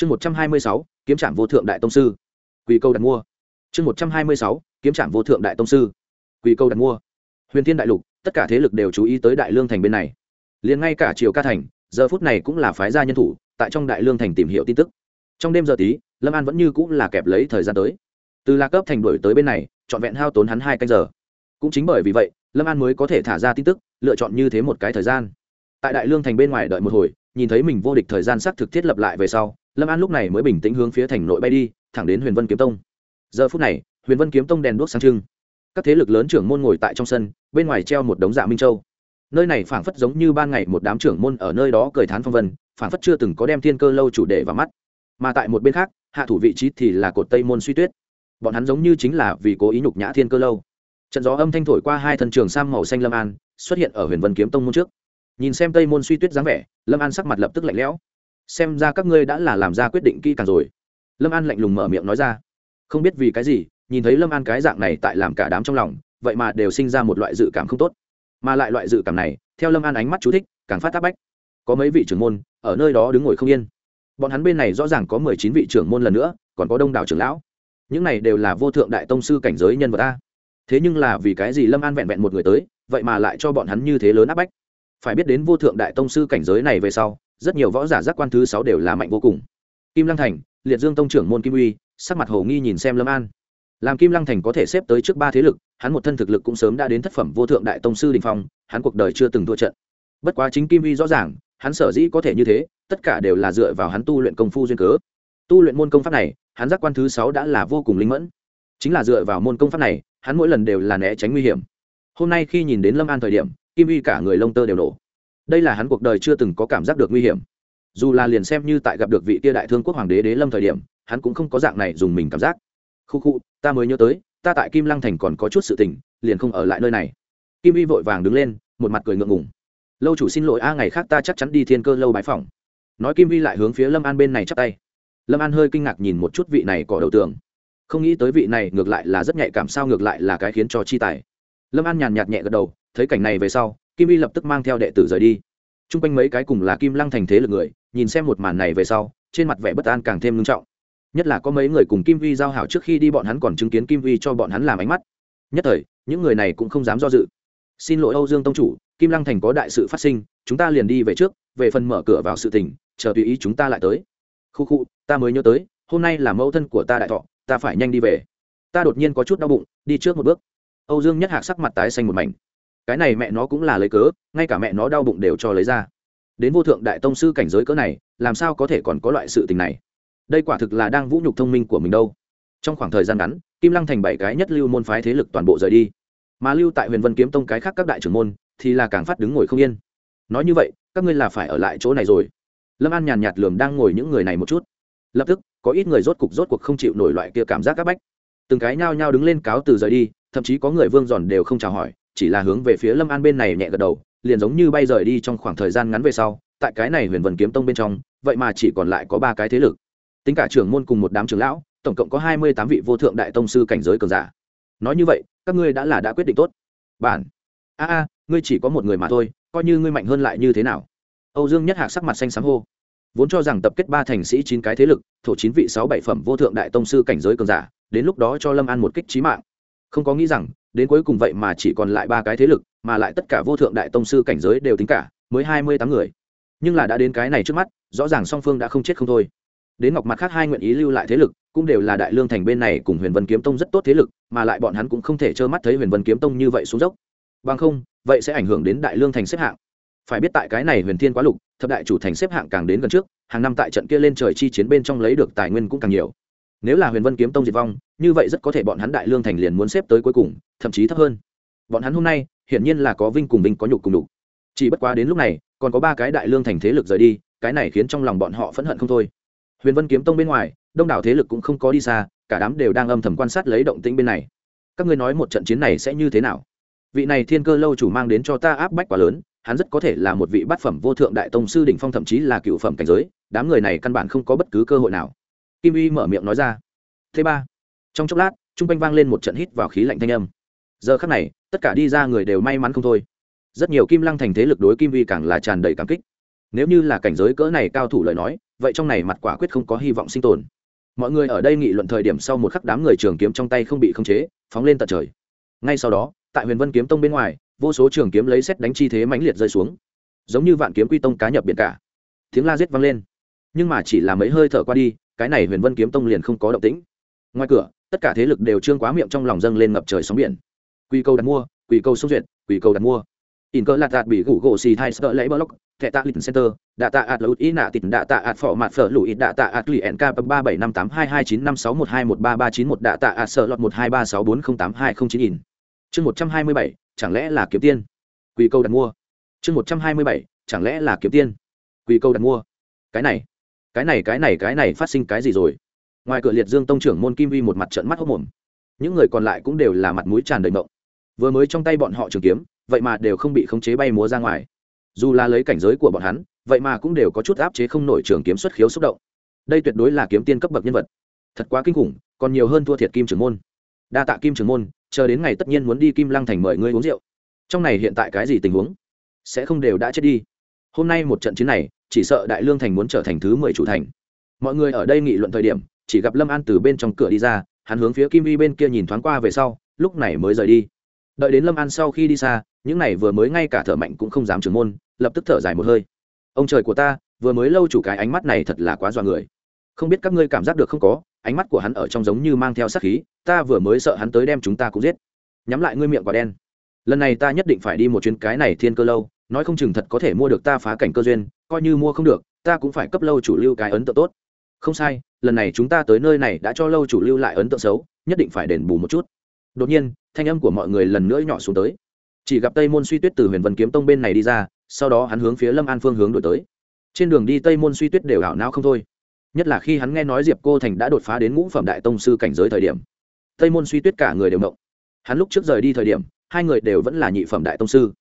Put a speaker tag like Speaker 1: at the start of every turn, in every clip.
Speaker 1: chương một trăm hai mươi sáu, kiếm trạm vô thượng đại tông sư. Quỳ câu đặt mua. Chương một trăm hai mươi sáu, kiếm trạm vô thượng đại tông sư. Quỳ câu đặt mua. Huyền thiên đại lục, tất cả thế lực đều chú ý tới đại lương thành bên này. Liền ngay cả triều ca thành, giờ phút này cũng là phái gia nhân thủ, tại trong đại lương thành tìm hiểu tin tức. Trong đêm giờ tí, lâm an vẫn như cũng là kẹp lấy thời gian tới. Từ lạc cấp thành đổi tới bên này, trọn vẹn hao tốn hắn hai canh giờ. Cũng chính bởi vì vậy, lâm an mới có thể thả ra tin tức, lựa chọn như thế một cái thời gian. Tại đại lương thành bên ngoài đợi một hồi, nhìn thấy mình vô địch thời gian xác thực thiết lập lại về sau lâm an lúc này mới bình tĩnh hướng phía thành nội bay đi, thẳng đến huyền vân kiếm tông. Giờ phút này, huyền vân kiếm tông đèn đuốc sáng trưng. Các thế lực lớn trưởng môn ngồi tại trong sân, bên ngoài treo một đống dạ minh châu. Nơi này phảng phất giống như ban ngày một đám trưởng môn ở nơi đó cười thán phong vân, phảng phất chưa từng có đem thiên cơ lâu chủ đề vào mắt. Mà tại một bên khác, hạ thủ vị trí thì là cột tây môn suy tuyết. Bọn hắn giống như chính là vì cố ý nhục nhã thiên cơ lâu. Trận gió âm thanh thổi qua hai thân trường sam màu xanh lâm an, xuất hiện ở huyền vân kiếm tông môn trước. Nhìn xem tây môn suy tuyết dáng vẻ, lâm an sắc mặt lập tức lạnh lẽo xem ra các ngươi đã là làm ra quyết định kỹ càng rồi. Lâm an lạnh lùng mở miệng nói ra. Không biết vì cái gì, nhìn thấy lâm an cái dạng này tại làm cả đám trong lòng, vậy mà đều sinh ra một loại dự cảm không tốt. Mà lại loại dự cảm này, theo lâm an ánh mắt chú thích, càng phát tác bách. Có mấy vị trưởng môn, ở nơi đó đứng ngồi không yên. Bọn hắn bên này rõ ràng có mười chín vị trưởng môn lần nữa, còn có đông đảo trưởng lão. Những này đều là vô thượng đại tông sư cảnh giới nhân vật ta thế nhưng là vì cái gì lâm an vẹn vẹn một người tới, vậy mà lại cho bọn hắn như thế lớn áp bách? Phải biết đến vô thượng đại tông sư cảnh giới này về sau rất nhiều võ giả giác quan thứ sáu đều là mạnh vô cùng. Kim lăng thành, liệt dương tông trưởng môn kim uy, sắc mặt hồ nghi nhìn xem lâm an. Làm kim lăng thành có thể xếp tới trước ba thế lực, hắn một thân thực lực cũng sớm đã đến thất phẩm vô thượng đại tông sư đình phong, hắn cuộc đời chưa từng thua trận. Bất quá chính kim uy rõ ràng, hắn sở dĩ có thể như thế, tất cả đều là dựa vào hắn tu luyện công phu duyên cớ. Tu luyện môn công pháp này, hắn giác quan thứ sáu đã là vô cùng linh mẫn. Chính là dựa vào môn công pháp này, hắn mỗi lần đều là né tránh nguy hiểm. Hôm nay khi nhìn đến lâm an thời điểm, kim uy cả người lông tơ đều nổ đây là hắn cuộc đời chưa từng có cảm giác được nguy hiểm. Dù là liền xem như tại gặp được vị tia đại thương quốc hoàng đế đế lâm thời điểm, hắn cũng không có dạng này dùng mình cảm giác. Khu khu, ta mới nhớ tới, ta tại kim lăng thành còn có chút sự tình, liền không ở lại nơi này. Kim y vội vàng đứng lên, một mặt cười ngượng ngùng. Lâu chủ xin lỗi, a, ngày khác ta chắc chắn đi thiên cơ lâu bãi phòng nói kim Vi lại hướng phía lâm an bên này chắp tay. Lâm an hơi kinh ngạc nhìn một chút vị này cỏ đầu tường. Không nghĩ tới vị này ngược lại là rất nhạy cảm, sao ngược lại là cái khiến cho chi tài. Lâm an nhàn nhạt nhẹ gật đầu, thấy cảnh này về sau kim y lập tức mang theo đệ tử rời đi. T r u n g quanh mấy cái cùng là kim lăng thành thế lực người, nhìn xem một màn này về sau, trên mặt vẻ bất an càng thêm ngưng trọng. Nhất là có mấy người cùng kim vi giao hảo trước khi đi bọn hắn còn chứng kiến kim vi cho bọn hắn làm ánh mắt. Nhất thời, những người này cũng không dám do dự. Xin lỗi âu dương tông chủ, kim lăng thành có đại sự phát sinh, chúng ta liền đi về trước, về phần mở cửa vào sự tình, chờ tùy ý chúng ta lại tới. Khu khu, ta mới nhớ tới, hôm nay là mẫu thân của ta đại thọ, ta phải nhanh đi về. Ta đột nhiên có chút đau bụng, đi trước một bước. Âu dương nhất hạc sắc mặt tái xanh một mảnh cái này mẹ nó cũng là lấy cớ, ngay cả mẹ nó đau bụng đều cho lấy ra. Đến vô thượng đại tông sư cảnh giới cỡ này, làm sao có thể còn có loại sự tình này? Đây quả thực là đang vũ nhục thông minh của mình đâu. Trong khoảng thời gian ngắn, kim lăng thành bảy cái nhất lưu môn phái thế lực toàn bộ rời đi. Mà lưu tại huyền vân kiếm tông cái khác các đại trưởng môn, thì là càng phát đứng ngồi không yên. Nói như vậy, các ngươi là phải ở lại chỗ này rồi. Lâm an nhàn nhạt lườm đang ngồi những người này một chút. Lập tức, có ít người rốt cục rốt cuộc không chịu nổi loại kia cảm giác c áp bách. Từng cái nhao nhao đứng lên cáo từ rời đi, thậm chí có người vương giòn đều không chào hỏi chỉ là hướng về phía lâm an bên này nhẹ gật đầu, liền giống như bay rời đi trong khoảng thời gian ngắn về sau, tại cái này huyền vân kiếm tông bên trong, vậy mà chỉ còn lại có ba cái thế lực. Tính cả trưởng môn cùng một đám trưởng lão, tổng cộng có hai mươi tám vị vô thượng đại tông sư cảnh giới cường giả. Nói như vậy, các ngươi đã là đã quyết định tốt. Bản. A a, ngươi chỉ có một người mà thôi, coi như ngươi mạnh hơn lại như thế nào? Âu dương nhất hạc sắc mặt xanh sáng hô. Vốn cho rằng tập kết ba thành sĩ chín cái thế lực, thổ chín vị sáu bảy phẩm vô thượng đại tông sư cảnh giới cường giả, đến lúc đó cho lâm an một kích trí mạng không có nghĩ rằng, đến cuối cùng vậy mà chỉ còn lại ba cái thế lực, mà lại tất cả vô thượng đại tông sư cảnh giới đều tính cả, mới hai mươi tám người. Nhưng là đã đến cái này trước mắt, rõ ràng song phương đã không chết không thôi. Đến ngọc mặt khác hai nguyện ý lưu lại thế lực, cũng đều là đại lương thành bên này cùng huyền vân kiếm tông rất tốt thế lực, mà lại bọn hắn cũng không thể trơ mắt thấy huyền vân kiếm tông như vậy xuống dốc. Bằng không, vậy sẽ ảnh hưởng đến đại lương thành xếp hạng. Phải biết tại cái này huyền thiên quá lục, thập đại chủ thành xếp hạng càng đến gần trước, hàng năm tại trận kia lên trời chi chiến bên trong lấy được tài nguyên cũng càng nhiều nếu là huyền vân kiếm tông diệt vong, như vậy rất có thể bọn hắn đại lương thành liền muốn xếp tới cuối cùng, thậm chí thấp hơn. Bọn hắn hôm nay, hiển nhiên là có vinh cùng vinh có nhục cùng đục chỉ bất quá đến lúc này, còn có ba cái đại lương thành thế lực rời đi, cái này khiến trong lòng bọn họ phẫn hận không thôi. Huyền vân kiếm tông bên ngoài, đông đảo thế lực cũng không có đi xa, cả đám đều đang âm thầm quan sát lấy động tĩnh bên này. Các ngươi nói một trận chiến này sẽ như thế nào? Vị này thiên cơ lâu chủ mang đến cho ta áp bách quá lớn, hắn rất có thể là một vị bát phẩm vô thượng đại tông sư đỉnh phong, thậm chí là cựu phẩm cảnh giới, đám người này căn bản không có bất cứ cơ hội nào kim uy mở miệng nói ra. Thứ ba, trong chốc lát, trung quanh vang lên một trận hít vào khí lạnh thanh âm. Giờ khắc này, tất cả đi ra người đều may mắn không thôi. Rất nhiều kim lăng thành thế lực đối kim vi càng là tràn đầy cảm kích. Nếu như là cảnh giới cỡ này cao thủ lời nói, vậy trong này mặt quả quyết không có hy vọng sinh tồn. Mọi người ở đây nghị luận thời điểm sau một khắc đám người trường kiếm trong tay không bị khống chế, phóng lên tận trời. Ngay sau đó, tại huyền vân kiếm tông bên ngoài, vô số trường kiếm lấy xét đánh chi thế mãnh liệt rơi xuống. Giống như vạn kiếm quy tông cá nhập biển cả. Tiếng la giết vang lên. Nhưng mà chỉ là mấy hơi thở qua đi cái này huyền vân kiếm tông liền không có động tĩnh. Ngoài cửa, tất cả thế lực đều trương quá miệng trong lòng dâng lên ngập trời sóng biển. Quy câu đặt mua quy câu sông duyệt quy câu đặt mua. In cơ lạt đạt bị gủ gỗ xì thai sợ lấy block, thẻ tạ lịch center, đạ tạ ạt lụt ý nạ tịt, đạ tạ ạt phỏ mặt phở lụi, đạ tạ ạt lì nk ba bảy năm tám hai hai chín năm sáu một hai một ba ba chín một, đạ tạ ạt sợ lọt một hai ba sáu bốn không tám hai không chín in. Chương một trăm hai mươi bảy, chẳng lẽ là kiếm tiên? Quy câu đặt mua. Chương một trăm hai mươi bảy, chẳng lẽ là kiếm tiên? Quy câu đặt mua. Cái này cái này cái này cái này phát sinh cái gì rồi? Ngoài cửa liệt dương tông trưởng môn kim vi một mặt trận mắt hốc mồm. Những người còn lại cũng đều là mặt mũi tràn đầy mộng. Vừa mới trong tay bọn họ trường kiếm, vậy mà đều không bị khống chế bay múa ra ngoài. Dù là lấy cảnh giới của bọn hắn, vậy mà cũng đều có chút áp chế không nổi trường kiếm xuất khiếu xúc động. Đây tuyệt đối là kiếm tiên cấp bậc nhân vật. Thật quá kinh khủng, còn nhiều hơn thua thiệt kim trưởng môn. Đa tạ kim trưởng môn, chờ đến ngày tất nhiên muốn đi kim lăng thành mời ngươi uống rượu. Trong này hiện tại cái gì tình huống? Sẽ không đều đã chết đi. Hôm nay một trận chiến này chỉ sợ đại lương thành muốn trở thành thứ mười chủ thành. Mọi người ở đây nghị luận thời điểm, chỉ gặp lâm an từ bên trong cửa đi ra, hắn hướng phía kim vi bên kia nhìn thoáng qua về sau, lúc này mới rời đi. Đợi đến lâm an sau khi đi xa, những này vừa mới ngay cả thở mạnh cũng không dám trưởng môn, lập tức thở dài một hơi. Ông trời của ta, vừa mới lâu chủ cái ánh mắt này thật là quá dọa người. Không biết các ngươi cảm giác được không có, ánh mắt của hắn ở trong giống như mang theo sát khí, ta vừa mới sợ hắn tới đem chúng ta cũng giết. Nhắm lại ngươi miệng quả đen. Lần này ta nhất định phải đi một chuyến cái này thiên cơ lâu nói không chừng thật có thể mua được ta phá cảnh cơ duyên, coi như mua không được, ta cũng phải cấp lâu chủ lưu cái ấn tượng tốt. Không sai, lần này chúng ta tới nơi này đã cho lâu chủ lưu lại ấn tượng xấu, nhất định phải đền bù một chút. Đột nhiên, thanh âm của mọi người lần nữa nhỏ xuống tới. Chỉ gặp tây môn suy tuyết từ huyền vân kiếm tông bên này đi ra, sau đó hắn hướng phía lâm an phương hướng đổi tới. Trên đường đi tây môn suy tuyết đều ảo não không thôi. Nhất là khi hắn nghe nói diệp cô thành đã đột phá đến ngũ phẩm đại tông sư cảnh giới thời điểm, tây môn suy tuyết cả người đều động. Hắn lúc trước rời đi thời điểm, hai người đều vẫn là nhị phẩm đại tông sư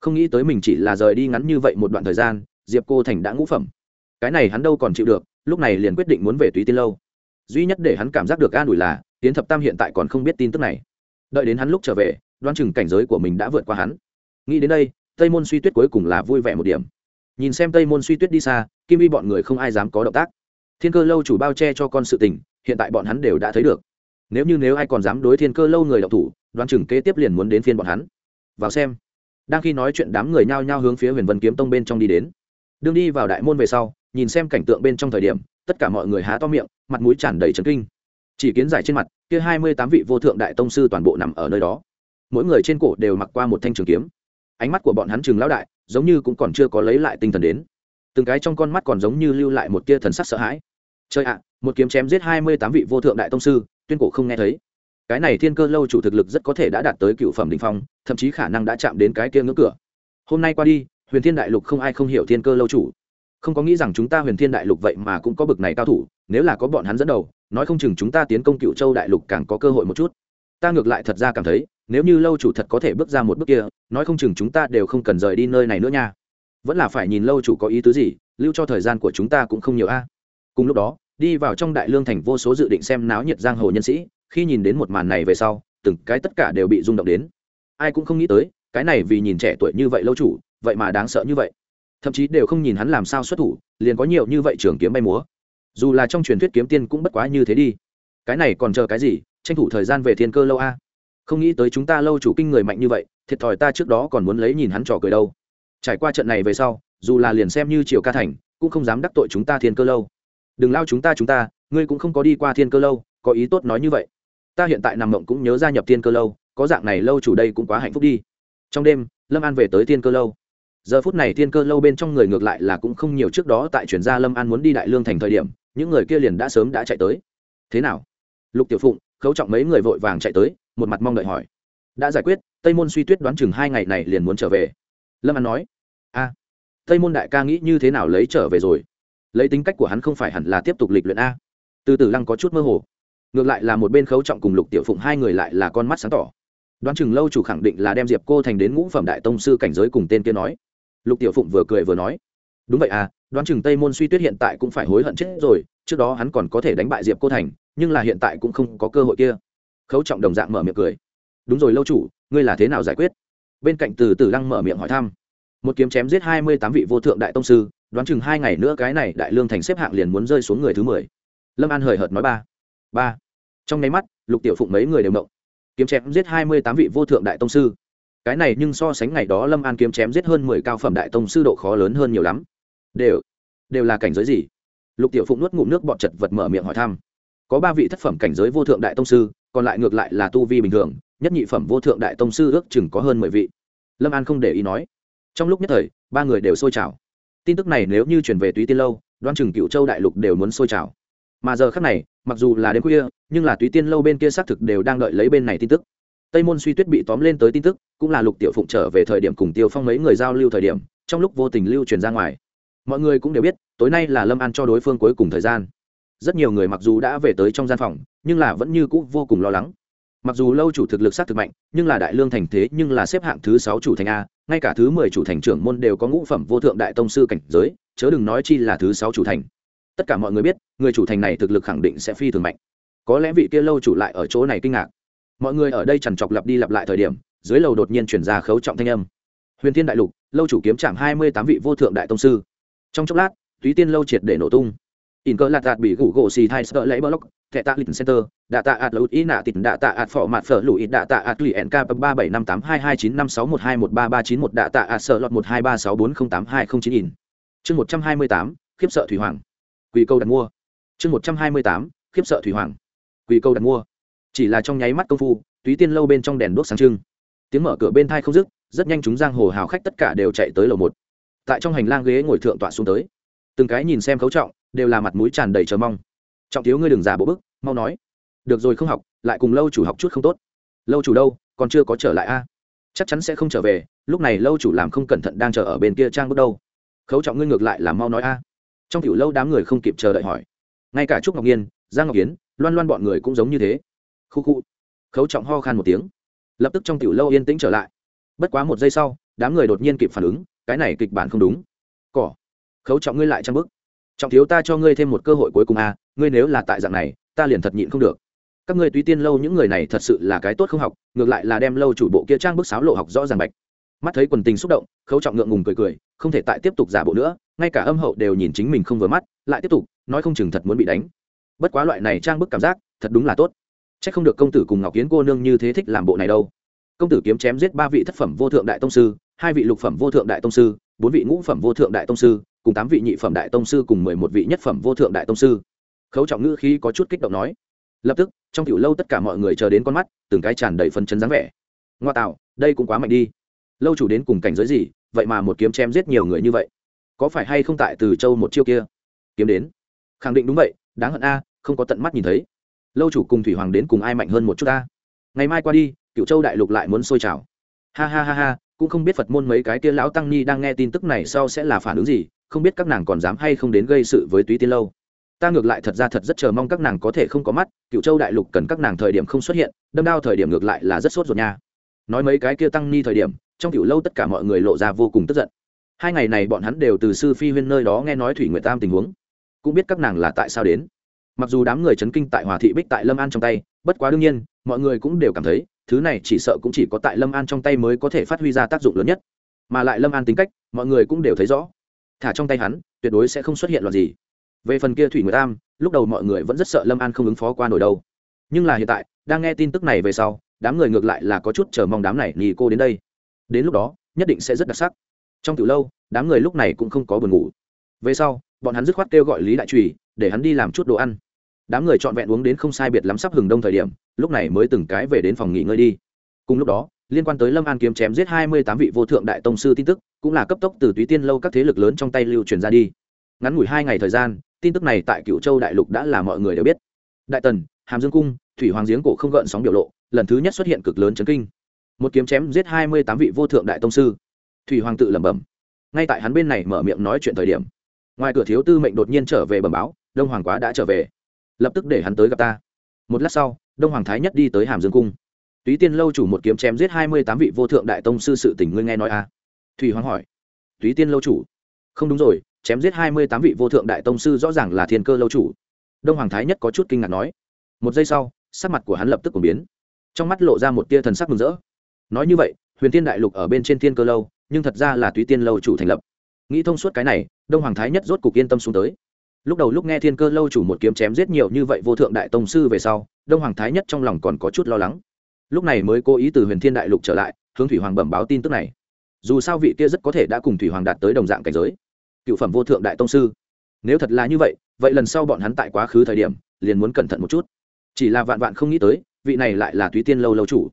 Speaker 1: không nghĩ tới mình chỉ là rời đi ngắn như vậy một đoạn thời gian, diệp cô thành đã ngũ phẩm. Cái này hắn đâu còn chịu được, lúc này liền quyết định muốn về túy tiên lâu. Duy nhất để hắn cảm giác được an ủi là, tiến thập tam hiện tại còn không biết tin tức này. Đợi đến hắn lúc trở về Đoan chừng cảnh giới của mình đã vượt qua hắn. Nghĩ đến đây, tây môn suy tuyết cuối cùng là vui vẻ một điểm. Nhìn xem tây môn suy tuyết đi xa, kim vi bọn người không ai dám có động tác. Thiên cơ lâu chủ bao che cho con sự tình, hiện tại bọn hắn đều đã thấy được. Nếu như nếu ai còn dám đối thiên cơ lâu người đọc thủ Đoan chừng kế tiếp liền muốn đến phiên bọn hắn. Vào xem đang khi nói chuyện đám người nhao nhao hướng phía huyền vân kiếm tông bên trong đi đến. Đương đi vào đại môn về sau, nhìn xem cảnh tượng bên trong thời điểm, tất cả mọi người há to miệng, mặt mũi tràn đầy trấn kinh. Chỉ kiến giải trên mặt, kia hai mươi tám vị vô thượng đại tông sư toàn bộ nằm ở nơi đó. Mỗi người trên cổ đều mặc qua một thanh trường kiếm. Ánh mắt của bọn hắn trường lão đại, giống như cũng còn chưa có lấy lại tinh thần đến. Từng cái trong con mắt còn giống như lưu lại một tia thần sắc sợ hãi. Chơi ạ, một kiếm chém giết hai mươi tám vị vô thượng đại tông sư, tuyên cổ không nghe thấy cái này thiên cơ lâu chủ thực lực rất có thể đã đạt tới cựu phẩm đ ỉ n h phong, thậm chí khả năng đã chạm đến cái kia ngưỡng cửa. Hôm nay qua đi, huyền thiên đại lục không ai không hiểu thiên cơ lâu chủ. Không có nghĩ rằng chúng ta huyền thiên đại lục vậy mà cũng có bực này cao thủ, nếu là có bọn hắn dẫn đầu, nói không chừng chúng ta tiến công cựu châu đại lục càng có cơ hội một chút. Ta ngược lại thật ra cảm thấy, nếu như lâu chủ thật có thể bước ra một bước kia, nói không chừng chúng ta đều không cần rời đi nơi này nữa nha. Vẫn là phải nhìn lâu chủ có ý tứ gì, lưu cho thời gian của chúng ta cũng không nhiều a. Cùng lúc đó, đi vào trong đại lương thành vô số dự định xem náo nhiệt giang hồ nhân sĩ khi nhìn đến một màn này về sau, từng cái tất cả đều bị rung động đến. Ai cũng không nghĩ tới, cái này vì nhìn trẻ tuổi như vậy lâu chủ, vậy mà đáng sợ như vậy. Thậm chí đều không nhìn hắn làm sao xuất thủ, liền có nhiều như vậy trường kiếm bay múa. Dù là trong truyền thuyết kiếm tiên cũng bất quá như thế đi. Cái này còn chờ cái gì, tranh thủ thời gian về thiên cơ lâu a. Không nghĩ tới chúng ta lâu chủ kinh người mạnh như vậy, thiệt thòi ta trước đó còn muốn lấy nhìn hắn trò cười đâu. Trải qua trận này về sau, dù là liền xem như triều ca thành, cũng không dám đắc tội chúng ta thiên cơ lâu. Đừng lao chúng ta chúng ta, ngươi cũng không có đi qua thiên cơ lâu, có ý tốt nói như vậy ta hiện tại nằm mộng cũng nhớ gia nhập thiên cơ lâu, có dạng này lâu chủ đây cũng quá hạnh phúc đi. Trong đêm, lâm an về tới thiên cơ lâu. Giờ phút này thiên cơ lâu bên trong người ngược lại là cũng không nhiều trước đó tại chuyển gia lâm an muốn đi đại lương thành thời điểm, những người kia liền đã sớm đã chạy tới. Thế nào? Lục tiểu phụng, khấu trọng mấy người vội vàng chạy tới, một mặt mong đợi hỏi. Đã giải quyết, tây môn suy tuyết đoán chừng hai ngày này liền muốn trở về. Lâm an nói. A tây môn đại ca nghĩ như thế nào lấy trở về rồi? Lấy tính cách của hắn không phải hẳn là tiếp tục lịch luyện a. Từ từ lăng có chút mơ hồ ngược lại là một bên khấu trọng cùng lục tiểu phụng hai người lại là con mắt sáng tỏ. Đoán chừng lâu chủ khẳng định là đem diệp cô thành đến ngũ phẩm đại tông sư cảnh giới cùng tên kia nói. Lục tiểu phụng vừa cười vừa nói. Đúng vậy à đoán chừng tây môn suy tuyết hiện tại cũng phải hối hận chết rồi, trước đó hắn còn có thể đánh bại diệp cô thành, nhưng là hiện tại cũng không có cơ hội kia. Khấu trọng đồng dạng mở miệng cười. Đúng rồi lâu chủ, ngươi là thế nào giải quyết? Bên cạnh từ từ lăng mở miệng hỏi thăm. Một kiếm chém giết hai mươi tám vị vô thượng đại tông sư, đoán chừng hai ngày nữa cái này đại lương thành xếp hạng liền muốn rơi xuống người thứ mười. Lâm an hời hợt nói ba. Ba trong nháy mắt, lục tiểu phụng mấy người đều mộng kiếm chém giết hai mươi tám vị vô thượng đại tông sư. Cái này nhưng so sánh ngày đó lâm an kiếm chém giết hơn mười cao phẩm đại tông sư độ khó lớn hơn nhiều lắm. Đều đều là cảnh giới gì? Lục tiểu phụng nuốt ngụm nước bọt chật vật mở miệng hỏi thăm. Có ba vị thất phẩm cảnh giới vô thượng đại tông sư, còn lại ngược lại là tu vi bình thường, nhất nhị phẩm vô thượng đại tông sư ước chừng có hơn mười vị. Lâm an không để ý nói. Trong lúc nhất thời, ba người đều sôi trào. Tin tức này nếu như chuyển về túy tiên lâu đoan chừng cựu châu đại lục đều muốn sôi trào mà giờ khác này, mặc dù là đêm khuya, nhưng là túy tiên lâu bên kia xác thực đều đang đợi lấy bên này tin tức. Tây môn suy tuyết bị tóm lên tới tin tức, cũng là lục tiểu phụng trở về thời điểm cùng tiêu phong mấy người giao lưu thời điểm, trong lúc vô tình lưu truyền ra ngoài. Mọi người cũng đều biết, tối nay là lâm an cho đối phương cuối cùng thời gian. Rất nhiều người mặc dù đã về tới trong gian phòng, nhưng là vẫn như cũ vô cùng lo lắng. Mặc dù lâu chủ thực lực sát thực mạnh, nhưng là đại lương thành thế nhưng là xếp hạng thứ sáu chủ thành a, ngay cả thứ mười chủ thành trưởng môn đều có ngũ phẩm vô thượng đại tông sư cảnh giới, chớ đừng nói chi là thứ sáu chủ thành tất cả mọi người biết, người chủ thành này thực lực khẳng định sẽ phi thường mạnh. Có lẽ vị kia lâu chủ lại ở chỗ này kinh ngạc. Mọi người ở đây chằn chọc lặp đi lặp lại thời điểm, dưới lầu đột nhiên chuyển ra khấu trọng thanh âm. Huyền thiên đại lục, lâu chủ kiếm chạm hai mươi tám vị vô thượng đại tông sư. Trong chốc lát, túy tiên lâu triệt để nổ tung. In cơ lạt đạt bị gủ gỗ xì thai sợ lấy block thẻ tạ lịch center, đạ tạ ạt lụt ý nạ tịt, đạ tạ ạt phỏ mạt phở lụi, đạ tạ ạt lụy nk ba bảy năm tám hai hai chín năm sáu một hai một ba ba chín một, đạ tạ ạt sợ lọt một hai ba sáu bốn không tám hai không chín in. Chương một trăm hai mươi tám, khiếp sợ thủy hoàng quỳ câu đặt mua. Chương một trăm hai mươi tám, khiếp sợ thủy hoàng. Quỳ câu đặt mua. Chỉ là trong nháy mắt công phu, túy tiên lâu bên trong đèn đuốc sáng trưng. Tiếng mở cửa bên thai không dứt, rất nhanh chúng giang hồ hào khách tất cả đều chạy tới lầu một. Tại trong hành lang ghế ngồi thượng tọa xuống tới. Từng cái nhìn xem khấu trọng, đều là mặt mũi tràn đầy chờ mong. Trọng thiếu ngươi đừng giả bộ bức, mau nói. Được rồi không học, lại cùng lâu chủ học chút không tốt. Lâu chủ đâu, còn chưa có trở lại a? Chắc chắn sẽ không trở về, lúc này lâu chủ làm không cẩn thận đang chờ ở bên kia trang bước đâu. Khấu trọng ngươi ngược lại là mau nói a trong tiểu lâu đám người không kịp chờ đợi hỏi. Ngay cả trúc ngọc nhiên giang ngọc kiến loan loan bọn người cũng giống như thế. Khu khu. Khấu trọng ho khan một tiếng. Lập tức trong tiểu lâu yên tĩnh trở lại. Bất quá một giây sau, đám người đột nhiên kịp phản ứng, cái này kịch bản không đúng. Cỏ. Khấu trọng ngươi lại trang bức trọng thiếu ta cho ngươi thêm một cơ hội cuối cùng a ngươi nếu là tại dạng này, ta liền thật nhịn không được. Các ngươi túy tiên lâu những người này thật sự là cái tốt không học, ngược lại là đem lâu chủ bộ kia trang bức sáo lộ học rõ ràng bạch mắt thấy quần tình xúc động, khấu trọng ngượng ngùng cười cười, không thể tại tiếp tục giả bộ nữa, ngay cả âm hậu đều nhìn chính mình không vừa mắt, lại tiếp tục, nói không chừng thật muốn bị đánh. Bất quá loại này trang bức cảm giác, thật đúng là tốt. C h ắ c không được công tử cùng ngọc kiến cô nương như thế thích làm bộ này đâu. Công tử kiếm chém giết ba vị thất phẩm vô thượng đại tông sư, hai vị lục phẩm vô thượng đại tông sư, bốn vị ngũ phẩm vô thượng đại tông sư, cùng tám vị nhị phẩm đại tông sư cùng mười một vị nhất phẩm vô thượng đại tông sư. Khấu trọng ngữ khí có chút kích động nói. Lập tức, trong kiểu lâu tất cả mọi người chờ đến con mắt, từng cái tràn đầy phần chấn dáng vẻ. Ngoa tạo, đây cũng quá mạnh đi lâu chủ đến cùng cảnh giới gì, vậy mà một kiếm chém giết nhiều người như vậy. Có phải hay không tại từ châu một chiêu kia? Kiếm đến. Khẳng định đúng vậy, đáng hận a, không có tận mắt nhìn thấy. Lâu chủ cùng thủy hoàng đến cùng ai mạnh hơn một chút a ngày mai qua đi cựu châu đại lục lại muốn sôi trào. Ha ha ha ha, cũng không biết phật môn mấy cái kia lão tăng ni đang nghe tin tức này sau sẽ là phản ứng gì, không biết các nàng còn dám hay không đến gây sự với túy tiên lâu. Ta ngược lại thật ra thật rất chờ mong các nàng có thể không có mắt cựu châu đại lục cần các nàng thời điểm không xuất hiện, đâm đao thời điểm ngược lại là rất sốt ruột nha. Nói mấy cái kia tăng ni thời điểm trong tiểu lâu tất cả mọi người lộ ra vô cùng tức giận. Hai ngày này bọn hắn đều từ sư phi huyên nơi đó nghe nói thủy nguyệt tam tình huống. Cũng biết các nàng là tại sao đến. Mặc dù đám người chấn kinh tại hòa thị bích tại lâm an trong tay, bất quá đương nhiên, mọi người cũng đều cảm thấy, thứ này chỉ sợ cũng chỉ có tại lâm an trong tay mới có thể phát huy ra tác dụng lớn nhất. Mà lại lâm an tính cách, mọi người cũng đều thấy rõ. Thả trong tay hắn, tuyệt đối sẽ không xuất hiện loạt gì. Về phần kia thủy nguyệt tam, lúc đầu mọi người vẫn rất sợ lâm an không ứng phó qua nổi đâu. Nhưng là hiện tại, đang nghe tin tức này về sau, đám người ngược lại là có chút chờ mong đám này nhì cô đến đây đến lúc đó, nhất định sẽ rất đặc sắc. Trong từ lâu, đám người lúc này cũng không có buồn ngủ. Về sau, bọn hắn dứt khoát kêu gọi lý đại trùy, để hắn đi làm chút đồ ăn. Đám người trọn vẹn uống đến không sai biệt lắm sắp hừng đông thời điểm, lúc này mới từng cái về đến phòng nghỉ ngơi đi. Cùng lúc đó, liên quan tới lâm an kiếm chém giết hai mươi tám vị vô thượng đại tông sư tin tức, cũng là cấp tốc từ túy tiên lâu các thế lực lớn trong tay lưu truyền ra đi. Ngắn ngủi hai ngày thời gian, tin tức này tại cựu châu đại lục đã là mọi người đều biết. Đại tần, hàm dương cung, thủy hoàng giếng cổ không gợn sóng biểu lộ, lần thứ nhất xuất hiện cực lớn chấn kinh một kiếm chém giết hai mươi tám vị vô thượng đại tông sư. Thủy hoàng tự lẩm bẩm. Ngay tại hắn bên này mở miệng nói chuyện thời điểm, ngoài cửa thiếu tư mệnh đột nhiên trở về bẩm báo, đông hoàng quá đã trở về. Lập tức để hắn tới gặp ta. Một lát sau, đông hoàng thái nhất đi tới hàm dương cung. Túy tiên lâu chủ một kiếm chém giết hai mươi tám vị vô thượng đại tông sư sự tình ngươi nghe nói à? Thủy hoàng hỏi. Túy tiên lâu chủ. Không đúng rồi, chém giết hai mươi tám vị vô thượng đại tông sư rõ ràng là thiên cơ lâu chủ. Đông hoàng thái nhất có chút kinh ngạc nói. Một giây sau, sắc mặt của hắn lập tức cũng biến. Trong mắt lộ ra một tia thần sắc mừng rỡ nói như vậy, huyền tiên đại lục ở bên trên thiên cơ lâu, nhưng thật ra là túy tiên lâu chủ thành lập. Nghĩ thông suốt cái này, đông hoàng thái nhất rốt cục yên tâm xuống tới. Lúc đầu lúc nghe thiên cơ lâu chủ một kiếm chém giết nhiều như vậy vô thượng đại tông sư về sau, đông hoàng thái nhất trong lòng còn có chút lo lắng. Lúc này mới cố ý từ huyền thiên đại lục trở lại, hướng thủy hoàng bẩm báo tin tức này. Dù sao vị kia rất có thể đã cùng thủy hoàng đạt tới đồng dạng cảnh giới. Cựu phẩm vô thượng đại tông sư. Nếu thật là như vậy vậy lần sau bọn hắn tại quá khứ thời điểm, liền muốn cẩn thận một chút. Chỉ là vạn vạn không nghĩ tới, vị này lại là túy tiên lâu lâu chủ.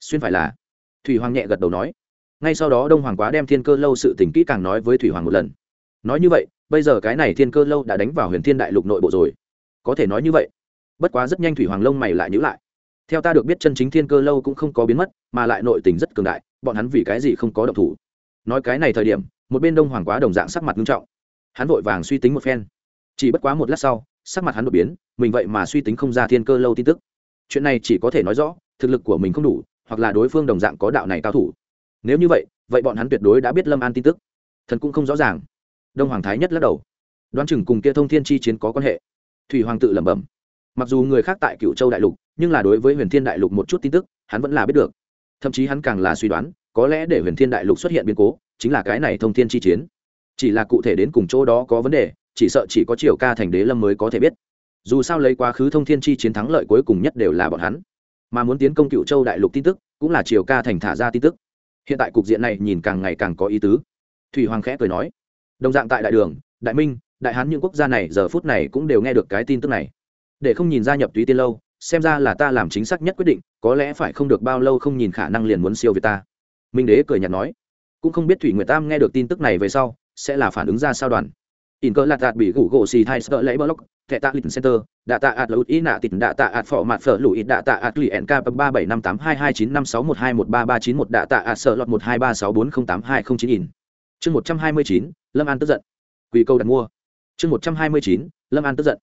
Speaker 1: Xuyên phải là thủy hoàng nhẹ gật đầu nói. Ngay sau đó đông hoàng quá đem thiên cơ lâu sự tình kỹ càng nói với thủy hoàng một lần. Nói như vậy, bây giờ cái này thiên cơ lâu đã đánh vào huyền thiên đại lục nội bộ rồi. Có thể nói như vậy. Bất quá rất nhanh thủy hoàng lông mày lại nhữ lại. Theo ta được biết chân chính thiên cơ lâu cũng không có biến mất, mà lại nội tình rất cường đại, bọn hắn vì cái gì không có động thủ? Nói cái này thời điểm, một bên đông hoàng quá đồng dạng sắc mặt nghiêm trọng. Hắn vội vàng suy tính một phen. Chỉ bất quá một lát sau, sắc mặt hắn đột biến, mình vậy mà suy tính không ra thiên cơ lâu tin tức. Chuyện này chỉ có thể nói rõ, thực lực của mình không đủ hoặc là đối phương đồng dạng có đạo này cao thủ. Nếu như vậy vậy bọn hắn tuyệt đối đã biết lâm an tin tức. Thần cũng không rõ ràng. Đông hoàng thái nhất lắc đầu. Đoán chừng cùng kia thông thiên chi chiến có quan hệ. Thủy hoàng tự lẩm bẩm. Mặc dù người khác tại cựu châu đại lục, nhưng là đối với huyền thiên đại lục một chút tin tức, hắn vẫn là biết được. Thậm chí hắn càng là suy đoán, có lẽ để huyền thiên đại lục xuất hiện biến cố, chính là cái này thông thiên chi chiến. Chỉ là cụ thể đến cùng chỗ đó có vấn đề, chỉ sợ chỉ có triều ca thành đế lâm mới có thể biết. Dù sao lấy quá khứ thông thiên chi chiến thắng lợi cuối cùng nhất đều là bọn hắn mà muốn tiến công cựu châu đại lục tin tức, cũng là triều ca thành thả ra tin tức. Hiện tại cục diện này nhìn càng ngày càng có ý tứ. Thủy hoàng khẽ cười nói, đồng dạng tại đại đường, đại minh, đại hán những quốc gia này giờ phút này cũng đều nghe được cái tin tức này. Để không nhìn gia nhập túy tiên lâu, xem ra là ta làm chính xác nhất quyết định, có lẽ phải không được bao lâu không nhìn khả năng liền muốn siêu việt ta. Minh đế cười nhạt nói, cũng không biết thủy nguyệt tam nghe được tin tức này về sau, sẽ là phản ứng ra sao đoàn in cơ lạt đạt bị gủ gỗ xì thai sợ lấy block, thẻ tạ lịch center, đạ tạ ạt lụt ý nạ tịt, đạ tạ ạt phỏ mặt phở lụi, đạ tạ ạt lụy nk ba bảy năm tám hai hai chín năm sáu một hai một ba ba chín một, đạ tạ ạt sợ lọt một hai ba sáu bốn không tám hai không chín in. Chương một trăm hai mươi chín, lâm an tức giận. Quỳ câu đặt mua. Chương một trăm hai mươi chín, lâm an tức giận.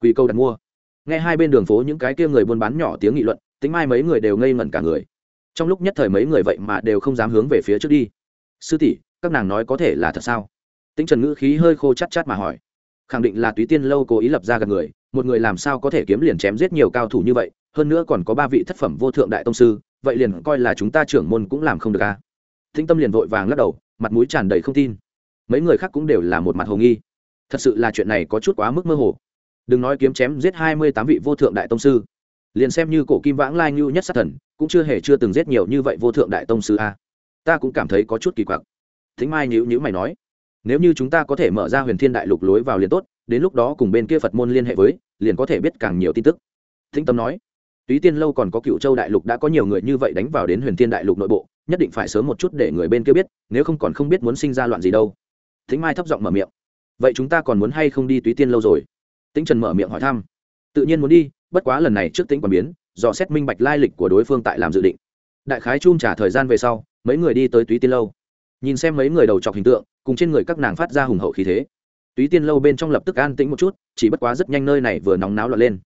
Speaker 1: Quỳ câu đặt mua. Nghe hai bên đường phố những cái kia người buôn bán nhỏ tiếng nghị luận, tính mai mấy người đều ngây ngẩn cả người. Trong lúc nhất thời mấy người vậy mà đều không dám hướng về phía trước đi. Sư tỷ, các nàng nói có thể là thật sao? Tĩnh trần ngữ khí hơi khô chát chát mà hỏi. Khẳng định là túy tiên lâu cố ý lập ra gần người, một người làm sao có thể kiếm liền chém giết nhiều cao thủ như vậy, hơn nữa còn có ba vị thất phẩm vô thượng đại tông sư, vậy liền coi là chúng ta trưởng môn cũng làm không được a à? thinh tâm liền vội vàng lắc đầu, mặt mũi tràn đầy không tin. Mấy người khác cũng đều là một mặt hồ nghi. Thật sự là chuyện này có chút quá mức mơ hồ. Đừng nói kiếm chém giết hai mươi tám vị vô thượng đại tông sư. Liền xem như cổ kim vãng lai ngưu nhất sát thần, cũng chưa hề chưa từng giết nhiều như vậy vô thượng đại tông sư a. Ta cũng cảm thấy có chút kỳ quặc. Thính mai nhữ nhữ mày nói nếu như chúng ta có thể mở ra huyền thiên đại lục lối vào liền tốt, đến lúc đó cùng bên kia phật môn liên hệ với, liền có thể biết càng nhiều tin tức. Thính tâm nói. Túy tiên lâu còn có cựu châu đại lục đã có nhiều người như vậy đánh vào đến huyền thiên đại lục nội bộ, nhất định phải sớm một chút để người bên kia biết, nếu không còn không biết muốn sinh ra loạn gì đâu. Thính mai thấp giọng mở miệng. Vậy chúng ta còn muốn hay không đi túy tiên lâu rồi? Tĩnh trần mở miệng hỏi thăm. Tự nhiên muốn đi, bất quá lần này trước tính còn biến, do xét minh bạch lai lịch của đối phương tại làm dự định. Đại khái chung trả thời gian về sau, mấy người đi tới túy tiên lâu. Nhìn xem mấy người đầu chọc hình tượng cùng trên người các nàng phát ra hùng hậu khí thế. Túy tiên lâu bên trong lập tức an tĩnh một chút, chỉ bất quá rất nhanh nơi này vừa nóng náo lọt lên.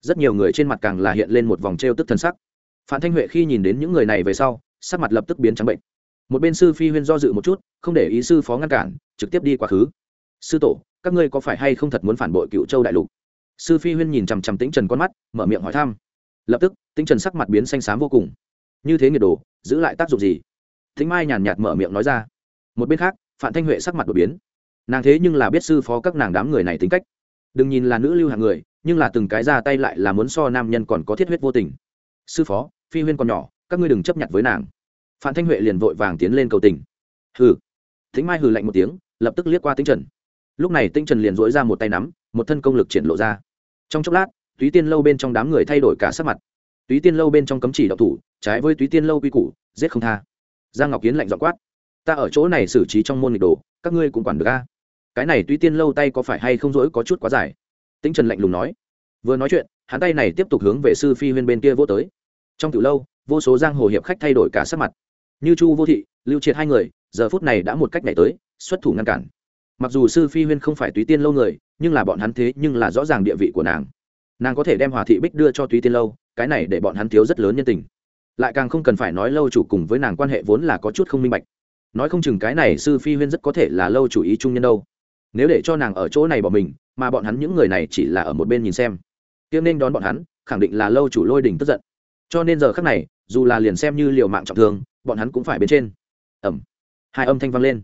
Speaker 1: Rất nhiều người trên mặt càng là hiện lên một vòng t r e o tức thân sắc. Phạm thanh huệ khi nhìn đến những người này về sau, sắc mặt lập tức biến trắng bệnh. Một bên sư phi huyên do dự một chút, không để ý sư phó ngăn cản, trực tiếp đi quá khứ. Sư tổ, các ngươi có phải hay không thật muốn phản bội cựu châu đại lục? Sư phi huyên nhìn chằm chằm tĩnh trần con mắt, mở miệng hỏi thăm. Lập tức, tĩnh trần sắc mặt biến xanh xám vô cùng. Như thế nghiệt đồ, giữ lại tác dụng gì? Thính mai nhàn nhạt mở miệng nói ra. Một bên khác phạm thanh huệ sắc mặt đột biến. Nàng thế nhưng là biết sư phó các nàng đám người này tính cách. Đừng nhìn là nữ lưu hạng người, nhưng là từng cái ra tay lại là muốn so nam nhân còn có thiết huyết vô tình. Sư phó, phi huyên còn nhỏ, các ngươi đừng chấp nhận với nàng. Phạm thanh huệ liền vội vàng tiến lên cầu tình. Hừ. Thính mai hừ lạnh một tiếng, lập tức liếc qua tinh trần. Lúc này tinh trần liền dỗi ra một tay nắm, một thân công lực triển lộ ra. Trong chốc lát, túy tiên lâu bên trong đám người thay đổi cả sắc mặt. Túy tiên lâu bên trong cấm chỉ đạo thủ, trái với túy tiên lâu quy củ, giết không tha. Giang ngọc kiến lạnh dọ quát ta ở chỗ này xử trí trong môn nghịch đồ, các ngươi cũng quản được a. Cái này túy tiên lâu tay có phải hay không dỗi có chút quá dài? Tĩnh trần lạnh lùng nói. Vừa nói chuyện, hắn tay này tiếp tục hướng về sư phi huyên bên kia vô tới. Trong từ lâu, vô số giang hồ hiệp khách thay đổi cả sắc mặt. Như chu vô thị, lưu triệt hai người, giờ phút này đã một cách nhảy tới, xuất thủ ngăn cản. Mặc dù sư phi huyên không phải túy tiên lâu người, nhưng là bọn hắn thế nhưng là rõ ràng địa vị của nàng. Nàng có thể đem hòa thị bích đưa cho túy tiên lâu, cái này để bọn hắn thiếu rất lớn nhân tình. Lại càng không cần phải nói lâu chủ cùng với nàng quan hệ vốn là có chút không minh bạch nói không chừng cái này sư phi huyên rất có thể là lâu chủ ý trung nhân đâu. Nếu để cho nàng ở chỗ này bỏ mình, mà bọn hắn những người này chỉ là ở một bên nhìn xem. Tiếng nên đón bọn hắn, khẳng định là lâu chủ lôi đình tức giận. Cho nên giờ khác này, dù là liền xem như liều mạng trọng thương, bọn hắn cũng phải bên trên. Ẩm. Hai âm thanh vang lên.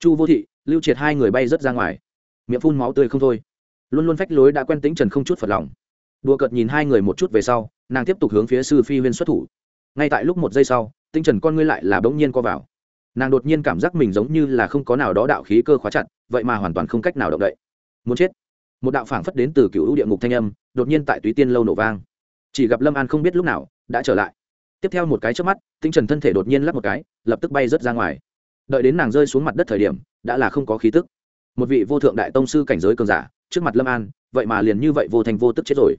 Speaker 1: Chu vô thị, lưu triệt hai người bay rớt ra ngoài. Miệng phun máu tươi không thôi. Luôn luôn phách lối đã quen tính trần không chút phật lòng. Đùa cợt nhìn hai người một chút về sau, nàng tiếp tục hướng phía sư phi huyên xuất thủ. Ngay tại lúc một giây sau, tinh trần con ngươi lại là bỗng nhiên co vào nàng đột nhiên cảm giác mình giống như là không có nào đó đạo khí cơ khóa chặt, vậy mà hoàn toàn không cách nào động đậy. Muốn chết. Một đạo phảng phất đến từ cựu địa ngục thanh âm, đột nhiên tại túy tiên lâu nổ vang. Chỉ gặp lâm an không biết lúc nào, đã trở lại. Tiếp theo một cái trước mắt, tinh trần thân thể đột nhiên lắp một cái, lập tức bay rớt ra ngoài. Đợi đến nàng rơi xuống mặt đất thời điểm, đã là không có khí tức. Một vị vô thượng đại tông sư cảnh giới cường giả, trước mặt lâm an, vậy mà liền như vậy vô thành vô tức chết rồi.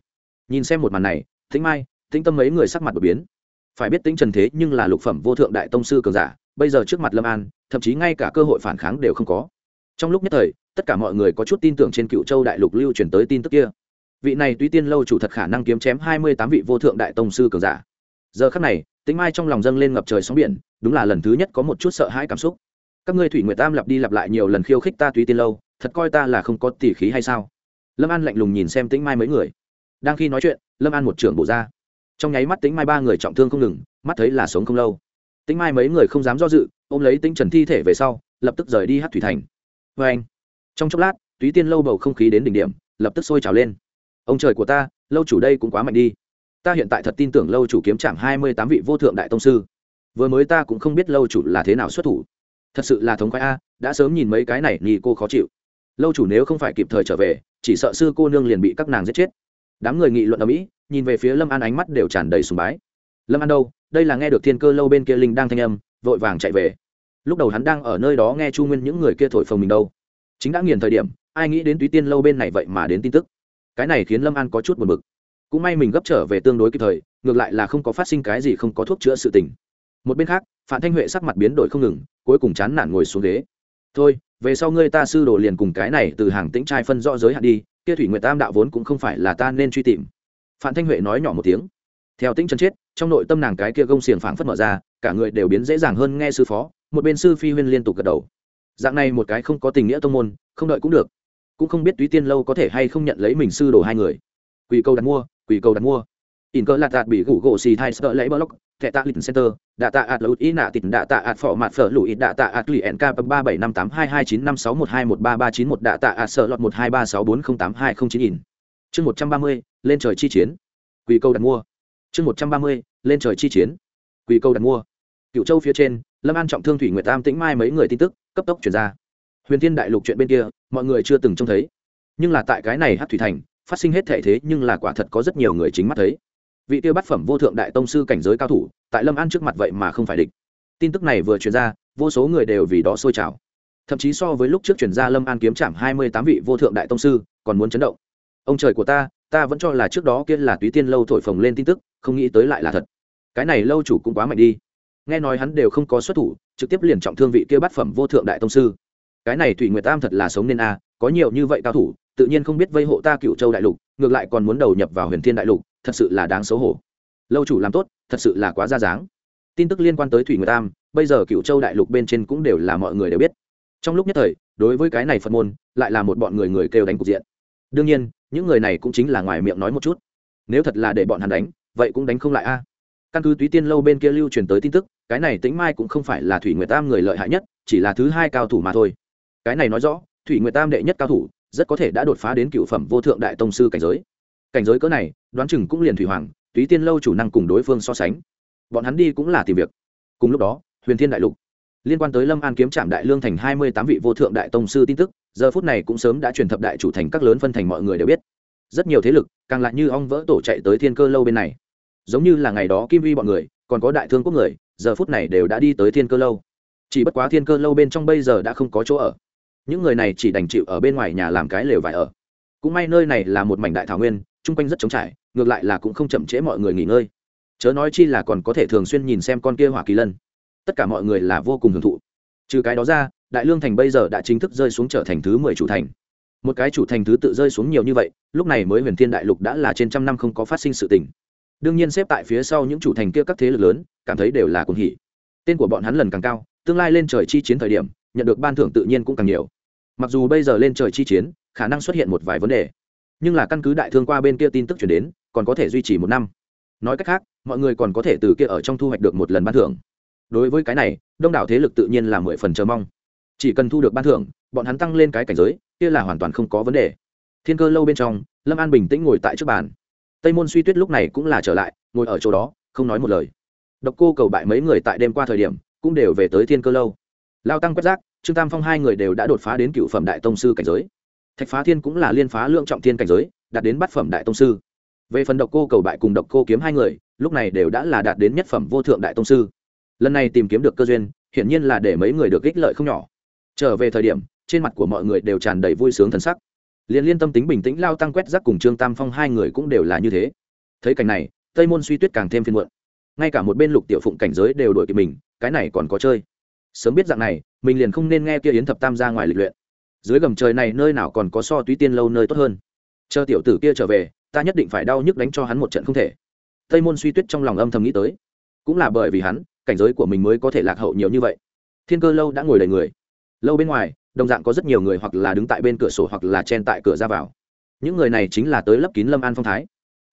Speaker 1: Nhìn xem một màn này thính mai, tĩnh tâm mấy người sắc mặt đột biến. Phải biết tính trần thế nhưng là lục phẩm vô thượng đại tông sư cường giả bây giờ trước mặt lâm an, thậm chí ngay cả cơ hội phản kháng đều không có. trong lúc nhất thời, tất cả mọi người có chút tin tưởng trên cựu châu đại lục lưu truyền tới tin tức kia. vị này tuy tiên lâu chủ thật khả năng kiếm chém hai mươi tám vị vô thượng đại tông sư cường giả. giờ khắc này tính mai trong lòng dâng lên ngập trời sóng biển, đúng là lần thứ nhất có một chút sợ hãi cảm xúc. các ngươi thủy nguyệt tam lặp đi lặp lại nhiều lần khiêu khích ta túy tiên lâu, thật coi ta là không có tỉ khí hay sao? lâm an lạnh lùng nhìn xem tĩnh mai mấy người. đang khi nói chuyện, lâm an một trưởng bổ ra. trong nháy mắt tĩnh mai ba người trọng thương không ngừng, mắt thấy là sống không lâu tĩnh mai mấy người không dám do dự, ôm lấy tĩnh trần thi thể về sau, lập tức rời đi hát thủy thành. Vê anh, trong chốc lát, túy tiên lâu bầu không khí đến đỉnh điểm, lập tức sôi trào lên. Ông trời của ta, lâu chủ đây cũng quá mạnh đi. Ta hiện tại thật tin tưởng lâu chủ kiếm chẳng hai mươi tám vị vô thượng đại tông sư. Vừa mới ta cũng không biết lâu chủ là thế nào xuất thủ. Thật sự là thống khoái a, đã sớm nhìn mấy cái này nhì cô khó chịu. Lâu chủ nếu không phải kịp thời trở về, chỉ sợ sư cô nương liền bị các nàng giết chết. Đám người nghị luận ở mỹ nhìn về phía lâm an ánh mắt đều tràn đầy sùng bái. Lâm an đâu? Đây là nghe được thiên cơ lâu bên kia linh đang thanh âm, vội vàng chạy về. Lúc đầu hắn đang ở nơi đó nghe chu nguyên những người kia thổi phồng mình đâu. Chính đã nghiền thời điểm, ai nghĩ đến túy tiên lâu bên này vậy mà đến tin tức. Cái này khiến lâm an có chút buồn bực. Cũng may mình gấp trở về tương đối kịp thời, ngược lại là không có phát sinh cái gì không có thuốc chữa sự tình. Một bên khác phạm thanh huệ sắc mặt biến đổi không ngừng, cuối cùng chán nản ngồi xuống ghế. Thôi, về sau ngươi ta sư đồ liền cùng cái này từ hàng tĩnh trai phân rõ giới hạn đi, kia thủy nguyệt tam đạo vốn cũng không phải là ta nên truy tìm. Phạm thanh huệ nói nhỏ một tiếng. Theo tĩnh chân chết trong nội tâm nàng cái kia gông xiềng phảng phất mở ra, cả người đều biến dễ dàng hơn nghe sư phó, một bên sư phi huyên liên tục gật đầu. Dạng này một cái không có tình nghĩa tông môn, không đợi cũng được. Cũng không biết túy tiên lâu có thể hay không nhận lấy mình sư đồ hai người. Quỳ câu đặt mua quỳ câu đặt mua. In cơ lạt đạt bị gủ gỗ xì thai sợ lấy block, thẻ tạ lịch center, đạ tạ ạt lụt ý nạ tịt, đạ tạ ạt phỏ mạt phở lụi đạ tạ ạt lụy nk ba bảy năm tám hai hai chín năm sáu một hai một ba ba chín một, đạ tạ ạt sợ lọt một hai ba sáu bốn không tám hai không chín nghìn chương một trăm ba mươi, lên trời chi chiến. Quỳ câu đặt mua chương một trăm ba mươi, lên trời chi chiến. Quỳ câu đặt mua. Cựu châu phía trên, lâm an trọng thương thủy nguyệt tam tĩnh mai mấy người tin tức, cấp tốc chuyển ra. Huyền thiên đại lục chuyện bên kia, mọi người chưa từng trông thấy. Nhưng là tại cái này hát thủy thành, phát sinh hết thể thế nhưng là quả thật có rất nhiều người chính mắt thấy. Vị tiêu bát phẩm vô thượng đại tông sư cảnh giới cao thủ, tại lâm an trước mặt vậy mà không phải địch. Tin tức này vừa truyền ra, vô số người đều vì đó sôi trào. Thậm chí so với lúc trước truyền ra lâm an kiếm trảm hai mươi tám vị vô thượng đại tông sư, còn muốn chấn động. Ông trời của ta ta vẫn cho là trước đó kia là túy tiên lâu thổi phồng lên tin tức, không nghĩ tới lại là thật. Cái này lâu chủ cũng quá mạnh đi. Nghe nói hắn đều không có xuất thủ, trực tiếp liền trọng thương vị kia bát phẩm vô thượng đại tông sư. Cái này thủy nguyệt tam thật là sống nên a, có nhiều như vậy cao thủ, tự nhiên không biết vây hộ ta cựu châu đại lục, ngược lại còn muốn đầu nhập vào huyền thiên đại lục, thật sự là đáng xấu hổ. Lâu chủ làm tốt, thật sự là quá ra dáng. Tin tức liên quan tới thủy nguyệt tam, bây giờ cựu châu đại lục bên trên cũng đều là mọi người đều biết. Trong lúc nhất thời, đối với cái này phật môn, lại là một bọn người người kêu đánh cục diện. Đương nhiên những người này cũng chính là ngoài miệng nói một chút. Nếu thật là để bọn hắn đánh, vậy cũng đánh không lại a. À. Căn cứ túy tiên lâu bên kia lưu truyền tới tin tức, cái này tĩnh mai cũng không phải là thủy nguyệt tam người lợi hại nhất, chỉ là thứ hai cao thủ mà thôi. Cái này nói rõ, thủy nguyệt tam đệ nhất cao thủ, rất có thể đã đột phá đến cựu phẩm vô thượng đại tông sư cảnh giới. Cảnh giới cỡ này, đoán chừng cũng liền thủy hoàng, túy tiên lâu chủ năng cùng đối phương so sánh. Bọn hắn đi cũng là tìm việc. Cùng lúc đó, huyền thiên đại lục, liên quan tới lâm an kiếm trạm đại lương thành hai mươi tám vị vô thượng đại tông sư tin tức giờ phút này cũng sớm đã truyền thập đại chủ thành các lớn phân thành mọi người đều biết. Rất nhiều thế lực, càng lại như ong vỡ tổ chạy tới thiên cơ lâu bên này. Giống như là ngày đó kim vi bọn người, còn có đại thương quốc người, giờ phút này đều đã đi tới thiên cơ lâu. Chỉ bất quá thiên cơ lâu bên trong bây giờ đã không có chỗ ở. Những người này chỉ đành chịu ở bên ngoài nhà làm cái lều vải ở. Cũng may nơi này là một mảnh đại thảo nguyên, chung quanh rất trống trải, ngược lại là cũng không chậm trễ mọi người nghỉ ngơi. Chớ nói chi là còn có thể thường xuyên nhìn xem con kia hỏa kỳ lân. Tất cả mọi người là vô cùng hưởng thụ. Trừ cái đó ra đại lương thành bây giờ đã chính thức rơi xuống trở thành thứ mười chủ thành. Một cái chủ thành thứ tự rơi xuống nhiều như vậy, lúc này mới huyền thiên đại lục đã là trên trăm năm không có phát sinh sự tình. Đương nhiên xếp tại phía sau những chủ thành kia các thế lực lớn, cảm thấy đều là cuồng hỉ. Tên của bọn hắn lần càng cao, tương lai lên trời chi chiến thời điểm, nhận được ban thưởng tự nhiên cũng càng nhiều. Mặc dù bây giờ lên trời chi chiến, khả năng xuất hiện một vài vấn đề. Nhưng là căn cứ đại thương qua bên kia tin tức chuyển đến, còn có thể duy trì một năm. Nói cách khác, mọi người còn có thể từ kia ở trong thu hoạch được một lần ban thưởng. Đối với cái này, đông đảo thế lực tự nhiên là mười phần chờ mong chỉ cần thu được ban thưởng, bọn hắn tăng lên cái cảnh giới, kia là hoàn toàn không có vấn đề. Thiên cơ lâu bên trong, lâm an bình tĩnh ngồi tại trước bàn. Tây môn suy tuyết lúc này cũng là trở lại, ngồi ở chỗ đó, không nói một lời. Độc cô cầu bại mấy người tại đêm qua thời điểm, cũng đều về tới thiên cơ lâu. Lao tăng quét rác, trương tam phong hai người đều đã đột phá đến cựu phẩm đại tông sư cảnh giới. Thạch phá thiên cũng là liên phá lượng trọng thiên cảnh giới, đạt đến bát phẩm đại tông sư. Về phần độc cô cầu bại cùng độc cô kiếm hai người, lúc này đều đã là đạt đến nhất phẩm vô thượng đại tông sư. Lần này tìm kiếm được cơ duyên, hiển nhiên là để mấy người được ích lợi không nhỏ trở về thời điểm, trên mặt của mọi người đều tràn đầy vui sướng thần sắc. Liên liên tâm tính bình tĩnh lao tăng quét rác cùng trương tam phong hai người cũng đều là như thế. Thấy cảnh này, tây môn suy tuyết càng thêm phiên muộn. Ngay cả một bên lục tiểu phụng cảnh giới đều đổi kịp mình, cái này còn có chơi. Sớm biết dạng này, mình liền không nên nghe kia yến thập tam ra ngoài lịch luyện. Dưới gầm trời này nơi nào còn có so túy tiên lâu nơi tốt hơn? Chờ tiểu tử kia trở về, ta nhất định phải đau nhức đánh cho hắn một trận không thể. Tây môn suy tuyết trong lòng âm thầm nghĩ tới. Cũng là bởi vì hắn, cảnh giới của mình mới có thể lạc hậu nhiều như vậy. Thiên cơ lâu đã ngồi đầy người lâu bên ngoài, đồng dạng có rất nhiều người hoặc là đứng tại bên cửa sổ hoặc là chen tại cửa ra vào. Những người này chính là tới lấp kín lâm an phong thái.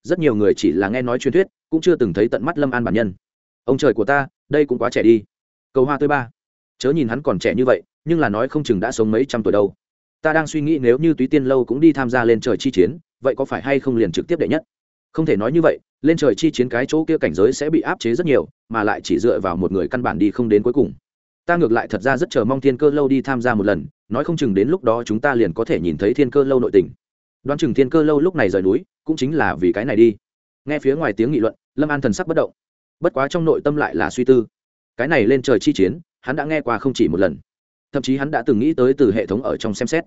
Speaker 1: Rất nhiều người chỉ là nghe nói truyền thuyết, cũng chưa từng thấy tận mắt lâm an bản nhân. Ông trời của ta, đây cũng quá trẻ đi. Cầu hoa tươi ba. Chớ nhìn hắn còn trẻ như vậy, nhưng là nói không chừng đã sống mấy trăm tuổi đâu. Ta đang suy nghĩ nếu như túy tiên lâu cũng đi tham gia lên trời chi chiến, vậy có phải hay không liền trực tiếp đệ nhất? Không thể nói như vậy, lên trời chi chiến cái chỗ kia cảnh giới sẽ bị áp chế rất nhiều, mà lại chỉ dựa vào một người căn bản đi không đến cuối cùng ta ngược lại thật ra rất chờ mong thiên cơ lâu đi tham gia một lần, nói không chừng đến lúc đó chúng ta liền có thể nhìn thấy thiên cơ lâu nội tình. Đoán chừng thiên cơ lâu lúc này rời núi, cũng chính là vì cái này đi. Nghe phía ngoài tiếng nghị luận, lâm an thần sắc bất động. Bất quá trong nội tâm lại là suy tư. Cái này lên trời chi chiến, hắn đã nghe qua không chỉ một lần. Thậm chí hắn đã từng nghĩ tới từ hệ thống ở trong xem xét.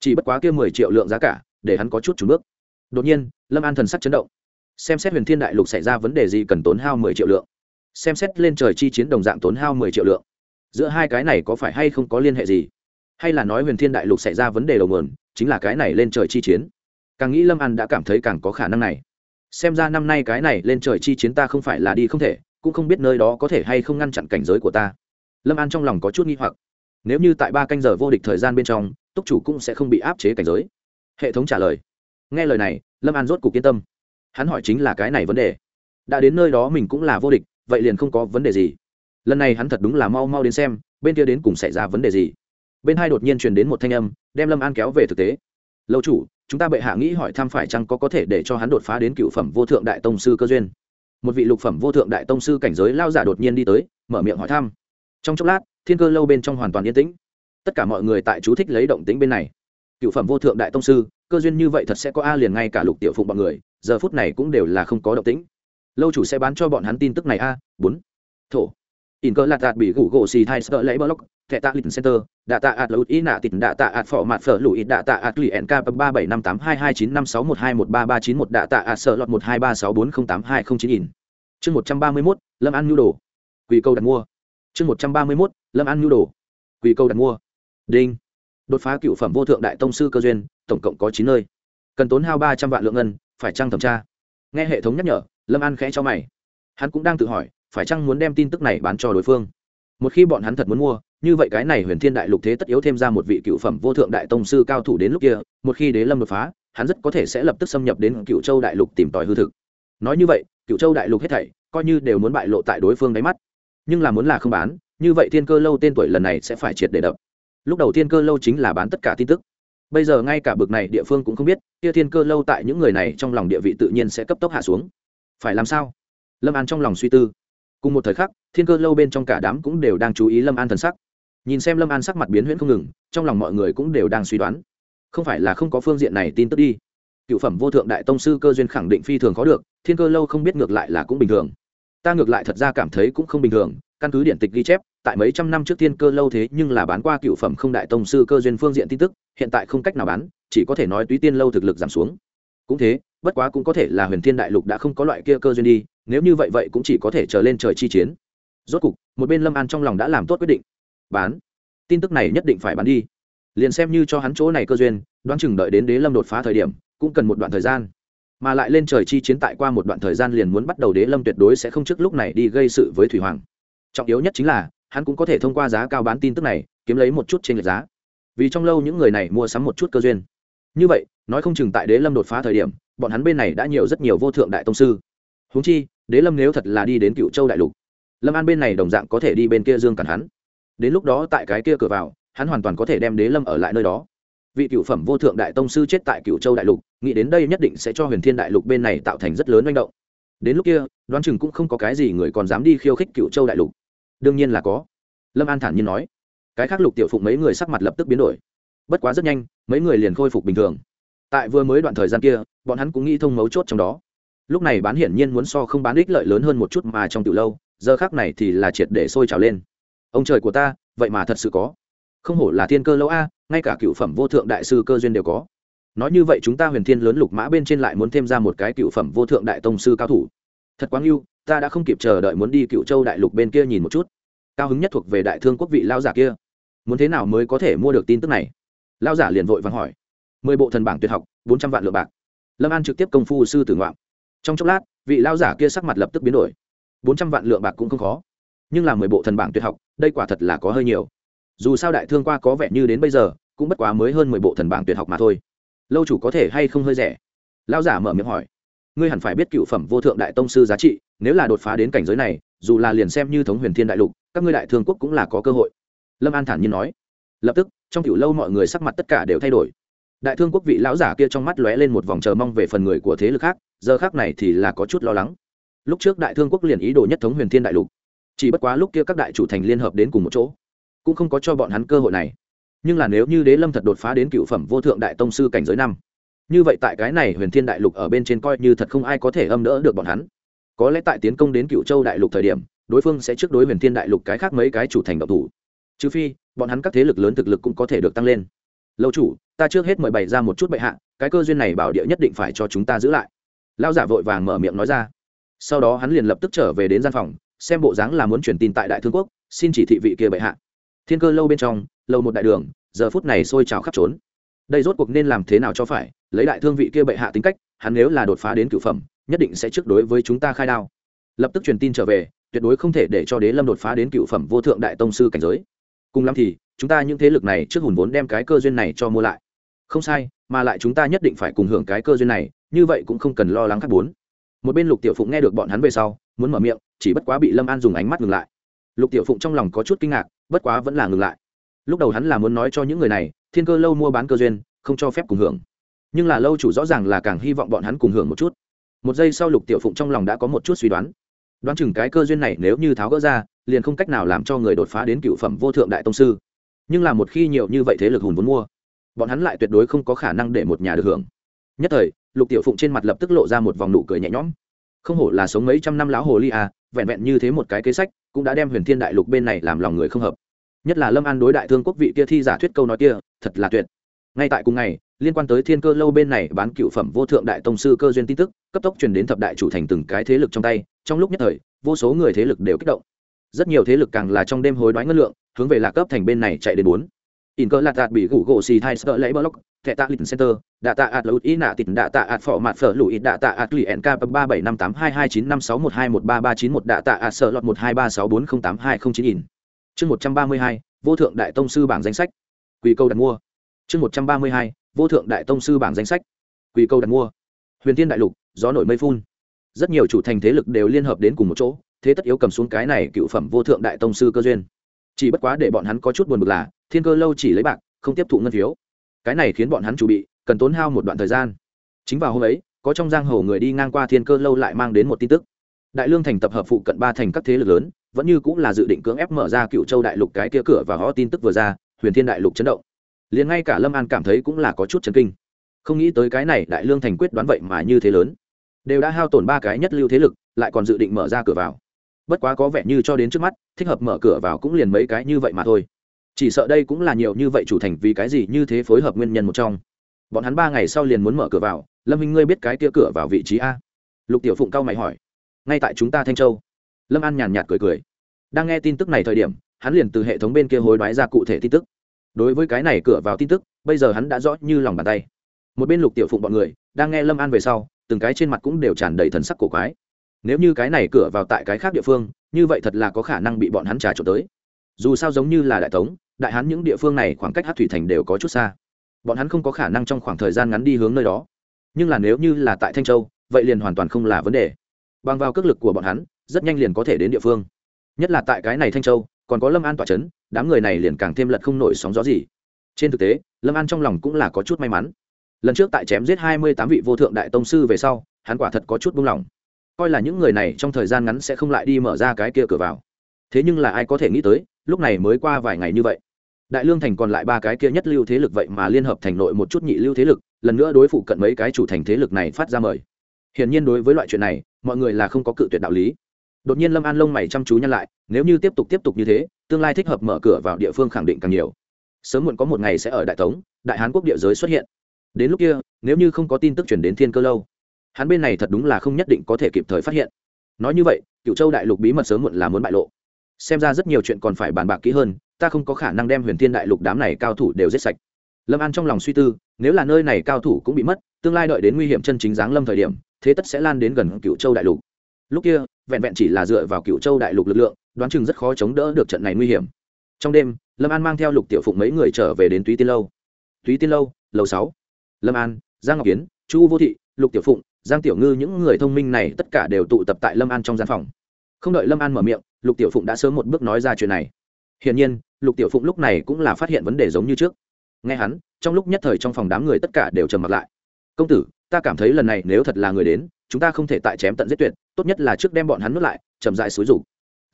Speaker 1: Chỉ bất quá kia mười triệu lượng giá cả, để hắn có chút chủ bước. Đột nhiên, lâm an thần sắc chấn động. Xem xét huyền thiên đại lục xảy ra vấn đề gì cần tốn hao mười triệu lượng. Xem xét lên trời chi chiến đồng dạng tốn hao mười triệu lượng giữa hai cái này có phải hay không có liên hệ gì? Hay là nói huyền thiên đại lục xảy ra vấn đề đầu mườn chính là cái này lên trời chi chiến? Càng nghĩ lâm an đã cảm thấy càng có khả năng này. Xem ra năm nay cái này lên trời chi chiến ta không phải là đi không thể, cũng không biết nơi đó có thể hay không ngăn chặn cảnh giới của ta. Lâm an trong lòng có chút nghi hoặc. Nếu như tại ba canh giờ vô địch thời gian bên trong, túc chủ cũng sẽ không bị áp chế cảnh giới. Hệ thống trả lời. Nghe lời này, lâm an rốt cuộc yên tâm. Hắn hỏi chính là cái này vấn đề. Đã đến nơi đó mình cũng là vô địch, vậy liền không có vấn đề gì lần này hắn thật đúng là mau mau đến xem, bên kia đến cùng xảy ra vấn đề gì. Bên hai đột nhiên truyền đến một thanh âm, đem lâm an kéo về thực tế. Lâu chủ, chúng ta bệ hạ nghĩ hỏi thăm phải chăng có có thể để cho hắn đột phá đến cựu phẩm vô thượng đại tông sư cơ duyên? Một vị lục phẩm vô thượng đại tông sư cảnh giới lao giả đột nhiên đi tới, mở miệng hỏi thăm. Trong chốc lát, thiên cơ lâu bên trong hoàn toàn yên tĩnh. Tất cả mọi người tại chú thích lấy động tĩnh bên này. Cựu phẩm vô thượng đại tông sư, cơ duyên như vậy thật sẽ có a liền ngay cả lục tiểu phụng bọn người, giờ phút này cũng đều là không có động tĩnh. Lâu chủ sẽ bán cho bọn hắn tin tức này a, bốn. Thổ in cơ lạt đạt bị gủ gỗ xì thai sợ lấy block, thẻ tạ lịch center, đạ tạ ạt lụt ý nạ tịt, đạ tạ ạt phỏ mặt phở lụi, đạ tạ ạt lì nk ba bảy năm tám hai hai chín năm sáu một hai một ba ba chín một, đạ tạ ạt sợ lọt một hai ba sáu bốn không tám hai không chín in. Chương một trăm ba mươi mốt, lâm ăn nhu đồ. Quỳ câu đặt mua. Chương một trăm ba mươi mốt, lâm ăn nhu đồ. Quỳ câu đặt mua. Đinh. Đột phá cựu phẩm vô thượng đại tông sư cơ duyên, tổng cộng có chín nơi. Cần tốn hao ba trăm vạn lượng ngân, phải trăng thẩm tra? Nghe hệ thống nhắc nhở, lâm an khẽ cho mày. Hắn cũng đang tự hỏi phải chăng muốn đem tin tức này bán cho đối phương? Một khi bọn hắn thật muốn mua, như vậy cái này huyền thiên đại lục thế tất yếu thêm ra một vị cựu phẩm vô thượng đại tông sư cao thủ đến lúc kia, một khi đế lâm đột phá, hắn rất có thể sẽ lập tức xâm nhập đến cựu châu đại lục tìm tòi hư thực. Nói như vậy, cựu châu đại lục hết thảy, coi như đều muốn bại lộ tại đối phương đáy mắt. Nhưng là muốn là không bán, như vậy thiên cơ lâu tên tuổi lần này sẽ phải triệt để đập. Lúc đầu thiên cơ lâu chính là bán tất cả tin tức. Bây giờ ngay cả bực này địa phương cũng không biết, kia thiên cơ lâu tại những người này trong lòng địa vị tự nhiên sẽ cấp tốc hạ xuống. Phải làm sao? Lâm an trong lòng suy tư cùng một thời khắc, thiên cơ lâu bên trong cả đám cũng đều đang chú ý lâm an thần sắc. Nhìn xem lâm an sắc mặt biến huyễn không ngừng, trong lòng mọi người cũng đều đang suy đoán. Không phải là không có phương diện này tin tức đi. Cựu phẩm vô thượng đại tông sư cơ duyên khẳng định phi thường có được, thiên cơ lâu không biết ngược lại là cũng bình thường. Ta ngược lại thật ra cảm thấy cũng không bình thường, căn cứ điện tịch ghi chép, tại mấy trăm năm trước thiên cơ lâu thế nhưng là bán qua cựu phẩm không đại tông sư cơ duyên phương diện tin tức, hiện tại không cách nào bán, chỉ có thể nói túy tiên lâu thực lực giảm xuống cũng thế, bất quá cũng có thể là huyền thiên đại lục đã không có loại kia cơ duyên đi, nếu như vậy vậy cũng chỉ có thể trở lên trời chi chiến. Rốt cục, một bên lâm an trong lòng đã làm tốt quyết định. Bán. Tin tức này nhất định phải bán đi. Liền xem như cho hắn chỗ này cơ duyên, đoán chừng đợi đến đế lâm đột phá thời điểm, cũng cần một đoạn thời gian. Mà lại lên trời chi chiến tại qua một đoạn thời gian liền muốn bắt đầu đế lâm tuyệt đối sẽ không trước lúc này đi gây sự với thủy hoàng. Trọng yếu nhất chính là, hắn cũng có thể thông qua giá cao bán tin tức này, kiếm lấy một chút trên lệch giá. Vì trong lâu những người này mua sắm một chút cơ duyên như vậy, nói không chừng tại đế lâm đột phá thời điểm, bọn hắn bên này đã nhiều rất nhiều vô thượng đại tông sư. Huống chi, đế lâm nếu thật là đi đến cựu châu đại lục, lâm an bên này đồng dạng có thể đi bên kia dương cản hắn. Đến lúc đó tại cái kia cửa vào, hắn hoàn toàn có thể đem đế lâm ở lại nơi đó. Vị cựu phẩm vô thượng đại tông sư chết tại cựu châu đại lục, nghĩ đến đây nhất định sẽ cho huyền thiên đại lục bên này tạo thành rất lớn manh động. Đến lúc kia, đoán chừng cũng không có cái gì người còn dám đi khiêu khích cựu châu đại lục. Đương nhiên là có. Lâm an thản nhiên nói. Cái khác lục tiểu phụng mấy người sắc mặt lập tức biến đổi bất quá rất nhanh, mấy người liền khôi phục bình thường. Tại vừa mới đoạn thời gian kia, bọn hắn cũng nghĩ thông mấu chốt trong đó. Lúc này bán hiển nhiên muốn so không bán ích lợi lớn hơn một chút mà trong từ lâu, giờ khác này thì là triệt để sôi trào lên. Ông trời của ta, vậy mà thật sự có. Không hổ là thiên cơ lâu a, ngay cả cựu phẩm vô thượng đại sư cơ duyên đều có. Nói như vậy chúng ta huyền thiên lớn lục mã bên trên lại muốn thêm ra một cái cựu phẩm vô thượng đại tông sư cao thủ. Thật quá ngưu ta đã không kịp chờ đợi muốn đi cựu châu đại lục bên kia nhìn một chút. Cao hứng nhất thuộc về đại thương quốc vị lao giả kia. Muốn thế nào mới có thể mua được tin tức này? Lao giả liền vội vàng hỏi, mười bộ thần bảng tuyệt học, bốn trăm vạn lượng bạc. Lâm an trực tiếp công phu sư tử ngoạm. Trong chốc lát, vị lao giả kia sắc mặt lập tức biến đổi. Bốn trăm vạn lượng bạc cũng không khó, nhưng là mười bộ thần bảng tuyệt học, đây quả thật là có hơi nhiều. Dù sao đại thương qua có vẻ như đến bây giờ, cũng bất quá mới hơn mười bộ thần bảng tuyệt học mà thôi. Lâu chủ có thể hay không hơi rẻ? Lao giả mở miệng hỏi, ngươi hẳn phải biết cựu phẩm vô thượng đại tông sư giá trị, nếu là đột phá đến cảnh giới này, dù là liền xem như thống huyền thiên đại lục, các ngươi đại thương quốc cũng là có cơ hội. Lâm an thản nhiên nói lập tức, trong cựu lâu mọi người sắc mặt tất cả đều thay đổi. Đại thương quốc vị lão giả kia trong mắt lóe lên một vòng chờ mong về phần người của thế lực khác, giờ khác này thì là có chút lo lắng. Lúc trước đại thương quốc liền ý đồ nhất thống huyền thiên đại lục. Chỉ bất quá lúc kia các đại chủ thành liên hợp đến cùng một chỗ, cũng không có cho bọn hắn cơ hội này. Nhưng là nếu như đế lâm thật đột phá đến cựu phẩm vô thượng đại tông sư cảnh giới năm, như vậy tại cái này huyền thiên đại lục ở bên trên coi như thật không ai có thể âm đỡ được bọn hắn. Có lẽ tại tiến công đến cựu châu đại lục thời điểm, đối phương sẽ trước đối huyền thiên đại lục cái khác mấy cái chủ thành độc thủ. Trừ phi bọn hắn các thế lực lớn thực lực cũng có thể được tăng lên. Lâu chủ, ta trước hết mời bày ra một chút bệ hạ, cái cơ duyên này bảo địa nhất định phải cho chúng ta giữ lại. Lao giả vội vàng mở miệng nói ra. Sau đó hắn liền lập tức trở về đến gian phòng, xem bộ dáng là muốn truyền tin tại đại thương quốc, xin chỉ thị vị kia bệ hạ. Thiên cơ lâu bên trong, lâu một đại đường, giờ phút này sôi trào khắp trốn. Đây rốt cuộc nên làm thế nào cho phải, lấy đại thương vị kia bệ hạ tính cách, hắn nếu là đột phá đến cựu phẩm, nhất định sẽ trước đối với chúng ta khai đao. Lập tức truyền tin trở về, tuyệt đối không thể để cho đế lâm đột phá đến cựu phẩm vô thượng đại tông sư cảnh giới cùng lắm thì chúng ta những thế lực này trước hùn vốn đem cái cơ duyên này cho mua lại. Không sai, mà lại chúng ta nhất định phải cùng hưởng cái cơ duyên này, như vậy cũng không cần lo lắng các bốn. Một bên lục tiểu phụng nghe được bọn hắn về sau, muốn mở miệng, chỉ bất quá bị lâm an dùng ánh mắt ngừng lại. Lục tiểu phụng trong lòng có chút kinh ngạc, bất quá vẫn là ngừng lại. Lúc đầu hắn là muốn nói cho những người này, thiên cơ lâu mua bán cơ duyên, không cho phép cùng hưởng. Nhưng là lâu chủ rõ ràng là càng hy vọng bọn hắn cùng hưởng một chút. Một giây sau lục tiểu phụng trong lòng đã có một chút suy đoán đoán chừng cái cơ duyên này nếu như tháo gỡ ra, liền không cách nào làm cho người đột phá đến cựu phẩm vô thượng đại tông sư. Nhưng là một khi nhiều như vậy thế lực hùn vốn mua, bọn hắn lại tuyệt đối không có khả năng để một nhà được hưởng. Nhất thời, lục tiểu phụng trên mặt lập tức lộ ra một vòng nụ cười nhẹ nhõm. Không hổ là sống mấy trăm năm lão hồ ly à vẹn vẹn như thế một cái kế sách, cũng đã đem huyền thiên đại lục bên này làm lòng người không hợp. Nhất là lâm an đối đại thương quốc vị kia thi giả thuyết câu nói kia, thật là tuyệt. Ngay tại cùng ngày liên quan tới thiên cơ lâu bên này bán cựu phẩm vô thượng đại tông sư cơ duyên tin tức, cấp tốc truyền đến thập đại chủ thành từng cái thế lực trong tay, trong lúc nhất thời, vô số người thế lực đều kích động. Rất nhiều thế lực càng là trong đêm hối đoái ngân lượng, hướng về lạc cấp thành bên này chạy đến bốn. In cơ lạc đạt bị gủ gỗ xì thai sợ lấy block thẻ tạ lịch center, đạ tạ ạt lụt ý nạ tịt, đạ tạ ạt phỏ mạt phở lụi đạ tạ ạt lì nk ba bảy năm tám hai hai chín năm sáu một hai một ba ba chín một, đạ tạ ạt sợ lọt một hai ba sáu bốn không tám hai không chín in. Chương một trăm ba mươi hai, vô thượng đại tông sư bảng danh sách. Quỳ câu đặt mua. Chương một trăm ba mươi hai vô thượng đại tông sư bảng danh sách. Quỳ câu đặt mua. Huyền tiên đại lục, gió nổi mây phun. Rất nhiều chủ thành thế lực đều liên hợp đến cùng một chỗ, thế tất yếu cầm xuống cái này cựu phẩm vô thượng đại tông sư cơ duyên. Chỉ bất quá để bọn hắn có chút buồn bực là, thiên cơ lâu chỉ lấy bạc, không tiếp thụ ngân phiếu. Cái này khiến bọn hắn chuẩn bị, cần tốn hao một đoạn thời gian. Chính vào hôm ấy, có trong giang hồ người đi ngang qua thiên cơ lâu lại mang đến một tin tức. Đại lương thành tập hợp phụ cận ba thành các thế lực lớn, vẫn như cũng là dự định cưỡng ép mở ra cựu châu đại lục cái kia cửa và họ tin tức vừa ra, huyền thiên đại lục chấn động liền ngay cả lâm an cảm thấy cũng là có chút chấn kinh. Không nghĩ tới cái này đại lương thành quyết đoán vậy mà như thế lớn. Đều đã hao tổn ba cái nhất lưu thế lực, lại còn dự định mở ra cửa vào. Bất quá có vẻ như cho đến trước mắt, thích hợp mở cửa vào cũng liền mấy cái như vậy mà thôi. Chỉ sợ đây cũng là nhiều như vậy chủ thành vì cái gì như thế phối hợp nguyên nhân một trong. Bọn hắn ba ngày sau liền muốn mở cửa vào, lâm minh ngươi biết cái kia cửa vào vị trí a? Lục tiểu phụng cao mày hỏi. Ngay tại chúng ta thanh châu. Lâm an nhàn nhạt cười cười. Đang nghe tin tức này thời điểm, hắn liền từ hệ thống bên kia hối đoái ra cụ thể tin tức đối với cái này cửa vào tin tức, bây giờ hắn đã rõ như lòng bàn tay. Một bên lục tiểu phụng bọn người, đang nghe lâm an về sau, từng cái trên mặt cũng đều tràn đầy thần sắc cổ quái. Nếu như cái này cửa vào tại cái khác địa phương, như vậy thật là có khả năng bị bọn hắn trà trộn tới. Dù sao giống như là đại tống, đại hán những địa phương này khoảng cách hát thủy thành đều có chút xa. Bọn hắn không có khả năng trong khoảng thời gian ngắn đi hướng nơi đó. Nhưng là nếu như là tại thanh châu, vậy liền hoàn toàn không là vấn đề. Bằng vào cước lực của bọn hắn, rất nhanh liền có thể đến địa phương. Nhất là tại cái này thanh châu, còn có lâm an tỏa c h ấ n đám người này liền càng thêm lật không nổi sóng gió gì. Trên thực tế, lâm an trong lòng cũng là có chút may mắn. Lần trước tại chém giết hai mươi tám vị vô thượng đại tông sư về sau, hắn quả thật có chút buông lỏng. Coi là những người này trong thời gian ngắn sẽ không lại đi mở ra cái kia cửa vào. Thế nhưng là ai có thể nghĩ tới, lúc này mới qua vài ngày như vậy. Đại lương thành còn lại ba cái kia nhất lưu thế lực vậy mà liên hợp thành nội một chút nhị lưu thế lực, lần nữa đối phụ cận mấy cái chủ thành thế lực này phát ra mời. Hiển nhiên đối với loại chuyện này, mọi người là không có cự tuyệt đạo lý. Đột nhiên lâm an lông mày chăm chú nhăn lại, nếu như tiếp tục tiếp tục như thế tương lai thích hợp mở cửa vào địa phương khẳng định càng nhiều. Sớm muộn có một ngày sẽ ở đại tống, đại hán quốc địa giới xuất hiện. Đến lúc kia, nếu như không có tin tức chuyển đến thiên cơ lâu, hắn bên này thật đúng là không nhất định có thể kịp thời phát hiện. Nói như vậy cựu châu đại lục bí mật sớm muộn là muốn bại lộ. Xem ra rất nhiều chuyện còn phải bàn bạc kỹ hơn, ta không có khả năng đem huyền thiên đại lục đám này cao thủ đều giết sạch. Lâm an trong lòng suy tư, nếu là nơi này cao thủ cũng bị mất, tương lai đợi đến nguy hiểm chân chính giáng lâm thời điểm, thế tất sẽ lan đến gần cựu châu đại lục. Lúc kia, vẹn vẹn chỉ là dựa vào cựu châu đại lục lực lượng đoán chừng rất khó chống đỡ được trận này nguy hiểm. Trong đêm, lâm an mang theo lục tiểu phụng mấy người trở về đến túy tiên lâu. Túy tiên lâu, lầu sáu. Lâm an, giang ngọc kiến, chu vô thị, lục tiểu phụng, giang tiểu ngư những người thông minh này tất cả đều tụ tập tại lâm an trong gian phòng. Không đợi lâm an mở miệng, lục tiểu phụng đã sớm một bước nói ra chuyện này. Hiển nhiên, lục tiểu phụng lúc này cũng là phát hiện vấn đề giống như trước. Nghe hắn, trong lúc nhất thời trong phòng đám người tất cả đều trầm mặt lại. Công tử, ta cảm thấy lần này nếu thật là người đến, chúng ta không thể tại chém tận giết tuyệt, tốt nhất là trước đem bọn hắn nuốt lại, chậm dại xúi rục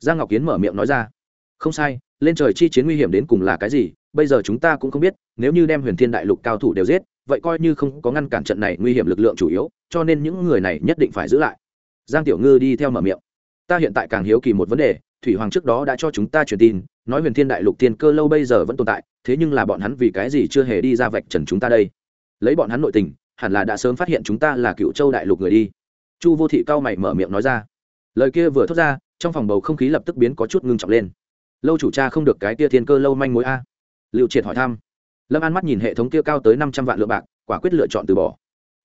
Speaker 1: giang ngọc kiến mở miệng nói ra. Không sai, lên trời chi chiến nguy hiểm đến cùng là cái gì, bây giờ chúng ta cũng không biết, nếu như đem huyền thiên đại lục cao thủ đều giết, vậy coi như không có ngăn cản trận này nguy hiểm lực lượng chủ yếu, cho nên những người này nhất định phải giữ lại. Giang tiểu ngư đi theo mở miệng. Ta hiện tại càng hiếu kỳ một vấn đề, thủy hoàng trước đó đã cho chúng ta truyền tin, nói huyền thiên đại lục tiên cơ lâu bây giờ vẫn tồn tại, thế nhưng là bọn hắn vì cái gì chưa hề đi ra vạch trần chúng ta đây? Lấy bọn hắn nội tình, hẳn là đã sớm phát hiện chúng ta là cựu châu đại lục người đi. Chu vô thị cao mày mở miệng nói ra. Lời kia vừa thốt ra trong phòng bầu không khí lập tức biến có chút ngưng trọng lên. Lâu chủ cha không được cái tia thiên cơ lâu manh mối a. Liệu triệt hỏi thăm. Lâm an mắt nhìn hệ thống kia cao tới năm trăm vạn lượng bạc, quả quyết lựa chọn từ bỏ.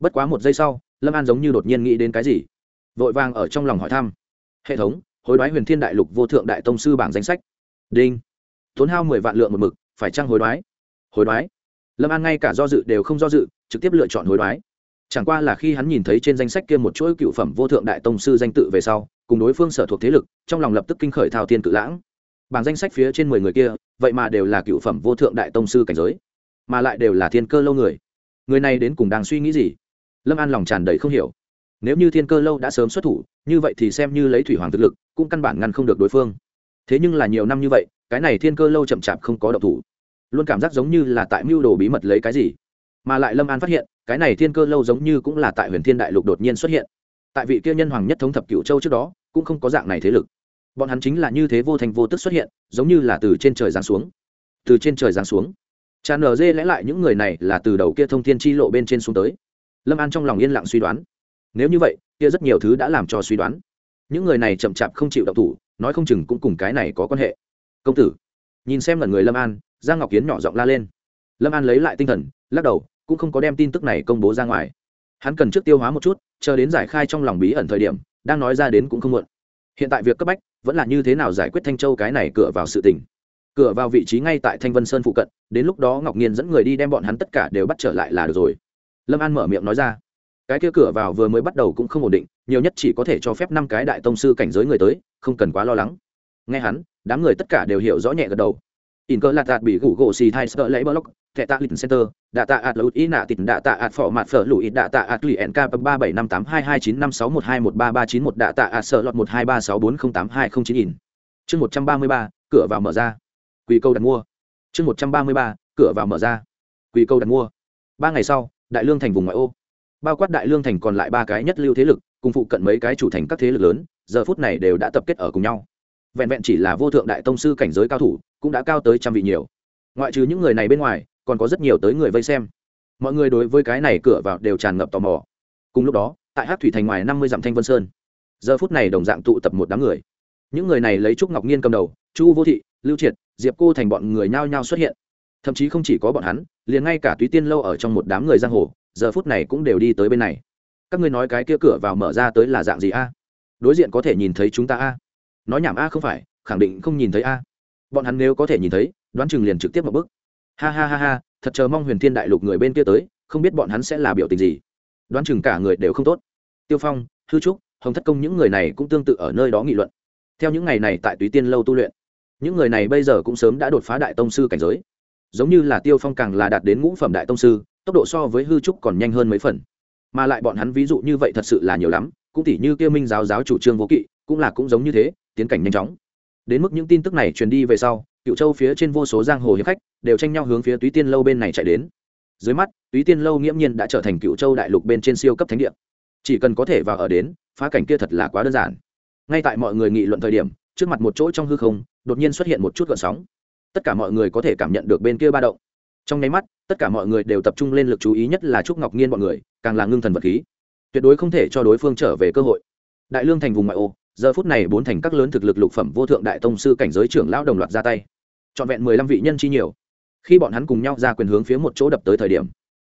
Speaker 1: Bất quá một giây sau, lâm an giống như đột nhiên nghĩ đến cái gì. Vội vàng ở trong lòng hỏi thăm. Hệ thống, hối đoái huyền thiên đại lục vô thượng đại tông sư bảng danh sách. Đinh. Tốn hao mười vạn lượng một mực, phải trăng hối đoái? Hối đoái. Lâm an ngay cả do dự đều không do dự, trực tiếp lựa chọn hối đoái. Chẳng qua là khi hắn nhìn thấy trên danh sách kia một chuỗi cựu phẩm vô thượng đại tông sư danh tự về sau cùng đối phương sở thuộc thế lực, trong lòng lập tức kinh khởi thao thiên cự lãng. Bảng danh sách phía trên mười người kia, vậy mà đều là cựu phẩm vô thượng đại tông sư cảnh giới, mà lại đều là thiên cơ lâu người. Người này đến cùng đang suy nghĩ gì? Lâm an lòng tràn đầy không hiểu. Nếu như thiên cơ lâu đã sớm xuất thủ, như vậy thì xem như lấy thủy hoàng thực lực, cũng căn bản ngăn không được đối phương. Thế nhưng là nhiều năm như vậy, cái này thiên cơ lâu chậm chạp không có độc thủ. Luôn cảm giác giống như là tại mưu đồ bí mật lấy cái gì. Mà lại lâm an phát hiện, cái này thiên cơ lâu giống như cũng là tại huyền thiên đại lục đột nhiên xuất hiện. Tại vị kia nhân hoàng nhất thống thập cựu châu trước đó cũng không có dạng này thế lực. Bọn hắn chính là như thế vô thành vô tức xuất hiện, giống như là từ trên trời giáng xuống. Từ trên trời giáng xuống. Tràn nở dê lẽ lại những người này là từ đầu kia thông thiên chi lộ bên trên xuống tới. Lâm an trong lòng yên lặng suy đoán. Nếu như vậy, kia rất nhiều thứ đã làm cho suy đoán. Những người này chậm chạp không chịu đậu thủ, nói không chừng cũng cùng cái này có quan hệ. Công tử, nhìn xem lần người lâm an, giang ngọc kiến nhỏ giọng la lên. Lâm an lấy lại tinh thần, lắc đầu, cũng không có đem tin tức này công bố ra ngoài. Hắn cần trước tiêu hóa một chút, chờ đến giải khai trong lòng bí ẩn thời điểm đang nói ra đến cũng không muộn. Hiện tại việc cấp bách vẫn là như thế nào giải quyết thanh châu cái này cửa vào sự tình. Cửa vào vị trí ngay tại thanh vân sơn phụ cận, đến lúc đó ngọc nhiên dẫn người đi đem bọn hắn tất cả đều bắt trở lại là được rồi. Lâm an mở miệng nói ra, cái kia cửa vào vừa mới bắt đầu cũng không ổn định, nhiều nhất chỉ có thể cho phép năm cái đại tông sư cảnh giới người tới, không cần quá lo lắng. Nghe hắn, đám người tất cả đều hiểu rõ nhẹ gật đầu in cơ lạt đạt bị gủ gỗ xì thai sợ lấy block, thẻ tạ lịch center, đạ tạ ạt lụt ý nạ tịt, đạ tạ ạt phỏ mạt phở lụi đạ tạ ạt lụy nk ba bảy năm tám hai hai chín năm sáu một hai một ba ba chín một, đạ tạ ạt sợ lọt một hai ba sáu bốn không tám hai không chín in. Chương một trăm ba mươi ba, cửa vào mở ra. Quỳ câu đặt mua. Chương một trăm ba mươi ba, cửa vào mở ra. Quỳ câu đặt mua. Ba ngày sau, đại lương thành vùng ngoại ô. Bao quát đại lương thành còn lại ba cái nhất lưu thế lực, cùng phụ cận mấy cái chủ thành các thế lực lớn, giờ phút này đều đã tập kết ở cùng nhau. Vẹn vẹn chỉ là vô thượng đại tông sư cảnh giới cao thủ cũng đã cao tới trăm vị nhiều. Ngoại trừ những người này bên ngoài, còn có rất nhiều tới người vây xem. Mọi người đối với cái này cửa vào đều tràn ngập tò mò. Cùng lúc đó, tại hát thủy thành ngoài năm mươi dặm thanh vân sơn, giờ phút này đồng dạng tụ tập một đám người. Những người này lấy trúc ngọc nhiên cầm đầu, chu vô thị, lưu triệt, diệp cô thành bọn người nhao nhao xuất hiện. Thậm chí không chỉ có bọn hắn, liền ngay cả túy tiên lâu ở trong một đám người giang hồ, giờ phút này cũng đều đi tới bên này. Các ngươi nói cái kia cửa vào mở ra tới là dạng gì a? Đối diện có thể nhìn thấy chúng ta a? Nói nhảm a không phải, khẳng định không nhìn thấy a bọn hắn nếu có thể nhìn thấy, đoán chừng liền trực tiếp một bước. Ha ha ha ha, thật chờ mong huyền thiên đại lục người bên kia tới, không biết bọn hắn sẽ là biểu tình gì. Đoán chừng cả người đều không tốt. Tiêu phong, hư trúc, hồng thất công những người này cũng tương tự ở nơi đó nghị luận. Theo những ngày này tại túy tiên lâu tu luyện, những người này bây giờ cũng sớm đã đột phá đại tông sư cảnh giới. Giống như là tiêu phong càng là đạt đến ngũ phẩm đại tông sư, tốc độ so với hư trúc còn nhanh hơn mấy phần. Mà lại bọn hắn ví dụ như vậy thật sự là nhiều lắm, cũng tỉ như kia minh giáo giáo chủ trương vô kỵ, cũng là cũng giống như thế, tiến cảnh nhanh chóng đến mức những tin tức này truyền đi về sau, cựu châu phía trên vô số giang hồ hiệp khách đều tranh nhau hướng phía túy tiên lâu bên này chạy đến. Dưới mắt, túy tiên lâu nghiễm nhiên đã trở thành cựu châu đại lục bên trên siêu cấp thánh địa. Chỉ cần có thể vào ở đến, phá cảnh kia thật là quá đơn giản. Ngay tại mọi người nghị luận thời điểm, trước mặt một chỗ trong hư không, đột nhiên xuất hiện một chút gợn sóng. Tất cả mọi người có thể cảm nhận được bên kia ba động. Trong nháy mắt, tất cả mọi người đều tập trung lên lực chú ý nhất là trúc ngọc nhiên bọn người, càng là ngưng thần vật khí. Tuyệt đối không thể cho đối phương trở về cơ hội. Đại lương thành vùng ngoại ô giờ phút này bốn thành các lớn thực lực lục phẩm vô thượng đại tông sư cảnh giới trưởng lão đồng loạt ra tay. Trọn vẹn mười lăm vị nhân chi nhiều. Khi bọn hắn cùng nhau ra quyền hướng phía một chỗ đập tới thời điểm,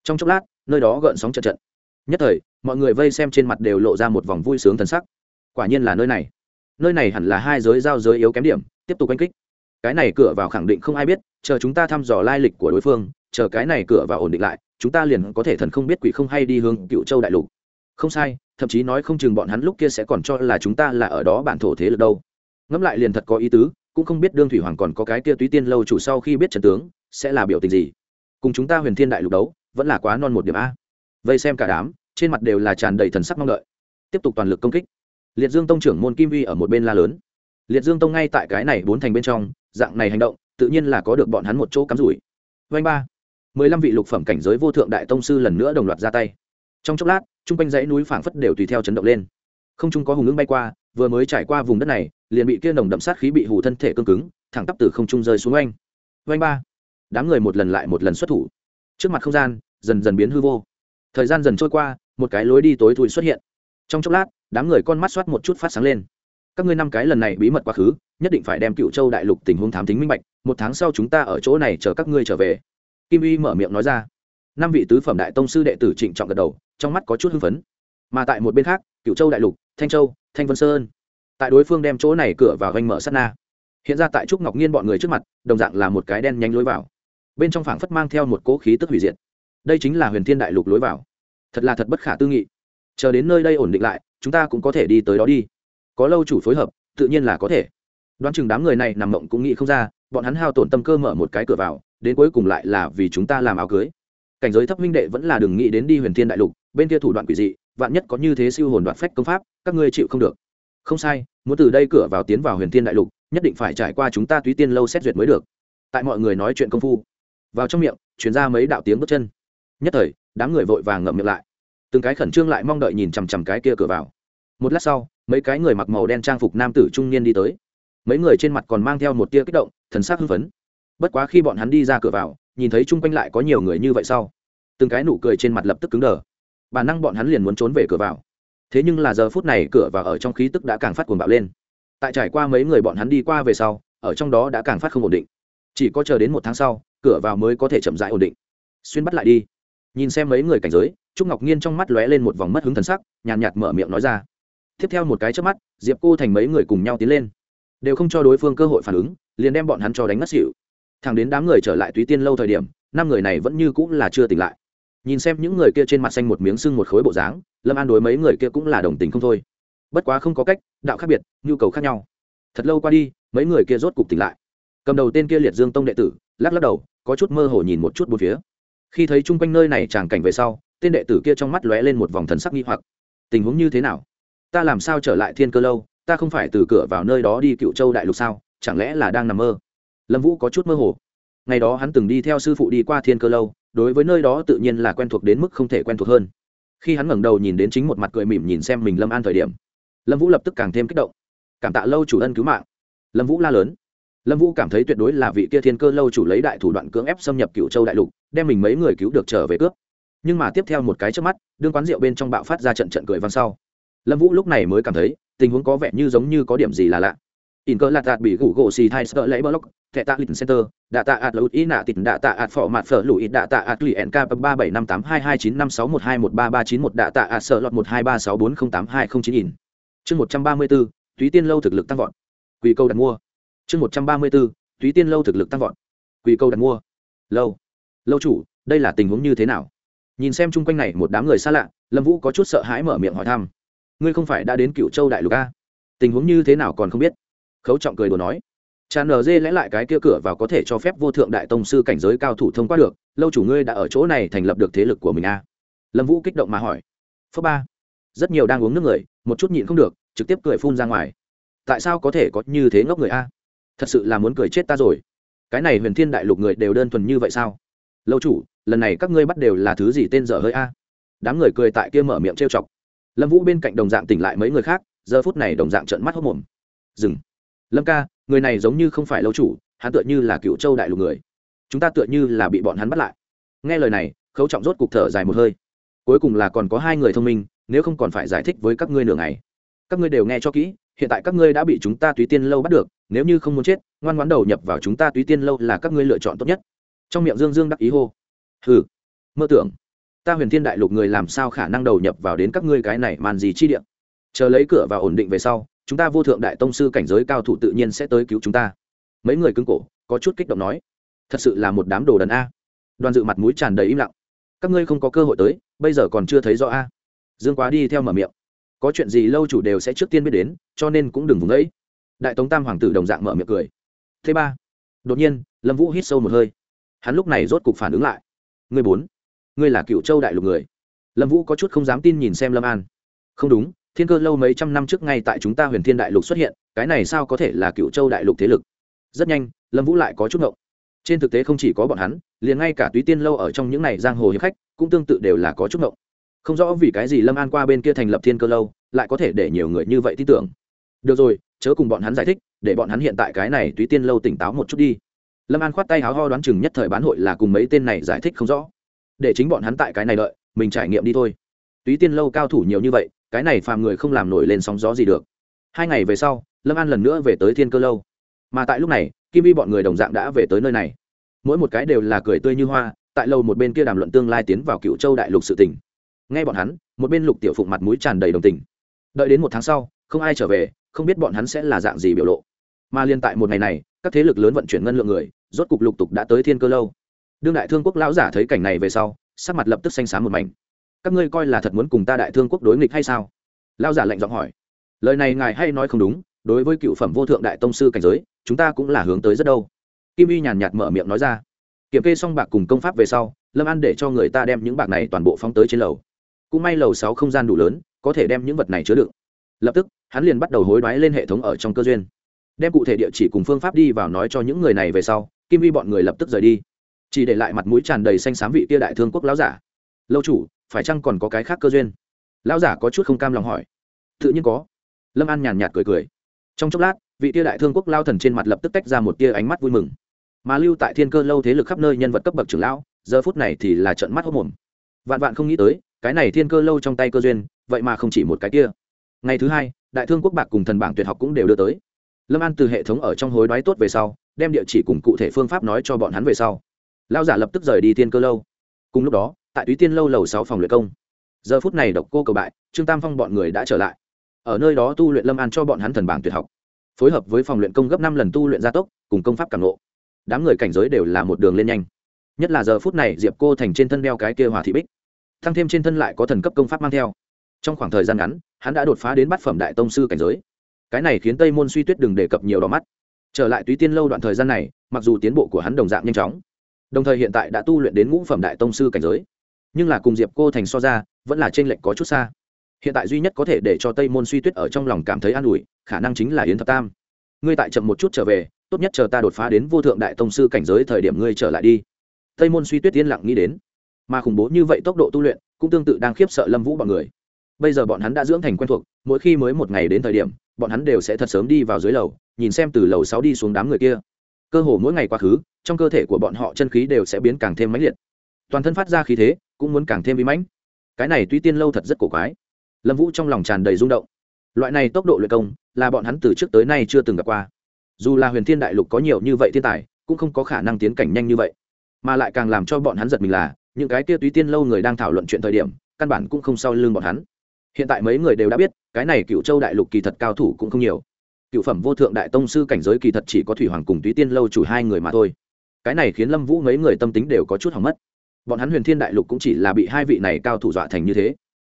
Speaker 1: trong chốc lát, nơi đó gợn sóng trận trận. Nhất thời, mọi người vây xem trên mặt đều lộ ra một vòng vui sướng thần sắc. Quả nhiên là nơi này. Nơi này hẳn là hai giới giao giới yếu kém điểm, tiếp tục oanh kích. Cái này cửa vào khẳng định không ai biết, chờ chúng ta thăm dò lai lịch của đối phương, chờ cái này cửa vào ổn định lại, chúng ta liền có thể thần không biết quỷ không hay đi hướng cựu châu đại lục. Không sai thậm chí nói không chừng bọn hắn lúc kia sẽ còn cho là chúng ta là ở đó bản thổ thế lực đâu. Ngẫm lại liền thật có ý tứ, cũng không biết đương thủy hoàng còn có cái kia túy tiên lâu chủ sau khi biết trần tướng, sẽ là biểu tình gì. Cùng chúng ta huyền thiên đại lục đấu, vẫn là quá non một điểm a. Vây xem cả đám, trên mặt đều là tràn đầy thần sắc mong đợi. Tiếp tục toàn lực công kích. Liệt dương tông trưởng môn kim vi ở một bên la lớn. Liệt dương tông ngay tại cái này bốn thành bên trong, dạng này hành động, tự nhiên là có được bọn hắn một chỗ cắm rủi. Vanh ba. Mười lăm vị lục phẩm cảnh giới vô thượng đại tông sư lần nữa đồng loạt ra tay trong chốc lát, chung quanh dãy núi phảng phất đều tùy theo chấn động lên. Không trung có hùng ngưng bay qua, vừa mới trải qua vùng đất này, liền bị kia nồng đậm sát khí bị hủ thân thể cương cứng, thẳng tắp từ không trung rơi xuống oanh. Oanh ba. Đám người một lần lại một lần xuất thủ. Trước mặt không gian, dần dần biến hư vô. Thời gian dần trôi qua, một cái lối đi tối thui xuất hiện. Trong chốc lát, đám người con mắt soát một chút phát sáng lên. Các ngươi năm cái lần này bí mật quá khứ, nhất định phải đem cựu châu đại lục tình huống thám tính minh bạch, một tháng sau chúng ta ở chỗ này chờ các ngươi trở về. Kim uy mở miệng nói ra. Năm vị tứ phẩm đại tông sư đệ tử trịnh trọng gật đầu trong mắt có chút hưng phấn. Mà tại một bên khác cựu châu đại lục, thanh châu, thanh vân sơn. Tại đối phương đem chỗ này cửa vào ganh mở sát na. Hiện ra tại trúc ngọc nhiên bọn người trước mặt, đồng dạng là một cái đen nhanh lối vào. Bên trong phảng phất mang theo một cỗ khí tức hủy diệt. Đây chính là huyền thiên đại lục lối vào. Thật là thật bất khả tư nghị. Chờ đến nơi đây ổn định lại, chúng ta cũng có thể đi tới đó đi. Có lâu chủ phối hợp, tự nhiên là có thể. Đoán chừng đám người này nằm mộng cũng nghĩ không ra, bọn hắn hao tổn tâm cơ mở một cái cửa vào, đến cuối cùng lại là vì chúng ta làm áo cưới. Cảnh giới thấp minh đệ vẫn là đừng nghĩ đến đi huyền thiên đại lục bên kia thủ đoạn quỷ dị, vạn nhất có như thế siêu hồn đoạn phách công pháp, các ngươi chịu không được. Không sai, muốn từ đây cửa vào tiến vào huyền thiên đại lục, nhất định phải trải qua chúng ta túy tiên lâu xét duyệt mới được. Tại mọi người nói chuyện công phu, vào trong miệng chuyển ra mấy đạo tiếng bước chân. Nhất thời, đám người vội vàng ngậm miệng lại. Từng cái khẩn trương lại mong đợi nhìn chằm chằm cái kia cửa vào. Một lát sau, mấy cái người mặc màu đen trang phục nam tử trung niên đi tới. Mấy người trên mặt còn mang theo một tia kích động, thần sắc hưng phấn. Bất quá khi bọn hắn đi ra cửa vào, nhìn thấy chung quanh lại có nhiều người như vậy sau, từng cái nụ cười trên mặt lập tức cứng đờ bản năng bọn hắn liền muốn trốn về cửa vào. Thế nhưng là giờ phút này cửa vào ở trong khí tức đã càng phát cuồng bạo lên. Tại trải qua mấy người bọn hắn đi qua về sau, ở trong đó đã càng phát không ổn định. Chỉ có chờ đến một tháng sau, cửa vào mới có thể chậm rãi ổn định. Xuyên bắt lại đi. Nhìn xem mấy người cảnh giới, trúc ngọc nhiên trong mắt lóe lên một vòng mất hứng thần sắc, nhàn nhạt mở miệng nói ra. Tiếp theo một cái trước mắt, diệp cô thành mấy người cùng nhau tiến lên. Đều không cho đối phương cơ hội phản ứng, liền đem bọn hắn cho đánh ngất xỉu. Thẳng đến đám người trở lại túy tiên lâu thời điểm, năm người này vẫn như cũng là chưa tỉnh lại nhìn xem những người kia trên mặt xanh một miếng sưng một khối bộ dáng, lâm an đối mấy người kia cũng là đồng tình không thôi. Bất quá không có cách, đạo khác biệt, nhu cầu khác nhau. Thật lâu qua đi, mấy người kia rốt cục tỉnh lại. Cầm đầu tên kia liệt dương tông đệ tử, lắc lắc đầu, có chút mơ hồ nhìn một chút bốn phía. Khi thấy chung quanh nơi này tràng cảnh về sau, tên đệ tử kia trong mắt lóe lên một vòng thần sắc nghi hoặc. Tình huống như thế nào? Ta làm sao trở lại thiên cơ lâu? Ta không phải từ cửa vào nơi đó đi cựu châu đại lục sao? Chẳng lẽ là đang nằm mơ? Lâm vũ có chút mơ hồ. Ngày đó hắn từng đi theo sư phụ đi qua thiên cơ lâu đối với nơi đó tự nhiên là quen thuộc đến mức không thể quen thuộc hơn. Khi hắn ngẩng đầu nhìn đến chính một mặt cười mỉm nhìn xem mình lâm an thời điểm, lâm vũ lập tức càng thêm kích động. Cảm tạ lâu chủ ân cứu mạng. Lâm vũ la lớn. Lâm vũ cảm thấy tuyệt đối là vị kia thiên cơ lâu chủ lấy đại thủ đoạn cưỡng ép xâm nhập cựu châu đại lục, đem mình mấy người cứu được trở về cướp. Nhưng mà tiếp theo một cái trước mắt, đương quán rượu bên trong bạo phát ra trận trận cười vang sau. Lâm vũ lúc này mới cảm thấy tình huống có vẻ như giống như có điểm gì là lạ in cơ lạt tạt bị gủ gỗ xì thai sợ lấy block, thẻ tạ lịch center, đạ tạ ạt lụt ý nạ tịt, đạ tạ ạt phỏ mặt phở lụi, đạ tạ ạt lì nk ba bảy năm tám hai hai chín năm sáu một hai một ba ba chín một, đạ tạ ạt sợ lọt một hai ba sáu bốn không tám hai không chín in. Chương một trăm ba mươi bốn, túy tiên lâu thực lực tăng vọt. Quỳ câu đặt mua. Chương một trăm ba mươi bốn, túy tiên lâu thực lực tăng vọt. Quỳ câu đặt mua. Lâu. Lâu chủ, đây là tình huống như thế nào? Nhìn xem chung quanh này một đám người xa lạ, lâm vũ có chút sợ hãi mở miệng hỏi thăm. Ngươi không phải đã đến cựu châu đại lục a tình huống như thế nào còn không biết khấu trọng cười đồ nói tràn nở dê lẽ lại cái kia cửa vào có thể cho phép vô thượng đại tông sư cảnh giới cao thủ thông qua được, lâu chủ ngươi đã ở chỗ này thành lập được thế lực của mình a à? lâm vũ kích động mà hỏi. Phớ ba, rất nhiều đang uống nước người, một chút nhịn không được, trực tiếp cười phun ra ngoài. Tại sao có thể có như thế ngốc người a? Thật sự là muốn cười chết ta rồi. Cái này huyền thiên đại lục người đều đơn thuần như vậy sao? Lâu chủ, lần này các ngươi bắt đều là thứ gì tên dở hơi a? Đám người cười tại kia mở miệng trêu chọc. Lâm vũ bên cạnh đồng dạng tỉnh lại mấy người khác, giờ phút này đồng dạng trợn mắt hốc mồm. Dừng lâm ca, người này giống như không phải lâu chủ, hắn tựa như là cựu châu đại lục người. Chúng ta tựa như là bị bọn hắn bắt lại. Nghe lời này, khấu trọng rốt cục thở dài một hơi. Cuối cùng là còn có hai người thông minh, nếu không còn phải giải thích với các ngươi nửa ngày. Các ngươi đều nghe cho kỹ, hiện tại các ngươi đã bị chúng ta túy tiên lâu bắt được, nếu như không muốn chết, ngoan ngoãn đầu nhập vào chúng ta túy tiên lâu là các ngươi lựa chọn tốt nhất. Trong miệng dương dương đắc ý hô. Hừ, mơ tưởng. Ta huyền thiên đại lục người làm sao khả năng đầu nhập vào đến các ngươi cái này màn gì chi điện chờ lấy cửa và ổn định về sau chúng ta vô thượng đại tông sư cảnh giới cao thủ tự nhiên sẽ tới cứu chúng ta. Mấy người cứng cổ, có chút kích động nói, thật sự là một đám đồ đần a. Đoàn dự mặt mũi tràn đầy im lặng. Các ngươi không có cơ hội tới, bây giờ còn chưa thấy rõ a. Dương quá đi theo mở miệng. Có chuyện gì lâu chủ đều sẽ trước tiên biết đến, cho nên cũng đừng vùng ấy. Đại tống tam hoàng tử đồng dạng mở miệng cười. Thứ ba. Đột nhiên, lâm vũ hít sâu một hơi. Hắn lúc này rốt cục phản ứng lại. Ngươi bốn, ngươi là cựu châu đại lục người. Lâm vũ có chút không dám tin nhìn xem lâm an. Không đúng thiên cơ lâu mấy trăm năm trước ngay tại chúng ta huyền thiên đại lục xuất hiện, cái này sao có thể là cựu châu đại lục thế lực? Rất nhanh, lâm vũ lại có chút ngộng. Trên thực tế không chỉ có bọn hắn, liền ngay cả túy tiên lâu ở trong những n à y giang hồ hiệp khách cũng tương tự đều là có chút ngộng. Không rõ vì cái gì lâm an qua bên kia thành lập thiên cơ lâu, lại có thể để nhiều người như vậy tin tưởng. Được rồi, chớ cùng bọn hắn giải thích, để bọn hắn hiện tại cái này túy tiên lâu tỉnh táo một chút đi. Lâm an khoát tay háo ho đoán chừng nhất thời bán hội là cùng mấy tên này giải thích không rõ. Để chính bọn hắn tại cái này đợi, mình trải nghiệm đi thôi. Túy tiên lâu cao thủ nhiều như vậy cái này phàm người không làm nổi lên sóng gió gì được. Hai ngày về sau, lâm an lần nữa về tới thiên cơ lâu. Mà tại lúc này, kim vi bọn người đồng dạng đã về tới nơi này. Mỗi một cái đều là cười tươi như hoa, tại lâu một bên kia đàm luận tương lai tiến vào cựu châu đại lục sự tỉnh nghe bọn hắn, một bên lục tiểu phụng mặt mũi tràn đầy đồng tình. Đợi đến một tháng sau, không ai trở về, không biết bọn hắn sẽ là dạng gì biểu lộ. Mà liên tại một ngày này, các thế lực lớn vận chuyển ngân lượng người, rốt cục lục tục đã tới thiên cơ lâu. Đương đại thương quốc lão giả thấy cảnh này về sau, sắc mặt lập tức xanh xám một mảnh các ngươi coi là thật muốn cùng ta đại thương quốc đối nghịch hay sao? Lão giả lạnh giọng hỏi. Lời này ngài hay nói không đúng, đối với cựu phẩm vô thượng đại tông sư cảnh giới, chúng ta cũng là hướng tới rất đâu. Kim y nhàn nhạt mở miệng nói ra. Kiểm kê xong bạc cùng công pháp về sau, lâm an để cho người ta đem những bạc này toàn bộ phóng tới trên lầu. Cũng may lầu sáu không gian đủ lớn, có thể đem những vật này chứa đựng. Lập tức, hắn liền bắt đầu hối đoái lên hệ thống ở trong cơ duyên. Đem cụ thể địa chỉ cùng phương pháp đi vào nói cho những người này về sau, kim y bọn người lập tức rời đi. Chỉ để lại mặt mũi tràn đầy xanh xám vị kia đại thương quốc lão giả. Lâu chủ phải chăng còn có cái khác cơ duyên? Lão giả có chút không cam lòng hỏi. Tự nhiên có. Lâm an nhàn nhạt cười cười. Trong chốc lát, vị tia đại thương quốc lao thần trên mặt lập tức tách ra một tia ánh mắt vui mừng. Mà lưu tại thiên cơ lâu thế lực khắp nơi nhân vật cấp bậc trưởng lão, giờ phút này thì là trận mắt hốc mồm. Vạn vạn không nghĩ tới, cái này thiên cơ lâu trong tay cơ duyên, vậy mà không chỉ một cái kia. Ngày thứ hai, đại thương quốc bạc cùng thần bảng tuyệt học cũng đều đưa tới. Lâm an từ hệ thống ở trong hối đoái tốt về sau, đem địa chỉ cùng cụ thể phương pháp nói cho bọn hắn về sau. Lao giả lập tức rời đi thiên cơ lâu. Cùng lúc đó tại túy tiên lâu lầu sáu phòng luyện công. Giờ phút này độc cô cầu bại, trương tam phong bọn người đã trở lại. Ở nơi đó tu luyện lâm an cho bọn hắn thần bảng tuyệt học. Phối hợp với phòng luyện công gấp năm lần tu luyện gia tốc, cùng công pháp càng lộ đám người cảnh giới đều là một đường lên nhanh. Nhất là giờ phút này diệp cô thành trên thân đeo cái kia hòa thị bích. Thăng thêm trên thân lại có thần cấp công pháp mang theo. Trong khoảng thời gian ngắn, hắn đã đột phá đến bát phẩm đại tông sư cảnh giới. Cái này khiến tây môn suy tuyết đừng đề cập nhiều đỏ mắt. Trở lại túy tiên lâu đoạn thời gian này, mặc dù tiến bộ của hắn đồng dạng nhanh chóng, đồng thời hiện tại đã tu luyện đến ngũ phẩm đại tông sư cảnh giới nhưng là cùng diệp cô thành so ra, vẫn là t r ê n lệch có chút xa. Hiện tại duy nhất có thể để cho tây môn suy tuyết ở trong lòng cảm thấy an ủi, khả năng chính là yến thập tam. Ngươi tại chậm một chút trở về, tốt nhất chờ ta đột phá đến vô thượng đại tông sư cảnh giới thời điểm ngươi trở lại đi. Tây môn suy tuyết yên lặng nghĩ đến. Mà khủng bố như vậy tốc độ tu luyện, cũng tương tự đang khiếp sợ lâm vũ bọn người. Bây giờ bọn hắn đã dưỡng thành quen thuộc, mỗi khi mới một ngày đến thời điểm, bọn hắn đều sẽ thật sớm đi vào dưới lầu, nhìn xem từ lầu sáu đi xuống đám người kia. Cơ hồ mỗi ngày quá khứ, trong cơ thể của bọn họ chân khí đều sẽ biến càng thêm mãnh liệt. Toàn thân phát ra khí thế cũng muốn càng thêm vi mãnh. Cái này tuy tiên lâu thật rất cổ quái. Lâm vũ trong lòng tràn đầy rung động. Loại này tốc độ luyện công, là bọn hắn từ trước tới nay chưa từng gặp qua. Dù là huyền thiên đại lục có nhiều như vậy thiên tài, cũng không có khả năng tiến cảnh nhanh như vậy. Mà lại càng làm cho bọn hắn giật mình là, những cái kia túy tiên lâu người đang thảo luận chuyện thời điểm, căn bản cũng không sau lưng bọn hắn. Hiện tại mấy người đều đã biết, cái này cựu châu đại lục kỳ thật cao thủ cũng không nhiều. Cựu phẩm vô thượng đại tông sư cảnh giới kỳ thật chỉ có thủy hoàng cùng túy tiên lâu chủ hai người mà thôi. Cái này khiến lâm vũ mấy người tâm tính đều có chút hỏng mất bọn hắn huyền thiên đại lục cũng chỉ là bị hai vị này cao thủ dọa thành như thế.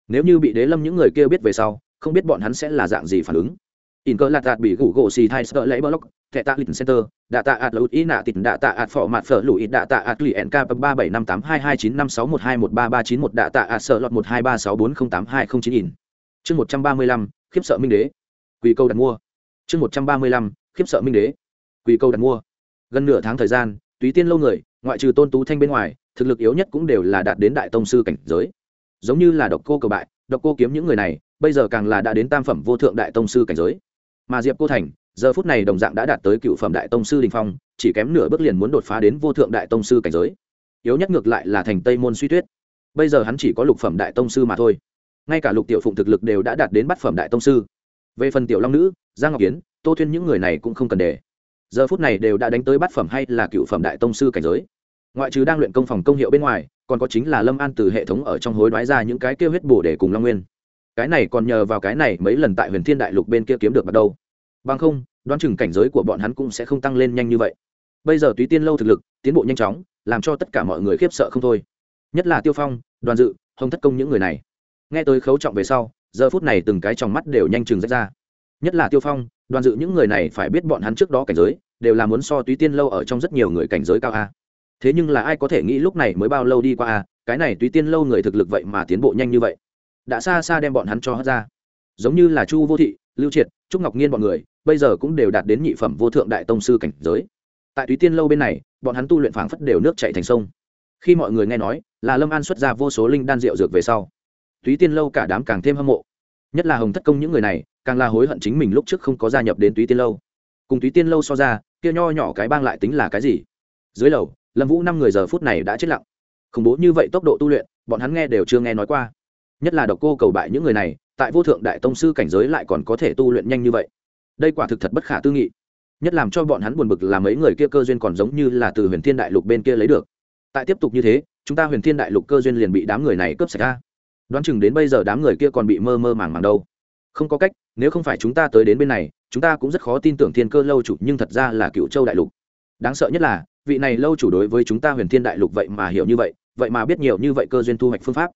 Speaker 1: Nếu như bị đế lâm những người kia biết về sau, không biết bọn hắn sẽ là dạng gì phản ứng. In cơ lạt đạt bị gủ gỗ xì thai sợ lấy block thẻ tạ lịch center, đạ tạ ạt lụt ý nạ tịt, đạ tạ ạt phỏ mặt phở lụi đạ tạ ạt lụy nk ba bảy năm tám hai hai chín năm sáu một hai một ba ba chín một, đạ tạ ạt sợ lọt một hai ba sáu bốn không tám hai không chín in. Chương một trăm ba mươi lăm, khiếp sợ minh đế. Quỳ câu đặt mua. Chương một trăm ba mươi lăm, khiếp sợ minh đế. Quỳ câu đặt mua. Gần nửa tháng thời gian, túy tiên lâu người, ngoại trừ tôn tú thanh bên ngoài thực lực yếu nhất cũng đều là đạt đến đại tông sư cảnh giới. Giống như là độc cô cầu bại, độc cô kiếm những người này, bây giờ càng là đã đến tam phẩm vô thượng đại tông sư cảnh giới. Mà diệp cô thành, giờ phút này đồng dạng đã đạt tới cựu phẩm đại tông sư đình phong, chỉ kém nửa bước liền muốn đột phá đến vô thượng đại tông sư cảnh giới. Yếu nhất ngược lại là thành tây môn suy tuyết. Bây giờ hắn chỉ có lục phẩm đại tông sư mà thôi. Ngay cả lục tiểu phụng thực lực đều đã đạt đến bát phẩm đại tông sư. Về phần tiểu long nữ, giang ngọc kiến, tô thuyên những người này cũng không cần để giờ phút này đều đã đánh tới bát phẩm hay là cựu phẩm đại tông sư cảnh giới ngoại trừ đang luyện công phòng công hiệu bên ngoài, còn có chính là lâm an từ hệ thống ở trong hối đoái ra những cái kêu huyết bổ để cùng long nguyên. Cái này còn nhờ vào cái này mấy lần tại huyền thiên đại lục bên kia kiếm được bắt đầu bằng không, đoán chừng cảnh giới của bọn hắn cũng sẽ không tăng lên nhanh như vậy. Bây giờ túy tiên lâu thực lực, tiến bộ nhanh chóng, làm cho tất cả mọi người khiếp sợ không thôi. Nhất là tiêu phong, đoàn dự, hồng thất công những người này. Nghe tới khấu trọng về sau, giờ phút này từng cái trong mắt đều nhanh chừng rách ra. Nhất là tiêu phong, đoàn dự những người này phải biết bọn hắn trước đó cảnh giới, đều là muốn so túy tiên lâu ở trong rất nhiều người cảnh giới cao a thế nhưng là ai có thể nghĩ lúc này mới bao lâu đi qua à? Cái này túy tiên lâu người thực lực vậy mà tiến bộ nhanh như vậy. Đã xa xa đem bọn hắn cho hất ra. Giống như là chu vô thị, lưu triệt, trúc ngọc nhiên bọn người, bây giờ cũng đều đạt đến nhị phẩm vô thượng đại tông sư cảnh giới. Tại túy tiên lâu bên này, bọn hắn tu luyện phảng phất đều nước chạy thành sông. Khi mọi người nghe nói, là lâm an xuất ra vô số linh đan rượu dược về sau, túy tiên lâu cả đám càng thêm hâm mộ. Nhất là hồng thất công những người này, càng là hối hận chính mình lúc trước không có gia nhập đến túy tiên lâu. Cùng túy tiên lâu so ra, kia nho nhỏ cái bang lại tính là cái gì? Dưới lầu lâm vũ năm người giờ phút này đã chết lặng. Khủng bố như vậy tốc độ tu luyện, bọn hắn nghe đều chưa nghe nói qua. Nhất là độc cô cầu bại những người này, tại vô thượng đại tông sư cảnh giới lại còn có thể tu luyện nhanh như vậy. Đây quả thực thật bất khả tư nghị. Nhất làm cho bọn hắn buồn bực là mấy người kia cơ duyên còn giống như là từ huyền thiên đại lục bên kia lấy được. Tại tiếp tục như thế, chúng ta huyền thiên đại lục cơ duyên liền bị đám người này cướp sạch ra. Đoán chừng đến bây giờ đám người kia còn bị mơ mơ màng màng đâu. Không có cách, nếu không phải chúng ta tới đến bên này, chúng ta cũng rất khó tin tưởng thiên cơ lâu chủ, nhưng thật ra là cựu châu đại lục. Đáng sợ nhất là vị này lâu chủ đối với chúng ta huyền thiên đại lục vậy mà hiểu như vậy vậy mà biết nhiều như vậy cơ duyên thu hoạch phương pháp.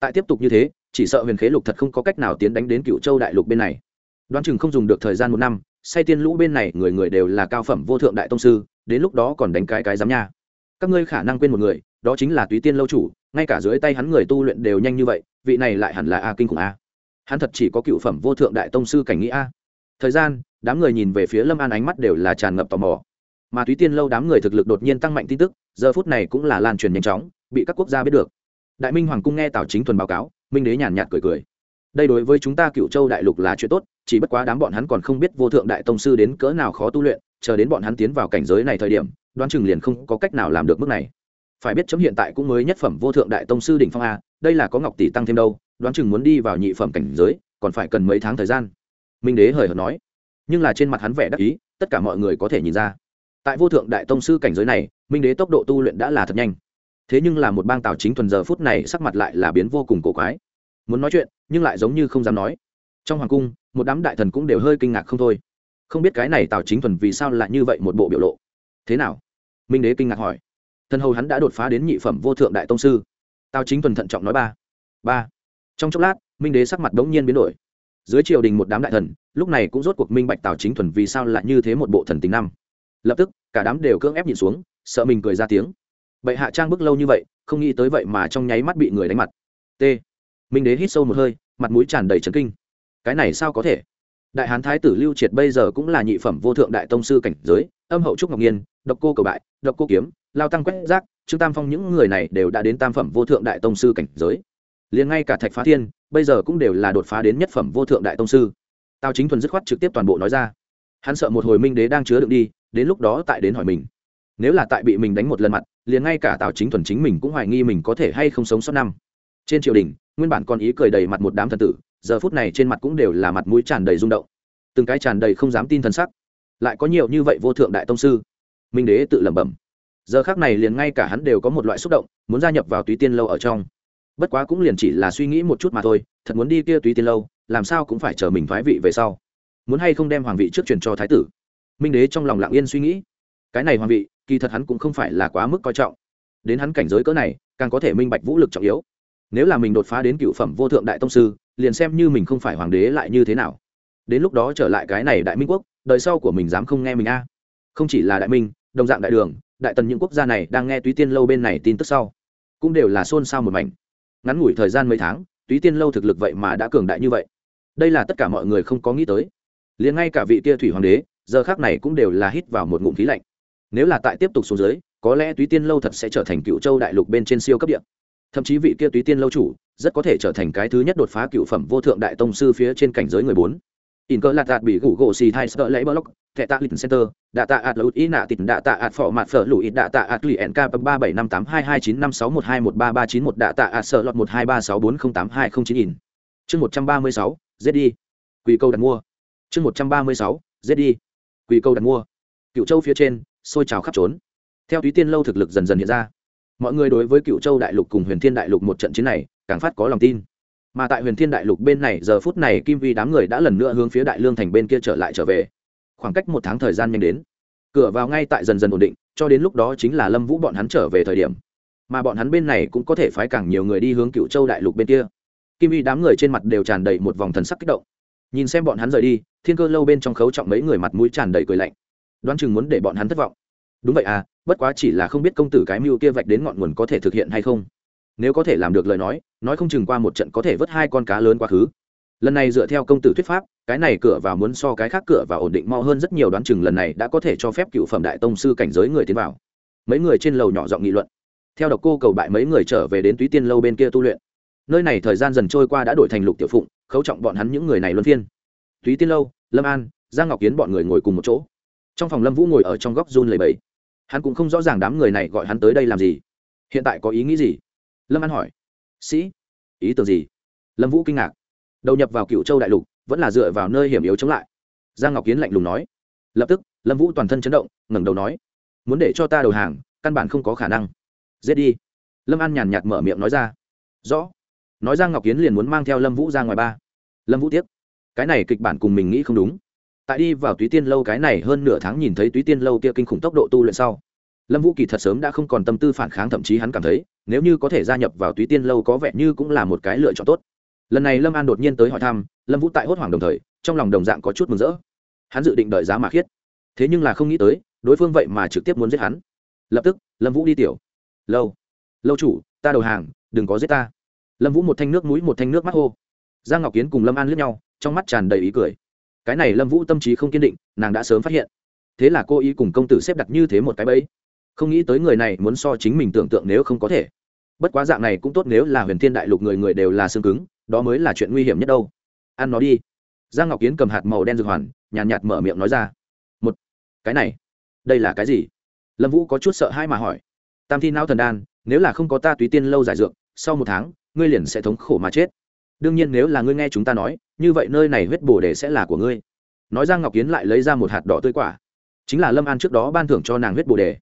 Speaker 1: Tại tiếp tục như thế, chỉ sợ huyền khế lục thật không có cách nào tiến đánh đến cựu châu đại lục bên này. Đoán chừng không dùng được thời gian một năm, say tiên lũ bên này người người đều là cao phẩm vô thượng đại tông sư, đến lúc đó còn đánh cái cái giám nha. Các ngươi khả năng quên một người, đó chính là túy tiên lâu chủ, ngay cả dưới tay hắn người tu luyện đều nhanh như vậy, vị này lại hẳn là a kinh khủng a. Hắn thật chỉ có cựu phẩm vô thượng đại tông sư cảnh nghĩ a. Thời gian, đám người nhìn về phía lâm an ánh mắt đều là tràn ngập tò mò mà túy tiên lâu đám người thực lực đột nhiên tăng mạnh tin tức, giờ phút này cũng là lan truyền nhanh chóng, bị các quốc gia biết được. Đại minh hoàng cung nghe tào chính thuần báo cáo, minh đế nhàn nhạt cười cười. Đây đối với chúng ta cựu châu đại lục là chuyện tốt, chỉ bất quá đám bọn hắn còn không biết vô thượng đại tông sư đến cỡ nào khó tu luyện, chờ đến bọn hắn tiến vào cảnh giới này thời điểm, đoán chừng liền không có cách nào làm được mức này. Phải biết chấm hiện tại cũng mới nhất phẩm vô thượng đại tông sư đỉnh phong a, đây là có ngọc tỷ tăng thêm đâu, đoán chừng muốn đi vào nhị phẩm cảnh giới, còn phải cần mấy tháng thời gian. Minh đế hời hợt nói. Nhưng là trên mặt hắn vẻ đắc ý, tất cả mọi người có thể nhìn ra tại vô thượng đại tông sư cảnh giới này, minh đế tốc độ tu luyện đã là thật nhanh. Thế nhưng là một bang tào chính thuần giờ phút này sắc mặt lại là biến vô cùng cổ quái. Muốn nói chuyện, nhưng lại giống như không dám nói. Trong hoàng cung, một đám đại thần cũng đều hơi kinh ngạc không thôi. Không biết cái này tào chính thuần vì sao lại như vậy một bộ biểu lộ. Thế nào? Minh đế kinh ngạc hỏi. Thân hầu hắn đã đột phá đến nhị phẩm vô thượng đại tông sư. Tào chính thuần thận trọng nói ba. Ba. Trong chốc lát, minh đế sắc mặt đ ố n g nhiên biến đổi. Dưới triều đình một đám đại thần, lúc này cũng rốt cuộc minh bạch tào chính thuần vì sao lại như thế một bộ thần tính năm lập tức, cả đám đều cưỡng ép nhìn xuống, sợ mình cười ra tiếng. Bệ hạ trang bức lâu như vậy, không nghĩ tới vậy mà trong nháy mắt bị người đánh mặt. T. Minh đế hít sâu một hơi, mặt mũi tràn đầy trấn kinh. Cái này sao có thể? Đại hán thái tử lưu triệt bây giờ cũng là nhị phẩm vô thượng đại tông sư cảnh giới, âm hậu trúc ngọc nhiên, độc cô cầu bại, độc cô kiếm, lao tăng quét rác, trương tam phong những người này đều đã đến tam phẩm vô thượng đại tông sư cảnh giới. Liền ngay cả thạch phá thiên, bây giờ cũng đều là đột phá đến nhất phẩm vô thượng đại tông sư. Tào chính thuần dứt khoát trực tiếp toàn bộ nói ra. Hắn sợ một hồi minh đế đang chứa đựng đi đến lúc đó tại đến hỏi mình. Nếu là tại bị mình đánh một lần mặt, liền ngay cả tào chính thuần chính mình cũng hoài nghi mình có thể hay không sống sót năm. Trên triều đình, nguyên bản còn ý cười đầy mặt một đám thần tử, giờ phút này trên mặt cũng đều là mặt mũi tràn đầy rung động. Từng cái tràn đầy không dám tin thần sắc. Lại có nhiều như vậy vô thượng đại tông sư. Minh đế tự lẩm bẩm. Giờ khác này liền ngay cả hắn đều có một loại xúc động, muốn gia nhập vào túy tiên lâu ở trong. Bất quá cũng liền chỉ là suy nghĩ một chút mà thôi, thật muốn đi kia túy tiên lâu, làm sao cũng phải chờ mình thoái vị về sau. Muốn hay không đem hoàng vị trước truyền cho thái tử minh đế trong lòng lặng yên suy nghĩ. Cái này hoàng vị, kỳ thật hắn cũng không phải là quá mức coi trọng. Đến hắn cảnh giới cỡ này, càng có thể minh bạch vũ lực trọng yếu. Nếu là mình đột phá đến cựu phẩm vô thượng đại tông sư, liền xem như mình không phải hoàng đế lại như thế nào. Đến lúc đó trở lại cái này đại minh quốc, đời sau của mình dám không nghe mình a. Không chỉ là đại minh, đồng dạng đại đường, đại tần những quốc gia này đang nghe túy tiên lâu bên này tin tức sau, cũng đều là xôn xao một mảnh. Ngắn ngủi thời gian mấy tháng, túy tiên lâu thực lực vậy mà đã cường đại như vậy. Đây là tất cả mọi người không có nghĩ tới. Liền ngay cả vị kia thủy hoàng đế giờ khác này cũng đều là hít vào một ngụm khí lạnh. Nếu là tại tiếp tục xuống dưới, có lẽ túy tiên lâu thật sẽ trở thành cựu châu đại lục bên trên siêu cấp địa. Thậm chí vị kia túy tiên lâu chủ rất có thể trở thành cái thứ nhất đột phá cựu phẩm vô thượng đại tông sư phía trên cảnh giới người bốn. In cơ lạc đạt bị gủ gỗ xì thai sợ lấy block, thẻ tạ lịch center, đạ tạ ạt lụt ý nạ tịt, đạ tạ ạt phỏ mặt phở lụi, đạ tạ ạt lụy nk ba bảy năm tám hai hai chín năm sáu một hai một ba ba chín một, đạ tạ ạt sợ lọt một hai ba sáu bốn không tám hai không chín in. Chương một trăm ba mươi sáu, giết đi. Quỳ câu đặt mua. Chương một trăm ba mươi sáu, giết đi quỳ câu đặt mua. Cựu châu phía trên xôi trào khắp trốn. Theo túy tiên lâu thực lực dần dần hiện ra, mọi người đối với cựu châu đại lục cùng huyền thiên đại lục một trận chiến này, càng phát có lòng tin. Mà tại huyền thiên đại lục bên này, giờ phút này kim vi đám người đã lần nữa hướng phía đại lương thành bên kia trở lại trở về. Khoảng cách một tháng thời gian nhanh đến, cửa vào ngay tại dần dần ổn định, cho đến lúc đó chính là lâm vũ bọn hắn trở về thời điểm. Mà bọn hắn bên này cũng có thể phái càng nhiều người đi hướng cựu châu đại lục bên kia. Kim vi đám người trên mặt đều tràn đầy một vòng thần sắc kích động nhìn xem bọn hắn rời đi, thiên cơ lâu bên trong khấu trọng mấy người mặt mũi tràn đầy cười lạnh. Đoán chừng muốn để bọn hắn thất vọng. Đúng vậy à bất quá chỉ là không biết công tử cái mưu kia vạch đến ngọn nguồn có thể thực hiện hay không. Nếu có thể làm được lời nói nói không chừng qua một trận có thể vớt hai con cá lớn quá khứ. Lần này dựa theo công tử thuyết pháp, cái này cửa vào muốn so cái khác cửa vào ổn định mo hơn rất nhiều, đoán chừng lần này đã có thể cho phép cựu phẩm đại tông sư cảnh giới người tiến vào. Mấy người trên lầu nhỏ giọng nghị luận. Theo độc cô cầu bại mấy người trở về đến túy tiên lâu bên kia tu luyện nơi này thời gian dần trôi qua đã đổi thành lục tiểu phụng, khấu trọng bọn hắn những người này luân phiên. Túy tiên lâu, lâm an, giang ngọc kiến bọn người ngồi cùng một chỗ. Trong phòng lâm vũ ngồi ở trong góc run lầy bẫy hắn cũng không rõ ràng đám người này gọi hắn tới đây làm gì. Hiện tại có ý nghĩ gì? Lâm an hỏi. Sĩ, ý tưởng gì? Lâm vũ kinh ngạc. Đầu nhập vào cựu châu đại lục, vẫn là dựa vào nơi hiểm yếu chống lại. Giang ngọc kiến lạnh lùng nói. Lập tức, lâm vũ toàn thân chấn động, ngẩng đầu nói. Muốn để cho ta đầu hàng, căn bản không có khả năng. Giết đi. Lâm an nhàn nhạt mở miệng nói ra. Rõ nói giang ngọc kiến liền muốn mang theo lâm vũ ra ngoài ba. Lâm vũ tiếp. Cái này kịch bản cùng mình nghĩ không đúng. Tại đi vào túy tiên lâu cái này hơn nửa tháng nhìn thấy túy tiên lâu kia kinh khủng tốc độ tu luyện sau, lâm vũ kỳ thật sớm đã không còn tâm tư phản kháng, thậm chí hắn cảm thấy, nếu như có thể gia nhập vào túy tiên lâu có vẻ như cũng là một cái lựa chọn tốt. Lần này lâm an đột nhiên tới hỏi thăm, lâm vũ tại hốt hoảng đồng thời, trong lòng đồng dạng có chút mừng rỡ. Hắn dự định đợi giá mà khiết. Thế nhưng là không nghĩ tới, đối phương vậy mà trực tiếp muốn giết hắn. Lập tức, lâm vũ đi tiểu. Lâu lâu chủ, ta đầu hàng, đừng có giết ta lâm vũ một thanh nước mũi một thanh nước mắt hô giang ngọc kiến cùng lâm an lướt nhau trong mắt tràn đầy ý cười cái này lâm vũ tâm trí không kiên định nàng đã sớm phát hiện thế là cô ý cùng công tử xếp đặt như thế một cái bẫy không nghĩ tới người này muốn so chính mình tưởng tượng nếu không có thể bất quá dạng này cũng tốt nếu là huyền thiên đại lục người người đều là xương cứng đó mới là chuyện nguy hiểm nhất đâu ăn nó đi giang ngọc kiến cầm hạt màu đen dược hoàn nhàn nhạt, nhạt mở miệng nói ra một cái này đây là cái gì lâm vũ có chút sợ hai mà hỏi tam thi não thần đan nếu là không có ta túy tiên lâu giải dược sau một tháng ngươi liền sẽ thống khổ mà chết. Đương nhiên nếu là ngươi nghe chúng ta nói, như vậy nơi này huyết bổ đề sẽ là của ngươi. Nói ra ngọc kiến lại lấy ra một hạt đỏ tươi quả. Chính là lâm an trước đó ban thưởng cho nàng huyết bồ đề.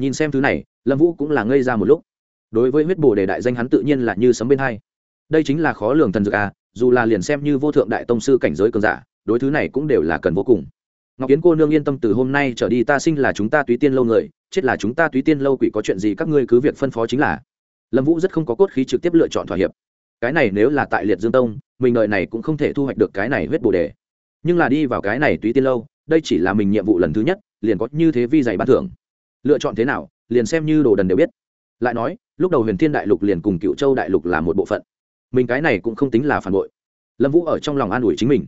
Speaker 1: Nhìn xem thứ này, lâm vũ cũng là ngây ra một lúc. Đối với huyết bồ đề đại danh hắn tự nhiên là như sấm bên hai. Đây chính là khó lường thần dược à dù là liền xem như vô thượng đại tông sư cảnh giới cường giả, đối thứ này cũng đều là cần vô cùng. Ngọc kiến cô nương yên tâm từ hôm nay trở đi ta sinh là chúng ta túy tiên lâu người, chết là chúng ta túy tiên lâu quỷ có chuyện gì các ngươi cứ việc phân phó chính là lâm vũ rất không có cốt khí trực tiếp lựa chọn thỏa hiệp. Cái này nếu là tại liệt dương tông, mình đợi này cũng không thể thu hoạch được cái này huyết bồ đề. Nhưng là đi vào cái này túy tiên lâu, đây chỉ là mình nhiệm vụ lần thứ nhất, liền có như thế vi dày ban thưởng. Lựa chọn thế nào, liền xem như đồ đần đều biết. Lại nói, lúc đầu huyền thiên đại lục liền cùng cựu châu đại lục là một bộ phận. Mình cái này cũng không tính là phản bội. Lâm vũ ở trong lòng an ủi chính mình.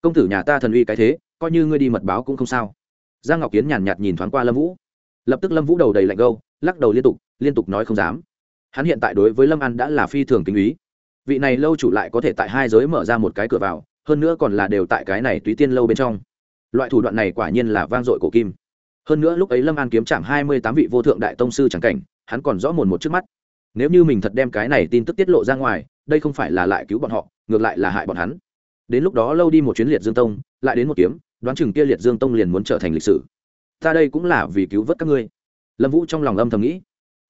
Speaker 1: Công tử nhà ta thần uy cái thế, coi như ngươi đi mật báo cũng không sao. Giang ngọc kiến nhàn nhạt nhìn thoáng qua lâm vũ. Lập tức lâm vũ đầu đầy lạnh gâu, lắc đầu liên tục liên tục nói không dám hắn hiện tại đối với lâm an đã là phi thường kinh ý. Vị này lâu chủ lại có thể tại hai giới mở ra một cái cửa vào, hơn nữa còn là đều tại cái này túy tiên lâu bên trong. Loại thủ đoạn này quả nhiên là vang dội cổ kim. Hơn nữa lúc ấy lâm an kiếm chạm hai mươi tám vị vô thượng đại tông sư c cảnh, hắn còn rõ mồn một trước mắt. Nếu như mình thật đem cái này tin tức tiết lộ ra ngoài, đây không phải là lại cứu bọn họ, ngược lại là hại bọn hắn. Đến lúc đó lâu đi một chuyến liệt dương tông, lại đến một kiếm, đoán chừng kia liệt dương tông liền muốn trở thành lịch sử. Ta đây cũng là vì cứu vớt các ngươi. Lâm vũ trong lòng âm thầm nghĩ.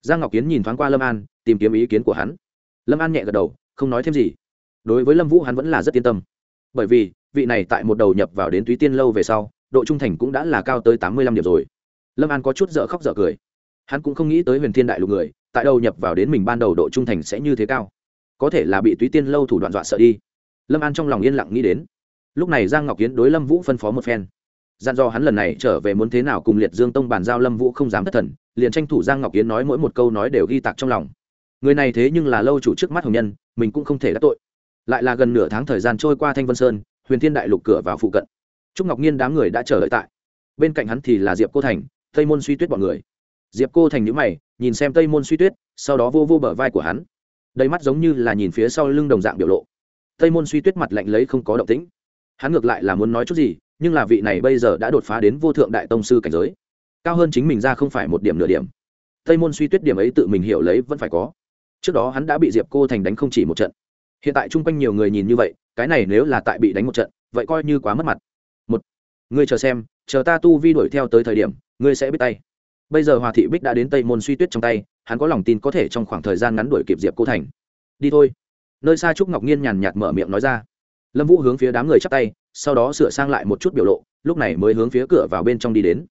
Speaker 1: Giang ngọc kiến nhìn thoáng qua lâm an tìm kiếm ý kiến của hắn. Lâm an nhẹ gật đầu, không nói thêm gì. Đối với lâm vũ hắn vẫn là rất yên tâm. Bởi vì, vị này tại một đầu nhập vào đến túy tiên lâu về sau, độ trung thành cũng đã là cao tới tám mươi lăm điểm rồi. Lâm an có chút dở khóc dở cười. Hắn cũng không nghĩ tới huyền thiên đại lục người, tại đầu nhập vào đến mình ban đầu độ trung thành sẽ như thế cao. Có thể là bị túy tiên lâu thủ đoạn dọa sợ đi. Lâm an trong lòng yên lặng nghĩ đến. Lúc này giang ngọc kiến đối lâm vũ phân phó một phen. Dặn dò hắn lần này trở về muốn thế nào cùng liệt dương tông bàn giao lâm vũ không dám thất thần, liền tranh thủ giang ngọc Kiến nói mỗi một câu nói đều ghi tạc trong lòng người này thế nhưng là lâu chủ trước mắt hồng nhân, mình cũng không thể đắc tội. Lại là gần nửa tháng thời gian trôi qua thanh vân sơn, huyền thiên đại lục cửa vào phụ cận. Trúc ngọc nhiên đám người đã chờ đợi tại. Bên cạnh hắn thì là diệp cô thành, tây môn suy tuyết bọn người. Diệp cô thành nhữ mày, nhìn xem tây môn suy tuyết, sau đó vô vô bờ vai của hắn. Đầy mắt giống như là nhìn phía sau lưng đồng dạng biểu lộ. Tây môn suy tuyết mặt lạnh lấy không có động tĩnh. Hắn ngược lại là muốn nói chút gì, nhưng là vị này bây giờ đã đột phá đến vô thượng đại tông sư cảnh giới. Cao hơn chính mình ra không phải một điểm nửa điểm. Tây môn suy tuyết điểm ấy tự mình hiểu lấy vẫn phải có trước đó hắn đã bị diệp cô thành đánh không chỉ một trận. Hiện tại chung quanh nhiều người nhìn như vậy, cái này nếu là tại bị đánh một trận, vậy coi như quá mất mặt. Một, ngươi chờ xem, chờ ta tu vi đuổi theo tới thời điểm, ngươi sẽ biết tay. Bây giờ hòa thị bích đã đến tây môn suy tuyết trong tay, hắn có lòng tin có thể trong khoảng thời gian ngắn đuổi kịp diệp cô thành. Đi thôi. Nơi xa trúc ngọc nhiên nhàn nhạt mở miệng nói ra. Lâm vũ hướng phía đám người chắp tay, sau đó sửa sang lại một chút biểu lộ, lúc này mới hướng phía cửa vào bên trong đi đến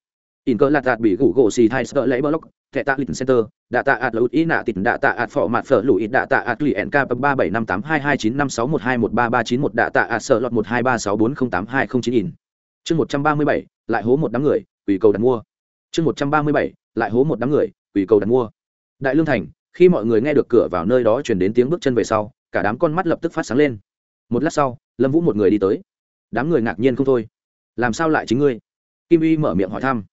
Speaker 1: in cơ lạt đạt bị gủ gỗ xì thai sợ lấy block, thẻ tạ lịch center, đạ tạ ạt lụt ý nạ tịt, đạ tạ ạt phỏ mạt phở lụi, đạ tạ ạt lụy nk ba bảy năm tám hai hai chín năm sáu một hai một ba ba chín một, đạ tạ ạt sợ lọt một hai ba sáu bốn không tám hai không chín in. Chương một trăm ba mươi bảy, lại hố một đám người ủy cầu đặt mua. Chương một trăm ba mươi bảy, lại hố một đám người ủy cầu đặt mua. Đại lương thành, khi mọi người nghe được cửa vào nơi đó chuyển đến tiếng bước chân về sau, cả đám con mắt lập tức phát sáng lên. Một lát sau, lâm vũ một người đi tới. Đám người ngạc nhiên không thôi. Làm sao lại chính ngươi? Kim uy mở miệng hỏi thăm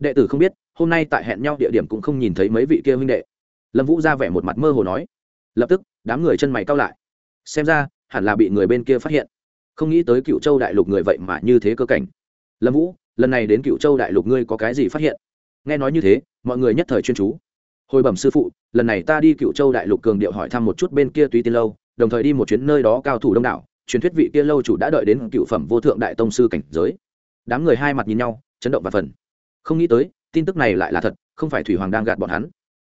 Speaker 1: đệ tử không biết, hôm nay tại hẹn nhau địa điểm cũng không nhìn thấy mấy vị kia huynh đệ. Lâm vũ ra vẻ một mặt mơ hồ nói. Lập tức, đám người chân mày cao lại. Xem ra, hẳn là bị người bên kia phát hiện. Không nghĩ tới cựu châu đại lục người vậy mà như thế cơ cảnh. Lâm vũ, lần này đến cựu châu đại lục ngươi có cái gì phát hiện? Nghe nói như thế, mọi người nhất thời chuyên chú. Hồi bẩm sư phụ, lần này ta đi cựu châu đại lục cường điệu hỏi thăm một chút bên kia túy tiên lâu, đồng thời đi một chuyến nơi đó cao thủ đông đảo, truyền thuyết vị kia lâu chủ đã đợi đến cựu phẩm vô thượng đại tông sư cảnh giới. Đám người hai mặt nhìn nhau, chấn động và phần không nghĩ tới, tin tức này lại là thật, không phải thủy hoàng đang gạt bọn hắn.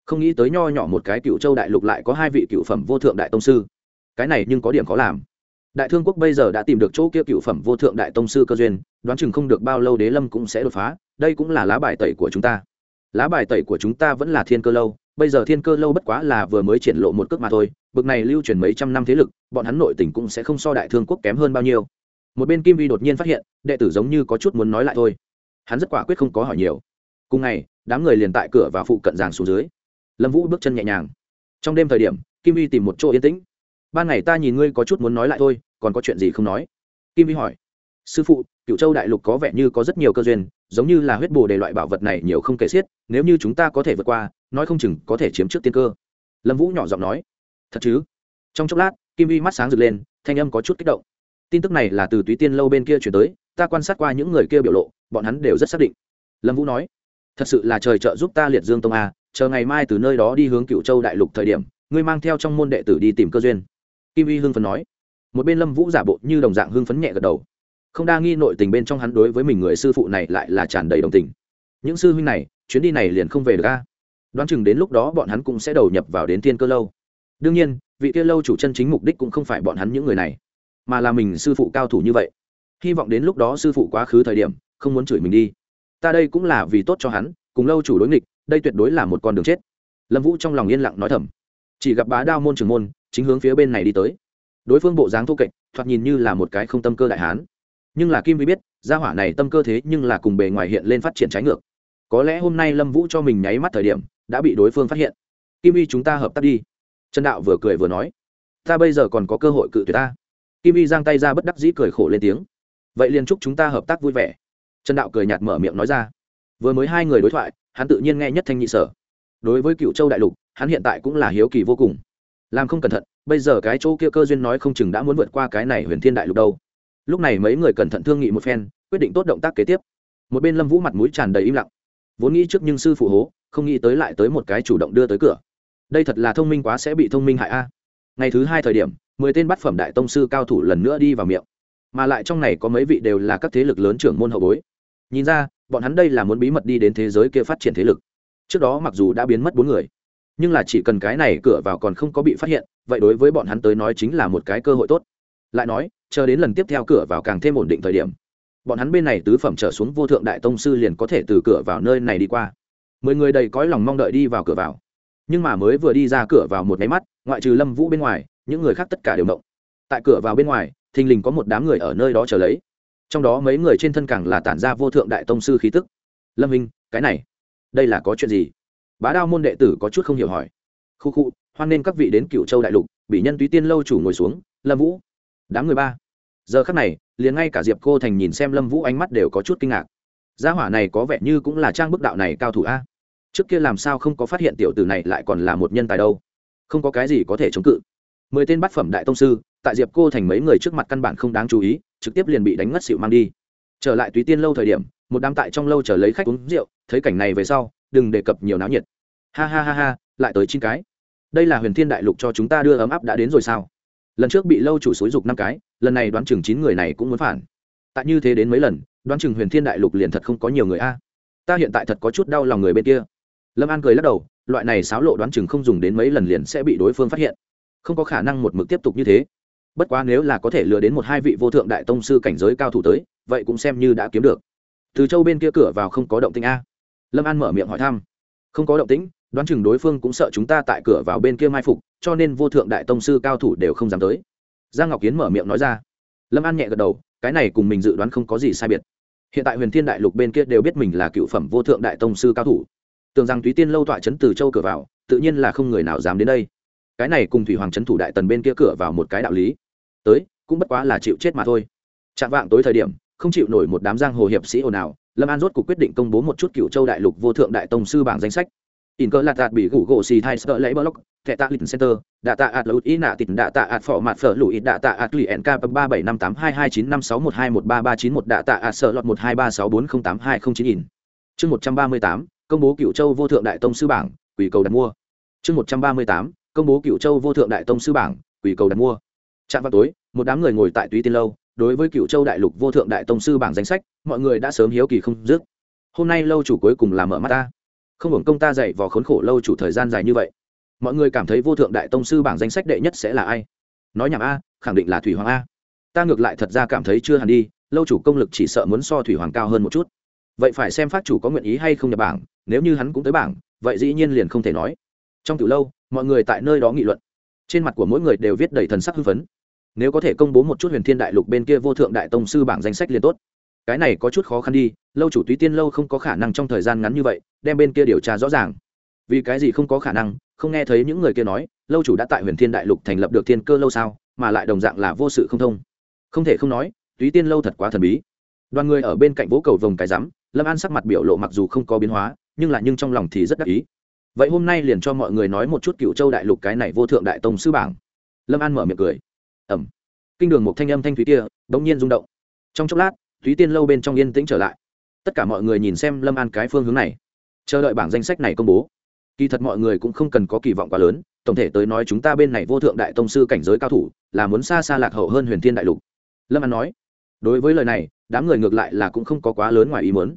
Speaker 1: Không nghĩ tới nho nhỏ một cái cựu châu đại lục lại có hai vị cựu phẩm vô thượng đại tông sư. Cái này nhưng có điểm khó làm. Đại thương quốc bây giờ đã tìm được chỗ kia cựu phẩm vô thượng đại tông sư cơ duyên, đoán chừng không được bao lâu đế lâm cũng sẽ đột phá, đây cũng là lá bài tẩy của chúng ta. Lá bài tẩy của chúng ta vẫn là thiên cơ lâu, bây giờ thiên cơ lâu bất quá là vừa mới triển lộ một cước mà thôi, bực này lưu truyền mấy trăm năm thế lực, bọn hắn nội tỉnh cũng sẽ không so đại thương quốc kém hơn bao nhiêu. Một bên kim vi đột nhiên phát hiện, đệ tử giống như có chút muốn nói lại thôi hắn rất quả quyết không có hỏi nhiều. Cùng ngày, đám người liền tại cửa và phụ cận giàng xuống dưới. Lâm vũ bước chân nhẹ nhàng. Trong đêm thời điểm, kim vi tìm một chỗ yên tĩnh. Ban ngày ta nhìn ngươi có chút muốn nói lại thôi, còn có chuyện gì không nói? Kim vi hỏi. Sư phụ cựu châu đại lục có vẻ như có rất nhiều cơ duyên, giống như là huyết bồ đề loại bảo vật này nhiều không kể xiết, nếu như chúng ta có thể vượt qua, nói không chừng có thể chiếm trước tiên cơ. Lâm vũ nhỏ giọng nói. Thật chứ? Trong chốc lát, kim vi mắt sáng rực lên, thanh âm có chút kích động. Tin tức này là từ túy tiên lâu bên kia chuyển tới ta quan sát qua những người kia biểu lộ, bọn hắn đều rất xác định. Lâm vũ nói, thật sự là trời trợ giúp ta liệt dương tông a, chờ ngày mai từ nơi đó đi hướng cựu châu đại lục thời điểm, ngươi mang theo trong môn đệ tử đi tìm cơ duyên. Kim y hưng phấn nói. Một bên lâm vũ giả bộ như đồng dạng hưng phấn nhẹ gật đầu. Không đa nghi nội tình bên trong hắn đối với mình người sư phụ này lại là tràn đầy đồng tình. Những sư huynh này, chuyến đi này liền không về được a. Đoán chừng đến lúc đó bọn hắn cũng sẽ đầu nhập vào đến thiên cơ lâu. Đương nhiên, vị kia lâu chủ chân chính mục đích cũng không phải bọn hắn những người này, mà là mình sư phụ cao thủ như vậy hy vọng đến lúc đó sư phụ quá khứ thời điểm, không muốn chửi mình đi. Ta đây cũng là vì tốt cho hắn, cùng lâu chủ đối nghịch, đây tuyệt đối là một con đường chết. Lâm vũ trong lòng yên lặng nói thầm. Chỉ gặp bá đao môn trường môn, chính hướng phía bên này đi tới. Đối phương bộ dáng thô kệch, thoạt nhìn như là một cái không tâm cơ đại hán. Nhưng là kim vi biết, gia hỏa này tâm cơ thế nhưng là cùng bề ngoài hiện lên phát triển trái ngược. Có lẽ hôm nay lâm vũ cho mình nháy mắt thời điểm, đã bị đối phương phát hiện. Kim vi chúng ta hợp tác đi. Trần đạo vừa cười vừa nói. Ta bây giờ còn có cơ hội cự tuyệt ta. Kim vi giang tay ra bất đắc dĩ cười khổ lên tiếng vậy liền chúc chúng ta hợp tác vui vẻ. Trần đạo cười nhạt mở miệng nói ra. Vừa mới hai người đối thoại, hắn tự nhiên nghe nhất thanh nhị sở. Đối với cựu châu đại lục, hắn hiện tại cũng là hiếu kỳ vô cùng. Làm không cẩn thận, bây giờ cái chỗ kia cơ duyên nói không chừng đã muốn vượt qua cái này huyền thiên đại lục đâu. Lúc này mấy người cẩn thận thương nghị một phen, quyết định tốt động tác kế tiếp. Một bên lâm vũ mặt mũi tràn đầy im lặng. Vốn nghĩ trước nhưng sư phụ hố, không nghĩ tới lại tới một cái chủ động đưa tới cửa. Đây thật là thông minh quá sẽ bị thông minh hại a. Ngày thứ hai thời điểm, mười tên bát phẩm đại tông sư cao thủ lần nữa đi vào miệng mà lại trong này có mấy vị đều là các thế lực lớn trưởng môn hậu bối. Nhìn ra, bọn hắn đây là muốn bí mật đi đến thế giới kia phát triển thế lực. Trước đó mặc dù đã biến mất bốn người, nhưng là chỉ cần cái này cửa vào còn không có bị phát hiện, vậy đối với bọn hắn tới nói chính là một cái cơ hội tốt. Lại nói, chờ đến lần tiếp theo cửa vào càng thêm ổn định thời điểm, bọn hắn bên này tứ phẩm trở xuống vô thượng đại tông sư liền có thể từ cửa vào nơi này đi qua. Mười người đầy cõi lòng mong đợi đi vào cửa vào. Nhưng mà mới vừa đi ra cửa vào một máy mắt, ngoại trừ lâm vũ bên ngoài, những người khác tất cả đều động. Tại cửa vào bên ngoài thình lình có một đám người ở nơi đó chờ lấy. Trong đó mấy người trên thân càng là tản ra vô thượng đại tông sư khí tức. Lâm hình cái này, đây là có chuyện gì? Bá đao môn đệ tử có chút không hiểu hỏi. Khu khu, hoan nên các vị đến cựu châu đại lục bị nhân túy tiên lâu chủ ngồi xuống, lâm vũ. Đám người ba. Giờ khắc này, liền ngay cả diệp cô thành nhìn xem lâm vũ ánh mắt đều có chút kinh ngạc. Gia hỏa này có vẻ như cũng là trang bức đạo này cao thủ a. Trước kia làm sao không có phát hiện tiểu tử này lại còn là một nhân tài đâu? Không có cái gì có thể chống cự. Mười tên bát phẩm đại tông sư tại diệp cô thành mấy người trước mặt căn bản không đáng chú ý, trực tiếp liền bị đánh ngất xịu mang đi. Trở lại túy tiên lâu thời điểm, một đám tại trong lâu chờ lấy khách uống rượu, thấy cảnh này về sau, đừng đề cập nhiều náo nhiệt. Ha ha ha ha, lại tới chín cái. Đây là huyền thiên đại lục cho chúng ta đưa ấm áp đã đến rồi sao? Lần trước bị lâu chủ xúi dục năm cái, lần này đoán chừng chín người này cũng muốn phản. Tại như thế đến mấy lần, đoán chừng huyền thiên đại lục liền thật không có nhiều người a. Ta hiện tại thật có chút đau lòng người bên kia. Lâm an cười lắc đầu, loại này xáo lộ đoán chừng không dùng đến mấy lần liền sẽ bị đối phương phát hiện. Không có khả năng một mực tiếp tục như thế bất quá nếu là có thể lừa đến một hai vị vô thượng đại tông sư cảnh giới cao thủ tới, vậy cũng xem như đã kiếm được. Từ châu bên kia cửa vào không có động tĩnh a. Lâm an mở miệng hỏi thăm. Không có động tĩnh, đoán chừng đối phương cũng sợ chúng ta tại cửa vào bên kia mai phục, cho nên vô thượng đại tông sư cao thủ đều không dám tới. Giang ngọc kiến mở miệng nói ra. Lâm an nhẹ gật đầu, cái này cùng mình dự đoán không có gì sai biệt. Hiện tại huyền thiên đại lục bên kia đều biết mình là cựu phẩm vô thượng đại tông sư cao thủ. Tưởng rằng túy tiên lâu tọa chấn từ châu cửa vào, tự nhiên là không người nào dám đến đây. Cái này cùng thủy hoàng trấn thủ đại tần bên kia cửa vào một cái đạo lý tới, cũng bất quá là chịu chết mà thôi. Chạm vạng tối thời điểm, không chịu nổi một đám giang hồ hiệp sĩ ồn ào, lâm an rốt cuộc quyết định công bố một chút cựu châu đại lục vô thượng đại tông sư bảng danh sách. In cơ lạt đạt bị gủ gỗ xì thai sợ lấy block thẻ tạ lịch center, đạ tạ ạt lụt ý nạ tịt, đạ tạ ạt phỏ mặt phở lụi, đạ tạ ạt lì nk ba bảy năm tám hai hai chín năm sáu một hai một ba ba chín một, đạ tạ ạt sợ lọt một hai ba sáu bốn không tám hai không chín in. Chương một trăm ba mươi tám, công bố cựu châu vô thượng đại tông sư bảng, quỷ cầu đặt mua. Chương một trăm ba mươi tám, công bố cựu châu vô thượng đại tông sư bảng, quỷ cầu đặt mua trạm vào tối, một đám người ngồi tại túy tiên lâu, đối với cựu châu đại lục vô thượng đại tông sư bảng danh sách, mọi người đã sớm hiếu kỳ không dứt. Hôm nay lâu chủ cuối cùng là mở mắt ta. Không hưởng công ta dạy vò khốn khổ lâu chủ thời gian dài như vậy. Mọi người cảm thấy vô thượng đại tông sư bảng danh sách đệ nhất sẽ là ai? Nói nhảm a, khẳng định là thủy hoàng a. Ta ngược lại thật ra cảm thấy chưa hẳn đi, lâu chủ công lực chỉ sợ muốn so thủy hoàng cao hơn một chút. Vậy phải xem phát chủ có nguyện ý hay không nhập bảng, nếu như hắn cũng tới bảng, vậy dĩ nhiên liền không thể nói. Trong từ lâu, mọi người tại nơi đó nghị luận. Trên mặt của mỗi người đều viết đầy thần sắc hưng phấn nếu có thể công bố một chút huyền thiên đại lục bên kia vô thượng đại tông sư bảng danh sách liền tốt. Cái này có chút khó khăn đi, lâu chủ túy tiên lâu không có khả năng trong thời gian ngắn như vậy, đem bên kia điều tra rõ ràng. Vì cái gì không có khả năng, không nghe thấy những người kia nói, lâu chủ đã tại huyền thiên đại lục thành lập được thiên cơ lâu sao, mà lại đồng dạng là vô sự không thông. Không thể không nói, túy tiên lâu thật quá thần bí. Đoàn người ở bên cạnh vỗ cầu vồng cái rắm, lâm an sắc mặt biểu lộ mặc dù không có biến hóa, nhưng là nhưng trong lòng thì rất đắc ý. Vậy hôm nay liền cho mọi người nói một chút cựu châu đại lục cái này vô thượng đại tông sư bảng. Lâm an mở miệng cười ẩm. Kinh đường một thanh âm thanh thúy kia, bỗng nhiên rung động. Trong chốc lát, thúy tiên lâu bên trong yên tĩnh trở lại. Tất cả mọi người nhìn xem lâm an cái phương hướng này. Chờ đợi bảng danh sách này công bố. Kỳ thật mọi người cũng không cần có kỳ vọng quá lớn, tổng thể tới nói chúng ta bên này vô thượng đại tông sư cảnh giới cao thủ, là muốn xa xa lạc hậu hơn huyền thiên đại lục. Lâm an nói, đối với lời này, đám người ngược lại là cũng không có quá lớn ngoài ý muốn.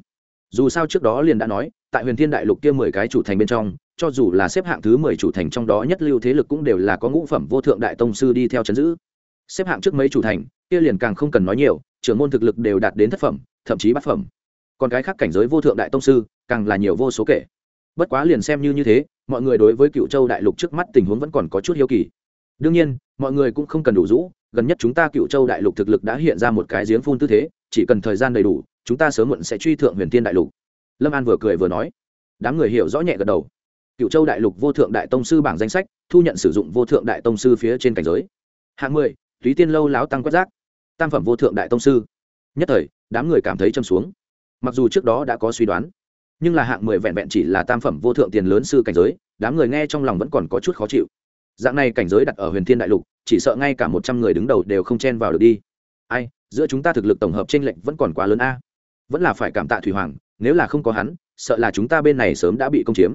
Speaker 1: Dù sao trước đó liền đã nói, tại huyền thiên đại lục kia mười cái chủ thành bên trong, cho dù là xếp hạng thứ mười chủ thành trong đó nhất lưu thế lực cũng đều là có ngũ phẩm vô thượng đại tông sư đi theo chấn giữ xếp hạng trước mấy chủ thành, kia liền càng không cần nói nhiều, trưởng môn thực lực đều đạt đến thất phẩm, thậm chí bát phẩm. Còn cái khác cảnh giới vô thượng đại tông sư, càng là nhiều vô số kể. Bất quá liền xem như như thế, mọi người đối với cựu châu đại lục trước mắt tình huống vẫn còn có chút hiếu kỳ. Đương nhiên, mọi người cũng không cần đủ rũ, gần nhất chúng ta cựu châu đại lục thực lực đã hiện ra một cái giếng phun tư thế, chỉ cần thời gian đầy đủ, chúng ta sớm muộn sẽ truy thượng huyền tiên đại lục. Lâm an vừa cười vừa nói. Đám người hiểu rõ nhẹ gật đầu. Cựu châu đại lục vô thượng đại tông sư bảng danh sách, thu nhận sử dụng vô thượng đại tông sư phía trên cảnh giới. Hạng mười túy tiên lâu láo tăng quét rác. Tam phẩm vô thượng đại tông sư. Nhất thời, đám người cảm thấy châm xuống. Mặc dù trước đó đã có suy đoán, nhưng là hạng mười vẹn vẹn chỉ là tam phẩm vô thượng tiền lớn sư cảnh giới, đám người nghe trong lòng vẫn còn có chút khó chịu. Dạng này cảnh giới đặt ở huyền thiên đại lục, chỉ sợ ngay cả một trăm người đứng đầu đều không chen vào được đi. Ai, giữa chúng ta thực lực tổng hợp t r ê n lệch vẫn còn quá lớn a. Vẫn là phải cảm tạ thủy hoàng, nếu là không có hắn, sợ là chúng ta bên này sớm đã bị công chiếm.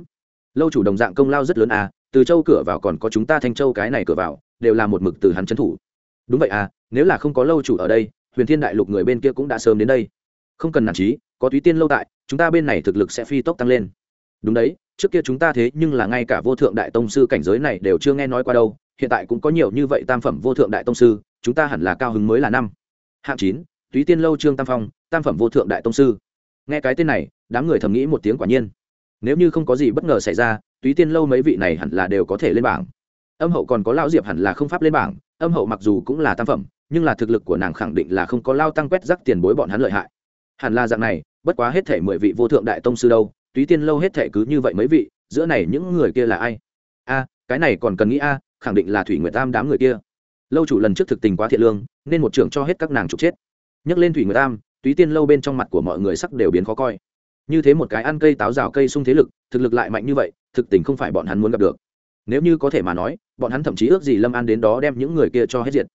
Speaker 1: Lâu chủ đồng dạng công lao rất lớn a, từ châu cửa vào còn có chúng ta thanh châu cái này cửa vào, đều là một mực từ hắn trấn thủ đúng vậy à nếu là không có lâu chủ ở đây, huyền thiên đại lục người bên kia cũng đã sớm đến đây. Không cần nản trí, có túy tiên lâu tại, chúng ta bên này thực lực sẽ phi tốc tăng lên. Đúng đấy, trước kia chúng ta thế nhưng là ngay cả vô thượng đại tông sư cảnh giới này đều chưa nghe nói qua đâu, hiện tại cũng có nhiều như vậy tam phẩm vô thượng đại tông sư, chúng ta hẳn là cao hứng mới là năm. Hạng chín, túy tiên lâu trương tam phong, tam phẩm vô thượng đại tông sư. Nghe cái tên này, đám người thầm nghĩ một tiếng quả nhiên. Nếu như không có gì bất ngờ xảy ra, túy tiên lâu mấy vị này hẳn là đều có thể lên bảng âm hậu còn có lão diệp hẳn là không pháp lên bảng, âm hậu mặc dù cũng là tam phẩm, nhưng là thực lực của nàng khẳng định là không có lao tăng quét rắc tiền bối bọn hắn lợi hại. Hẳn là dạng này, bất quá hết thể mười vị vô thượng đại tông sư đâu, túy tiên lâu hết thể cứ như vậy mấy vị, giữa này những người kia là ai? A, cái này còn cần nghĩ a, khẳng định là thủy nguyệt tam đám người kia. Lâu chủ lần trước thực tình quá thiện lương, nên một trưởng cho hết các nàng trục chết. Nhắc lên thủy nguyệt tam, túy tiên lâu bên trong mặt của mọi người sắc đều biến khó coi. Như thế một cái ăn cây táo rào cây sung thế lực, thực lực lại mạnh như vậy, thực tình không phải bọn hắn muốn gặp được nếu như có thể mà nói, bọn hắn thậm chí ước gì lâm an đến đó đem những người kia cho hết diệt.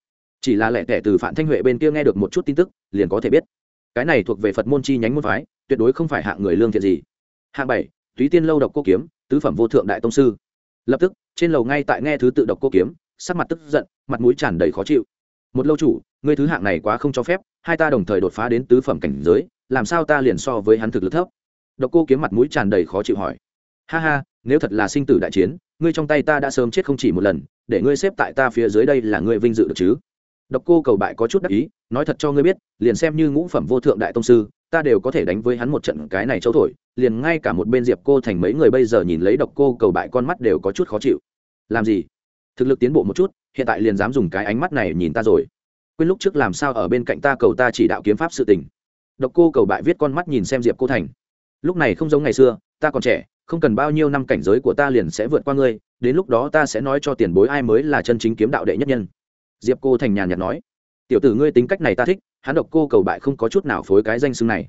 Speaker 1: Chỉ là lẻ tẻ từ phạm thanh huệ bên kia nghe được một chút tin tức, liền có thể biết. Cái này thuộc về phật môn chi nhánh môn phái, tuyệt đối không phải hạng người lương thiện gì. Hạng bảy, túy tiên lâu độc cô kiếm, tứ phẩm vô thượng đại tông sư. Lập tức, trên lầu ngay tại nghe thứ tự độc cô kiếm, sắc mặt tức giận, mặt mũi tràn đầy khó chịu. Một lâu chủ, ngươi thứ hạng này quá không cho phép, hai ta đồng thời đột phá đến tứ phẩm cảnh giới, làm sao ta liền so với hắn thực lực thấp? Độc cô kiếm mặt mũi tràn đầy khó chịu hỏi ha ha, nếu thật là sinh tử đại chiến, ngươi trong tay ta đã sớm chết không chỉ một lần, để ngươi xếp tại ta phía dưới đây là ngươi vinh dự được chứ? Độc cô cầu bại có chút đắc ý, nói thật cho ngươi biết, liền xem như ngũ phẩm vô thượng đại tông sư, ta đều có thể đánh với hắn một trận cái này châu thổi, liền ngay cả một bên diệp cô thành mấy người bây giờ nhìn lấy độc cô cầu bại con mắt đều có chút khó chịu. Làm gì? Thực lực tiến bộ một chút, hiện tại liền dám dùng cái ánh mắt này nhìn ta rồi. Quên lúc trước làm sao ở bên cạnh ta cầu ta chỉ đạo kiếm pháp sự tình. Độc cô cầu bại viết con mắt nhìn xem diệp cô thành. Lúc này không giống ngày xưa, ta còn trẻ không cần bao nhiêu năm cảnh giới của ta liền sẽ vượt qua ngươi, đến lúc đó ta sẽ nói cho tiền bối ai mới là chân chính kiếm đạo đệ nhất nhân. Diệp cô thành nhàn nhạt nói. Tiểu tử ngươi tính cách này ta thích, hắn độc cô cầu bại không có chút nào phối cái danh xưng này.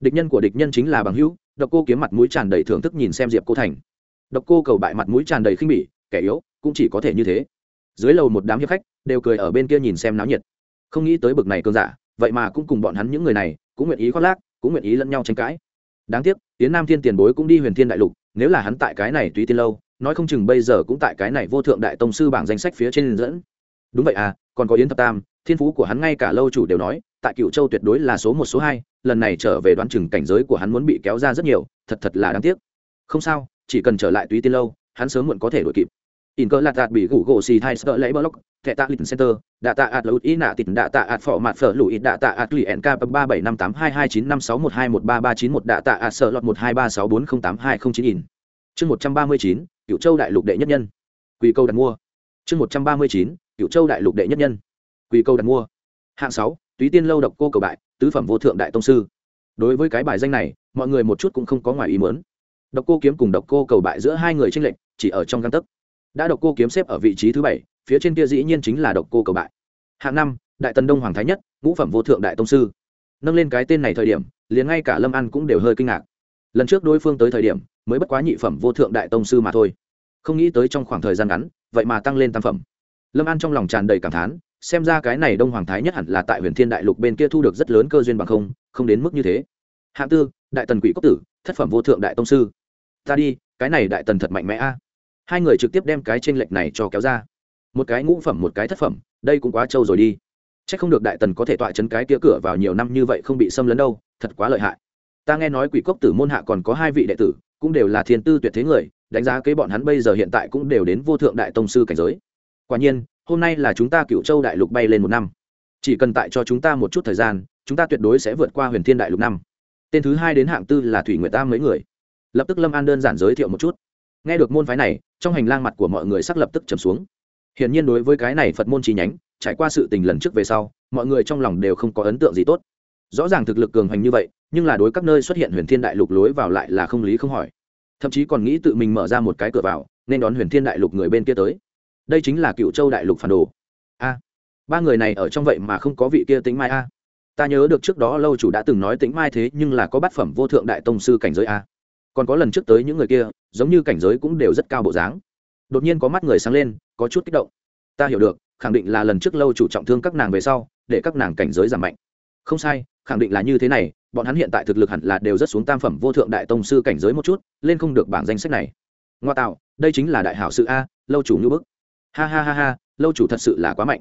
Speaker 1: Địch nhân của địch nhân chính là bằng hữu, độc cô kiếm mặt mũi tràn đầy thưởng thức nhìn xem diệp cô thành. Độc cô cầu bại mặt mũi tràn đầy khinh bỉ, kẻ yếu, cũng chỉ có thể như thế. Dưới lầu một đám hiệp khách đều cười ở bên kia nhìn xem náo nhiệt. Không nghĩ tới bực này cơn giả, vậy mà cũng cùng bọn hắn những người này, cũng nguyện ý khoác lác, cũng nguyện ý lẫn nhau tranh cãi đáng tiếc tiến nam thiên tiền bối cũng đi huyền thiên đại lục, nếu là hắn tại cái này tùy tiên lâu, nói không chừng bây giờ cũng tại cái này vô thượng đại tông sư bảng danh sách phía trên dẫn. Đúng vậy à còn có yến thập tam, thiên phú của hắn ngay cả lâu chủ đều nói, tại cựu châu tuyệt đối là số một, số hai, lần này trở về đoán chừng cảnh giới của hắn muốn bị kéo ra rất nhiều, thật thật là đáng tiếc. Không sao, chỉ cần trở lại túy tiên lâu, hắn sớm muộn có thể đuổi kịp in cơ lạt đạt bị gủ gỗ xì thai sợ lấy block, thẻ tạ lịch center, đạ tạ ạt lụt ý nạ tịt, đạ tạ ạt phỏ mặt phở lụi đạ tạ ạt lì nk ba bảy năm tám hai hai chín năm sáu một hai một ba ba chín một, đạ tạ ạt sợ lọt một hai ba sáu bốn không tám hai không chín in. Chương một trăm ba mươi chín, cựu châu đại lục đệ nhất nhân. Quy câu đặt mua. Chương một trăm ba mươi chín, cựu châu đại lục đệ nhất nhân. Quy câu đặt mua. Hạng sáu, túy tiên lâu độc cô cầu bại, tứ phẩm vô thượng đại tông sư. Đối với cái bài danh này, mọi người một chút cũng không có ngoài ý muốn. Độc cô kiếm cùng độc cô cầu bại giữa hai người tranh lệch, chỉ ở trong găng tấc đã độc cô kiếm xếp ở vị trí thứ bảy, phía trên kia dĩ nhiên chính là độc cô cầu bại. Hạng năm, đại tần đông hoàng thái nhất, ngũ phẩm vô thượng đại tông sư. Nâng lên cái tên này thời điểm, liền ngay cả lâm ăn cũng đều hơi kinh ngạc. Lần trước đối phương tới thời điểm, mới bất quá nhị phẩm vô thượng đại tông sư mà thôi. Không nghĩ tới trong khoảng thời gian ngắn, vậy mà tăng lên tam phẩm. Lâm an trong lòng tràn đầy cảm thán, xem ra cái này đông hoàng thái nhất hẳn là tại huyền thiên đại lục bên kia thu được rất lớn cơ duyên bằng không không đến mức như thế. Hạng tư, đại tần quỷ cốc tử, thất phẩm vô thượng đại tông sư. Ta đi, cái này đại tần thật mạnh mẽ a hai người trực tiếp đem cái t r ê n lệch này cho kéo ra. Một cái ngũ phẩm, một cái thất phẩm, đây cũng quá trâu rồi đi. C h ắ c không được đại tần có thể tọa chấn cái kia cửa vào nhiều năm như vậy không bị xâm lấn đâu, thật quá lợi hại. Ta nghe nói quỷ cốc tử môn hạ còn có hai vị đệ tử, cũng đều là thiên tư tuyệt thế người, đánh giá cái bọn hắn bây giờ hiện tại cũng đều đến vô thượng đại tông sư cảnh giới. Quả nhiên, hôm nay là chúng ta cựu châu đại lục bay lên một năm. Chỉ cần tại cho chúng ta một chút thời gian, chúng ta tuyệt đối sẽ vượt qua huyền thiên đại lục năm. Tên thứ hai đến hạng tư là thủy nguyệt tam mấy người. Lập tức lâm an đơn giản giới thiệu một chút. Nghe được môn phái này trong hành lang mặt của mọi người sắc lập tức trầm xuống. Hiển nhiên đối với cái này phật môn chi nhánh, trải qua sự tình lần trước về sau, mọi người trong lòng đều không có ấn tượng gì tốt. Rõ ràng thực lực cường hành như vậy, nhưng là đối các nơi xuất hiện huyền thiên đại lục lối vào lại là không lý không hỏi. Thậm chí còn nghĩ tự mình mở ra một cái cửa vào, nên đón huyền thiên đại lục người bên kia tới. Đây chính là cựu châu đại lục phản đồ. A, ba người này ở trong vậy mà không có vị kia tính mai a. Ta nhớ được trước đó lâu chủ đã từng nói tính mai thế nhưng là có bát phẩm vô thượng đại tông sư cảnh giới a. Còn có lần trước tới những người kia giống như cảnh giới cũng đều rất cao bộ dáng. Đột nhiên có mắt người sáng lên, có chút kích động. Ta hiểu được, khẳng định là lần trước lâu chủ trọng thương các nàng về sau, để các nàng cảnh giới giảm mạnh. Không sai, khẳng định là như thế này, bọn hắn hiện tại thực lực hẳn là đều rất xuống tam phẩm vô thượng đại tông sư cảnh giới một chút, lên không được bảng danh sách này. Ngoa tạo, đây chính là đại hảo sự a, lâu chủ như bức. Ha ha ha ha, lâu chủ thật sự là quá mạnh.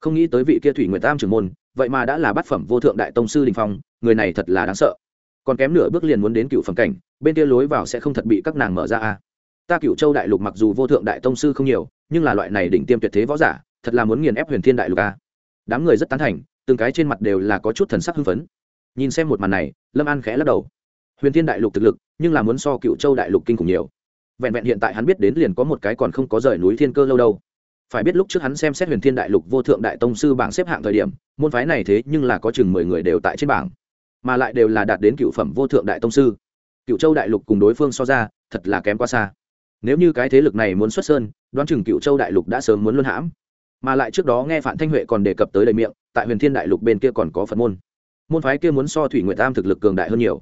Speaker 1: Không nghĩ tới vị kia thủy nguyệt tam trưởng môn, vậy mà đã là bát phẩm vô thượng đại tông sư đình phong, người này thật là đáng sợ còn kém nửa bước liền muốn đến cựu phẩm cảnh, bên kia lối vào sẽ không thật bị các nàng mở ra a ta cựu châu đại lục mặc dù vô thượng đại tông sư không nhiều, nhưng là loại này đỉnh tiêm tuyệt thế võ giả, thật là muốn nghiền ép huyền thiên đại lục a đám người rất tán thành, từng cái trên mặt đều là có chút thần sắc hưng phấn. Nhìn xem một màn này, lâm an khẽ lắc đầu. Huyền thiên đại lục thực lực, nhưng là muốn so cựu châu đại lục kinh khủng nhiều. Vẹn vẹn hiện tại hắn biết đến liền có một cái còn không có rời núi thiên cơ lâu đâu. Phải biết lúc trước hắn xem xét huyền thiên đại lục vô thượng đại tông sư bảng xếp hạng thời điểm, môn phái này thế nhưng là có chừng mười người đều tại trên bảng mà lại đều là đạt đến cựu phẩm vô thượng đại tông sư. Cựu châu đại lục cùng đối phương so ra, thật là kém quá xa. Nếu như cái thế lực này muốn xuất sơn, đoán chừng cựu châu đại lục đã sớm muốn luân hãm. Mà lại trước đó nghe phạm thanh huệ còn đề cập tới đầy miệng, tại huyền thiên đại lục bên kia còn có phật môn. Môn phái kia muốn so thủy nguyệt tam thực lực cường đại hơn nhiều.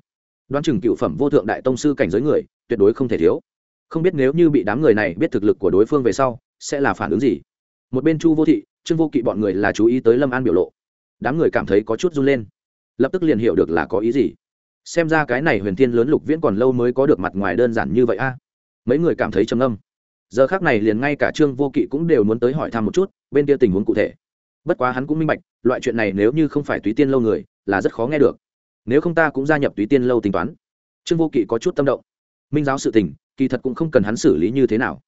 Speaker 1: Đoán chừng cựu phẩm vô thượng đại tông sư cảnh giới người, tuyệt đối không thể thiếu. Không biết nếu như bị đám người này biết thực lực của đối phương về sau, sẽ là phản ứng gì? Một bên chu vô thị, trương vô kỵ bọn người là chú ý tới lâm an biểu lộ. Đám người cảm thấy có chút run lên lập tức liền hiểu được là có ý gì. Xem ra cái này huyền thiên lớn lục viễn còn lâu mới có được mặt ngoài đơn giản như vậy a. Mấy người cảm thấy trầm âm giờ khác này liền ngay cả trương vô kỵ cũng đều muốn tới hỏi thăm một chút, bên kia tình huống cụ thể. Bất quá hắn cũng minh bạch, loại chuyện này nếu như không phải túy tiên lâu người, là rất khó nghe được. Nếu không ta cũng gia nhập túy tiên lâu tính toán. Trương vô kỵ có chút tâm động. Minh giáo sự tình, kỳ thật cũng không cần hắn xử lý như thế nào.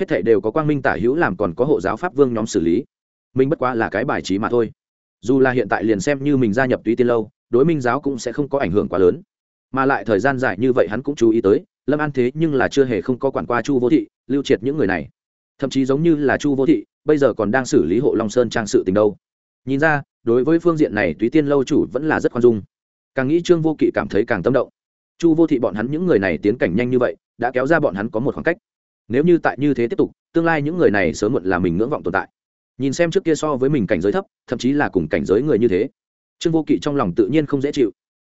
Speaker 1: Hết thảy đều có quang minh tả hữu làm còn có hộ giáo pháp vương nhóm xử lý. Minh bất quá là cái bài trí mà thôi. Dù là hiện tại liền xem như mình gia nhập túy tiên lâu đối minh giáo cũng sẽ không có ảnh hưởng quá lớn. Mà lại thời gian dài như vậy hắn cũng chú ý tới, lâm an thế nhưng là chưa hề không có quản qua chu vô thị, lưu triệt những người này. Thậm chí giống như là chu vô thị, bây giờ còn đang xử lý hộ long sơn trang sự tình đâu. Nhìn ra, đối với phương diện này túy tiên lâu chủ vẫn là rất khoan dung. Càng nghĩ trương vô kỵ cảm thấy càng tâm động. Chu vô thị bọn hắn những người này tiến cảnh nhanh như vậy, đã kéo ra bọn hắn có một khoảng cách. Nếu như tại như thế tiếp tục, tương lai những người này sớm muộn là mình ngưỡng vọng tồn tại. Nhìn xem trước kia so với mình cảnh giới thấp, thậm chí là cùng cảnh giới người như thế trương vô kỵ trong lòng tự nhiên không dễ chịu.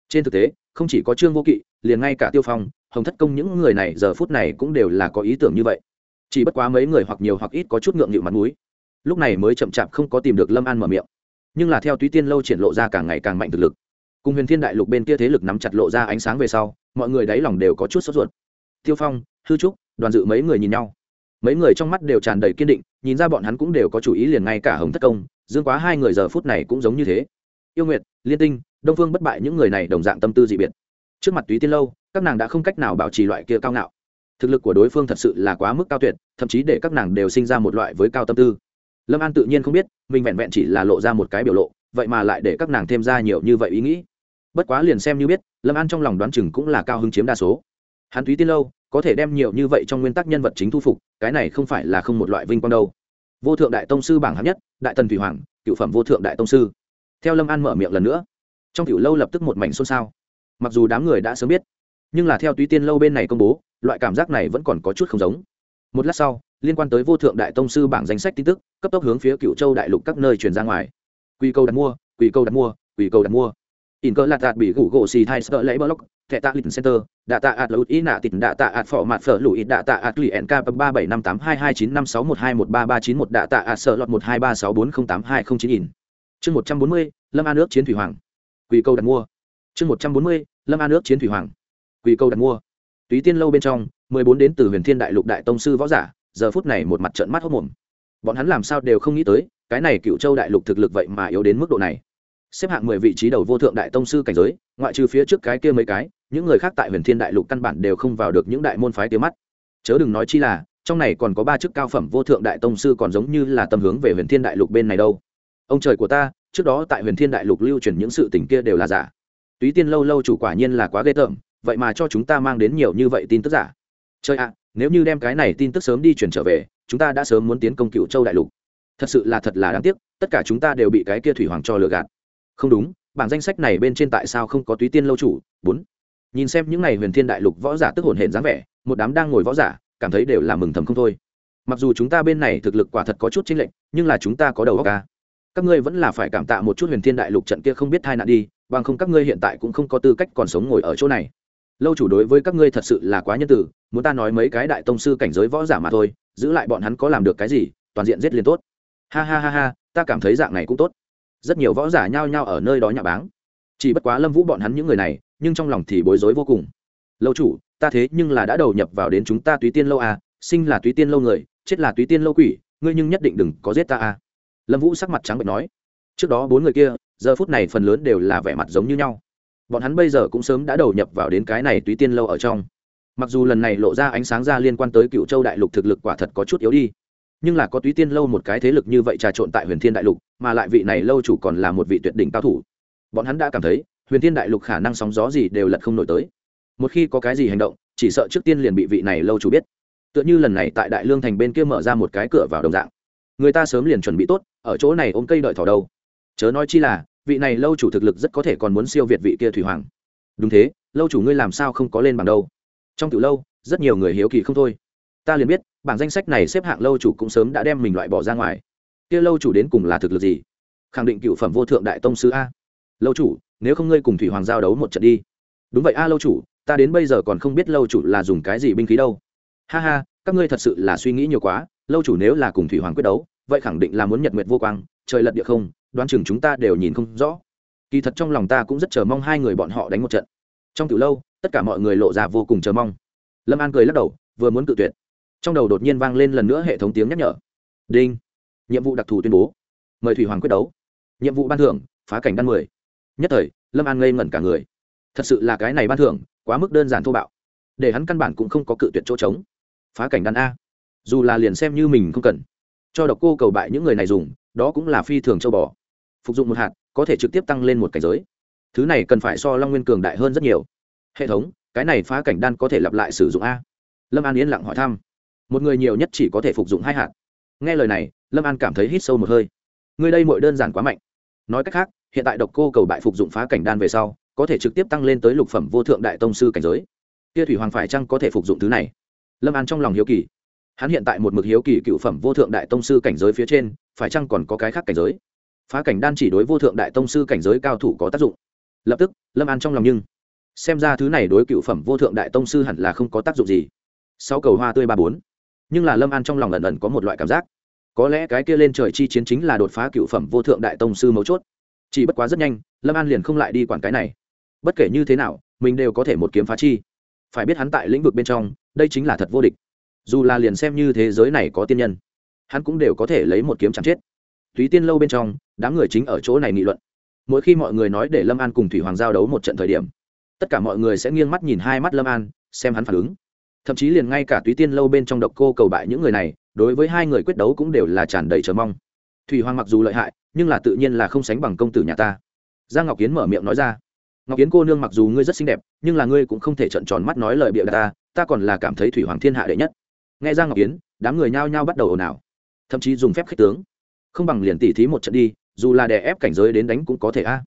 Speaker 1: Trên thực tế, không chỉ có trương vô kỵ, liền ngay cả tiêu phong, hồng thất công những người này giờ phút này cũng đều là có ý tưởng như vậy. Chỉ bất quá mấy người hoặc nhiều hoặc ít có chút ngượng nghịu mặt mũi. Lúc này mới chậm chạp không có tìm được lâm an mở miệng. Nhưng là theo túy tiên lâu triển lộ ra càng ngày càng mạnh thực lực. Cùng huyền thiên đại lục bên kia thế lực nắm chặt lộ ra ánh sáng về sau, mọi người đáy lòng đều có chút sốt ruột. Tiêu phong, hư trúc, đoàn dự mấy người nhìn nhau. Mấy người trong mắt đều tràn đầy kiên định, nhìn ra bọn hắn cũng đều có chủ ý liền ngay cả hồng thất công, dương quá hai người giờ phút này cũng giống như thế yêu nguyệt, liên tinh, đông phương bất bại những người này đồng dạng tâm tư dị biệt. Trước mặt túy tiên lâu, các nàng đã không cách nào bảo trì loại kia cao ngạo. Thực lực của đối phương thật sự là quá mức cao tuyệt, thậm chí để các nàng đều sinh ra một loại với cao tâm tư. Lâm an tự nhiên không biết, mình vẹn vẹn chỉ là lộ ra một cái biểu lộ, vậy mà lại để các nàng thêm ra nhiều như vậy ý nghĩ. Bất quá liền xem như biết, lâm an trong lòng đoán chừng cũng là cao hứng chiếm đa số. Hắn túy tiên lâu, có thể đem nhiều như vậy trong nguyên tắc nhân vật chính thu phục, cái này không phải là không một loại vinh quang đâu. Vô thượng đại tông sư bảng hạng nhất, đại tần thủy hoàng, cựu phẩm vô thượng đại tông sư theo lâm an mở miệng lần nữa, trong tiểu lâu lập tức một mảnh xôn xao. Mặc dù đám người đã sớm biết, nhưng là theo túy tiên lâu bên này công bố, loại cảm giác này vẫn còn có chút không giống. Một lát sau, liên quan tới vô thượng đại tông sư bảng danh sách tin tức, cấp tốc hướng phía cựu châu đại lục các nơi truyền ra ngoài. Quy câu đặt mua quy câu đặt mua quy câu đặt mua. In cơ lạt đạt bị gủ gỗ xì thai sợ lấy block, thẻ tạ lịch center, đạ tạ ạt lụt ý nạ tịt, đạ tạ ạt phỏ mặt phở lụi, đạ tạ ạt lụy nk ba bảy năm tám hai hai chín năm sáu một hai một ba ba chín một, đạ tạ ạt sợ lọt một hai ba sáu bốn không tám hai không chín in chương một trăm bốn mươi, lâm an nước chiến thủy hoàng. Quỳ câu đặt mua. Chương một trăm bốn mươi, lâm an nước chiến thủy hoàng. Quỳ câu đặt mua. Túy tiên lâu bên trong, mười bốn đến từ huyền thiên đại lục đại tông sư võ giả, giờ phút này một mặt trận mắt hốc mồm bọn hắn làm sao đều không nghĩ tới, cái này cựu châu đại lục thực lực vậy mà yếu đến mức độ này. Xếp hạng mười vị trí đầu vô thượng đại tông sư cảnh giới, ngoại trừ phía trước cái kia mấy cái, những người khác tại huyền thiên đại lục căn bản đều không vào được những đại môn phái tiêu mắt. Chớ đừng nói chi là, trong này còn có ba chức cao phẩm vô thượng đại tông sư còn giống như là tâm hướng về huyền thiên đại lục bên này đâu ông trời của ta, trước đó tại huyền thiên đại lục lưu truyền những sự tình kia đều là giả. Túy tiên lâu lâu chủ quả nhiên là quá ghê tởm, vậy mà cho chúng ta mang đến nhiều như vậy tin tức giả. Chơi ạ, nếu như đem cái này tin tức sớm đi chuyển trở về, chúng ta đã sớm muốn tiến công cựu châu đại lục. Thật sự là thật là đáng tiếc, tất cả chúng ta đều bị cái kia thủy hoàng cho lừa gạt. Không đúng, bảng danh sách này bên trên tại sao không có túy tiên lâu chủ? Bốn. Nhìn xem những n à y huyền thiên đại lục võ giả tức hồn hển dáng vẻ, một đám đang ngồi võ giả, cảm thấy đều là mừng thầm không thôi. Mặc dù chúng ta bên này thực lực quả thật có chút chênh lệch, nhưng là chúng ta có đầu óc ca các ngươi vẫn là phải cảm tạ một chút huyền thiên đại lục trận kia không biết thai nạn đi, bằng không các ngươi hiện tại cũng không có tư cách còn sống ngồi ở chỗ này. Lâu chủ đối với các ngươi thật sự là quá nhân tử muốn ta nói mấy cái đại tông sư cảnh giới võ giả mà thôi, giữ lại bọn hắn có làm được cái gì, toàn diện giết liền tốt. Ha ha ha ha, ta cảm thấy dạng này cũng tốt. Rất nhiều võ giả nhao nhao ở nơi đó nhà báng. Chỉ bất quá lâm vũ bọn hắn những người này, nhưng trong lòng thì bối rối vô cùng. Lâu chủ, ta thế nhưng là đã đầu nhập vào đến chúng ta túy tiên lâu à sinh là túy tiên lâu người, chết là túy tiên lâu quỷ, ngươi nhưng nhất định đừng có giết ta à lâm vũ sắc mặt trắng bệnh nói trước đó bốn người kia giờ phút này phần lớn đều là vẻ mặt giống như nhau bọn hắn bây giờ cũng sớm đã đầu nhập vào đến cái này túy tiên lâu ở trong mặc dù lần này lộ ra ánh sáng ra liên quan tới cựu châu đại lục thực lực quả thật có chút yếu đi nhưng là có túy tiên lâu một cái thế lực như vậy trà trộn tại huyền thiên đại lục mà lại vị này lâu chủ còn là một vị tuyệt đỉnh cao thủ bọn hắn đã cảm thấy huyền thiên đại lục khả năng sóng gió gì đều lật không nổi tới một khi có cái gì hành động chỉ sợ trước tiên liền bị vị này lâu chủ biết tựa như lần này tại đại lương thành bên kia mở ra một cái cửa vào đồng dạng người ta sớm liền chuẩn bị tốt, ở chỗ này ôm cây đợi thỏ đâu. Chớ nói chi là, vị này lâu chủ thực lực rất có thể còn muốn siêu việt vị kia thủy hoàng. Đúng thế, lâu chủ ngươi làm sao không có lên bảng đâu? Trong từ lâu, rất nhiều người hiếu kỳ không thôi. Ta liền biết, bảng danh sách này xếp hạng lâu chủ cũng sớm đã đem mình loại bỏ ra ngoài. Kia lâu chủ đến cùng là thực lực gì? Khẳng định cựu phẩm vô thượng đại tông sư a. Lâu chủ, nếu không ngươi cùng thủy hoàng giao đấu một trận đi. Đúng vậy a, lâu chủ, ta đến bây giờ còn không biết lâu chủ là dùng cái gì binh khí đâu. Ha ha, các ngươi thật sự là suy nghĩ nhiều quá lâu chủ nếu là cùng thủy hoàng quyết đấu, vậy khẳng định là muốn nhật nguyệt vô quang, trời lật địa không, đoán chừng chúng ta đều nhìn không rõ. Kỳ thật trong lòng ta cũng rất chờ mong hai người bọn họ đánh một trận. Trong từ lâu, tất cả mọi người lộ ra vô cùng chờ mong. Lâm an cười lắc đầu, vừa muốn cự tuyệt, trong đầu đột nhiên vang lên lần nữa hệ thống tiếng nhắc nhở. Đinh. Nhiệm vụ đặc thù tuyên bố. Mời thủy hoàng quyết đấu. Nhiệm vụ ban thưởng, phá cảnh đan mười. Nhất thời, lâm an ngây ngẩn cả người. Thật sự là cái này ban thưởng, quá mức đơn giản thô bạo. Để hắn căn bản cũng không có cự tuyệt chỗ trống. Phá cảnh đan a dù là liền xem như mình không cần. Cho độc cô cầu bại những người này dùng, đó cũng là phi thường châu bò. Phục dụng một hạt, có thể trực tiếp tăng lên một cảnh giới. Thứ này cần phải so long nguyên cường đại hơn rất nhiều. Hệ thống, cái này phá cảnh đan có thể lặp lại sử dụng a. Lâm an yên lặng hỏi thăm. Một người nhiều nhất chỉ có thể phục dụng hai hạt. Nghe lời này, lâm an cảm thấy hít sâu một hơi. Người đây mội đơn giản quá mạnh. Nói cách khác, hiện tại độc cô cầu bại phục dụng phá cảnh đan về sau, có thể trực tiếp tăng lên tới lục phẩm vô thượng đại tông sư cảnh giới. Kia thủy hoàng phải chăng có thể phục dụng thứ này? Lâm an trong lòng hiếu kỳ hắn hiện tại một mực hiếu kỳ cựu phẩm vô thượng đại tông sư cảnh giới phía trên, phải chăng còn có cái khác cảnh giới? Phá cảnh đan chỉ đối vô thượng đại tông sư cảnh giới cao thủ có tác dụng. Lập tức, lâm an trong lòng nhưng xem ra thứ này đối cựu phẩm vô thượng đại tông sư hẳn là không có tác dụng gì. Sau cầu hoa tươi ba bốn. Nhưng là lâm an trong lòng ẩn ẩn có một loại cảm giác. Có lẽ cái kia lên trời chi chiến chính là đột phá cựu phẩm vô thượng đại tông sư mấu chốt. Chỉ bất quá rất nhanh, lâm an liền không lại đi quản cái này. Bất kể như thế nào, mình đều có thể một kiếm phá chi. Phải biết hắn tại lĩnh vực bên trong, đây chính là thật vô địch dù là liền xem như thế giới này có tiên nhân, hắn cũng đều có thể lấy một kiếm chẳng chết. Túy tiên lâu bên trong, đám người chính ở chỗ này nghị luận. Mỗi khi mọi người nói để lâm an cùng thủy hoàng giao đấu một trận thời điểm, tất cả mọi người sẽ nghiêng mắt nhìn hai mắt lâm an, xem hắn phản ứng. Thậm chí liền ngay cả túy tiên lâu bên trong độc cô cầu bại những người này, đối với hai người quyết đấu cũng đều là tràn đầy chờ mong. Thủy hoàng mặc dù lợi hại, nhưng là tự nhiên là không sánh bằng công tử nhà ta. Giang ngọc kiến mở miệng nói ra. Ngọc kiến cô nương mặc dù ngươi rất xinh đẹp, nhưng là ngươi cũng không thể trận tròn mắt nói lời bịa ta ta còn là cảm thấy thủy hoàng thiên hạ đệ nhất nghe giang ngọc yến, đám người nhao nhao bắt đầu ồn ào. Thậm chí dùng phép khích tướng. Không bằng liền tỉ thí một trận đi dù là đè ép cảnh giới đến đánh cũng có thể a.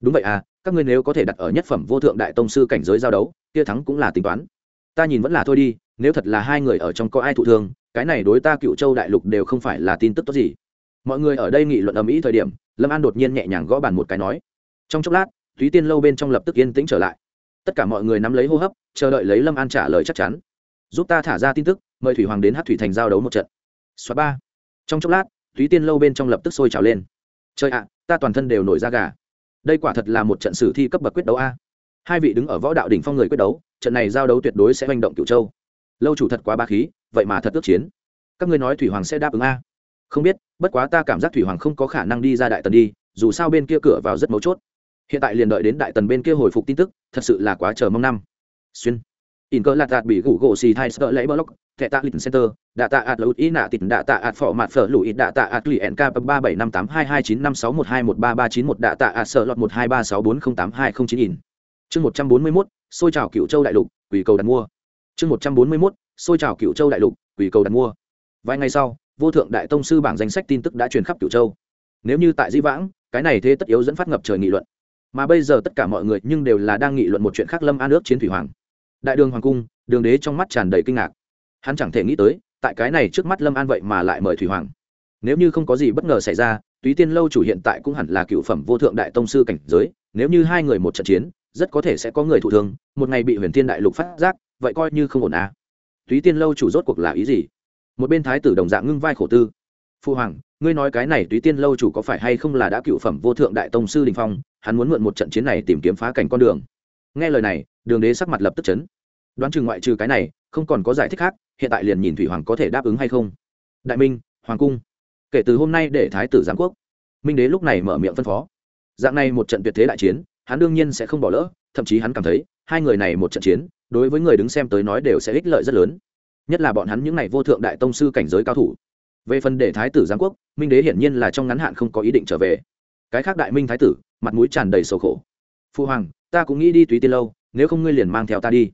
Speaker 1: Đúng vậy à các ngươi nếu có thể đặt ở nhất phẩm vô thượng đại tông sư cảnh giới giao đấu kia thắng cũng là tính toán. Ta nhìn vẫn là thôi đi nếu thật là hai người ở trong có ai thụ thương cái này đối ta cựu châu đại lục đều không phải là tin tức tốt gì. Mọi người ở đây nghị luận ầm ĩ thời điểm lâm an đột nhiên nhẹ nhàng gõ bàn một cái nói. Trong chốc lát thúy tiên lâu bên trong lập tức yên tĩnh trở lại. Tất cả mọi người nắm lấy hô hấp chờ đợi lấy lâm an trả lời chắc chắn. Giúp ta thả ra tin tức mời thủy hoàng đến hát thủy thành giao đấu một trận. Xóa ba. Trong chốc lát, thúy tiên lâu bên trong lập tức sôi trào lên. Trời ạ, ta toàn thân đều nổi da gà. Đây quả thật là một trận sử thi cấp bậc quyết đấu a. Hai vị đứng ở võ đạo đỉnh phong người quyết đấu, trận này giao đấu tuyệt đối sẽ manh động cửu châu. Lâu chủ thật quá ba khí, vậy mà thật ước chiến. Các ngươi nói thủy hoàng sẽ đáp ứng a? Không biết, bất quá ta cảm giác thủy hoàng không có khả năng đi ra đại tần đi, dù sao bên kia cửa vào rất mấu chốt. Hiện tại liền đợi đến đại tần bên kia hồi phục tin tức, thật sự là quá chờ mong năm. Xuyên in cơ lạt đạt bị gủ gỗ xì thai sợ lấy block, thẻ tạ lịch center, đạ tạ ạt lụt ý nạ tịt, đạ tạ ạt phỏ mặt phở lụi, đạ tạ ạt lụy nk ba bảy năm tám hai hai chín năm sáu một hai một ba ba chín một, đạ tạ ạt sợ lọt một hai ba sáu bốn không tám hai không chín in. Chương một trăm bốn mươi mốt, xôi trào cựu châu đại lục, quỷ cầu đặt mua. Chương một trăm bốn mươi mốt, xôi trào cựu châu đại lục, quỷ cầu đặt mua. Vài ngày sau, vô thượng đại tông sư bảng danh sách tin tức đã truyền khắp cựu châu. Nếu như tại di vãng, cái này thế tất yếu dẫn phát ngập trời nghị luận. Mà bây giờ tất cả mọi người nhưng đều là đang nghị luận một chuyện khác lâm an ước chiến thủy hoàng đại đường hoàng cung, đường đế trong mắt tràn đầy kinh ngạc. Hắn chẳng thể nghĩ tới, tại cái này trước mắt lâm an vậy mà lại mời thủy hoàng. Nếu như không có gì bất ngờ xảy ra, túy tiên lâu chủ hiện tại cũng hẳn là cựu phẩm vô thượng đại tông sư cảnh giới, nếu như hai người một trận chiến, rất có thể sẽ có người thụ thương, một ngày bị huyền thiên đại lục phát giác, vậy coi như không ổn à. Túy tiên lâu chủ rốt cuộc là ý gì? Một bên thái tử đồng dạng ngưng vai khổ tư. Phu hoàng, ngươi nói cái này túy tiên lâu chủ có phải hay không là đã cựu phẩm vô thượng đại tông sư đình phong, hắn muốn mượn một trận chiến này tìm kiếm phá cảnh con đường nghe lời này, đường đế sắc mặt lập tức chấn. Đoán chừng ngoại trừ cái này, không còn có giải thích khác, hiện tại liền nhìn thủy hoàng có thể đáp ứng hay không. Đại minh, hoàng cung. Kể từ hôm nay để thái tử giáng quốc, minh đế lúc này mở miệng phân phó. Dạng này một trận tuyệt thế đại chiến, hắn đương nhiên sẽ không bỏ lỡ, thậm chí hắn cảm thấy, hai người này một trận chiến, đối với người đứng xem tới nói đều sẽ ích lợi rất lớn. Nhất là bọn hắn những n à y vô thượng đại tông sư cảnh giới cao thủ. Về phần để thái tử giáng quốc, minh đế hiển nhiên là trong ngắn hạn không có ý định trở về. Cái khác đại minh thái tử, mặt mũi tràn đầy sầu khổ. Phu hoàng ta cũng nghĩ đi túy tiên lâu, nếu không ngươi liền mang theo ta đi.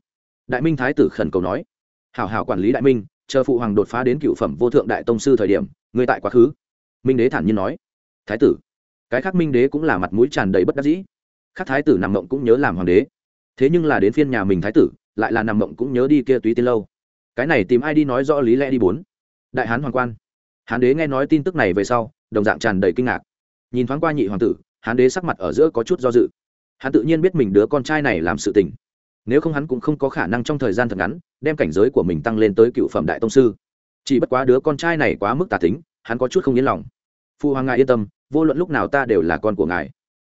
Speaker 1: Đại minh thái tử khẩn cầu nói. Hảo hảo quản lý đại minh, chờ phụ hoàng đột phá đến cựu phẩm vô thượng đại tông sư thời điểm, ngươi tại quá khứ. Minh đế thản nhiên nói. Thái tử, cái khác minh đế cũng là mặt mũi tràn đầy bất đắc dĩ. Khác thái tử nằm mộng cũng nhớ làm hoàng đế. Thế nhưng là đến phiên nhà mình thái tử, lại là nằm mộng cũng nhớ đi kia túy tiên lâu. Cái này tìm ai đi nói rõ lý lẽ đi bốn. Đại hán hoàng quan. Hán đế nghe nói tin tức này về sau, đồng dạng tràn đầy kinh ngạc. Nhìn thoáng qua nhị hoàng tử, hán đế sắc mặt ở giữa có chút do dự hắn tự nhiên biết mình đứa con trai này làm sự tình. Nếu không hắn cũng không có khả năng trong thời gian thật ngắn, đem cảnh giới của mình tăng lên tới cựu phẩm đại tông sư. Chỉ bất quá đứa con trai này quá mức tà tính, hắn có chút không yên lòng. Phụ hoàng ngài yên tâm, vô luận lúc nào ta đều là con của ngài.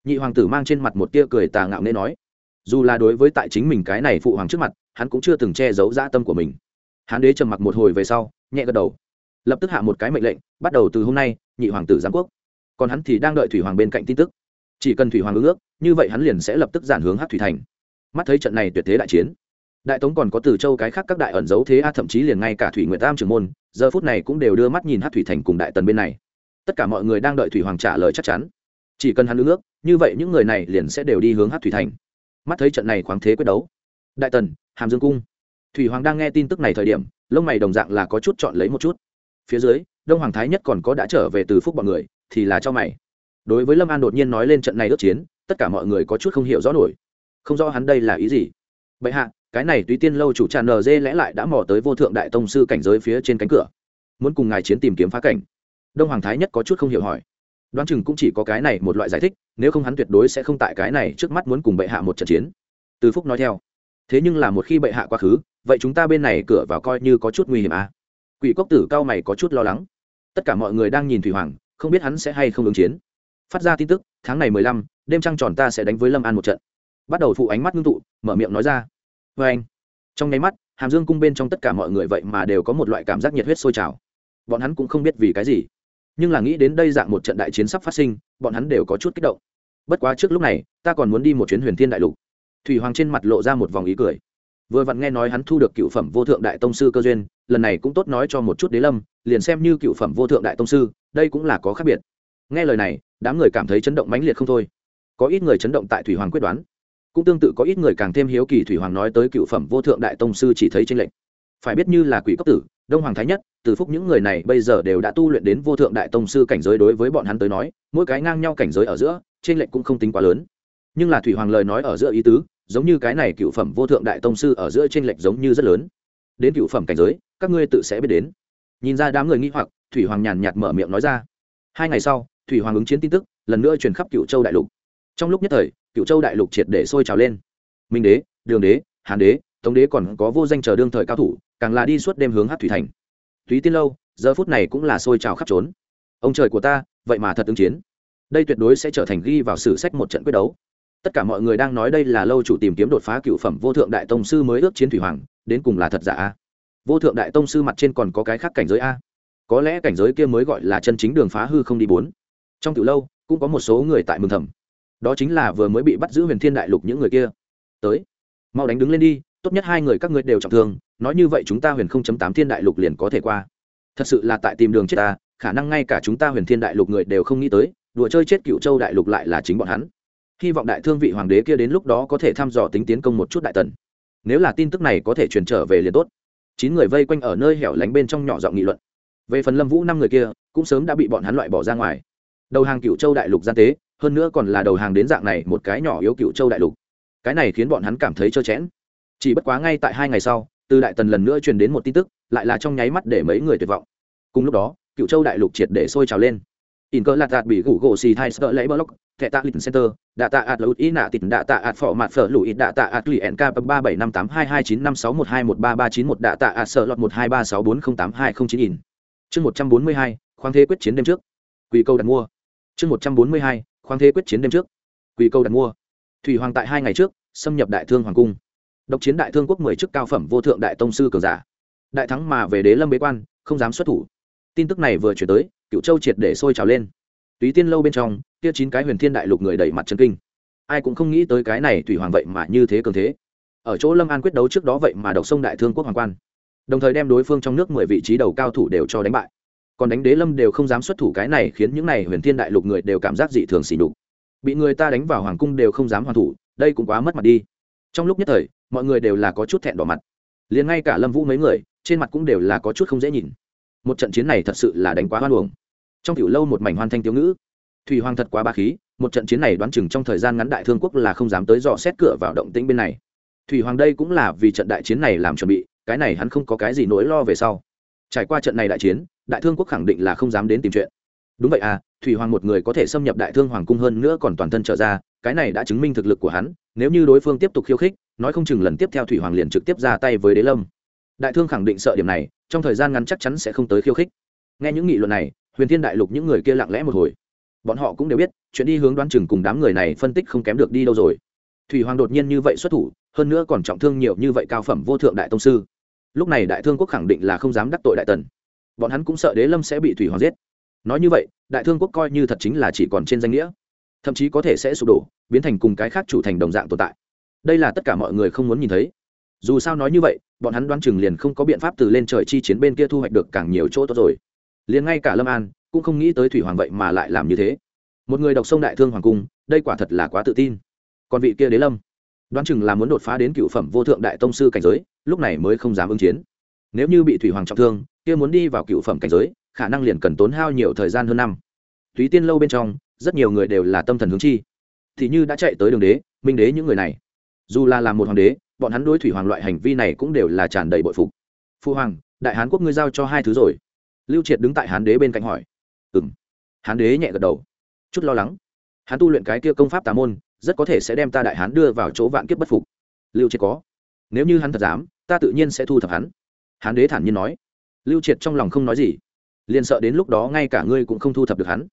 Speaker 1: Nhị hoàng tử mang trên mặt một tia cười tà ngạo nên nói. Dù là đối với tại chính mình cái này phụ hoàng trước mặt, hắn cũng chưa từng che giấu dã tâm của mình. Hán đế trầm mặc một hồi về sau, nhẹ gật đầu. Lập tức hạ một cái mệnh lệnh, bắt đầu từ hôm nay, nhị hoàng tử giám quốc. Còn hắn thì đang đợi thủy hoàng bên cạnh tin tức chỉ cần thủy hoàng ứng ước, như vậy hắn liền sẽ lập tức giản hướng hát thủy thành. Mắt thấy trận này tuyệt thế đại chiến, đại tống còn có từ châu cái khác các đại ẩn giấu thế a, thậm chí liền ngay cả thủy nguyệt tam trưởng môn, giờ phút này cũng đều đưa mắt nhìn hát thủy thành cùng đại tần bên này. Tất cả mọi người đang đợi thủy hoàng trả lời chắc chắn. Chỉ cần hắn ứng ước, như vậy những người này liền sẽ đều đi hướng hát thủy thành. Mắt thấy trận này khoáng thế quyết đấu, đại tần, hàm dương cung. Thủy hoàng đang nghe tin tức này thời điểm, lông mày đồng dạng là có chút chọn lấy một chút. Phía dưới, đông hoàng thái nhất còn có đã trở về từ phúc bọn người, thì là cho mày đối với lâm an đột nhiên nói lên trận này ước chiến, tất cả mọi người có chút không hiểu rõ nổi. Không rõ hắn đây là ý gì. Bệ hạ, cái này túy tiên lâu chủ tràn nd lẽ lại đã mò tới vô thượng đại tông sư cảnh giới phía trên cánh cửa. Muốn cùng ngài chiến tìm kiếm phá cảnh. Đông hoàng thái nhất có chút không hiểu hỏi. Đoán chừng cũng chỉ có cái này một loại giải thích, nếu không hắn tuyệt đối sẽ không tại cái này trước mắt muốn cùng bệ hạ một trận chiến. Từ phúc nói theo. Thế nhưng là một khi bệ hạ quá khứ, vậy chúng ta bên này cửa vào coi như có chút nguy hiểm à? Quỷ cốc tử cao mày có chút lo lắng. Tất cả mọi người đang nhìn thủy hoàng, không biết hắn sẽ hay không ứng chiến phát ra tin tức, tháng này mười lăm, đêm trăng tròn ta sẽ đánh với lâm an một trận. Bắt đầu phụ ánh mắt ngưng tụ, mở miệng nói ra. Vê anh, trong nháy mắt, hàm dương cung bên trong tất cả mọi người vậy mà đều có một loại cảm giác nhiệt huyết sôi trào. Bọn hắn cũng không biết vì cái gì, nhưng là nghĩ đến đây dạng một trận đại chiến sắp phát sinh, bọn hắn đều có chút kích động. Bất quá trước lúc này, ta còn muốn đi một chuyến huyền thiên đại lục. Thủy hoàng trên mặt lộ ra một vòng ý cười. Vừa vặn nghe nói hắn thu được cựu phẩm vô thượng đại tông sư cơ duyên, lần này cũng tốt nói cho một chút đế lâm, liền xem như cựu phẩm vô thượng đại tông sư, đây cũng là có khác biệt nghe lời này, đám người cảm thấy chấn động mãnh liệt không thôi. Có ít người chấn động tại thủy hoàng quyết đoán. Cũng tương tự có ít người càng thêm hiếu kỳ thủy hoàng nói tới cựu phẩm vô thượng đại tông sư chỉ thấy tranh lệnh phải biết như là quỷ cấp tử, đông hoàng thái nhất, từ phúc những người này bây giờ đều đã tu luyện đến vô thượng đại tông sư cảnh giới đối với bọn hắn tới nói, mỗi cái ngang nhau cảnh giới ở giữa trên lệnh cũng không tính quá lớn. Nhưng là thủy hoàng lời nói ở giữa ý tứ, giống như cái này cựu phẩm vô thượng đại tông sư ở giữa trên lệnh giống như rất lớn. Đến cựu phẩm cảnh giới, các ngươi tự sẽ biết đến. Nhìn ra đám người nghi hoặc, thủy hoàng nhàn nhạt mở miệng nói ra. Hai ngày sau thủy hoàng ứng chiến tin tức, lần nữa truyền khắp cựu châu đại lục. Trong lúc nhất thời cựu châu đại lục triệt để sôi trào lên. Minh đế, đường đế hàn đế, tống đế còn có vô danh chờ đương thời cao thủ, càng là đi suốt đêm hướng hát thủy thành. Thúy tiên lâu, giờ phút này cũng là sôi trào khắp trốn. Ông trời của ta, vậy mà thật ứng chiến. Đây tuyệt đối sẽ trở thành ghi vào sử sách một trận quyết đấu. Tất cả mọi người đang nói đây là lâu chủ tìm kiếm đột phá cựu phẩm vô thượng đại tông sư mới ước chiến thủy hoàng, đến cùng là thật giả a? Vô thượng đại tông sư mặt trên còn có cái khác cảnh giới a? Có lẽ cảnh giới kia mới gọi là chân chính đường phá hư không đi bốn trong tiểu lâu, cũng có một số người tại mừng thầm. Đó chính là vừa mới bị bắt giữ huyền thiên đại lục những người kia. Tới, mau đánh đứng lên đi, tốt nhất hai người các ngươi đều trọng thương, nói như vậy chúng ta huyền không chấm tám thiên đại lục liền có thể qua. Thật sự là tại tìm đường chết ta, khả năng ngay cả chúng ta huyền thiên đại lục người đều không nghĩ tới, đùa chơi chết cựu châu đại lục lại là chính bọn hắn. Hy vọng đại thương vị hoàng đế kia đến lúc đó có thể thăm dò tính tiến công một chút đại tần. Nếu là tin tức này có thể truyền trở về liền tốt. Chín người vây quanh ở nơi hẻo lánh bên trong nhỏ giọng nghị luận. Về phần lâm vũ năm người kia, cũng sớm đã bị bọn hắn loại bỏ ra ngoài đầu hàng cựu châu đại lục gian tế, hơn nữa còn là đầu hàng đến dạng này một cái nhỏ yếu cựu châu đại lục. Cái này khiến bọn hắn cảm thấy trơ chẽn. Chỉ bất quá ngay tại hai ngày sau, từ đại tần lần nữa truyền đến một tin tức, lại là trong nháy mắt để mấy người tuyệt vọng. Cùng lúc đó, cựu châu đại lục triệt để sôi trào lên. In cơ lạt đạt bị gủ gỗ xì thai sợ lấy block, thẻ tạ lịch center, đạ tạ ạt lụt ý nạ tịt, đạ tạ ạt phỏ mặt phở lụi, đạ tạ ạt lụy nk ba bảy năm tám hai hai chín năm sáu một hai một ba ba chín một, đạ tạ ạt sợ lọt một hai ba sáu bốn không tám hai không chín in. Chương một trăm bốn mươi hai, khoáng thế quyết chiến đêm trước. Quy câu đặt mua chương một trăm bốn mươi hai, khoáng thế quyết chiến đêm trước. Quỳ câu đặt mua. Thủy hoàng tại hai ngày trước, xâm nhập đại thương hoàng cung. Độc chiến đại thương quốc mười chức cao phẩm vô thượng đại tông sư cường giả. Đại thắng mà về đế lâm bế quan, không dám xuất thủ. Tin tức này vừa chuyển tới cựu châu triệt để sôi trào lên. Túy tiên lâu bên trong, kia chín cái huyền thiên đại lục người đẩy mặt chân kinh. Ai cũng không nghĩ tới cái này thủy hoàng vậy mà như thế cường thế. Ở chỗ lâm an quyết đấu trước đó vậy mà độc sông đại thương quốc hoàng quan. Đồng thời đem đối phương trong nước mười vị trí đầu cao thủ đều cho đánh bại còn đánh đế lâm đều không dám xuất thủ, cái này khiến những này huyền thiên đại lục người đều cảm giác dị thường xỉ đục bị người ta đánh vào hoàng cung đều không dám hoàn thủ, đây cũng quá mất mặt đi. Trong lúc nhất thời, mọi người đều là có chút thẹn đỏ mặt. Liền ngay cả lâm vũ mấy người, trên mặt cũng đều là có chút không dễ nhìn. Một trận chiến này thật sự là đánh quá hoan luồng trong tiểu lâu một mảnh hoan thanh tiểu ngữ. Thủy hoàng thật quá ba khí, một trận chiến này đoán chừng trong thời gian ngắn đại thương quốc là không dám tới dò xét cửa vào động tĩnh bên này. Thủy hoàng đây cũng là vì trận đại chiến này làm chuẩn bị, cái này hắn không có cái gì nỗi lo về sau. Trải qua trận này đại chiến đại thương quốc khẳng định là không dám đến tìm chuyện. Đúng vậy à thủy hoàng một người có thể xâm nhập đại thương hoàng cung hơn nữa còn toàn thân trở ra, cái này đã chứng minh thực lực của hắn, nếu như đối phương tiếp tục khiêu khích, nói không chừng lần tiếp theo thủy hoàng liền trực tiếp ra tay với đế lâm. Đại thương khẳng định sợ điểm này, trong thời gian ngắn chắc chắn sẽ không tới khiêu khích. Nghe những nghị luận này, huyền thiên đại lục những người kia lặng lẽ một hồi. Bọn họ cũng đều biết, chuyện đi hướng đoán chừng cùng đám người này phân tích không kém được đi đâu rồi. Thủy hoàng đột nhiên như vậy xuất thủ, hơn nữa còn trọng thương nhiều như vậy cao phẩm vô thượng đại tông sư. Lúc này đại thương quốc khẳng định là không dám đắc tội đại tần bọn hắn cũng sợ đế lâm sẽ bị thủy hoàng giết. Nói như vậy, đại thương quốc coi như thật chính là chỉ còn trên danh nghĩa. Thậm chí có thể sẽ sụp đổ, biến thành cùng cái khác chủ thành đồng dạng tồn tại. Đây là tất cả mọi người không muốn nhìn thấy. Dù sao nói như vậy, bọn hắn đoán chừng liền không có biện pháp từ lên trời chi chiến bên kia thu hoạch được càng nhiều chỗ tốt rồi. Liền ngay cả lâm an, cũng không nghĩ tới thủy hoàng vậy mà lại làm như thế. Một người đọc sông đại thương hoàng cung, đây quả thật là quá tự tin. Còn vị kia đế lâm, đoán chừng là muốn đột phá đến cựu phẩm vô thượng đại tông sư cảnh giới, lúc này mới không dám ứng chiến. Nếu như bị thủy hoàng trọng thương kia muốn đi vào cựu phẩm cảnh giới, khả năng liền cần tốn hao nhiều thời gian hơn năm. Túy tiên lâu bên trong, rất nhiều người đều là tâm thần hướng chi. Thì như đã chạy tới đường đế, minh đế những người này. Dù là làm một hoàng đế, bọn hắn đối thủy hoàng loại hành vi này cũng đều là tràn đầy bội phục. Phu hoàng, đại hán quốc ngươi giao cho hai thứ rồi. Lưu triệt đứng tại hán đế bên cạnh hỏi. Ừ m hán đế nhẹ gật đầu. Chút lo lắng. Hắn tu luyện cái kia công pháp tà môn, rất có thể sẽ đem ta đại hán đưa vào chỗ vạn kiếp bất phục. Lưu triệt có. Nếu như hắn thật dám, ta tự nhiên sẽ thu thập hắn. Hán đế thản nhiên nói lưu triệt trong lòng không nói gì. Liền sợ đến lúc đó ngay cả ngươi cũng không thu thập được hắn.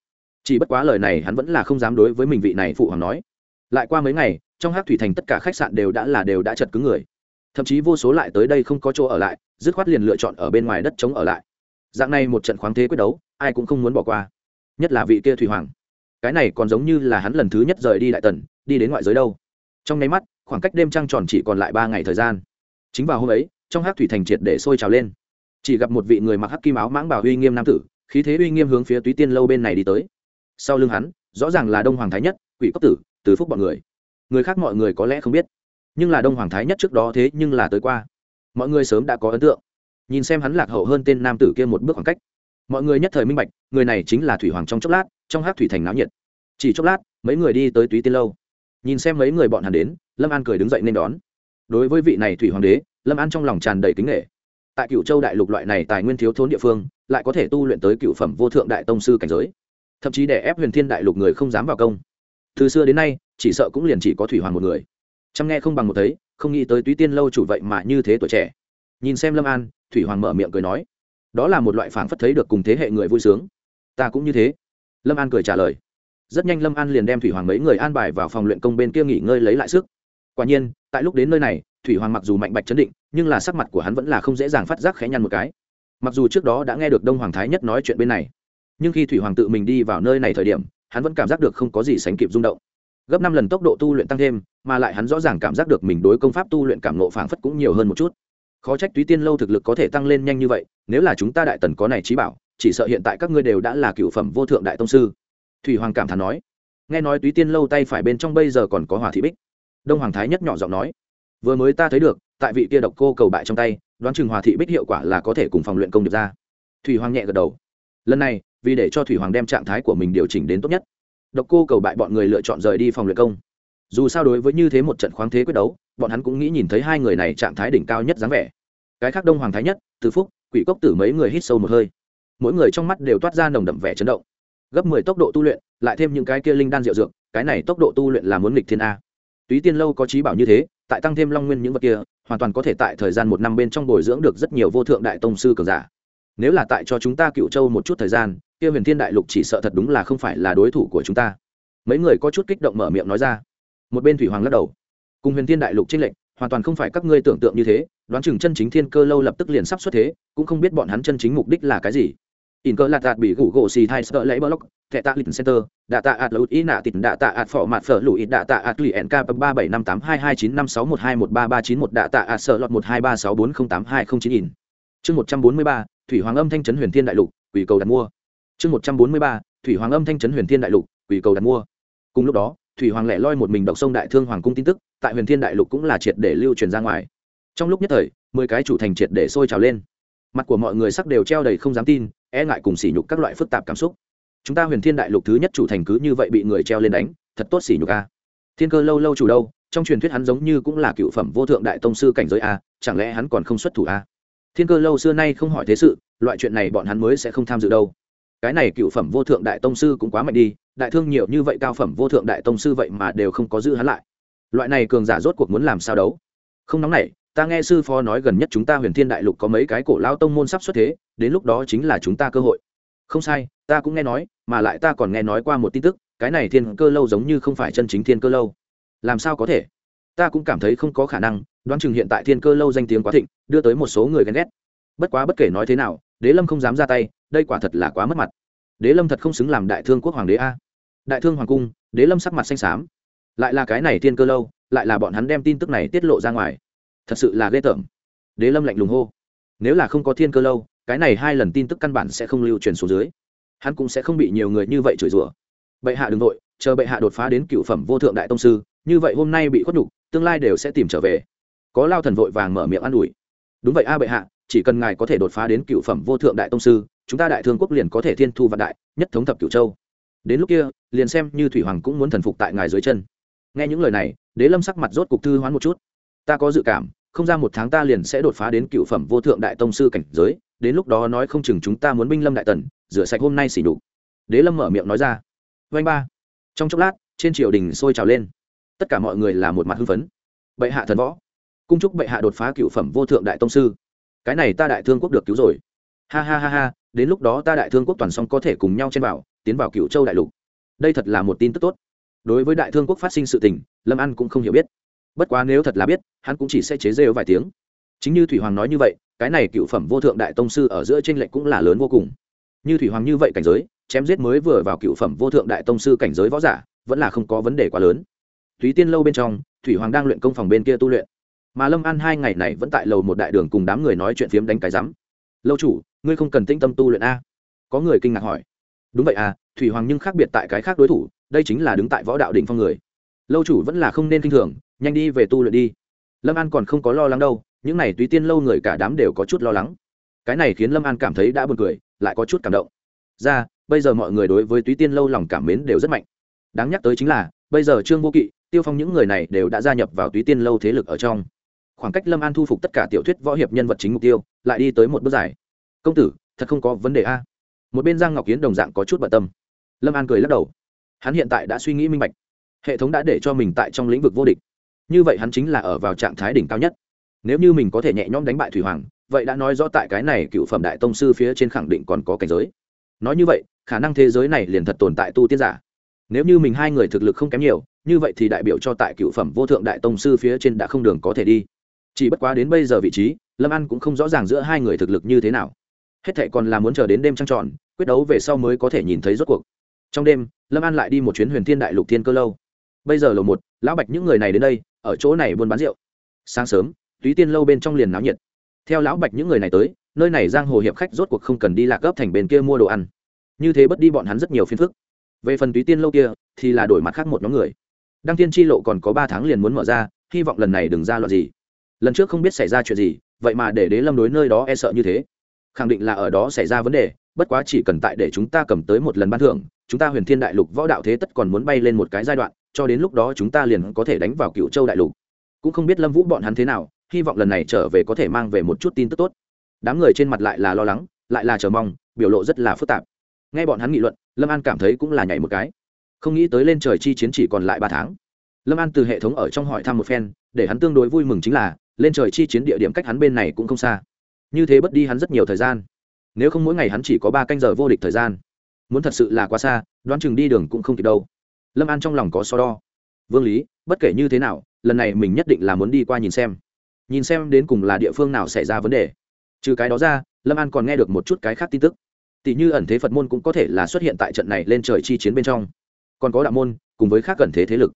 Speaker 1: Chỉ bất quá lời này hắn vẫn là không dám đối với mình vị này phụ hoàng nói. Lại qua mấy ngày, trong hát thủy thành tất cả khách sạn đều đã là đều đã chật cứng người. Thậm chí vô số lại tới đây không có chỗ ở lại, dứt khoát liền lựa chọn ở bên ngoài đất chống ở lại. Dạng này một trận khoáng thế quyết đấu, ai cũng không muốn bỏ qua. Nhất là vị kia thủy hoàng. Cái này còn giống như là hắn lần thứ nhất rời đi đại tần, đi đến ngoại giới đâu. Trong nháy mắt, khoảng cách đêm trăng tròn chỉ còn lại ba ngày thời gian. Chính vào hôm ấy, trong hát thủy thành triệt để sôi trào lên chỉ gặp một vị người mặc hắc kim áo mãng bảo uy nghiêm nam tử, khí thế uy nghiêm hướng phía túy tiên lâu bên này đi tới. Sau lưng hắn, rõ ràng là đông hoàng thái nhất, quỷ cốc tử, từ phúc bọn người. Người khác mọi người có lẽ không biết, nhưng là đông hoàng thái nhất trước đó thế nhưng là tới qua. Mọi người sớm đã có ấn tượng. Nhìn xem hắn lạc hậu hơn tên nam tử kia một bước khoảng cách, mọi người nhất thời minh bạch, người này chính là thủy hoàng trong chốc lát, trong hát thủy thành náo nhiệt. Chỉ chốc lát, mấy người đi tới túy tiên lâu. Nhìn xem mấy người bọn hắn đến, lâm an cười đứng dậy nên đón. Đối với vị này thủy hoàng đế, lâm an trong lòng tràn đầy kính nghệ tại cựu châu đại lục loại này tài nguyên thiếu thốn địa phương, lại có thể tu luyện tới cựu phẩm vô thượng đại tông sư cảnh giới. Thậm chí để ép huyền thiên đại lục người không dám vào công. Từ xưa đến nay, chỉ sợ cũng liền chỉ có thủy hoàng một người. Chăm nghe không bằng một thấy, không nghĩ tới túy tiên lâu chủ vậy mà như thế tuổi trẻ. Nhìn xem lâm an, thủy hoàng mở miệng cười nói, đó là một loại phảng phất thấy được cùng thế hệ người vui sướng. Ta cũng như thế. Lâm an cười trả lời. Rất nhanh lâm an liền đem thủy hoàng mấy người an bài vào phòng luyện công bên kia nghỉ ngơi lấy lại sức. Quả nhiên, tại lúc đến nơi này thủy hoàng mặc dù mạnh bạch chấn định, nhưng là sắc mặt của hắn vẫn là không dễ dàng phát giác khẽ nhăn một cái. Mặc dù trước đó đã nghe được đông hoàng thái nhất nói chuyện bên này, nhưng khi thủy hoàng tự mình đi vào nơi này thời điểm, hắn vẫn cảm giác được không có gì sánh kịp rung động. Gấp năm lần tốc độ tu luyện tăng thêm, mà lại hắn rõ ràng cảm giác được mình đối công pháp tu luyện cảm nộ phảng phất cũng nhiều hơn một chút. Khó trách túy tiên lâu thực lực có thể tăng lên nhanh như vậy, nếu là chúng ta đại tần có này trí bảo, chỉ sợ hiện tại các ngươi đều đã là cựu phẩm vô thượng đại tông sư. Thủy hoàng cảm thán nói. Nghe nói túy tiên lâu tay phải bên trong bây giờ còn có hòa thị bích. Đông hoàng thái nhất nhỏ giọng nói vừa mới ta thấy được, tại vị kia độc cô cầu bại trong tay, đoán chừng hòa thị bích hiệu quả là có thể cùng phòng luyện công được ra. Thủy hoàng nhẹ gật đầu. Lần này, vì để cho thủy hoàng đem trạng thái của mình điều chỉnh đến tốt nhất, độc cô cầu bại bọn người lựa chọn rời đi phòng luyện công. Dù sao đối với như thế một trận khoáng thế quyết đấu, bọn hắn cũng nghĩ nhìn thấy hai người này trạng thái đỉnh cao nhất dáng vẻ. Cái khác đông hoàng thái nhất, từ phúc, quỷ cốc tử mấy người hít sâu một hơi. Mỗi người trong mắt đều toát ra nồng đậm vẻ chấn động. Gấp mười tốc độ tu luyện, lại thêm những cái kia linh đan rượu dược, cái này tốc độ tu luyện là muốn nghịch thiên a. Túy tiên lâu có trí bảo như thế tại tăng thêm long nguyên những vật kia, hoàn toàn có thể tại thời gian một năm bên trong bồi dưỡng được rất nhiều vô thượng đại tông sư cường giả. Nếu là tại cho chúng ta cựu châu một chút thời gian, kia huyền thiên đại lục chỉ sợ thật đúng là không phải là đối thủ của chúng ta. Mấy người có chút kích động mở miệng nói ra. Một bên thủy hoàng lắc đầu. Cùng huyền thiên đại lục trinh lệnh hoàn toàn không phải các ngươi tưởng tượng như thế, đoán chừng chân chính thiên cơ lâu lập tức liền sắp xuất thế, cũng không biết bọn hắn chân chính mục đích là cái gì in cơ lạt đạt bị gủ gỗ xì thai sợ lấy block thẻ tạ lịch center, đạ tạ ạt lụt ý nạ tịt, đạ tạ ạt phỏ mặt phở lụi, đạ tạ ạt lụy nk ba bảy năm tám hai hai chín năm sáu một hai một ba ba chín một, đạ tạ ạt sợ lọt một hai ba sáu bốn không tám hai không chín in. Chương một trăm bốn mươi ba, thủy hoàng âm thanh trấn huyền thiên đại lục, quỷ cầu đặt mua. Chương một trăm bốn mươi ba, thủy hoàng âm thanh trấn huyền thiên đại lục, quỷ cầu đặt mua. Cùng lúc đó, thủy hoàng lẻ loi một mình đọc sông đại thương hoàng cung tin tức, tại huyền thiên đại lục cũng là triệt để lưu truyền ra ngoài. Trong lúc nhất thời, mười cái chủ thành triệt để sôi trào lên. Mặt của mọi người sắc đều treo đầy không dám tin e ngại cùng sỉ nhục các loại phức tạp cảm xúc. Chúng ta huyền thiên đại lục thứ nhất chủ thành cứ như vậy bị người treo lên đánh, thật tốt sỉ nhục a. Thiên cơ lâu lâu chủ đâu? Trong truyền thuyết hắn giống như cũng là cựu phẩm vô thượng đại tông sư cảnh giới a, chẳng lẽ hắn còn không xuất thủ a? Thiên cơ lâu xưa nay không hỏi thế sự, loại chuyện này bọn hắn mới sẽ không tham dự đâu. Cái này cựu phẩm vô thượng đại tông sư cũng quá mạnh đi, đại thương nhiều như vậy cao phẩm vô thượng đại tông sư vậy mà đều không có giữ hắn lại. Loại này cường giả rốt cuộc muốn làm sao đấu? Không nóng này ta nghe sư phó nói gần nhất chúng ta huyền thiên đại lục có mấy cái cổ lao tông môn sắp xuất thế, đến lúc đó chính là chúng ta cơ hội. Không sai, ta cũng nghe nói, mà lại ta còn nghe nói qua một tin tức, cái này thiên cơ lâu giống như không phải chân chính thiên cơ lâu. Làm sao có thể? Ta cũng cảm thấy không có khả năng, đoán chừng hiện tại thiên cơ lâu danh tiếng quá thịnh, đưa tới một số người ghen ghét. Bất quá bất kể nói thế nào, đế lâm không dám ra tay, đây quả thật là quá mất mặt. Đế lâm thật không xứng làm đại thương quốc hoàng đế a. Đại thương hoàng cung, đế lâm sắc mặt xanh xám. Lại là cái này thiên cơ lâu, lại là bọn hắn đem tin tức này tiết lộ ra ngoài thật sự là ghê tởm. Đế lâm lạnh lùng hô nếu là không có thiên cơ lâu cái này hai lần tin tức căn bản sẽ không lưu truyền xuống dưới. Hắn cũng sẽ không bị nhiều người như vậy chửi rủa. Bệ hạ đ vội, n g nội chờ bệ hạ đột phá đến cựu phẩm vô thượng đại tông sư như vậy hôm nay bị khuất nhục tương lai đều sẽ tìm trở về. Có lao thần vội vàng mở miệng an ủi đúng vậy a bệ hạ chỉ cần ngài có thể đột phá đến cựu phẩm vô thượng đại tông sư chúng ta đại thương quốc liền có thể thiên thu vạn đại nhất thống thập cửu châu. Đến lúc kia liền xem như thủy hoàng cũng muốn thần phục tại ngài dưới chân. Nghe những lời này đế lâm sắc mặt rốt cục thư hoán một chút. Ta có dự cảm không ra một tháng ta liền sẽ đột phá đến cựu phẩm vô thượng đại tông sư cảnh giới, đến lúc đó nói không chừng chúng ta muốn binh lâm đại tần, rửa sạch hôm nay xỉ đục đế lâm mở miệng nói ra. Vanh ba. Trong chốc lát, trên triều đình sôi trào lên. Tất cả mọi người là một mặt hưng phấn. Bệ hạ thần võ, cung chúc bệ hạ đột phá cựu phẩm vô thượng đại tông sư. Cái này ta đại thương quốc được cứu rồi. Ha ha ha ha, đến lúc đó ta đại thương quốc toàn song có thể cùng nhau trên bảo tiến vào cựu châu đại lục. Đây thật là một tin tức tốt. Đối với đại thương quốc phát sinh sự tình, lâm an cũng không hiểu biết bất quá nếu thật là biết, hắn cũng chỉ sẽ chế rêu vài tiếng. Chính như thủy hoàng nói như vậy, cái này cựu phẩm vô thượng đại tông sư ở giữa tranh lệch cũng là lớn vô cùng. Như thủy hoàng như vậy cảnh giới, chém giết mới vừa vào cựu phẩm vô thượng đại tông sư cảnh giới võ giả, vẫn là không có vấn đề quá lớn. Thúy tiên lâu bên trong, thủy hoàng đang luyện công phòng bên kia tu luyện. Mà lâm an hai ngày này vẫn tại lầu một đại đường cùng đám người nói chuyện phiếm đánh cái rắm lâu chủ, ngươi không cần tĩnh tâm tu luyện a? Có người kinh ngạc hỏi. Đúng vậy à thủy hoàng nhưng khác biệt tại cái khác đối thủ, đây chính là đứng tại võ đạo đỉnh phong người lâu chủ vẫn là không nên kinh thường, nhanh đi về tu luyện đi. Lâm an còn không có lo lắng đâu, những n à y túy tiên lâu người cả đám đều có chút lo lắng. Cái này khiến lâm an cảm thấy đã buồn cười, lại có chút cảm động. Ra, bây giờ mọi người đối với túy tiên lâu lòng cảm mến đều rất mạnh. Đáng nhắc tới chính là, bây giờ trương vô kỵ, tiêu phong những người này đều đã gia nhập vào túy tiên lâu thế lực ở trong. Khoảng cách lâm an thu phục tất cả tiểu thuyết võ hiệp nhân vật chính mục tiêu, lại đi tới một bước giải. công tử, thật không có vấn đề a? Một bên giang ngọc kiến đồng dạng có chút bận tâm. Lâm an cười lắc đầu. Hắn hiện tại đã suy nghĩ minh bạch hệ thống đã để cho mình tại trong lĩnh vực vô địch. Như vậy hắn chính là ở vào trạng thái đỉnh cao nhất. Nếu như mình có thể nhẹ nhõm đánh bại thủy hoàng, vậy đã nói rõ tại cái này cựu phẩm đại tông sư phía trên khẳng định còn có cảnh giới. Nói như vậy, khả năng thế giới này liền thật tồn tại tu tiên giả. Nếu như mình hai người thực lực không kém nhiều, như vậy thì đại biểu cho tại cựu phẩm vô thượng đại tông sư phía trên đã không đường có thể đi. Chỉ bất quá đến bây giờ vị trí, lâm an cũng không rõ ràng giữa hai người thực lực như thế nào. Hết thệ còn là muốn chờ đến đêm trăng tròn, quyết đấu về sau mới có thể nhìn thấy rốt cuộc. Trong đêm, lâm an lại đi một chuyến huyền thiên đại lục thiên cơ lâu bây giờ lầu một, lão bạch những người này đến đây, ở chỗ này buôn bán rượu. Sáng sớm, túy tiên lâu bên trong liền náo nhiệt. Theo lão bạch những người này tới, nơi này giang hồ hiệp khách rốt cuộc không cần đi lạc gấp thành bên kia mua đồ ăn. Như thế bất đi bọn hắn rất nhiều phiền phức. Về phần túy tiên lâu kia, thì là đổi mặt khác một nhóm người. Đăng tiên tri lộ còn có ba tháng liền muốn mở ra, hy vọng lần này đừng ra loạn gì. Lần trước không biết xảy ra chuyện gì, vậy mà để đế lâm đối nơi đó e sợ như thế. Khẳng định là ở đó xảy ra vấn đề, bất quá chỉ cần tại để chúng ta cầm tới một lần ban thưởng, chúng ta huyền thiên đại lục võ đạo thế tất còn muốn bay lên một cái giai đoạn cho đến lúc đó chúng ta liền có thể đánh vào cựu châu đại lục. Cũng không biết lâm vũ bọn hắn thế nào, hy vọng lần này trở về có thể mang về một chút tin tức tốt. Đám người trên mặt lại là lo lắng, lại là chờ mong, biểu lộ rất là phức tạp. Nghe bọn hắn nghị luận, lâm an cảm thấy cũng là nhảy một cái. Không nghĩ tới lên trời chi chiến chỉ còn lại ba tháng. Lâm an từ hệ thống ở trong hỏi thăm một phen, để hắn tương đối vui mừng chính là, lên trời chi chiến địa điểm cách hắn bên này cũng không xa. Như thế bất đi hắn rất nhiều thời gian. Nếu không mỗi ngày hắn chỉ có ba canh giờ vô địch thời gian. Muốn thật sự là quá xa, đoán chừng đi đường cũng không kịp đâu lâm an trong lòng có so đo. Vương lý, bất kể như thế nào, lần này mình nhất định là muốn đi qua nhìn xem. Nhìn xem đến cùng là địa phương nào xảy ra vấn đề. Trừ cái đó ra, lâm an còn nghe được một chút cái khác tin tức. Tỷ như ẩn thế phật môn cũng có thể là xuất hiện tại trận này lên trời chi chiến bên trong. Còn có đạo môn, cùng với khác ẩn thế thế lực.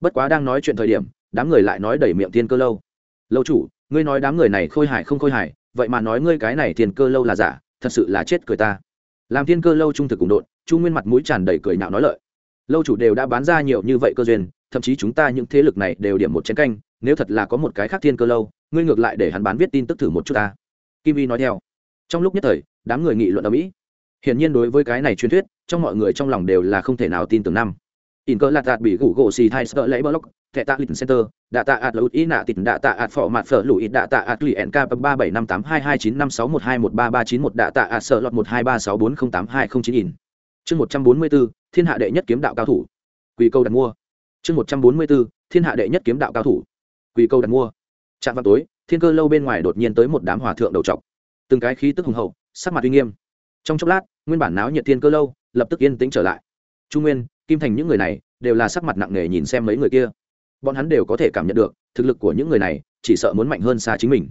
Speaker 1: Bất quá đang nói chuyện thời điểm, đám người lại nói đẩy miệng thiên cơ lâu. Lâu chủ, ngươi nói đám người này khôi hài không khôi hài, vậy mà nói ngươi cái này thiên cơ lâu là giả, thật sự là chết cười ta. Làm thiên cơ lâu trung thực cùng đột chu nguyên mặt mũi tràn đầy cười nhạo nói lợi lâu chủ đều đã bán ra nhiều như vậy cơ duyên, thậm chí chúng ta những thế lực này đều điểm một chén canh, nếu thật là có một cái khác thiên cơ lâu, ngươi ngược lại để hắn bán viết tin tức thử một chút ta. Kim vi nói theo. Trong lúc nhất thời, đám người nghị luận ở mỹ. Hiển nhiên đối với cái này truyền thuyết, trong mọi người trong lòng đều là không thể nào tin tưởng năm. In cơ lạt đạt bị gủ gỗ xì thai sợ lấy block, thẻ tạ lịch center, đạ tạ ạt lụt ý nạ tịt, đạ tạ ạt phỏ mặt phở lụi, đạ tạ ạt lì nk ba bảy năm tám hai hai chín năm sáu một hai một ba ba chín một, đạ tạ ạt sợ lọt một hai ba sáu bốn không tám hai không chín in chương một trăm bốn mươi bốn, thiên hạ đệ nhất kiếm đạo cao thủ. Quỳ câu đặt mua. Chương một trăm bốn mươi bốn, thiên hạ đệ nhất kiếm đạo cao thủ. Quỳ câu đặt mua. Trạm vào tối, thiên cơ lâu bên ngoài đột nhiên tới một đám hòa thượng đầu trọc. Từng cái khí tức hùng hậu, sắc mặt uy nghiêm. Trong chốc lát, nguyên bản náo nhiệt thiên cơ lâu, lập tức yên tĩnh trở lại. Chu nguyên, kim thành những người này, đều là sắc mặt nặng nề nhìn xem mấy người kia. Bọn hắn đều có thể cảm nhận được, thực lực của những người này, chỉ sợ muốn mạnh hơn xa chính mình.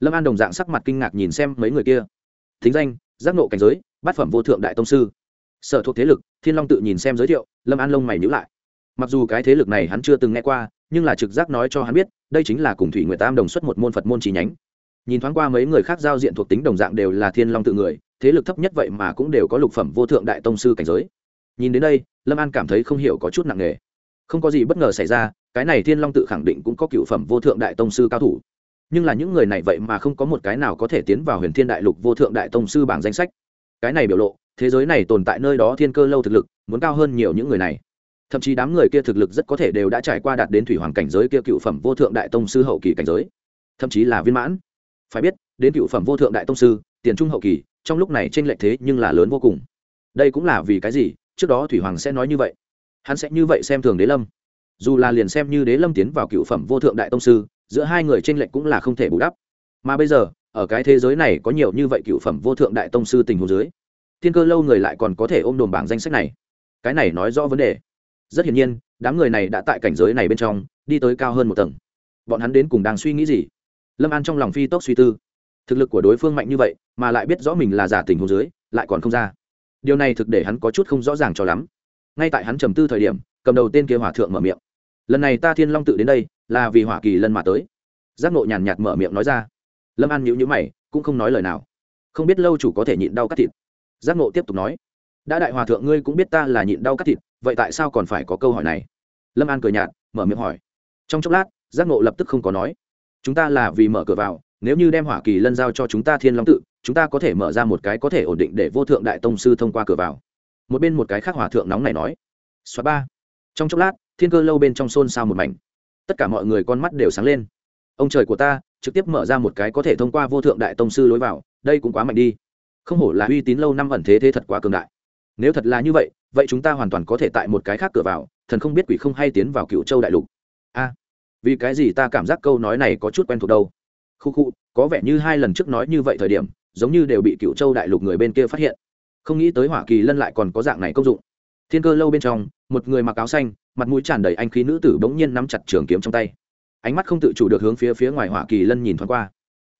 Speaker 1: Lâm an đồng dạng sắc mặt kinh ngạc nhìn xem mấy người kia. Thính danh, giác nộ cảnh giới, bát phẩm vô thượng đại tông sư sở thuộc thế lực, thiên long tự nhìn xem giới thiệu, lâm an lông mày nhữ lại. Mặc dù cái thế lực này hắn chưa từng nghe qua, nhưng là trực giác nói cho hắn biết, đây chính là cùng thủy nguyệt tam đồng xuất một môn phật môn trí nhánh. Nhìn thoáng qua mấy người khác giao diện thuộc tính đồng dạng đều là thiên long tự người, thế lực thấp nhất vậy mà cũng đều có lục phẩm vô thượng đại tông sư cảnh giới. Nhìn đến đây, lâm an cảm thấy không hiểu có chút nặng nề. Không có gì bất ngờ xảy ra, cái này thiên long tự khẳng định cũng có cựu phẩm vô thượng đại tông sư cao thủ. Nhưng là những người này vậy mà không có một cái nào có thể tiến vào huyền thiên đại lục vô thượng đại tông sư bảng danh sách. Cái này biểu lộ thế giới này tồn tại nơi đó thiên cơ lâu thực lực, muốn cao hơn nhiều những người này. Thậm chí đám người kia thực lực rất có thể đều đã trải qua đạt đến thủy hoàng cảnh giới kia cựu phẩm vô thượng đại tông sư hậu kỳ cảnh giới. Thậm chí là viên mãn. Phải biết, đến cựu phẩm vô thượng đại tông sư, tiền trung hậu kỳ, trong lúc này t r ê n lệch thế nhưng là lớn vô cùng. Đây cũng là vì cái gì? Trước đó thủy hoàng sẽ nói như vậy. Hắn sẽ như vậy xem thường đế lâm. Dù là liền xem như đế lâm tiến vào cựu phẩm vô thượng đại tông sư, giữa hai người t r ê n lệch cũng là không thể bù đắp. Mà bây giờ, ở cái thế giới này có nhiều như vậy cựu phẩm vô thượng đại tông sư tình hồ dưới thiên cơ lâu người lại còn có thể ôm đồn bảng danh sách này. Cái này nói rõ vấn đề. Rất hiển nhiên, đám người này đã tại cảnh giới này bên trong, đi tới cao hơn một tầng. Bọn hắn đến cùng đang suy nghĩ gì? Lâm an trong lòng phi tốc suy tư. Thực lực của đối phương mạnh như vậy, mà lại biết rõ mình là giả tình hồ dưới, lại còn không ra. Điều này thực để hắn có chút không rõ ràng cho lắm. Ngay tại hắn trầm tư thời điểm, cầm đầu tên kia hòa thượng mở miệng. Lần này ta thiên long tự đến đây, là vì hỏa kỳ lân mà tới. Giác ngộ nhàn nhạt mở miệng nói ra. Lâm an nhữ nhữ mày, cũng không nói lời nào. Không biết lâu chủ có thể nhịn đau cắt thịt giác ngộ tiếp tục nói, đã đại hòa thượng ngươi cũng biết ta là nhịn đau cắt thịt, vậy tại sao còn phải có câu hỏi này? Lâm an cười nhạt, mở miệng hỏi. Trong chốc lát, giác ngộ lập tức không có nói, chúng ta là vì mở cửa vào, nếu như đem hỏa kỳ lân giao cho chúng ta thiên long tự, chúng ta có thể mở ra một cái có thể ổn định để vô thượng đại tông sư thông qua cửa vào. Một bên một cái khác hòa thượng nóng này nói xóa ba. Trong chốc lát, thiên cơ lâu bên trong xôn xao một mảnh. Tất cả mọi người con mắt đều sáng lên. Ông trời của ta, trực tiếp mở ra một cái có thể thông qua vô thượng đại tông sư lối vào, đây cũng quá mạnh đi không hổ là uy tín lâu năm ẩn thế thế thật quá cường đại. Nếu thật là như vậy vậy chúng ta hoàn toàn có thể tại một cái khác cửa vào, thần không biết quỷ không hay tiến vào cựu châu đại lục. A, vì cái gì ta cảm giác câu nói này có chút quen thuộc đâu? Khu khu, có vẻ như hai lần trước nói như vậy thời điểm, giống như đều bị cựu châu đại lục người bên kia phát hiện. Không nghĩ tới hỏa kỳ lân lại còn có dạng này công dụng. Thiên cơ lâu bên trong, một người mặc áo xanh, mặt mũi tràn đầy anh khí nữ tử bỗng nhiên nắm chặt trường kiếm trong tay. Ánh mắt không tự chủ được hướng phía phía ngoài hỏa kỳ lân nhìn thoáng qua.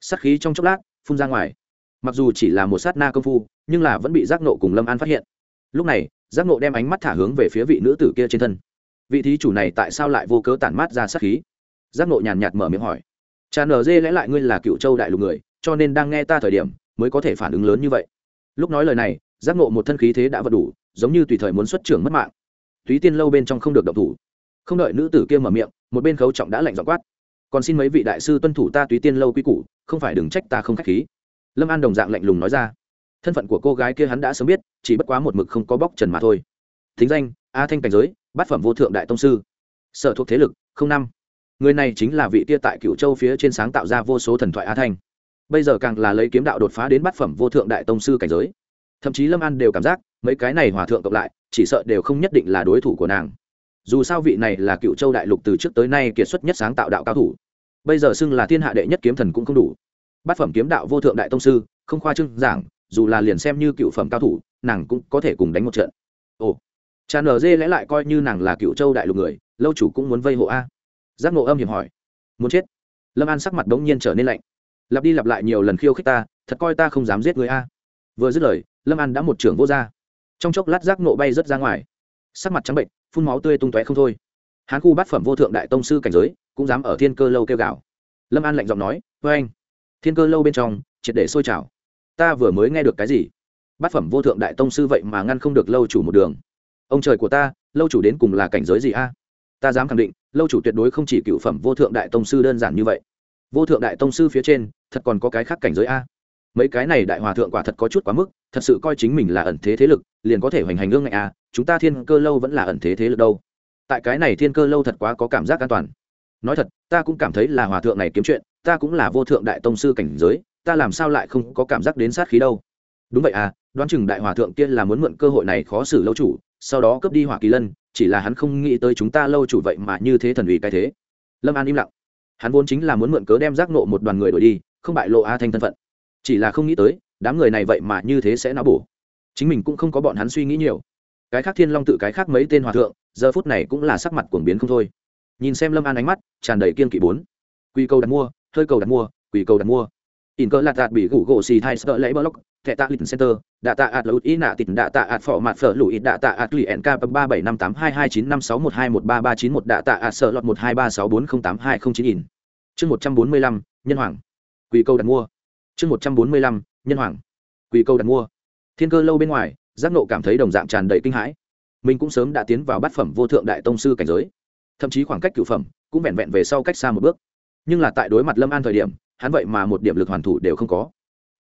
Speaker 1: Sắc khí trong chốc lát, phun ra ngoài mặc dù chỉ là một sát na công phu, nhưng là vẫn bị giác nộ cùng lâm an phát hiện. Lúc này, giác nộ đem ánh mắt thả hướng về phía vị nữ tử kia trên thân. Vị thí chủ này tại sao lại vô cớ tản mát ra sát khí? Giác nộ nhàn nhạt mở miệng hỏi. Cha nở dê, lẽ lại ngươi là cựu châu đại lục người, cho nên đang nghe ta thời điểm, mới có thể phản ứng lớn như vậy. Lúc nói lời này, giác nộ một thân khí thế đã vật đủ, giống như tùy thời muốn xuất trưởng mất mạng. Túy tiên lâu bên trong không được động thủ. Không đợi nữ tử kia mở miệng, một bên khấu trọng đã lạnh dọ quát. Còn xin mấy vị đại sư tuân thủ ta túy tiên lâu quy củ, không phải đừng trách ta không k h á c h khí lâm an đồng dạng lạnh lùng nói ra. Thân phận của cô gái kia hắn đã sớm biết, chỉ bất quá một mực không có bóc trần mà thôi. Thính danh, a thanh cảnh giới, bát phẩm vô thượng đại tông sư. Sở thuộc thế lực, không năm. Người này chính là vị kia tại cựu châu phía trên sáng tạo ra vô số thần thoại a thanh. Bây giờ càng là lấy kiếm đạo đột phá đến bát phẩm vô thượng đại tông sư cảnh giới. Thậm chí lâm an đều cảm giác, mấy cái này hòa thượng cộng lại, chỉ sợ đều không nhất định là đối thủ của nàng. Dù sao vị này là cựu châu đại lục từ trước tới nay kiệt xuất nhất sáng tạo đạo cao thủ. Bây giờ xưng là thiên hạ đệ nhất kiếm thần cũng không đủ bát phẩm kiếm đạo vô thượng đại tông sư, không khoa trưng giảng, dù là liền xem như cựu phẩm cao thủ, nàng cũng có thể cùng đánh một trận. Ồ, cha nở dê lẽ lại coi như nàng là cựu châu đại lục người, lâu chủ cũng muốn vây hộ a. Giác ngộ âm hiểm hỏi. Muốn chết? Lâm an sắc mặt bỗng nhiên trở nên lạnh. Lặp đi lặp lại nhiều lần khiêu khích ta, thật coi ta không dám giết người a. Vừa dứt lời, lâm an đã một trưởng vô r trong chốc lát giác ngộ bay rớt ra ngoài. Sắc mặt trắng bệnh, phun máu tươi tung tóe không thôi. Hán khu bát phẩm vô thượng đại tông sư cảnh giới, cũng dám ở thiên cơ lâu kêu gào. Lâm an lạnh giọng nói vê anh thiên cơ lâu bên trong, triệt để sôi trào. Ta vừa mới nghe được cái gì? Bát phẩm vô thượng đại tông sư vậy mà ngăn không được lâu chủ một đường. Ông trời của ta, lâu chủ đến cùng là cảnh giới gì a? Ta dám khẳng định, lâu chủ tuyệt đối không chỉ cựu phẩm vô thượng đại tông sư đơn giản như vậy. Vô thượng đại tông sư phía trên, thật còn có cái khác cảnh giới a? Mấy cái này đại hòa thượng quả thật có chút quá mức, thật sự coi chính mình là ẩn thế thế lực, liền có thể hoành hành ương ngạnh a. chúng ta thiên cơ lâu vẫn là ẩn thế thế lực đâu. Tại cái này thiên cơ lâu thật quá có cảm giác an toàn. Nói thật, ta cũng cảm thấy là hòa thượng này kiếm chuyện ta cũng là vô thượng đại tông sư cảnh giới, ta làm sao lại không có cảm giác đến sát khí đâu? Đúng vậy à đoán chừng đại hòa thượng kia là muốn mượn cơ hội này khó xử lâu chủ, sau đó cướp đi hỏa kỳ lân, chỉ là hắn không nghĩ tới chúng ta lâu chủ vậy mà như thế thần ủy cái thế. Lâm an im lặng. Hắn vốn chính là muốn mượn cớ đem giác nộ một đoàn người đổi đi, không bại lộ a thanh thân phận. Chỉ là không nghĩ tới, đám người này vậy mà như thế sẽ não bổ. Chính mình cũng không có bọn hắn suy nghĩ nhiều. Cái khác thiên long tự cái khác mấy tên hòa thượng, giờ phút này cũng là sắc mặt cuồng biến không thôi. Nhìn xem lâm an ánh mắt, tràn đầy kiên kỵ bốn. Quy cầu đặt mua hơi cầu đặt mua quỷ cầu đặt mua. In cơ lạt đạt bị gủ gỗ xì thai sợ lấy block, thẻ tạ lịch center, đạ tạ ạt lụt ý nạ tịt, đạ tạ ạt phỏ mặt phở lụi đạ tạ ạt lụy nk ba bảy năm tám hai hai chín năm sáu một hai một ba ba chín một, đạ tạ ạt sợ lọt một hai ba sáu bốn không tám hai không chín in. Chương một trăm bốn mươi lăm, nhân hoàng. Quỷ cầu đặt mua. Chương một trăm bốn mươi lăm, nhân hoàng. Quỷ cầu đặt mua. Thiên cơ lâu bên ngoài, giác nộ cảm thấy đồng dạng tràn đầy kinh hãi. Mình cũng sớm đã tiến vào bát phẩm vô thượng đại tông sư cảnh giới. Thậm chí khoảng cách cửu phẩm cũng vẹn vẹn về sau cách xa một bước nhưng là tại đối mặt lâm an thời điểm, hắn vậy mà một điểm lực hoàn thủ đều không có.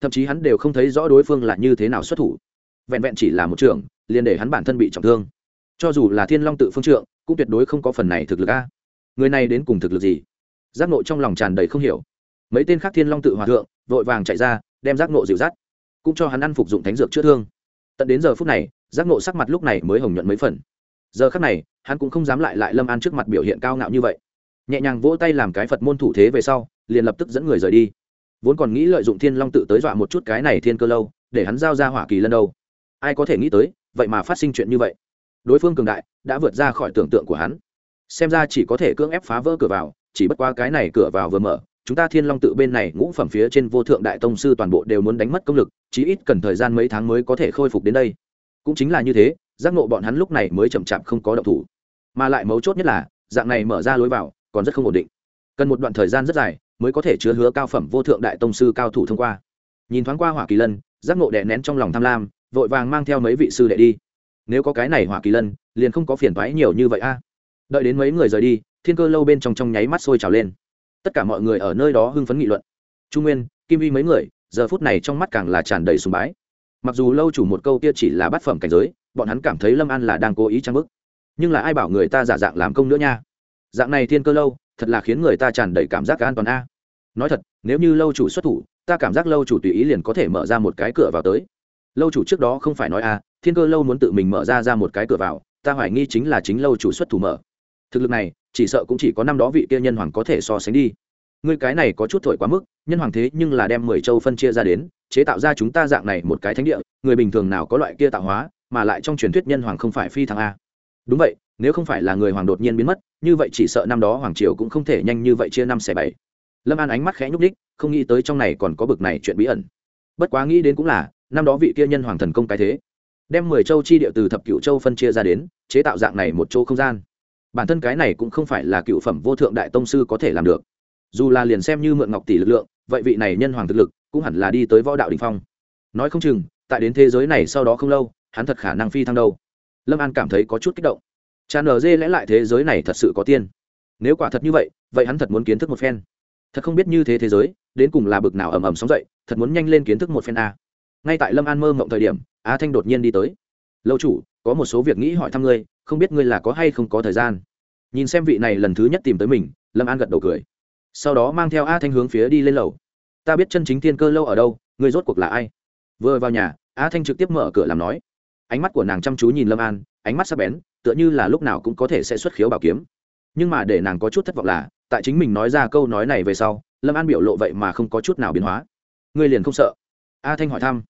Speaker 1: Thậm chí hắn đều không thấy rõ đối phương là như thế nào xuất thủ. Vẹn vẹn chỉ là một trường, liền để hắn bản thân bị trọng thương. Cho dù là thiên long tự phương trượng, cũng tuyệt đối không có phần này thực lực a. Người này đến cùng thực lực gì? Giác nộ trong lòng tràn đầy không hiểu. Mấy tên khác thiên long tự hòa thượng, vội vàng chạy ra, đem giác nộ dịu dắt, cũng cho hắn ăn phục dụng thánh dược chữa thương. Tận đến giờ phút này, giác nộ sắc mặt lúc này mới hồng nhuận mấy phần. Giờ khắc này, hắn cũng không dám lại lại lâm an trước mặt biểu hiện cao ngạo như vậy nhẹ nhàng vỗ tay làm cái phật môn thủ thế về sau, liền lập tức dẫn người rời đi. Vốn còn nghĩ lợi dụng thiên long tự tới dọa một chút cái này thiên cơ lâu, để hắn giao ra hỏa kỳ lân đâu. Ai có thể nghĩ tới, vậy mà phát sinh chuyện như vậy. Đối phương cường đại, đã vượt ra khỏi tưởng tượng của hắn. Xem ra chỉ có thể cưỡng ép phá vỡ cửa vào, chỉ bất qua cái này cửa vào vừa mở, chúng ta thiên long tự bên này ngũ phẩm phía trên vô thượng đại tông sư toàn bộ đều muốn đánh mất công lực, chí ít cần thời gian mấy tháng mới có thể khôi phục đến đây. Cũng chính là như thế, giác nộ bọn hắn lúc này mới chậm chạp không có động thủ. Mà lại mấu chốt nhất là, dạng này mở ra lối vào còn rất không ổn định. Cần một đoạn thời gian rất dài mới có thể chứa hứa cao phẩm vô thượng đại tông sư cao thủ thông qua. Nhìn thoáng qua hỏa kỳ lân, giác ngộ đè nén trong lòng tham lam, vội vàng mang theo mấy vị sư đệ đi. Nếu có cái này hỏa kỳ lân, liền không có phiền toái nhiều như vậy a. Đợi đến mấy người rời đi, thiên cơ lâu bên trong trong nháy mắt sôi trào lên. Tất cả mọi người ở nơi đó hưng phấn nghị luận. Trung nguyên, kim vi mấy người, giờ phút này trong mắt càng là tràn đầy sùng bái. Mặc dù lâu chủ một câu kia chỉ là bát phẩm cảnh giới, bọn hắn cảm thấy lâm an là đang cố ý trang bức. Nhưng là ai bảo người ta giả dạng làm công nữa nha? Dạng này thiên cơ lâu, thật là khiến người ta tràn đầy cảm giác an toàn a. Nói thật, nếu như lâu chủ xuất thủ, ta cảm giác lâu chủ tùy ý liền có thể mở ra một cái cửa vào tới. Lâu chủ trước đó không phải nói a, thiên cơ lâu muốn tự mình mở ra ra một cái cửa vào, ta hoài nghi chính là chính lâu chủ xuất thủ mở. Thực lực này, chỉ sợ cũng chỉ có năm đó vị kia nhân hoàng có thể so sánh đi. Ngươi cái này có chút thổi quá mức, nhân hoàng thế nhưng là đem mười châu phân chia ra đến, chế tạo ra chúng ta dạng này một cái thánh địa, người bình thường nào có loại kia tạo hóa, mà lại trong truyền thuyết nhân hoàng không phải phi thăng a. Đúng vậy nếu không phải là người hoàng đột nhiên biến mất, như vậy chỉ sợ năm đó hoàng triều cũng không thể nhanh như vậy chia năm xẻ bảy. Lâm an ánh mắt khẽ nhúc đích không nghĩ tới trong này còn có bực này chuyện bí ẩn. Bất quá nghĩ đến cũng là, năm đó vị kia nhân hoàng thần công cái thế, đem mười châu chi địa từ thập cựu châu phân chia ra đến, chế tạo dạng này một chỗ không gian. Bản thân cái này cũng không phải là cựu phẩm vô thượng đại tông sư có thể làm được. Dù là liền xem như mượn ngọc tỷ lực lượng, vậy vị này nhân hoàng thực lực cũng hẳn là đi tới võ đạo đình phong. Nói không chừng, tại đến thế giới này sau đó không lâu, hắn thật khả năng phi thăng đâu. Lâm an cảm thấy có chút kích động tràn ở dê lẽ lại thế giới này thật sự có tiên. Nếu quả thật như vậy vậy hắn thật muốn kiến thức một phen. Thật không biết như thế thế giới, đến cùng là bực nào ầm ầm sóng dậy, thật muốn nhanh lên kiến thức một phen a. Ngay tại lâm an mơ mộng thời điểm, á thanh đột nhiên đi tới. Lâu chủ, có một số việc nghĩ hỏi thăm ngươi, không biết ngươi là có hay không có thời gian. Nhìn xem vị này lần thứ nhất tìm tới mình, lâm an gật đầu cười. Sau đó mang theo a thanh hướng phía đi lên lầu. Ta biết chân chính tiên cơ lâu ở đâu, ngươi rốt cuộc là ai? Vừa vào nhà a thanh trực tiếp mở cửa làm nói. Ánh mắt của nàng chăm chú nhìn lâm an, ánh mắt sắp bén tựa như là lúc nào cũng có thể sẽ xuất khiếu bảo kiếm. Nhưng mà để nàng có chút thất vọng là, tại chính mình nói ra câu nói này về sau, lâm an biểu lộ vậy mà không có chút nào biến hóa. Ngươi liền không sợ? A thanh hỏi thăm.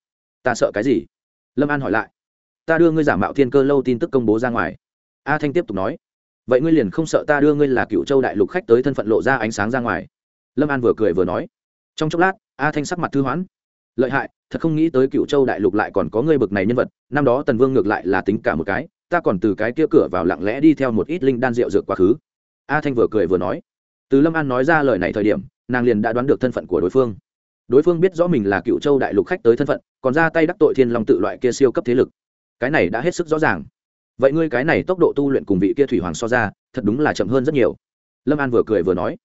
Speaker 1: Ta sợ cái gì? Lâm an hỏi lại. Ta đưa ngươi giả mạo thiên cơ lâu tin tức công bố ra ngoài. A thanh tiếp tục nói. Vậy ngươi liền không sợ ta đưa ngươi là cựu châu đại lục khách tới thân phận lộ ra ánh sáng ra ngoài? Lâm an vừa cười vừa nói. Trong chốc lát, a thanh sắc mặt thư hoãn lợi hại, thật không nghĩ tới cựu châu đại lục lại còn có ngươi bực này nhân vật, năm đó tần vương ngược lại là tính cả một cái ta còn từ cái kia cửa vào lặng lẽ đi theo một ít linh đan rượu dược quá khứ. A thanh vừa cười vừa nói. Từ lâm an nói ra lời này thời điểm, nàng liền đã đoán được thân phận của đối phương. Đối phương biết rõ mình là cựu châu đại lục khách tới thân phận, còn ra tay đắc tội thiên long tự loại kia siêu cấp thế lực. Cái này đã hết sức rõ ràng. Vậy ngươi cái này tốc độ tu luyện cùng vị kia thủy hoàng so ra, thật đúng là chậm hơn rất nhiều. Lâm an vừa cười vừa nói.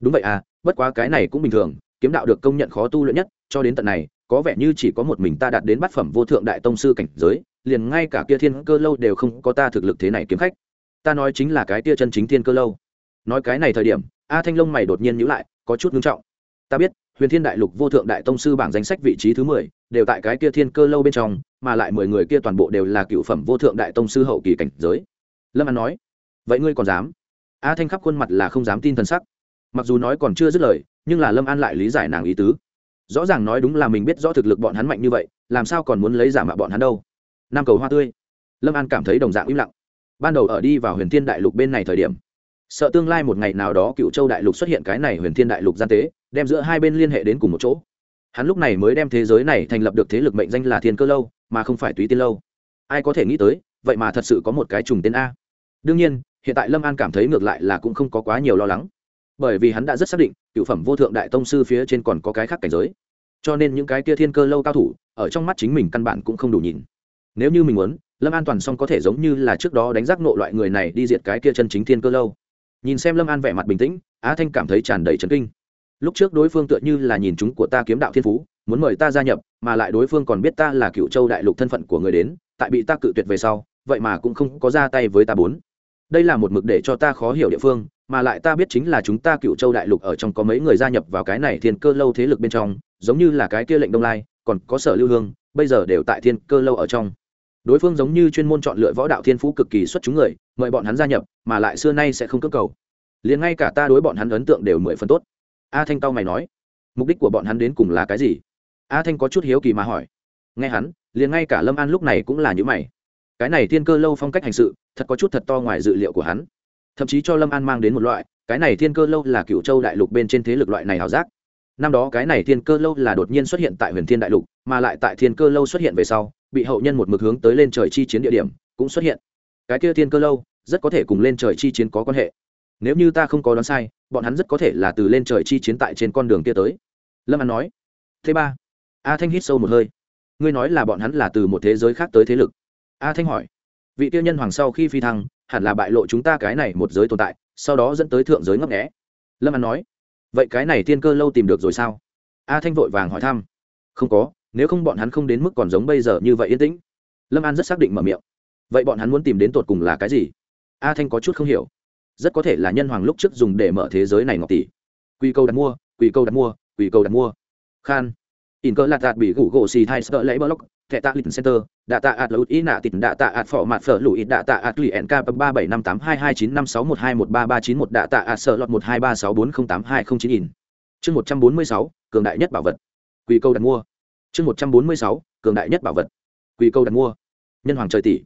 Speaker 1: Đúng vậy à bất quá cái này cũng bình thường, kiếm đạo được công nhận khó tu luyện nhất, cho đến tận này có vẻ như chỉ có một mình ta đạt đến bát phẩm vô thượng đại tông sư cảnh giới, liền ngay cả kia thiên cơ lâu đều không có ta thực lực thế này kiếm khách. Ta nói chính là cái tia chân chính thiên cơ lâu. Nói cái này thời điểm, a thanh long mày đột nhiên nhữ lại, có chút ngưng trọng. Ta biết, huyền thiên đại lục vô thượng đại tông sư bảng danh sách vị trí thứ mười đều tại cái kia thiên cơ lâu bên trong, mà lại mười người kia toàn bộ đều là cựu phẩm vô thượng đại tông sư hậu kỳ cảnh giới. Lâm an nói, vậy ngươi còn dám? A thanh khắp khuôn mặt là không dám tin t sắc. Mặc dù nói còn chưa dứt lời, nhưng là lâm an lại lý giải nàng ý tứ rõ ràng nói đúng là mình biết rõ thực lực bọn hắn mạnh như vậy, làm sao còn muốn lấy giả mạo bọn hắn đâu. Nam cầu hoa tươi. Lâm an cảm thấy đồng dạng im lặng. Ban đầu ở đi vào huyền thiên đại lục bên này thời điểm, sợ tương lai một ngày nào đó cựu châu đại lục xuất hiện cái này huyền thiên đại lục gian tế, đem giữa hai bên liên hệ đến cùng một chỗ. Hắn lúc này mới đem thế giới này thành lập được thế lực mệnh danh là thiên cơ lâu, mà không phải túy tiên lâu. Ai có thể nghĩ tới, vậy mà thật sự có một cái trùng tên a. Đương nhiên, hiện tại lâm an cảm thấy ngược lại là cũng không có quá nhiều lo lắng. Bởi vì hắn đã rất xác định, cựu phẩm vô thượng đại tông sư phía trên còn có cái khác cảnh giới cho nên những cái kia thiên cơ lâu cao thủ, ở trong mắt chính mình căn bản cũng không đủ nhìn. Nếu như mình muốn, lâm an toàn xong có thể giống như là trước đó đánh giác nộ loại người này đi diệt cái kia chân chính thiên cơ lâu. Nhìn xem lâm an vẻ mặt bình tĩnh, á thanh cảm thấy tràn đầy trấn kinh. Lúc trước đối phương tựa như là nhìn chúng của ta kiếm đạo thiên phú, muốn mời ta gia nhập, mà lại đối phương còn biết ta là cựu châu đại lục thân phận của người đến, tại bị ta cự tuyệt về sau, vậy mà cũng không có ra tay với ta bốn. Đây là một mực để cho ta khó hiểu địa phương, mà lại ta biết chính là chúng ta cựu châu đại lục ở trong có mấy người gia nhập vào cái này thiên cơ lâu thế lực bên trong giống như là cái kia lệnh đông lai, còn có sở lưu hương, bây giờ đều tại thiên cơ lâu ở trong. Đối phương giống như chuyên môn chọn lựa võ đạo thiên phú cực kỳ xuất chúng người, mời bọn hắn gia nhập, mà lại xưa nay sẽ không cơ cầu. Liền ngay cả ta đối bọn hắn ấn tượng đều mười phần tốt. A thanh tao mày nói, mục đích của bọn hắn đến cùng là cái gì? A thanh có chút hiếu kỳ mà hỏi. Nghe hắn, liền ngay cả lâm an lúc này cũng là những mày. Cái này thiên cơ lâu phong cách hành sự, thật có chút thật to ngoài dự liệu của hắn. Thậm chí cho lâm an mang đến một loại, cái này thiên cơ lâu là cựu châu đại lục bên trên thế lực loại này hào giác năm đó cái này thiên cơ lâu là đột nhiên xuất hiện tại huyền thiên đại lục, mà lại tại thiên cơ lâu xuất hiện về sau, bị hậu nhân một mực hướng tới lên trời chi chiến địa điểm, cũng xuất hiện. Cái kia thiên cơ lâu, rất có thể cùng lên trời chi chiến có quan hệ. Nếu như ta không có đoán sai, bọn hắn rất có thể là từ lên trời chi chiến tại trên con đường kia tới. Lâm an nói. Thứ ba. A thanh hít sâu một hơi. Ngươi nói là bọn hắn là từ một thế giới khác tới thế lực. A thanh hỏi. Vị tiêu nhân hoàng sau khi phi thăng, hẳn là bại lộ chúng ta cái này một giới tồn tại, sau đó dẫn tới thượng giới ngấp nghẽ lâm an nói vậy cái này tiên cơ lâu tìm được rồi sao? A thanh vội vàng hỏi thăm. Không có, nếu không bọn hắn không đến mức còn giống bây giờ như vậy yên tĩnh. Lâm an rất xác định mở miệng. Vậy bọn hắn muốn tìm đến tột cùng là cái gì? A thanh có chút không hiểu. Rất có thể là nhân hoàng lúc trước dùng để mở thế giới này ngọc tỷ. Quy câu đặt mua quy câu đặt mua quy câu đặt mua. Khan. In cơ lạt đạt bị gủ gỗ xì thai sợ lấy block thẻ tạ lịch center, đạ tạ ạt lụt ý nạ tịt, đạ tạ ạt phỏ mạt phở lụi đạ tạ ạt lụy nk ba bảy năm tám hai hai chín năm sáu một hai một ba ba chín một, đạ tạ ạt sợ lọt một hai ba sáu bốn không tám hai không chín in. Chương một trăm bốn mươi sáu, cường đại nhất bảo vật. Quy câu đặt mua. Chương một trăm bốn mươi sáu, cường đại nhất bảo vật. Quy câu đặt mua. Nhân hoàng trời tỷ.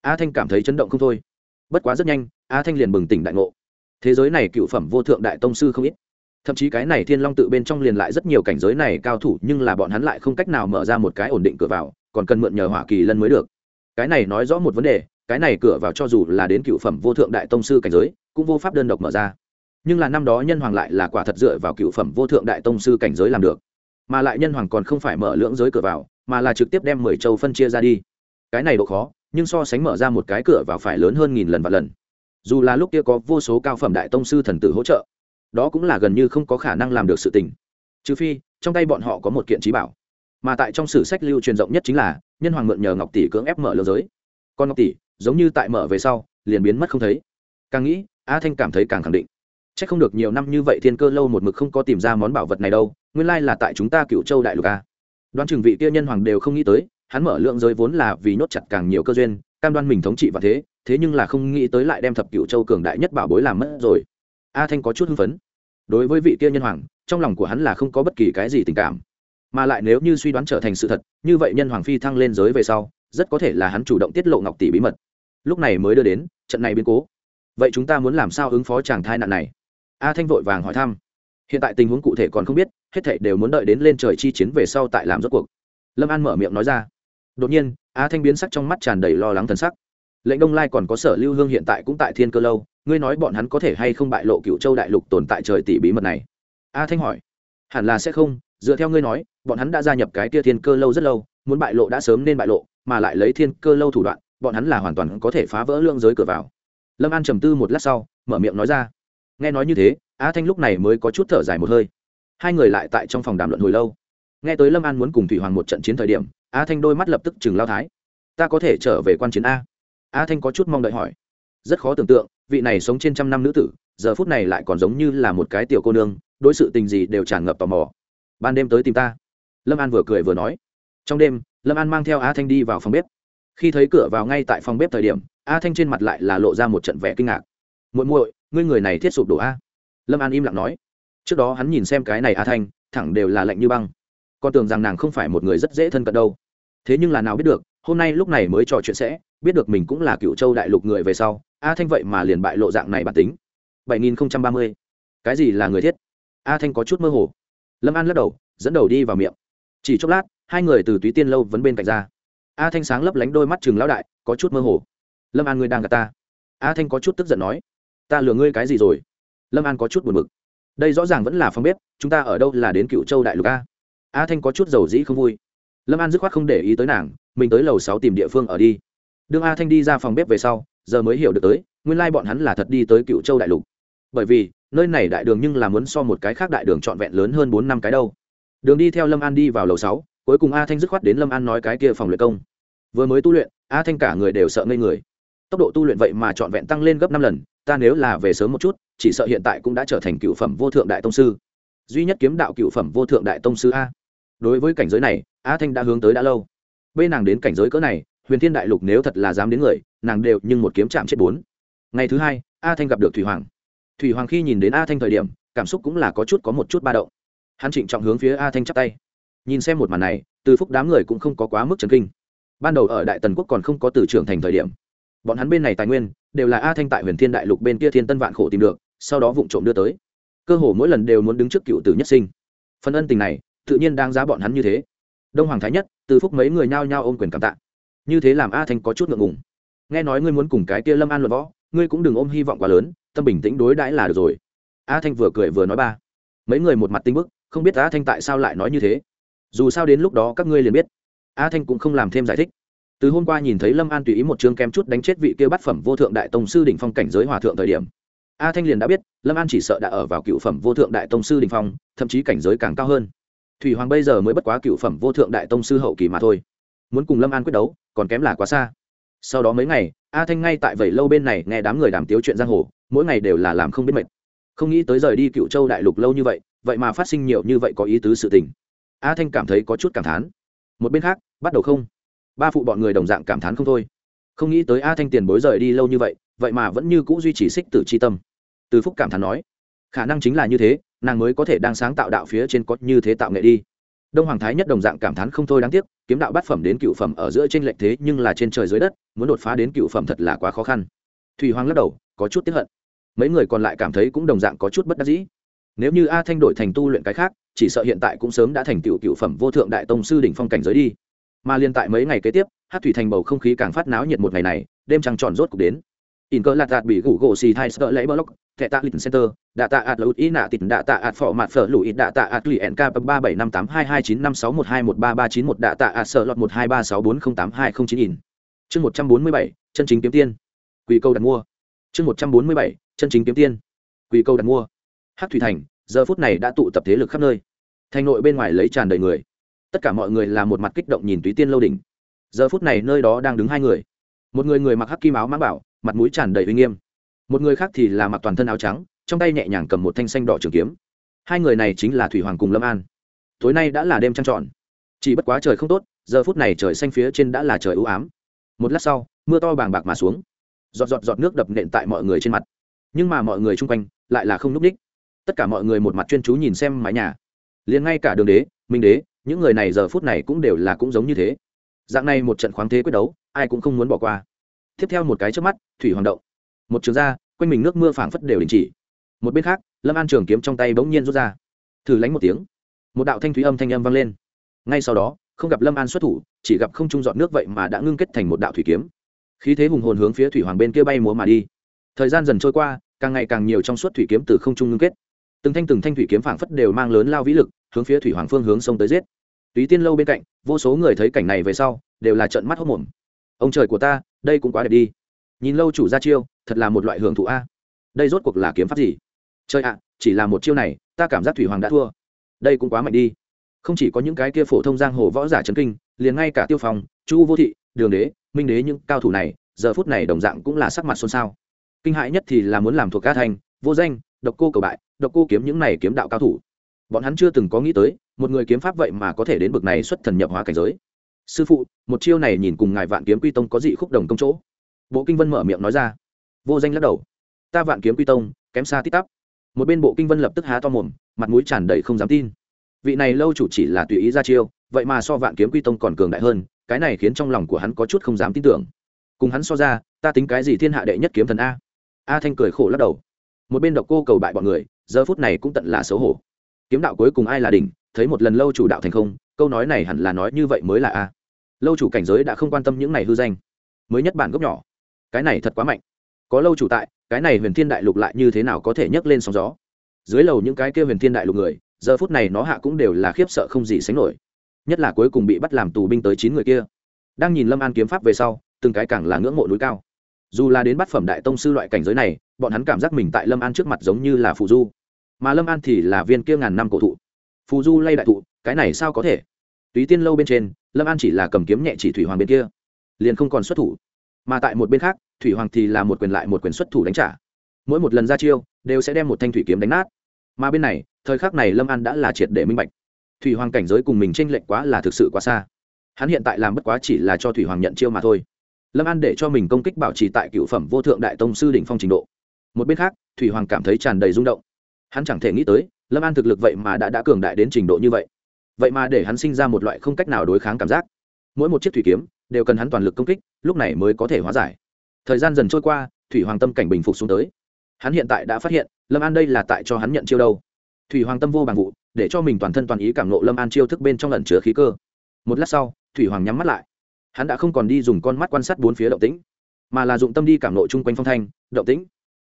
Speaker 1: A thanh cảm thấy chấn động không thôi. Bất quá rất nhanh, a thanh liền bừng tỉnh đại ngộ. Thế giới này cựu phẩm vô thượng đại tông sư không ít. Thậm chí cái này thiên long tự bên trong liền lại rất nhiều cảnh giới này cao thủ, nhưng là bọn hắn lại không cách nào mở ra một cái ổn định cửa vào còn cần mượn nhờ hỏa kỳ lân mới được. Cái này nói rõ một vấn đề, cái này cửa vào cho dù là đến cựu phẩm vô thượng đại tông sư cảnh giới, cũng vô pháp đơn độc mở ra. Nhưng là năm đó nhân hoàng lại là quả thật dựa vào cựu phẩm vô thượng đại tông sư cảnh giới làm được. Mà lại nhân hoàng còn không phải mở lưỡng giới cửa vào, mà là trực tiếp đem mười châu phân chia ra đi. Cái này độ khó, nhưng so sánh mở ra một cái cửa vào phải lớn hơn nghìn lần và lần. Dù là lúc kia có vô số cao phẩm đại tông sư thần tử hỗ trợ, đó cũng là gần như không có khả năng làm được sự tình. Trừ phi, trong tay bọn họ có một kiện trí bảo mà tại trong sử sách lưu truyền rộng nhất chính là, nhân hoàng mượn nhờ ngọc tỷ cưỡng ép mở lương giới. Con ngọc tỷ, giống như tại mở về sau, liền biến mất không thấy. Càng nghĩ, a thanh cảm thấy càng khẳng định. C h ắ c không được nhiều năm như vậy thiên cơ lâu một mực không có tìm ra món bảo vật này đâu, nguyên lai là tại chúng ta cựu châu đại lục a. Đoán chừng vị kia nhân hoàng đều không nghĩ tới, hắn mở lượng giới vốn là vì nhốt chặt càng nhiều cơ duyên, cam đoan mình thống trị và thế thế nhưng là không nghĩ tới lại đem thập cựu châu cường đại nhất bảo bối làm mất rồi. A thanh có chút hưng phấn. Đối với vị kia nhân hoàng, trong lòng của hắn là không có bất kỳ cái gì tình cảm mà lại nếu như suy đoán trở thành sự thật, như vậy nhân hoàng phi thăng lên giới về sau, rất có thể là hắn chủ động tiết lộ ngọc tỷ bí mật. Lúc này mới đưa đến, trận này biến cố. Vậy chúng ta muốn làm sao ứng phó chàng thai nạn này? A thanh vội vàng hỏi thăm. Hiện tại tình huống cụ thể còn không biết, hết thảy đều muốn đợi đến lên trời chi chiến về sau tại làm rốt cuộc. Lâm an mở miệng nói ra. Đột nhiên, a thanh biến sắc trong mắt tràn đầy lo lắng thần sắc. Lệnh đông lai còn có sở lưu hương hiện tại cũng tại thiên cơ lâu, ngươi nói bọn hắn có thể hay không bại lộ cựu châu đại lục tồn tại trời tỷ bí mật này? A thanh hỏi. Hẳn là sẽ không dựa theo ngươi nói, bọn hắn đã gia nhập cái kia thiên cơ lâu rất lâu, muốn bại lộ đã sớm nên bại lộ, mà lại lấy thiên cơ lâu thủ đoạn, bọn hắn là hoàn toàn có thể phá vỡ lương giới cửa vào. Lâm an trầm tư một lát sau, mở miệng nói ra. Nghe nói như thế, Á thanh lúc này mới có chút thở dài một hơi. Hai người lại tại trong phòng đàm luận hồi lâu. Nghe tới lâm an muốn cùng thủy hoàng một trận chiến thời điểm, Á thanh đôi mắt lập tức chừng lao thái. Ta có thể trở về quan chiến a? Á thanh có chút mong đợi hỏi. Rất khó tưởng tượng, vị này sống trên trăm năm nữ tử, giờ phút này lại còn giống như là một cái tiểu cô nương, đối sự tình gì đều tràn ngập tò mò ban đêm tới tìm ta. Lâm an vừa cười vừa nói. Trong đêm, lâm an mang theo a thanh đi vào phòng bếp. Khi thấy cửa vào ngay tại phòng bếp thời điểm, a thanh trên mặt lại là lộ ra một trận vẻ kinh ngạc. Muội muội, ngươi người này thiết sụp đổ a? Lâm an im lặng nói. Trước đó hắn nhìn xem cái này a thanh, thẳng đều là lạnh như băng. Con tưởng rằng nàng không phải một người rất dễ thân cận đâu. Thế nhưng là nào biết được, hôm nay lúc này mới trò chuyện sẽ, biết được mình cũng là cựu châu đại lục người về sau, a thanh vậy mà liền bại lộ dạng này bản tính. Bảy nghìn ba mươi. Cái gì là người thiết? A thanh có chút mơ hồ lâm an lắc đầu, dẫn đầu đi vào miệng. Chỉ chốc lát, hai người từ túy tiên lâu vấn bên cạnh ra. A thanh sáng lấp lánh đôi mắt chừng lão đại, có chút mơ hồ. Lâm an ngươi đang gặp ta. A thanh có chút tức giận nói. Ta lừa ngươi cái gì rồi? Lâm an có chút buồn b ự c đây rõ ràng vẫn là phòng bếp, chúng ta ở đâu là đến cựu châu đại lục a? A thanh có chút dầu dĩ không vui. Lâm an dứt khoát không để ý tới nàng, mình tới lầu sáu tìm địa phương ở đi. Đương a thanh đi ra phòng bếp về sau, giờ mới hiểu được tới, nguyên lai bọn hắn là thật đi tới cựu châu đại lục. Bởi vì nơi này đại đường nhưng là muốn so một cái khác đại đường trọn vẹn lớn hơn bốn năm cái đâu. Đường đi theo lâm an đi vào lầu sáu, cuối cùng a thanh dứt khoát đến lâm an nói cái kia phòng luyện công. Vừa mới tu luyện, a thanh cả người đều sợ ngây người. Tốc độ tu luyện vậy mà trọn vẹn tăng lên gấp năm lần, ta nếu là về sớm một chút, chỉ sợ hiện tại cũng đã trở thành cựu phẩm vô thượng đại tông sư. Duy nhất kiếm đạo cựu phẩm vô thượng đại tông sư a. Đối với cảnh giới này, a thanh đã hướng tới đã lâu. Bên nàng đến cảnh giới cỡ này, huyền thiên đại lục nếu thật là dám đến người, nàng đều nhưng một kiếm chạm chết bốn. Ngày thứ hai, a thanh gặp được thủy hoàng thủy hoàng khi nhìn đến a thanh thời điểm, cảm xúc cũng là có chút có một chút ba động. Hắn trịnh trọng hướng phía a thanh chắp tay. Nhìn xem một màn này, từ phúc đám người cũng không có quá mức trần kinh. Ban đầu ở đại tần quốc còn không có từ trưởng thành thời điểm. Bọn hắn bên này tài nguyên, đều là a thanh tại huyền thiên đại lục bên kia thiên tân vạn khổ tìm được, sau đó vụng trộm đưa tới. Cơ hồ mỗi lần đều muốn đứng trước cựu tử nhất sinh. Phần ân tình này, tự nhiên đang giá bọn hắn như thế. Đông hoàng thái nhất, từ phúc mấy người nhao nhao ôm quyền cảm tạ. Như thế làm a thanh có chút ngượng ngùng. Nghe nói ngươi muốn cùng cái kia lâm an luận võ, ngươi cũng đừng ôm hy vọng quá lớn tâm bình tĩnh đối đãi là được rồi. A thanh vừa cười vừa nói ba. Mấy người một mặt tinh bức, không biết a thanh tại sao lại nói như thế. Dù sao đến lúc đó các ngươi liền biết. A thanh cũng không làm thêm giải thích. Từ hôm qua nhìn thấy lâm an tùy ý một chương kem chút đánh chết vị kia bát phẩm vô thượng đại tông sư đỉnh phong cảnh giới hòa thượng thời điểm, a thanh liền đã biết, lâm an chỉ sợ đã ở vào cựu phẩm vô thượng đại tông sư đỉnh phong, thậm chí cảnh giới càng cao hơn. Thủy hoàng bây giờ mới bất quá cựu phẩm vô thượng đại tông sư hậu kỳ mà thôi. Muốn cùng lâm an quyết đấu, còn kém là quá xa. Sau đó mấy ngày a thanh ngay tại vẩy lâu bên này nghe đám người đàm tiếu chuyện giang hồ, mỗi ngày đều là làm không biết mệt. Không nghĩ tới rời đi cựu châu đại lục lâu như vậy vậy mà phát sinh nhiều như vậy có ý tứ sự tình. A thanh cảm thấy có chút cảm thán. Một bên khác, bắt đầu không? Ba phụ bọn người đồng dạng cảm thán không thôi. Không nghĩ tới a thanh tiền bối rời đi lâu như vậy vậy mà vẫn như c ũ duy trì xích tử c h i tâm. Từ phúc cảm thán nói, khả năng chính là như thế, nàng mới có thể đang sáng tạo đạo phía trên có như thế tạo nghệ đi đông hoàng thái nhất đồng dạng cảm thán không thôi đáng tiếc, kiếm đạo bát phẩm đến cựu phẩm ở giữa trên lệnh thế nhưng là trên trời dưới đất, muốn đột phá đến cựu phẩm thật là quá khó khăn. Thủy hoàng lắc đầu, có chút tiếp hận. Mấy người còn lại cảm thấy cũng đồng dạng có chút bất đắc dĩ. Nếu như a thanh đổi thành tu luyện cái khác, chỉ sợ hiện tại cũng sớm đã thành tựu cựu phẩm vô thượng đại tông sư đỉnh phong cảnh giới đi. Mà liên tại mấy ngày kế tiếp hát thủy thành bầu không khí càng phát náo nhiệt một ngày này, đêm trăng tròn rốt cục đến in cơ lạt đạt bị gủ gỗ xì thai sợ lấy block thẻ tạ lịch center, đạ tạ ạt lụt ý nạ tịt, đạ tạ ạt phỏ mặt phở lụi, đạ tạ ạt lụy nk ba bảy năm tám hai hai chín năm sáu một hai một ba ba chín một, đạ tạ ạt sợ lọt một hai ba sáu bốn không tám hai không chín in. Chương một trăm bốn mươi bảy, chân chính kiếm tiên. Quỳ câu đặt mua. Chương một trăm bốn mươi bảy, chân chính kiếm tiên. Quỳ câu đặt mua. Hát thủy thành, giờ phút này đã tụ tập thế lực khắp nơi. Thành nội bên ngoài lấy tràn đầy người. Tất cả mọi người là một mặt kích động nhìn túy tiên lâu đỉnh. Giờ phút này nơi đó đang đứng hai người một người người mặc hắc kim áo mã bảo, mặt mũi tràn đầy uy nghiêm. Một người khác thì là mặc toàn thân áo trắng, trong tay nhẹ nhàng cầm một thanh xanh đỏ trường kiếm. Hai người này chính là thủy hoàng cùng lâm an. Tối nay đã là đêm trăng trọn chỉ bất quá trời không tốt, giờ phút này trời xanh phía trên đã là trời ưu ám. Một lát sau, mưa to bàng bạc mà xuống. Giọt giọt giọt nước đập nện tại mọi người trên mặt. Nhưng mà mọi người chung quanh lại là không núp ních. Tất cả mọi người một mặt chuyên chú nhìn xem mái nhà. Liền ngay cả đường đế, minh đế, những người này giờ phút này cũng đều là cũng giống như thế dạng này một trận khoáng thế quyết đấu, ai cũng không muốn bỏ qua. Tiếp theo một cái trước mắt, thủy hoàng động. Một trường ra, quanh mình nước mưa phảng phất đều đình chỉ. Một bên khác, lâm an trường kiếm trong tay bỗng nhiên rút ra. Thử lánh một tiếng, một đạo thanh thúy âm thanh âm vang lên. Ngay sau đó, không gặp lâm an xuất thủ, chỉ gặp không trung dọn nước vậy mà đã ngưng kết thành một đạo thủy kiếm. Khí thế hùng hồn hướng phía thủy hoàng bên kia bay múa mà đi. Thời gian dần trôi qua, càng ngày càng nhiều trong suốt thủy kiếm từ không trung ngưng kết. Từng thanh từng thanh thủy kiếm phảng phất đều mang lớn lao vĩ lực, hướng phía thủy hoàng phương hướng sông tới giết túy tiên lâu bên cạnh, vô số người thấy cảnh này về sau, đều là trận mắt hốc mồm ông trời của ta, đây cũng quá đẹp đi. Nhìn lâu chủ ra chiêu, thật là một loại hưởng thụ a. Đây rốt cuộc là kiếm pháp gì? Chơi ạ, chỉ là một chiêu này, ta cảm giác thủy hoàng đã thua. Đây cũng quá mạnh đi. Không chỉ có những cái kia phổ thông giang hồ võ giả trấn kinh, liền ngay cả tiêu phong chu vô thị, đường đế, minh đế những cao thủ này, giờ phút này đồng dạng cũng là sắc mặt xôn xao. Kinh hại nhất thì là muốn làm thuộc ca thành vô danh, độc cô cầu bại, độc cô kiếm những này kiếm đạo cao thủ. Bọn hắn chưa từng có nghĩ tới một người kiếm pháp vậy mà có thể đến bực này xuất thần nhập hóa cảnh giới. Sư phụ, một chiêu này nhìn cùng ngài vạn kiếm quy tông có dị khúc đồng công chỗ. Bộ kinh vân mở miệng nói ra. Vô danh lắc đầu. Ta vạn kiếm quy tông, kém xa tít tắp. Một bên bộ kinh vân lập tức há to mồm, mặt mũi tràn đầy không dám tin. Vị này lâu chủ chỉ là tùy ý ra chiêu, vậy mà so vạn kiếm quy tông còn cường đại hơn, cái này khiến trong lòng của hắn có chút không dám tin tưởng. Cùng hắn so ra, ta tính cái gì thiên hạ đệ nhất kiếm thần a? A thanh cười khổ lắc đầu. Một bên độc cô cầu bại bọn người, giờ phút này cũng tận là xấu hổ. Kiếm đạo cuối cùng ai là đỉnh thấy một lần lâu chủ đạo thành không, câu nói này hẳn là nói như vậy mới là a. Lâu chủ cảnh giới đã không quan tâm những này hư danh. Mới nhất bản gốc nhỏ. Cái này thật quá mạnh. Có lâu chủ tại, cái này huyền thiên đại lục lại như thế nào có thể nhấc lên sóng gió? Dưới lầu những cái kia huyền thiên đại lục người, giờ phút này nó hạ cũng đều là khiếp sợ không gì sánh nổi. Nhất là cuối cùng bị bắt làm tù binh tới chín người kia. Đang nhìn lâm an kiếm pháp về sau, từng cái càng là ngưỡng mộ núi cao. Dù là đến bắt phẩm đại tông sư loại cảnh giới này, bọn hắn cảm giác mình tại lâm an trước mặt giống như là phụ du. Mà lâm an thì là viên kia ngàn năm cổ thụ phù du lay đại thụ, cái này sao có thể? Túy tiên lâu bên trên, lâm an chỉ là cầm kiếm nhẹ chỉ thủy hoàng bên kia, liền không còn xuất thủ. Mà tại một bên khác, thủy hoàng thì là một quyền lại một quyền xuất thủ đánh trả. Mỗi một lần ra chiêu, đều sẽ đem một thanh thủy kiếm đánh nát. Mà bên này, thời khắc này lâm an đã là triệt để minh bạch. Thủy hoàng cảnh giới cùng mình tranh lệch quá là thực sự quá xa. Hắn hiện tại làm bất quá chỉ là cho thủy hoàng nhận chiêu mà thôi. Lâm an để cho mình công kích bảo trì tại cựu phẩm vô thượng đại tông sư đỉnh phong trình độ. Một bên khác, thủy hoàng cảm thấy tràn đầy rung động. Hắn chẳng thể nghĩ tới lâm an thực lực vậy mà đã đã cường đại đến trình độ như vậy. Vậy mà để hắn sinh ra một loại không cách nào đối kháng cảm giác. Mỗi một chiếc thủy kiếm đều cần hắn toàn lực công kích, lúc này mới có thể hóa giải. Thời gian dần trôi qua, thủy hoàng tâm cảnh bình phục xuống tới. Hắn hiện tại đã phát hiện, lâm an đây là tại cho hắn nhận chiêu đâu. Thủy hoàng tâm vô bằng vụ, để cho mình toàn thân toàn ý cảm nộ lâm an chiêu thức bên trong lần chứa khí cơ. Một lát sau, thủy hoàng nhắm mắt lại. Hắn đã không còn đi dùng con mắt quan sát bốn phía động tĩnh, mà là dụng tâm đi cảm nộ chung quanh phong thanh, động tĩnh.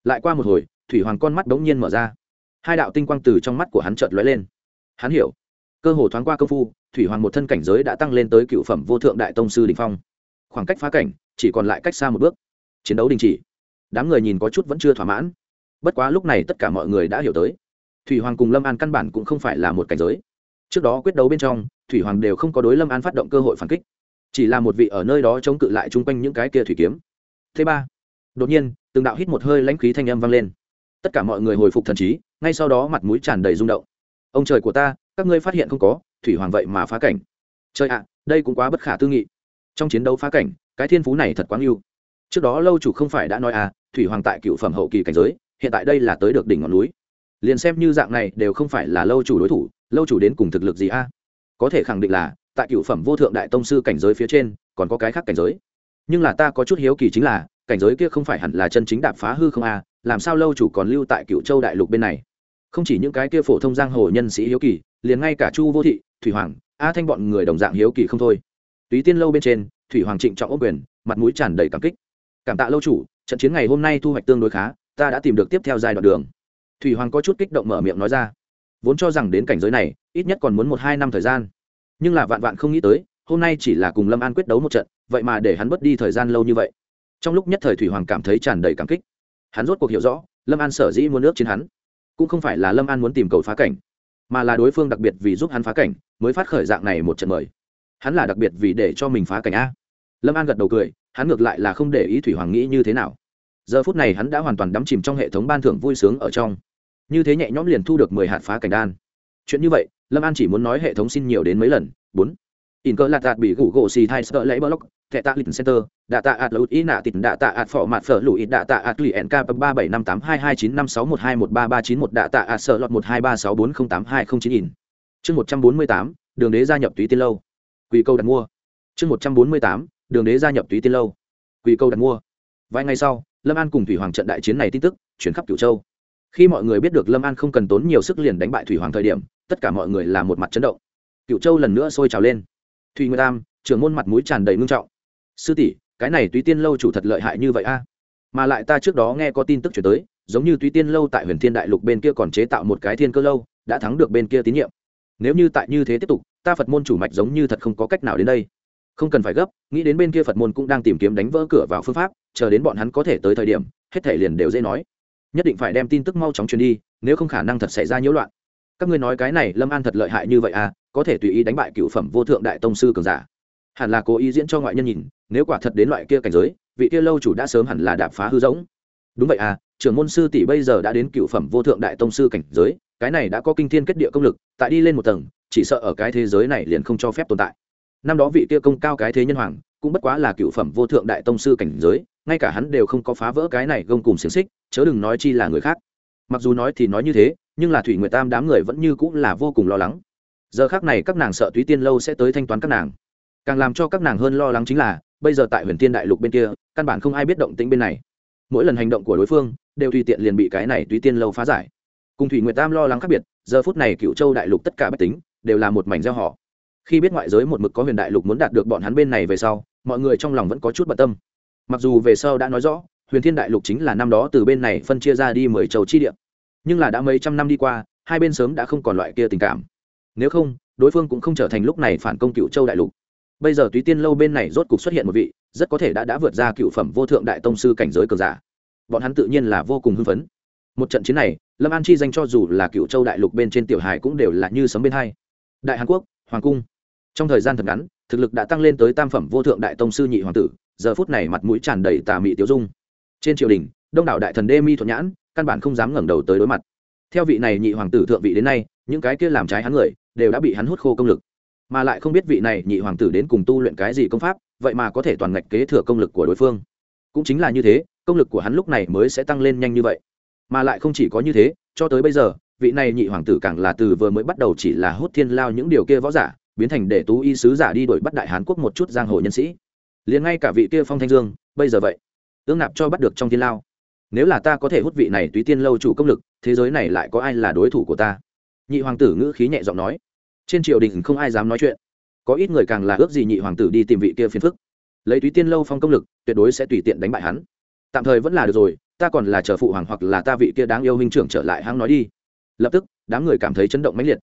Speaker 1: Lại qua một hồi, thủy hoàng con mắt đ ố n g nhiên mở ra hai đạo tinh quang từ trong mắt của hắn chợt lóe lên. Hắn hiểu. Cơ hồ thoáng qua công phu, thủy hoàng một thân cảnh giới đã tăng lên tới cựu phẩm vô thượng đại tông sư đình phong. Khoảng cách phá cảnh, chỉ còn lại cách xa một bước. Chiến đấu đình chỉ. Đám người nhìn có chút vẫn chưa thỏa mãn. Bất quá lúc này tất cả mọi người đã hiểu tới. Thủy hoàng cùng lâm an căn bản cũng không phải là một cảnh giới. Trước đó quyết đấu bên trong, thủy hoàng đều không có đối lâm an phát động cơ hội phản kích. Chỉ là một vị ở nơi đó chống cự lại chung quanh những cái kia thủy kiếm. Thứ ba, đột nhiên, từng đạo hít một hơi lãnh khí thanh âm vang lên. Tất cả mọi người hồi phục thần trí ngay sau đó mặt mũi tràn đầy rung động. Ông trời của ta, các ngươi phát hiện không có, thủy hoàng vậy mà phá cảnh. Trời ạ, đây cũng quá bất khả tư nghị. Trong chiến đấu phá cảnh, cái thiên phú này thật quá yêu trước đó lâu chủ không phải đã nói à thủy hoàng tại cựu phẩm hậu kỳ cảnh giới, hiện tại đây là tới được đỉnh ngọn núi. Liền xem như dạng này đều không phải là lâu chủ đối thủ, lâu chủ đến cùng thực lực gì a? Có thể khẳng định là, tại cựu phẩm vô thượng đại tông sư cảnh giới phía trên, còn có cái khác cảnh giới. Nhưng là ta có chút hiếu kỳ chính là, cảnh giới kia không phải hẳn là chân chính đạp phá hư không a, làm sao lâu chủ còn lưu tại cựu châu đại lục bên này? Không chỉ những cái kia phổ thông giang hồ nhân sĩ hiếu kỳ, liền ngay cả chu vô thị, thủy hoàng, a thanh bọn người đồng dạng hiếu kỳ không thôi. Túy tiên lâu bên trên, thủy hoàng trịnh trọng ốc quyền, mặt mũi tràn đầy cảm kích. Cảm tạ lâu chủ, trận chiến ngày hôm nay thu hoạch tương đối khá, ta đã tìm được tiếp theo giai đoạn đường. Thủy hoàng có chút kích động mở miệng nói ra. Vốn cho rằng đến cảnh giới này, ít nhất còn muốn một hai năm thời gian. Nhưng là vạn vạn không nghĩ tới, hôm nay chỉ là cùng lâm an quyết đấu một trận, vậy mà để hắn bớt đi thời gian lâu như vậy. Trong lúc nhất thời thủy hoàng cảm thấy tràn đầy cảm kích. Hắn rốt cuộc hiểu rõ, lâm an sở dĩ muốn nước chiến hắn cũng không phải là lâm an muốn tìm cầu phá cảnh, mà là đối phương đặc biệt vì giúp hắn phá cảnh mới phát khởi dạng này một trận mời. Hắn là đặc biệt vì để cho mình phá cảnh a. Lâm an gật đầu cười, hắn ngược lại là không để ý thủy hoàng nghĩ như thế nào. Giờ phút này hắn đã hoàn toàn đắm chìm trong hệ thống ban thưởng vui sướng ở trong. Như thế nhẹ nhõm liền thu được mười hạt phá cảnh đan. Chuyện như vậy, lâm an chỉ muốn nói hệ thống xin nhiều đến mấy lần. Bốn in cơ lạt đạt bị gủ gỗ xì thai sợ lấy block, thẻ tạ lịch center, đạ tạ ạt lụt ý nạ tịt, đạ tạ ạt phỏ mặt phở lụi, đạ tạ ạt lì nk ba bảy năm tám hai hai chín năm sáu một hai một ba ba chín một, đạ tạ ạt sợ lọt một hai ba sáu bốn không tám hai không chín in. Chương một trăm bốn mươi tám, đường đế gia nhập túy tiên lâu. Quỳ câu đặt mua. Chương một trăm bốn mươi tám, đường đế gia nhập túy tiên lâu. Quỳ câu đặt mua. Vài ngày sau, lâm an cùng thủy hoàng trận đại chiến này tin tức, chuyển khắp cửu châu. Khi mọi người biết được lâm an không cần tốn nhiều sức liền đánh bại thủy hoàng thời điểm, tất cả mọi người là một mặt chấn động. Cựu châu lần nữa sôi trào lên thùy nguyệt tam trưởng môn mặt mũi tràn đầy ngưng trọng. Sư tỷ, cái này túy tiên lâu chủ thật lợi hại như vậy a? Mà lại ta trước đó nghe có tin tức chuyển tới, giống như túy tiên lâu tại huyền thiên đại lục bên kia còn chế tạo một cái thiên cơ lâu, đã thắng được bên kia tín nhiệm. Nếu như tại như thế tiếp tục, ta phật môn chủ mạch giống như thật không có cách nào đến đây. Không cần phải gấp, nghĩ đến bên kia phật môn cũng đang tìm kiếm đánh vỡ cửa vào phương pháp, chờ đến bọn hắn có thể tới thời điểm, hết thể liền đều dễ nói. Nhất định phải đem tin tức mau chóng truyền đi, nếu không khả năng thật xảy ra nhiễu loạn. Các ngươi nói cái này lâm an thật lợi hại như vậy à? Có thể tùy ý đánh bại cựu phẩm vô thượng đại tông sư cường giả. Hẳn là cố ý diễn cho ngoại nhân nhìn, nếu quả thật đến loại kia cảnh giới, vị kia lâu chủ đã sớm hẳn là đạp phá hư rỗng. Đúng vậy à trưởng môn sư tỷ bây giờ đã đến cựu phẩm vô thượng đại tông sư cảnh giới, cái này đã có kinh thiên kết địa công lực, tại đi lên một tầng, chỉ sợ ở cái thế giới này liền không cho phép tồn tại. Năm đó vị kia công cao cái thế nhân hoàng, cũng bất quá là cựu phẩm vô thượng đại tông sư cảnh giới, ngay cả hắn đều không có phá vỡ cái này gông cùng xiềng xích, chớ đừng nói chi là người khác. Mặc dù nói thì nói như thế, nhưng là thủy nguyệt tam đám người vẫn như cũng là vô cùng lo lắng giờ khác này các nàng sợ túy tiên lâu sẽ tới thanh toán các nàng. Càng làm cho các nàng hơn lo lắng chính là, bây giờ tại huyền tiên đại lục bên kia, căn bản không ai biết động tĩnh bên này. Mỗi lần hành động của đối phương, đều tùy tiện liền bị cái này túy tiên lâu phá giải. Cùng thủy nguyệt tam lo lắng khác biệt, giờ phút này cựu châu đại lục tất cả bách tính, đều là một mảnh gieo họ. Khi biết ngoại giới một mực có huyền đại lục muốn đạt được bọn hắn bên này về sau, mọi người trong lòng vẫn có chút bận tâm. Mặc dù về sau đã nói rõ, huyền thiên đại lục chính là năm đó từ bên này phân chia ra đi mười châu chi địa. Nhưng là đã mấy trăm năm đi qua, hai bên sớm đã không còn loại kia tình cảm nếu không, đối phương cũng không trở thành lúc này phản công cựu châu đại lục. Bây giờ túy tiên lâu bên này rốt cục xuất hiện một vị, rất có thể đã đã vượt ra cựu phẩm vô thượng đại tông sư cảnh giới cường giả. Bọn hắn tự nhiên là vô cùng hưng phấn. Một trận chiến này, lâm an chi danh cho dù là cựu châu đại lục bên trên tiểu hải cũng đều là như sấm bên hai. Đại hàn quốc, hoàng cung. Trong thời gian thật ngắn, thực lực đã tăng lên tới tam phẩm vô thượng đại tông sư nhị hoàng tử, giờ phút này mặt mũi tràn đầy tà mị tiêu dung. Trên triều đình, đông đảo đại thần đê mi thuận nhãn, căn bản không dám ngẩng đầu tới đối mặt. Theo vị này nhị hoàng tử thượng vị đến nay, những cái kia làm trái hắn người đều đã bị hắn hút khô công lực. Mà lại không biết vị này nhị hoàng tử đến cùng tu luyện cái gì công pháp, vậy mà có thể toàn ngạch kế thừa công lực của đối phương. Cũng chính là như thế, công lực của hắn lúc này mới sẽ tăng lên nhanh như vậy. Mà lại không chỉ có như thế, cho tới bây giờ, vị này nhị hoàng tử càng là từ vừa mới bắt đầu chỉ là hút thiên lao những điều kia võ giả, biến thành để tú y sứ giả đi đổi bắt đại hán quốc một chút giang hồ nhân sĩ. Liền ngay cả vị kia phong thanh dương, bây giờ vậy ương nạp cho bắt được trong thiên lao. Nếu là ta có thể hút vị này túy tiên lâu chủ công lực, thế giới này lại có ai là đối thủ của ta? Nhị hoàng tử ngữ khí nhẹ giọng nói. Trên triều đình không ai dám nói chuyện. Có ít người càng là ước gì nhị hoàng tử đi tìm vị kia phiền phức. Lấy túy tiên lâu phong công lực, tuyệt đối sẽ tùy tiện đánh bại hắn. Tạm thời vẫn là được rồi, ta còn là chờ phụ hoàng hoặc là ta vị kia đáng yêu huynh trưởng trở lại hăng nói đi. Lập tức, đám người cảm thấy chấn động mãnh liệt.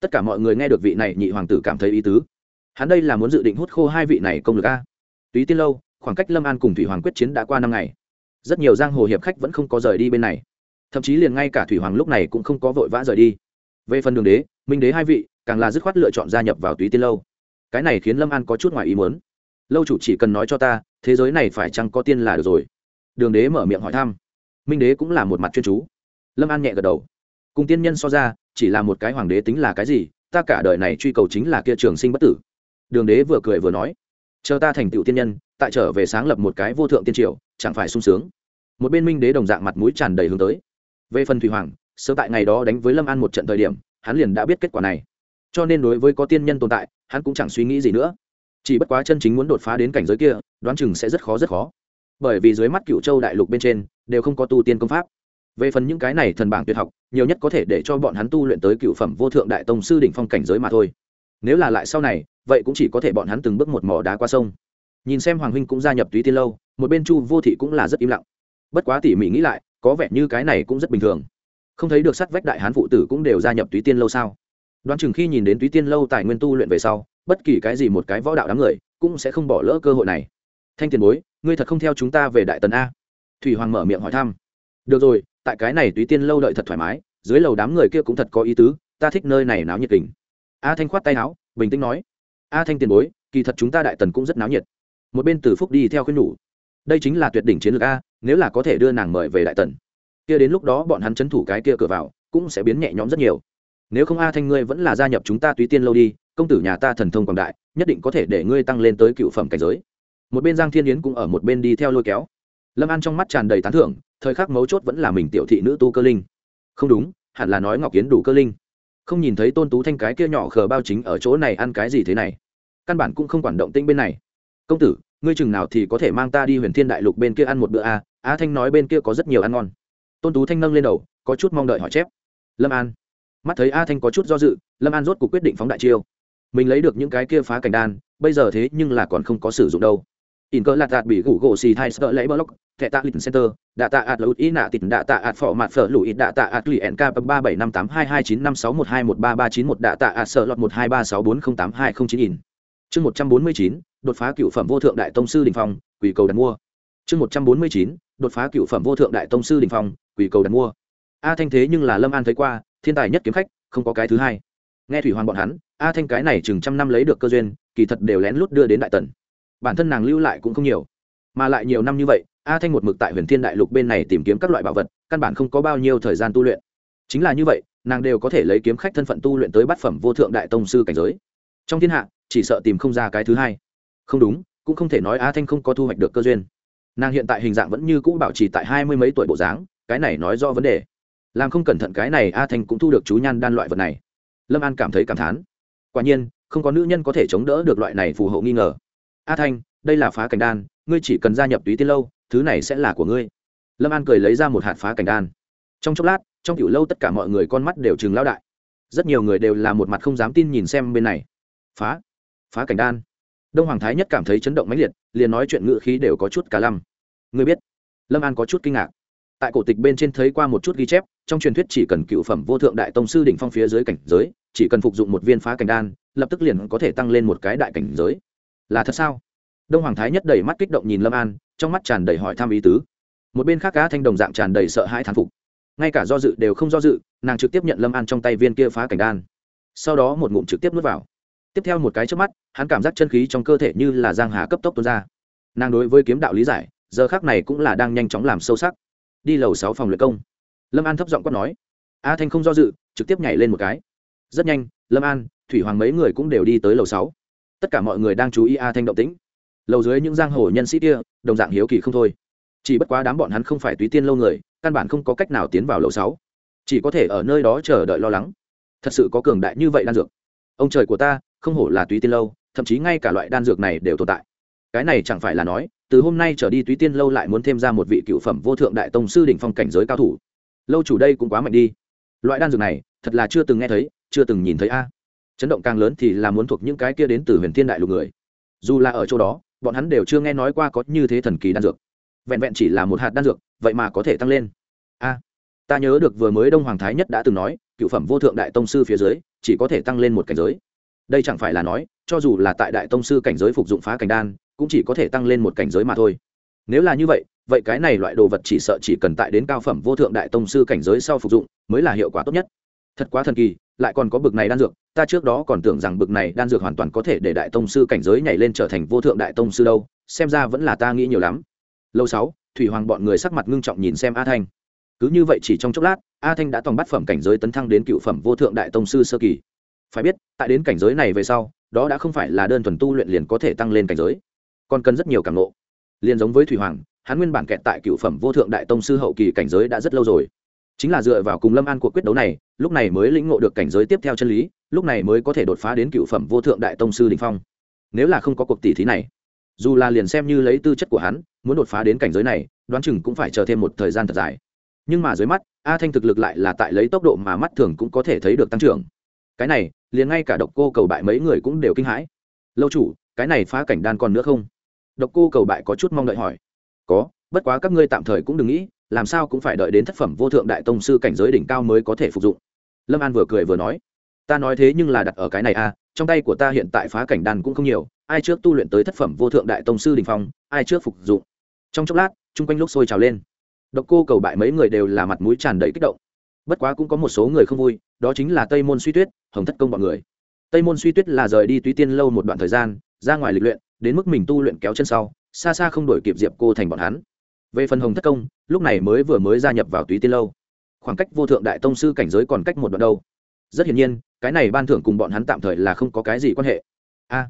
Speaker 1: Tất cả mọi người nghe được vị này nhị hoàng tử cảm thấy ý tứ. Hắn đây là muốn dự định hút khô hai vị này công lực a. Túy tiên lâu, khoảng cách lâm an cùng thủy hoàng quyết chiến đã qua năm ngày. Rất nhiều giang hồ hiệp khách vẫn không có rời đi bên này. Thậm chí liền ngay cả thủy hoàng lúc này cũng không có vội vã rời đi về phần đường đế, minh đế hai vị, càng là dứt khoát lựa chọn gia nhập vào túy tiên lâu. Cái này khiến lâm an có chút ngoài ý muốn. Lâu chủ chỉ cần nói cho ta, thế giới này phải chăng có tiên là được rồi? Đường đế mở miệng hỏi thăm. Minh đế cũng là một mặt chuyên chú. Lâm an nhẹ gật đầu. Cùng tiên nhân so ra, chỉ là một cái hoàng đế tính là cái gì, ta cả đời này truy cầu chính là kia trường sinh bất tử. Đường đế vừa cười vừa nói. Chờ ta thành tựu tiên nhân, tại trở về sáng lập một cái vô thượng tiên triều, chẳng phải sung sướng. Một bên minh đế đồng dạng mặt mũi tràn đầy hướng tới. Về phần thủy hoàng sớm tại ngày đó đánh với lâm an một trận thời điểm, hắn liền đã biết kết quả này. Cho nên đối với có tiên nhân tồn tại, hắn cũng chẳng suy nghĩ gì nữa. Chỉ bất quá chân chính muốn đột phá đến cảnh giới kia, đoán chừng sẽ rất khó rất khó. Bởi vì dưới mắt cựu châu đại lục bên trên, đều không có tu tiên công pháp. Về phần những cái này thần bảng tuyệt học, nhiều nhất có thể để cho bọn hắn tu luyện tới cựu phẩm vô thượng đại tông sư đỉnh phong cảnh giới mà thôi. Nếu là lại sau này, vậy cũng chỉ có thể bọn hắn từng bước một mỏ đá qua sông. Nhìn xem hoàng huynh cũng gia nhập túy tiên lâu, một bên chu vô thị cũng là rất im lặng. Bất quá tỉ mỉ nghĩ lại, có vẻ như cái này cũng rất bình thường không thấy được sắt vách đại hán phụ tử cũng đều gia nhập túy tiên lâu sao? Đoán chừng khi nhìn đến túy tiên lâu tài nguyên tu luyện về sau, bất kỳ cái gì một cái võ đạo đám người cũng sẽ không bỏ lỡ cơ hội này. Thanh tiền bối, ngươi thật không theo chúng ta về đại tần a? Thủy hoàng mở miệng hỏi thăm. Được rồi, tại cái này túy tiên lâu đợi thật thoải mái, dưới lầu đám người kia cũng thật có ý tứ, ta thích nơi này náo nhiệt tình a thanh khoát tay áo, bình tĩnh nói. A thanh tiền bối, kỳ thật chúng ta đại tần cũng rất náo nhiệt. Một bên từ phúc đi theo khuyên nhủ. Đây chính là tuyệt đỉnh chiến lược a, nếu là có thể đưa nàng mời về đại tần kia đến lúc đó bọn hắn chấn thủ cái kia cửa vào, cũng sẽ biến nhẹ nhõm rất nhiều. Nếu không a thanh ngươi vẫn là gia nhập chúng ta túy tiên lâu đi, công tử nhà ta thần thông quảng đại, nhất định có thể để ngươi tăng lên tới cựu phẩm cảnh giới. Một bên giang thiên yến cũng ở một bên đi theo lôi kéo. Lâm an trong mắt tràn đầy tán thưởng, thời khắc mấu chốt vẫn là mình tiểu thị nữ tu cơ linh. Không đúng, hẳn là nói ngọc yến đủ cơ linh. Không nhìn thấy tôn tú thanh cái kia nhỏ khờ bao chính ở chỗ này ăn cái gì thế này. Căn bản cũng không quản động tĩnh bên này. Công tử, ngươi chừng nào thì có thể mang ta đi huyền thiên đại lục bên kia ăn một bữa a à? a thanh nói bên kia có rất nhiều ăn ngon tôn tú thanh nâng lên đầu, có chút mong đợi hỏi chép. Lâm an. Mắt thấy a thanh có chút do dự, lâm an rốt cuộc quyết định phóng đại chiêu. Mình lấy được những cái kia phá cảnh đan, bây giờ thế nhưng là còn không có sử dụng đâu. In cơ lạt đạt bị gủ gỗ xì thai sợ lấy block thẻ tạ lịch center, đạ tạ ạt lụt ý nạ tịt, đạ tạ ạt phỏ mặt phở lụi, đạ tạ ạt lụy nk ba bảy năm tám hai hai chín năm sáu một hai một ba ba chín một, đạ tạ ạt sợ lọt một hai ba sáu bốn không tám hai không chín in. Chương một trăm bốn mươi chín, đột phá cựu phẩm vô thượng đại tông sư đình phong, quỷ cầu đặt mua. Chương một trăm bốn mươi chín đột phá cựu phẩm vô thượng đại tông sư đình phong, quỷ cầu đặt mua. A thanh thế nhưng là lâm an thấy qua, thiên tài nhất kiếm khách, không có cái thứ hai. Nghe thủy hoàng bọn hắn, a thanh cái này chừng trăm năm lấy được cơ duyên, kỳ thật đều lén lút đưa đến đại tần. Bản thân nàng lưu lại cũng không nhiều, mà lại nhiều năm như vậy, a thanh một mực tại huyền thiên đại lục bên này tìm kiếm các loại bảo vật, căn bản không có bao nhiêu thời gian tu luyện. Chính là như vậy, nàng đều có thể lấy kiếm khách thân phận tu luyện tới bát phẩm vô thượng đại tông sư cảnh giới. Trong thiên hạ, chỉ sợ tìm không ra cái thứ hai. Không đúng, cũng không thể nói a thanh không có thu hoạch được cơ duyên nàng hiện tại hình dạng vẫn như cũ bảo trì tại hai mươi mấy tuổi bộ dáng, cái này nói do vấn đề. Làm không cẩn thận cái này a thanh cũng thu được chú nhan đan loại vật này. Lâm an cảm thấy cảm thán. Quả nhiên, không có nữ nhân có thể chống đỡ được loại này phù hộ nghi ngờ. A thanh, đây là phá cảnh đan, ngươi chỉ cần gia nhập túy tiên lâu, thứ này sẽ là của ngươi. Lâm an cười lấy ra một hạt phá cảnh đan. Trong chốc lát, trong tiểu lâu tất cả mọi người con mắt đều chừng lao đại. Rất nhiều người đều là một mặt không dám tin nhìn xem bên này. Phá. Phá cảnh đan đông hoàng thái nhất cảm thấy chấn động mãnh liệt, liền nói chuyện ngự khí đều có chút cả lăm. Ngươi biết, lâm an có chút kinh ngạc. Tại cổ tịch bên trên thấy qua một chút ghi chép, trong truyền thuyết chỉ cần cựu phẩm vô thượng đại tông sư đỉnh phong phía dưới cảnh giới, chỉ cần phục dụng một viên phá cảnh đan, lập tức liền có thể tăng lên một cái đại cảnh giới. Là thật sao? Đông hoàng thái nhất đầy mắt kích động nhìn lâm an, trong mắt tràn đầy hỏi thăm ý tứ. Một bên khác cá thanh đồng dạng tràn đầy sợ hãi thán phục. Ngay cả do dự đều không do dự, nàng trực tiếp nhận lâm an trong tay viên kia phá cảnh đan. Sau đó một ngụm trực tiếp nuốt vào tiếp theo một cái trước mắt, hắn cảm giác chân khí trong cơ thể như là giang hà cấp tốc tuôn ra. Nàng đối với kiếm đạo lý giải, giờ khác này cũng là đang nhanh chóng làm sâu sắc. Đi lầu sáu phòng luyện công. Lâm an thấp giọng quát nói. A thanh không do dự, trực tiếp nhảy lên một cái. Rất nhanh, lâm an, thủy hoàng mấy người cũng đều đi tới lầu sáu. Tất cả mọi người đang chú ý a thanh động tĩnh. Lầu dưới những giang hồ nhân sĩ kia, đồng dạng hiếu kỳ không thôi. Chỉ bất quá đám bọn hắn không phải túy tiên lâu người, căn bản không có cách nào tiến vào lầu sáu. Chỉ có thể ở nơi đó chờ đợi lo lắng. Thật sự có cường đại như vậy đan dược. Ông trời của ta không hổ là túy tiên lâu, thậm chí ngay cả loại đan dược này đều tồn tại. Cái này chẳng phải là nói, từ hôm nay trở đi túy tiên lâu lại muốn thêm ra một vị cựu phẩm vô thượng đại tông sư đỉnh phong cảnh giới cao thủ. Lâu chủ đây cũng quá mạnh đi. Loại đan dược này, thật là chưa từng nghe thấy, chưa từng nhìn thấy a. Chấn động càng lớn thì là muốn thuộc những cái kia đến từ huyền thiên đại lục người. Dù là ở chỗ đó, bọn hắn đều chưa nghe nói qua có như thế thần kỳ đan dược. Vẹn vẹn chỉ là một hạt đan dược, vậy mà có thể tăng lên. A. Ta nhớ được vừa mới đông hoàng thái nhất đã từng nói, cựu phẩm vô thượng đại tông sư phía dưới, chỉ có thể tăng lên một cảnh giới đây chẳng phải là nói, cho dù là tại đại tông sư cảnh giới phục dụng phá cảnh đan, cũng chỉ có thể tăng lên một cảnh giới mà thôi. Nếu là như vậy vậy cái này loại đồ vật chỉ sợ chỉ cần tại đến cao phẩm vô thượng đại tông sư cảnh giới sau phục dụng, mới là hiệu quả tốt nhất. Thật quá thần kỳ, lại còn có bực này đan dược, ta trước đó còn tưởng rằng bực này đan dược hoàn toàn có thể để đại tông sư cảnh giới nhảy lên trở thành vô thượng đại tông sư đâu, xem ra vẫn là ta nghĩ nhiều lắm. Lâu sáu, thủy hoàng bọn người sắc mặt ngưng trọng nhìn xem a thanh. Cứ như vậy chỉ trong chốc lát, a thanh đã tòng bắt phẩm cảnh giới tấn thăng đến cựu phẩm vô thượng đại tông sư sơ kỳ phải biết, tại đến cảnh giới này về sau, đó đã không phải là đơn thuần tu luyện liền có thể tăng lên cảnh giới. Còn cần rất nhiều cảm nộ liền giống với thủy hoàng, hắn nguyên bản kẹt tại cựu phẩm vô thượng đại tông sư hậu kỳ cảnh giới đã rất lâu rồi. Chính là dựa vào cùng lâm an cuộc quyết đấu này, lúc này mới lĩnh ngộ được cảnh giới tiếp theo chân lý, lúc này mới có thể đột phá đến cựu phẩm vô thượng đại tông sư đình phong. Nếu là không có cuộc tỷ thí này, dù là liền xem như lấy tư chất của hắn, muốn đột phá đến cảnh giới này, đoán chừng cũng phải chờ thêm một thời gian thật dài. Nhưng mà dưới mắt, a thanh thực lực lại là tại lấy tốc độ mà mắt thường cũng có thể thấy được tăng trưởng cái này, liền ngay cả độc cô cầu bại mấy người cũng đều kinh hãi. Lâu chủ, cái này phá cảnh đan còn nữa không? Độc cô cầu bại có chút mong đợi hỏi. Có, bất quá các ngươi tạm thời cũng đừng nghĩ, làm sao cũng phải đợi đến thất phẩm vô thượng đại tông sư cảnh giới đỉnh cao mới có thể phục dụng. Lâm an vừa cười vừa nói. Ta nói thế nhưng là đặt ở cái này à? trong tay của ta hiện tại phá cảnh đan cũng không nhiều, ai trước tu luyện tới thất phẩm vô thượng đại tông sư đình phong, ai trước phục dụng. Trong chốc lát, chung quanh lúc sôi trào lên. Độc cô cầu bại mấy người đều là mặt mũi tràn đầy kích động bất quá cũng có một số người không vui, đó chính là tây môn suy tuyết, hồng thất công bọn người. Tây môn suy tuyết là rời đi túy tiên lâu một đoạn thời gian, ra ngoài lịch luyện, đến mức mình tu luyện kéo chân sau, xa xa không đổi kịp diệp cô thành bọn hắn. Về phần hồng thất công, lúc này mới vừa mới gia nhập vào túy tiên lâu. Khoảng cách vô thượng đại tông sư cảnh giới còn cách một đoạn đâu. Rất hiển nhiên, cái này ban thưởng cùng bọn hắn tạm thời là không có cái gì quan hệ. A,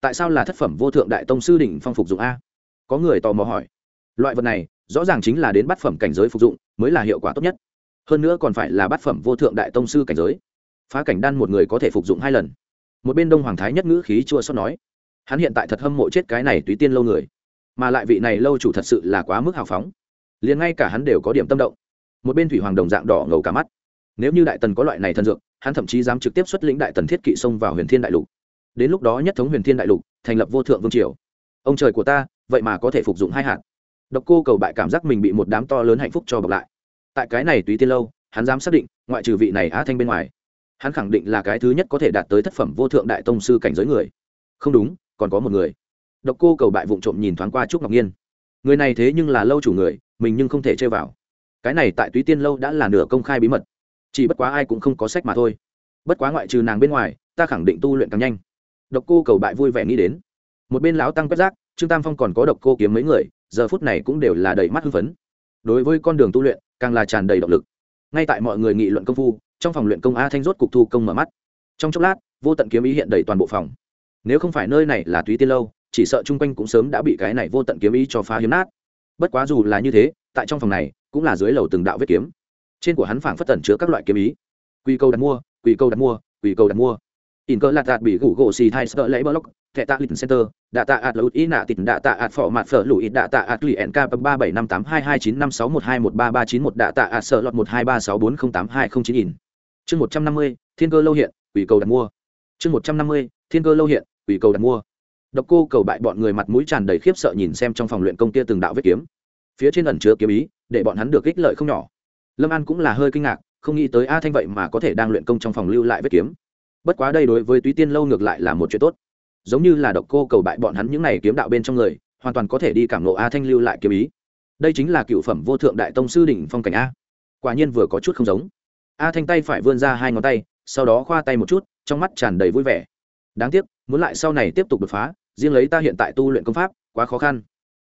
Speaker 1: tại sao là thất phẩm vô thượng đại tông sư đỉnh phong phục dụng a? Có người tò mò hỏi. Loại vật này, rõ ràng chính là đến bát phẩm cảnh giới phục dụng, mới là hiệu quả tốt nhất hơn nữa còn phải là bát phẩm vô thượng đại tông sư cảnh giới. Phá cảnh đan một người có thể phục dụng hai lần. Một bên đông hoàng thái nhất ngữ khí chua xót nói, hắn hiện tại thật hâm mộ chết cái này tùy tiên lâu người, mà lại vị này lâu chủ thật sự là quá mức hào phóng. Liền ngay cả hắn đều có điểm tâm động. Một bên thủy hoàng đồng dạng đỏ ngầu cả mắt. Nếu như đại tần có loại này thân dược, hắn thậm chí dám trực tiếp xuất lĩnh đại tần thiết kỵ xông vào huyền thiên đại lục. Đến lúc đó nhất thống huyền thiên đại lục, thành lập vô thượng vương triều. Ông trời của ta, vậy mà có thể phục dụng hai hạt. Độc cô cầu bại cảm giác mình bị một đám to lớn hạnh phúc cho bọc lại tại cái này tùy tiên lâu, hắn dám xác định, ngoại trừ vị này á thanh bên ngoài, hắn khẳng định là cái thứ nhất có thể đạt tới thất phẩm vô thượng đại tông sư cảnh giới người. Không đúng, còn có một người. Độc cô cầu bại vụng trộm nhìn thoáng qua trúc ngọc nhiên. Người này thế nhưng là lâu chủ người, mình nhưng không thể chơi vào. Cái này tại túy tiên lâu đã là nửa công khai bí mật. Chỉ bất quá ai cũng không có sách mà thôi. Bất quá ngoại trừ nàng bên ngoài, ta khẳng định tu luyện càng nhanh. Độc cô cầu bại vui vẻ nghĩ đến. Một bên lão tăng quét rác, trương tam phong còn có độc cô kiếm mấy người, giờ phút này cũng đều là đầy mắt hưng phấn. Đối với con đường tu luyện càng là tràn đầy động lực. Ngay tại mọi người nghị luận công phu, trong phòng luyện công a thanh rốt cục thu công mở mắt. Trong chốc lát, vô tận kiếm ý hiện đầy toàn bộ phòng. Nếu không phải nơi này là túy tiên lâu, chỉ sợ chung quanh cũng sớm đã bị cái này vô tận kiếm ý cho phá hiếm nát. Bất quá dù là như thế, tại trong phòng này, cũng là dưới lầu từng đạo vết kiếm. Trên của hắn phảng phất tẩn chứa các loại kiếm ý. Quy câu đặt mua quy câu đặt mua quy câu đặt mua in cơ lạt đạt bị gủ gỗ xì thai sợ lấy block, thẻ tạ lịch center, đạ tạ ạt lụt ý nạ tịt, đạ tạ ạt phỏ mặt phở lụi, đạ tạ ạt lụy nk ba bảy năm tám hai hai chín năm sáu một hai một ba ba chín một, đạ tạ ạt sợ lọt một hai ba sáu bốn không tám hai không chín in. Chương một trăm năm mươi, thiên cơ lâu hiện, ủy cầu đặt mua. Chương một trăm năm mươi, thiên cơ lâu hiện, ủy cầu đặt mua. Độc cô cầu bại bọn người mặt mũi tràn đầy khiếp sợ nhìn xem trong phòng luyện công kia từng đạo vết kiếm. Phía trên ẩn chứa kiếm ý, để bọn hắn được ích lợi không nhỏ. Lâm an cũng là hơi kinh ngạc, không nghĩ tới a thanh vậy mà có thể đang luyện công trong phòng lưu lại vết kiếm bất quá đây đối với túy tiên lâu ngược lại là một chuyện tốt. Giống như là độc cô cầu bại bọn hắn những này kiếm đạo bên trong người, hoàn toàn có thể đi cảm nộ a thanh lưu lại kiếm ý. Đây chính là cựu phẩm vô thượng đại tông sư đỉnh phong cảnh a. Quả nhiên vừa có chút không giống. A thanh tay phải vươn ra hai ngón tay, sau đó khoa tay một chút, trong mắt tràn đầy vui vẻ. Đáng tiếc, muốn lại sau này tiếp tục đột phá, riêng lấy ta hiện tại tu luyện công pháp, quá khó khăn.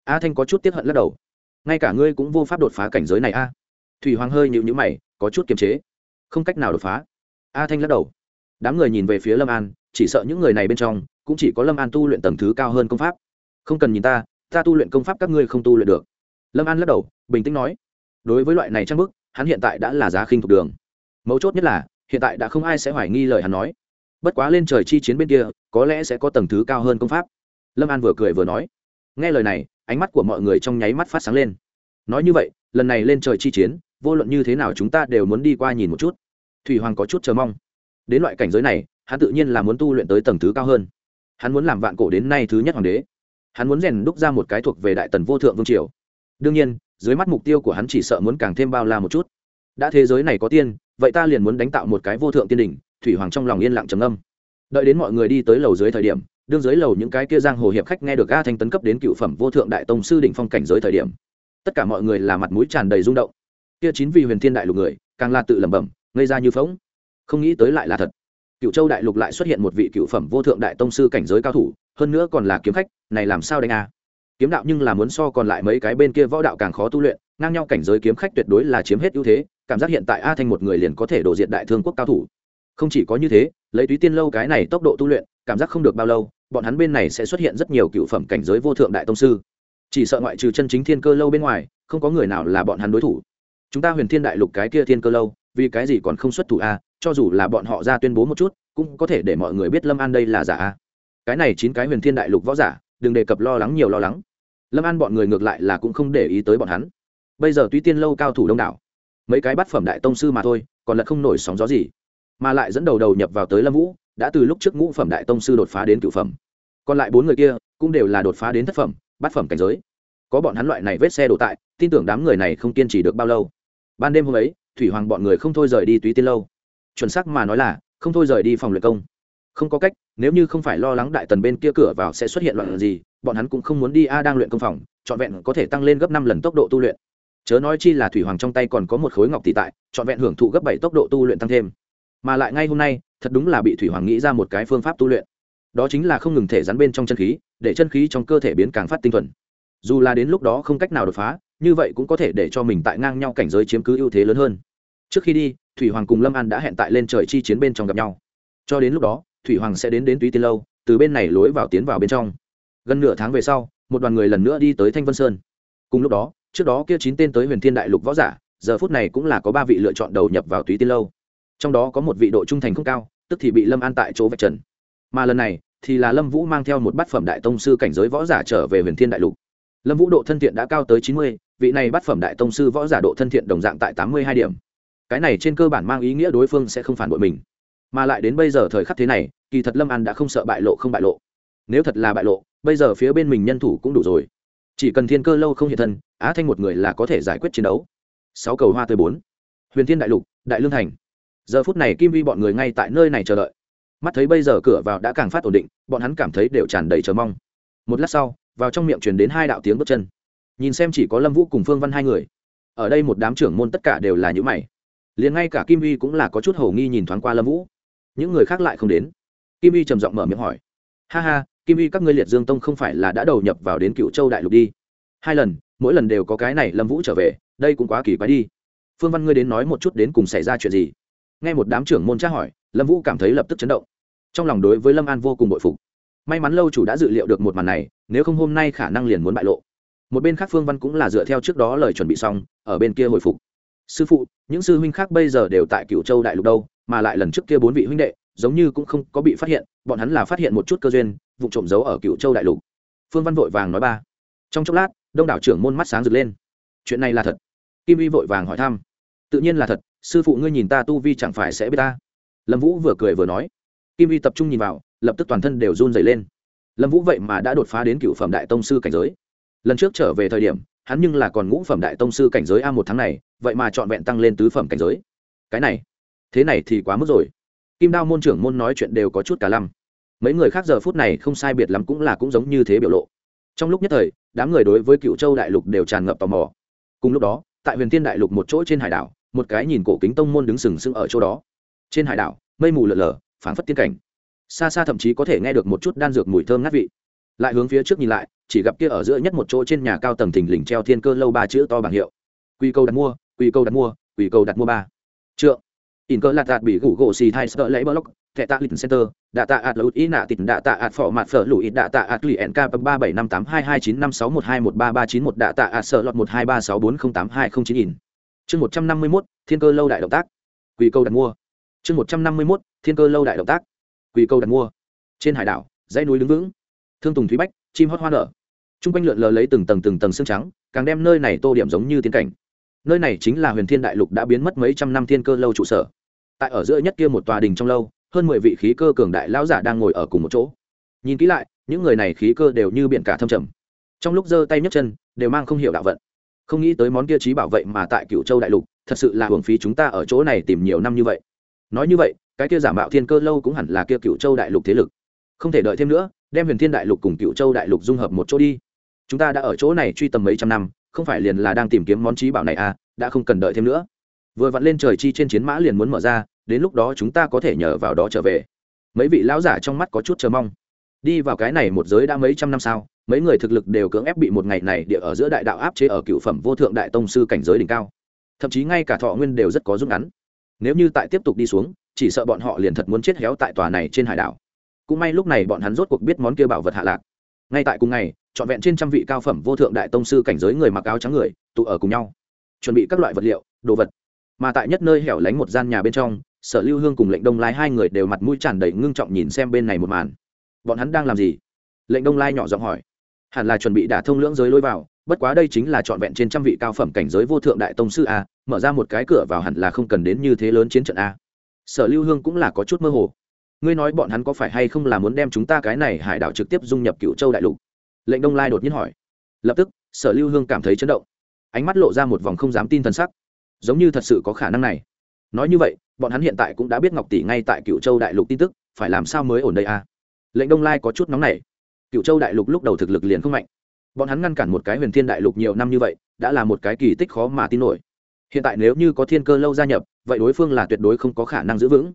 Speaker 1: A thanh có chút tiếp hận lắc đầu. Ngay cả ngươi cũng vô pháp đột phá cảnh giới này a. Thủy hoàng hơi nhịu nhữ mày, có chút kiềm chế. Không cách nào đột phá. A thanh lắc đầu đám người nhìn về phía lâm an, chỉ sợ những người này bên trong cũng chỉ có lâm an tu luyện tầng thứ cao hơn công pháp. Không cần nhìn ta ta tu luyện công pháp các ngươi không tu luyện được. Lâm an lắc đầu, bình tĩnh nói, đối với loại này trang bức, hắn hiện tại đã là giá khinh thuộc đường. Mấu chốt nhất là, hiện tại đã không ai sẽ hoài nghi lời hắn nói. Bất quá lên trời chi chiến bên kia, có lẽ sẽ có tầng thứ cao hơn công pháp. Lâm an vừa cười vừa nói. Nghe lời này, ánh mắt của mọi người trong nháy mắt phát sáng lên. Nói như vậy, lần này lên trời chi chiến, vô luận như thế nào chúng ta đều muốn đi qua nhìn một chút. Thủy hoàng có chút chờ mong đến loại cảnh giới này, hắn tự nhiên là muốn tu luyện tới tầng thứ cao hơn. Hắn muốn làm vạn cổ đến nay thứ nhất hoàng đế. Hắn muốn rèn đúc ra một cái thuộc về đại tần vô thượng vương triều. Đương nhiên, dưới mắt mục tiêu của hắn chỉ sợ muốn càng thêm bao la một chút. Đã thế giới này có tiên, vậy ta liền muốn đánh tạo một cái vô thượng tiên đỉnh, thủy hoàng trong lòng yên lặng trầm âm đợi đến mọi người đi tới lầu dưới thời điểm, đương dưới lầu những cái kia giang hồ hiệp khách nghe được a thanh tấn cấp đến cựu phẩm vô thượng đại tông sư đỉnh phong cảnh giới thời điểm, tất cả mọi người là mặt mũi tràn đầy rung động. Kia chín vị huyền thiên đại lục người, càng là tự lẩm bẩm, ngây ra như phóng không nghĩ tới lại là thật. Cựu châu đại lục lại xuất hiện một vị cựu phẩm vô thượng đại tông sư cảnh giới cao thủ, hơn nữa còn là kiếm khách, này làm sao đánh a? Kiếm đạo nhưng là muốn so còn lại mấy cái bên kia võ đạo càng khó tu luyện, ngang nhau cảnh giới kiếm khách tuyệt đối là chiếm hết ưu thế, cảm giác hiện tại a thanh một người liền có thể đổ diện đại thương quốc cao thủ. Không chỉ có như thế, lấy túy tiên lâu cái này tốc độ tu luyện, cảm giác không được bao lâu, bọn hắn bên này sẽ xuất hiện rất nhiều cựu phẩm cảnh giới vô thượng đại tông sư. Chỉ sợ ngoại trừ chân chính thiên cơ lâu bên ngoài, không có người nào là bọn hắn đối thủ. Chúng ta huyền thiên đại lục cái kia thiên cơ lâu vì cái gì còn không xuất thủ a à? cho dù là bọn họ ra tuyên bố một chút, cũng có thể để mọi người biết lâm an đây là giả a. Cái này chín cái huyền thiên đại lục võ giả, đừng đề cập lo lắng nhiều lo lắng. Lâm an bọn người ngược lại là cũng không để ý tới bọn hắn. Bây giờ tuy tiên lâu cao thủ đông đảo, mấy cái bát phẩm đại tông sư mà thôi, còn là không nổi sóng gió gì. Mà lại dẫn đầu đầu nhập vào tới lâm vũ, đã từ lúc trước ngũ phẩm đại tông sư đột phá đến cựu phẩm. Còn lại bốn người kia cũng đều là đột phá đến thất phẩm, bát phẩm cảnh giới. Có bọn hắn loại này vết xe đổ tại, tin tưởng đám người này không kiên trì được bao lâu. Ban đêm hôm ấy thủy hoàng bọn người không thôi rời đi túy tiên lâu. Chuẩn xác mà nói là, không thôi rời đi phòng luyện công. Không có cách, nếu như không phải lo lắng đại tần bên kia cửa vào sẽ xuất hiện loạn gì, bọn hắn cũng không muốn đi a đang luyện công phòng, trọn vẹn có thể tăng lên gấp năm lần tốc độ tu luyện. Chớ nói chi là thủy hoàng trong tay còn có một khối ngọc tỷ tại, trọn vẹn hưởng thụ gấp bảy tốc độ tu luyện tăng thêm. Mà lại ngay hôm nay, thật đúng là bị thủy hoàng nghĩ ra một cái phương pháp tu luyện. Đó chính là không ngừng thể rắn bên trong chân khí, để chân khí trong cơ thể biến càng phát tinh thuần. Dù là đến lúc đó không cách nào đột phá, như vậy cũng có thể để cho mình tại ngang nhau cảnh giới chiếm cứ ưu thế lớn hơn trước khi đi, thủy hoàng cùng lâm an đã hẹn tại lên trời chi chiến bên trong gặp nhau. Cho đến lúc đó, thủy hoàng sẽ đến đến túy tiên lâu, từ bên này lối vào tiến vào bên trong. Gần nửa tháng về sau, một đoàn người lần nữa đi tới thanh vân sơn. Cùng lúc đó, trước đó kia chín tên tới huyền thiên đại lục võ giả, giờ phút này cũng là có ba vị lựa chọn đầu nhập vào túy tiên lâu. Trong đó có một vị độ trung thành không cao, tức thì bị lâm an tại chỗ vạch trần. Mà lần này, thì là lâm vũ mang theo một bát phẩm đại tông sư cảnh giới võ giả trở về huyền thiên đại lục. Lâm vũ độ thân thiện đã cao tới chín mươi, vị này bát phẩm đại tông sư võ giả độ thân thiện đồng dạng tại tám mươi hai điểm cái này trên cơ bản mang ý nghĩa đối phương sẽ không phản bội mình. Mà lại đến bây giờ thời khắc thế này, kỳ thật lâm an đã không sợ bại lộ không bại lộ. Nếu thật là bại lộ, bây giờ phía bên mình nhân thủ cũng đủ rồi. Chỉ cần thiên cơ lâu không hiện thân, á thanh một người là có thể giải quyết chiến đấu. Sáu cầu hoa tới bốn. Huyền thiên đại lục, đại lương thành. Giờ phút này kim vi bọn người ngay tại nơi này chờ đợi. Mắt thấy bây giờ cửa vào đã càng phát ổn định, bọn hắn cảm thấy đều tràn đầy chờ mong. Một lát sau, vào trong miệng truyền đến hai đạo tiếng bước chân. Nhìn xem chỉ có lâm vũ cùng phương văn hai người. Ở đây một đám trưởng môn tất cả đều là những mày liền ngay cả kim vi cũng là có chút hầu nghi nhìn thoáng qua lâm vũ. Những người khác lại không đến. Kim y trầm giọng mở miệng hỏi. Ha ha, kim y các ngươi liệt dương tông không phải là đã đầu nhập vào đến cựu châu đại lục đi. Hai lần, mỗi lần đều có cái này lâm vũ trở về, đây cũng quá kỳ quái đi. Phương văn ngươi đến nói một chút đến cùng xảy ra chuyện gì? Nghe một đám trưởng môn tra hỏi, lâm vũ cảm thấy lập tức chấn động. Trong lòng đối với lâm an vô cùng bội phục. May mắn lâu chủ đã dự liệu được một màn này, nếu không hôm nay khả năng liền muốn bại lộ. Một bên khác phương văn cũng là dựa theo trước đó lời chuẩn bị xong, ở bên kia hồi phục sư phụ, những sư huynh khác bây giờ đều tại cựu châu đại lục đâu, mà lại lần trước kia bốn vị huynh đệ, giống như cũng không có bị phát hiện, bọn hắn là phát hiện một chút cơ duyên, vụ trộm giấu ở cựu châu đại lục. Phương văn vội vàng nói ba. Trong chốc lát, đông đảo trưởng môn mắt sáng rực lên. Chuyện này là thật? Kim vi vội vàng hỏi thăm. Tự nhiên là thật, sư phụ ngươi nhìn ta tu vi chẳng phải sẽ biết ta? Lâm vũ vừa cười vừa nói. Kim vi tập trung nhìn vào, lập tức toàn thân đều run dày lên. Lâm vũ vậy mà đã đột phá đến cựu phẩm đại tông sư cảnh giới. Lần trước trở về thời điểm, hắn nhưng là còn ngũ phẩm đại tông sư cảnh giới a một tháng này vậy mà trọn vẹn tăng lên tứ phẩm cảnh giới. Cái này, thế này thì quá mức rồi. Kim đao môn trưởng môn nói chuyện đều có chút cả lăm. Mấy người khác giờ phút này không sai biệt lắm cũng là cũng giống như thế biểu lộ. Trong lúc nhất thời, đám người đối với cựu châu đại lục đều tràn ngập tò mò. Cùng lúc đó, tại huyền tiên đại lục một chỗ trên hải đảo, một cái nhìn cổ kính tông môn đứng sừng sững ở chỗ đó. Trên hải đảo, mây mù lợn lờ phảng phất tiên cảnh. Xa xa thậm chí có thể nghe được một chút đan dược mùi thơm ngát vị. Lại hướng phía trước nhìn lại, chỉ gặp kia ở giữa nhất một chỗ trên nhà cao tầng thình lình treo thiên cơ lâu ba chữ to bảng hiệu. Quy câu đặt mua quy cầu đặt mua quy cầu đặt mua ba. Trượng. In cơ lạt đạt bị gủ gỗ xì thai sợ lấy block, thẻ tạ lịch center, đạ tạ ạt lụt ý nạ tịt, đạ tạ ạt phỏ mặt phở lụi, đạ tạ ạt lụy nk ba bảy năm tám hai hai chín năm sáu một hai một ba ba chín một, đạ tạ ạt sợ lọt một hai ba sáu bốn không tám hai không chín in. Chương một trăm năm mươi mốt, thiên cơ lâu đại động tác. Quy cầu đặt mua. Chương một trăm năm mươi mốt, thiên cơ lâu đại động tác. Quy cầu đặt mua. Trên hải đảo, dãy núi đứng vững. Thương tùng thúy bách, chim hót hoa nở. T r u n g quanh lượn lờ lấy từng tầng từng tầng xương trắng, càng đem nơi này tô điểm giống như tiến cảnh nơi này chính là huyền thiên đại lục đã biến mất mấy trăm năm thiên cơ lâu trụ sở. Tại ở giữa nhất kia một tòa đình trong lâu, hơn mười vị khí cơ cường đại lão giả đang ngồi ở cùng một chỗ. Nhìn kỹ lại, những người này khí cơ đều như biển cả thâm trầm. Trong lúc giơ tay nhấc chân, đều mang không hiểu đạo vận. Không nghĩ tới món kia trí bảo vệ mà tại cựu châu đại lục, thật sự là hưởng phí chúng ta ở chỗ này tìm nhiều năm như vậy. Nói như vậy, cái kia giả mạo thiên cơ lâu cũng hẳn là kia cựu châu đại lục thế lực. Không thể đợi thêm nữa, đem huyền thiên đại lục cùng cựu châu đại lục dung hợp một chỗ đi. Chúng ta đã ở chỗ này truy tầm mấy trăm năm không phải liền là đang tìm kiếm món trí bảo này à đã không cần đợi thêm nữa. Vừa vặn lên trời chi trên chiến mã liền muốn mở ra, đến lúc đó chúng ta có thể nhờ vào đó trở về. Mấy vị lão giả trong mắt có chút chờ mong. Đi vào cái này một giới đã mấy trăm năm sao mấy người thực lực đều cưỡng ép bị một ngày này địa ở giữa đại đạo áp chế ở cựu phẩm vô thượng đại tông sư cảnh giới đỉnh cao. Thậm chí ngay cả thọ nguyên đều rất có rút ngắn. Nếu như tại tiếp tục đi xuống, chỉ sợ bọn họ liền thật muốn chết héo tại tòa này trên hải đảo. Cũng may lúc này bọn hắn rốt cuộc biết món kia bảo vật hạ lạc. Ngay tại cùng ngày trọn vẹn trên trăm vị cao phẩm vô thượng đại tông sư cảnh giới người mặc áo trắng người, tụ ở cùng nhau, chuẩn bị các loại vật liệu, đồ vật. Mà tại nhất nơi hẻo lánh một gian nhà bên trong, sở lưu hương cùng lệnh đông lai hai người đều mặt mũi tràn đầy ngưng trọng nhìn xem bên này một màn. Bọn hắn đang làm gì? Lệnh đông lai nhỏ giọng hỏi. Hẳn là chuẩn bị đả thông lưỡng giới lôi vào, bất quá đây chính là trọn vẹn trên trăm vị cao phẩm cảnh giới vô thượng đại tông sư a, mở ra một cái cửa vào hẳn là không cần đến như thế lớn chiến trận a. Sở lưu hương cũng là có chút mơ hồ. Ngươi nói bọn hắn có phải hay không là muốn đem chúng ta cái này hải đảo trực tiếp dung nhập cựu châu đại lục? Lệnh đông lai đột nhiên hỏi. Lập tức, sở lưu hương cảm thấy chấn động. Ánh mắt lộ ra một vòng không dám tin t sắc. Giống như thật sự có khả năng này. Nói như vậy, bọn hắn hiện tại cũng đã biết ngọc tỷ ngay tại cựu châu đại lục tin tức, phải làm sao mới ổn đây à? Lệnh đông lai có chút nóng này cựu châu đại lục lúc đầu thực lực liền không mạnh. Bọn hắn ngăn cản một cái huyền thiên đại lục nhiều năm như vậy, đã là một cái kỳ tích khó mà tin nổi. Hiện tại nếu như có thiên cơ lâu gia nhập, vậy đối phương là tuyệt đối không có khả năng giữ vững.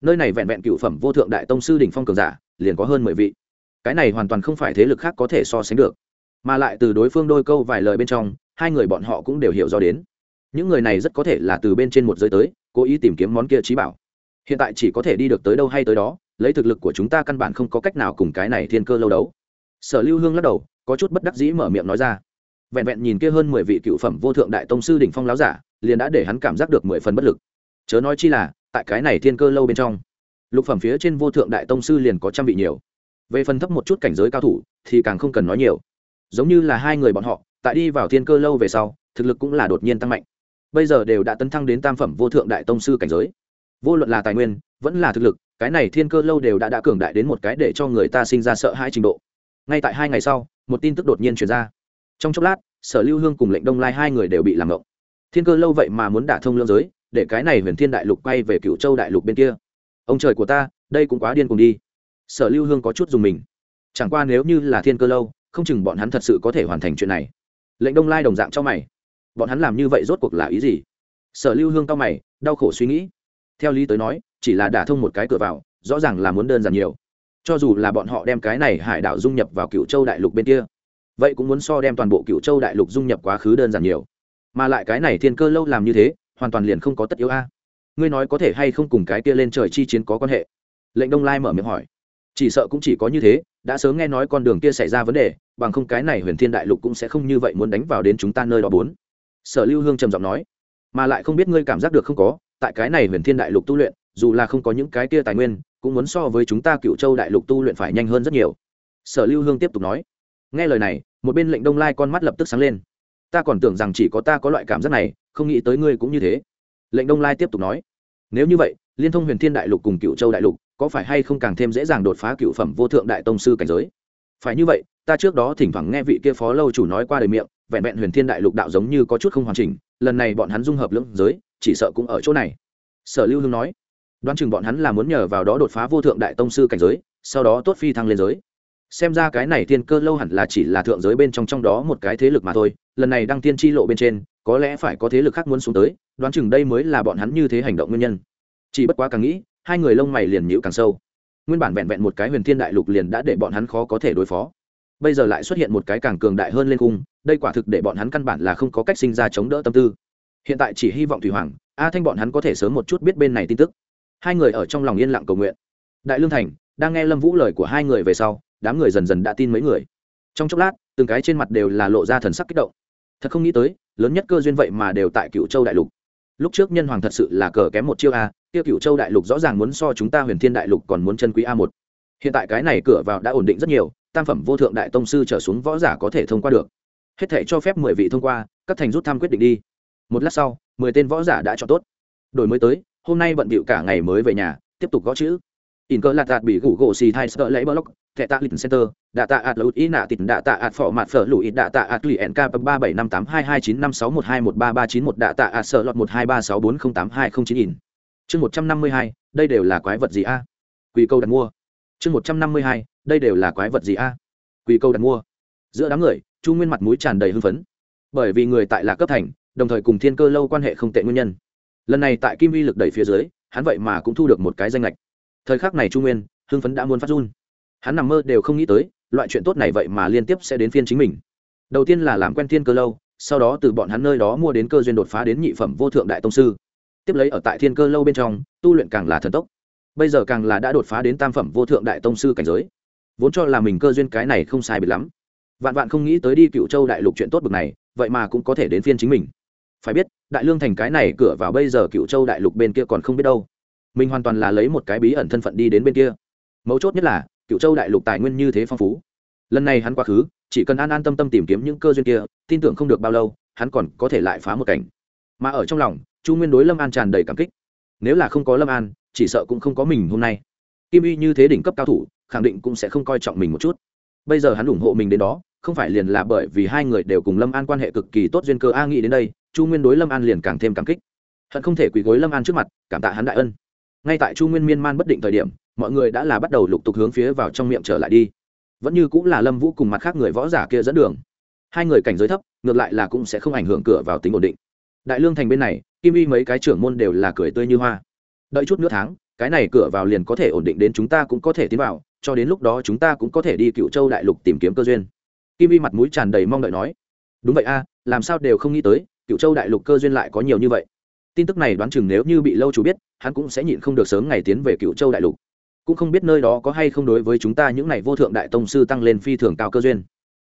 Speaker 1: Nơi này vẹn vẹn cựu phẩm vô thượng đại tông sư đỉnh phong cường giả, liền có hơn mười vị cái này hoàn toàn không phải thế lực khác có thể so sánh được. Mà lại từ đối phương đôi câu vài lời bên trong, hai người bọn họ cũng đều hiểu do đến. Những người này rất có thể là từ bên trên một giới tới, cố ý tìm kiếm món kia trí bảo. Hiện tại chỉ có thể đi được tới đâu hay tới đó, lấy thực lực của chúng ta căn bản không có cách nào cùng cái này thiên cơ lâu đấu. Sở lưu hương lắc đầu, có chút bất đắc dĩ mở miệng nói ra. Vẹn vẹn nhìn kia hơn mười vị cựu phẩm vô thượng đại tông sư đỉnh phong láo giả, liền đã để hắn cảm giác được mười phần bất lực. Chớ nói chi là, tại cái này thiên cơ lâu bên trong, lục phẩm phía trên vô thượng đại tông sư liền có trăm vị nhiều về phần thấp một chút cảnh giới cao thủ, thì càng không cần nói nhiều. Giống như là hai người bọn họ, tại đi vào thiên cơ lâu về sau, thực lực cũng là đột nhiên tăng mạnh. Bây giờ đều đã tấn thăng đến tam phẩm vô thượng đại tông sư cảnh giới. Vô luận là tài nguyên, vẫn là thực lực, cái này thiên cơ lâu đều đã đã cường đại đến một cái để cho người ta sinh ra sợ hãi trình độ. Ngay tại hai ngày sau, một tin tức đột nhiên chuyển ra. Trong chốc lát, sở lưu hương cùng lệnh đông lai hai người đều bị làm ngộng. Thiên cơ lâu vậy mà muốn đả thông lương giới, để cái này huyền thiên đại lục quay về cựu châu đại lục bên kia. Ông trời của ta, đây cũng quá điên cùng đi sở lưu hương có chút dùng mình. Chẳng qua nếu như là thiên cơ lâu, không chừng bọn hắn thật sự có thể hoàn thành chuyện này. Lệnh đông lai đồng dạng cho mày. Bọn hắn làm như vậy rốt cuộc là ý gì? Sở lưu hương cao mày, đau khổ suy nghĩ. Theo lý tới nói, chỉ là đả thông một cái cửa vào, rõ ràng là muốn đơn giản nhiều. Cho dù là bọn họ đem cái này hải đảo dung nhập vào cựu châu đại lục bên kia, vậy cũng muốn so đem toàn bộ cựu châu đại lục dung nhập quá khứ đơn giản nhiều. Mà lại cái này thiên cơ lâu làm như thế, hoàn toàn liền không có tất yếu a. Ngươi nói có thể hay không cùng cái kia lên trời chi chiến có quan hệ? Lệnh đông lai mở miệng hỏi chỉ sợ cũng chỉ có như thế, đã sớm nghe nói con đường kia xảy ra vấn đề, bằng không cái này huyền thiên đại lục cũng sẽ không như vậy muốn đánh vào đến chúng ta nơi đó bốn. Sở lưu hương trầm giọng nói. Mà lại không biết ngươi cảm giác được không có, tại cái này huyền thiên đại lục tu luyện, dù là không có những cái kia tài nguyên, cũng muốn so với chúng ta cựu châu đại lục tu luyện phải nhanh hơn rất nhiều. Sở lưu hương tiếp tục nói. Nghe lời này, một bên lệnh đông lai con mắt lập tức sáng lên. Ta còn tưởng rằng chỉ có ta có loại cảm giác này, không nghĩ tới ngươi cũng như thế. Lệnh đông lai tiếp tục nói. Nếu như vậy, liên thông huyền thiên đại lục cùng cựu châu đại lục có phải hay không càng thêm dễ dàng đột phá cựu phẩm vô thượng đại tông sư cảnh giới? Phải như vậy, ta trước đó thỉnh thoảng nghe vị kia phó lâu chủ nói qua đời miệng, vẹn vẹn huyền thiên đại lục đạo giống như có chút không hoàn chỉnh, lần này bọn hắn dung hợp lưỡng giới, chỉ sợ cũng ở chỗ này. Sở lưu hương nói, đoán chừng bọn hắn là muốn nhờ vào đó đột phá vô thượng đại tông sư cảnh giới, sau đó tốt phi thăng lên giới. Xem ra cái này thiên cơ lâu hẳn là chỉ là thượng giới bên trong trong đó một cái thế lực mà thôi, lần này đăng tiên tri lộ bên trên, có lẽ phải có thế lực khác muốn xuống tới, đoán chừng đây mới là bọn hắn như thế hành động nguyên nhân. Chỉ bất quá càng nghĩ hai người lông mày liền nhíu càng sâu. Nguyên bản vẹn vẹn một cái huyền thiên đại lục liền đã để bọn hắn khó có thể đối phó. Bây giờ lại xuất hiện một cái càng cường đại hơn lên cung đây quả thực để bọn hắn căn bản là không có cách sinh ra chống đỡ tâm tư. Hiện tại chỉ hy vọng thủy hoàng, a thanh bọn hắn có thể sớm một chút biết bên này tin tức. Hai người ở trong lòng yên lặng cầu nguyện. Đại lương thành, đang nghe lâm vũ lời của hai người về sau, đám người dần dần đã tin mấy người. Trong chốc lát, từng cái trên mặt đều là lộ ra thần sắc kích động. Thật không nghĩ tới, lớn nhất cơ duyên vậy mà đều tại cựu châu đại lục lúc trước nhân hoàng thật sự là cờ kém một chiêu a, tiêu cựu châu đại lục rõ ràng muốn so chúng ta huyền thiên đại lục còn muốn chân quý a một. Hiện tại cái này cửa vào đã ổn định rất nhiều, tam phẩm vô thượng đại tông sư trở xuống võ giả có thể thông qua được. Hết thể cho phép mười vị thông qua, các thành rút thăm quyết định đi. Một lát sau, mười tên võ giả đã chọn tốt. Đổi mới tới, hôm nay bận bịu cả ngày mới về nhà, tiếp tục gõ chữ. In cơ lạt đạt bị gủ gỗ xì thai sợ lấy block thẻ tạ lịch center, đạ tạ ạt lụt ý nạ tịt, đạ tạ ạt phỏ mạt phở lụi đạ tạ ạt lụy nk ba bảy năm tám hai hai chín năm sáu một hai một ba ba chín một, đạ tạ ạt sợ lọt một hai ba sáu bốn không tám hai không chín in. Chương một trăm năm mươi hai, đây đều là quái vật gì a? Quỳ câu đặt mua. Chương một trăm năm mươi hai, đây đều là quái vật gì a? Quỳ câu đặt mua. Giữa đám người, chu nguyên mặt mũi tràn đầy hưng phấn. Bởi vì người tại lạc cấp thành, đồng thời cùng thiên cơ lâu quan hệ không tệ nguyên nhân. Lần này tại kim vi lực đẩy phía dưới, hắn vậy mà cũng thu được một cái danh lệch thời khắc này chu nguyên, hưng phấn đã muốn phát run hắn nằm mơ đều không nghĩ tới, loại chuyện tốt này vậy mà liên tiếp sẽ đến phiên chính mình. Đầu tiên là làm quen thiên cơ lâu, sau đó từ bọn hắn nơi đó mua đến cơ duyên đột phá đến nhị phẩm vô thượng đại tông sư. Tiếp lấy ở tại thiên cơ lâu bên trong, tu luyện càng là thần tốc. Bây giờ càng là đã đột phá đến tam phẩm vô thượng đại tông sư cảnh giới. Vốn cho là mình cơ duyên cái này không sai biệt lắm. Vạn vạn không nghĩ tới đi cựu châu đại lục chuyện tốt bực này, vậy mà cũng có thể đến phiên chính mình. Phải biết, đại lương thành cái này cửa vào bây giờ cựu châu đại lục bên kia còn không biết đâu. Mình hoàn toàn là lấy một cái bí ẩn thân phận đi đến bên kia. Mấu chốt nhất là cựu châu đại lục tài nguyên như thế phong phú. Lần này hắn quá khứ, chỉ cần an an tâm tâm tìm kiếm những cơ duyên kia, tin tưởng không được bao lâu, hắn còn có thể lại phá một cảnh. Mà ở trong lòng, chu nguyên đối lâm an tràn đầy cảm kích. Nếu là không có lâm an, chỉ sợ cũng không có mình hôm nay. Kim y như thế đỉnh cấp cao thủ, khẳng định cũng sẽ không coi trọng mình một chút. Bây giờ hắn ủng hộ mình đến đó, không phải liền là bởi vì hai người đều cùng lâm an quan hệ cực kỳ tốt duyên cơ a nghĩ đến đây, chu nguyên đối lâm an liền càng thêm cảm kích. Hận không thể quỳ gối lâm an trước mặt, cảm tạ hắn đại ân. Ngay tại chu nguyên miên man bất định thời điểm mọi người đã là bắt đầu lục tục hướng phía vào trong miệng trở lại đi. Vẫn như cũng là lâm vũ cùng mặt khác người võ giả kia dẫn đường. Hai người cảnh giới thấp, ngược lại là cũng sẽ không ảnh hưởng cửa vào tính ổn định. Đại lương thành bên này, kim y mấy cái trưởng môn đều là cười tươi như hoa. Đợi chút nửa tháng, cái này cửa vào liền có thể ổn định đến chúng ta cũng có thể tiến vào, cho đến lúc đó chúng ta cũng có thể đi cựu châu đại lục tìm kiếm cơ duyên. Kim y mặt mũi tràn đầy mong đợi nói. Đúng vậy a, làm sao đều không nghĩ tới cựu châu đại lục cơ duyên lại có nhiều như vậy. Tin tức này đoán chừng nếu như bị lâu chủ biết, hắn cũng sẽ nhịn không được sớm ngày tiến về cựu châu đại lục cũng không biết nơi đó có hay không đối với chúng ta những này vô thượng đại tông sư tăng lên phi thường cao cơ duyên.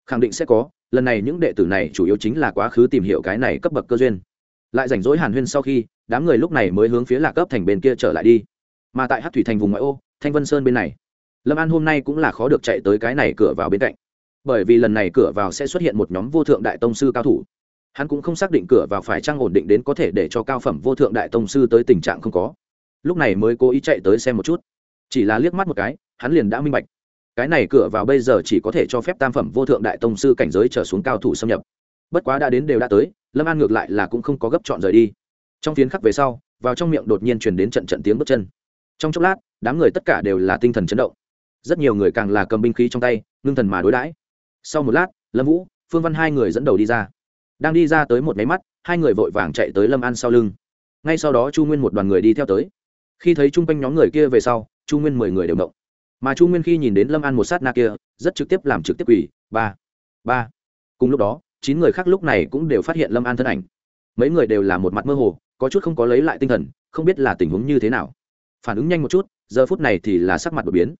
Speaker 1: Khẳng định sẽ có, lần này những đệ tử này chủ yếu chính là quá khứ tìm hiểu cái này cấp bậc cơ duyên. Lại rảnh rỗi hàn huyên sau khi, đám người lúc này mới hướng phía lạc cấp thành bên kia trở lại đi. Mà tại hát thủy thành vùng ngoại ô, thanh vân sơn bên này, lâm an hôm nay cũng là khó được chạy tới cái này cửa vào bên cạnh. Bởi vì lần này cửa vào sẽ xuất hiện một nhóm vô thượng đại tông sư cao thủ. Hắn cũng không xác định cửa vào phải trang ổn định đến có thể để cho cao phẩm vô thượng đại tông sư tới tình trạng không có. Lúc này mới cố ý chạy tới xem một chút chỉ là liếc mắt một cái, hắn liền đã minh bạch. Cái này cửa vào bây giờ chỉ có thể cho phép tam phẩm vô thượng đại tông sư cảnh giới trở xuống cao thủ xâm nhập. Bất quá đã đến đều đã tới, lâm an ngược lại là cũng không có gấp chọn rời đi. Trong phiến khắc về sau, vào trong miệng đột nhiên truyền đến trận trận tiếng bước chân. Trong chốc lát, đám người tất cả đều là tinh thần chấn động. Rất nhiều người càng là cầm binh khí trong tay, ngưng thần mà đối đãi. Sau một lát, lâm vũ, phương văn hai người dẫn đầu đi ra. Đang đi ra tới một máy mắt, hai người vội vàng chạy tới lâm an sau lưng. Ngay sau đó chu nguyên một đoàn người đi theo tới. Khi thấy chung quanh nhóm người kia về sau chu nguyên mười người đều động. Mà chu nguyên khi nhìn đến lâm an một sát na kia, rất trực tiếp làm trực tiếp quỷ ba ba. Cùng lúc đó, chín người khác lúc này cũng đều phát hiện lâm an thân ảnh. Mấy người đều là một mặt mơ hồ, có chút không có lấy lại tinh thần, không biết là tình huống như thế nào. Phản ứng nhanh một chút, giờ phút này thì là sắc mặt đột biến.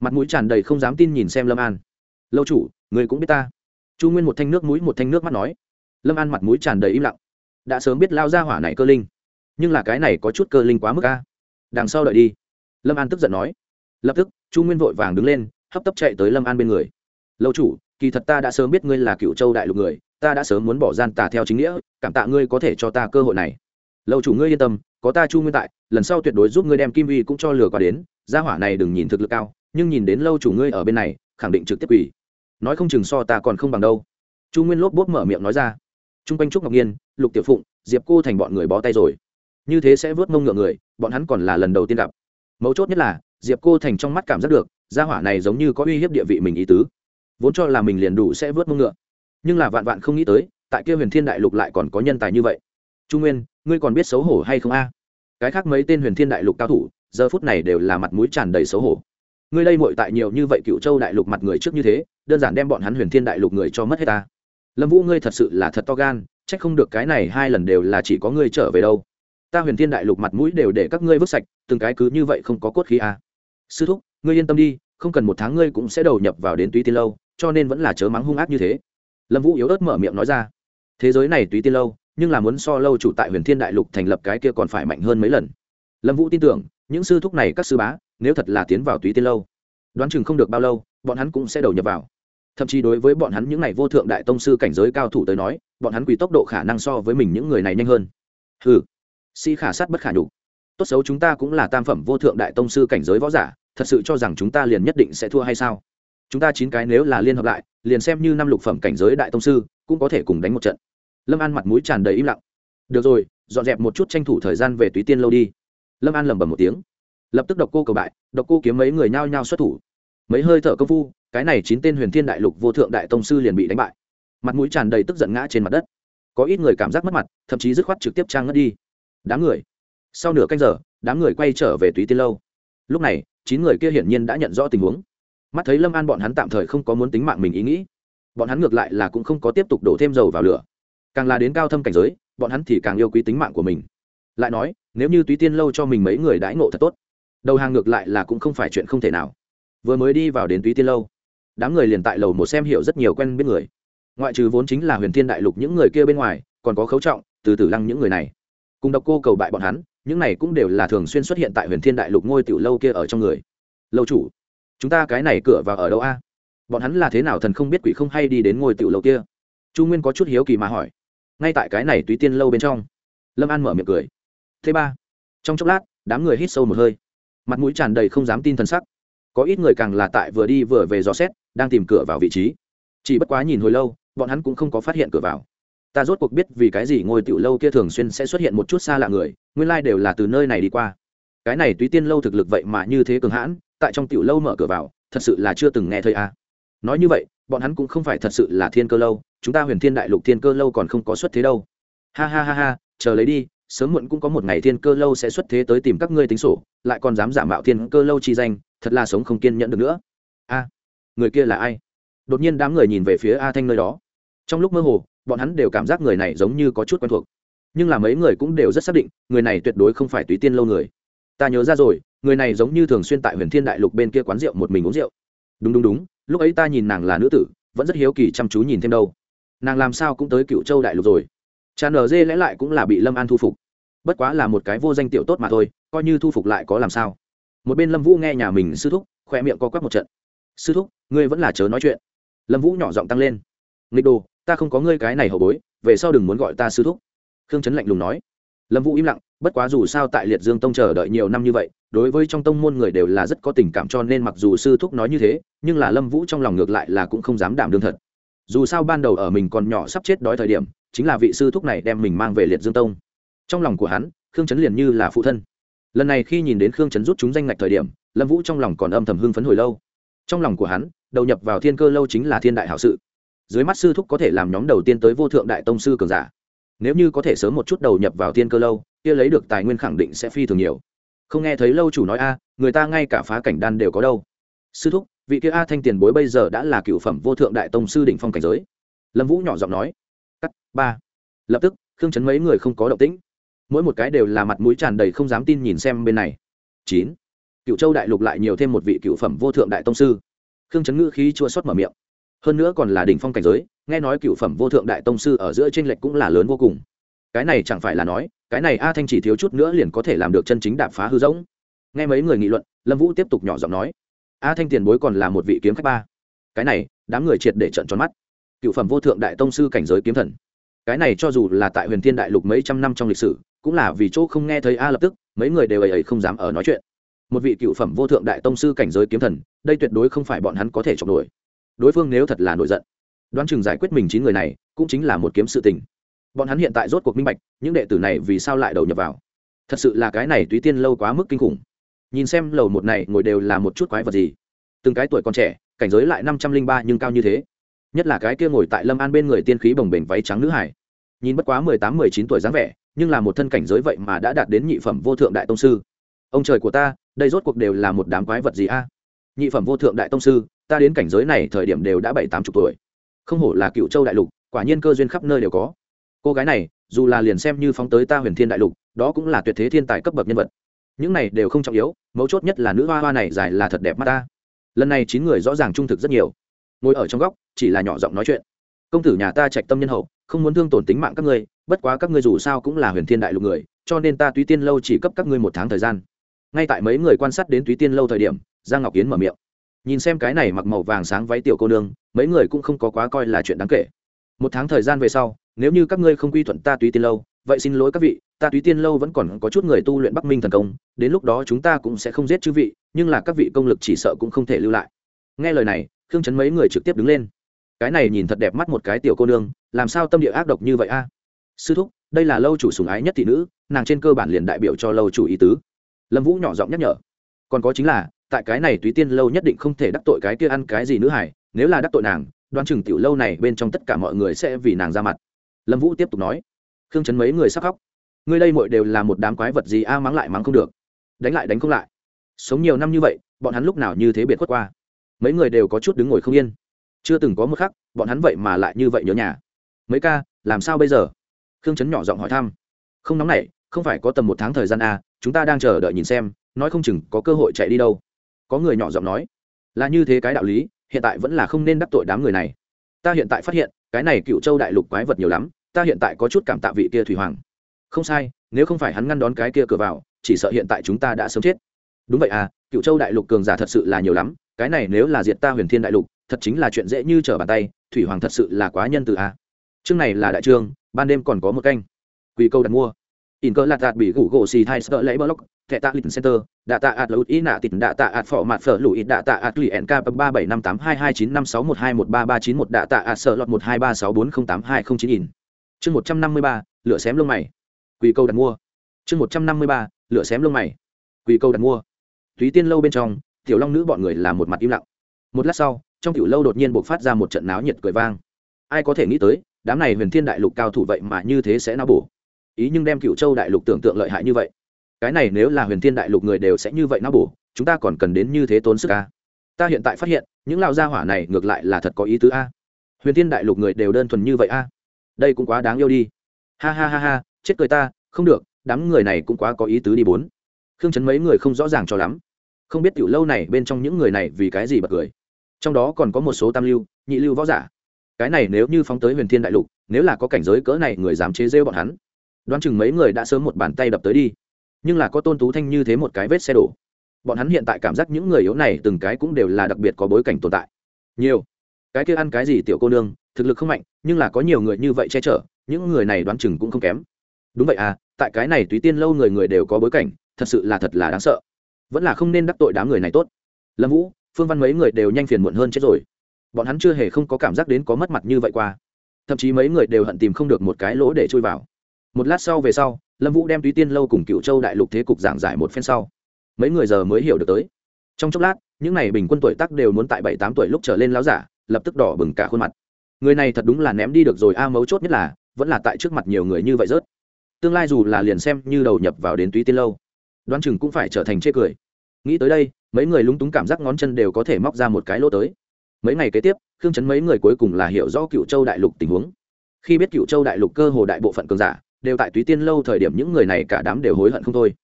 Speaker 1: Mặt mũi tràn đầy không dám tin nhìn xem lâm an. Lâu chủ, người cũng biết ta. Chu nguyên một thanh nước mũi, một thanh nước mắt nói. Lâm an mặt mũi tràn đầy im lặng. Đã sớm biết lao ra hỏa này cơ linh, nhưng là cái này có chút cơ linh quá mức ca đằng sau đợi đi lâm an tức giận nói. Lập tức, chu nguyên vội vàng đứng lên, hấp tấp chạy tới lâm an bên người. Lâu chủ, kỳ thật ta đã sớm biết ngươi là cựu châu đại lục người, ta đã sớm muốn bỏ gian tà theo chính nghĩa, cảm tạ ngươi có thể cho ta cơ hội này. Lâu chủ, ngươi yên tâm, có ta chu nguyên tại, lần sau tuyệt đối giúp ngươi đem kim vi cũng cho lừa qua đến, gia hỏa này đừng nhìn thực lực cao, nhưng nhìn đến lâu chủ ngươi ở bên này, khẳng định trực tiếp quỷ nói không chừng so ta còn không bằng đâu. Chu nguyên lốp bốp mở miệng nói ra. T r u n g quanh trúc ngọc nhiên, lục tiểu phụng, diệp cô thành bọn người bó tay rồi. Như thế sẽ vớt mông ngựa người, bọn hắn còn là lần đầu tiên gặp mấu chốt nhất là, diệp cô thành trong mắt cảm giác được, gia hỏa này giống như có uy hiếp địa vị mình ý tứ. Vốn cho là mình liền đủ sẽ vớt mông ngựa. Nhưng là vạn vạn không nghĩ tới, tại kia huyền thiên đại lục lại còn có nhân tài như vậy. Trung nguyên, ngươi còn biết xấu hổ hay không a? Cái khác mấy tên huyền thiên đại lục cao thủ, giờ phút này đều là mặt mũi tràn đầy xấu hổ. Ngươi đây mội tại nhiều như vậy cựu châu đại lục mặt người trước như thế, đơn giản đem bọn hắn huyền thiên đại lục người cho mất hết ta. Lâm vũ, ngươi thật sự là thật to gan trách không được cái này hai lần đều là chỉ có ngươi trở về đâu ta huyền thiên đại lục mặt mũi đều để các ngươi vứt sạch, từng cái cứ như vậy không có cốt khí à. sư thúc, ngươi yên tâm đi, không cần một tháng ngươi cũng sẽ đầu nhập vào đến túy tiên lâu, cho nên vẫn là chớ mắng hung ác như thế. Lâm vũ yếu ớt mở miệng nói ra. Thế giới này túy tiên lâu, nhưng là muốn so lâu chủ tại huyền thiên đại lục thành lập cái kia còn phải mạnh hơn mấy lần. Lâm vũ tin tưởng, những sư thúc này các sư bá, nếu thật là tiến vào túy tiên lâu, đoán chừng không được bao lâu, bọn hắn cũng sẽ đầu nhập vào. Thậm chí đối với bọn hắn những n à y vô thượng đại tông sư cảnh giới cao thủ tới nói, bọn hắn quỳ tốc độ khả năng so với mình những người này nhanh hơn. Ừ sĩ khả sát bất khả nhục. Tốt xấu chúng ta cũng là tam phẩm vô thượng đại tông sư cảnh giới võ giả, thật sự cho rằng chúng ta liền nhất định sẽ thua hay sao? Chúng ta chín cái nếu là liên hợp lại, liền xem như năm lục phẩm cảnh giới đại tông sư, cũng có thể cùng đánh một trận. Lâm an mặt mũi tràn đầy im lặng. Được rồi, dọn dẹp một chút tranh thủ thời gian về túy tiên lâu đi. Lâm an lẩm bẩm một tiếng. Lập tức độc cô cầu bại, độc cô kiếm mấy người nhao nhao xuất thủ. Mấy hơi thở công phu, cái này chín tên huyền thiên đại lục vô thượng đại tông sư liền bị đánh bại. Mặt mũi tràn đầy tức giận ngã trên mặt đất. Có ít người cảm giác mất mặt, thậm chí dứt khoát trực tiếp trang ngất đi đám người. Sau nửa canh giờ, đám người quay trở về túy tiên lâu. Lúc này, chín người kia hiển nhiên đã nhận rõ tình huống. Mắt thấy lâm an bọn hắn tạm thời không có muốn tính mạng mình ý nghĩ, bọn hắn ngược lại là cũng không có tiếp tục đổ thêm dầu vào lửa. Càng là đến cao thâm cảnh giới, bọn hắn thì càng yêu quý tính mạng của mình. Lại nói, nếu như túy tiên lâu cho mình mấy người đãi ngộ thật tốt, đầu hàng ngược lại là cũng không phải chuyện không thể nào. Vừa mới đi vào đến túy tiên lâu, đám người liền tại lầu một xem hiểu rất nhiều quen biết người. Ngoại trừ vốn chính là huyền thiên đại lục những người kia bên ngoài, còn có khấu trọng, từ từ lăng những người này cùng độc cô cầu bại bọn hắn, những này cũng đều là thường xuyên xuất hiện tại huyền thiên đại lục ngôi tiểu lâu kia ở trong người. Lâu chủ, chúng ta cái này cửa vào ở đâu a? Bọn hắn là thế nào thần không biết quỷ không hay đi đến ngôi tiểu lâu kia? Chu nguyên có chút hiếu kỳ mà hỏi. Ngay tại cái này túy tiên lâu bên trong, lâm an mở miệng cười. Thế ba, trong chốc lát, đám người hít sâu một hơi. Mặt mũi tràn đầy không dám tin t sắc. Có ít người càng là tại vừa đi vừa về dò xét, đang tìm cửa vào vị trí. Chỉ bất quá nhìn hồi lâu, bọn hắn cũng không có phát hiện cửa vào ta rốt cuộc biết vì cái gì ngôi tiểu lâu kia thường xuyên sẽ xuất hiện một chút xa lạ người, nguyên lai、like、đều là từ nơi này đi qua. Cái này túy tiên lâu thực lực vậy mà như thế cường hãn, tại trong tiểu lâu mở cửa vào, thật sự là chưa từng nghe thấy à. nói như vậy, bọn hắn cũng không phải thật sự là thiên cơ lâu, chúng ta huyền thiên đại lục thiên cơ lâu còn không có xuất thế đâu. Ha ha ha ha, chờ lấy đi, sớm muộn cũng có một ngày thiên cơ lâu sẽ xuất thế tới tìm các ngươi tính sổ, lại còn dám giả mạo thiên cơ lâu chi danh, thật là sống không kiên nhẫn được nữa. A, người kia là ai? Đột nhiên đám người nhìn về phía a thanh nơi đó trong lúc mơ hồ, bọn hắn đều cảm giác người này giống như có chút quen thuộc. Nhưng là mấy người cũng đều rất xác định, người này tuyệt đối không phải túy tiên lâu người. Ta nhớ ra rồi, người này giống như thường xuyên tại huyền thiên đại lục bên kia quán rượu một mình uống rượu. Đúng đúng đúng, lúc ấy ta nhìn nàng là nữ tử, vẫn rất hiếu kỳ chăm chú nhìn thêm đâu. Nàng làm sao cũng tới cựu châu đại lục rồi. Cha nở dê lẽ lại cũng là bị lâm an thu phục. Bất quá là một cái vô danh tiểu tốt mà thôi, coi như thu phục lại có làm sao? Một bên lâm vũ nghe nhà mình sư thúc khoe miệng co quắp một trận. Sư thúc, ngươi vẫn là chớ nói chuyện. Lâm vũ nhỏ giọng tăng lên. Nghịch đồ ta không có ngươi cái này hậu bối, về sau đừng muốn gọi ta sư thúc. Khương trấn lạnh lùng nói. Lâm vũ im lặng, bất quá dù sao tại liệt dương tông chờ đợi nhiều năm như vậy, đối với trong tông môn người đều là rất có tình cảm cho nên mặc dù sư thúc nói như thế, nhưng là lâm vũ trong lòng ngược lại là cũng không dám đảm đương thật. Dù sao ban đầu ở mình còn nhỏ sắp chết đói thời điểm, chính là vị sư thúc này đem mình mang về liệt dương tông. Trong lòng của hắn, khương trấn liền như là phụ thân. Lần này khi nhìn đến khương trấn rút chúng danh ngạch thời điểm, lâm vũ trong lòng còn âm thầm hưng phấn hồi lâu. Trong lòng của hắn, đầu nhập vào thiên cơ lâu chính là thiên đại hảo sự dưới mắt sư thúc có thể làm nhóm đầu tiên tới vô thượng đại tông sư cường giả. Nếu như có thể sớm một chút đầu nhập vào thiên cơ lâu, kia lấy được tài nguyên khẳng định sẽ phi thường nhiều. Không nghe thấy lâu chủ nói a, người ta ngay cả phá cảnh đan đều có đâu. Sư thúc, vị kia a thanh tiền bối bây giờ đã là cựu phẩm vô thượng đại tông sư đỉnh phong cảnh giới. Lâm vũ nhỏ giọng nói. Cắt, ba. Lập tức, khương chấn mấy người không có động tĩnh. Mỗi một cái đều là mặt mũi tràn đầy không dám tin nhìn xem bên này. Chín. Cựu châu đại lục lại nhiều thêm một vị cựu phẩm vô thượng đại tông sư. Khương chấn ngữ khí chua xót mở miệng hơn nữa còn là đỉnh phong cảnh giới, nghe nói cựu phẩm vô thượng đại tông sư ở giữa tranh lệch cũng là lớn vô cùng. Cái này chẳng phải là nói, cái này a thanh chỉ thiếu chút nữa liền có thể làm được chân chính đạp phá hư rỗng. Nghe mấy người nghị luận, lâm vũ tiếp tục nhỏ giọng nói, a thanh tiền bối còn là một vị kiếm khách ba. Cái này, đám người triệt để trận tròn mắt. Cựu phẩm vô thượng đại tông sư cảnh giới kiếm thần. Cái này cho dù là tại huyền thiên đại lục mấy trăm năm trong lịch sử, cũng là vì chỗ không nghe thấy a lập tức, mấy người đều ấy ấy không dám ở nói chuyện. Một vị cựu phẩm vô thượng đại tông sư cảnh giới kiếm thần, đây tuyệt đối không phải bọn hắn có thể chọc nổi đối phương nếu thật là nổi giận, đoán chừng giải quyết mình chín người này cũng chính là một kiếm sự tình. Bọn hắn hiện tại rốt cuộc minh bạch, những đệ tử này vì sao lại đầu nhập vào. Thật sự là cái này túy tiên lâu quá mức kinh khủng. Nhìn xem lầu một này ngồi đều là một chút quái vật gì. Từng cái tuổi còn trẻ, cảnh giới lại năm trăm linh ba nhưng cao như thế. Nhất là cái kia ngồi tại lâm an bên người tiên khí bồng bềnh váy trắng nữ hải. Nhìn bất quá mười tám, mười chín tuổi dáng vẻ, nhưng là một thân cảnh giới vậy mà đã đạt đến nhị phẩm vô thượng đại tông sư. Ông trời của ta, đây rốt cuộc đều là một đám quái vật gì a? Nhị phẩm vô thượng đại tông sư ta đến cảnh giới này thời điểm đều đã bảy tám chục tuổi. Không hổ là cựu châu đại lục, quả nhiên cơ duyên khắp nơi đều có. Cô gái này, dù là liền xem như phóng tới ta huyền thiên đại lục, đó cũng là tuyệt thế thiên tài cấp bậc nhân vật. Những này đều không trọng yếu, mấu chốt nhất là nữ hoa hoa này dài là thật đẹp mắt ta. Lần này chín người rõ ràng trung thực rất nhiều. Ngồi ở trong góc, chỉ là nhỏ giọng nói chuyện. Công tử nhà ta trạch tâm nhân hậu, không muốn thương tổn tính mạng các ngươi, bất quá các ngươi dù sao cũng là huyền thiên đại lục người, cho nên ta túy tiên lâu chỉ cấp các ngươi một tháng thời gian. Ngay tại mấy người quan sát đến túy tiên lâu thời điểm, giang ngọc Yến mở miệng nhìn xem cái này mặc màu vàng sáng váy tiểu cô nương, mấy người cũng không có quá coi là chuyện đáng kể. Một tháng thời gian về sau, nếu như các ngươi không quy thuận ta túy tiên lâu, vậy xin lỗi các vị, ta túy tiên lâu vẫn còn có chút người tu luyện bắc minh thần công, đến lúc đó chúng ta cũng sẽ không giết chư vị, nhưng là các vị công lực chỉ sợ cũng không thể lưu lại. Nghe lời này, khương chấn mấy người trực tiếp đứng lên. Cái này nhìn thật đẹp mắt một cái tiểu cô nương, làm sao tâm địa ác độc như vậy a? Sư thúc, đây là lâu chủ sùng ái nhất thị nữ, nàng trên cơ bản liền đại biểu cho lâu chủ ý tứ. Lâm vũ nhỏ giọng nhắc nhở. Còn có chính là tại cái này túy tiên lâu nhất định không thể đắc tội cái kia ăn cái gì nữ hải nếu là đắc tội nàng đoán chừng tiểu lâu này bên trong tất cả mọi người sẽ vì nàng ra mặt. Lâm vũ tiếp tục nói. Khương chấn mấy người sắc khóc. Ngươi đây mọi đều là một đám quái vật gì a mắng lại mắng không được. Đánh lại đánh không lại. Sống nhiều năm như vậy bọn hắn lúc nào như thế biệt khuất qua? Mấy người đều có chút đứng ngồi không yên. Chưa từng có một khắc bọn hắn vậy mà lại như vậy nhớ nhà. Mấy ca làm sao bây giờ? Khương chấn nhỏ giọng hỏi thăm. Không nóng này không phải có tầm một tháng thời gian à, chúng ta đang chờ đợi nhìn xem nói không chừng có cơ hội chạy đi đâu có người nhỏ giọng nói, là như thế cái đạo lý, hiện tại vẫn là không nên đắc tội đám người này. Ta hiện tại phát hiện, cái này cựu châu đại lục quái vật nhiều lắm, ta hiện tại có chút cảm tạ vị kia thủy hoàng. Không sai, nếu không phải hắn ngăn đón cái kia cửa vào, chỉ sợ hiện tại chúng ta đã sớm chết. Đúng vậy à cựu châu đại lục cường giả thật sự là nhiều lắm, cái này nếu là diệt ta huyền thiên đại lục, thật chính là chuyện dễ như trở bàn tay, thủy hoàng thật sự là quá nhân từ à. chương này là đại trương, ban đêm còn có một canh. Quy câu đặt mua in cơ lạt đạt bị gủ gỗ xì thai sợ lấy block, thẻ tạ lịch center, đạ tạ ạt lụt ý nạ tịt, đạ tạ ạt phỏ mặt phở lụi, đạ tạ ạt lụy nk ba bảy năm tám hai hai chín năm sáu một hai một ba ba chín một, đạ tạ ạt sợ lọt một hai ba sáu bốn không tám hai không chín in. Chương một trăm năm mươi ba, lửa xém lông mày. Quỳ câu đặt mua. Chương một trăm năm mươi ba, lửa xém lông mày. Quỳ câu đặt mua. Túy tiên lâu bên trong, tiểu long nữ bọn người là một mặt im lặng. Một lát sau, trong tiểu lâu đột nhiên buộc phát ra một trận náo nhiệt cười vang. Ai có thể nghĩ tới, đám này huyền thiên đại lục cao thủ vậy mà như thế sẽ náo bổ ý nhưng đem cựu châu đại lục tưởng tượng lợi hại như vậy. Cái này nếu là huyền thiên đại lục người đều sẽ như vậy nó bổ, chúng ta còn cần đến như thế tốn sức a ta hiện tại phát hiện, những lao gia hỏa này ngược lại là thật có ý tứ a. Huyền thiên đại lục người đều đơn thuần như vậy a. Đây cũng quá đáng yêu đi. Ha ha ha ha, chết cười ta, không được, đám người này cũng quá có ý tứ đi bốn. Khương chấn mấy người không rõ ràng cho lắm. Không biết tiểu lâu này bên trong những người này vì cái gì bật cười. Trong đó còn có một số tam lưu, nhị lưu võ giả. Cái này nếu như phóng tới huyền thiên đại lục, nếu là có cảnh giới cỡ này, người dám chế rêu bọn hắn đoán chừng mấy người đã sớm một bàn tay đập tới đi. Nhưng là có tôn tú thanh như thế một cái vết xe đổ. Bọn hắn hiện tại cảm giác những người yếu này từng cái cũng đều là đặc biệt có bối cảnh tồn tại. Nhiều. Cái kia ăn cái gì tiểu cô nương, thực lực không mạnh, nhưng là có nhiều người như vậy che chở, những người này đoán chừng cũng không kém. Đúng vậy à tại cái này tùy tiên lâu người người đều có bối cảnh, thật sự là thật là đáng sợ. Vẫn là không nên đắc tội đám người này tốt. Lâm vũ, phương văn mấy người đều nhanh phiền muộn hơn chết rồi. Bọn hắn chưa hề không có cảm giác đến có mất mặt như vậy qua. Thậm chí mấy người đều hận tìm không được một cái lỗ để chui vào một lát sau về sau, lâm vũ đem túy tiên lâu cùng cựu châu đại lục thế cục giảng giải một phen sau. Mấy người giờ mới hiểu được tới. Trong chốc lát, những n à y bình quân tuổi tắc đều muốn tại bảy tám tuổi lúc trở lên láo giả, lập tức đỏ bừng cả khuôn mặt. Người này thật đúng là ném đi được rồi, a, mấu chốt nhất là, vẫn là tại trước mặt nhiều người như vậy rớt. Tương lai dù là liền xem như đầu nhập vào đến túy tiên lâu, đoán chừng cũng phải trở thành chê cười. Nghĩ tới đây, mấy người lúng túng cảm giác ngón chân đều có thể móc ra một cái lỗ tới. Mấy ngày kế tiếp, khương chấn mấy người cuối cùng là hiểu rõ cựu châu đại lục tình huống. Khi biết cựu châu đại lục cơ hồ đại bộ phận cường giả đều tại túy tiên lâu thời điểm những người này cả đám đều hối hận không thôi.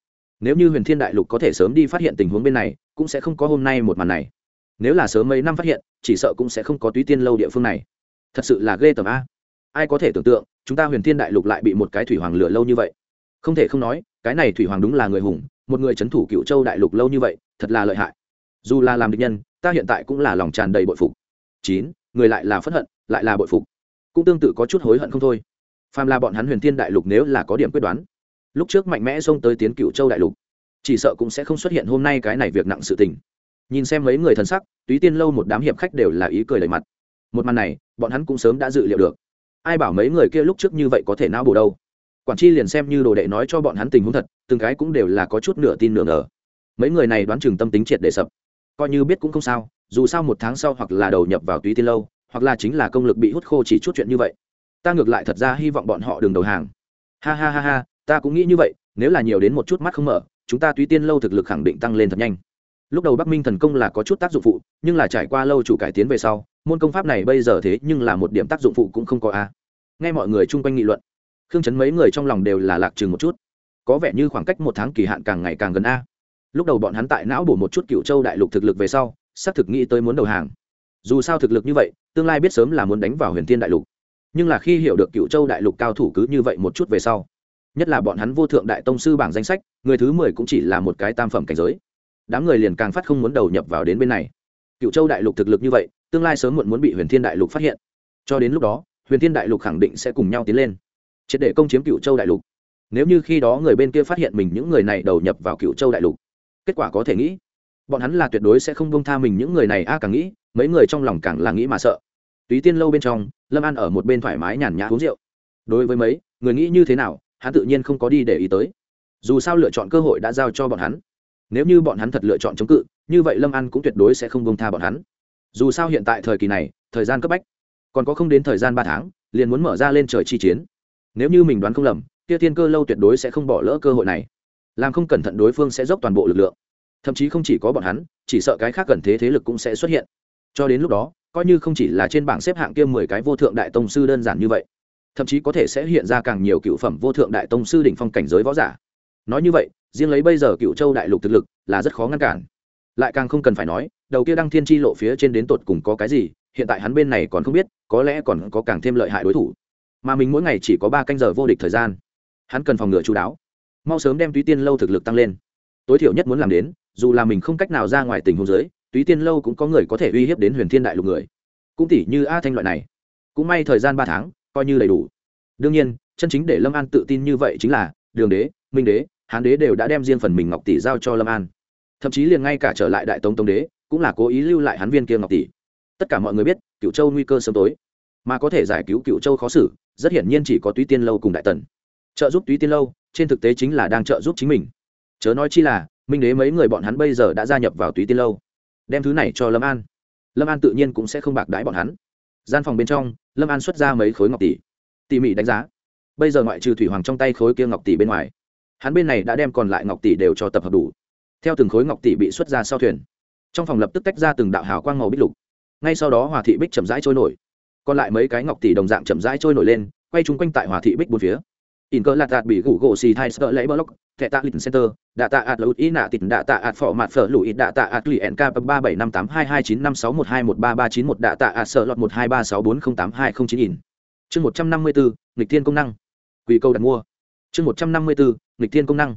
Speaker 1: Nếu như huyền thiên đại lục có thể sớm đi phát hiện tình huống bên này, cũng sẽ không có hôm nay một màn này. Nếu là sớm mấy năm phát hiện, chỉ sợ cũng sẽ không có túy tiên lâu địa phương này. Thật sự là ghê tởm a. Ai có thể tưởng tượng, chúng ta huyền thiên đại lục lại bị một cái thủy hoàng lửa lâu như vậy. Không thể không nói, cái này thủy hoàng đúng là người hùng, một người c h ấ n thủ cựu châu đại lục lâu như vậy, thật là lợi hại. Dù là làm địch nhân, ta hiện tại cũng là lòng tràn đầy bội phục. Chín, người lại là phất hận, lại là bội phục. Cũng tương tự có chút hối hận không thôi phàm là bọn hắn huyền thiên đại lục nếu là có điểm quyết đoán, lúc trước mạnh mẽ xông tới tiến cựu châu đại lục, chỉ sợ cũng sẽ không xuất hiện hôm nay cái này việc nặng sự tình. Nhìn xem mấy người thần sắc, túy tiên lâu một đám hiệp khách đều là ý cười đầy mặt. Một màn này, bọn hắn cũng sớm đã dự liệu được. Ai bảo mấy người kia lúc trước như vậy có thể não bổ đâu? Quản chi liền xem như đồ đệ nói cho bọn hắn tình huống thật, từng cái cũng đều là có chút nửa tin nửa ngờ. Mấy người này đoán chừng tâm tính triệt để sập. Coi như biết cũng không sao, dù sao một tháng sau hoặc là đầu nhập vào túy tiên lâu, hoặc là chính là công lực bị hút khô chỉ chút chuyện như vậy ta ngược lại thật ra hy vọng bọn họ đừng đầu hàng. Ha ha ha ha, ta cũng nghĩ như vậy, nếu là nhiều đến một chút mắt không mở, chúng ta túy tiên lâu thực lực khẳng định tăng lên thật nhanh. Lúc đầu bắc minh thần công là có chút tác dụng phụ, nhưng là trải qua lâu chủ cải tiến về sau, môn công pháp này bây giờ thế nhưng là một điểm tác dụng phụ cũng không có a. Nghe mọi người chung quanh nghị luận, khương chấn mấy người trong lòng đều là lạc chừng một chút. Có vẻ như khoảng cách một tháng kỳ hạn càng ngày càng gần a. Lúc đầu bọn hắn tại não bổ một chút cựu châu đại lục thực lực về sau, xác thực nghĩ tới muốn đầu hàng. Dù sao thực lực như vậy, tương lai biết sớm là muốn đánh vào huyền thiên đại lục nhưng là khi hiểu được cựu châu đại lục cao thủ cứ như vậy một chút về sau, nhất là bọn hắn vô thượng đại tông sư bảng danh sách, người thứ mười cũng chỉ là một cái tam phẩm cảnh giới. Đám người liền càng phát không muốn đầu nhập vào đến bên này. Cựu châu đại lục thực lực như vậy, tương lai sớm muộn muốn bị huyền thiên đại lục phát hiện. Cho đến lúc đó, huyền thiên đại lục khẳng định sẽ cùng nhau tiến lên. Triệt để công chiếm cựu châu đại lục. Nếu như khi đó người bên kia phát hiện mình những người này đầu nhập vào cựu châu đại lục, kết quả có thể nghĩ, bọn hắn là tuyệt đối sẽ không bông tha mình những người này. A càng nghĩ, mấy người trong lòng càng là nghĩ mà sợ túy tiên lâu bên trong, lâm an ở một bên thoải mái nhàn nhã uống rượu. Đối với mấy, người nghĩ như thế nào, hắn tự nhiên không có đi để ý tới. Dù sao lựa chọn cơ hội đã giao cho bọn hắn. Nếu như bọn hắn thật lựa chọn chống cự, như vậy lâm an cũng tuyệt đối sẽ không bông tha bọn hắn. Dù sao hiện tại thời kỳ này, thời gian cấp bách. Còn có không đến thời gian ba tháng, liền muốn mở ra lên trời chi chiến. Nếu như mình đoán không lầm, kia thiên cơ lâu tuyệt đối sẽ không bỏ lỡ cơ hội này. Làm không cẩn thận đối phương sẽ dốc toàn bộ lực lượng. Thậm chí không chỉ có bọn hắn, chỉ sợ cái khác cần thế thế lực cũng sẽ xuất hiện. Cho đến lúc đó coi như không chỉ là trên bảng xếp hạng kia mười cái vô thượng đại tông sư đơn giản như vậy, thậm chí có thể sẽ hiện ra càng nhiều cựu phẩm vô thượng đại tông sư đỉnh phong cảnh giới võ giả. Nói như vậy, riêng lấy bây giờ cựu châu đại lục thực lực là rất khó ngăn cản. Lại càng không cần phải nói, đầu kia đăng thiên tri lộ phía trên đến tột cùng có cái gì, hiện tại hắn bên này còn không biết, có lẽ còn có càng thêm lợi hại đối thủ. Mà mình mỗi ngày chỉ có ba canh giờ vô địch thời gian. Hắn cần phòng ngừa chú đáo. Mau sớm đem túy tiên lâu thực lực tăng lên. Tối thiểu nhất muốn làm đến, dù là mình không cách nào ra ngoài tình huống giới túy tiên lâu cũng có người có thể uy hiếp đến huyền thiên đại lục người. Cũng tỷ như a thanh loại này. Cũng may thời gian ba tháng, coi như đầy đủ. Đương nhiên, chân chính để lâm an tự tin như vậy chính là, đường đế, minh đế, hán đế đều đã đem riêng phần mình ngọc tỷ giao cho lâm an. Thậm chí liền ngay cả trở lại đại tông tông đế, cũng là cố ý lưu lại hắn viên kia ngọc tỷ. Tất cả mọi người biết cựu châu nguy cơ sớm tối. Mà có thể giải cứu cựu châu khó xử, rất hiển nhiên chỉ có túy tiên lâu cùng đại tần. Trợ giúp túy tiên lâu, trên thực tế chính là đang trợ giúp chính mình. Chớ nói chi là, minh đế mấy người bọn hắn bây giờ đã gia nhập vào túy tiên lâu đem thứ này cho lâm an. Lâm an tự nhiên cũng sẽ không bạc đãi bọn hắn. Gian phòng bên trong, lâm an xuất ra mấy khối ngọc tỷ. Tỉ mỉ đánh giá. Bây giờ ngoại trừ thủy hoàng trong tay khối kia ngọc tỷ bên ngoài, hắn bên này đã đem còn lại ngọc tỷ đều cho tập hợp đủ. Theo từng khối ngọc tỷ bị xuất ra sau thuyền, trong phòng lập tức tách ra từng đạo hào quang màu bích lục. Ngay sau đó hòa thị bích chậm rãi trôi nổi. Còn lại mấy cái ngọc tỷ đồng dạng chậm rãi trôi nổi lên, quay chung quanh tại hòa thị bích bốn phía. In cơ lạt đạt bị gủ gỗ xì thai sợ lấy block thẻ tạ lịch center đạ tạ ạt lụt ý nạ tịt đạ tạ ạt phỏ mạt phở lụi đạ tạ ạt lụy nk ba bảy năm tám hai hai chín năm sáu một hai một ba ba chín một đạ tạ ạt sợ lọt một hai ba sáu bốn không tám hai không chín nghìn, chương một trăm năm mươi bốn nghịch thiên công năng. Quỳ câu đặt mua. Chương một trăm năm mươi bốn nghịch thiên công năng.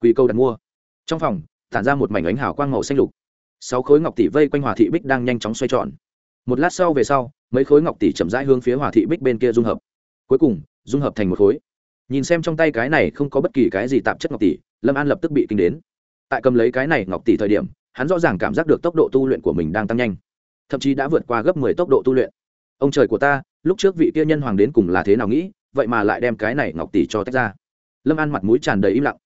Speaker 1: Quỳ câu đặt mua. Trong phòng tản ra một mảnh ánh hào quang màu xanh lục. Sáu khối ngọc tỷ vây quanh hòa thị bích đang nhanh chóng xoay tròn. Một lát sau về sau mấy khối ngọc tỷ chậm rãi hướng phía hòa thị bích bên kia dung hợp. Cuối cùng dung hợp thành một khối nhìn xem trong tay cái này không có bất kỳ cái gì tạp chất ngọc tỷ, lâm an lập tức bị kinh đến. Tại cầm lấy cái này ngọc tỷ thời điểm, hắn rõ ràng cảm giác được tốc độ tu luyện của mình đang tăng nhanh. Thậm chí đã vượt qua gấp mười tốc độ tu luyện. Ông trời của ta, lúc trước vị kia nhân hoàng đến cùng là thế nào nghĩ, vậy mà lại đem cái này ngọc tỷ cho tách ra. Lâm an mặt mũi tràn đầy im lặng.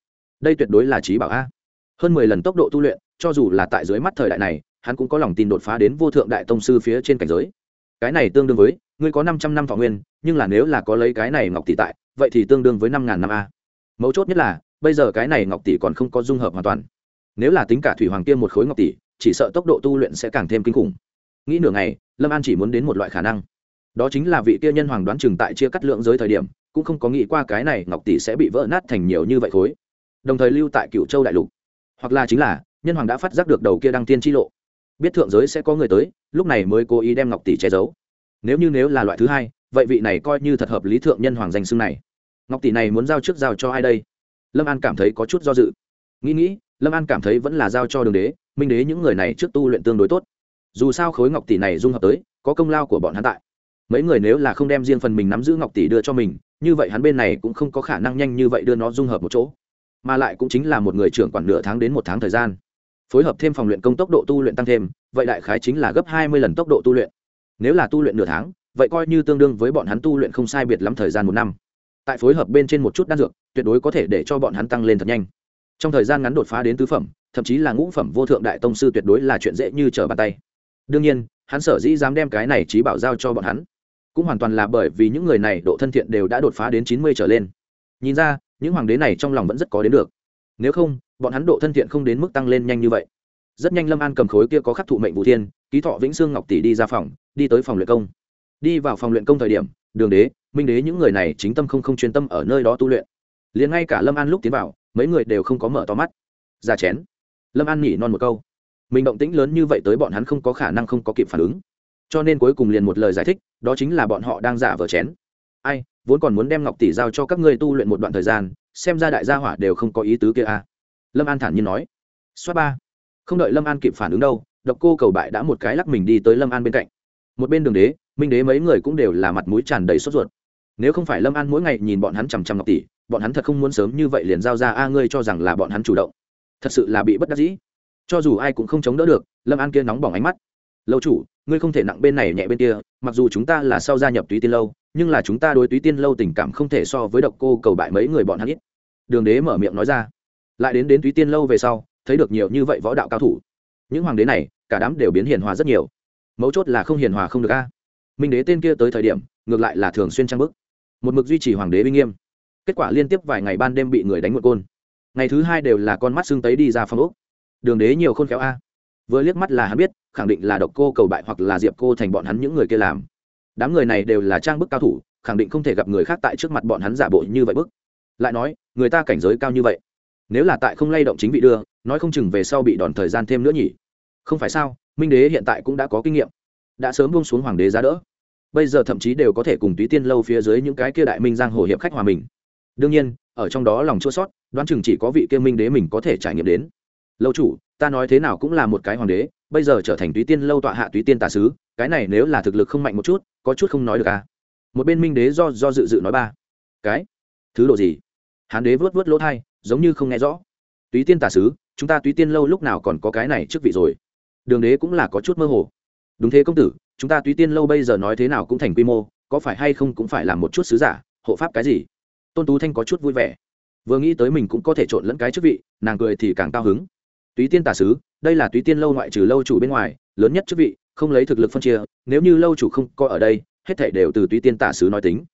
Speaker 1: Đây tuyệt đối là trí bảo a. Hơn mười lần tốc độ tu luyện, cho dù là tại dưới mắt thời đại này, hắn cũng có lòng tin đột phá đến vô thượng đại tông sư phía trên cảnh giới. Cái này tương đương với, ngươi có năm trăm năm thọ nguyên, nhưng là nếu là có lấy cái này ngọc tỷ tại vậy thì tương đương với năm ngàn năm a. Mấu chốt nhất là, bây giờ cái này ngọc tỷ còn không có dung hợp hoàn toàn. Nếu là tính cả thủy hoàng kia một khối ngọc tỷ, chỉ sợ tốc độ tu luyện sẽ càng thêm kinh khủng. Nghĩ nửa ngày, lâm an chỉ muốn đến một loại khả năng. Đó chính là vị kia nhân hoàng đoán chừng tại chia cắt lượng giới thời điểm, cũng không có nghĩ qua cái này ngọc tỷ sẽ bị vỡ nát thành nhiều như vậy khối. Đồng thời lưu tại cựu châu đại lục. Hoặc là chính là, nhân hoàng đã phát giác được đầu kia đăng tiên chi lộ. Biết thượng giới sẽ có người tới, lúc này mới cố ý đem ngọc tỷ che giấu. Nếu như nếu là loại thứ hai, vậy vị này coi như thật hợp lý thượng nhân hoàng danh xưng này ngọc tỷ này muốn giao trước giao cho ai đây? Lâm an cảm thấy có chút do dự. Nghĩ nghĩ, lâm an cảm thấy vẫn là giao cho đường đế, minh đế những người này trước tu luyện tương đối tốt. Dù sao khối ngọc tỷ này dung hợp tới, có công lao của bọn hắn tại. Mấy người nếu là không đem riêng phần mình nắm giữ ngọc tỷ đưa cho mình, như vậy hắn bên này cũng không có khả năng nhanh như vậy đưa nó dung hợp một chỗ. Mà lại cũng chính là một người trưởng quản nửa tháng đến một tháng thời gian. Phối hợp thêm phòng luyện công tốc độ tu luyện tăng thêm, vậy đại khái chính là gấp hai mươi lần tốc độ tu luyện. Nếu là tu luyện nửa tháng, vậy coi như tương đương với bọn hắn tu luyện không sai biệt lắm thời gian một năm tại phối hợp bên trên một chút đan dược, tuyệt đối có thể để cho bọn hắn tăng lên thật nhanh. Trong thời gian ngắn đột phá đến tứ phẩm, thậm chí là ngũ phẩm vô thượng đại tông sư tuyệt đối là chuyện dễ như trở bàn tay. Đương nhiên, hắn sở dĩ dám đem cái này trí bảo giao cho bọn hắn, cũng hoàn toàn là bởi vì những người này độ thân thiện đều đã đột phá đến chín mươi trở lên. Nhìn ra, những hoàng đế này trong lòng vẫn rất có đến được. Nếu không, bọn hắn độ thân thiện không đến mức tăng lên nhanh như vậy. Rất nhanh lâm an cầm khối kia có khắc thụ mệnh vũ thiên, ký thọ vĩnh sương ngọc tỷ đi ra phòng, đi tới phòng luyện công. Đi vào phòng luyện công thời điểm đường đế, minh đế những người này chính tâm không không chuyên tâm ở nơi đó tu luyện. Liền ngay cả lâm an lúc tiến vào, mấy người đều không có mở to mắt. Ra chén. Lâm an nhỉ non một câu. Mình động tĩnh lớn như vậy tới bọn hắn không có khả năng không có kịp phản ứng. Cho nên cuối cùng liền một lời giải thích, đó chính là bọn họ đang giả vờ chén. Ai, vốn còn muốn đem ngọc tỷ giao cho các ngươi tu luyện một đoạn thời gian, xem ra đại gia hỏa đều không có ý tứ kia à. lâm an thản nhiên nói. Xoát ba. Không đợi lâm an kịp phản ứng đâu, độc cô cầu bại đã một cái lắc mình đi tới lâm an bên cạnh. Một bên đường đế minh đế mấy người cũng đều là mặt mũi tràn đầy sốt ruột. Nếu không phải lâm an mỗi ngày nhìn bọn hắn chằm chằm ngọc tỷ, bọn hắn thật không muốn sớm như vậy liền giao ra a ngươi cho rằng là bọn hắn chủ động. Thật sự là bị bất đắc dĩ. Cho dù ai cũng không chống đỡ được, lâm an kia nóng bỏng ánh mắt. Lâu chủ, ngươi không thể nặng bên này nhẹ bên kia, mặc dù chúng ta là sau gia nhập túy tiên lâu, nhưng là chúng ta đối túy tiên lâu tình cảm không thể so với độc cô cầu bại mấy người bọn hắn ít. Đường đế mở miệng nói ra. Lại đến đến túy tiên lâu về sau, thấy được nhiều như vậy võ đạo cao thủ. Những hoàng đế này, cả đám đều biến hiền hòa rất nhiều. Mấu chốt là không hiền hòa không được a minh đế tên kia tới thời điểm, ngược lại là thường xuyên trang bức. Một mực duy trì hoàng đế uy nghiêm. Kết quả liên tiếp vài ngày ban đêm bị người đánh một côn. Ngày thứ hai đều là con mắt xương tấy đi ra phong úc đường đế nhiều khôn khéo a. Vừa liếc mắt là hắn biết, khẳng định là độc cô cầu bại hoặc là diệp cô thành bọn hắn những người kia làm. Đám người này đều là trang bức cao thủ, khẳng định không thể gặp người khác tại trước mặt bọn hắn giả bộ như vậy bức. Lại nói, người ta cảnh giới cao như vậy, nếu là tại không lay động chính vị đưa, nói không chừng về sau bị đòn thời gian thêm nữa nhỉ. Không phải sao, minh đế hiện tại cũng đã có kinh nghiệm đã sớm buông xuống hoàng đế giá đỡ. Bây giờ thậm chí đều có thể cùng túy tiên lâu phía dưới những cái kia đại minh giang hồ hiệp khách hòa mình. Đương nhiên, ở trong đó lòng chua sót, đoán chừng chỉ có vị kia minh đế mình có thể trải nghiệm đến. Lâu chủ, ta nói thế nào cũng là một cái hoàng đế, bây giờ trở thành túy tiên lâu tọa hạ túy tiên tà sứ, cái này nếu là thực lực không mạnh một chút, có chút không nói được à? Một bên minh đế do do dự dự nói ba. Cái? Thứ độ gì? Hán đế vớt vớt lỗ thai, giống như không nghe rõ. Túy tiên tà sứ, chúng ta túy tiên lâu lúc nào còn có cái này trước vị rồi? Đường đế cũng là có chút mơ hồ đúng thế công tử, chúng ta túy tiên lâu bây giờ nói thế nào cũng thành quy mô, có phải hay không cũng phải làm một chút sứ giả, hộ pháp cái gì? Tôn tú thanh có chút vui vẻ. Vừa nghĩ tới mình cũng có thể trộn lẫn cái chức vị, nàng cười thì càng cao hứng. Túy tiên tả sứ, đây là túy tiên lâu ngoại trừ lâu chủ bên ngoài, lớn nhất chức vị, không lấy thực lực phân chia, nếu như lâu chủ không có ở đây, hết thảy đều từ túy tiên tả sứ nói tính.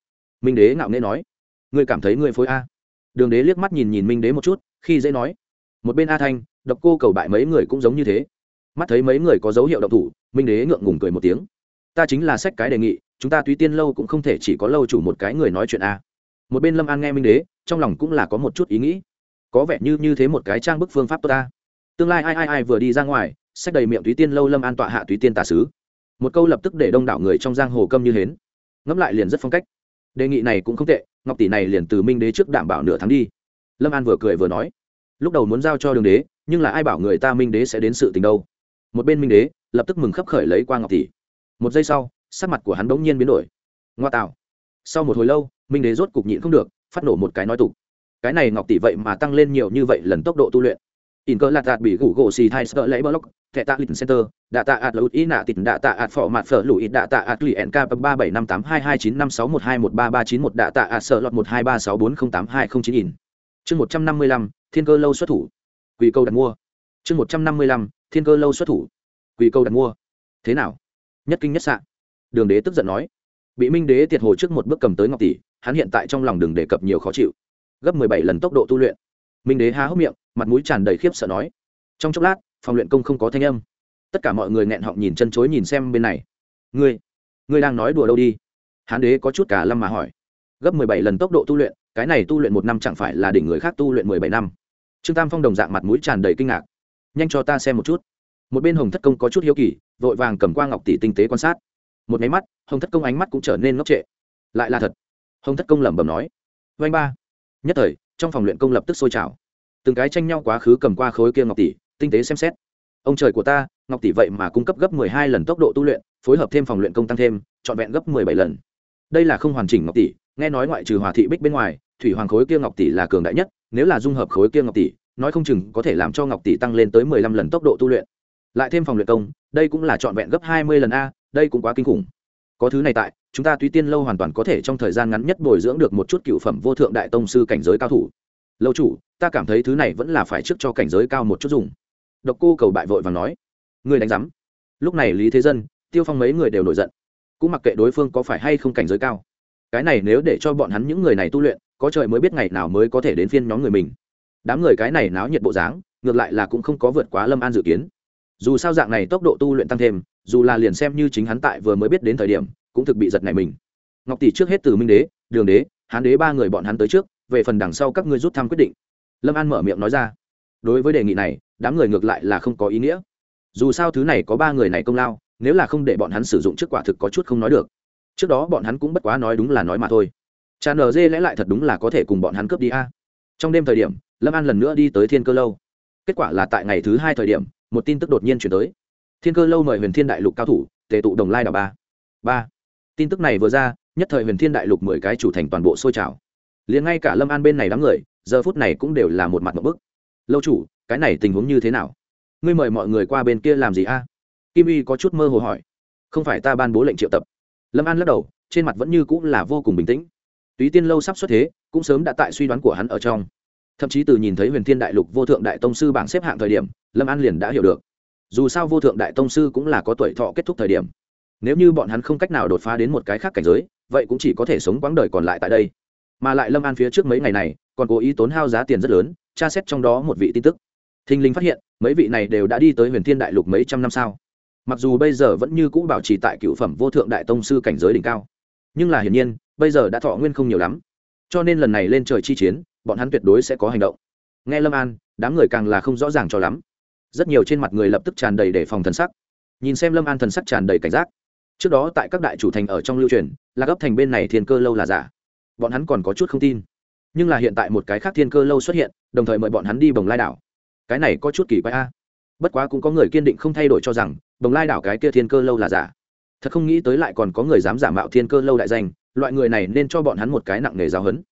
Speaker 1: Minh đế ngạo nghễ nói, ngươi cảm thấy ngươi phối a? Đường đế liếc mắt nhìn nhìn minh đế một chút, khi dễ nói, một bên a thanh, độc cô cầu bại mấy người cũng giống như thế. Mắt thấy mấy người có dấu hiệu động thủ minh đế ngượng ngùng cười một tiếng. Ta chính là sách cái đề nghị, chúng ta túy tiên lâu cũng không thể chỉ có lâu chủ một cái người nói chuyện a. Một bên lâm an nghe minh đế, trong lòng cũng là có một chút ý nghĩ. Có vẻ như như thế một cái trang bức phương pháp tốt ta. Tương lai ai ai ai vừa đi ra ngoài, sách đầy miệng túy tiên lâu lâm an tọa hạ túy tiên tà sứ. Một câu lập tức để đông đảo người trong giang hồ câm như hến. Ngẫm lại liền rất phong cách. Đề nghị này cũng không tệ, ngọc tỷ này liền từ minh đế trước đảm bảo nửa tháng đi. Lâm an vừa cười vừa nói. Lúc đầu muốn giao cho đường đế, nhưng là ai bảo người ta minh đế sẽ đến sự tình đâu. Một bên minh đế lập tức mừng khấp khởi lấy qua ngọc tỷ. Một giây sau, sắc mặt của hắn bỗng nhiên biến đổi. Ngoa tạo. Sau một hồi lâu, minh đế rốt cục nhịn không được, phát nổ một cái nói tục. Cái này ngọc tỷ vậy mà tăng lên nhiều như vậy lần tốc độ tu luyện. In cơ lạt đạt bị gủ gỗ xì thai sợ lấy block thẻ tạ lịch center, đạ tạ ạt lụt ý nạ tịt, đạ tạ ạt phỏ mặt phở lụi, đạ tạ ạt lụy nk ba bảy năm tám hai hai chín năm sáu một hai một ba ba chín một, đạ tạ ạt sợ lọt một hai ba sáu bốn không tám hai không chín in. Chương một trăm năm mươi lăm, thiên cơ lâu xuất thủ. Quỳ câu đặt mua. Chương một trăm năm mươi lăm, thiên cơ lâu xuất thủ quỳ câu đặt mua. Thế nào? Nhất kinh nhất sạn đường đế tức giận nói. Bị minh đế tiệt hồ trước một bước cầm tới ngọc tỷ, hắn hiện tại trong lòng đừng đề cập nhiều khó chịu. Gấp mười bảy lần tốc độ tu luyện. Minh đế há hốc miệng, mặt mũi tràn đầy khiếp sợ nói. Trong chốc lát, phòng luyện công không có thanh âm. Tất cả mọi người nghẹn họng nhìn chân chối nhìn xem bên này. Ngươi ngươi đang nói đùa đâu đi? Hán đế có chút cả lâm mà hỏi. Gấp mười bảy lần tốc độ tu luyện, cái này tu luyện một năm chẳng phải là đỉnh người khác tu luyện mười bảy năm? Trương tam phong đồng dạng mặt mũi tràn đầy kinh ngạc. Nhanh cho ta xem một chút một bên hồng thất công có chút hiếu kỳ, vội vàng cầm qua ngọc tỷ tinh tế quan sát. Một máy mắt, hồng thất công ánh mắt cũng trở nên ngốc trệ. Lại là thật. Hồng thất công lẩm bẩm nói. Vanh ba. Nhất thời, trong phòng luyện công lập tức sôi trào. Từng cái tranh nhau quá khứ cầm qua khối kia ngọc tỷ, tinh tế xem xét. Ông trời của ta, ngọc tỷ vậy mà cung cấp gấp mười hai lần tốc độ tu luyện, phối hợp thêm phòng luyện công tăng thêm, trọn vẹn gấp mười bảy lần. Đây là không hoàn chỉnh ngọc tỷ, nghe nói ngoại trừ hòa thị bích bên ngoài, thủy hoàng khối kia ngọc tỷ là cường đại nhất, nếu là dung hợp khối kia ngọc tỷ, nói không chừng có thể làm cho ngọc tỷ tăng lên tới mười lăm lần tốc độ tu luyện lại thêm phòng luyện công, đây cũng là trọn vẹn gấp hai mươi lần a, đây cũng quá kinh khủng. Có thứ này tại, chúng ta tuy tiên lâu hoàn toàn có thể trong thời gian ngắn nhất bồi dưỡng được một chút cựu phẩm vô thượng đại tông sư cảnh giới cao thủ. Lâu chủ, ta cảm thấy thứ này vẫn là phải trước cho cảnh giới cao một chút dùng. Độc cô cầu bại vội và nói. Người đánh giám. Lúc này lý thế dân, tiêu phong mấy người đều nổi giận. Cũng mặc kệ đối phương có phải hay không cảnh giới cao. Cái này nếu để cho bọn hắn những người này tu luyện, có trời mới biết ngày nào mới có thể đến phiên nhóm người mình. Đám người cái này náo nhiệt bộ dáng, ngược lại là cũng không có vượt quá lâm an dự kiến dù sao dạng này tốc độ tu luyện tăng thêm, dù là liền xem như chính hắn tại vừa mới biết đến thời điểm, cũng thực bị giật này mình. Ngọc tỷ trước hết từ minh đế, đường đế, hán đế ba người bọn hắn tới trước, về phần đằng sau các ngươi rút thăm quyết định. Lâm an mở miệng nói ra. Đối với đề nghị này, đám người ngược lại là không có ý nghĩa. Dù sao thứ này có ba người này công lao, nếu là không để bọn hắn sử dụng trước quả thực có chút không nói được. Trước đó bọn hắn cũng bất quá nói đúng là nói mà thôi. Cha nờ dê lẽ lại thật đúng là có thể cùng bọn hắn cướp đi a. Trong đêm thời điểm, lâm an lần nữa đi tới thiên cơ lâu. Kết quả là tại ngày thứ hai thời điểm một tin tức đột nhiên chuyển tới. Thiên cơ lâu mời huyền thiên đại lục cao thủ, tề tụ đồng lai đảo ba. Ba. Tin tức này vừa ra, nhất thời huyền thiên đại lục mười cái chủ thành toàn bộ sôi trào. Liền ngay cả lâm an bên này đám người, giờ phút này cũng đều là một mặt một bức. Lâu chủ, cái này tình huống như thế nào? Ngươi mời mọi người qua bên kia làm gì a? Kim y có chút mơ hồ hỏi. Không phải ta ban bố lệnh triệu tập. Lâm an lắc đầu, trên mặt vẫn như cũng là vô cùng bình tĩnh. Túy tiên lâu sắp xuất thế, cũng sớm đã tại suy đoán của hắn ở trong thậm chí từ nhìn thấy huyền thiên đại lục vô thượng đại tông sư bảng xếp hạng thời điểm, lâm an liền đã hiểu được. Dù sao vô thượng đại tông sư cũng là có tuổi thọ kết thúc thời điểm. Nếu như bọn hắn không cách nào đột phá đến một cái khác cảnh giới, vậy cũng chỉ có thể sống quãng đời còn lại tại đây. Mà lại lâm an phía trước mấy ngày này, còn cố ý tốn hao giá tiền rất lớn, tra xét trong đó một vị tin tức. Thình linh phát hiện, mấy vị này đều đã đi tới huyền thiên đại lục mấy trăm năm sao mặc dù bây giờ vẫn như cũ bảo trì tại cựu phẩm vô thượng đại tông sư cảnh giới đỉnh cao, nhưng là hiển nhiên, bây giờ đã thọ nguyên không nhiều lắm. Cho nên lần này lên trời chi chiến bọn hắn tuyệt đối sẽ có hành động. Nghe lâm an, đám người càng là không rõ ràng cho lắm. Rất nhiều trên mặt người lập tức tràn đầy để phòng thần sắc. Nhìn xem lâm an thần sắc tràn đầy cảnh giác. Trước đó tại các đại chủ thành ở trong lưu truyền là gấp thành bên này thiên cơ lâu là giả. Bọn hắn còn có chút không tin. Nhưng là hiện tại một cái khác thiên cơ lâu xuất hiện, đồng thời mời bọn hắn đi bồng lai đảo. Cái này có chút kỳ quái a. Bất quá cũng có người kiên định không thay đổi cho rằng, bồng lai đảo cái kia thiên cơ lâu là giả. Thật không nghĩ tới lại còn có người dám giả mạo thiên cơ lâu đại danh, loại người này nên cho bọn hắn một cái nặng nề giáo hấn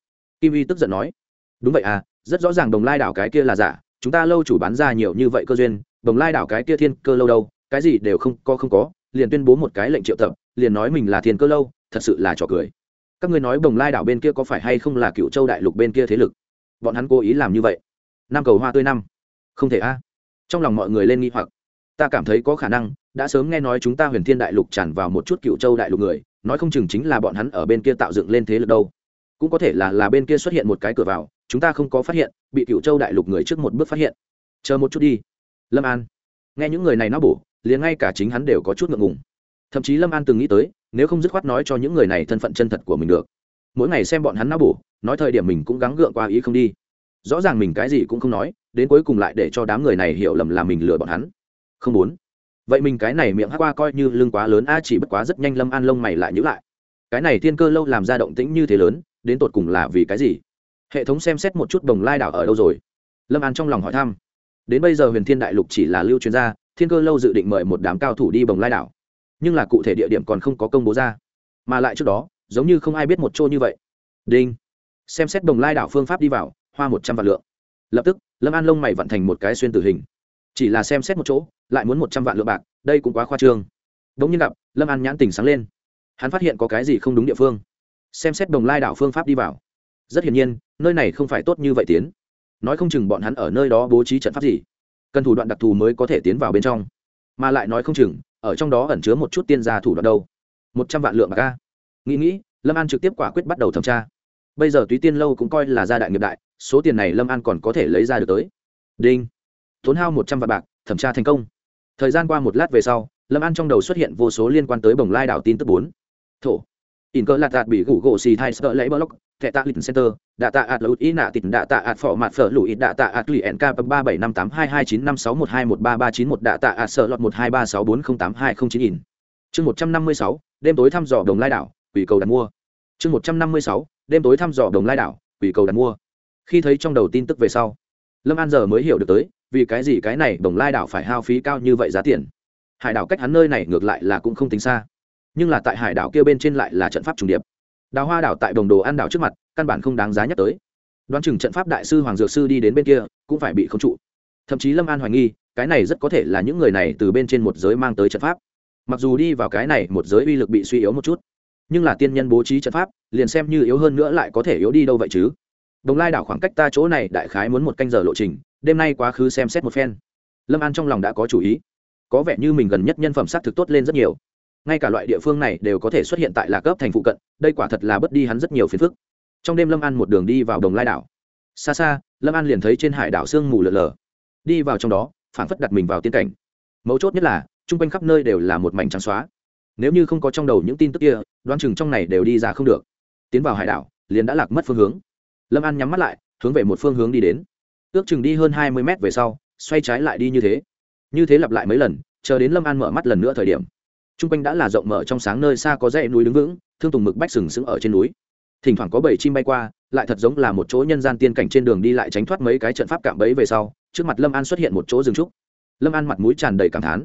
Speaker 1: kim y tức giận nói đúng vậy à rất rõ ràng đồng lai đảo cái kia là giả, chúng ta lâu chủ bán ra nhiều như vậy cơ duyên, đồng lai đảo cái kia thiên cơ lâu đâu, cái gì đều không có không có, liền tuyên bố một cái lệnh triệu tập, liền nói mình là thiên cơ lâu, thật sự là trò cười. Các ngươi nói đồng lai đảo bên kia có phải hay không là cựu châu đại lục bên kia thế lực? Bọn hắn cố ý làm như vậy. Năm cầu hoa tươi năm. Không thể a. Trong lòng mọi người lên nghi hoặc. Ta cảm thấy có khả năng, đã sớm nghe nói chúng ta huyền thiên đại lục tràn vào một chút cựu châu đại lục người, nói không chừng chính là bọn hắn ở bên kia tạo dựng lên thế lực đâu. Cũng có thể là là bên kia xuất hiện một cái cửa vào chúng ta không có phát hiện, bị cựu châu đại lục người trước một bước phát hiện. Chờ một chút đi. Lâm an. Nghe những người này nó bổ, liền ngay cả chính hắn đều có chút ngượng ngùng. Thậm chí lâm an từng nghĩ tới, nếu không dứt khoát nói cho những người này thân phận chân thật của mình được. Mỗi ngày xem bọn hắn não bổ, nói thời điểm mình cũng gắng gượng qua ý không đi. Rõ ràng mình cái gì cũng không nói, đến cuối cùng lại để cho đám người này hiểu lầm là mình lừa bọn hắn. Không muốn. Vậy mình cái này miệng hát qua coi như lưng quá lớn, a, chỉ bất quá rất nhanh lâm an lông mày lại nhữ lại. Cái này thiên cơ lâu làm ra động tĩnh như thế lớn, đến tột cùng là vì cái gì? Hệ thống xem xét một chút đồng lai đảo ở đâu rồi? Lâm an trong lòng hỏi thăm. Đến bây giờ huyền thiên đại lục chỉ là lưu chuyên gia, thiên cơ lâu dự định mời một đám cao thủ đi bồng lai đảo. Nhưng là cụ thể địa điểm còn không có công bố ra. Mà lại trước đó, giống như không ai biết một chỗ như vậy. Đinh. Xem xét đồng lai đảo phương pháp đi vào, hoa một trăm vạn lượng. Lập tức, lâm an lông mày vận thành một cái xuyên tử hình. Chỉ là xem xét một chỗ, lại muốn một trăm vạn lượng bạc, đây cũng quá khoa trương. Đ ỗ n g nhiên gặp, lâm an nhãn tình sáng lên. Hắn phát hiện có cái gì không đúng địa phương. Xem xét đồng lai đảo phương pháp đi vào rất hiển nhiên, nơi này không phải tốt như vậy tiến. Nói không chừng bọn hắn ở nơi đó bố trí trận pháp gì, cần thủ đoạn đặc thù mới có thể tiến vào bên trong. Mà lại nói không chừng, ở trong đó ẩn chứa một chút tiên gia thủ đoạn đâu. Một trăm vạn lượng bạc ca nghĩ nghĩ, lâm an trực tiếp quả quyết bắt đầu thẩm tra. Bây giờ túy tiên lâu cũng coi là gia đại nghiệp đại, số tiền này lâm an còn có thể lấy ra được tới. Đinh. Tốn hao một trăm vạn bạc, thẩm tra thành công. Thời gian qua một lát về sau, lâm an trong đầu xuất hiện vô số liên quan tới bồng lai đảo tin tức bốn. Thổ in cơ lạt đạt bị gủ gỗ xì thai sợ lấy block thẻ tạ lịch center, đạ tạ ạt lụt ý nạ tịt, đạ tạ ạt phỏ mặt phở lụi, đạ tạ ạt lì nk ba bảy năm tám hai hai chín năm sáu một hai một ba ba chín một, đạ tạ ạt sợ lọt một hai ba sáu bốn không tám hai không chín in. Chương một trăm năm mươi sáu, đêm tối thăm dò đồng lai đảo, quỷ cầu đặt mua. Chương một trăm năm mươi sáu, đêm tối thăm dò đồng lai đảo, quỷ cầu đặt mua. Khi thấy trong đầu tin tức về sau, lâm an giờ mới hiểu được tới, vì cái gì cái này đồng lai đảo phải hao phí cao như vậy giá tiền. Hải đảo cách hắn nơi này ngược lại là cũng không tính xa nhưng là tại hải đảo kia bên trên lại là trận pháp trùng điệp. Đào hoa đảo tại đồng đồ ăn đảo trước mặt, căn bản không đáng giá nhắc tới. Đoán chừng trận pháp đại sư hoàng dược sư đi đến bên kia, cũng phải bị khống trụ. Thậm chí lâm an hoài nghi, cái này rất có thể là những người này từ bên trên một giới mang tới trận pháp. Mặc dù đi vào cái này, một giới uy lực bị suy yếu một chút, nhưng là tiên nhân bố trí trận pháp, liền xem như yếu hơn nữa lại có thể yếu đi đâu vậy chứ? Đồng lai đảo khoảng cách ta chỗ này đại khái muốn một canh giờ lộ trình, đêm nay quá khứ xem xét một phen. Lâm an trong lòng đã có chủ ý. Có vẻ như mình gần nhất nhân phẩm s á t thực tốt lên rất nhiều ngay cả loại địa phương này đều có thể xuất hiện tại lạc cấp thành phụ cận, đây quả thật là bất đi hắn rất nhiều phiền phức. Trong đêm lâm an một đường đi vào đồng lai đảo. Xa xa, lâm an liền thấy trên hải đảo sương mù lờ lờ đi vào trong đó phản phất đặt mình vào tiên cảnh. Mấu chốt nhất là, chung quanh khắp nơi đều là một mảnh trắng xóa. Nếu như không có trong đầu những tin tức kia, đoán chừng trong này đều đi ra không được. Tiến vào hải đảo, liền đã lạc mất phương hướng. Lâm an nhắm mắt lại, hướng về một phương hướng đi đến. Ước chừng đi hơn hai mươi mét về sau, xoay trái lại đi như thế. Như thế lặp lại mấy lần, chờ đến lâm an mở mắt lần nữa thời điểm t r u n g quanh đã là rộng mở trong sáng nơi xa có dãy núi đứng vững, thương tùng mực bách sừng sững ở trên núi. Thỉnh thoảng có bảy chim bay qua, lại thật giống là một chỗ nhân gian tiên cảnh trên đường đi lại tránh thoát mấy cái trận pháp cạm bẫy về sau, trước mặt lâm an xuất hiện một chỗ rừng trúc. Lâm an mặt mũi tràn đầy cảm thán.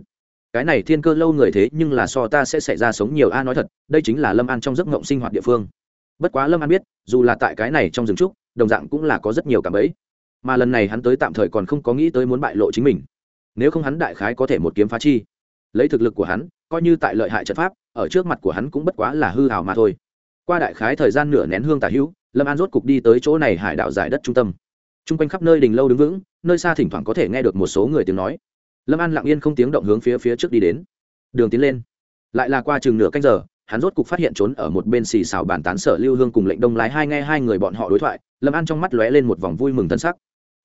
Speaker 1: Cái này thiên cơ lâu người thế nhưng là so ta sẽ xảy ra sống nhiều a à nói thật, đây chính là lâm an trong giấc ngộng sinh hoạt địa phương. Bất quá lâm an biết, dù là tại cái này trong rừng trúc, đồng dạng cũng là có rất nhiều cảm bẫy. Mà lần này hắn tới tạm thời còn không có nghĩ tới muốn bại lộ chính mình. Nếu không hắn đại khái có thể một kiếm phá chi. Lấy thực lực của hắn coi như tại lợi hại trận pháp, ở trước mặt của hắn cũng bất quá là hư hào mà thôi. Qua đại khái thời gian nửa nén hương tả hữu, lâm an rốt cục đi tới chỗ này hải đảo giải đất trung tâm. T r u n g quanh khắp nơi đình lâu đứng vững, nơi xa thỉnh thoảng có thể nghe được một số người tiếng nói. Lâm an lặng yên không tiếng động hướng phía phía trước đi đến. Đường tiến lên. Lại là qua chừng nửa canh giờ, hắn rốt cục phát hiện trốn ở một bên xì xào bàn tán sở lưu hương cùng lệnh đông lái hai nghe hai người bọn họ đối thoại, lâm an trong mắt lóe lên một vòng vui mừng thân sắc.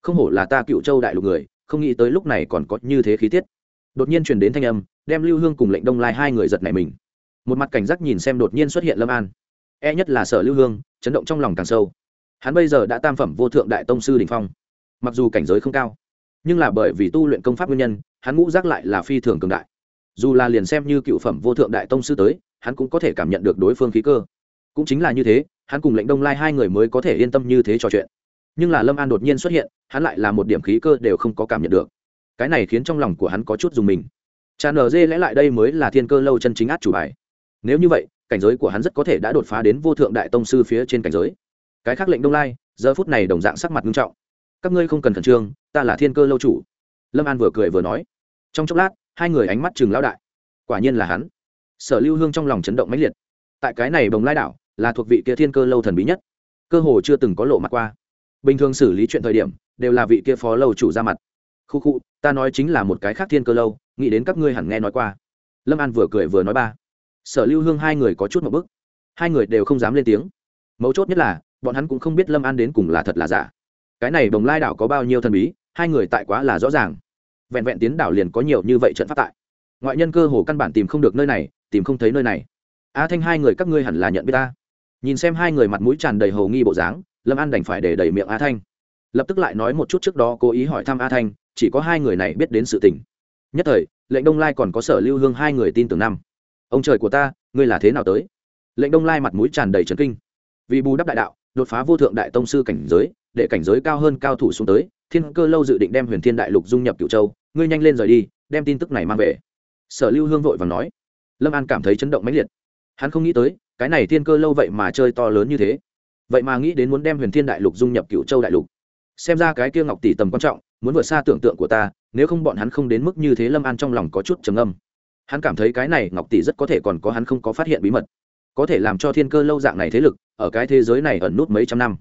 Speaker 1: Không hổ là ta cựu châu đại lục người, không nghĩ tới lúc này còn có như thế khí tiết. Đột nhiên truyền đến thanh âm đem lưu hương cùng lệnh đông lai hai người giật này mình. Một mặt cảnh giác nhìn xem đột nhiên xuất hiện lâm an. E nhất là sở lưu hương, chấn động trong lòng càng sâu. Hắn bây giờ đã tam phẩm vô thượng đại tông sư đình phong. Mặc dù cảnh giới không cao, nhưng là bởi vì tu luyện công pháp nguyên nhân, hắn ngũ giác lại là phi thường cường đại. Dù là liền xem như cựu phẩm vô thượng đại tông sư tới, hắn cũng có thể cảm nhận được đối phương khí cơ. Cũng chính là như thế, hắn cùng lệnh đông lai hai người mới có thể yên tâm như thế trò chuyện. Nhưng là lâm an đột nhiên xuất hiện, hắn lại là một điểm khí cơ đều không có cảm nhận được. Cái này khiến trong lòng của hắn có chút dùng mình cha nở dê lẽ lại đây mới là thiên cơ lâu chân chính át chủ bài. Nếu như vậy, cảnh giới của hắn rất có thể đã đột phá đến vô thượng đại tông sư phía trên cảnh giới. Cái khác lệnh đông lai, giờ phút này đồng dạng sắc mặt nghiêm trọng. Các ngươi không cần khẩn trương, ta là thiên cơ lâu chủ. Lâm an vừa cười vừa nói. Trong chốc lát, hai người ánh mắt chừng lão đại. Quả nhiên là hắn. Sở lưu hương trong lòng chấn động mãnh liệt. Tại cái này bồng lai đảo, là thuộc vị kia thiên cơ lâu thần bí nhất. Cơ hồ chưa từng có lộ mặt qua. Bình thường xử lý chuyện thời điểm, đều là vị kia phó lâu chủ ra mặt. Khu khu, ta nói chính là một cái khác thiên cơ lâu nghĩ đến các ngươi hẳn nghe nói qua. Lâm an vừa cười vừa nói ba. Sở lưu hương hai người có chút một bức. Hai người đều không dám lên tiếng. Mấu chốt nhất là, bọn hắn cũng không biết lâm an đến cùng là thật là giả. Cái này bồng lai đảo có bao nhiêu thần bí, hai người tại quá là rõ ràng. Vẹn vẹn tiến đảo liền có nhiều như vậy trận phát tại. Ngoại nhân cơ hồ căn bản tìm không được nơi này, tìm không thấy nơi này. A thanh hai người các ngươi hẳn là nhận biết ta. Nhìn xem hai người mặt mũi tràn đầy hầu nghi bộ dáng, lâm an đành phải để đẩy miệng a thanh. Lập tức lại nói một chút trước đó cố ý hỏi thăm a thanh, chỉ có hai người này biết đến sự tình nhất thời, lệnh đông lai còn có sở lưu hương hai người tin tưởng năm. Ông trời của ta, ngươi là thế nào tới? Lệnh đông lai mặt mũi tràn đầy trấn kinh. Vì bù đắp đại đạo, đột phá vô thượng đại tông sư cảnh giới, để cảnh giới cao hơn cao thủ xuống tới, thiên cơ lâu dự định đem huyền thiên đại lục dung nhập cựu châu. Ngươi nhanh lên rời đi, đem tin tức này mang về. Sở lưu hương vội và nói. Lâm an cảm thấy chấn động mãnh liệt. Hắn không nghĩ tới, cái này thiên cơ lâu vậy mà chơi to lớn như thế. Vậy mà nghĩ đến muốn đem huyền thiên đại lục dung nhập cựu châu đại lục. Xem ra cái kia ngọc tỷ tầm quan trọng muốn vượt xa tưởng tượng của ta, nếu không bọn hắn không đến mức như thế lâm an trong lòng có chút trầm âm hắn cảm thấy cái này ngọc tỷ rất có thể còn có hắn không có phát hiện bí mật. Có thể làm cho thiên cơ lâu dạng này thế lực, ở cái thế giới này ẩn nút mấy trăm năm.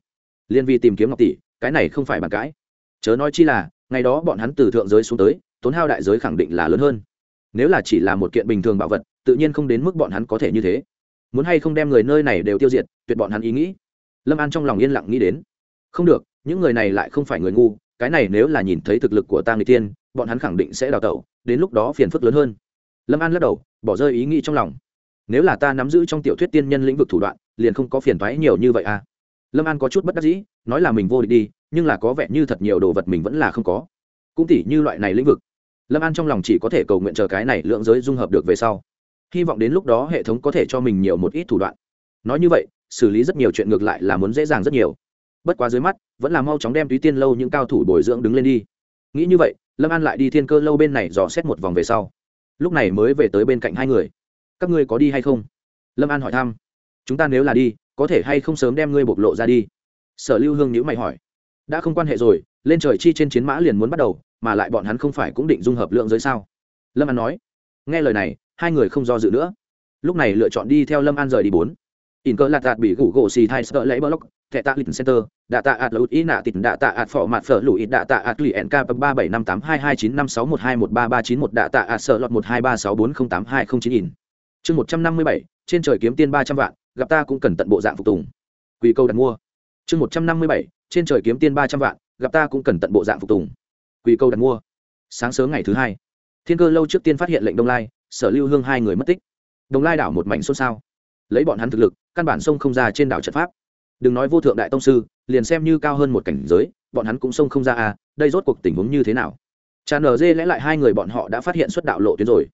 Speaker 1: Liên vi tìm kiếm ngọc tỷ, cái này không phải bàn cãi. Chớ nói chi là, ngày đó bọn hắn từ thượng giới xuống tới, tốn hao đại giới khẳng định là lớn hơn. Nếu là chỉ là một kiện bình thường bảo vật, tự nhiên không đến mức bọn hắn có thể như thế. Muốn hay không đem người nơi này đều tiêu diệt, tuyệt bọn hắn ý nghĩ. Lâm an trong lòng yên lặng nghĩ đến. Không được, những người này lại không phải người ngu cái này nếu là nhìn thấy thực lực của ta người tiên, bọn hắn khẳng định sẽ đào tẩu, đến lúc đó phiền phức lớn hơn. Lâm an lắc đầu, bỏ rơi ý nghĩ trong lòng. Nếu là ta nắm giữ trong tiểu thuyết tiên nhân lĩnh vực thủ đoạn, liền không có phiền thoái nhiều như vậy à? Lâm an có chút bất đắc dĩ, nói là mình vô địch đi, nhưng là có vẻ như thật nhiều đồ vật mình vẫn là không có. Cũng tỉ như loại này lĩnh vực. Lâm an trong lòng chỉ có thể cầu nguyện chờ cái này lượng giới dung hợp được về sau. Hy vọng đến lúc đó hệ thống có thể cho mình nhiều một ít thủ đoạn. Nói như vậy, xử lý rất nhiều chuyện ngược lại là muốn dễ dàng rất nhiều bất quá dưới mắt, vẫn là mau chóng đem túy tiên lâu những cao thủ bồi dưỡng đứng lên đi. Nghĩ như vậy, lâm an lại đi thiên cơ lâu bên này dò xét một vòng về sau. Lúc này mới về tới bên cạnh hai người. Các ngươi có đi hay không? Lâm an hỏi thăm. Chúng ta nếu là đi, có thể hay không sớm đem ngươi bộc lộ ra đi? Sở lưu hương nhữ mày hỏi. Đã không quan hệ rồi, lên trời chi trên chiến mã liền muốn bắt đầu, mà lại bọn hắn không phải cũng định dung hợp lượng giới sao? Lâm an nói. Nghe lời này, hai người không do dự nữa. Lúc này lựa chọn đi theo lâm an rời đi bốn in cơ lạt đạt bị gủ gỗ xì thai sợ lấy block, thẻ tạ lịch center, đạ tạ ạt lụt ý nạ tịt, đạ tạ ạt phỏ mặt phở lụi đạ tạ ạt lì nk ba bảy năm tám hai hai chín năm sáu một hai một ba ba chín một, đạ tạ ạt sợ lọt một hai ba sáu bốn không tám hai không chín in. Chương một trăm năm mươi bảy, trên trời kiếm tiên ba trăm vạn, gặp ta cũng cần tận bộ dạng phục tùng. Quỳ câu đặt mua. Chương một trăm năm mươi bảy, trên trời kiếm tiên ba trăm vạn, gặp ta cũng cần tận bộ dạng phục tùng. Quỳ câu đặt mua. Sáng sớm ngày thứ hai, thiên cơ lâu trước tiên phát hiện lệnh đông lai, sở lưu hương hai người mất tích. Đồng lai đảo một mảnh xôn xao lấy bọn hắn thực lực, căn bản sông không ra trên đảo trận pháp. Đừng nói vô thượng đại tông sư, liền xem như cao hơn một cảnh giới, bọn hắn cũng sông không ra à đây rốt cuộc tình huống như thế nào? Cha nở dê lẽ lại hai người bọn họ đã phát hiện xuất đạo lộ tuyến rồi.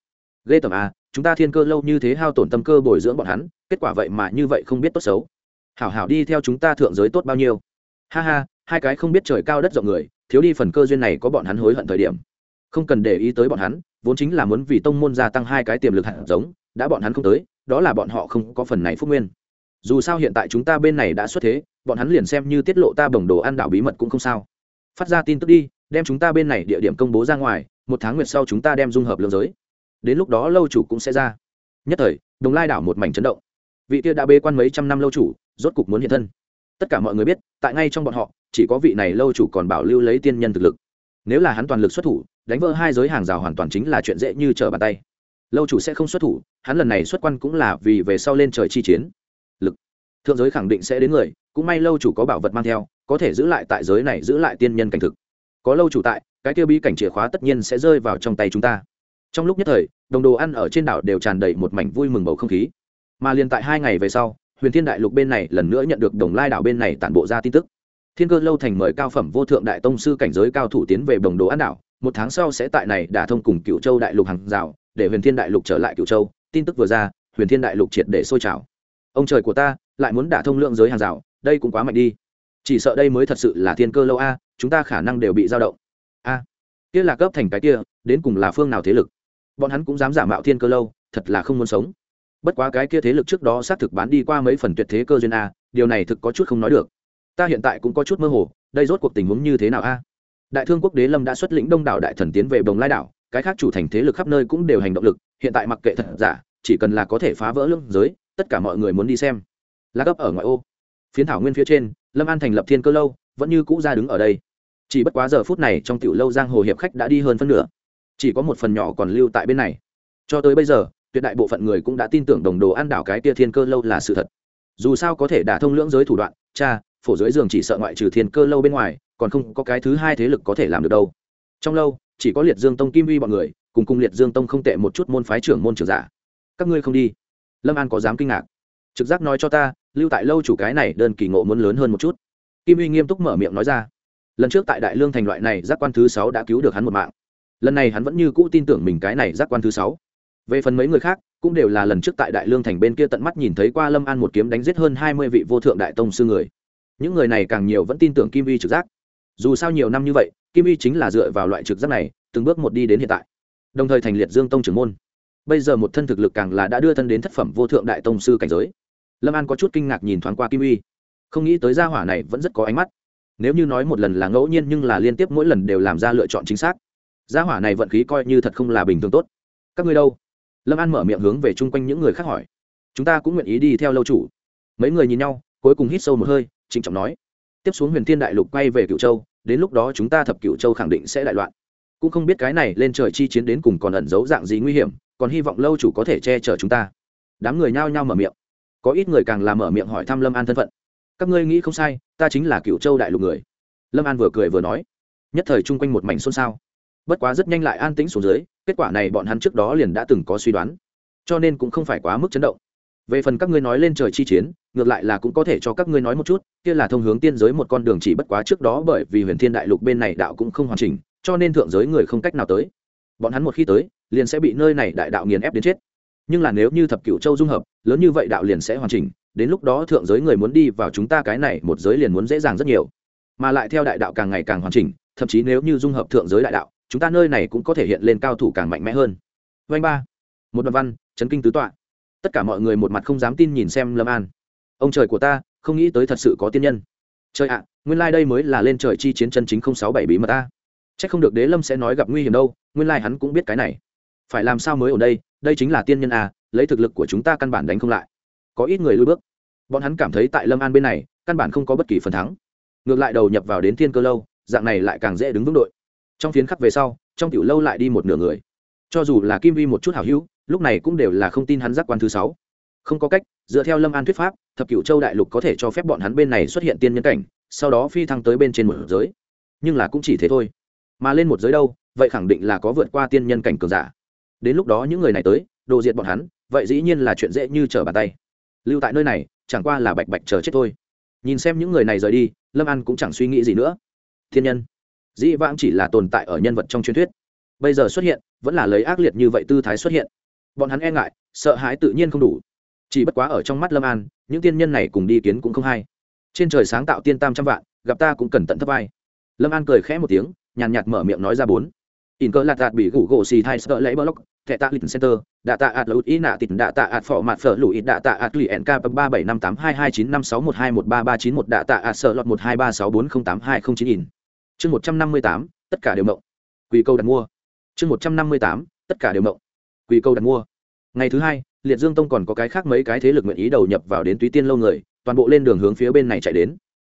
Speaker 1: Ghê tởm à chúng ta thiên cơ lâu như thế hao tổn tâm cơ bồi dưỡng bọn hắn, kết quả vậy mà như vậy không biết tốt xấu. Hảo hảo đi theo chúng ta thượng giới tốt bao nhiêu? Ha ha, hai cái không biết trời cao đất rộng người, thiếu đi phần cơ duyên này có bọn hắn hối hận thời điểm. Không cần để ý tới bọn hắn, vốn chính là muốn vì tông môn gia tăng hai cái tiềm lực hạt giống, đã bọn hắn không tới đó là bọn họ không có phần này phúc nguyên. Dù sao hiện tại chúng ta bên này đã xuất thế, bọn hắn liền xem như tiết lộ ta bồng đồ ăn đảo bí mật cũng không sao. Phát ra tin tức đi, đem chúng ta bên này địa điểm công bố ra ngoài, một tháng nguyệt sau chúng ta đem dung hợp lương giới. Đến lúc đó lâu chủ cũng sẽ ra. Nhất thời, đồng lai đảo một mảnh chấn động. Vị kia đã bê quan mấy trăm năm lâu chủ, rốt cục muốn hiện thân. Tất cả mọi người biết, tại ngay trong bọn họ, chỉ có vị này lâu chủ còn bảo lưu lấy tiên nhân thực lực. Nếu là hắn toàn lực xuất thủ, đánh vỡ hai giới hàng rào hoàn toàn chính là chuyện dễ như trở bàn tay lâu chủ sẽ không xuất thủ, hắn lần này xuất quan cũng là vì về sau lên trời chi chiến. Lực, thượng giới khẳng định sẽ đến người, cũng may lâu chủ có bảo vật mang theo, có thể giữ lại tại giới này, giữ lại tiên nhân cảnh thực. Có lâu chủ tại, cái tiêu bí cảnh chìa khóa tất nhiên sẽ rơi vào trong tay chúng ta. Trong lúc nhất thời, đồng đồ ăn ở trên đảo đều tràn đầy một mảnh vui mừng bầu không khí. Mà liền tại hai ngày về sau, huyền thiên đại lục bên này lần nữa nhận được đồng lai đảo bên này tản bộ ra tin tức. Thiên cơ lâu thành mời cao phẩm vô thượng đại tông sư cảnh giới cao thủ tiến về đồng đồ ăn đảo, một tháng sau sẽ tại này đả thông cùng cựu châu đại lục hàng rào để huyền thiên đại lục trở lại cựu châu, tin tức vừa ra, huyền thiên đại lục triệt để sôi trào. Ông trời của ta, lại muốn đả thông lượng giới hàng rào, đây cũng quá mạnh đi. Chỉ sợ đây mới thật sự là thiên cơ lâu a, chúng ta khả năng đều bị dao động. A, kia là cấp thành cái kia, đến cùng là phương nào thế lực? Bọn hắn cũng dám giả mạo thiên cơ lâu, thật là không muốn sống. Bất quá cái kia thế lực trước đó xác thực bán đi qua mấy phần tuyệt thế cơ duyên a, điều này thực có chút không nói được. Ta hiện tại cũng có chút mơ hồ, đây rốt cuộc tình huống như thế nào a? Đại thương quốc đế lâm đã xuất lĩnh đông đảo đại thần tiến về bồng lai đảo cái khác chủ thành thế lực khắp nơi cũng đều hành động lực, hiện tại mặc kệ thật giả, chỉ cần là có thể phá vỡ lưỡng giới, tất cả mọi người muốn đi xem. Lá gấp ở ngoại ô. Phiến thảo nguyên phía trên, lâm an thành lập thiên cơ lâu, vẫn như cũ ra đứng ở đây. Chỉ bất quá giờ phút này trong tiểu lâu giang hồ hiệp khách đã đi hơn phân nửa. Chỉ có một phần nhỏ còn lưu tại bên này. Cho tới bây giờ, tuyệt đại bộ phận người cũng đã tin tưởng đồng đồ ăn đảo cái tia thiên cơ lâu là sự thật. Dù sao có thể đả thông lưỡng giới thủ đoạn, cha, phổ dưới giường chỉ sợ ngoại trừ thiên cơ lâu bên ngoài, còn không có cái thứ hai thế lực có thể làm được đâu. Trong lâu chỉ có liệt dương tông kim uy bọn người, cùng cùng liệt dương tông không tệ một chút môn phái trưởng môn trưởng giả. Các ngươi không đi. Lâm an có dám kinh ngạc. Trực giác nói cho ta, lưu tại lâu chủ cái này đơn kỳ ngộ muốn lớn hơn một chút. Kim uy nghiêm túc mở miệng nói ra. Lần trước tại đại lương thành loại này, giác quan thứ sáu đã cứu được hắn một mạng. Lần này hắn vẫn như cũ tin tưởng mình cái này giác quan thứ sáu. Về phần mấy người khác, cũng đều là lần trước tại đại lương thành bên kia tận mắt nhìn thấy qua lâm an một kiếm đánh giết hơn hai mươi vị vô thượng đại tông sư người. Những người này càng nhiều vẫn tin tưởng kim uy trực giác. Dù sao nhiều năm như vậy kim y chính là dựa vào loại trực giác này, từng bước một đi đến hiện tại. Đồng thời thành liệt dương tông trưởng môn. Bây giờ một thân thực lực càng là đã đưa thân đến thất phẩm vô thượng đại tông sư cảnh giới. Lâm an có chút kinh ngạc nhìn thoáng qua kim y. Không nghĩ tới gia hỏa này vẫn rất có ánh mắt. Nếu như nói một lần là ngẫu nhiên nhưng là liên tiếp mỗi lần đều làm ra lựa chọn chính xác, gia hỏa này vận khí coi như thật không là bình thường tốt. Các ngươi đâu? Lâm an mở miệng hướng về chung quanh những người khác hỏi. Chúng ta cũng nguyện ý đi theo lâu chủ. Mấy người nhìn nhau, cuối cùng hít sâu một hơi, trịnh trọng nói. Tiếp xuống huyền thiên đại lục quay về cựu châu đến lúc đó chúng ta thập cựu châu khẳng định sẽ đại loạn. Cũng không biết cái này lên trời chi chiến đến cùng còn ẩn giấu dạng gì nguy hiểm, còn hy vọng lâu chủ có thể che chở chúng ta. Đám người nhao nhao mở miệng. Có ít người càng làm mở miệng hỏi thăm lâm an thân phận. Các ngươi nghĩ không sai, ta chính là cựu châu đại lục người. Lâm an vừa cười vừa nói. Nhất thời chung quanh một mảnh xôn xao. Bất quá rất nhanh lại an tĩnh xuống dưới, kết quả này bọn hắn trước đó liền đã từng có suy đoán. Cho nên cũng không phải quá mức chấn động. Về phần các ngươi nói lên trời chi chiến ngược lại là cũng có thể cho các ngươi nói một chút, kia là thông hướng tiên giới một con đường chỉ bất quá trước đó bởi vì huyền thiên đại lục bên này đạo cũng không hoàn chỉnh, cho nên thượng giới người không cách nào tới. Bọn hắn một khi tới, liền sẽ bị nơi này đại đạo nghiền ép đến chết. Nhưng là nếu như thập cửu châu dung hợp, lớn như vậy đạo liền sẽ hoàn chỉnh, đến lúc đó thượng giới người muốn đi vào chúng ta cái này một giới liền muốn dễ dàng rất nhiều. Mà lại theo đại đạo càng ngày càng hoàn chỉnh, thậm chí nếu như dung hợp thượng giới đại đạo, chúng ta nơi này cũng có thể hiện lên cao thủ càng mạnh mẽ hơn. Vanh ba. Một đoạn văn, chấn kinh tứ tọa. Tất cả mọi người một mặt không dám tin nhìn xem lâm an ông trời của ta, không nghĩ tới thật sự có tiên nhân. Trời ạ, nguyên lai、like、đây mới là lên trời chi chiến chân chính không sáu bảy bí mật ta. C h ắ c không được đế lâm sẽ nói gặp nguy hiểm đâu, nguyên lai、like、hắn cũng biết cái này. Phải làm sao mới ở đây đây chính là tiên nhân à lấy thực lực của chúng ta căn bản đánh không lại. Có ít người lui bước. Bọn hắn cảm thấy tại lâm an bên này, căn bản không có bất kỳ phần thắng. Ngược lại đầu nhập vào đến thiên cơ lâu, dạng này lại càng dễ đứng vững đội. Trong phiến khắc về sau, trong tiểu lâu lại đi một nửa người. Cho dù là kim vi một chút hảo hữu, lúc này cũng đều là không tin hắn giác quan thứ sáu. Không có cách, dựa theo lâm an thuyết pháp thập cửu châu đại lục có thể cho phép bọn hắn bên này xuất hiện tiên nhân cảnh, sau đó phi thăng tới bên trên một giới. Nhưng là cũng chỉ thế thôi. Mà lên một giới đâu, vậy khẳng định là có vượt qua tiên nhân cảnh cường giả. Đến lúc đó những người này tới, đồ diệt bọn hắn, vậy dĩ nhiên là chuyện dễ như trở bàn tay. Lưu tại nơi này, chẳng qua là bạch bạch chờ chết thôi. Nhìn xem những người này rời đi, lâm an cũng chẳng suy nghĩ gì nữa. Thiên nhân, dĩ vãng chỉ là tồn tại ở nhân vật trong truyền thuyết. Bây giờ xuất hiện, vẫn là lấy ác liệt như vậy tư thái xuất hiện. Bọn hắn e ngại, sợ hãi tự nhiên không đủ chỉ bất quá ở trong mắt lâm an, những tiên nhân này cùng đi kiến cũng không hay. Trên trời sáng tạo tiên tam trăm vạn, gặp ta cũng cần tận thấp vai. Lâm an cười khẽ một tiếng, nhàn nhạt mở miệng nói ra bốn. In cơ lạt đạt bị gủ gỗ xì thai sợ lấy block thẻ tạ lịch center, đạ tạ ạt lụt ý nạ tịt, đạ tạ ạt phỏ mặt phở lụi, đạ tạ ạt lì nk ba bảy năm tám hai hai chín năm sáu một hai một ba ba chín một, đạ tạ ạt sợ lọt một hai ba sáu bốn không tám hai không chín in. Chương một trăm năm mươi tám, tất cả đều mộng. Quỳ câu đặt mua. Chương một trăm năm mươi tám, tất cả đều mộng. Quỳ câu đặt mua. Ngày thứ hai liệt dương tông còn có cái khác mấy cái thế lực nguyện ý đầu nhập vào đến túy tiên lâu người, toàn bộ lên đường hướng phía bên này chạy đến.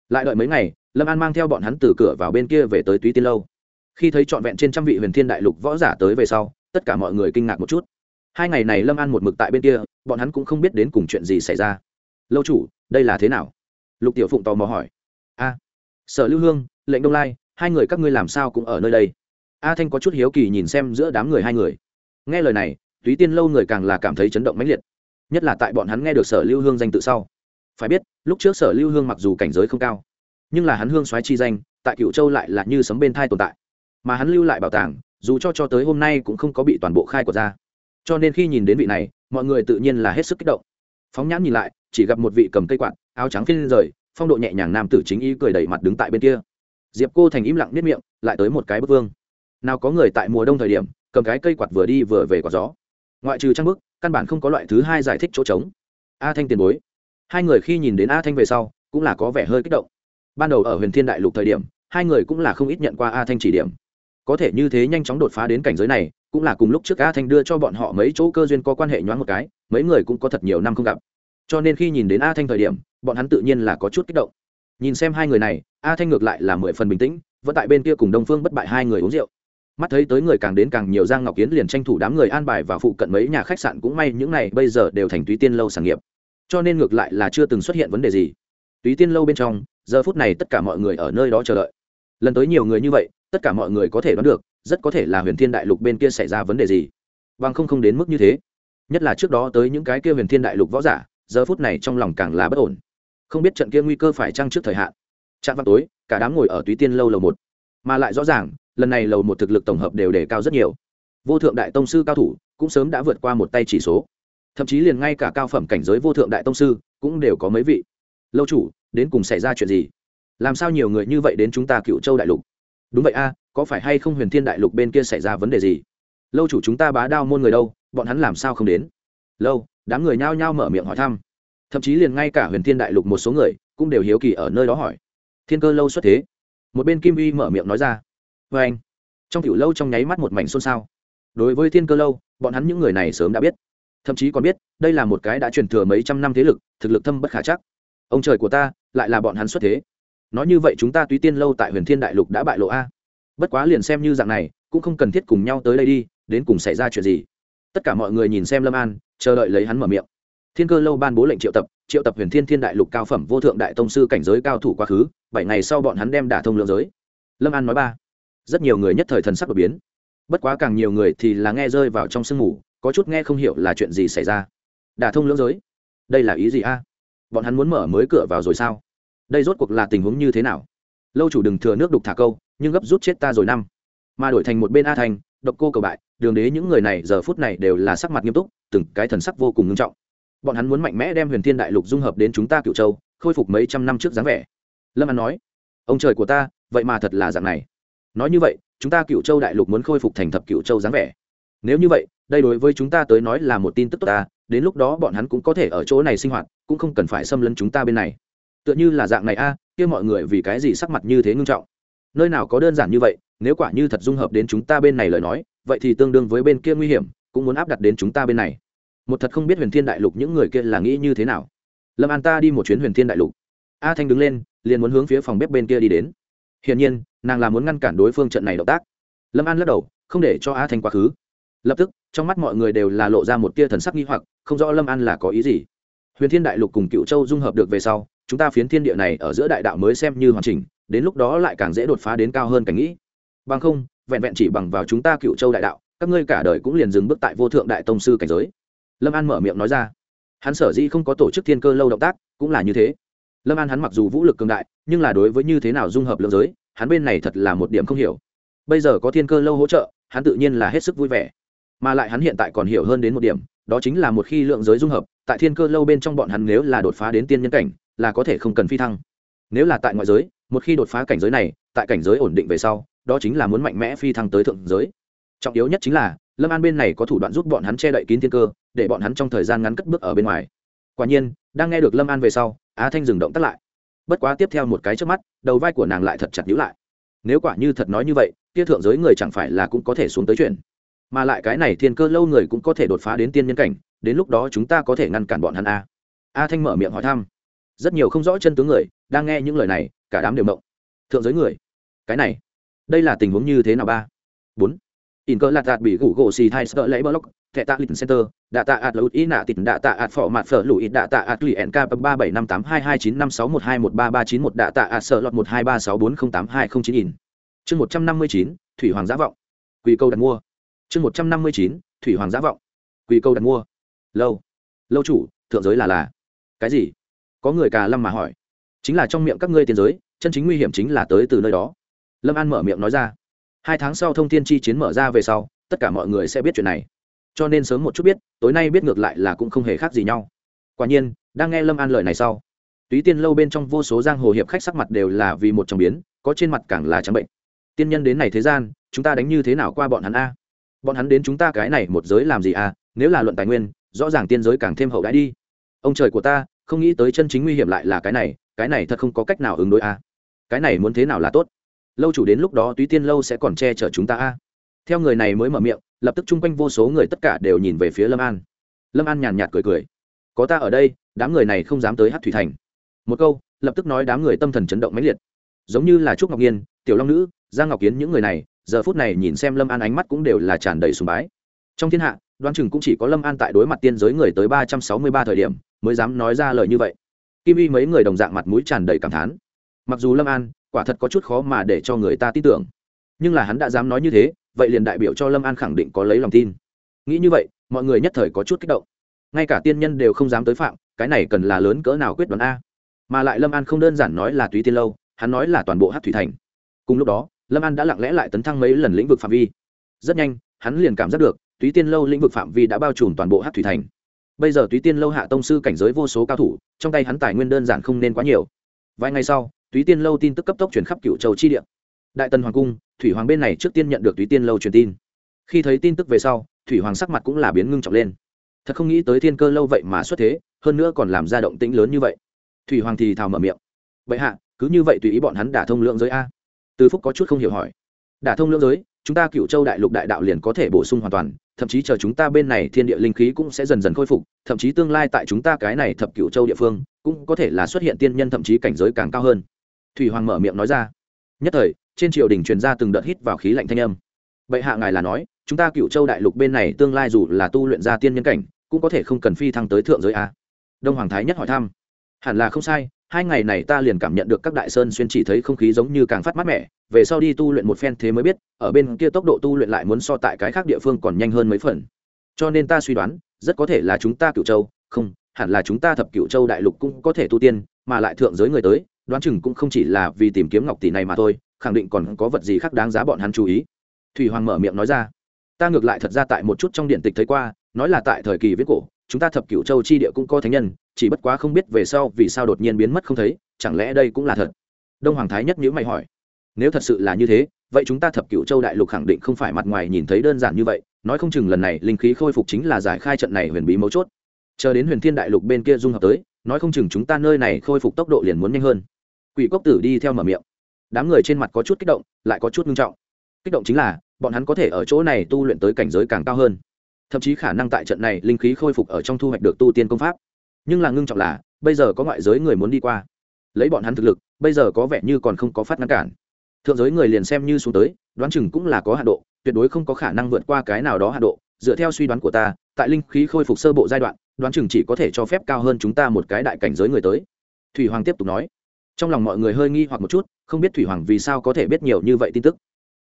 Speaker 1: Lại đợi mấy ngày, lâm an mang theo bọn hắn từ cửa vào bên kia về tới túy tiên lâu. Khi thấy trọn vẹn trên trăm vị huyền thiên đại lục võ giả tới về sau, tất cả mọi người kinh ngạc một chút. Hai ngày này lâm an một mực tại bên kia, bọn hắn cũng không biết đến cùng chuyện gì xảy ra. Lâu chủ, đây là thế nào? Lục tiểu phụng tò mò hỏi. A, sở lưu hương, lệnh đông lai, hai người các ngươi làm sao cũng ở nơi đây? A thanh có chút hiếu kỳ nhìn xem giữa đám người hai người. Nghe lời này túy tiên lâu người càng là cảm thấy chấn động mãnh liệt. Nhất là tại bọn hắn nghe được sở lưu hương danh tự sau. Phải biết, lúc trước sở lưu hương mặc dù cảnh giới không cao, nhưng là hắn hương soái chi danh, tại cựu châu lại là như sấm bên thai tồn tại. Mà hắn lưu lại bảo tàng, dù cho cho tới hôm nay cũng không có bị toàn bộ khai của ra. Cho nên khi nhìn đến vị này, mọi người tự nhiên là hết sức kích động. Phóng nhãn nhìn lại, chỉ gặp một vị cầm cây quạt, áo trắng phiên rời, phong độ nhẹ nhàng nam tử chính y cười đẩy mặt đứng tại bên kia. Diệp cô thành im lặng nếp miệng, lại tới một cái bức vương. Nào có người tại mùa đông thời điểm, cầm cái cây quạt vừa đi vừa về quả gió ngoại trừ trang bức, căn bản không có loại thứ hai giải thích chỗ trống. A thanh tiền bối. Hai người khi nhìn đến a thanh về sau, cũng là có vẻ hơi kích động. Ban đầu ở huyền thiên đại lục thời điểm, hai người cũng là không ít nhận qua a thanh chỉ điểm. Có thể như thế nhanh chóng đột phá đến cảnh giới này, cũng là cùng lúc trước a thanh đưa cho bọn họ mấy chỗ cơ duyên có quan hệ nhoáng một cái, mấy người cũng có thật nhiều năm không gặp. Cho nên khi nhìn đến a thanh thời điểm, bọn hắn tự nhiên là có chút kích động. Nhìn xem hai người này, a thanh ngược lại là mười phần bình tĩnh, vẫn tại bên kia cùng đông phương bất bại hai người uống rượu mắt thấy tới người càng đến càng nhiều, giang ngọc kiến liền tranh thủ đám người an bài và phụ cận mấy nhà khách sạn cũng may những này bây giờ đều thành túy tiên lâu sản nghiệp. Cho nên ngược lại là chưa từng xuất hiện vấn đề gì. Túy tiên lâu bên trong, giờ phút này tất cả mọi người ở nơi đó chờ đợi. Lần tới nhiều người như vậy, tất cả mọi người có thể đoán được, rất có thể là huyền thiên đại lục bên kia xảy ra vấn đề gì. Bằng không không đến mức như thế. Nhất là trước đó tới những cái kia huyền thiên đại lục võ giả, giờ phút này trong lòng càng là bất ổn. Không biết trận kia nguy cơ phải trăng trước thời hạn. Trạm vào tối, cả đám ngồi ở túy tiên lâu lầu một. Mà lại rõ ràng lần này lầu một thực lực tổng hợp đều đề cao rất nhiều. Vô thượng đại tông sư cao thủ cũng sớm đã vượt qua một tay chỉ số. Thậm chí liền ngay cả cao phẩm cảnh giới vô thượng đại tông sư cũng đều có mấy vị. Lâu chủ, đến cùng xảy ra chuyện gì? Làm sao nhiều người như vậy đến chúng ta cựu châu đại lục? Đúng vậy a, có phải hay không huyền thiên đại lục bên kia xảy ra vấn đề gì? Lâu chủ chúng ta bá đao môn người đâu, bọn hắn làm sao không đến? Lâu, đám người nhao nhao mở miệng hỏi thăm. Thậm chí liền ngay cả huyền thiên đại lục một số người cũng đều hiếu kỳ ở nơi đó hỏi. Thiên cơ lâu xuất thế. Một bên kim uy mở miệng nói ra vê anh. Trong tiểu lâu trong nháy mắt một mảnh xôn xao. Đối với thiên cơ lâu, bọn hắn những người này sớm đã biết. Thậm chí còn biết, đây là một cái đã truyền thừa mấy trăm năm thế lực, thực lực thâm bất khả chắc. Ông trời của ta, lại là bọn hắn xuất thế. Nói như vậy chúng ta túy tiên lâu tại huyền thiên đại lục đã bại lộ a. Bất quá liền xem như dạng này, cũng không cần thiết cùng nhau tới đây đi, đến cùng xảy ra chuyện gì. Tất cả mọi người nhìn xem lâm an, chờ đợi lấy hắn mở miệng. Thiên cơ lâu ban bố lệnh triệu tập triệu tập huyền thiên thiên đại lục cao phẩm vô thượng đại tông sư cảnh giới cao thủ quá khứ, bảy ngày sau bọn hắn đem đả thông lượng giới. Lâm an nói ba rất nhiều người nhất thời thần sắc đột biến. Bất quá càng nhiều người thì là nghe rơi vào trong sương mù, có chút nghe không hiểu là chuyện gì xảy ra. Đả thông lưỡng giới. Đây là ý gì a? Bọn hắn muốn mở mới cửa vào rồi sao? Đây rốt cuộc là tình huống như thế nào? Lâu chủ đừng thừa nước đục thả câu, nhưng gấp rút chết ta rồi năm. Mà đổi thành một bên a thành, độc cô cầu bại, đường đế những người này giờ phút này đều là sắc mặt nghiêm túc, từng cái thần sắc vô cùng nghiêm trọng. Bọn hắn muốn mạnh mẽ đem huyền thiên đại lục dung hợp đến chúng ta cựu châu, khôi phục mấy trăm năm trước dáng vẻ. Lâm an nói, ông trời của ta, vậy mà thật là dạng này nói như vậy, chúng ta cựu châu đại lục muốn khôi phục thành thập cựu châu dáng vẻ. Nếu như vậy, đây đối với chúng ta tới nói là một tin tức tốt ta, đến lúc đó bọn hắn cũng có thể ở chỗ này sinh hoạt, cũng không cần phải xâm lấn chúng ta bên này. Tựa như là dạng này a, kia mọi người vì cái gì sắc mặt như thế ngưng trọng? Nơi nào có đơn giản như vậy, nếu quả như thật dung hợp đến chúng ta bên này lời nói, vậy thì tương đương với bên kia nguy hiểm, cũng muốn áp đặt đến chúng ta bên này. Một thật không biết huyền thiên đại lục những người kia là nghĩ như thế nào. Lâm an ta đi một chuyến huyền thiên đại lục. A thanh đứng lên, liền muốn hướng phía phòng bếp bên kia đi đến hiển nhiên, nàng là muốn ngăn cản đối phương trận này động tác. Lâm an lắc đầu, không để cho a thanh quá khứ. Lập tức, trong mắt mọi người đều là lộ ra một tia thần sắc nghi hoặc, không rõ lâm an là có ý gì. Huyền thiên đại lục cùng cựu châu dung hợp được về sau, chúng ta phiến thiên địa này ở giữa đại đạo mới xem như hoàn chỉnh, đến lúc đó lại càng dễ đột phá đến cao hơn cảnh nghĩ. Bằng không, vẹn vẹn chỉ bằng vào chúng ta cựu châu đại đạo, các ngươi cả đời cũng liền dừng bước tại vô thượng đại tông sư cảnh giới. Lâm an mở miệng nói ra. Hắn sở dĩ không có tổ chức thiên cơ lâu động tác, cũng là như thế lâm an hắn mặc dù vũ lực cường đại, nhưng là đối với như thế nào dung hợp lượng giới, hắn bên này thật là một điểm không hiểu. Bây giờ có thiên cơ lâu hỗ trợ, hắn tự nhiên là hết sức vui vẻ. Mà lại hắn hiện tại còn hiểu hơn đến một điểm, đó chính là một khi lượng giới dung hợp, tại thiên cơ lâu bên trong bọn hắn nếu là đột phá đến tiên nhân cảnh, là có thể không cần phi thăng. Nếu là tại ngoại giới, một khi đột phá cảnh giới này, tại cảnh giới ổn định về sau, đó chính là muốn mạnh mẽ phi thăng tới thượng giới. Trọng yếu nhất chính là, lâm an bên này có thủ đoạn giúp bọn hắn che đậy kín thiên cơ, để bọn hắn trong thời gian ngắn cất bước ở bên ngoài. Quả nhiên, đang nghe được lâm an về sau á thanh dừng động tắt lại bất quá tiếp theo một cái trước mắt đầu vai của nàng lại thật chặt nhữ lại nếu quả như thật nói như vậy kia thượng giới người chẳng phải là cũng có thể xuống tới chuyện mà lại cái này thiên cơ lâu người cũng có thể đột phá đến tiên nhân cảnh đến lúc đó chúng ta có thể ngăn cản bọn hắn a a thanh mở miệng hỏi thăm rất nhiều không rõ chân tướng người đang nghe những lời này cả đám đều mộng thượng giới người cái này đây là tình huống như thế nào ba bốn in cơ lạt đạt bị gủ gỗ xì thai sợ lấy block thẻ tạ lịch center, đạ tạ ạt lụt ý nạ tịt, đạ tạ ạt phỏ mặt phở lụi, đạ tạ ạt lụy nk ba bảy năm tám hai hai chín năm sáu một hai một ba ba chín một, đạ tạ ạt sợ lọt một hai ba sáu bốn không tám hai không chín in. Chương một trăm năm mươi chín, thủy hoàng Giả vọng. Quỳ câu đặt mua. Chương một trăm năm mươi chín, thủy hoàng Giả vọng. Quỳ câu đặt mua. Lâu. Lâu chủ, thượng giới là là. Cái gì? Có người cà lâm mà hỏi. Chính là trong miệng các ngươi tiền giới, chân chính nguy hiểm chính là tới từ nơi đó. Lâm an mở miệng nói ra. Hai tháng sau thông tin chi chiến mở ra về sau, tất cả mọi người sẽ biết chuyện này cho nên sớm một chút biết, tối nay biết ngược lại là cũng không hề khác gì nhau. Quả nhiên, đang nghe lâm an lời này sau, túy tiên lâu bên trong vô số giang hồ hiệp khách sắc mặt đều là vì một trong biến, có trên mặt càng là trắng bệnh. Tiên nhân đến này thế gian, chúng ta đánh như thế nào qua bọn hắn a? Bọn hắn đến chúng ta cái này một giới làm gì a? Nếu là luận tài nguyên, rõ ràng tiên giới càng thêm hậu đãi đi. Ông trời của ta, không nghĩ tới chân chính nguy hiểm lại là cái này cái này thật không có cách nào ứng đối a. Cái này muốn thế nào là tốt? Lâu chủ đến lúc đó túy tiên lâu sẽ còn che chở chúng ta a. Theo người này mới mở miệng lập tức chung quanh vô số người tất cả đều nhìn về phía lâm an. Lâm an nhàn nhạt cười cười. Có ta ở đây, đám người này không dám tới hát thủy thành. Một câu, lập tức nói đám người tâm thần chấn động mãnh liệt. Giống như là trúc ngọc nhiên, tiểu long nữ, giang ngọc kiến những người này, giờ phút này nhìn xem lâm an ánh mắt cũng đều là tràn đầy sùng bái. Trong thiên hạ, đoán chừng cũng chỉ có lâm an tại đối mặt tiên giới người tới ba trăm sáu mươi ba thời điểm mới dám nói ra lời như vậy. Kim y mấy người đồng dạng mặt mũi tràn đầy cảm thán. Mặc dù lâm an quả thật có chút khó mà để cho người ta tin tưởng, nhưng là hắn đã dám nói như thế vậy liền đại biểu cho lâm an khẳng định có lấy lòng tin. Nghĩ như vậy, mọi người nhất thời có chút kích động. Ngay cả tiên nhân đều không dám tới phạm, cái này cần là lớn cỡ nào quyết đoán a. Mà lại lâm an không đơn giản nói là túy tiên lâu, hắn nói là toàn bộ hát thủy thành. Cùng lúc đó, lâm an đã lặng lẽ lại tấn thăng mấy lần lĩnh vực phạm vi. Rất nhanh, hắn liền cảm giác được, túy tiên lâu lĩnh vực phạm vi đã bao trùm toàn bộ hát thủy thành. Bây giờ túy tiên lâu hạ tông sư cảnh giới vô số cao thủ, trong tay hắn tài nguyên đơn giản không nên quá nhiều. Vài ngày sau, túy tiên lâu tin tức cấp tốc chuyển khắp cựu châu chi địa. Đại tần hoàng cung thủy hoàng bên này trước tiên nhận được túy tiên lâu truyền tin. Khi thấy tin tức về sau, thủy hoàng sắc mặt cũng là biến ngưng trọng lên. Thật không nghĩ tới thiên cơ lâu vậy mà xuất thế, hơn nữa còn làm ra động tĩnh lớn như vậy. Thủy hoàng thì thào mở miệng. Vậy hạ, cứ như vậy tùy ý bọn hắn đả thông lượng giới a. Từ phúc có chút không hiểu hỏi. Đả thông lượng giới, chúng ta cựu châu đại lục đại đạo liền có thể bổ sung hoàn toàn, thậm chí chờ chúng ta bên này thiên địa linh khí cũng sẽ dần dần khôi phục, thậm chí tương lai tại chúng ta cái này thập cựu châu địa phương, cũng có thể là xuất hiện tiên nhân thậm chí cảnh giới càng cao hơn. Thủy hoàng mở miệng nói ra. Nhất thời trên triều đình truyền ra từng đợt hít vào khí lạnh thanh âm. Bệ hạ ngài là nói, chúng ta cựu châu đại lục bên này tương lai dù là tu luyện ra tiên nhân cảnh, cũng có thể không cần phi thăng tới thượng giới a. Đông hoàng thái nhất hỏi thăm. Hẳn là không sai, hai ngày này ta liền cảm nhận được các đại sơn xuyên chỉ thấy không khí giống như càng phát mát mẻ, về sau đi tu luyện một phen thế mới biết, ở bên kia tốc độ tu luyện lại muốn so tại cái khác địa phương còn nhanh hơn mấy phần. Cho nên ta suy đoán, rất có thể là chúng ta cựu châu, không, hẳn là chúng ta thập cựu châu đại lục cũng có thể tu tiên, mà lại thượng giới người tới, đoán chừng cũng không chỉ là vì tìm kiếm ngọc tỷ này mà thôi khẳng định còn có vật gì khác đáng giá bọn hắn chú ý. Thủy hoàng mở miệng nói ra. Ta ngược lại thật ra tại một chút trong điện tịch thấy qua, nói là tại thời kỳ viết cổ, chúng ta thập cửu châu chi địa cũng có thánh nhân, chỉ bất quá không biết về sau vì sao đột nhiên biến mất không thấy, chẳng lẽ đây cũng là thật? Đông hoàng thái nhất nhữ mày hỏi. Nếu thật sự là như thế, vậy chúng ta thập cửu châu đại lục khẳng định không phải mặt ngoài nhìn thấy đơn giản như vậy, nói không chừng lần này linh khí khôi phục chính là giải khai trận này huyền bí mấu chốt. Chờ đến huyền thiên đại lục bên kia dung hợp tới, nói không chừng chúng ta nơi này khôi phục tốc độ liền muốn nhanh hơn. Quỷ cốc tử đi theo mở miệng đám người trên mặt có chút kích động, lại có chút nghiêm trọng. Kích động chính là, bọn hắn có thể ở chỗ này tu luyện tới cảnh giới càng cao hơn. Thậm chí khả năng tại trận này linh khí khôi phục ở trong thu hoạch được tu tiên công pháp. Nhưng là ngưng trọng là, bây giờ có ngoại giới người muốn đi qua. Lấy bọn hắn thực lực, bây giờ có vẻ như còn không có phát ngăn cản. Thượng giới người liền xem như xuống tới, đoán chừng cũng là có hạ độ, tuyệt đối không có khả năng vượt qua cái nào đó hạ độ. Dựa theo suy đoán của ta, tại linh khí khôi phục sơ bộ giai đoạn, đoán chừng chỉ có thể cho phép cao hơn chúng ta một cái đại cảnh giới người tới. Thủy hoàng tiếp tục nói trong lòng mọi người hơi nghi hoặc một chút, không biết thủy hoàng vì sao có thể biết nhiều như vậy tin tức.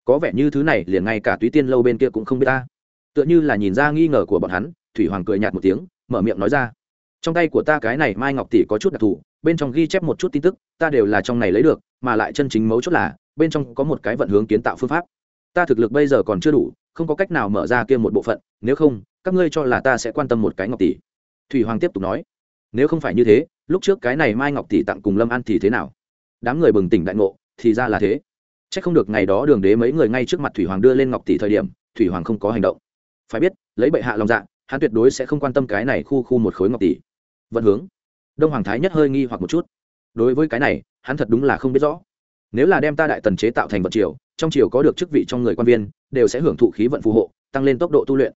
Speaker 1: Có vẻ như thứ này liền ngay cả túy tiên lâu bên kia cũng không biết ta. Tựa như là nhìn ra nghi ngờ của bọn hắn, thủy hoàng cười nhạt một tiếng, mở miệng nói ra. Trong tay của ta cái này mai ngọc tỷ có chút đặc thù, bên trong ghi chép một chút tin tức, ta đều là trong này lấy được, mà lại chân chính mấu chốt là, bên trong có một cái vận hướng kiến tạo phương pháp. Ta thực lực bây giờ còn chưa đủ, không có cách nào mở ra kia một bộ phận, nếu không, các ngươi cho là ta sẽ quan tâm một cái ngọc tỷ. Thủy hoàng tiếp tục nói nếu không phải như thế, lúc trước cái này mai ngọc tỷ tặng cùng lâm an thì thế nào? Đám người bừng tỉnh đại ngộ, thì ra là thế. C h ắ c không được ngày đó đường đế mấy người ngay trước mặt thủy hoàng đưa lên ngọc tỷ thời điểm, thủy hoàng không có hành động. Phải biết, lấy bệ hạ lòng dạ hắn tuyệt đối sẽ không quan tâm cái này khu khu một khối ngọc tỷ. Vận hướng. Đông hoàng thái nhất hơi nghi hoặc một chút. Đối với cái này, hắn thật đúng là không biết rõ. Nếu là đem ta đại tần chế tạo thành vận triều, trong triều có được chức vị trong người quan viên, đều sẽ hưởng thụ khí vận phù hộ, tăng lên tốc độ tu luyện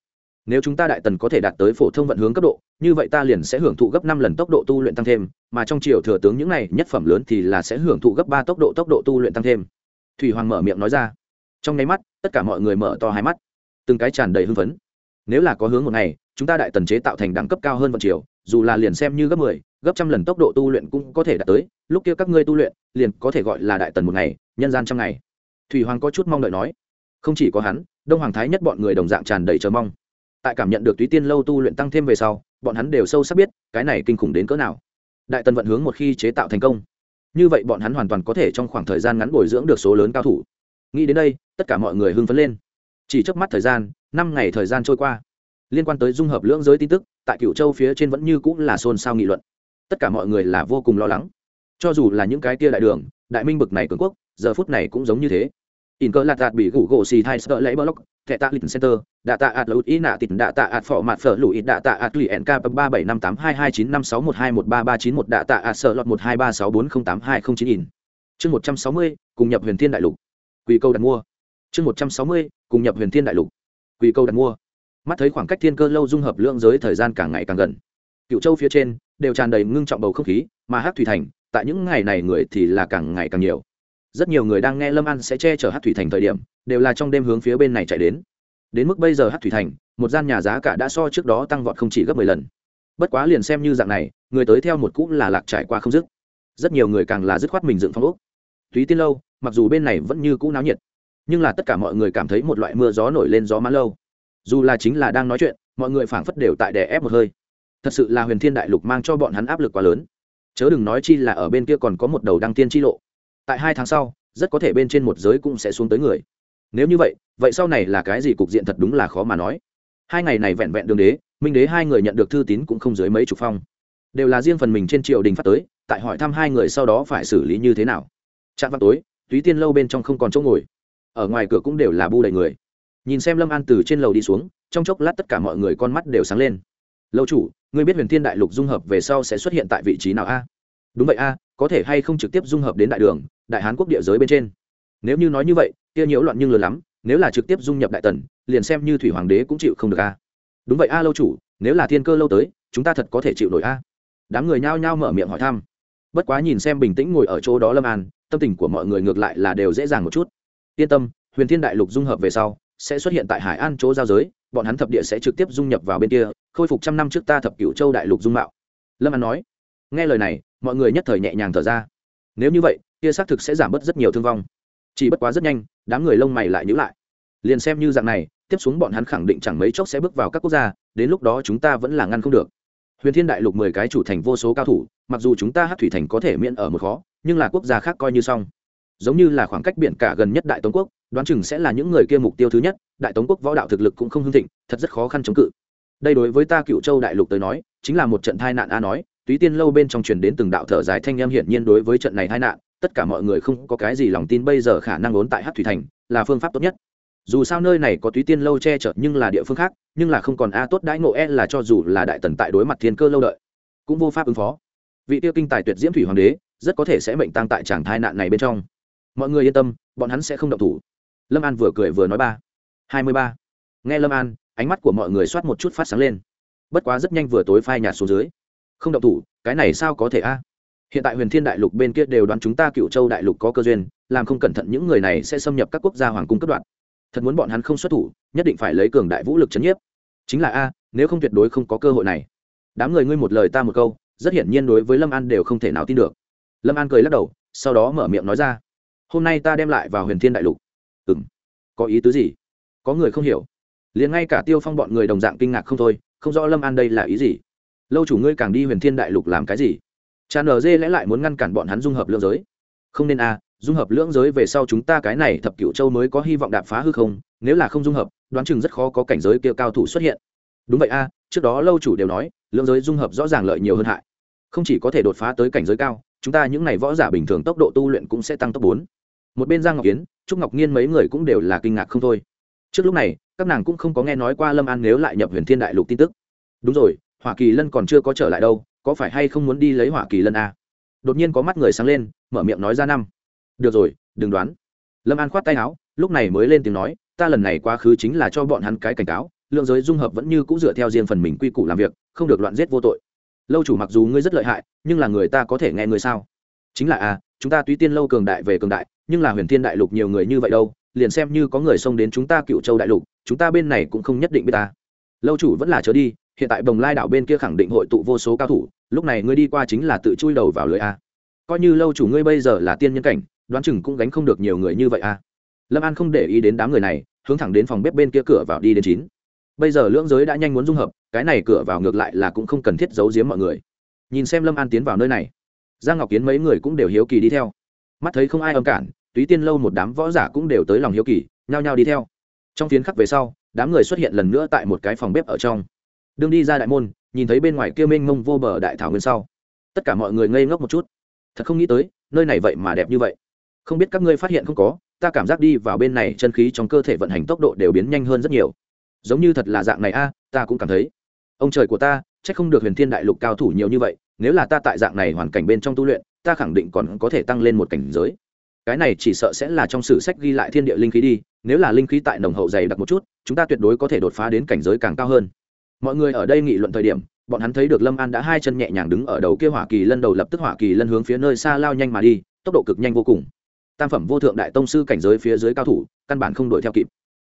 Speaker 1: nếu chúng ta đại tần có thể đạt tới phổ thông vận hướng cấp độ như vậy ta liền sẽ hưởng thụ gấp năm lần tốc độ tu luyện tăng thêm mà trong triều thừa tướng những này nhất phẩm lớn thì là sẽ hưởng thụ gấp ba tốc độ tốc độ tu luyện tăng thêm. Thủy hoàng mở miệng nói ra. Trong nháy mắt tất cả mọi người mở to hai mắt từng cái tràn đầy hưng phấn. Nếu là có hướng một ngày chúng ta đại tần chế tạo thành đẳng cấp cao hơn vận triều dù là liền xem như gấp mười 10, gấp trăm lần tốc độ tu luyện cũng có thể đạt tới lúc kia các ngươi tu luyện liền có thể gọi là đại tần một ngày nhân gian trăm ngày. Thủy hoàng có chút mong đợi nói. Không chỉ có hắn đông hoàng thái nhất bọn người đồng dạng tràn đầy chờ mong tại cảm nhận được túy tiên lâu tu luyện tăng thêm về sau, bọn hắn đều sâu sắc biết, cái này kinh khủng đến cỡ nào. Đại tần vận hướng một khi chế tạo thành công, như vậy bọn hắn hoàn toàn có thể trong khoảng thời gian ngắn bồi dưỡng được số lớn cao thủ. Nghĩ đến đây, tất cả mọi người hưng phấn lên. Chỉ trước mắt thời gian, năm ngày thời gian trôi qua. Liên quan tới dung hợp lưỡng giới tin tức, tại Cửu châu phía trên vẫn như cũng là xôn xao nghị luận. Tất cả mọi người là vô cùng lo lắng. Cho dù là những cái tia đại đường, đại minh bực này cường quốc, giờ phút này cũng giống như thế in cơ lạt đạt bị gủ gỗ xì thai sợ lấy block, thẻ tạ lịch center, đạ tạ ạt lụt ý nạ tịt, đạ tạ ạt phỏ mặt phở lụi, đạ tạ ạt lụy nk ba bảy năm tám hai hai chín năm sáu một hai một ba ba chín một, đạ tạ ạt sợ lọt một hai ba sáu bốn không tám hai không chín in. Chương một trăm sáu mươi, cùng nhập huyền thiên đại lục. Quỳ câu đặt mua. Chương một trăm sáu mươi, cùng nhập huyền thiên đại lục. Quỳ câu đặt mua. Mắt thấy khoảng cách thiên cơ lâu dung hợp lượng giới thời gian càng ngày càng gần. Cựu châu phía trên, đều tràn đầy ngưng trọng bầu không khí, mà hát thủy thành, tại những ngày này người thì là càng ngày càng nhiều rất nhiều người đang nghe lâm an sẽ che chở hát thủy thành thời điểm, đều là trong đêm hướng phía bên này chạy đến. Đến mức bây giờ hát thủy thành, một gian nhà giá cả đã so trước đó tăng vọt không chỉ gấp mười lần. Bất quá liền xem như dạng này, người tới theo một cũ là lạc trải qua không dứt. Rất nhiều người càng là dứt khoát mình dựng phong ốc. Túy tiên lâu, mặc dù bên này vẫn như cũ náo nhiệt, nhưng là tất cả mọi người cảm thấy một loại mưa gió nổi lên gió mãn lâu. Dù là chính là đang nói chuyện, mọi người phảng phất đều tại đè ép một hơi. Thật sự là huyền thiên đại lục mang cho bọn hắn áp lực quá lớn. Chớ đừng nói chi là ở bên kia còn có một đầu đăng tiên chi lộ tại hai tháng sau, rất có thể bên trên một giới cũng sẽ xuống tới người. Nếu như vậy vậy sau này là cái gì cục diện thật đúng là khó mà nói. Hai ngày này vẹn vẹn đường đế, minh đế hai người nhận được thư tín cũng không dưới mấy chục phong. Đều là riêng phần mình trên triều đình phát tới, tại hỏi thăm hai người sau đó phải xử lý như thế nào. Chạm vào tối, túy tiên lâu bên trong không còn chỗ ngồi. Ở ngoài cửa cũng đều là bu đầy người. Nhìn xem lâm an từ trên lầu đi xuống, trong chốc lát tất cả mọi người con mắt đều sáng lên. Lâu chủ, ngươi biết huyền thiên đại lục dung hợp về sau sẽ xuất hiện tại vị trí nào a? Đúng vậy a có thể hay không trực tiếp dung hợp đến đại đường, đại hán quốc địa giới bên trên. Nếu như nói như vậy, kia nhiễu loạn nhưng lớn lắm, nếu là trực tiếp dung nhập đại tần, liền xem như thủy hoàng đế cũng chịu không được a. Đúng vậy a lâu chủ, nếu là thiên cơ lâu tới, chúng ta thật có thể chịu nổi a. Đám người nhao nhao mở miệng hỏi thăm. Bất quá nhìn xem bình tĩnh ngồi ở chỗ đó lâm an, tâm tình của mọi người ngược lại là đều dễ dàng một chút. Yên tâm, huyền thiên đại lục dung hợp về sau, sẽ xuất hiện tại hải an chỗ giao giới, bọn hắn thập địa sẽ trực tiếp dung nhập vào bên kia, khôi phục trăm năm trước ta thập cửu châu đại lục dung mạo. Lâm an nói nghe lời này, mọi người nhất thời nhẹ nhàng thở ra. Nếu như vậy, kia xác thực sẽ giảm bớt rất nhiều thương vong. Chỉ bất quá rất nhanh, đám người lông mày lại nhữ lại. Liền xem như dạng này, tiếp xuống bọn hắn khẳng định chẳng mấy chốc sẽ bước vào các quốc gia, đến lúc đó chúng ta vẫn là ngăn không được. Huyền thiên đại lục mười cái chủ thành vô số cao thủ, mặc dù chúng ta hát thủy thành có thể miễn ở một khó, nhưng là quốc gia khác coi như xong. Giống như là khoảng cách biển cả gần nhất đại tống quốc, đoán chừng sẽ là những người kia mục tiêu thứ nhất, đại tống quốc võ đạo thực lực cũng không hưng thịnh, thật rất khó khăn chống cự. Đây đối với ta cựu châu đại lục tới nói, chính là một trận tai nạn a nói túy tiên lâu bên trong truyền đến từng đạo thở dài thanh em hiển nhiên đối với trận này tai nạn, tất cả mọi người không có cái gì lòng tin bây giờ khả năng ốn tại hát thủy thành là phương pháp tốt nhất. Dù sao nơi này có túy tiên lâu che chở nhưng là địa phương khác, nhưng là không còn a tốt đãi ngộ e là cho dù là đại tần tại đối mặt thiên cơ lâu đợi, cũng vô pháp ứng phó. Vị tiêu kinh tài tuyệt diễm thủy hoàng đế rất có thể sẽ mệnh tăng tại tràng thai nạn này bên trong. Mọi người yên tâm, bọn hắn sẽ không động thủ. Lâm an vừa cười vừa nói ba. Hai mươi ba. Nghe lâm an, ánh mắt của mọi người soát một chút phát sáng lên. Bất quá rất nhanh vừa tối phai nhạt xuống dưới không động thủ, cái này sao có thể a? Hiện tại huyền thiên đại lục bên kia đều đoán chúng ta cựu châu đại lục có cơ duyên, làm không cẩn thận những người này sẽ xâm nhập các quốc gia hoàng cung cấp đoạn. Thật muốn bọn hắn không xuất thủ, nhất định phải lấy cường đại vũ lực c h ấ n nhiếp. Chính là a, nếu không tuyệt đối không có cơ hội này. Đám người ngươi một lời ta một câu, rất hiển nhiên đối với lâm an đều không thể nào tin được. Lâm an cười lắc đầu, sau đó mở miệng nói ra. Hôm nay ta đem lại vào huyền thiên đại lục. Ừ m có ý tứ gì? Có người không hiểu. Liền ngay cả tiêu phong bọn người đồng dạng kinh ngạc không thôi, không rõ lâm an đây là ý gì lâu chủ ngươi càng đi huyền thiên đại lục làm cái gì? Cha nở dê lẽ lại muốn ngăn cản bọn hắn dung hợp lưỡng giới. Không nên a, dung hợp lưỡng giới về sau chúng ta cái này thập cựu châu mới có hy vọng đạp phá hư không, nếu là không dung hợp, đoán chừng rất khó có cảnh giới kia cao thủ xuất hiện. Đúng vậy a, trước đó lâu chủ đều nói, lưỡng giới dung hợp rõ ràng lợi nhiều hơn hại. Không chỉ có thể đột phá tới cảnh giới cao, chúng ta những n à y võ giả bình thường tốc độ tu luyện cũng sẽ tăng tốc bốn. Một bên giang ngọc kiến trúc ngọc nhiên mấy người cũng đều là kinh ngạc không thôi. Trước lúc này, các nàng cũng không có nghe nói qua lâm an nếu lại nhập huyền thiên đại lục tin tức. Đúng rồi hoa kỳ lân còn chưa có trở lại đâu, có phải hay không muốn đi lấy hoa kỳ lân à? đột nhiên có mắt người sáng lên, mở miệng nói ra năm. Được rồi, đừng đoán. Lâm an khoát tay áo, lúc này mới lên tiếng nói, ta lần này quá khứ chính là cho bọn hắn cái cảnh cáo, lượng giới dung hợp vẫn như c ũ dựa theo riêng phần mình quy củ làm việc, không được loạn giết vô tội. Lâu chủ mặc dù ngươi rất lợi hại, nhưng là người ta có thể nghe ngươi sao? Chính là à chúng ta tuy tiên lâu cường đại về cường đại, nhưng là huyền thiên đại lục nhiều người như vậy đâu, liền xem như có người xông đến chúng ta cựu châu đại lục, chúng ta bên này cũng không nhất định biết ta. Lâu chủ vẫn là trở đi hiện tại bồng lai đảo bên kia khẳng định hội tụ vô số cao thủ, lúc này ngươi đi qua chính là tự chui đầu vào lưới a. Coi như lâu chủ ngươi bây giờ là tiên nhân cảnh, đoán chừng cũng gánh không được nhiều người như vậy a. lâm an không để ý đến đám người này, hướng thẳng đến phòng bếp bên kia cửa vào đi đến chín. Bây giờ lưỡng giới đã nhanh muốn dung hợp, cái này cửa vào ngược lại là cũng không cần thiết giấu giếm mọi người. Nhìn xem lâm an tiến vào nơi này, giang ngọc kiến mấy người cũng đều hiếu kỳ đi theo. Mắt thấy không ai âm cản, túy tiên lâu một đám võ giả cũng đều tới lòng hiếu kỳ, nhao nhao đi theo. Trong phiến khắc về sau, đám người xuất hiện lần nữa tại một cái phòng bếp ở trong đương đi ra đại môn, nhìn thấy bên ngoài kia mênh mông vô bờ đại thảo nguyên sau, tất cả mọi người ngây ngốc một chút. Thật không nghĩ tới, nơi này vậy mà đẹp như vậy. Không biết các ngươi phát hiện không có, ta cảm giác đi vào bên này chân khí trong cơ thể vận hành tốc độ đều biến nhanh hơn rất nhiều. Giống như thật là dạng này a, ta cũng cảm thấy. Ông trời của ta c h ắ c không được huyền thiên đại lục cao thủ nhiều như vậy, nếu là ta tại dạng này hoàn cảnh bên trong tu luyện, ta khẳng định còn có thể tăng lên một cảnh giới. Cái này chỉ sợ sẽ là trong sử sách ghi lại thiên địa linh khí đi, nếu là linh khí tại nồng hậu dày đặc một chút, chúng ta tuyệt đối có thể đột phá đến cảnh giới càng cao hơn mọi người ở đây nghị luận thời điểm, bọn hắn thấy được lâm an đã hai chân nhẹ nhàng đứng ở đầu kia hỏa kỳ lân đầu lập tức hỏa kỳ lân hướng phía nơi xa lao nhanh mà đi, tốc độ cực nhanh vô cùng. Tam phẩm vô thượng đại tông sư cảnh giới phía dưới cao thủ, căn bản không đuổi theo kịp.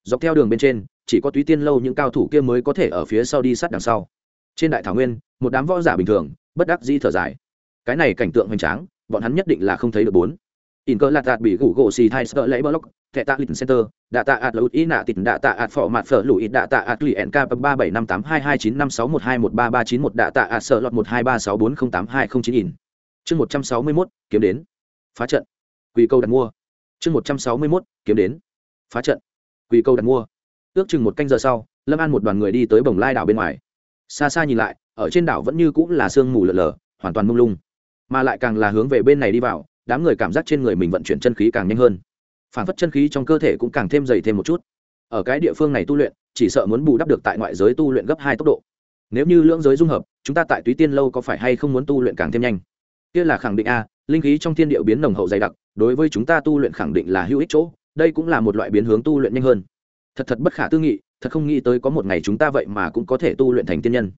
Speaker 1: Dọc theo đường bên trên, chỉ có túy tiên lâu những cao thủ kia mới có thể ở phía sau đi sát đằng sau. Trên đại thảo nguyên, một đám võ giả bình thường, bất đắc di thở dài. Cái này cảnh tượng hoành tráng, bọn hắn nhất định là không thấy được bốn in cơ lạt tạt bị gủ gỗ xì thai sợ lấy block, thẻ tạ lịch center, đạ tạ ạt lụt ý nạ tịt, đạ tạ ạt phỏ mặt phở lụi, đạ tạ ạt lụy nk ba bảy năm tám hai hai chín năm sáu một hai một ba ba chín một, đạ tạ ạt sợ lọt một hai ba sáu bốn không tám hai không chín in. Chương một trăm sáu mươi mốt, kiếm đến. Phá trận. Quỳ câu đặt mua. Chương một trăm sáu mươi mốt, kiếm đến. Phá trận. Quỳ câu đặt mua. Ước chừng một canh giờ sau, lâm an một đoàn người đi tới bồng lai đảo bên ngoài. Xa xa nhìn lại, ở trên đảo vẫn như cũng là sương mù lở lở, hoàn toàn mông lung. Mà lại càng là hướng về bên này đi vào đám người cảm giác trên người mình vận chuyển chân khí càng nhanh hơn. Phản phất chân khí trong cơ thể cũng càng thêm dày thêm một chút. Ở cái địa phương này tu luyện, chỉ sợ muốn bù đắp được tại ngoại giới tu luyện gấp hai tốc độ. Nếu như lưỡng giới dung hợp, chúng ta tại túy tiên lâu có phải hay không muốn tu luyện càng thêm nhanh? Kia là khẳng định a, linh khí trong thiên điệu biến nồng hậu dày đặc, đối với chúng ta tu luyện khẳng định là hữu ích chỗ, đây cũng là một loại biến hướng tu luyện nhanh hơn. Thật thật bất khả tư nghị, thật không nghĩ tới có một ngày chúng ta vậy mà cũng có thể tu luyện thành tiên nhân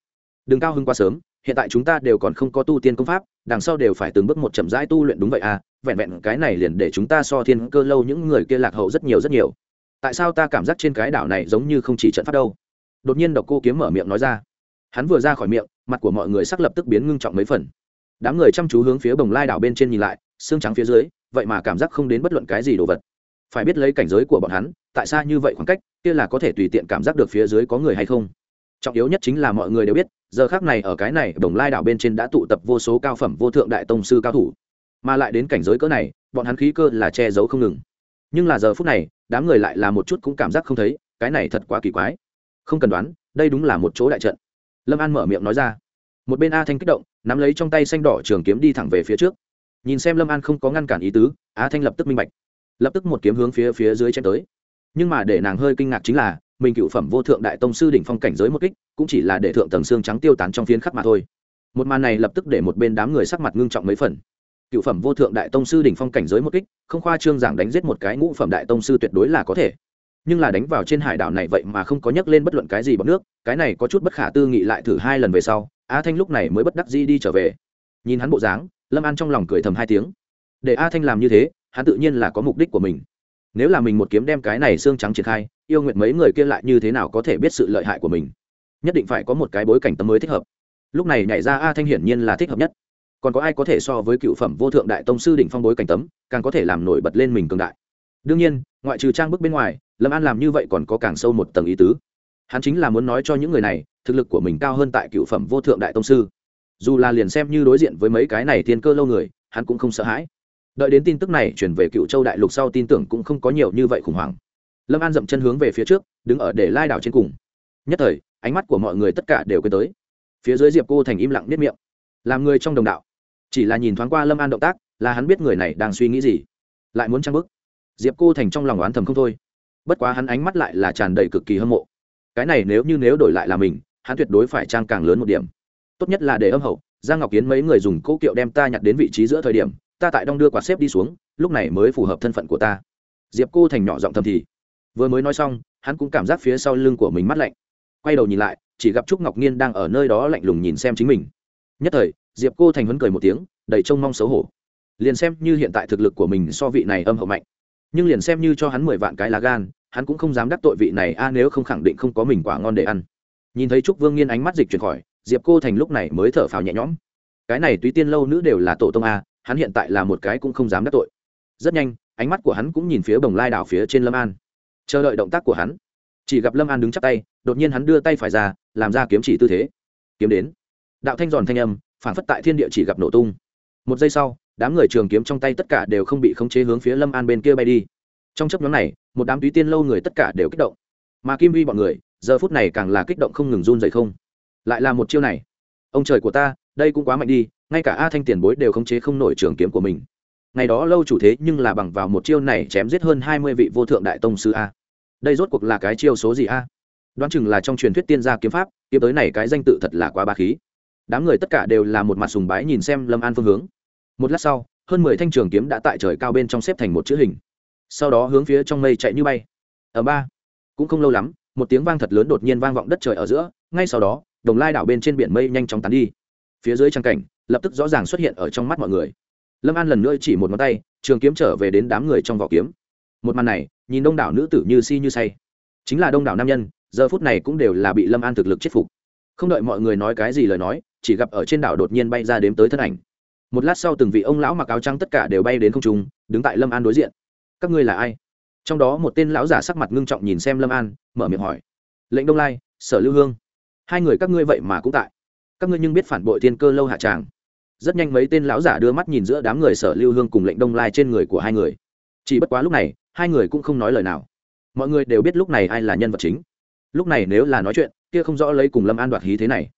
Speaker 1: đừng cao hơn quá sớm, hiện tại chúng ta đều còn không có tu tiên công pháp, đằng sau đều phải từng bước một chậm rãi tu luyện đúng vậy à vẹn vẹn cái này liền để chúng ta so thiên cơ lâu những người kia lạc hậu rất nhiều rất nhiều. Tại sao ta cảm giác trên cái đảo này giống như không chỉ trận pháp đâu? Đột nhiên độc cô kiếm mở miệng nói ra. Hắn vừa ra khỏi miệng, mặt của mọi người sắc lập tức biến ngưng trọng mấy phần. Đám người chăm chú hướng phía bồng lai đảo bên trên nhìn lại, xương trắng phía dưới, vậy mà cảm giác không đến bất luận cái gì đồ vật. Phải biết lấy cảnh giới của bọn hắn, tại sao như vậy khoảng cách, kia là có thể tùy tiện cảm giác được phía dưới có người hay không. Trọng yếu nhất chính là mọi người đều biết giờ khác này ở cái này đồng lai đảo bên trên đã tụ tập vô số cao phẩm vô thượng đại tông sư cao thủ. Mà lại đến cảnh giới cỡ này, bọn hắn khí cơ là che giấu không ngừng. Nhưng là giờ phút này, đám người lại là một chút cũng cảm giác không thấy, cái này thật quá kỳ quái. Không cần đoán, đây đúng là một chỗ đại trận. Lâm an mở miệng nói ra. Một bên a thanh kích động, nắm lấy trong tay xanh đỏ trường kiếm đi thẳng về phía trước. Nhìn xem lâm an không có ngăn cản ý tứ, a thanh lập tức minh bạch. Lập tức một kiếm hướng phía phía dưới chém tới. Nhưng mà để nàng hơi kinh ngạc chính là mình cựu phẩm vô thượng đại tông sư đỉnh phong cảnh giới một kích, cũng chỉ là để thượng tầng xương trắng tiêu tán trong phiến khắc mà thôi. Một màn này lập tức để một bên đám người sắc mặt ngưng trọng mấy phần. Cựu phẩm vô thượng đại tông sư đỉnh phong cảnh giới một kích, không khoa trương giảng đánh giết một cái ngũ phẩm đại tông sư tuyệt đối là có thể. Nhưng là đánh vào trên hải đảo này vậy mà không có nhắc lên bất luận cái gì bằng nước, cái này có chút bất khả tư nghị lại thử hai lần về sau, a thanh lúc này mới bất đắc dĩ đi trở về. Nhìn hắn bộ dáng, lâm an trong lòng cười thầm hai tiếng. Để a thanh làm như thế, hắn tự nhiên là có mục đích của mình. Nếu là mình một kiếm đem cái này xương trắng triển khai yêu nguyện mấy người kia lại như thế nào có thể biết sự lợi hại của mình? Nhất định phải có một cái bối cảnh tấm mới thích hợp. Lúc này nhảy ra a thanh hiển nhiên là thích hợp nhất. Còn có ai có thể so với cựu phẩm vô thượng đại tông sư đỉnh phong bối cảnh tấm, càng có thể làm nổi bật lên mình cường đại. Đương nhiên, ngoại trừ trang bức bên ngoài, lâm an làm như vậy còn có càng sâu một tầng ý tứ. Hắn chính là muốn nói cho những người này, thực lực của mình cao hơn tại cựu phẩm vô thượng đại tông sư. Dù là liền xem như đối diện với mấy cái này thiên cơ lâu người, hắn cũng không sợ hãi. Đợi đến tin tức này chuyển về cựu châu đại lục sau tin tưởng cũng không có nhiều như vậy khủng hoảng lâm an dậm chân hướng về phía trước, đứng ở để lai đảo trên cùng. Nhất thời, ánh mắt của mọi người tất cả đều quên tới. Phía dưới diệp cô thành im lặng nếp miệng. Làm người trong đồng đạo. Chỉ là nhìn thoáng qua lâm an động tác, là hắn biết người này đang suy nghĩ gì. Lại muốn trang bức diệp cô thành trong lòng oán thầm không thôi. Bất quá hắn ánh mắt lại là tràn đầy cực kỳ hâm mộ. Cái này nếu như nếu đổi lại là mình, hắn tuyệt đối phải trang càng lớn một điểm. Tốt nhất là để âm hậu, giang ngọc kiến mấy người dùng cỗ kiệu đem ta nhặt đến vị trí giữa thời điểm, ta tại đong đưa quạt xếp đi xuống, lúc này mới phù hợp thân phận của ta. Diệp cô thành nhỏ giọng thầm thì vừa mới nói xong, hắn cũng cảm giác phía sau lưng của mình mắt lạnh. Quay đầu nhìn lại, chỉ gặp trúc ngọc nhiên đang ở nơi đó lạnh lùng nhìn xem chính mình. Nhất thời, diệp cô thành huấn cười một tiếng, đầy trông mong xấu hổ. Liền xem như hiện tại thực lực của mình so vị này âm hậu mạnh, nhưng liền xem như cho hắn mười vạn cái lá gan, hắn cũng không dám đắc tội vị này, a, nếu không khẳng định không có mình quả ngon để ăn. Nhìn thấy trúc vương nghiên ánh mắt dịch chuyển khỏi, diệp cô thành lúc này mới thở phào nhẹ nhõm. Cái này túy tiên lâu nữ đều là tổ tông a, hắn hiện tại là một cái cũng không dám đắc tội. Rất nhanh, ánh mắt của hắn cũng nhìn phía bồng lai đảo phía trên lâm an chờ đợi động tác của hắn. Chỉ gặp lâm an đứng chắp tay, đột nhiên hắn đưa tay phải ra, làm ra kiếm chỉ tư thế. Kiếm đến. Đạo thanh giòn thanh âm phản phất tại thiên địa chỉ gặp nổ tung. Một giây sau, đám người trường kiếm trong tay tất cả đều không bị khống chế hướng phía lâm an bên kia bay đi. Trong chấp nhóm này, một đám túy tiên lâu người tất cả đều kích động. Mà kim vi bọn người, giờ phút này càng là kích động không ngừng run dậy không. Lại là một chiêu này. Ông trời của ta, đây cũng quá mạnh đi, ngay cả a thanh tiền bối đều khống chế không nổi trường kiếm của mình ngày đó lâu chủ thế nhưng là bằng vào một chiêu này chém giết hơn hai mươi vị vô thượng đại tông sư a. Đây rốt cuộc là cái chiêu số gì a? Đoán chừng là trong truyền thuyết tiên gia kiếm pháp, kiếm tới này cái danh tự thật là quá ba khí. Đám người tất cả đều là một mặt sùng bái nhìn xem lâm an phương hướng. Một lát sau, hơn mười thanh trường kiếm đã tại trời cao bên trong xếp thành một chữ hình. Sau đó hướng phía trong mây chạy như bay. Ở ba. Cũng không lâu lắm, một tiếng vang thật lớn đột nhiên vang vọng đất trời ở giữa, ngay sau đó, đồng lai đảo bên trên biển mây nhanh chóng tán đi. Phía dưới trang cảnh, lập tức rõ ràng xuất hiện ở trong mắt mọi người lâm an lần nữa chỉ một ngón tay, trường kiếm trở về đến đám người trong vỏ kiếm. Một màn này, nhìn đông đảo nữ tử như si như say. Chính là đông đảo nam nhân, giờ phút này cũng đều là bị lâm an thực lực chết phục. Không đợi mọi người nói cái gì lời nói, chỉ gặp ở trên đảo đột nhiên bay ra đếm tới thân ảnh. Một lát sau từng vị ông lão mặc áo trắng tất cả đều bay đến không trung, đứng tại lâm an đối diện. Các ngươi là ai? Trong đó một tên lão giả sắc mặt ngưng trọng nhìn xem lâm an, mở miệng hỏi. Lệnh đông lai, sở lưu hương. Hai người các ngươi vậy mà cũng tại. Các ngươi nhưng biết phản bội thiên cơ lâu hạ tràng rất nhanh mấy tên lão giả đưa mắt nhìn giữa đám người sở lưu hương cùng lệnh đông lai trên người của hai người. Chỉ bất quá lúc này, hai người cũng không nói lời nào. Mọi người đều biết lúc này ai là nhân vật chính. Lúc này nếu là nói chuyện, kia không rõ lấy cùng lâm an đoạt hí thế này.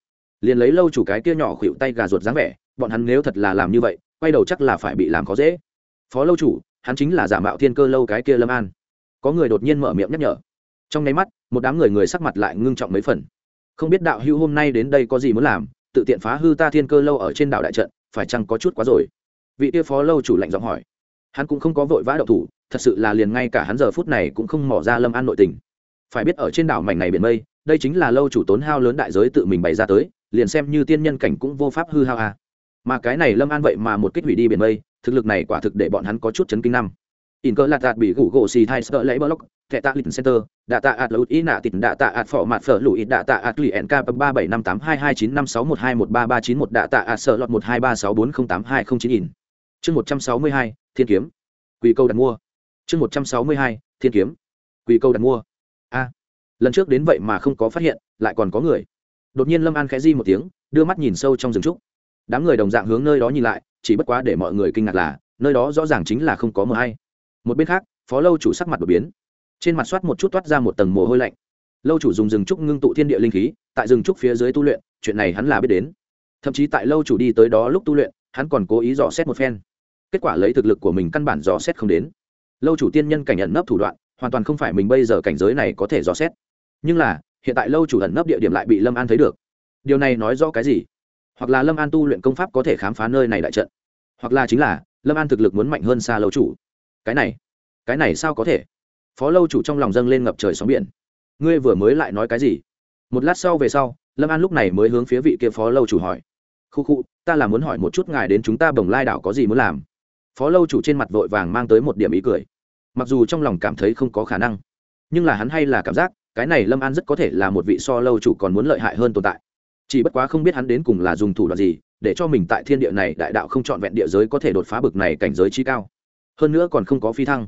Speaker 1: Liền lấy lâu chủ cái kia nhỏ khuỵu tay gà ruột dáng vẻ, bọn hắn nếu thật là làm như vậy, quay đầu chắc là phải bị làm khó dễ. Phó lâu chủ, hắn chính là giả mạo thiên cơ lâu cái kia lâm an. Có người đột nhiên mở miệng nhắc nhở. Trong nháy mắt, một đám người người sắc mặt lại ngưng trọng mấy phần. Không biết đạo hữu hôm nay đến đây có gì muốn làm tự tiện phá hư ta thiên cơ lâu ở trên đảo đại trận, phải chăng có chút quá rồi? Vị kia phó lâu chủ lạnh giọng hỏi. Hắn cũng không có vội vã đậu thủ, thật sự là liền ngay cả hắn giờ phút này cũng không mỏ ra lâm an nội tình. Phải biết ở trên đảo mảnh này biển mây, đây chính là lâu chủ tốn hao lớn đại giới tự mình bày ra tới, liền xem như tiên nhân cảnh cũng vô pháp hư hao à. mà cái này lâm an vậy mà một kích hủy đi biển mây, thực lực này quả thực để bọn hắn có chút chấn kinh năm in cơ lạt đạt bị gủ gỗ xì thai sợ lấy block, thẻ tạ lịch center, đạ tạ ạt lụt ý nạ tịt, đạ tạ ạt phỏ mạt phở lụi đạ tạ ạt lụy nk ba bảy năm tám hai hai chín năm sáu một hai một ba ba chín một, đạ tạ ạt sợ lọt một hai ba sáu bốn không tám hai không chín in. Chương một trăm sáu mươi hai, thiên kiếm. Quỳ câu đặt mua. Chương một trăm sáu mươi hai, thiên kiếm. Quỳ câu đặt mua. A. Lần trước đến vậy mà không có phát hiện, lại còn có người. Đột nhiên lâm an khẽ di một tiếng, đưa mắt nhìn sâu trong rừng trúc. Đám người đồng dạng hướng nơi đó nhìn lại, chỉ bất quá để mọi người kinh ngạc là, nơi đó rõ ràng chính là không có mờ hay một bên khác, phó lâu chủ sắc mặt đột biến. Trên mặt soát một chút toát ra một tầng mồ hôi lạnh. Lâu chủ dùng rừng trúc ngưng tụ thiên địa linh khí, tại rừng trúc phía dưới tu luyện, chuyện này hắn là biết đến. Thậm chí tại lâu chủ đi tới đó lúc tu luyện, hắn còn cố ý dò xét một phen. Kết quả lấy thực lực của mình căn bản dò xét không đến. Lâu chủ tiên nhân cảnh nhận nấp thủ đoạn, hoàn toàn không phải mình bây giờ cảnh giới này có thể dò xét. Nhưng là, hiện tại lâu chủ ẩn nấp địa điểm lại bị lâm an thấy được. Điều này nói rõ cái gì? Hoặc là lâm an tu luyện công pháp có thể khám phá nơi này đại trận. Hoặc là chính là, lâm an thực lực muốn mạnh hơn xa lâu chủ cái này cái này sao có thể? Phó lâu chủ trong lòng dâng lên ngập trời sóng biển. Ngươi vừa mới lại nói cái gì? Một lát sau về sau, lâm an lúc này mới hướng phía vị kia phó lâu chủ hỏi. Khu khu, ta là muốn hỏi một chút ngài đến chúng ta bồng lai đảo có gì muốn làm? Phó lâu chủ trên mặt vội vàng mang tới một điểm ý cười. Mặc dù trong lòng cảm thấy không có khả năng, nhưng là hắn hay là cảm giác, cái này lâm an rất có thể là một vị so lâu chủ còn muốn lợi hại hơn tồn tại. Chỉ bất quá không biết hắn đến cùng là dùng thủ đoạn gì, để cho mình tại thiên địa này đại đạo không trọn vẹn địa giới có thể đột phá bực này cảnh giới chi cao hơn nữa còn không có phi thăng.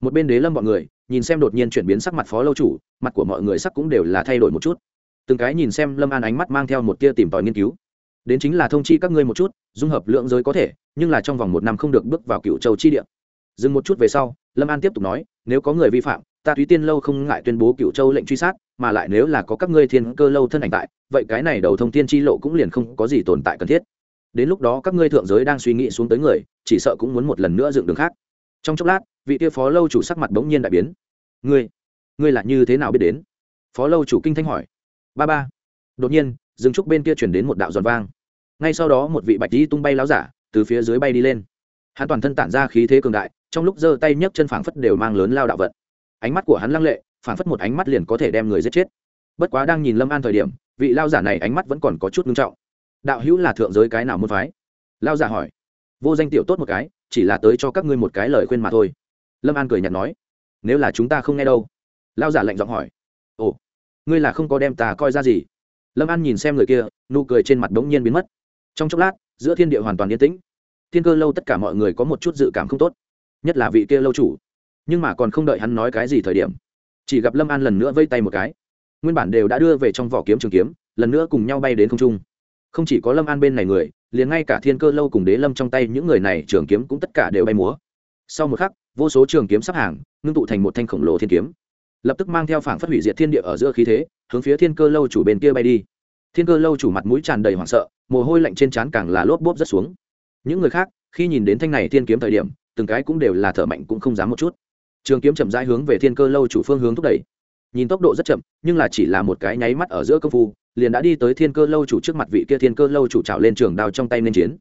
Speaker 1: Một bên đế lâm bọn người, nhìn xem đột nhiên chuyển biến sắc mặt phó lâu chủ, mặt của mọi người sắc cũng đều là thay đổi một chút. Từng cái nhìn xem lâm an ánh mắt mang theo một tia tìm tòi nghiên cứu. Đến chính là thông chi các ngươi một chút, dung hợp lượng giới có thể, nhưng là trong vòng một năm không được bước vào cựu châu chi địa. Dừng một chút về sau, lâm an tiếp tục nói, nếu có người vi phạm, ta thúy tiên lâu không ngại tuyên bố cựu châu lệnh truy sát, mà lại nếu là có các ngươi thiên cơ lâu thân ảnh tại, vậy cái này đầu thông tiên chi lộ cũng liền không có gì tồn tại cần thiết. Đến lúc đó các ngươi thượng giới đang suy nghĩ xuống tới người, chỉ sợ cũng muốn một lần nữa dựng đường khác trong chốc lát, vị kia phó lâu chủ sắc mặt bỗng nhiên đại biến. Ngươi ngươi là như thế nào biết đến? Phó lâu chủ kinh thanh hỏi. Ba ba. Đột nhiên dừng trúc bên kia chuyển đến một đạo giòn vang. Ngay sau đó một vị bạch đi tung bay láo giả từ phía dưới bay đi lên. Hắn toàn thân tản ra khí thế cường đại, trong lúc giơ tay nhấc chân phảng phất đều mang lớn lao đạo vận. Ánh mắt của hắn lăng lệ, phảng phất một ánh mắt liền có thể đem người giết chết. Bất quá đang nhìn lâm an thời điểm, vị lao giả này ánh mắt vẫn còn có chút ngưng trọng. Đạo hữu là thượng giới cái nào môn phái? Lao giả hỏi. Vô danh tiểu tốt một cái chỉ là tới cho các ngươi một cái lời khuyên mà thôi. Lâm an cười nhạt nói, nếu là chúng ta không nghe đâu. Lao giả lạnh giọng hỏi, ồ, ngươi là không có đem ta coi ra gì? Lâm an nhìn xem người kia, nụ cười trên mặt đ ố n g nhiên biến mất. Trong chốc lát, giữa thiên địa hoàn toàn yên tĩnh. Thiên cơ lâu tất cả mọi người có một chút dự cảm không tốt, nhất là vị kia lâu chủ. Nhưng mà còn không đợi hắn nói cái gì thời điểm, chỉ gặp lâm an lần nữa vây tay một cái. Nguyên bản đều đã đưa về trong vỏ kiếm trường kiếm, lần nữa cùng nhau bay đến không trung. Không chỉ có lâm an bên này người liền ngay cả thiên cơ lâu cùng đế lâm trong tay những người này trường kiếm cũng tất cả đều bay múa. Sau một khắc, vô số trường kiếm sắp hàng, ngưng tụ thành một thanh khổng lồ thiên kiếm. Lập tức mang theo phảng phất hủy diệt thiên địa ở giữa khí thế, hướng phía thiên cơ lâu chủ bên kia bay đi. Thiên cơ lâu chủ mặt mũi tràn đầy hoảng sợ, mồ hôi lạnh trên trán càng là lốp bốp rất xuống. Những người khác, khi nhìn đến thanh này thiên kiếm thời điểm, từng cái cũng đều là thở mạnh cũng không dám một chút. Trường kiếm chậm rãi hướng về thiên cơ lâu chủ phương hướng thúc đẩy. Nhìn tốc độ rất chậm, nhưng là chỉ là một cái nháy mắt ở giữa công phu liền đã đi tới thiên cơ lâu chủ trước mặt vị kia thiên cơ lâu chủ trào lên trường đao trong tay nên chiến.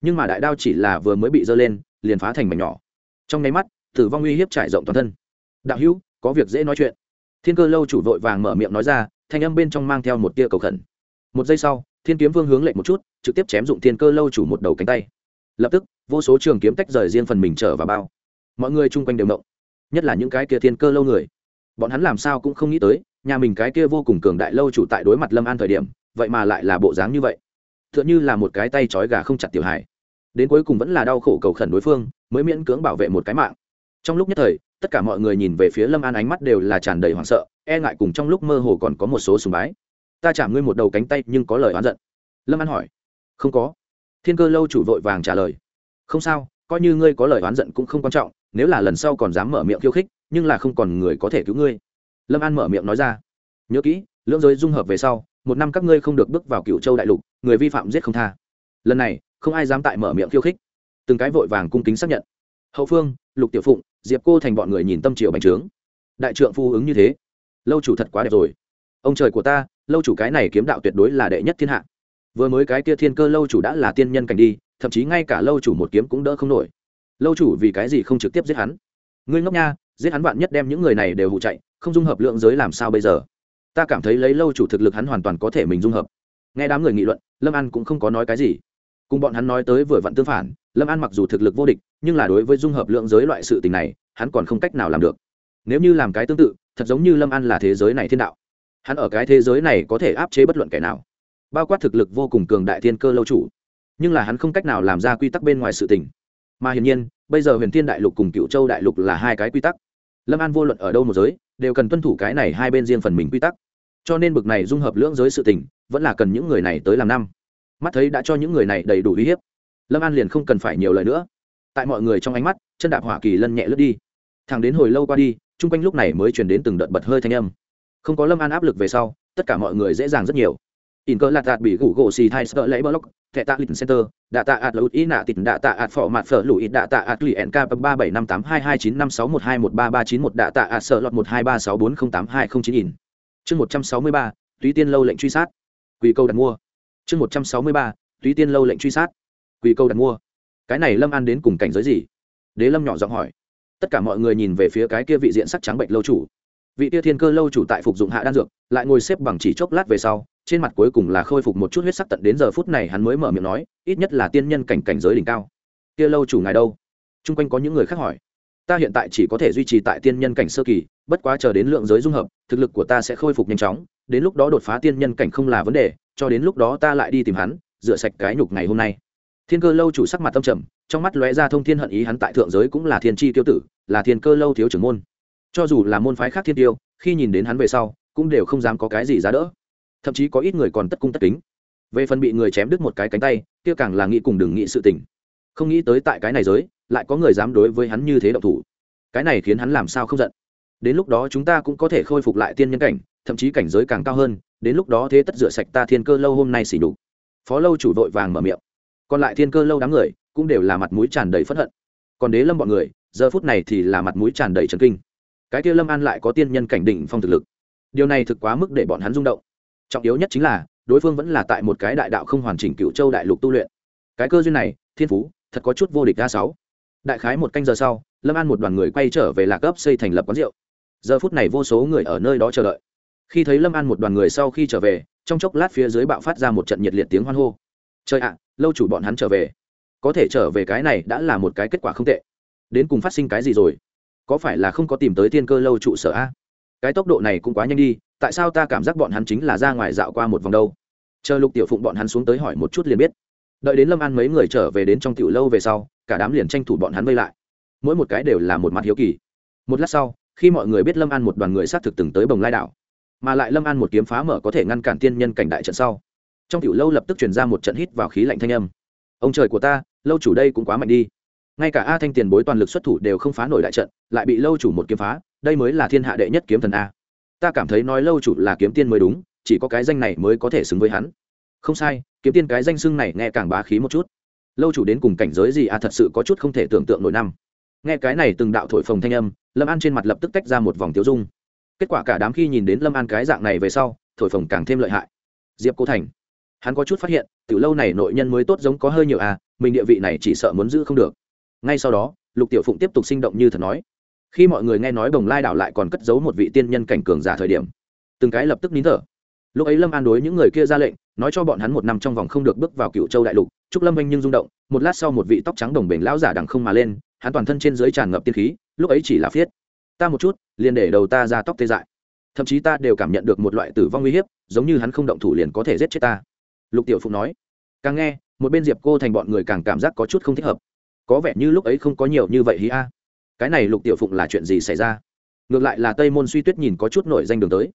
Speaker 1: Nhưng mà đại đao chỉ là vừa mới bị dơ lên, liền phá thành mảnh nhỏ. Trong nháy mắt, tử vong uy hiếp trải rộng toàn thân. Đạo hữu, có việc dễ nói chuyện. Thiên cơ lâu chủ vội vàng mở miệng nói ra, thanh âm bên trong mang theo một tia cầu khẩn. Một giây sau, thiên kiếm vương hướng lệnh một chút, trực tiếp chém dụng thiên cơ lâu chủ một đầu cánh tay. Lập tức, vô số trường kiếm tách rời riêng phần mình trở vào bao. Mọi người chung quanh đều động nhất là những cái kia thiên cơ lâu người. Bọn hắn làm sao cũng không nghĩ tới nhà mình cái kia vô cùng cường đại lâu chủ tại đối mặt lâm an thời điểm, vậy mà lại là bộ dáng như vậy. T h ư ợ n h ư là một cái tay trói gà không chặt tiểu hải đến cuối cùng vẫn là đau khổ cầu khẩn đối phương, mới miễn cưỡng bảo vệ một cái mạng. Trong lúc nhất thời, tất cả mọi người nhìn về phía lâm an ánh mắt đều là tràn đầy hoảng sợ e ngại cùng trong lúc mơ hồ còn có một số sùng bái. Ta chạm ngươi một đầu cánh tay nhưng có lời oán giận. Lâm an hỏi. Không có. Thiên cơ lâu chủ vội vàng trả lời. Không sao, coi như ngươi có lời oán giận cũng không quan trọng, nếu là lần sau còn dám mở miệng khiêu khích, nhưng là không còn người có thể cứu ngươi lâm an mở miệng nói ra. Nhớ kỹ, lưỡng giới dung hợp về sau, một năm các ngươi không được bước vào cựu châu đại lục, người vi phạm giết không tha. Lần này, không ai dám tại mở miệng khiêu khích. Từng cái vội vàng cung kính xác nhận. Hậu phương, lục tiểu phụng, diệp cô thành bọn người nhìn tâm triều bành trướng. Đại trượng phu ứng như thế. Lâu chủ thật quá đẹp rồi. Ông trời của ta, lâu chủ cái này kiếm đạo tuyệt đối là đệ nhất thiên hạ. Vừa mới cái kia thiên cơ lâu chủ đã là tiên nhân cảnh đi, thậm chí ngay cả lâu chủ một kiếm cũng đỡ không nổi. Lâu chủ vì cái gì không trực tiếp giết hắn? Ngươi ngốc nha, giết hắn vạn nhất đem những người này đều hụ chạy không dung hợp lượng giới làm sao bây giờ? Ta cảm thấy lấy lâu chủ thực lực hắn hoàn toàn có thể mình dung hợp. Nghe đám người nghị luận, lâm an cũng không có nói cái gì. Cùng bọn hắn nói tới vừa vặn tương phản, lâm an mặc dù thực lực vô địch, nhưng là đối với dung hợp lượng giới loại sự tình này, hắn còn không cách nào làm được. Nếu như làm cái tương tự, thật giống như lâm an là thế giới này thiên đạo. Hắn ở cái thế giới này có thể áp chế bất luận kẻ nào. Bao quát thực lực vô cùng cường đại thiên cơ lâu chủ. Nhưng là hắn không cách nào làm ra quy tắc bên ngoài sự tình. Mà hiển nhiên, bây giờ huyền thiên đại lục cùng cựu châu đại lục là hai cái quy tắc. Lâm an vô luận ở đâu một giới đều cần tuân thủ cái này hai bên riêng phần mình quy tắc. Cho nên bực này dung hợp lưỡng giới sự tình, vẫn là cần những người này tới làm năm. Mắt thấy đã cho những người này đầy đủ uy hiếp, lâm an liền không cần phải nhiều lời nữa. Tại mọi người trong ánh mắt, chân đạp hỏa kỳ lân nhẹ lướt đi. Thằng đến hồi lâu qua đi, chung quanh lúc này mới chuyển đến từng đợt bật hơi thanh âm. Không có lâm an áp lực về sau, tất cả mọi người dễ dàng rất nhiều. In cơ lạt đạt bị gủ gỗ xì thai sợ lấy block thẻ tạ lịch center, đạ tạ ạt lụt ý nạ tịt, đạ tạ ạt phỏ mặt phở lụi, đạ tạ ạt lụy nk ba bảy năm tám hai hai chín năm sáu một hai một ba ba chín một, đạ tạ ạt sợ lọt một hai ba sáu bốn không tám hai không chín nghìn chương một trăm sáu mươi ba, túy tiên lâu lệnh truy sát. Quỳ câu đặt mua. Chương một trăm sáu mươi ba, túy tiên lâu lệnh truy sát. Quỳ câu đặt mua. Cái này lâm an đến cùng cảnh giới gì? Đế lâm nhỏ giọng hỏi. Tất cả mọi người nhìn về phía cái kia vị diện sắc trắng bệnh lâu chủ. Vị tia thiên cơ lâu chủ tại phục dụng hạ đan dược, lại ngồi xếp bằng chỉ chốc lát về sau trên mặt cuối cùng là khôi phục một chút huyết sắc tận đến giờ phút này hắn mới mở miệng nói, ít nhất là tiên nhân cảnh cảnh giới đỉnh cao. Kia lâu chủ ngài đâu? Chung quanh có những người khác hỏi. Ta hiện tại chỉ có thể duy trì tại tiên nhân cảnh sơ kỳ, bất quá chờ đến lượng giới dung hợp, thực lực của ta sẽ khôi phục nhanh chóng, đến lúc đó đột phá tiên nhân cảnh không là vấn đề, cho đến lúc đó ta lại đi tìm hắn, rửa sạch cái nhục ngày hôm nay. Thiên cơ lâu chủ sắc mặt tâm trầm, trong mắt lóe ra thông thiên hận ý hắn tại thượng giới cũng là thiên tri tiêu tử, là thiên cơ lâu thiếu trưởng môn. Cho dù là môn phái khác thiên tiêu, khi nhìn đến hắn về sau, cũng đều không dám có cái gì giá đỡ thậm chí có ít người còn tất cung tất kính. Về phần bị người chém đứt một cái cánh tay, kia càng là nghĩ cùng đừng nghĩ sự tình. Không nghĩ tới tại cái này giới, lại có người dám đối với hắn như thế động thủ. Cái này khiến hắn làm sao không giận. Đến lúc đó chúng ta cũng có thể khôi phục lại tiên nhân cảnh, thậm chí cảnh giới càng cao hơn, đến lúc đó thế tất rửa sạch ta thiên cơ lâu hôm nay xỉ đục phó lâu chủ vội vàng mở miệng. Còn lại thiên cơ lâu đám người, cũng đều là mặt mũi tràn đầy phẫn hận. Còn đế lâm bọn người, giờ phút này thì là mặt mũi tràn đầy trần kinh. Cái kia lâm an lại có tiên nhân cảnh đỉnh phong thực lực. Điều này thực quá mức để bọn hắn rung động trọng yếu nhất chính là, đối phương vẫn là tại một cái đại đạo không hoàn chỉnh cựu châu đại lục tu luyện. Cái cơ duyên này, thiên phú, thật có chút vô địch a sáu. Đại khái một canh giờ sau, lâm an một đoàn người quay trở về lạc ấp xây thành lập quán rượu. Giờ phút này vô số người ở nơi đó chờ đợi. Khi thấy lâm an một đoàn người sau khi trở về, trong chốc lát phía dưới bạo phát ra một trận nhiệt liệt tiếng hoan hô. Trời ạ, lâu chủ bọn hắn trở về. Có thể trở về cái này đã là một cái kết quả không tệ. Đến cùng phát sinh cái gì rồi? Có phải là không có tìm tới thiên cơ lâu trụ sở a? Cái tốc độ này cũng quá nhanh đi, tại sao ta cảm giác bọn hắn chính là ra ngoài dạo qua một vòng đâu? Chờ lục tiểu phụng bọn hắn xuống tới hỏi một chút liền biết. Đợi đến lâm an mấy người trở về đến trong tiểu lâu về sau, cả đám liền tranh thủ bọn hắn vây lại. Mỗi một cái đều là một mặt hiếu kỳ. Một lát sau, khi mọi người biết lâm an một đoàn người xác thực từng tới bồng lai đảo, mà lại lâm an một kiếm phá mở có thể ngăn cản tiên nhân cảnh đại trận sau, trong tiểu lâu lập tức chuyển ra một trận hít vào khí lạnh thanh âm. Ông trời của ta, lâu chủ đây cũng quá mạnh đi. Ngay cả a thanh tiền bối toàn lực xuất thủ đều không phá nổi đại trận, lại bị lâu chủ một kiếm phá đây mới là thiên hạ đệ nhất kiếm thần a. Ta cảm thấy nói lâu chủ là kiếm tiên mới đúng, chỉ có cái danh này mới có thể xứng với hắn. Không sai, kiếm tiên cái danh xưng này nghe càng bá khí một chút. Lâu chủ đến cùng cảnh giới gì a thật sự có chút không thể tưởng tượng nổi năm. Nghe cái này từng đạo thổi phồng thanh âm, lâm an trên mặt lập tức tách ra một vòng tiêu dung. Kết quả cả đám khi nhìn đến lâm an cái dạng này về sau, thổi phồng càng thêm lợi hại. Diệp cố thành. Hắn có chút phát hiện từ lâu này nội nhân mới tốt giống có hơi nhiều à mình địa vị này chỉ sợ muốn giữ không được. Ngay sau đó, lục tiểu phụng tiếp tục sinh động như thật nói khi mọi người nghe nói bồng lai đảo lại còn cất giấu một vị tiên nhân cảnh cường giả thời điểm, từng cái lập tức nín thở. Lúc ấy lâm an đối những người kia ra lệnh, nói cho bọn hắn một năm trong vòng không được bước vào cựu châu đại lục, chúc lâm anh nhưng rung động, một lát sau một vị tóc trắng đồng bền lão giả đằng không mà lên, hắn toàn thân trên dưới tràn ngập tiên khí, lúc ấy chỉ là phiết. Ta một chút, liền để đầu ta ra tóc tê dại. Thậm chí ta đều cảm nhận được một loại tử vong uy hiếp, giống như hắn không động thủ liền có thể giết chết ta. Lục tiểu phụng nói. Càng nghe, một bên diệp cô thành bọn người càng cảm giác có chút không thích hợp. Có vẻ như lúc ấy không có nhiều như vậy hí a cái này lục tiểu phụng là chuyện gì xảy ra? Ngược lại là tây môn suy tuyết nhìn có chút nổi danh đường tới.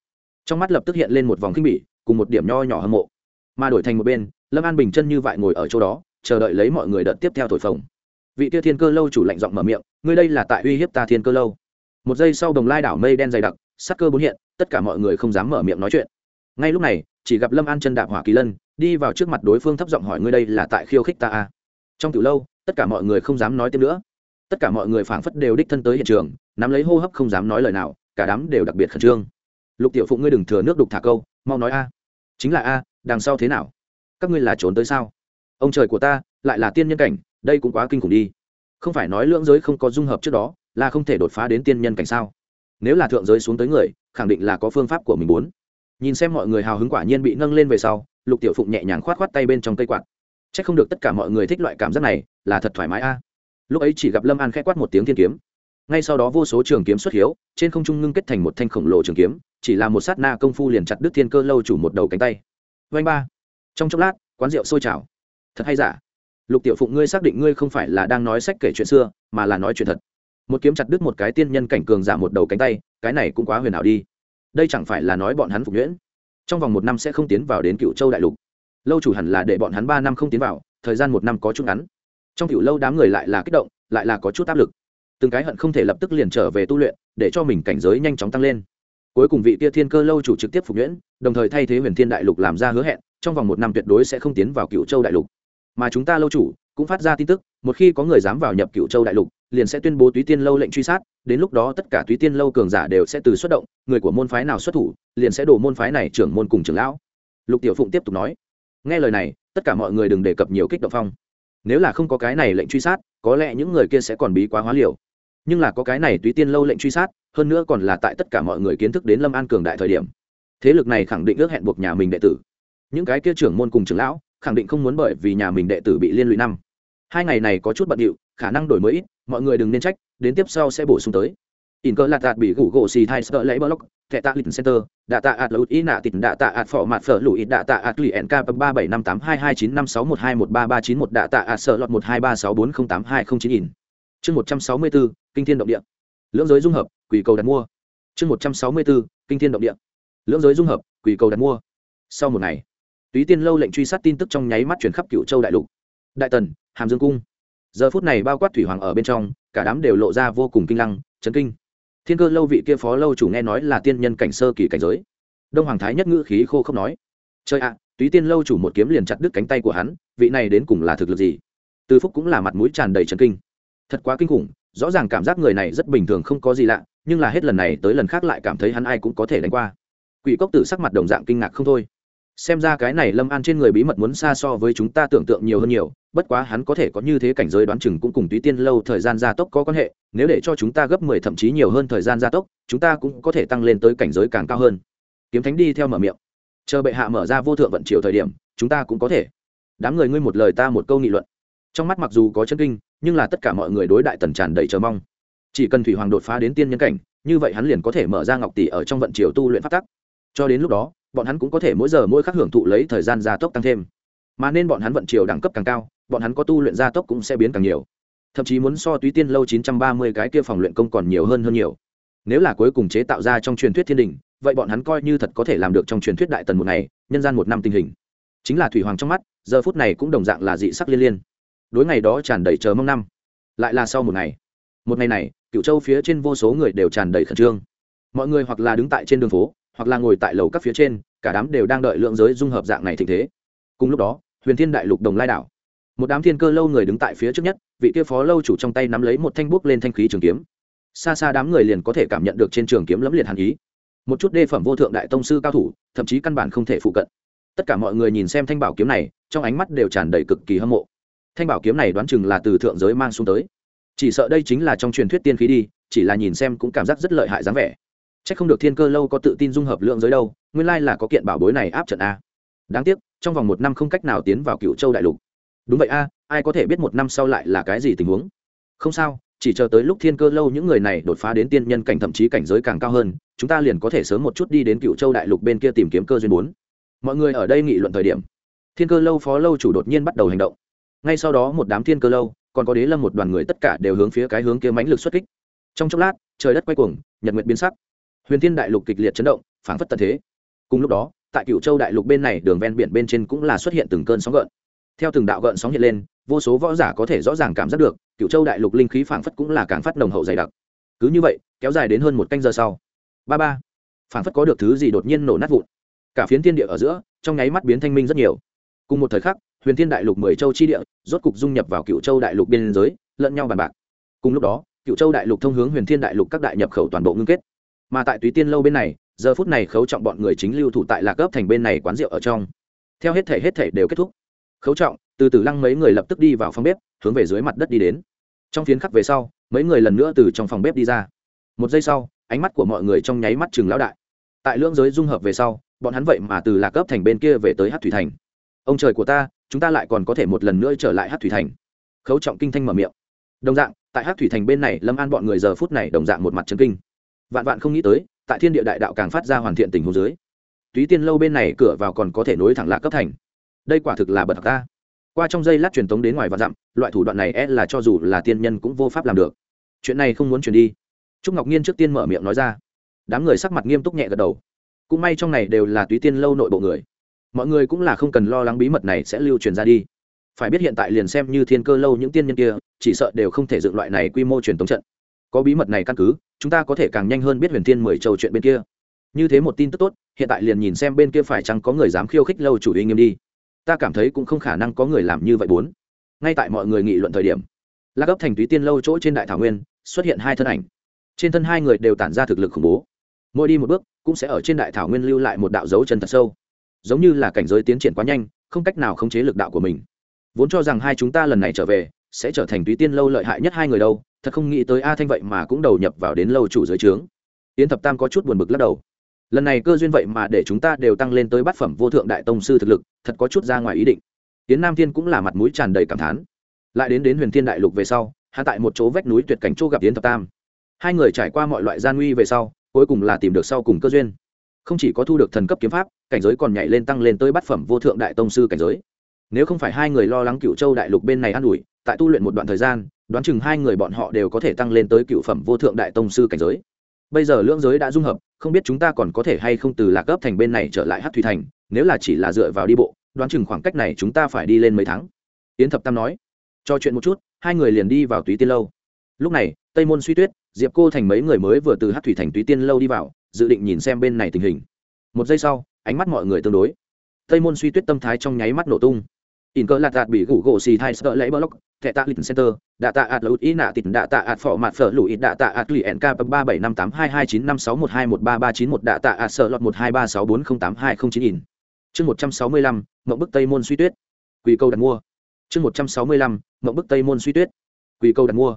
Speaker 1: Trong mắt lập tức hiện lên một vòng khinh bỉ, cùng một điểm nho nhỏ hâm mộ. Mà đổi thành một bên, lâm an bình chân như vậy ngồi ở chỗ đó, chờ đợi lấy mọi người đợt tiếp theo thổi phồng. Vị tia thiên cơ lâu chủ lạnh giọng mở miệng, ngươi đây là tại uy hiếp ta thiên cơ lâu? Một giây sau đồng lai đảo mây đen dày đặc, sắc cơ bốn hiện, tất cả mọi người không dám mở miệng nói chuyện. Ngay lúc này, chỉ gặp lâm an chân đạp hỏa kỳ lân, đi vào trước mặt đối phương thấp giọng hỏi ngươi đây là tại khiêu khích ta à. trong từ lâu, tất cả mọi người không dám nói tiếp nữa tất cả mọi người phảng phất đều đích thân tới hiện trường, nắm lấy hô hấp không dám nói lời nào, cả đám đều đặc biệt khẩn trương. Lục tiểu phụng ngươi đừng thừa nước đục thả câu, mau nói a. Chính là a, đằng sau thế nào? Các ngươi là trốn tới sao? Ông trời của ta, lại là tiên nhân cảnh, đây cũng quá kinh khủng đi. Không phải nói lưỡng giới không có dung hợp trước đó, là không thể đột phá đến tiên nhân cảnh sao? Nếu là thượng giới xuống tới người, khẳng định là có phương pháp của mình muốn. Nhìn xem mọi người hào hứng quả nhiên bị nâng lên về sau, lục tiểu phụng nhẹ nhàng khoát khoát tay bên trong cây quạt. C h ắ c không được tất cả mọi người thích loại cảm giác này, là thật thoải mái a lúc ấy chỉ gặp lâm an k h ẽ quát một tiếng thiên kiếm. Ngay sau đó vô số trường kiếm xuất hiếu, trên không trung ngưng kết thành một thanh khổng lồ trường kiếm, chỉ là một sát na công phu liền chặt đứt thiên cơ lâu chủ một đầu cánh tay. Vanh ba. Trong chốc lát, quán rượu sôi trào. Thật hay giả? Lục tiểu phụng ngươi xác định ngươi không phải là đang nói sách kể chuyện xưa, mà là nói chuyện thật. Một kiếm chặt đứt một cái tiên nhân cảnh cường giả một đầu cánh tay, cái này cũng quá huyền ảo đi. Đây chẳng phải là nói bọn hắn phục nhuyễn? Trong vòng một năm sẽ không tiến vào đến cựu châu đại lục. Lâu chủ hẳn là để bọn hắn ba năm không tiến vào, thời gian một năm có chút ngắn trong tiểu lâu đám người lại là kích động, lại là có chút áp lực. Từng cái hận không thể lập tức liền trở về tu luyện, để cho mình cảnh giới nhanh chóng tăng lên. Cuối cùng vị tia thiên cơ lâu chủ trực tiếp phục nhuyễn, đồng thời thay thế huyền thiên đại lục làm ra hứa hẹn, trong vòng một năm tuyệt đối sẽ không tiến vào cựu châu đại lục. Mà chúng ta lâu chủ cũng phát ra tin tức, một khi có người dám vào nhập cựu châu đại lục, liền sẽ tuyên bố túy tiên lâu lệnh truy sát, đến lúc đó tất cả túy tiên lâu cường giả đều sẽ từ xuất động, người của môn phái nào xuất thủ, liền sẽ đổ môn phái này trưởng môn cùng trưởng lão. Lục tiểu phụng tiếp tục nói, nghe lời này, tất cả mọi người đừng đề cập nhiều kích động phong nếu là không có cái này lệnh truy sát, có lẽ những người kia sẽ còn bí quá hóa liều. Nhưng là có cái này túy tiên lâu lệnh truy sát, hơn nữa còn là tại tất cả mọi người kiến thức đến lâm an cường đại thời điểm. Thế lực này khẳng định ước hẹn buộc nhà mình đệ tử. Những cái kia trưởng môn cùng trưởng lão, khẳng định không muốn bởi vì nhà mình đệ tử bị liên lụy năm. Hai ngày này có chút bận điệu, khả năng đổi mới ít, mọi người đừng nên trách, đến tiếp sau sẽ bổ sung tới in cơ lạt đạt bị gủ gỗ xì thai sợ lấy block, thẻ tạ lịch center, đạ tạ ạt lụt ý nạ tịt, đạ tạ ạt phỏ mạt phở lụi đạ tạ ạt lụy nk ba bảy năm tám hai hai chín năm sáu một hai một ba ba chín một, đạ tạ ạt sợ lọt một hai ba sáu bốn không tám hai không chín in. Chương một trăm sáu mươi bốn kinh thiên động địa. Lưỡng giới dung hợp, quỷ cầu đặt mua. Chương một trăm sáu mươi bốn kinh thiên động địa. Lưỡng giới dung hợp, quỷ cầu đặt mua. Sau một ngày, túy tiên lâu lệnh truy sát tin tức trong nháy mắt chuyển khắp cựu châu đại lục. Đại tần, hàm dương cung. Giờ phút này bao quát thủy hoàng ở bên trong, cả đám đều lộ ra vô cùng kinh lăng, chấn kinh thiên cơ lâu vị kia phó lâu chủ nghe nói là tiên nhân cảnh sơ kỳ cảnh giới. Đông hoàng thái nhất ngữ khí khô không nói. Chơi ạ, túy tiên lâu chủ một kiếm liền chặt đứt cánh tay của hắn, vị này đến cùng là thực lực gì? Từ phúc cũng là mặt mũi tràn đầy chấn kinh. Thật quá kinh khủng, rõ ràng cảm giác người này rất bình thường không có gì lạ, nhưng là hết lần này tới lần khác lại cảm thấy hắn ai cũng có thể đánh qua. Quỷ cốc tử sắc mặt đồng dạng kinh ngạc không thôi. Xem ra cái này lâm an trên người bí mật muốn xa so với chúng ta tưởng tượng nhiều hơn nhiều bất quá hắn có thể có như thế cảnh giới đoán chừng cũng cùng túy tiên lâu thời gian gia tốc có quan hệ, nếu để cho chúng ta gấp mười thậm chí nhiều hơn thời gian gia tốc, chúng ta cũng có thể tăng lên tới cảnh giới càng cao hơn. Kiếm thánh đi theo mở miệng. Chờ bệ hạ mở ra vô thượng vận triều thời điểm, chúng ta cũng có thể. Đám người ngươi một lời ta một câu nghị luận. Trong mắt mặc dù có chân kinh, nhưng là tất cả mọi người đối đại tần tràn đầy chờ mong. Chỉ cần thủy hoàng đột phá đến tiên nhân cảnh, như vậy hắn liền có thể mở ra ngọc tỷ ở trong vận triều tu luyện phát tắc. Cho đến lúc đó, bọn hắn cũng có thể mỗi giờ mỗi khắc hưởng thụ lấy thời gian gia tốc tăng thêm. Mà nên bọn hắn vận triều đẳng cấp càng cao bọn hắn có tu luyện gia tốc cũng sẽ biến càng nhiều. Thậm chí muốn so túy tiên lâu chín trăm ba mươi cái kia phòng luyện công còn nhiều hơn hơn nhiều. Nếu là cuối cùng chế tạo ra trong truyền thuyết thiên đình, vậy bọn hắn coi như thật có thể làm được trong truyền thuyết đại tần một ngày, nhân gian một năm tình hình. Chính là thủy hoàng trong mắt, giờ phút này cũng đồng dạng là dị sắc liên liên. Đối ngày đó tràn đầy chờ mong năm. Lại là sau một ngày. Một ngày này cựu châu phía trên vô số người đều tràn đầy khẩn trương. Mọi người hoặc là đứng tại trên đường phố, hoặc là ngồi tại lầu các phía trên, cả đám đều đang đợi lượng giới dung hợp dạng này thịnh thế. Cùng lúc đó, huyền thiên đại lục đồng lai đảo một đám thiên cơ lâu người đứng tại phía trước nhất, vị kia phó lâu chủ trong tay nắm lấy một thanh bút lên thanh khí trường kiếm. Xa xa đám người liền có thể cảm nhận được trên trường kiếm lẫm liệt hàn ý. Một chút đê phẩm vô thượng đại tông sư cao thủ, thậm chí căn bản không thể phụ cận. Tất cả mọi người nhìn xem thanh bảo kiếm này, trong ánh mắt đều tràn đầy cực kỳ hâm mộ. Thanh bảo kiếm này đoán chừng là từ thượng giới mang xuống tới. Chỉ sợ đây chính là trong truyền thuyết tiên khí đi, chỉ là nhìn xem cũng cảm giác rất lợi hại dáng vẻ. C h ắ c không được thiên cơ lâu có tự tin dung hợp lượng giới đâu, nguyên lai là có kiện bảo bối này áp trận a. Đáng tiếc, trong vòng một năm không cách nào tiến vào cựu châu đại lục đúng vậy a, ai có thể biết một năm sau lại là cái gì tình huống? Không sao, chỉ chờ tới lúc thiên cơ lâu những người này đột phá đến tiên nhân cảnh thậm chí cảnh giới càng cao hơn, chúng ta liền có thể sớm một chút đi đến cựu châu đại lục bên kia tìm kiếm cơ duyên bốn. Mọi người ở đây nghị luận thời điểm, thiên cơ lâu phó lâu chủ đột nhiên bắt đầu hành động. Ngay sau đó một đám thiên cơ lâu, còn có đế lâm một đoàn người tất cả đều hướng phía cái hướng kia mãnh lực xuất kích. Trong chốc lát, trời đất quay cuồng, nhật nguyệt biến sắc. Huyền thiên đại lục kịch liệt chấn động, phảng phất tật thế. Cùng lúc đó, tại cựu châu đại lục bên này đường ven biển bên trên cũng là xuất hiện từng cơn sóng gợn theo từng đạo gợn sóng hiện lên, vô số võ giả có thể rõ ràng cảm giác được cựu châu đại lục linh khí phảng phất cũng là càng phát nồng hậu dày đặc. Cứ như vậy, kéo dài đến hơn một canh giờ sau. Ba ba. Phảng phất có được thứ gì đột nhiên nổ nát vụn. Cả phiến thiên địa ở giữa, trong nháy mắt biến thanh minh rất nhiều. Cùng một thời khắc, huyền thiên đại lục mười châu chi địa rốt cục dung nhập vào cựu châu đại lục biên giới, lẫn nhau bàn bạc. Cùng lúc đó cựu châu đại lục thông hướng huyền thiên đại lục các đại nhập khẩu toàn bộ ngưng kết. Mà tại túy tiên lâu bên này, giờ phút này khấu trọng bọn người chính lưu thủ tại lạc ấp thành bên này quán rượu ở trong. Theo hết thể hết thể đều kết thúc khấu trọng, từ từ lăng mấy người lập tức đi vào phòng bếp, hướng về dưới mặt đất đi đến. Trong phiến khắc về sau, mấy người lần nữa từ trong phòng bếp đi ra. Một giây sau, ánh mắt của mọi người trong nháy mắt chừng lão đại. Tại lưỡng giới dung hợp về sau, bọn hắn vậy mà từ lạc cấp thành bên kia về tới hát thủy thành. Ông trời của ta, chúng ta lại còn có thể một lần nữa trở lại hát thủy thành. Khấu trọng kinh thanh mở miệng. Đồng dạng, tại hát thủy thành bên này, lâm an bọn người giờ phút này đồng dạng một mặt chân kinh. Vạn vạn không nghĩ tới, tại thiên địa đại đạo càng phát ra hoàn thiện tình hồ dưới. Túy tiên lâu bên này cửa vào còn có thể nối thẳng lạc cấp thành đây quả thực là bật ta. Qua trong giây lát truyền tống đến ngoài và dặm, loại thủ đoạn này e là cho dù là tiên nhân cũng vô pháp làm được. Chuyện này không muốn truyền đi. Trúc ngọc nhiên trước tiên mở miệng nói ra. Đám người sắc mặt nghiêm túc nhẹ gật đầu. Cũng may trong này đều là túy tiên lâu nội bộ người. Mọi người cũng là không cần lo lắng bí mật này sẽ lưu truyền ra đi. Phải biết hiện tại liền xem như thiên cơ lâu những tiên nhân kia, chỉ sợ đều không thể dựng loại này quy mô truyền tống trận. Có bí mật này căn cứ, chúng ta có thể càng nhanh hơn biết huyền thiên mười châu chuyện bên kia. Như thế một tin tức tốt, hiện tại liền nhìn xem bên kia phải chăng có người dám khiêu khích lâu chủ uy nghiêm đi ta cảm thấy cũng không khả năng có người làm như vậy bốn. Ngay tại mọi người nghị luận thời điểm, lạc ấp thành túy tiên lâu chỗ trên đại thảo nguyên xuất hiện hai thân ảnh. Trên thân hai người đều tản ra thực lực khủng bố. Mỗi đi một bước, cũng sẽ ở trên đại thảo nguyên lưu lại một đạo dấu chân thật sâu. Giống như là cảnh giới tiến triển quá nhanh, không cách nào khống chế lực đạo của mình. Vốn cho rằng hai chúng ta lần này trở về, sẽ trở thành túy tiên lâu lợi hại nhất hai người đâu, thật không nghĩ tới a thanh vậy mà cũng đầu nhập vào đến lâu chủ giới trướng. Yến thập tam có chút buồn bực lắc đầu lần này cơ duyên vậy mà để chúng ta đều tăng lên tới bát phẩm vô thượng đại tông sư thực lực, thật có chút ra ngoài ý định. Tiến nam thiên cũng là mặt mũi tràn đầy cảm thán. Lại đến đến huyền thiên đại lục về sau hạ tại một chỗ vách núi tuyệt cảnh chỗ gặp yến thập tam. Hai người trải qua mọi loại gian nguy về sau, cuối cùng là tìm được sau cùng cơ duyên. Không chỉ có thu được thần cấp kiếm pháp, cảnh giới còn nhảy lên tăng lên tới bát phẩm vô thượng đại tông sư cảnh giới. Nếu không phải hai người lo lắng cựu châu đại lục bên này an ủi, tại tu luyện một đoạn thời gian, đoán chừng hai người bọn họ đều có thể tăng lên tới cựu phẩm vô thượng đại tông sư cảnh giới bây giờ lưỡng giới đã dung hợp, không biết chúng ta còn có thể hay không từ lạc ấp thành bên này trở lại hát thủy thành, nếu là chỉ là dựa vào đi bộ, đoán chừng khoảng cách này chúng ta phải đi lên mấy tháng. Yến thập tam nói. Cho chuyện một chút, hai người liền đi vào túy tiên lâu. Lúc này, tây môn suy tuyết, diệp cô thành mấy người mới vừa từ hát thủy thành túy tiên lâu đi vào, dự định nhìn xem bên này tình hình. Một giây sau, ánh mắt mọi người tương đối. Tây môn suy tuyết tâm thái trong nháy mắt nổ tung. In cỡ lạt đạt bị gủ gỗ xì thai sợ lấy lóc thẻ tạ lịch center đạ tạ ạt lụt ý nạ tịt đạ tạ ạt phỏ mạt phở lụi đạ tạ ạt lì nk ba bảy năm tám hai hai chín năm sáu một hai một ba ba chín một đạ tạ ạt sợ lọt một hai ba sáu bốn không tám hai không chín nghìn, chương một trăm sáu mươi lăm mộng bức tây môn suy tuyết. Quỳ câu đặt mua. Chương một trăm sáu mươi lăm mộng bức tây môn suy tuyết. Quỳ câu đặt mua.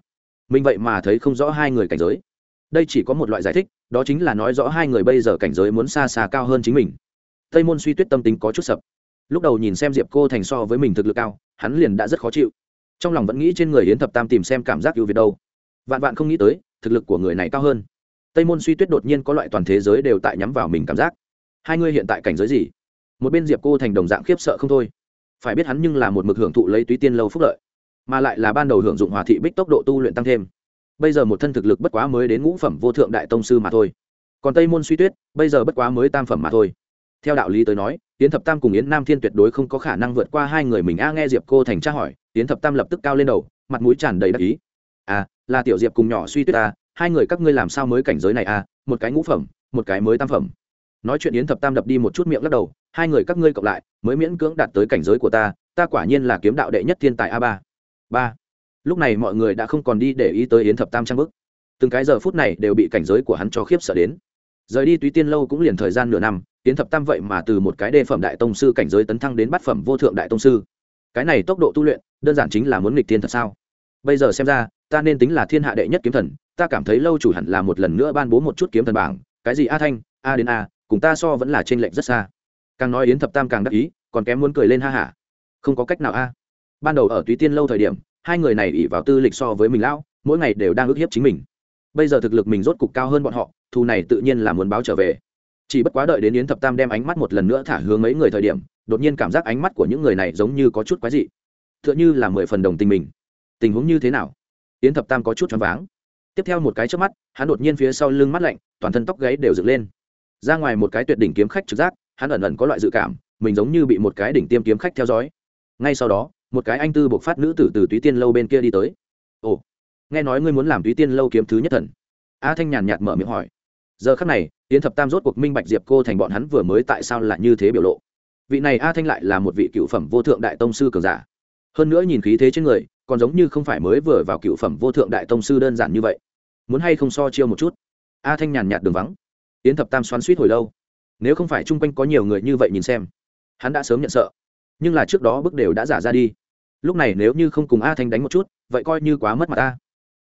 Speaker 1: Mình vậy mà thấy không rõ hai người cảnh giới. Đây chỉ có một loại giải thích đó chính là nói rõ hai người bây giờ cảnh giới muốn xa xa cao hơn chính mình. Tây môn suy tuyết tâm tính có chút sập. Lúc đầu nhìn xem diệp cô thành so với mình thực lực cao hắn liền đã rất khó chịu trong lòng vẫn nghĩ trên người yến thập tam tìm xem cảm giác ưu việt đâu. Vạn vạn không nghĩ tới, thực lực của người này cao hơn. Tây môn suy tuyết đột nhiên có loại toàn thế giới đều tại nhắm vào mình cảm giác. Hai ngươi hiện tại cảnh giới gì? Một bên diệp cô thành đồng dạng khiếp sợ không thôi. Phải biết hắn nhưng là một mực hưởng thụ lấy túy tiên lâu phúc lợi, mà lại là ban đầu hưởng dụng hòa thị bích tốc độ tu luyện tăng thêm. Bây giờ một thân thực lực bất quá mới đến ngũ phẩm vô thượng đại tông sư mà thôi. Còn tây môn suy tuyết, bây giờ bất quá mới tam phẩm mà thôi. Theo đạo lý tới nói, yến thập tam cùng yến nam thiên tuyệt đối không có khả năng vượt qua hai người mình. A, nghe diệp cô thành tra hỏi yến thập tam lập tức cao lên đầu, mặt mũi tràn đầy đắc ý. À là tiểu diệp cùng nhỏ suy tuyết à hai người các ngươi làm sao mới cảnh giới này à một cái ngũ phẩm, một cái mới tam phẩm. Nói chuyện yến thập tam đập đi một chút miệng lắc đầu, hai người các ngươi cộng lại, mới miễn cưỡng đạt tới cảnh giới của ta ta quả nhiên là kiếm đạo đệ nhất thiên tài a ba. Ba. Lúc này mọi người đã không còn đi để ý tới yến thập tam trang bức. Từng cái giờ phút này đều bị cảnh giới của hắn cho khiếp sợ đến. Rời đi túy tiên lâu cũng liền thời gian nửa năm, Yến thập tam vậy mà từ một cái đề phẩm đại tông sư cảnh giới tấn thăng đến bát phẩm vô thượng đại tông sư cái này tốc độ tu luyện, đơn giản chính là muốn nghịch tiên thật sao? Bây giờ xem ra, ta nên tính là thiên hạ đệ nhất kiếm thần, ta cảm thấy lâu chủ hẳn là một lần nữa ban bố một chút kiếm thần bảng, cái gì a thanh, a đến a, cùng ta so vẫn là t r ê n lệch rất xa. Càng nói yến thập tam càng đắc ý, còn kém muốn cười lên ha hả. Không có cách nào a. Ban đầu ở túy tiên lâu thời điểm, hai người này ỉ vào tư lịch so với mình lão, mỗi ngày đều đang ức hiếp chính mình. Bây giờ thực lực mình rốt cục cao hơn bọn họ, thù này tự nhiên là muốn báo trở về chỉ bất quá đợi đến yến thập tam đem ánh mắt một lần nữa thả hướng mấy người thời điểm, đột nhiên cảm giác ánh mắt của những người này giống như có chút quái dị. T h ư ợ n h ư là mười phần đồng tình mình. Tình huống như thế nào? Yến thập tam có chút choáng váng. Tiếp theo một cái trước mắt, hắn đột nhiên phía sau lưng mắt lạnh, toàn thân tóc gáy đều dựng lên. Ra ngoài một cái tuyệt đỉnh kiếm khách trực giác, hắn ẩn ẩn có loại dự cảm, mình giống như bị một cái đỉnh tiêm kiếm khách theo dõi. Ngay sau đó, một cái anh tư buộc phát nữ tử từ túy tiên lâu bên kia đi tới. Ồ, nghe nói ngươi muốn làm túy tiên lâu kiếm thứ nhất thần. A thanh nhàn nhạt mở miệng hỏi giờ khắc này, yến thập tam rốt cuộc minh bạch diệp cô thành bọn hắn vừa mới tại sao lại như thế biểu lộ. Vị này a thanh lại là một vị cựu phẩm vô thượng đại tông sư cường giả. Hơn nữa nhìn khí thế trên người, còn giống như không phải mới vừa vào cựu phẩm vô thượng đại tông sư đơn giản như vậy. Muốn hay không so chiêu một chút? A thanh nhàn nhạt đường vắng. Yến thập tam xoắn suýt hồi lâu. Nếu không phải chung quanh có nhiều người như vậy nhìn xem, hắn đã sớm nhận sợ. Nhưng là trước đó bước đều đã giả ra đi. Lúc này nếu như không cùng a thanh đánh một chút, vậy coi như quá mất mặt ta.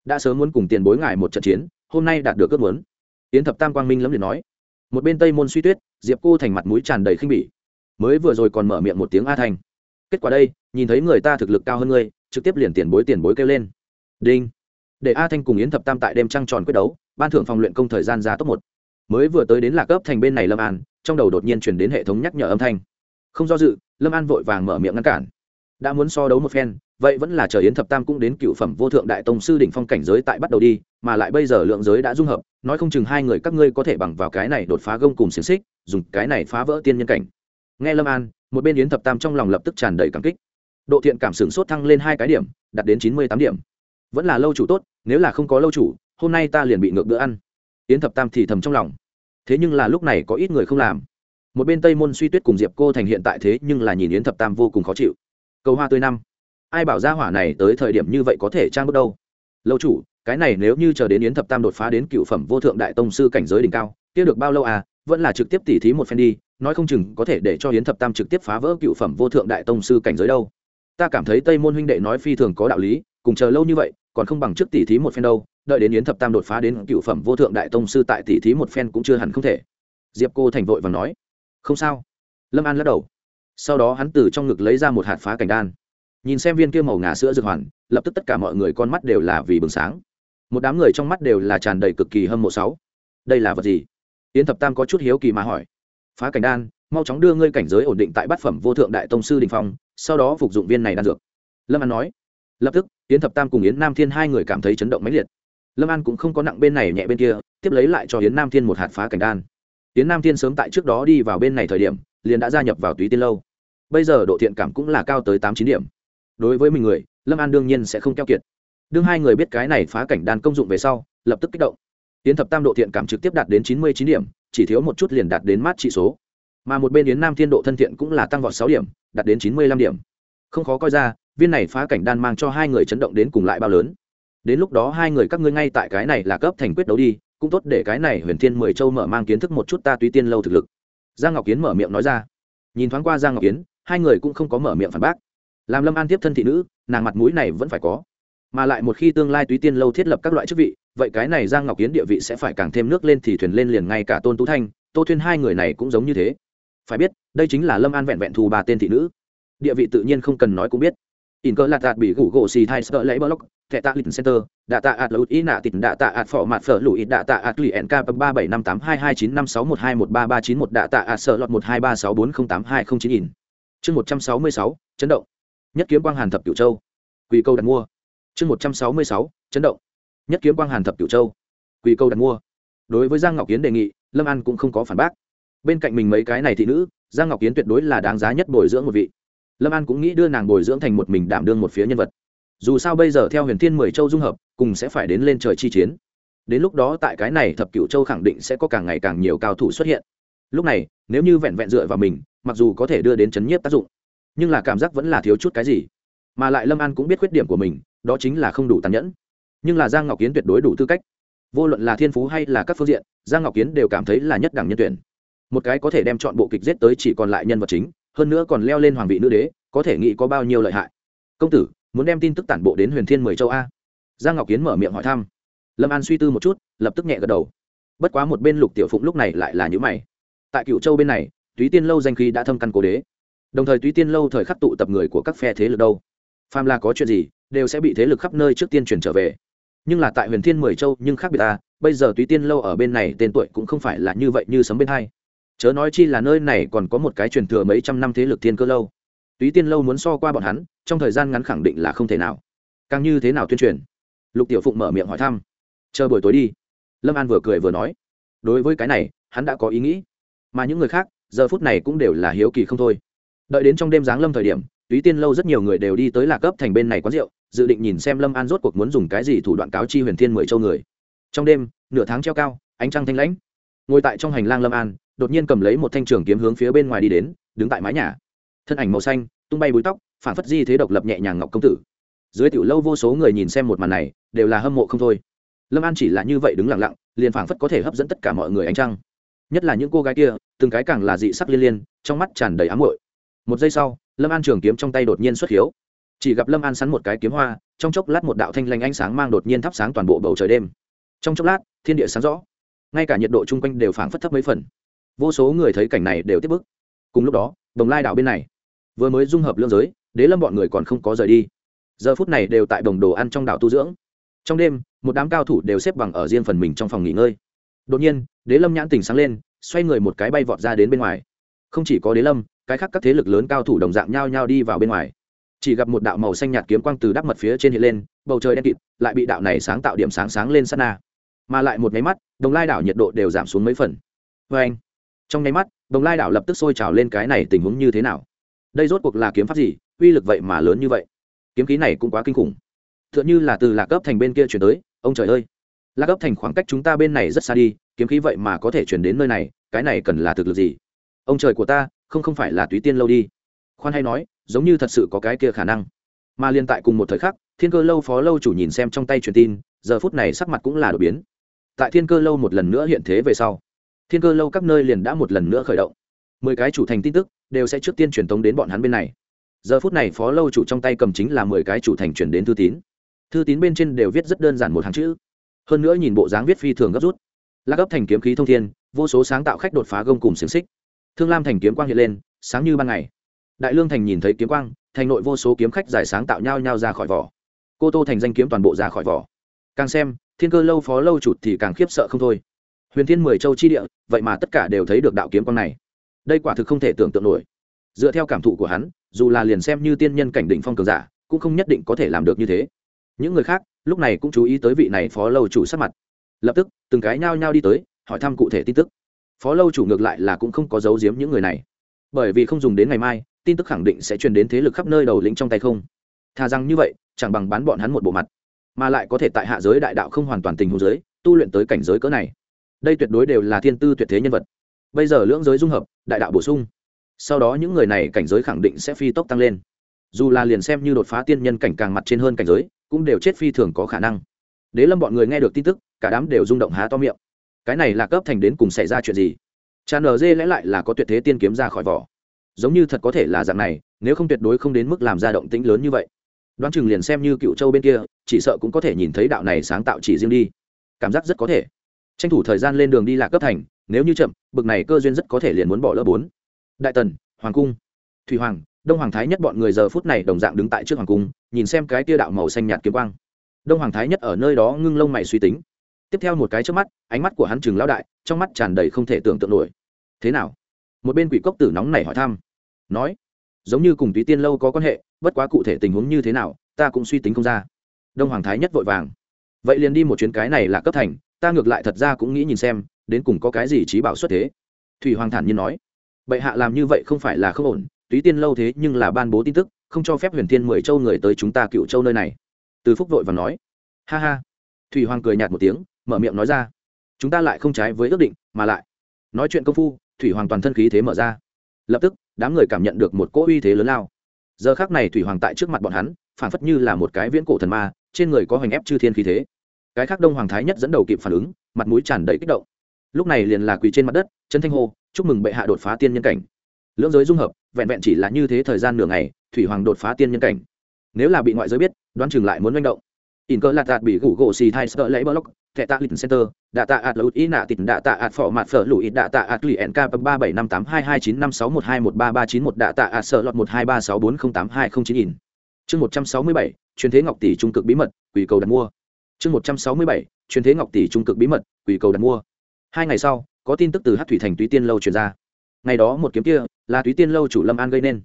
Speaker 1: Đã sớm muốn cùng tiền bối ngài một trận chiến, hôm nay đạt được ước muốn yến thập tam quang minh lẫm liệt nói. Một bên tây môn suy tuyết, diệp cô thành mặt mũi tràn đầy khinh bỉ. Mới vừa rồi còn mở miệng một tiếng a thành. Kết quả đây, nhìn thấy người ta thực lực cao hơn ngươi, trực tiếp liền tiền bối tiền bối kêu lên. Đinh. Để a thanh cùng yến thập tam tại đêm trăng tròn quyết đấu, ban thưởng phòng luyện công thời gian ra top một. Mới vừa tới đến lạc cấp thành bên này lâm an, trong đầu đột nhiên chuyển đến hệ thống nhắc nhở âm thanh. Không do dự, lâm an vội vàng mở miệng ngăn cản đã muốn so đấu một phen, vậy vẫn là chờ yến thập tam cũng đến cựu phẩm vô thượng đại tông sư đỉnh phong cảnh giới tại bắt đầu đi, mà lại bây giờ lượng giới đã dung hợp, nói không chừng hai người các ngươi có thể bằng vào cái này đột phá gông cùng xiềng xích, dùng cái này phá vỡ tiên nhân cảnh. Nghe lâm an, một bên yến thập tam trong lòng lập tức tràn đầy cảm kích. Độ thiện cảm sửng sốt thăng lên hai cái điểm, đạt đến chín mươi tám điểm. Vẫn là lâu chủ tốt, nếu là không có lâu chủ, hôm nay ta liền bị ngược bữa ăn. Yến thập tam thì thầm trong lòng. Thế nhưng là lúc này có ít người không làm. Một bên tây môn suy tuyết cùng diệp cô thành hiện tại thế nhưng là nhìn yến thập tam vô cùng khó chịu cầu hoa tươi năm. Ai bảo ra hỏa này tới thời điểm như vậy có thể trang bước đâu? Lâu chủ, cái này nếu như chờ đến yến thập tam đột phá đến cựu phẩm vô thượng đại tông sư cảnh giới đỉnh cao, kia được bao lâu à? Vẫn là trực tiếp tỉ thí một phen đi, nói không chừng có thể để cho yến thập tam trực tiếp phá vỡ cựu phẩm vô thượng đại tông sư cảnh giới đâu. Ta cảm thấy tây môn huynh đệ nói phi thường có đạo lý, cùng chờ lâu như vậy, còn không bằng trước tỉ thí một phen đâu, đợi đến yến thập tam đột phá đến cựu phẩm vô thượng đại tông sư tại tỉ thí một phen cũng chưa hẳn không thể. Diệp cô thành vội và nói. Không sao. Lâm an lắc đầu sau đó hắn từ trong ngực lấy ra một hạt phá cảnh đan. Nhìn xem viên kia màu ngà sữa dược hoàn, lập tức tất cả mọi người con mắt đều là vì bừng sáng. Một đám người trong mắt đều là tràn đầy cực kỳ hâm mộ sáu. Đây là vật gì? Yến thập tam có chút hiếu kỳ mà hỏi. Phá cảnh đan, mau chóng đưa ngươi cảnh giới ổn định tại bát phẩm vô thượng đại tông sư đình phong, sau đó phục dụng viên này đan dược. Lâm an nói. Lập tức, yến thập tam cùng yến nam thiên hai người cảm thấy chấn động mãnh liệt. Lâm an cũng không có nặng bên này nhẹ bên kia, tiếp lấy lại cho yến nam thiên một hạt phá cảnh đan. Yến nam thiên sớm tại trước đó đi vào bên này thời điểm liền đã gia nhập vào túy tiên lâu. Bây giờ độ thiện cảm cũng là cao tới tám chín điểm. Đối với mình người, lâm an đương nhiên sẽ không keo kiệt. Đương hai người biết cái này phá cảnh đan công dụng về sau, lập tức kích động. Yến thập tam độ thiện cảm trực tiếp đạt đến chín mươi chín điểm, chỉ thiếu một chút liền đạt đến mát trị số. Mà một bên yến nam thiên độ thân thiện cũng là tăng vọt sáu điểm, đạt đến chín mươi lăm điểm. Không khó coi ra, viên này phá cảnh đan mang cho hai người chấn động đến cùng lại bao lớn. Đến lúc đó hai người các ngươi ngay tại cái này là cấp thành quyết đấu đi, cũng tốt để cái này huyền thiên mười châu mở mang kiến thức một chút ta túy tiên lâu thực lực giang ngọc kiến mở miệng nói ra. Nhìn thoáng qua giang ngọc kiến hai người cũng không có mở miệng phản bác. Làm lâm an tiếp thân thị nữ, nàng mặt mũi này vẫn phải có. Mà lại một khi tương lai túy tiên lâu thiết lập các loại chức vị, vậy cái này giang ngọc kiến địa vị sẽ phải càng thêm nước lên thì thuyền lên liền ngay cả tôn tú thanh, tô thuyên hai người này cũng giống như thế. Phải biết, đây chính là lâm an vẹn vẹn thù ba tên thị nữ. Địa vị tự nhiên không cần nói cũng biết in cơ lạt đạt bị gủ gỗ xì thai sợ lấy block, thẻ tạ lịch center, đạ tạ ạt lụt ý nạ tịt, đạ tạ ạt phỏ mặt phở lụi, đạ tạ ạt lụy nk ba bảy năm tám hai hai chín năm sáu một hai một ba ba chín một, đạ tạ ạt sợ lọt một hai ba sáu bốn không tám hai không chín in. Chương một trăm sáu mươi sáu, chấn động. Nhất kiếm quang hàn thập cửu châu. Quỳ câu đặt mua. Chương một trăm sáu mươi sáu, chấn động. Nhất kiếm quang hàn thập cửu châu. Quỳ câu đặt mua. Đối với giang ngọc kiến đề nghị, lâm an cũng không có phản bác. Bên cạnh mình mấy cái này thị nữ, giang ngọc kiến tuyệt đối là đáng giá nhất bồi dưỡng một vị lâm an cũng nghĩ đưa nàng bồi dưỡng thành một mình đảm đương một phía nhân vật. Dù sao bây giờ theo huyền thiên mười châu dung hợp, cùng sẽ phải đến lên trời chi chiến. Đến lúc đó tại cái này thập cửu châu khẳng định sẽ có càng ngày càng nhiều cao thủ xuất hiện. Lúc này, nếu như vẹn vẹn dựa vào mình, mặc dù có thể đưa đến chấn nhiếp tác dụng, nhưng là cảm giác vẫn là thiếu chút cái gì. Mà lại lâm an cũng biết khuyết điểm của mình, đó chính là không đủ tàn nhẫn. Nhưng là giang ngọc kiến tuyệt đối đủ tư cách. Vô luận là thiên phú hay là các phương diện, giang ngọc kiến đều cảm thấy là nhất đẳng nhân tuyển. Một cái có thể đem chọn bộ kịch giết tới chỉ còn lại nhân vật chính hơn nữa còn leo lên hoàng vị nữ đế, có thể nghĩ có bao nhiêu lợi hại. Công tử, muốn đem tin tức tản bộ đến huyền thiên mười châu a? Giang ngọc kiến mở miệng hỏi thăm. Lâm an suy tư một chút, lập tức nhẹ gật đầu. Bất quá một bên lục tiểu phụng lúc này lại là nhữ mày. Tại cựu châu bên này, túy tiên lâu danh khí đã thâm căn cố đế. Đồng thời túy tiên lâu thời khắc tụ tập người của các phe thế lực đâu? Phàm là có chuyện gì, đều sẽ bị thế lực khắp nơi trước tiên chuyển trở về. Nhưng là tại huyền thiên mười châu, nhưng khác biệt ta, bây giờ túy tiên lâu ở bên này tên tuổi cũng không phải là như vậy như sấm bên hai chớ nói chi là nơi này còn có một cái truyền thừa mấy trăm năm thế lực thiên cơ lâu. Túy tiên lâu muốn so qua bọn hắn, trong thời gian ngắn khẳng định là không thể nào. Càng như thế nào tuyên truyền? Lục tiểu phụng mở miệng hỏi thăm. Chờ buổi tối đi. Lâm an vừa cười vừa nói. Đối với cái này, hắn đã có ý nghĩ. Mà những người khác, giờ phút này cũng đều là hiếu kỳ không thôi. Đợi đến trong đêm giáng lâm thời điểm, túy tiên lâu rất nhiều người đều đi tới lạc cấp thành bên này quán rượu, dự định nhìn xem lâm an rốt cuộc muốn dùng cái gì thủ đoạn cáo chi huyền thiên mười châu người. Trong đêm, nửa tháng treo cao, ánh trăng thanh lãnh. Ngồi tại trong hành lang lâm an đột nhiên cầm lấy một thanh trường kiếm hướng phía bên ngoài đi đến, đứng tại mái nhà. Thân ảnh màu xanh, tung bay búi tóc, phản phất di thế độc lập nhẹ nhàng ngọc công tử. Dưới tiểu lâu vô số người nhìn xem một màn này, đều là hâm mộ không thôi. Lâm an chỉ là như vậy đứng lặng lặng, liền phảng phất có thể hấp dẫn tất cả mọi người ánh trăng. Nhất là những cô gái kia, từng cái càng là dị sắc liên liên, trong mắt tràn đầy ám hội một giây sau, lâm an trường kiếm trong tay đột nhiên xuất hiếu. Chỉ gặp lâm an sắn một cái kiếm hoa, trong chốc lát một đạo thanh lanh ánh sáng mang đột nhiên thắp sáng toàn bộ bầu trời đêm. Trong chốc lát, thiên địa sáng rõ. Ngay cả nhiệt độ chung quanh đều phảng phất thấp mấy phần vô số người thấy cảnh này đều tiếp bức cùng lúc đó, đồng lai đảo bên này, vừa mới dung hợp lương giới, đế lâm bọn người còn không có rời đi. Giờ phút này đều tại đồng đồ ăn trong đảo tu dưỡng. Trong đêm, một đám cao thủ đều xếp bằng ở riêng phần mình trong phòng nghỉ ngơi. Đột nhiên, đế lâm nhãn tình sáng lên, xoay người một cái bay vọt ra đến bên ngoài. Không chỉ có đế lâm, cái khác các thế lực lớn cao thủ đồng dạng nhao nhao đi vào bên ngoài. Chỉ gặp một đạo màu xanh nhạt kiếm quang từ đắp mật phía trên hiện lên, bầu trời đen kịt, lại bị đạo này sáng tạo điểm sáng sáng lên sát na. Mà lại một máy mắt, đồng lai đảo nhiệt độ đều giảm xuống mấy phần. Vê anh trong nháy mắt, đồng lai đảo lập tức sôi trào lên cái này tình huống như thế nào? Đây rốt cuộc là kiếm pháp gì? Uy lực vậy mà lớn như vậy. Kiếm khí này cũng quá kinh khủng. T h ư ợ n h ư là từ lạc cấp thành bên kia chuyển tới, ông trời ơi! Lạc cấp thành khoảng cách chúng ta bên này rất xa đi, kiếm khí vậy mà có thể chuyển đến nơi này, cái này cần là thực lực gì? Ông trời của ta, không không phải là túy tiên lâu đi. Khoan hay nói, giống như thật sự có cái kia khả năng. Mà liên tại cùng một thời khắc, thiên cơ lâu phó lâu chủ nhìn xem trong tay truyền tin, giờ phút này sắc mặt cũng là đột biến. Tại thiên cơ lâu một lần nữa hiện thế về sau thiên cơ lâu các nơi liền đã một lần nữa khởi động. Mười cái chủ thành tin tức đều sẽ trước tiên truyền tống đến bọn hắn bên này. Giờ phút này phó lâu chủ trong tay cầm chính là mười cái chủ thành chuyển đến thư tín. Thư tín bên trên đều viết rất đơn giản một hàng chữ. Hơn nữa nhìn bộ dáng viết phi thường gấp rút. Lạc gấp thành kiếm khí thông thiên, vô số sáng tạo khách đột phá gông cùng xiềng xích. Thương lam thành kiếm quang hiện lên, sáng như ban ngày. Đại lương thành nhìn thấy kiếm quang, thành nội vô số kiếm khách giải sáng tạo nhau nhau ra khỏi vỏ. Cô tô thành danh kiếm toàn bộ ra khỏi vỏ. Càng xem, thiên cơ lâu phó lâu chụt thì càng khiếp sợ không thôi huyền thiên mười châu chi địa, vậy mà tất cả đều thấy được đạo kiếm quang này. Đây quả thực không thể tưởng tượng nổi. Dựa theo cảm thụ của hắn, dù là liền xem như tiên nhân cảnh định phong cường giả, cũng không nhất định có thể làm được như thế. Những người khác, lúc này cũng chú ý tới vị này phó lâu chủ sắc mặt. Lập tức, từng cái nhao nhao đi tới, hỏi thăm cụ thể tin tức. Phó lâu chủ ngược lại là cũng không có giấu giếm những người này. Bởi vì không dùng đến ngày mai, tin tức khẳng định sẽ truyền đến thế lực khắp nơi đầu lĩnh trong tay không. Thà rằng như vậy, chẳng bằng bán bọn hắn một bộ mặt. Mà lại có thể tại hạ giới đại đạo không hoàn toàn tình hồ giới, tu luyện tới cảnh giới cỡ này đây tuyệt đối đều là thiên tư tuyệt thế nhân vật. Bây giờ lưỡng giới dung hợp, đại đạo bổ sung. Sau đó những người này cảnh giới khẳng định sẽ phi tốc tăng lên. Dù là liền xem như đột phá tiên nhân cảnh càng mặt trên hơn cảnh giới, cũng đều chết phi thường có khả năng. Đế lâm bọn người nghe được tin tức, cả đám đều rung động há to miệng. Cái này là cấp thành đến cùng xảy ra chuyện gì? Tràn ở dê lẽ lại là có tuyệt thế tiên kiếm ra khỏi vỏ. Giống như thật có thể là dạng này, nếu không tuyệt đối không đến mức làm ra động tĩnh lớn như vậy. Đoán chừng liền xem như cựu châu bên kia, chỉ sợ cũng có thể nhìn thấy đạo này sáng tạo chỉ riêng đi. Cảm giác rất có thể tranh thủ thời gian lên đường đi lạc cấp thành, nếu như chậm, bực này cơ duyên rất có thể liền muốn bỏ lỡ bốn. Đại tần, hoàng cung. Thủy hoàng, đông hoàng thái nhất bọn người giờ phút này đồng dạng đứng tại trước hoàng cung, nhìn xem cái tia đạo màu xanh nhạt kiếm quang. Đông hoàng thái nhất ở nơi đó ngưng lông mày suy tính. Tiếp theo một cái trước mắt, ánh mắt của hắn chừng lão đại, trong mắt tràn đầy không thể tưởng tượng nổi. Thế nào? Một bên quỷ cốc tử nóng này hỏi thăm. Nói, giống như cùng túy tiên lâu có quan hệ, bất quá cụ thể tình huống như thế nào, ta cũng suy tính không ra. Đông hoàng thái nhất vội vàng. Vậy liền đi một chuyến cái này là cấp thành ta ngược lại thật ra cũng nghĩ nhìn xem, đến cùng có cái gì trí bảo xuất thế. Thủy hoàng thản nhiên nói, bệ hạ làm như vậy không phải là không ổn, túy tiên lâu thế nhưng là ban bố tin tức, không cho phép huyền thiên mười châu người tới chúng ta cựu châu nơi này. Từ phúc vội và nói, ha ha. Thủy hoàng cười nhạt một tiếng, mở miệng nói ra, chúng ta lại không trái với ước định, mà lại. Nói chuyện công phu, thủy hoàng toàn thân khí thế mở ra. Lập tức, đám người cảm nhận được một cỗ uy thế lớn lao. Giờ khác này thủy hoàng tại trước mặt bọn hắn phản phất như là một cái viễn cổ thần ma, trên người có hoành ép chư thiên khí thế cái khác đông hoàng thái nhất dẫn đầu kịp phản ứng, mặt mũi tràn đầy kích động. Lúc này liền là quỳ trên mặt đất, chân thanh hô, chúc mừng bệ hạ đột phá tiên nhân cảnh. Lưỡng giới dung hợp, vẹn vẹn chỉ là như thế thời gian nửa ngày, thủy hoàng đột phá tiên nhân cảnh. Nếu là bị ngoại giới biết, đoán chừng lại muốn manh động. In cơ lạt đạt bị gủ gỗ xì thai sợ lấy block, thẻ tạ lịch center, đạ tạ ạt lụt ý nạ tịt, đạ tạ ạt phỏ mặt phở lụi, đạ tạ ạt lụy nk ba bảy năm tám hai hai chín năm sáu một hai một ba ba chín một, đạ tạ ạt sợ lọt một hai ba sáu bốn không tám hai không chín in. Chương một trăm sáu mươi bảy, truyền thế ngọc tỷ trung cực bí mật quỷ cầu đặt mua chương một trăm sáu mươi bảy, truyền thế ngọc tỷ trung cực bí mật quỷ cầu đặt mua. Hai ngày sau, có tin tức từ hát thủy thành túy tiên lâu truyền ra. Ngày đó một kiếm kia là túy tiên lâu chủ lâm an gây nên.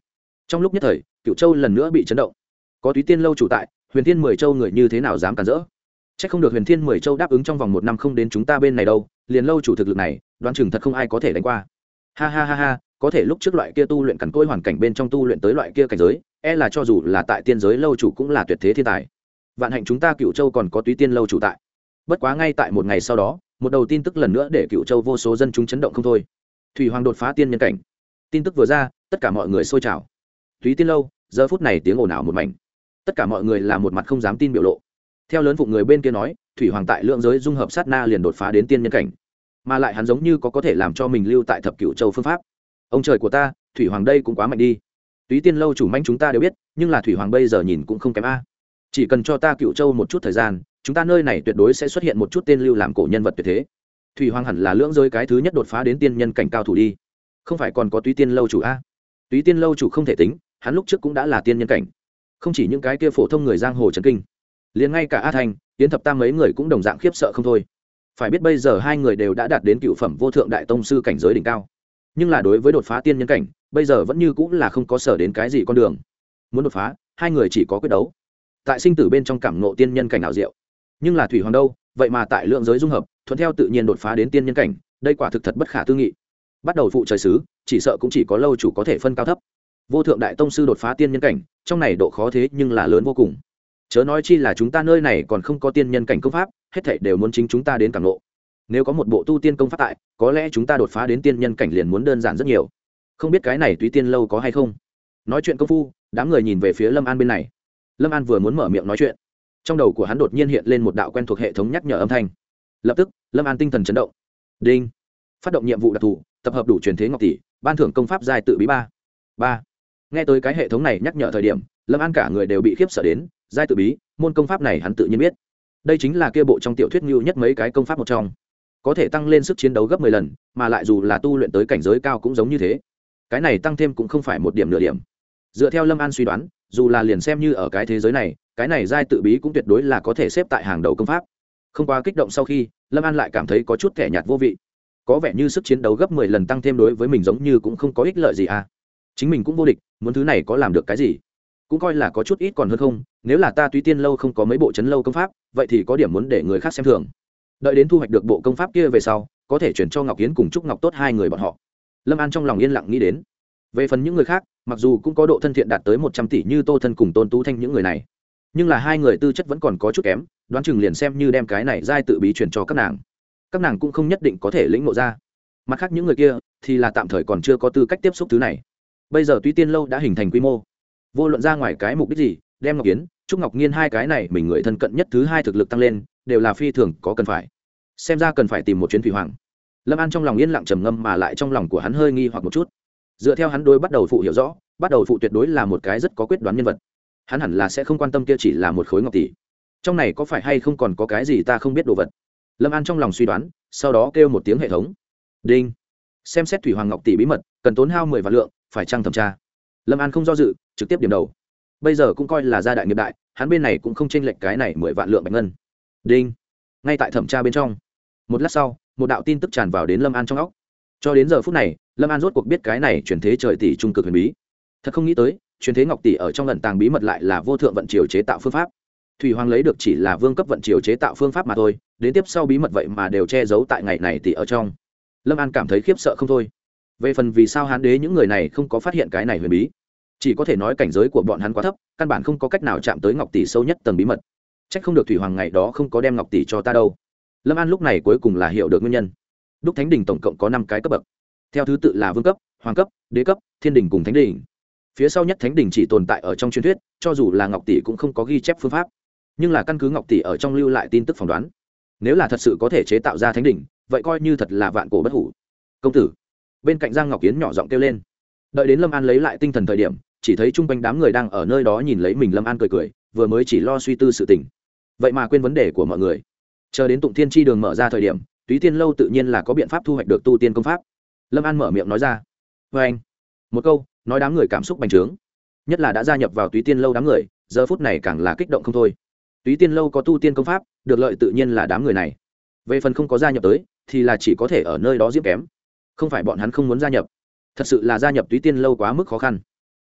Speaker 1: Trong lúc nhất thời cựu châu lần nữa bị chấn động. Có túy tiên lâu chủ tại, huyền thiên mười châu người như thế nào dám cản rỡ? C h ắ c không được huyền thiên mười châu đáp ứng trong vòng một năm không đến chúng ta bên này đâu, liền lâu chủ thực lực này, đoán chừng thật không ai có thể đánh qua. Ha ha ha ha, có thể lúc trước loại kia tu luyện cằn côi hoàn cảnh bên trong tu luyện tới loại kia cảnh giới e là cho dù là tại tiên giới lâu chủ cũng là tuyệt thế thiên tài vạn hạnh chúng ta cựu châu còn có túy tiên lâu chủ tại. Bất quá ngay tại một ngày sau đó, một đầu tin tức lần nữa để cựu châu vô số dân chúng chấn động không thôi. Thủy hoàng đột phá tiên nhân cảnh. Tin tức vừa ra, tất cả mọi người xôi trào. Túy tiên lâu, giờ phút này tiếng ồn ào một mảnh. Tất cả mọi người là một mặt không dám tin biểu lộ. Theo lớn phụng người bên kia nói, thủy hoàng tại lượng giới dung hợp sát na liền đột phá đến tiên nhân cảnh. Mà lại hắn giống như có có thể làm cho mình lưu tại thập cựu châu phương pháp. Ông trời của ta, thủy hoàng đây cũng quá mạnh đi. Túy tiên lâu chủ manh chúng ta đều biết, nhưng là thủy hoàng bây giờ nhìn cũng không kém a chỉ cần cho ta cựu châu một chút thời gian chúng ta nơi này tuyệt đối sẽ xuất hiện một chút tên lưu làm cổ nhân vật tuyệt thế. Thủy hoàng hẳn là lưỡng giới cái thứ nhất đột phá đến tiên nhân cảnh cao thủ đi. Không phải còn có túy tiên lâu chủ a? Túy tiên lâu chủ không thể tính hắn lúc trước cũng đã là tiên nhân cảnh. Không chỉ những cái kia phổ thông người giang hồ trần kinh liền ngay cả a thành, tiến thập tam mấy người cũng đồng dạng khiếp sợ không thôi. Phải biết bây giờ hai người đều đã đạt đến cựu phẩm vô thượng đại tông sư cảnh giới đỉnh cao. Nhưng là đối với đột phá tiên nhân cảnh bây giờ vẫn như cũng là không có sở đến cái gì con đường. Muốn đột phá hai người chỉ có quyết đấu tại sinh tử bên trong cảm ngộ tiên nhân cảnh ảo diệu. Nhưng là thủy hoàng đâu, vậy mà tại lượng giới dung hợp, thuận theo tự nhiên đột phá đến tiên nhân cảnh, đây quả thực thật bất khả tư nghị. Bắt đầu phụ trời sứ chỉ sợ cũng chỉ có lâu chủ có thể phân cao thấp. Vô thượng đại tông sư đột phá tiên nhân cảnh, trong này độ khó thế nhưng là lớn vô cùng. Chớ nói chi là chúng ta nơi này còn không có tiên nhân cảnh công pháp, hết thảy đều muốn chính chúng ta đến cảm lộ nếu có một bộ tu tiên công pháp tại, có lẽ chúng ta đột phá đến tiên nhân cảnh liền muốn đơn giản rất nhiều. Không biết cái này tùy tiên lâu có hay không? Nói chuyện công phu, đám người nhìn về phía lâm an bên này lâm an vừa muốn mở miệng nói chuyện, trong đầu của hắn đột nhiên hiện lên một đạo quen thuộc hệ thống nhắc nhở âm thanh. Lập tức, lâm an tinh thần chấn động. Đinh. Phát động nhiệm vụ đặc thù, tập hợp đủ truyền thế ngọc tỷ, ban thưởng công pháp giai tự bí ba. Ba. Nghe tới cái hệ thống này nhắc nhở thời điểm, lâm an cả người đều bị khiếp sợ đến, giai tự bí, môn công pháp này hắn tự nhiên biết. Đây chính là kia bộ trong tiểu thuyết ngưu nhất mấy cái công pháp một trong. Có thể tăng lên sức chiến đấu gấp mười lần, mà lại dù là tu luyện tới cảnh giới cao cũng giống như thế. Cái này tăng thêm cũng không phải một điểm nửa điểm. Dựa theo lâm an suy đoán dù là liền xem như ở cái thế giới này, cái này giai tự bí cũng tuyệt đối là có thể xếp tại hàng đầu công pháp. Không quá kích động sau khi, lâm an lại cảm thấy có chút thẻ nhạt vô vị. Có vẻ như sức chiến đấu gấp mười lần tăng thêm đối với mình giống như cũng không có ích lợi gì à. Chính mình cũng vô địch, muốn thứ này có làm được cái gì? Cũng coi là có chút ít còn hơn không, nếu là ta tuy tiên lâu không có mấy bộ chấn lâu công pháp, vậy thì có điểm muốn để người khác xem thường. Đợi đến thu hoạch được bộ công pháp kia về sau, có thể chuyển cho ngọc kiến cùng trúc ngọc tốt hai người bọn họ. Lâm an trong lòng yên lặng nghĩ đến về phần những người khác, mặc dù cũng có độ thân thiện đạt tới một trăm tỷ như tô thân cùng tôn tú thanh những người này, nhưng là hai người tư chất vẫn còn có chút kém, đoán chừng liền xem như đem cái này giai tự bí truyền cho các nàng. Các nàng cũng không nhất định có thể lĩnh ngộ ra. Mặt khác những người kia thì là tạm thời còn chưa có tư cách tiếp xúc thứ này. Bây giờ tuy tiên lâu đã hình thành quy mô. Vô luận ra ngoài cái mục đích gì, đem ngọc kiến trúc ngọc nhiên hai cái này mình người thân cận nhất thứ hai thực lực tăng lên, đều là phi thường có cần phải. Xem ra cần phải tìm một chuyến thủy hoàng. Lâm an trong lòng yên lặng trầm ngâm mà lại trong lòng của hắn hơi nghi hoặc một chút dựa theo hắn đối bắt đầu phụ hiểu rõ, bắt đầu phụ tuyệt đối là một cái rất có quyết đoán nhân vật. Hắn hẳn là sẽ không quan tâm kia chỉ là một khối ngọc tỷ. Trong này có phải hay không còn có cái gì ta không biết đồ vật? Lâm an trong lòng suy đoán, sau đó kêu một tiếng hệ thống. Đinh. Xem xét thủy hoàng ngọc tỷ bí mật, cần tốn hao mười vạn lượng, phải trăng thẩm tra? Lâm an không do dự, trực tiếp điểm đầu. Bây giờ cũng coi là gia đại nghiệp đại, hắn bên này cũng không tranh lệch cái này mười vạn lượng bạch ngân. Đinh. Ngay tại thẩm tra bên trong. Một lát sau, một đạo tin tức tràn vào đến lâm an trong óc. Cho đến giờ phút này lâm an rốt cuộc biết cái này chuyển thế trời tỷ trung cực huyền bí. Thật không nghĩ tới, chuyển thế ngọc tỷ ở trong lần tàng bí mật lại là vô thượng vận triều chế tạo phương pháp. Thủy hoàng lấy được chỉ là vương cấp vận triều chế tạo phương pháp mà thôi, đến tiếp sau bí mật vậy mà đều che giấu tại ngày này tỷ ở trong. Lâm an cảm thấy khiếp sợ không thôi. Về phần vì sao hán đế những người này không có phát hiện cái này huyền bí, chỉ có thể nói cảnh giới của bọn hắn quá thấp, căn bản không có cách nào chạm tới ngọc tỷ sâu nhất tầng bí mật. C h ắ c không được thủy hoàng ngày đó không có đem ngọc tỷ cho ta đâu. Lâm an lúc này cuối cùng là hiểu được nguyên nhân. Đúc thánh đình tổng cộng có năm cái cấp bậc theo thứ tự là vương cấp, hoàng cấp, đế cấp, thiên đình cùng thánh đình. Phía sau nhất thánh đình chỉ tồn tại ở trong truyền thuyết, cho dù là ngọc tỷ cũng không có ghi chép phương pháp. Nhưng là căn cứ ngọc tỷ ở trong lưu lại tin tức phỏng đoán, nếu là thật sự có thể chế tạo ra thánh đình, vậy coi như thật là vạn cổ bất hủ. Công tử, bên cạnh giang ngọc kiến nhỏ giọng kêu lên. Đợi đến lâm an lấy lại tinh thần thời điểm, chỉ thấy chung quanh đám người đang ở nơi đó nhìn lấy mình lâm an cười cười, vừa mới chỉ lo suy tư sự tình. Vậy mà quên vấn đề của mọi người. Chờ đến tụng thiên tri đường mở ra thời điểm, túy tiên lâu tự nhiên là có biện pháp thu hoạch được tu tiên công pháp lâm an mở miệng nói ra. Vê anh. Một câu, nói đám người cảm xúc bành trướng. Nhất là đã gia nhập vào túy tiên lâu đám người, giờ phút này càng là kích động không thôi. Túy tiên lâu có tu tiên công pháp, được lợi tự nhiên là đám người này. Về phần không có gia nhập tới, thì là chỉ có thể ở nơi đó diễm kém. Không phải bọn hắn không muốn gia nhập. Thật sự là gia nhập túy tiên lâu quá mức khó khăn.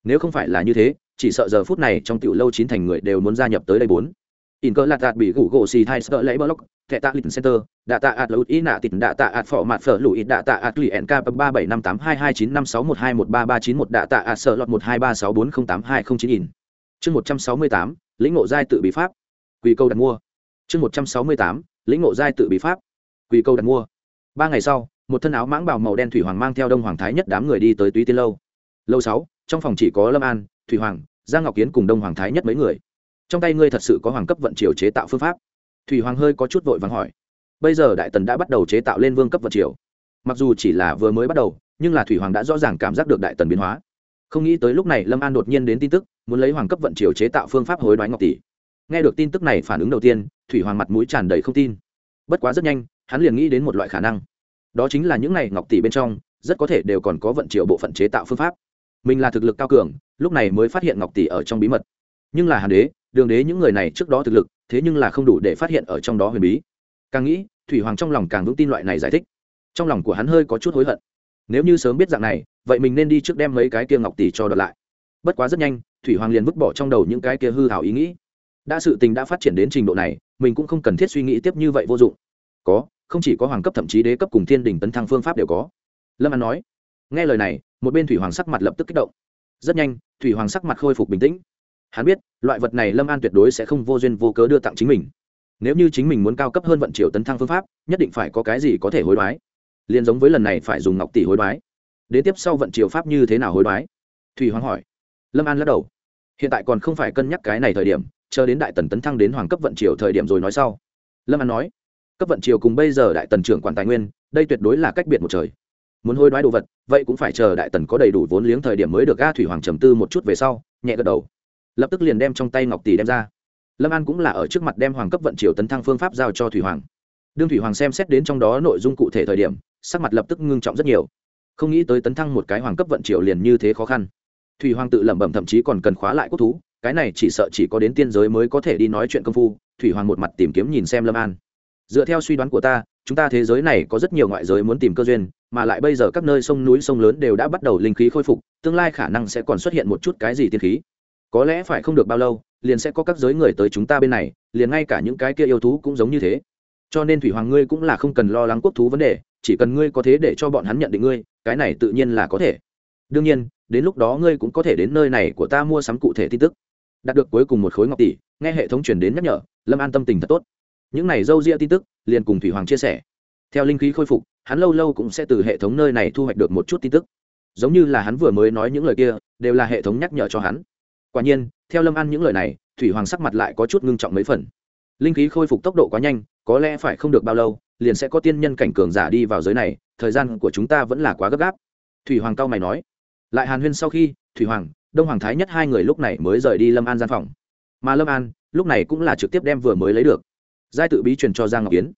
Speaker 1: Nếu không phải là như thế, chỉ sợ giờ phút này trong tiểu lâu chín thành người đều muốn gia nhập tới đây bốn. In cơ lạt đạt bị gủ gỗ xì thai sợ lấy block thẻ tạ lịch center, đạ tạ ạt lụt ý nạ tịt, đạ tạ ạt phỏ mạt phở lụi đạ tạ ạt lụy nk ba bảy năm tám hai hai chín năm sáu một hai một ba ba chín một, đạ tạ ạt sợ lọt một hai ba sáu bốn không tám hai không chín in chương một trăm sáu mươi tám, lĩnh ngộ giai tự bị pháp. Quỳ câu đặt mua. Chương một trăm sáu mươi tám, lĩnh ngộ giai tự bị pháp. Quỳ câu đặt mua. Ba ngày sau, một thân áo mãng bào màu đen thủy hoàng mang theo đông hoàng thái nhất đám người đi tới túy tiên lâu. Lâu sáu, trong phòng chỉ có lâm an, thủy hoàng, giang ngọc kiến cùng đông hoàng thái nhất mấy người. Trong tay ngươi thật sự có hoàng cấp vận triều chế tạo phương pháp thủy hoàng hơi có chút vội vàng hỏi. Bây giờ đại tần đã bắt đầu chế tạo lên vương cấp vận triều. Mặc dù chỉ là vừa mới bắt đầu, nhưng là thủy hoàng đã rõ ràng cảm giác được đại tần biến hóa. Không nghĩ tới lúc này lâm an đột nhiên đến tin tức, muốn lấy hoàng cấp vận triều chế tạo phương pháp hối đoái ngọc tỷ. Nghe được tin tức này phản ứng đầu tiên, thủy hoàng mặt mũi tràn đầy không tin. Bất quá rất nhanh, hắn liền nghĩ đến một loại khả năng. Đó chính là những này ngọc tỷ bên trong, rất có thể đều còn có vận triệu bộ phận chế tạo phương pháp. Mình là thực lực cao cường, lúc này mới phát hiện ngọc tỷ ở trong bí mật. Nhưng là hàn đế, đường đế những người này trước đó thực lực thế nhưng là không đủ để phát hiện ở trong đó huyền bí. Càng nghĩ, thủy hoàng trong lòng càng vững tin loại này giải thích. Trong lòng của hắn hơi có chút hối hận. Nếu như sớm biết dạng này, vậy mình nên đi trước đem mấy cái kia ngọc tỷ cho đợt lại. Bất quá rất nhanh, thủy hoàng liền vứt bỏ trong đầu những cái kia hư hảo ý nghĩ. Đã sự tình đã phát triển đến trình độ này, mình cũng không cần thiết suy nghĩ tiếp như vậy vô dụng. Có, không chỉ có hoàng cấp thậm chí đế cấp cùng thiên đình tấn thăng phương pháp đều có. Lâm an nói. Nghe lời này, một bên thủy hoàng sắc mặt lập tức kích động. Rất nhanh, thủy hoàng sắc mặt khôi phục bình tĩnh hắn biết, loại vật này lâm an tuyệt đối sẽ không vô duyên vô cớ đưa tặng chính mình. Nếu như chính mình muốn cao cấp hơn vận triệu tấn thăng phương pháp, nhất định phải có cái gì có thể hối đoái. Liền giống với lần này phải dùng ngọc tỷ hối đoái. Đến tiếp sau vận Triệu pháp như thế nào hối đoái? Thủy hoàng hỏi. Lâm an lắc đầu. Hiện tại còn không phải cân nhắc cái này thời điểm, chờ đến đại tần tấn thăng đến hoàng cấp vận triều thời điểm rồi nói sau. Lâm an nói. Cấp vận triều cùng bây giờ đại tần trưởng quản tài nguyên, đây tuyệt đối là cách biệt một trời. Muốn hối đoái đồ vật, vậy cũng phải chờ đại tần có đầy đủ vốn liếng thời điểm mới được ga thủy hoàng trầm tư một chút về sau, nhẹ gật đầu lập tức liền đem trong tay ngọc tỷ đem ra. Lâm an cũng là ở trước mặt đem hoàng cấp vận triều tấn thăng phương pháp giao cho thủy hoàng. Đương thủy hoàng xem xét đến trong đó nội dung cụ thể thời điểm, sắc mặt lập tức ngưng trọng rất nhiều. Không nghĩ tới tấn thăng một cái hoàng cấp vận triều liền như thế khó khăn. Thủy hoàng tự lẩm bẩm thậm chí còn cần khóa lại quốc thú, cái này chỉ sợ chỉ có đến tiên giới mới có thể đi nói chuyện công phu, thủy hoàng một mặt tìm kiếm nhìn xem lâm an. Dựa theo suy đoán của ta, chúng ta thế giới này có rất nhiều ngoại giới muốn tìm cơ duyên, mà lại bây giờ các nơi sông núi sông lớn đều đã bắt đầu linh khí khôi phục, tương lai khả năng sẽ còn xuất hiện một chút cái gì tiên khí có lẽ phải không được bao lâu, liền sẽ có các giới người tới chúng ta bên này, liền ngay cả những cái kia yêu thú cũng giống như thế. Cho nên thủy hoàng ngươi cũng là không cần lo lắng quốc thú vấn đề, chỉ cần ngươi có thế để cho bọn hắn nhận định ngươi, cái này tự nhiên là có thể. Đương nhiên, đến lúc đó ngươi cũng có thể đến nơi này của ta mua sắm cụ thể tin tức. Đạt được cuối cùng một khối ngọc tỷ, nghe hệ thống truyền đến nhắc nhở, lâm an tâm tình thật tốt. Những này dâu ria tin tức, liền cùng thủy hoàng chia sẻ. Theo linh khí khôi phục, hắn lâu lâu cũng sẽ từ hệ thống nơi này thu hoạch được một chút tin tức. Giống như là hắn vừa mới nói những lời kia, đều là hệ thống nhắc nhở cho hắn quả nhiên, theo lâm an những lời này, thủy hoàng sắc mặt lại có chút ngưng trọng mấy phần. Linh khí khôi phục tốc độ quá nhanh, có lẽ phải không được bao lâu, liền sẽ có tiên nhân cảnh cường giả đi vào giới này, thời gian của chúng ta vẫn là quá gấp gáp. Thủy hoàng cao mày nói. Lại hàn huyên sau khi, thủy hoàng, đông hoàng thái nhất hai người lúc này mới rời đi lâm an gian phòng. Mà lâm an, lúc này cũng là trực tiếp đem vừa mới lấy được. Giai tự bí truyền cho giang ngọc kiến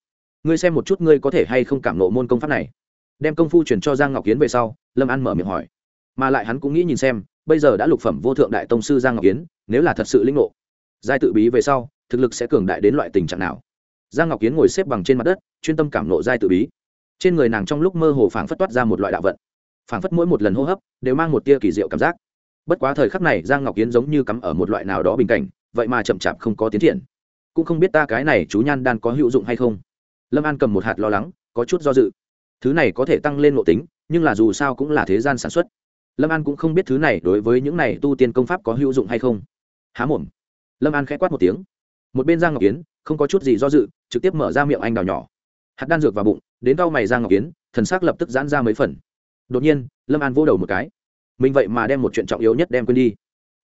Speaker 1: ngươi xem một chút ngươi có thể hay không cảm nộ môn công pháp này. Đem công phu truyền cho giang ngọc kiến về sau, lâm an mở miệng hỏi. Mà lại hắn cũng nghĩ nhìn xem bây giờ đã lục phẩm vô thượng đại tông sư giang ngọc kiến nếu là thật sự linh ngộ, giai tự bí về sau, thực lực sẽ cường đại đến loại tình trạng nào? Giang ngọc kiến ngồi xếp bằng trên mặt đất, chuyên tâm cảm nộ giai tự bí. Trên người nàng trong lúc mơ hồ phảng phất toát ra một loại đạo vận. Phảng phất mỗi một lần hô hấp, đều mang một tia kỳ diệu cảm giác. Bất quá thời khắc này, giang ngọc kiến giống như cắm ở một loại nào đó bình cảnh, vậy mà chậm chạp không có tiến triển. Cũng không biết ta cái này chú nhan đan có hữu dụng hay không. Lâm an cầm một hạt lo lắng, có chút do dự. Thứ này có thể tăng lên nội tính, nhưng là dù sao cũng là thế gian sản xuất lâm an cũng không biết thứ này đối với những này tu tiên công pháp có hữu dụng hay không. Há mồm. Lâm an k h ẽ quát một tiếng. Một bên giang ngọc kiến không có chút gì do dự, trực tiếp mở ra miệng anh đào nhỏ. Hạt đan dược vào bụng, đến cau mày giang ngọc kiến thần s ắ c lập tức giãn ra mấy phần. Đột nhiên, lâm an vô đầu một cái. Mình vậy mà đem một chuyện trọng yếu nhất đem quên đi.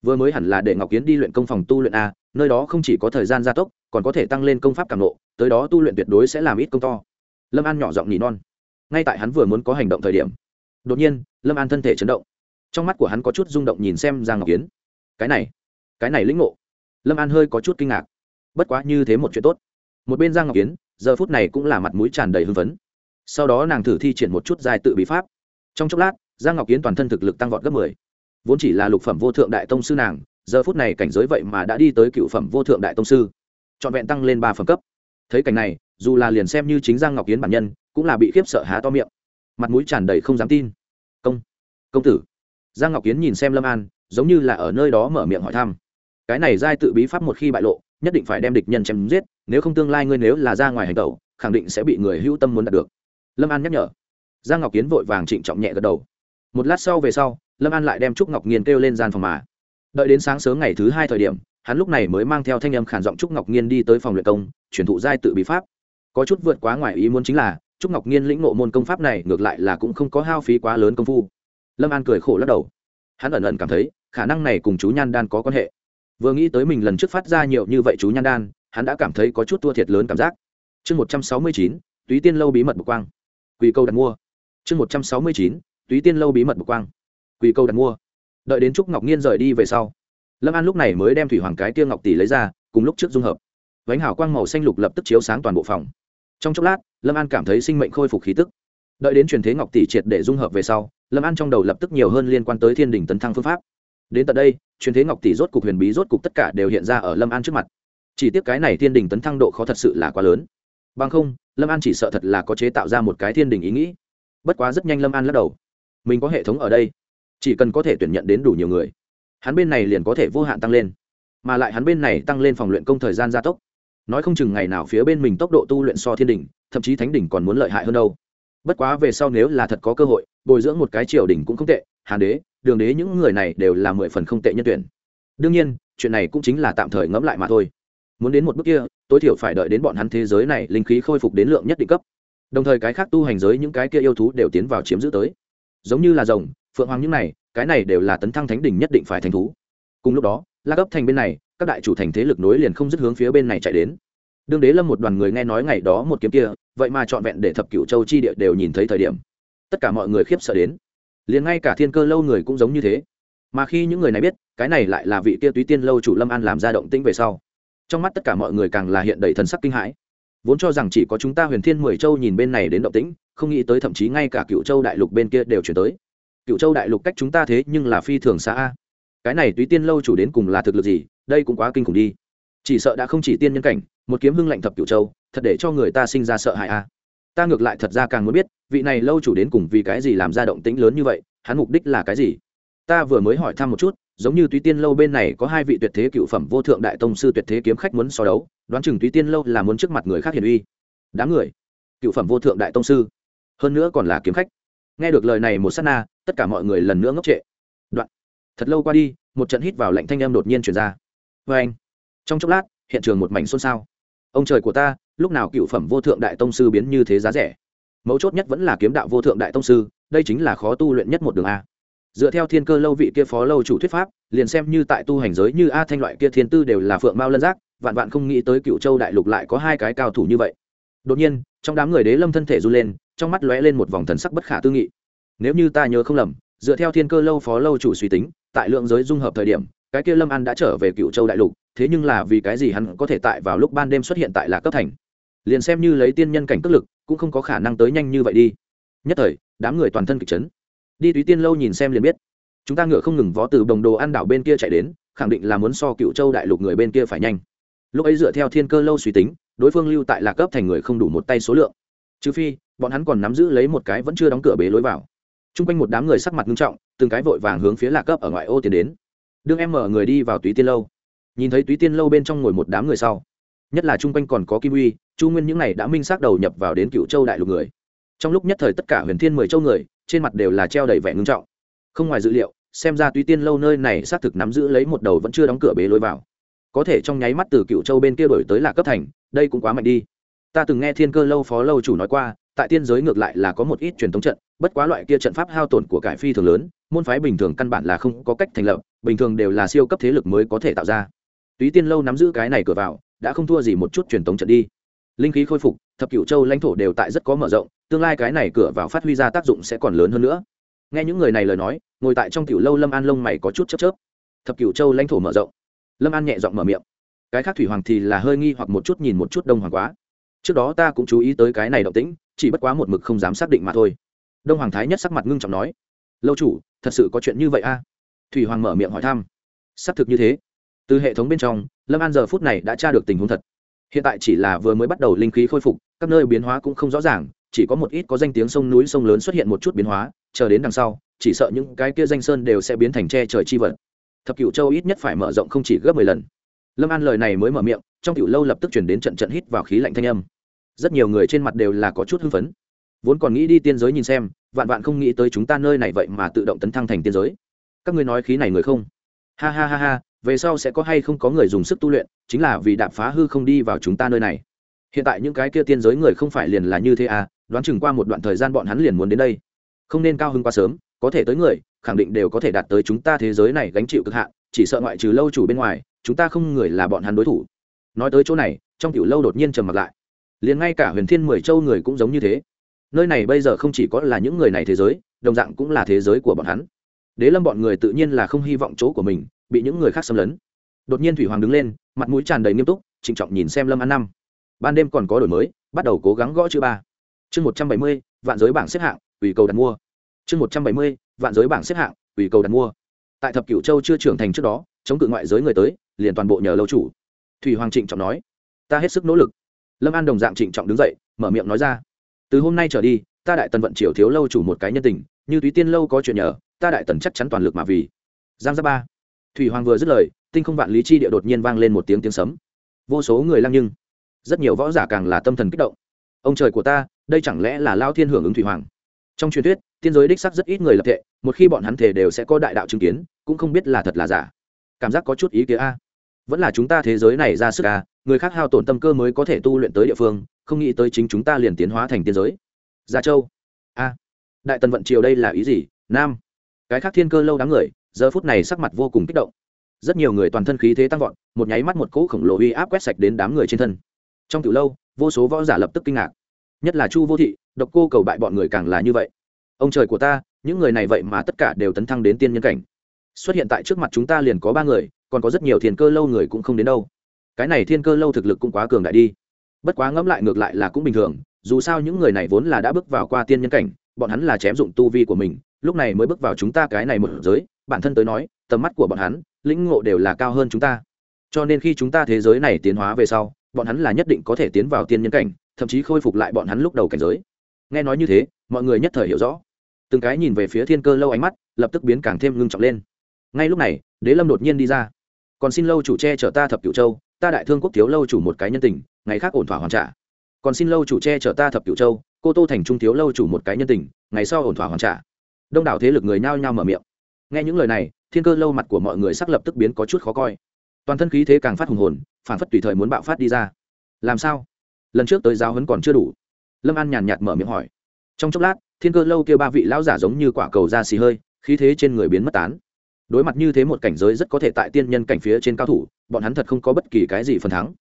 Speaker 1: Vừa mới hẳn là để ngọc kiến đi luyện công phòng tu luyện a, nơi đó không chỉ có thời gian gia tốc, còn có thể tăng lên công pháp cảm nộ tới đó tu luyện tuyệt đối sẽ làm ít công to. Lâm an nhỏ giọng nỉ non. Ngay tại hắn vừa muốn có hành động thời điểm, đột nhiên, lâm an thân thể chấn động trong mắt của hắn có chút rung động nhìn xem giang ngọc kiến. Cái này cái này lĩnh ngộ. Lâm an hơi có chút kinh ngạc. Bất quá như thế một chuyện tốt. Một bên giang ngọc kiến, giờ phút này cũng là mặt mũi tràn đầy hưng phấn. Sau đó nàng thử thi triển một chút dài tự bí pháp. Trong chốc lát, giang ngọc kiến toàn thân thực lực tăng vọt gấp mười. Vốn chỉ là lục phẩm vô thượng đại tông sư nàng, giờ phút này cảnh giới vậy mà đã đi tới cựu phẩm vô thượng đại tông sư. Trọn vẹn tăng lên ba phẩm cấp. Thấy cảnh này, dù là liền xem như chính giang ngọc kiến bản nhân, cũng là bị khiếp sợ há to miệng. Mặt mũi tràn đầy không dám tin. Công công tử giang ngọc kiến nhìn xem lâm an, giống như là ở nơi đó mở miệng hỏi thăm. Cái này giai tự bí pháp một khi bại lộ, nhất định phải đem địch nhân chém giết, nếu không tương lai ngươi nếu là ra ngoài hành tẩu, khẳng định sẽ bị người hữu tâm muốn đạt được. Lâm an nhắc nhở. Giang ngọc kiến vội vàng trịnh trọng nhẹ gật đầu. Một lát sau về sau, lâm an lại đem trúc ngọc nghiên kêu lên gian phòng mà. Đợi đến sáng sớm ngày thứ hai thời điểm, hắn lúc này mới mang theo thanh âm khản giọng trúc ngọc nghiên đi tới phòng luyện công chuyển thụ giai tự bí pháp. Có chút vượt quá ngoài ý muốn chính là, trúc ngọc nghiên lĩnh ngộ môn công pháp này ngược lại là cũng không có hao phí quá lớn công phu lâm an cười khổ lắc đầu. Hắn ẩn ẩn cảm thấy, khả năng này cùng chú nhan đan có quan hệ. Vừa nghĩ tới mình lần trước phát ra nhiều như vậy chú nhan đan, hắn đã cảm thấy có chút thua thiệt lớn cảm giác. Chương một trăm sáu mươi chín, túy tiên lâu bí mật bực quang. Quỳ câu đặt mua. Chương một trăm sáu mươi chín, túy tiên lâu bí mật bực quang. Quỳ câu đặt mua. Đợi đến trúc ngọc nhiên rời đi về sau, lâm an lúc này mới đem thủy hoàng cái tiêu ngọc tỷ lấy ra, cùng lúc trước dung hợp. Vánh hảo quang màu xanh lục lập tức chiếu sáng toàn bộ phòng. Trong chốc lát, lâm an cảm thấy sinh mệnh khôi phục khí tức. Đợi đến truyền thế ngọc tỷ triệt để dung hợp về sau lâm an trong đầu lập tức nhiều hơn liên quan tới thiên đình tấn thăng phương pháp. Đến tận đây, truyền thế ngọc tỷ rốt cục huyền bí rốt cục tất cả đều hiện ra ở lâm an trước mặt. Chỉ tiếc cái này thiên đình tấn thăng độ khó thật sự là quá lớn. Bằng không, lâm an chỉ sợ thật là có chế tạo ra một cái thiên đình ý nghĩ. Bất quá rất nhanh lâm an lắc đầu. Mình có hệ thống ở đây. Chỉ cần có thể tuyển nhận đến đủ nhiều người, hắn bên này liền có thể vô hạn tăng lên. Mà lại hắn bên này tăng lên phòng luyện công thời gian gia tốc. Nói không chừng ngày nào phía bên mình tốc độ tu luyện so thiên đình, thậm chí thánh đỉnh còn muốn lợi hại hơn đâu bất quá về sau nếu là thật có cơ hội, bồi dưỡng một cái triều đỉnh cũng không tệ hàn đế, đường đế những người này đều là mười phần không tệ nhân tuyển. Đương nhiên, chuyện này cũng chính là tạm thời ngẫm lại mà thôi. Muốn đến một bước kia, tối thiểu phải đợi đến bọn hắn thế giới này linh khí khôi phục đến lượng nhất định cấp. Đồng thời cái khác tu hành giới những cái kia yêu thú đều tiến vào chiếm giữ tới. Giống như là rồng, phượng hoàng những này, cái này đều là tấn thăng thánh đỉnh nhất định phải thành thú. Cùng lúc đó la cấp thành bên này, các đại chủ thành thế lực nối liền không dứt hướng phía bên này chạy đến đương đế lâm một đoàn người nghe nói ngày đó một kiếm kia, vậy mà trọn vẹn để thập cửu châu chi địa đều nhìn thấy thời điểm. Tất cả mọi người khiếp sợ đến. Liền ngay cả thiên cơ lâu người cũng giống như thế. Mà khi những người này biết, cái này lại là vị kia túy tiên lâu chủ lâm an làm ra động tĩnh về sau. Trong mắt tất cả mọi người càng là hiện đầy thần sắc kinh hãi. Vốn cho rằng chỉ có chúng ta huyền thiên mười châu nhìn bên này đến động tĩnh, không nghĩ tới thậm chí ngay cả cựu châu đại lục bên kia đều chuyển tới. Cựu châu đại lục cách chúng ta thế nhưng là phi thường xa a. Cái này túy tiên lâu chủ đến cùng là thực lực gì, đây cũng quá kinh khủng đi. Chỉ sợ đã không chỉ tiên nhân cảnh một kiếm hưng lạnh thập cửu châu, thật để cho người ta sinh ra sợ hãi a ta ngược lại thật ra càng muốn biết, vị này lâu chủ đến cùng vì cái gì làm ra động tĩnh lớn như vậy, hắn mục đích là cái gì? Ta vừa mới hỏi thăm một chút, giống như túy tiên lâu bên này có hai vị tuyệt thế cựu phẩm vô thượng đại tông sư tuyệt thế kiếm khách muốn so đấu, đoán chừng túy tiên lâu là muốn trước mặt người khác hiển uy. Đám người, cựu phẩm vô thượng đại tông sư, hơn nữa còn là kiếm khách. Nghe được lời này một s á t na, tất cả mọi người lần nữa ngốc trệ. Đoạn, thật lâu qua đi, một trận hít vào lạnh thanh em đột nhiên chuyển ra. Vê anh trong chốc lát, hiện trường một mảnh xôn xao ông trời của ta, lúc nào cựu phẩm vô thượng đại tông sư biến như thế giá rẻ? Mấu chốt nhất vẫn là kiếm đạo vô thượng đại tông sư, đây chính là khó tu luyện nhất một đường a. Dựa theo thiên cơ lâu vị kia phó lâu chủ thuyết pháp, liền xem như tại tu hành giới như a thanh loại kia thiên tư đều là phượng mao lân giác, vạn vạn không nghĩ tới cựu châu đại lục lại có hai cái cao thủ như vậy. Đột nhiên, trong đám người đế lâm thân thể run lên, trong mắt lóe lên một vòng thần sắc bất khả tư nghị. Nếu như ta nhớ không lầm, dựa theo thiên cơ lâu phó lâu chủ suy tính, tại lượng giới dung hợp thời điểm cái kia lâm an đã trở về cựu châu đại lục, thế nhưng là vì cái gì hắn có thể tại vào lúc ban đêm xuất hiện tại lạc cấp thành? Liền xem như lấy tiên nhân cảnh cước lực, cũng không có khả năng tới nhanh như vậy đi. Nhất thời, đám người toàn thân kịch chấn. Đi túy tiên lâu nhìn xem liền biết. Chúng ta ngựa không ngừng vó từ đồng đồ ăn đảo bên kia chạy đến, khẳng định là muốn so cựu châu đại lục người bên kia phải nhanh. Lúc ấy dựa theo thiên cơ lâu suy tính, đối phương lưu tại lạc cấp thành người không đủ một tay số lượng. Trừ phi, bọn hắn còn nắm giữ lấy một cái vẫn chưa đóng cửa bế lối vào. T r u n g quanh một đám người sắc mặt nghiêm trọng, từng cái vội vàng hướng phía lạc cấp ở ngoại ô tiến đến đương em mở người đi vào túy tiên lâu. Nhìn thấy túy tiên lâu bên trong ngồi một đám người sau, nhất là chung quanh còn có kim uy, chu nguyên những này đã minh xác đầu nhập vào đến cựu châu đại lục người. Trong lúc nhất thời tất cả huyền thiên mười châu người, trên mặt đều là treo đầy vẻ ngưng trọng. Không ngoài dữ liệu, xem ra túy tiên lâu nơi này xác thực nắm giữ lấy một đầu vẫn chưa đóng cửa bế lối vào. Có thể trong nháy mắt từ cựu châu bên kia đổi tới là cấp thành, đây cũng quá mạnh đi. Ta từng nghe thiên cơ lâu phó lâu chủ nói qua, tại tiên giới ngược lại là có một ít truyền thống trận, bất quá loại kia trận pháp hao tổn của cải phi thường lớn môn phái bình thường căn bản là không có cách thành lập, bình thường đều là siêu cấp thế lực mới có thể tạo ra. Túy tiên lâu nắm giữ cái này cửa vào, đã không thua gì một chút truyền thống trận đi. Linh khí khôi phục, thập cựu châu lãnh thổ đều tại rất có mở rộng, tương lai cái này cửa vào phát huy ra tác dụng sẽ còn lớn hơn nữa. Nghe những người này lời nói, ngồi tại trong cựu lâu lâm an lông mày có chút chớp chớp. Thập cựu châu lãnh thổ mở rộng. Lâm an nhẹ giọng mở miệng. Cái khác thủy hoàng thì là hơi nghi hoặc một chút nhìn một chút đông hoàng quá. Trước đó ta cũng chú ý tới cái này động tĩnh, chỉ bất quá một mực không dám xác định mà thôi. Đông hoàng thái nhất sắc mặt ngưng trọng nói. Lâu chủ thật sự có chuyện như vậy a? Thủy hoàng mở miệng hỏi thăm. Xác thực như thế. Từ hệ thống bên trong, lâm an giờ phút này đã tra được tình huống thật. Hiện tại chỉ là vừa mới bắt đầu linh khí khôi phục, các nơi biến hóa cũng không rõ ràng, chỉ có một ít có danh tiếng sông núi sông lớn xuất hiện một chút biến hóa, chờ đến đằng sau, chỉ sợ những cái kia danh sơn đều sẽ biến thành tre trời chi vật. Thập cựu châu ít nhất phải mở rộng không chỉ gấp mười lần. Lâm an lời này mới mở miệng, trong cựu lâu lập tức chuyển đến trận trận hít vào khí lạnh thanh âm. Rất nhiều người trên mặt đều là có chút hưng phấn. Vốn còn nghĩ đi tiên giới nhìn xem vạn vạn không nghĩ tới chúng ta nơi này vậy mà tự động tấn thăng thành tiên giới. Các ngươi nói khí này người không? Ha ha ha ha, về sau sẽ có hay không có người dùng sức tu luyện, chính là vì đạp phá hư không đi vào chúng ta nơi này. Hiện tại những cái kia tiên giới người không phải liền là như thế à đoán chừng qua một đoạn thời gian bọn hắn liền muốn đến đây. Không nên cao hơn quá sớm, có thể tới người, khẳng định đều có thể đạt tới chúng ta thế giới này gánh chịu cực hạn, chỉ sợ ngoại trừ lâu chủ bên ngoài, chúng ta không người là bọn hắn đối thủ. Nói tới chỗ này, trong tiểu lâu đột nhiên trầm mặt lại. Liền ngay cả huyền thiên mười châu người cũng giống như thế nơi này bây giờ không chỉ có là những người này thế giới, đồng dạng cũng là thế giới của bọn hắn. Đế lâm bọn người tự nhiên là không hy vọng chỗ của mình bị những người khác xâm lấn. Đột nhiên thủy hoàng đứng lên, mặt mũi tràn đầy nghiêm túc, trịnh trọng nhìn xem lâm an năm. Ban đêm còn có đổi mới, bắt đầu cố gắng gõ chữ ba. Chương một trăm bảy mươi, vạn giới bảng xếp hạng, ủy cầu đặt mua. Chương một trăm bảy mươi, vạn giới bảng xếp hạng, ủy cầu đặt mua. Tại thập cửu châu chưa trưởng thành trước đó, chống cự ngoại giới người tới, liền toàn bộ nhờ lâu chủ. Thủy hoàng trịnh trọng nói, ta hết sức nỗ lực. Lâm an đồng dạng trịnh trọng đứng dậy, mở miệng nói ra từ hôm nay trở đi, ta đại tần vận triều thiếu lâu chủ một cái nhân tình, như túy tiên lâu có chuyện nhờ, ta đại tần chắc chắn toàn lực mà vì. Giang gia ba. Thủy hoàng vừa dứt lời, tinh không vạn lý chi địa đột nhiên vang lên một tiếng tiếng sấm. Vô số người lăng nhưng. Rất nhiều võ giả càng là tâm thần kích động. Ông trời của ta, đây chẳng lẽ là lao thiên hưởng ứng thủy hoàng? Trong truyền thuyết, tiên giới đích sắc rất ít người lập thệ, một khi bọn hắn thể đều sẽ có đại đạo chứng kiến, cũng không biết là thật là giả. Cảm giác có chút ý kiến a. Vẫn là chúng ta thế giới này ra sức a người khác hao tổn tâm cơ mới có thể tu luyện tới địa phương, không nghĩ tới chính chúng ta liền tiến hóa thành tiên giới. Gia châu. A. Đại tần vận triều đây là ý gì? Nam. Cái khác thiên cơ lâu đám người, giờ phút này sắc mặt vô cùng kích động. Rất nhiều người toàn thân khí thế tăng vọt, một nháy mắt một cỗ khổng lồ uy áp quét sạch đến đám người trên thân. Trong từ lâu, vô số võ giả lập tức kinh ngạc. Nhất là chu vô thị, độc cô cầu bại bọn người càng là như vậy. Ông trời của ta, những người này vậy mà tất cả đều tấn thăng đến tiên nhân cảnh. Xuất hiện tại trước mặt chúng ta liền có ba người, còn có rất nhiều thiên cơ lâu người cũng không đến đâu cái này thiên cơ lâu thực lực cũng quá cường đại đi. Bất quá ngẫm lại ngược lại là cũng bình thường, dù sao những người này vốn là đã bước vào qua tiên nhân cảnh, bọn hắn là chém dụng tu vi của mình, lúc này mới bước vào chúng ta cái này một giới, bản thân tới nói, tầm mắt của bọn hắn, lĩnh ngộ đều là cao hơn chúng ta. Cho nên khi chúng ta thế giới này tiến hóa về sau, bọn hắn là nhất định có thể tiến vào tiên nhân cảnh, thậm chí khôi phục lại bọn hắn lúc đầu cảnh giới. Nghe nói như thế, mọi người nhất thời hiểu rõ. Từng cái nhìn về phía thiên cơ lâu ánh mắt, lập tức biến càng thêm ngưng trọng lên. Ngay lúc này, đế lâm đột nhiên đi ra. Còn xin lâu chủ che chở ta thập cửu châu ta đại thương quốc thiếu lâu chủ một cái nhân tình, ngày khác ổn thỏa hoàn trả. Còn xin lâu chủ che chở ta thập cửu châu, cô tô thành trung thiếu lâu chủ một cái nhân tình, ngày sau ổn thỏa hoàn trả. Đông đảo thế lực người nhao nhao mở miệng. Nghe những lời này, thiên cơ lâu mặt của mọi người sắc lập tức biến có chút khó coi. Toàn thân khí thế càng phát hùng hồn, phản phất tùy thời muốn bạo phát đi ra. Làm sao? Lần trước tới giáo hấn còn chưa đủ. Lâm an nhàn nhạt mở miệng hỏi. Trong chốc lát, thiên cơ lâu kêu ba vị lão giả giống như quả cầu ra xì hơi, khí thế trên người biến mất tán. Đối mặt như thế một cảnh giới rất có thể tại tiên nhân cảnh phía trên cao thủ bọn hắn thật không có bất kỳ cái gì phần thắng.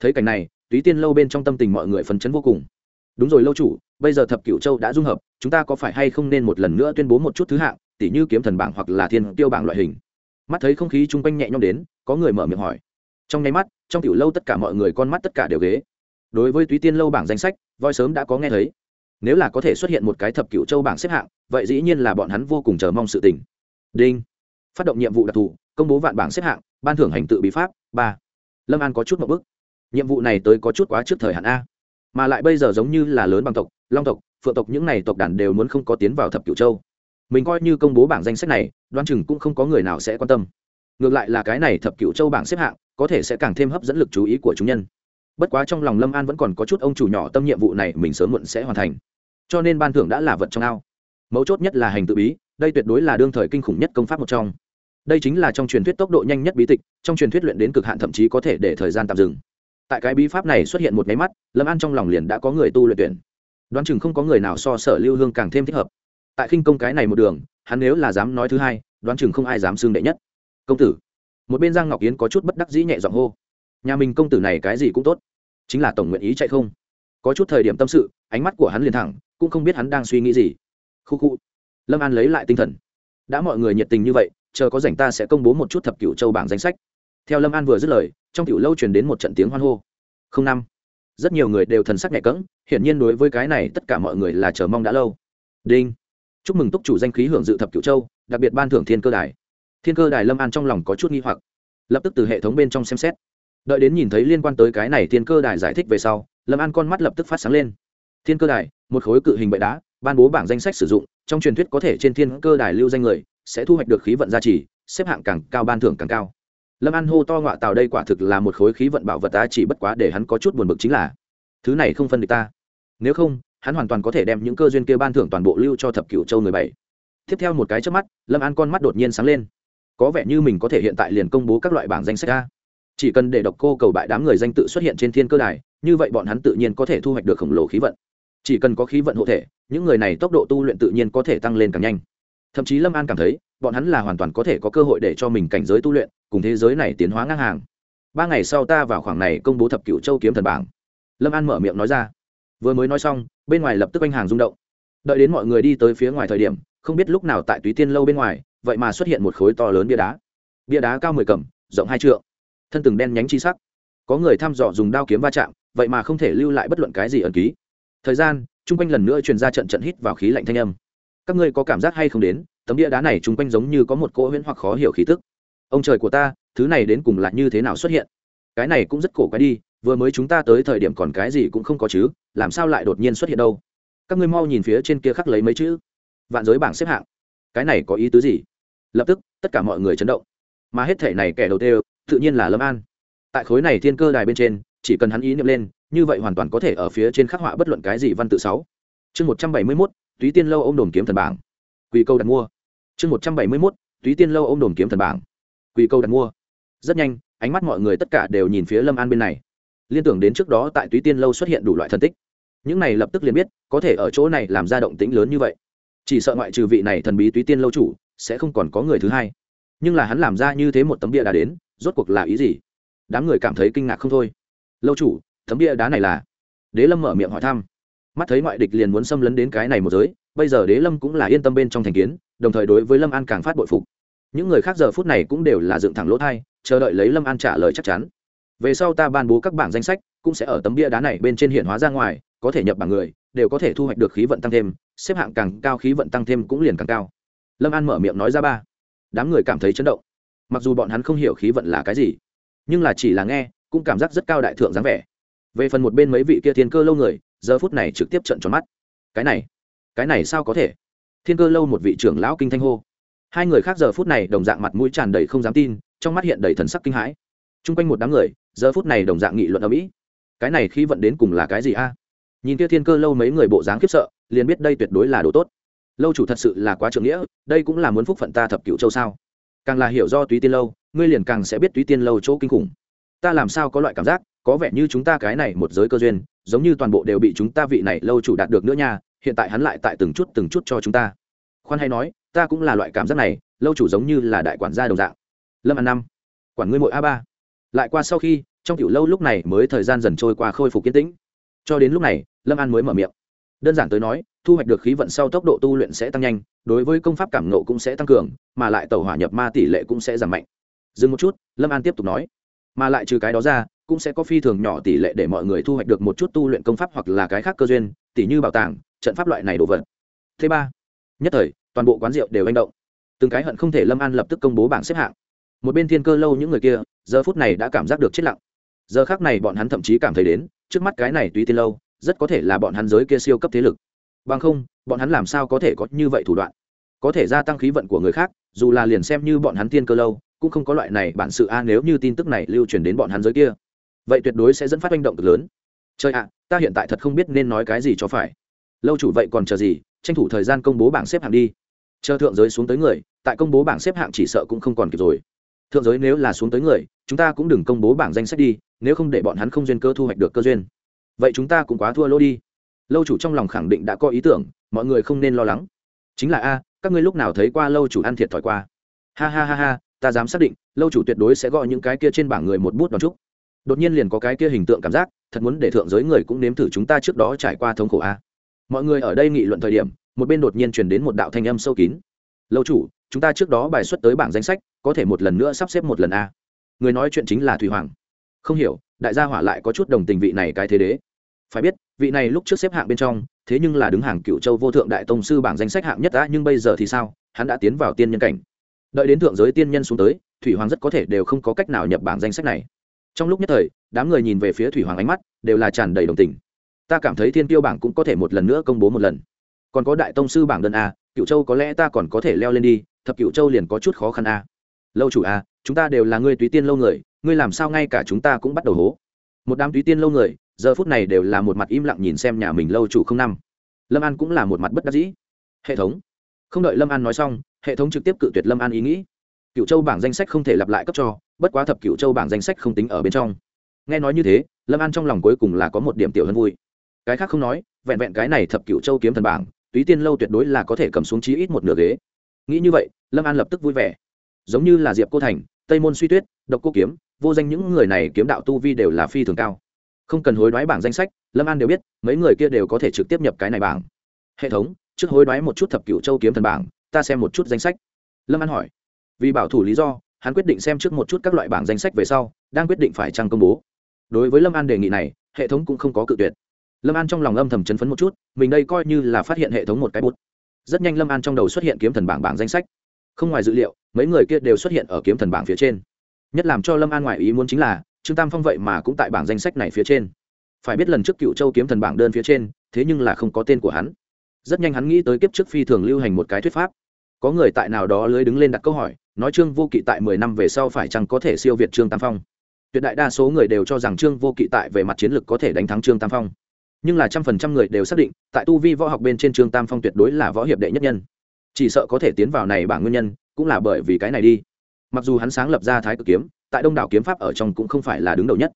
Speaker 1: Thấy cảnh này, túy tiên lâu bên trong tâm tình mọi người phấn chấn vô cùng. Đúng rồi, lâu chủ, bây giờ thập cửu châu đã dung hợp, chúng ta có phải hay không nên một lần nữa tuyên bố một chút thứ hạng, tỉ như kiếm thần bảng hoặc là thiên tiêu bảng loại hình? Mắt thấy không khí chung quanh nhẹ nhõm đến, có người mở miệng hỏi. Trong nháy mắt, trong tiểu lâu tất cả mọi người con mắt tất cả đều ghế. Đối với túy tiên lâu bảng danh sách, voi sớm đã có nghe thấy. Nếu là có thể xuất hiện một cái thập cửu châu bảng xếp hạng, vậy dĩ nhiên là bọn hắn vô cùng chờ mong sự tình. Đinh. Phát động nhiệm vụ đặc thù công bố vạn bảng xếp hạng, ban thưởng hành tự bí pháp, ba. Lâm an có chút một bức. Nhiệm vụ này tới có chút quá trước thời hạn a. Mà lại bây giờ giống như là lớn bằng tộc, long tộc, phượng tộc những này tộc đàn đều muốn không có tiến vào thập cửu châu. Mình coi như công bố bảng danh sách này đoan chừng cũng không có người nào sẽ quan tâm. Ngược lại là cái này thập cửu châu bảng xếp hạng, có thể sẽ càng thêm hấp dẫn lực chú ý của chúng nhân. Bất quá trong lòng lâm an vẫn còn có chút ông chủ nhỏ tâm nhiệm vụ này mình sớm muộn sẽ hoàn thành. Cho nên ban thưởng đã là vật trong ao. Mấu chốt nhất là hành tự bí, đây tuyệt đối là đương thời kinh khủng nhất công pháp một trong đây chính là trong truyền thuyết tốc độ nhanh nhất bí tịch, trong truyền thuyết luyện đến cực hạn thậm chí có thể để thời gian tạm dừng. Tại cái bí pháp này xuất hiện một máy mắt, lâm an trong lòng liền đã có người tu luyện tuyển. Đoán chừng không có người nào so sở lưu hương càng thêm thích hợp. Tại khinh công cái này một đường, hắn nếu là dám nói thứ hai, đoán chừng không ai dám xưng đệ nhất. Công tử. Một bên giang ngọc yến có chút bất đắc dĩ nhẹ giọng hô. Nhà mình công tử này cái gì cũng tốt. Chính là tổng nguyện ý chạy không. Có chút thời điểm tâm sự, ánh mắt của hắn liền thẳng, cũng không biết hắn đang suy nghĩ gì. Khu khu. Lâm an lấy lại tinh thần. Đã mọi người nhiệt tình như vậy chờ có rảnh ta sẽ công bố một chút thập cửu châu bảng danh sách. Theo lâm an vừa dứt lời, trong tiểu lâu truyền đến một trận tiếng hoan hô. Không năm. Rất nhiều người đều thần sắc nhẹ cẫng, hiển nhiên đối với cái này tất cả mọi người là chờ mong đã lâu. Đinh. Chúc mừng túc chủ danh khí hưởng dự thập cửu châu, đặc biệt ban thưởng thiên cơ đài. Thiên cơ đài lâm an trong lòng có chút nghi hoặc, lập tức từ hệ thống bên trong xem xét. Đợi đến nhìn thấy liên quan tới cái này thiên cơ đài giải thích về sau, lâm an con mắt lập tức phát sáng lên. Thiên cơ đài, một khối cự hình bệ đá, ban bố bảng danh sách sử dụng, trong truyền thuyết có thể trên thiên cơ đài lưu danh người sẽ thu hoạch được khí vận gia trì, xếp hạng càng cao ban thưởng càng cao. Lâm an hô to ngọa tào đây quả thực là một khối khí vận bảo vật ta chỉ bất quá để hắn có chút buồn bực chính là, thứ này không phân được ta. Nếu không, hắn hoàn toàn có thể đem những cơ duyên kia ban thưởng toàn bộ lưu cho thập cửu châu người bảy. Tiếp theo một cái trước mắt, lâm an con mắt đột nhiên sáng lên. Có vẻ như mình có thể hiện tại liền công bố các loại bảng danh sách ra. Chỉ cần để độc cô cầu bại đám người danh tự xuất hiện trên thiên cơ đài, như vậy bọn hắn tự nhiên có thể thu hoạch được khổng lồ khí vận. Chỉ cần có khí vận hộ thể, những người này tốc độ tu luyện tự nhiên có thể tăng lên càng nhanh thậm chí lâm an cảm thấy, bọn hắn là hoàn toàn có thể có cơ hội để cho mình cảnh giới tu luyện, cùng thế giới này tiến hóa ngang hàng. Ba ngày sau ta vào khoảng này công bố thập cựu châu kiếm thần bảng. Lâm an mở miệng nói ra. Vừa mới nói xong, bên ngoài lập tức anh hàng rung động. Đợi đến mọi người đi tới phía ngoài thời điểm, không biết lúc nào tại túy tiên lâu bên ngoài, vậy mà xuất hiện một khối to lớn bia đá. Bia đá cao mười cầm rộng hai trượng, thân từng đen nhánh chi sắc. Có người thăm dò dùng đao kiếm va chạm, vậy mà không thể lưu lại bất luận cái gì ẩn ký. Thời gian, chung quanh lần nữa truyền ra trận trận hít vào khí lạnh thanh âm các ngươi có cảm giác hay không đến, tấm địa đá này chung quanh giống như có một cỗ huyễn hoặc khó hiểu khí tức. Ông trời của ta, thứ này đến cùng là như thế nào xuất hiện? Cái này cũng rất cổ quái đi, vừa mới chúng ta tới thời điểm còn cái gì cũng không có chứ, làm sao lại đột nhiên xuất hiện đâu? Các ngươi mau nhìn phía trên kia khắc lấy mấy chữ. Vạn giới bảng xếp hạng. Cái này có ý tứ gì? Lập tức, tất cả mọi người chấn động. Mà hết thể này kẻ đầu tiên, tự nhiên là lâm an. Tại khối này thiên cơ đài bên trên, chỉ cần hắn ý niệm lên, như vậy hoàn toàn có thể ở phía trên khắc họa bất luận cái gì văn tự sáu. Chương một trăm bảy mươi mốt túy tiên lâu ô m đồn kiếm thần bảng. Quỳ câu đặt mua. Chương một trăm bảy mươi mốt, túy tiên lâu ô m đồn kiếm thần bảng. Quỳ câu đặt mua. Rất nhanh, ánh mắt mọi người tất cả đều nhìn phía lâm an bên này. Liên tưởng đến trước đó tại túy tiên lâu xuất hiện đủ loại thân tích. Những này lập tức liền biết, có thể ở chỗ này làm ra động tĩnh lớn như vậy. Chỉ sợ ngoại trừ vị này thần bí túy tiên lâu chủ, sẽ không còn có người thứ hai. Nhưng là hắn làm ra như thế một tấm bia đá đến, rốt cuộc là ý gì? Đám người cảm thấy kinh ngạc không thôi. Lâu chủ, tấm bia đá này là? Đế lâm mở miệng hỏi thăm mắt thấy ngoại địch liền muốn xâm lấn đến cái này một giới, bây giờ đế lâm cũng là yên tâm bên trong thành kiến, đồng thời đối với lâm an càng phát bội phục. Những người khác giờ phút này cũng đều là dựng thẳng lỗ thai, chờ đợi lấy lâm an trả lời chắc chắn. Về sau ta ban bố các bảng danh sách, cũng sẽ ở tấm bia đá này bên trên hiện hóa ra ngoài, có thể nhập bảng người, đều có thể thu hoạch được khí vận tăng thêm, xếp hạng càng cao khí vận tăng thêm cũng liền càng cao. Lâm an mở miệng nói ra ba. Đám người cảm thấy chấn động. Mặc dù bọn hắn không hiểu khí vận là cái gì, nhưng là chỉ là nghe, cũng cảm giác rất cao đại thượng dáng vẻ. Về phần một bên mấy vị kia thiên cơ lâu người giờ phút này trực tiếp trận tròn mắt. Cái này cái này sao có thể? Thiên cơ lâu một vị trưởng lão kinh thanh hô. Hai người khác giờ phút này đồng dạng mặt mũi tràn đầy không dám tin, trong mắt hiện đầy thần sắc kinh hãi. T r u n g quanh một đám người, giờ phút này đồng dạng nghị luận ở mỹ cái này khi vận đến cùng là cái gì a? Nhìn kia thiên cơ lâu mấy người bộ dáng khiếp sợ, liền biết đây tuyệt đối là đồ tốt. Lâu chủ thật sự là quá trưởng nghĩa, đây cũng là muốn phúc phận ta thập cựu châu sao? Càng là hiểu do túy tiên lâu, ngươi liền càng sẽ biết túy tiên lâu chỗ kinh khủng ta làm sao có loại cảm giác, có vẻ như chúng ta cái này một giới cơ duyên, giống như toàn bộ đều bị chúng ta vị này lâu chủ đạt được nữa nha, hiện tại hắn lại tại từng chút từng chút cho chúng ta. Khoan hay nói, ta cũng là loại cảm giác này, lâu chủ giống như là đại quản gia đồng dạng. Lâm an năm, quản ngươi mội a ba. Lại qua sau khi, trong kiểu lâu lúc này mới thời gian dần trôi qua khôi phục kiến tĩnh. Cho đến lúc này, lâm an mới mở miệng. Đơn giản tới nói, thu hoạch được khí vận sau tốc độ tu luyện sẽ tăng nhanh, đối với công pháp cảm nộ cũng sẽ tăng cường, mà lại tàu hỏa nhập ma tỷ lệ cũng sẽ giảm mạnh. Dừng một chút, lâm an tiếp tục nói mà lại trừ cái đó ra, cũng sẽ có phi thường nhỏ tỷ lệ để mọi người thu hoạch được một chút tu luyện công pháp hoặc là cái khác cơ duyên tỷ như bảo tàng, trận pháp loại này đồ vật. Thứ ba, nhất thời, toàn bộ quán rượu đều manh động. Từng cái hận không thể lâm an lập tức công bố bảng xếp hạng. Một bên thiên cơ lâu những người kia, giờ phút này đã cảm giác được chết lặng. Giờ khác này bọn hắn thậm chí cảm thấy đến, trước mắt cái này tùy tiên lâu, rất có thể là bọn hắn giới kia siêu cấp thế lực. Bằng không, bọn hắn làm sao có thể có như vậy thủ đoạn? Có thể gia tăng khí vận của người khác, dù là liền xem như bọn hắn thiên cơ lâu cũng không có loại này bản sự a, nếu như tin tức này lưu truyền đến bọn hắn giới kia, vậy tuyệt đối sẽ dẫn phát manh động cực lớn. Trời ạ, ta hiện tại thật không biết nên nói cái gì cho phải. Lâu chủ vậy còn chờ gì, tranh thủ thời gian công bố bảng xếp hạng đi. Chờ thượng giới xuống tới người, tại công bố bảng xếp hạng chỉ sợ cũng không còn kịp rồi. Thượng giới nếu là xuống tới người, chúng ta cũng đừng công bố bảng danh sách đi, nếu không để bọn hắn không duyên cơ thu hoạch được cơ duyên. Vậy chúng ta cũng quá thua lỗ đi. Lâu chủ trong lòng khẳng định đã có ý tưởng, mọi người không nên lo lắng. Chính là a, các ngươi lúc nào thấy qua lâu chủ ăn thiệt thòi qua? Ha ha ha ha ta dám xác định, lâu chủ tuyệt đối sẽ gọi những cái kia trên bảng người một bút đón trúc đột nhiên liền có cái kia hình tượng cảm giác, thật muốn để thượng giới người cũng nếm thử chúng ta trước đó trải qua thống khổ a. Mọi người ở đây nghị luận thời điểm, một bên đột nhiên truyền đến một đạo thanh âm sâu kín. Lâu chủ, chúng ta trước đó bài xuất tới bảng danh sách, có thể một lần nữa sắp xếp một lần a. Người nói chuyện chính là thủy hoàng. Không hiểu, đại gia hỏa lại có chút đồng tình vị này cái thế đế. Phải biết, vị này lúc trước xếp hạng bên trong, thế nhưng là đứng hàng cựu châu vô thượng đại tông sư bảng danh sách hạng nhất đã nhưng bây giờ thì sao? Hắn đã tiến vào tiên nhân cảnh đợi đến thượng giới tiên nhân xuống tới, thủy hoàng rất có thể đều không có cách nào nhập bảng danh sách này. Trong lúc nhất thời, đám người nhìn về phía thủy hoàng ánh mắt đều là tràn đầy đồng tình. Ta cảm thấy thiên tiêu bảng cũng có thể một lần nữa công bố một lần. Còn có đại tông sư bảng đơn a cựu châu có lẽ ta còn có thể leo lên đi, thập cựu châu liền có chút khó khăn a. Lâu chủ a, chúng ta đều là người túy tiên lâu người, ngươi làm sao ngay cả chúng ta cũng bắt đầu hố? Một đám túy tiên lâu người, giờ phút này đều là một mặt im lặng nhìn xem nhà mình lâu chủ không năm. Lâm an cũng là một mặt bất đắc dĩ. Hệ thống. Không đợi lâm an nói xong hệ thống trực tiếp cự tuyệt lâm an ý nghĩ. Cựu châu bảng danh sách không thể lặp lại cấp cho, bất quá thập cựu châu bảng danh sách không tính ở bên trong. Nghe nói như thế, lâm an trong lòng cuối cùng là có một điểm tiểu hơn vui. Cái khác không nói, vẹn vẹn cái này thập cựu châu kiếm thần bảng, túy tiên lâu tuyệt đối là có thể cầm xuống chí ít một nửa ghế. Nghĩ như vậy, lâm an lập tức vui vẻ. Giống như là diệp cô thành, tây môn suy tuyết, độc cô kiếm, vô danh những người này kiếm đạo tu vi đều là phi thường cao. Không cần hối đoái bảng danh sách, lâm an đều biết, mấy người kia đều có thể trực tiếp nhập cái này bảng. Hệ thống, trước hối đoái một chút thập cựu châu kiếm thần bảng ta xem một chút danh sách. Lâm an hỏi. Vì bảo thủ lý do, hắn quyết định xem trước một chút các loại bảng danh sách về sau, đang quyết định phải trăng công bố. Đối với lâm an đề nghị này, hệ thống cũng không có cự tuyệt. Lâm an trong lòng âm thầm chấn phấn một chút, mình đây coi như là phát hiện hệ thống một cái bút. Rất nhanh lâm an trong đầu xuất hiện kiếm thần bảng bảng danh sách. Không ngoài dữ liệu, mấy người kia đều xuất hiện ở kiếm thần bảng phía trên. Nhất làm cho lâm an ngoại ý muốn chính là, trương tam phong vậy mà cũng tại bảng danh sách này phía trên. Phải biết lần trước cựu châu kiếm thần bảng đơn phía trên, thế nhưng là không có tên của hắn rất nhanh hắn nghĩ tới kiếp trước phi thường lưu hành một cái thuyết pháp. Có người tại nào đó lưới đứng lên đặt câu hỏi, nói trương vô kỵ tại mười năm về sau phải chăng có thể siêu việt trương tam phong? Tuyệt đại đa số người đều cho rằng trương vô kỵ tại về mặt chiến lược có thể đánh thắng trương tam phong. Nhưng là trăm phần trăm người đều xác định, tại tu vi võ học bên trên trương tam phong tuyệt đối là võ hiệp đệ nhất nhân. Chỉ sợ có thể tiến vào này bảng nguyên nhân, cũng là bởi vì cái này đi. Mặc dù hắn sáng lập ra thái cực kiếm, tại đông đảo kiếm pháp ở trong cũng không phải là đứng đầu nhất.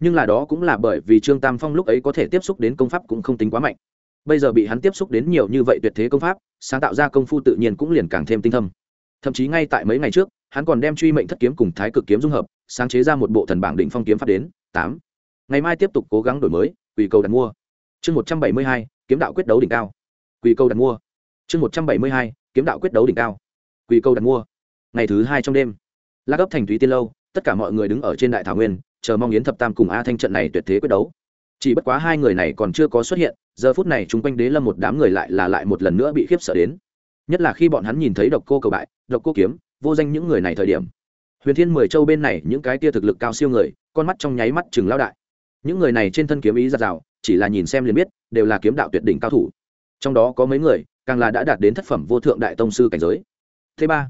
Speaker 1: Nhưng là đó cũng là bởi vì trương tam phong lúc ấy có thể tiếp xúc đến công pháp cũng không tính quá mạnh bây giờ bị hắn tiếp xúc đến nhiều như vậy tuyệt thế công pháp, sáng tạo ra công phu tự nhiên cũng liền càng thêm tinh thâm. Thậm chí ngay tại mấy ngày trước, hắn còn đem truy mệnh thất kiếm cùng thái cực kiếm dung hợp, sáng chế ra một bộ thần bảng định phong kiếm pháp đến, tám. Ngày mai tiếp tục cố gắng đổi mới, quỳ cầu đặt mua. Chương một trăm bảy mươi hai, kiếm đạo quyết đấu đỉnh cao. Quỳ cầu đặt mua. Chương một trăm bảy mươi hai, kiếm đạo quyết đấu đỉnh cao. Quỳ cầu đặt mua. Ngày thứ hai trong đêm, lạc gấp thành thúy tiên lâu, tất cả mọi người đứng ở trên đại thảo nguyên, chờ mong yến thập tam cùng a thanh trận này tuyệt thế quyết đấu chỉ bất quá hai người này còn chưa có xuất hiện, giờ phút này chúng quanh đế lâm một đám người lại là lại một lần nữa bị khiếp sợ đến. Nhất là khi bọn hắn nhìn thấy độc cô cầu bại, độc cô kiếm, vô danh những người này thời điểm. Huyền thiên mười châu bên này những cái tia thực lực cao siêu người, con mắt trong nháy mắt chừng lao đại. Những người này trên thân kiếm ý giặt rào, chỉ là nhìn xem liền biết, đều là kiếm đạo tuyệt đỉnh cao thủ. Trong đó có mấy người, càng là đã đạt đến thất phẩm vô thượng đại tông sư cảnh giới. Thứ ba,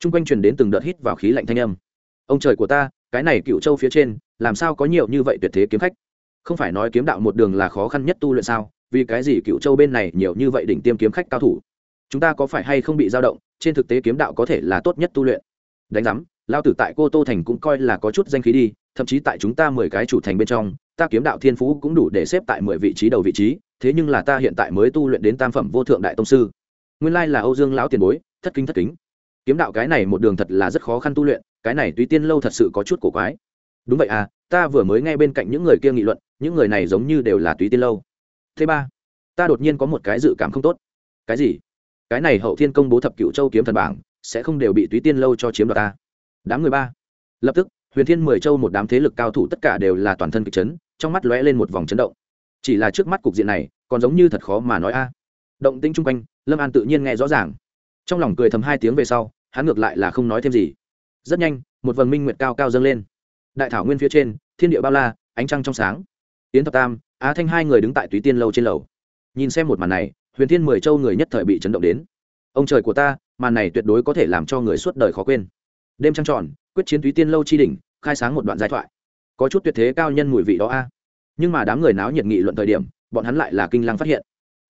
Speaker 1: chung quanh truyền đến từng đợt hít vào khí lạnh thanh âm. Ông trời của ta, cái này cựu châu phía trên, làm sao có nhiều như vậy tuyệt thế kiếm khách? Không phải nói kiếm đạo một đường là khó khăn nhất tu luyện sao? Vì cái gì cựu châu bên này nhiều như vậy đỉnh tiêm kiếm khách cao thủ? Chúng ta có phải hay không bị dao động? Trên thực tế kiếm đạo có thể là tốt nhất tu luyện. Đánh giám, lao tử tại cô tô thành cũng coi là có chút danh khí đi, thậm chí tại chúng ta mười cái chủ thành bên trong, ta kiếm đạo thiên phú cũng đủ để xếp tại mười vị trí đầu vị trí, thế nhưng là ta hiện tại mới tu luyện đến tam phẩm vô thượng đại tông sư. Nguyên lai là âu dương lão tiền bối, thất kính thất kính. Kiếm đạo cái này một đường thật là rất khó khăn tu luyện, cái này tùy tiên lâu thật sự có chút cổ quái đúng vậy à ta vừa mới nghe bên cạnh những người kia nghị luận, những người này giống như đều là túy tiên lâu. Thứ ba, ta đột nhiên có một cái dự cảm không tốt. Cái gì? Cái này hậu thiên công bố thập cựu châu kiếm thần bảng, sẽ không đều bị túy tiên lâu cho chiếm đoạt ta. Đám người ba. Lập tức, huyền thiên mười châu một đám thế lực cao thủ tất cả đều là toàn thân kịch chấn, trong mắt lóe lên một vòng chấn động. Chỉ là trước mắt cục diện này, còn giống như thật khó mà nói a. Động tĩnh chung quanh, lâm an tự nhiên nghe rõ ràng. Trong lòng cười thầm hai tiếng về sau, hắn ngược lại là không nói thêm gì. Rất nhanh, một vầng minh nguyệt cao cao dâng lên đại thảo nguyên phía trên, thiên địa bao la, ánh trăng trong sáng. Tiến thập tam, á thanh hai người đứng tại túy tiên lâu trên lầu. Nhìn xem một màn này, huyền thiên mười châu người nhất thời bị chấn động đến. Ông trời của ta, màn này tuyệt đối có thể làm cho người suốt đời khó quên. Đêm trăng tròn, quyết chiến túy tiên lâu chi đỉnh, khai sáng một đoạn giai thoại. Có chút tuyệt thế cao nhân mùi vị đó a. Nhưng mà đám người náo nhiệt nghị luận thời điểm, bọn hắn lại là kinh lăng phát hiện.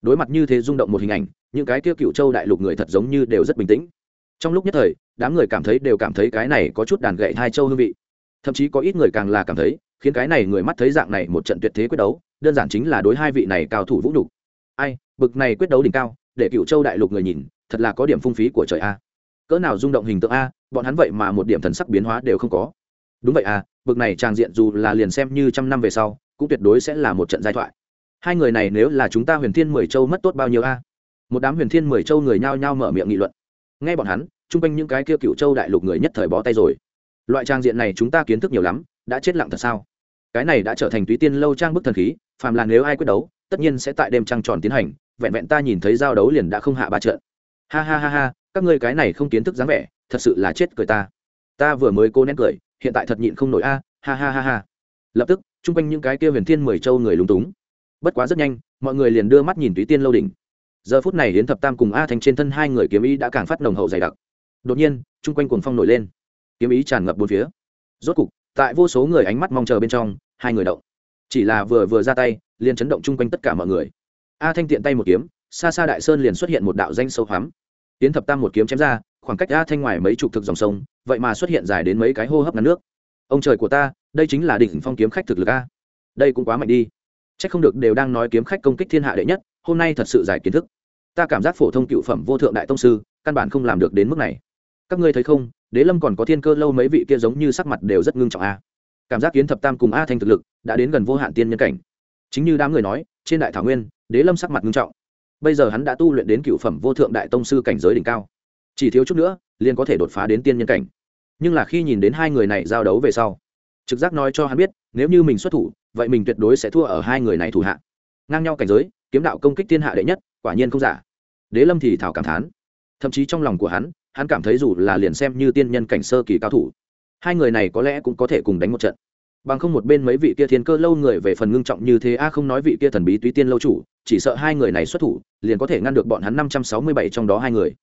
Speaker 1: Đối mặt như thế rung động một hình ảnh, những cái kia cựu châu đại lục người thật giống như đều rất bình tĩnh. Trong lúc nhất thời, đám người cảm thấy đều cảm thấy cái này có chút đàn gậy hai châu hương vị thậm chí có ít người càng là cảm thấy, khiến cái này người mắt thấy dạng này một trận tuyệt thế quyết đấu, đơn giản chính là đối hai vị này cao thủ vũ nhục. Ai, bực này quyết đấu đỉnh cao, để cựu châu đại lục người nhìn, thật là có điểm phung phí của trời a. Cỡ nào rung động hình tượng a, bọn hắn vậy mà một điểm thần sắc biến hóa đều không có. Đúng vậy à bực này tràng diện dù là liền xem như trăm năm về sau, cũng tuyệt đối sẽ là một trận giai thoại. Hai người này nếu là chúng ta huyền thiên mười châu mất tốt bao nhiêu a? Một đám huyền thiên mười châu người nhao nhao mở miệng nghị luận. Nghe bọn hắn, chung quanh những cái kia cựu châu đại lục người nhất thời bó tay rồi loại trang diện này chúng ta kiến thức nhiều lắm, đã chết lặng thật sao? Cái này đã trở thành túy tiên lâu trang bức thần khí, phàm là nếu ai quyết đấu, tất nhiên sẽ tại đêm trăng tròn tiến hành, vẹn vẹn ta nhìn thấy giao đấu liền đã không hạ ba trận. Ha ha ha ha, các ngươi cái này không kiến thức dáng vẻ, thật sự là chết cười ta. Ta vừa mới cô nén cười, hiện tại thật nhịn không nổi a, ha ha ha ha. Lập tức, chung quanh những cái kia huyền thiên mười châu người lúng túng. Bất quá rất nhanh, mọi người liền đưa mắt nhìn túy tiên lâu đỉnh. Giờ phút này hiến thập tam cùng a thành trên thân hai người kiếm ý đã càng phát nồng hậu dày đặc. Đột nhiên, chung quanh cuồng phong nổi lên kiếm ý tràn ngập bốn phía. Rốt cục, tại vô số người ánh mắt mong chờ bên trong, hai người động. Chỉ là vừa vừa ra tay, liền chấn động chung quanh tất cả mọi người. A thanh tiện tay một kiếm, xa xa đại sơn liền xuất hiện một đạo danh sâu hoắm. Tiến thập tam một kiếm chém ra, khoảng cách a thanh ngoài mấy chục thực dòng sông, vậy mà xuất hiện dài đến mấy cái hô hấp ngắn nước. Ông trời của ta, đây chính là đỉnh phong kiếm khách thực lực a. Đây cũng quá mạnh đi. C h ắ c không được đều đang nói kiếm khách công kích thiên hạ đệ nhất, hôm nay thật sự giải kiến thức. Ta cảm giác phổ thông cựu phẩm vô thượng đại tông sư, căn bản không làm được đến mức này. Các ngươi thấy không đế lâm còn có thiên cơ lâu mấy vị kia giống như sắc mặt đều rất ngưng trọng a. Cảm giác kiến thập tam cùng a thanh thực lực đã đến gần vô hạn tiên nhân cảnh. Chính như đám người nói, trên đại thảo nguyên, đế lâm sắc mặt ngưng trọng. Bây giờ hắn đã tu luyện đến cựu phẩm vô thượng đại tông sư cảnh giới đỉnh cao. Chỉ thiếu chút nữa, liền có thể đột phá đến tiên nhân cảnh. Nhưng là khi nhìn đến hai người này giao đấu về sau, trực giác nói cho hắn biết, nếu như mình xuất thủ, vậy mình tuyệt đối sẽ thua ở hai người này thủ hạ. Ngang nhau cảnh giới, kiếm đạo công kích thiên hạ đệ nhất, quả nhiên không giả. Đế lâm thì thảo cảm thán. Thậm chí trong lòng của hắn hắn cảm thấy dù là liền xem như tiên nhân cảnh sơ kỳ cao thủ, hai người này có lẽ cũng có thể cùng đánh một trận. Bằng không một bên mấy vị kia thiên cơ lâu người về phần ngưng trọng như thế, a à không nói vị kia thần bí túy tiên lâu chủ, chỉ sợ hai người này xuất thủ, liền có thể ngăn được bọn hắn năm trăm sáu mươi bảy trong đó hai người.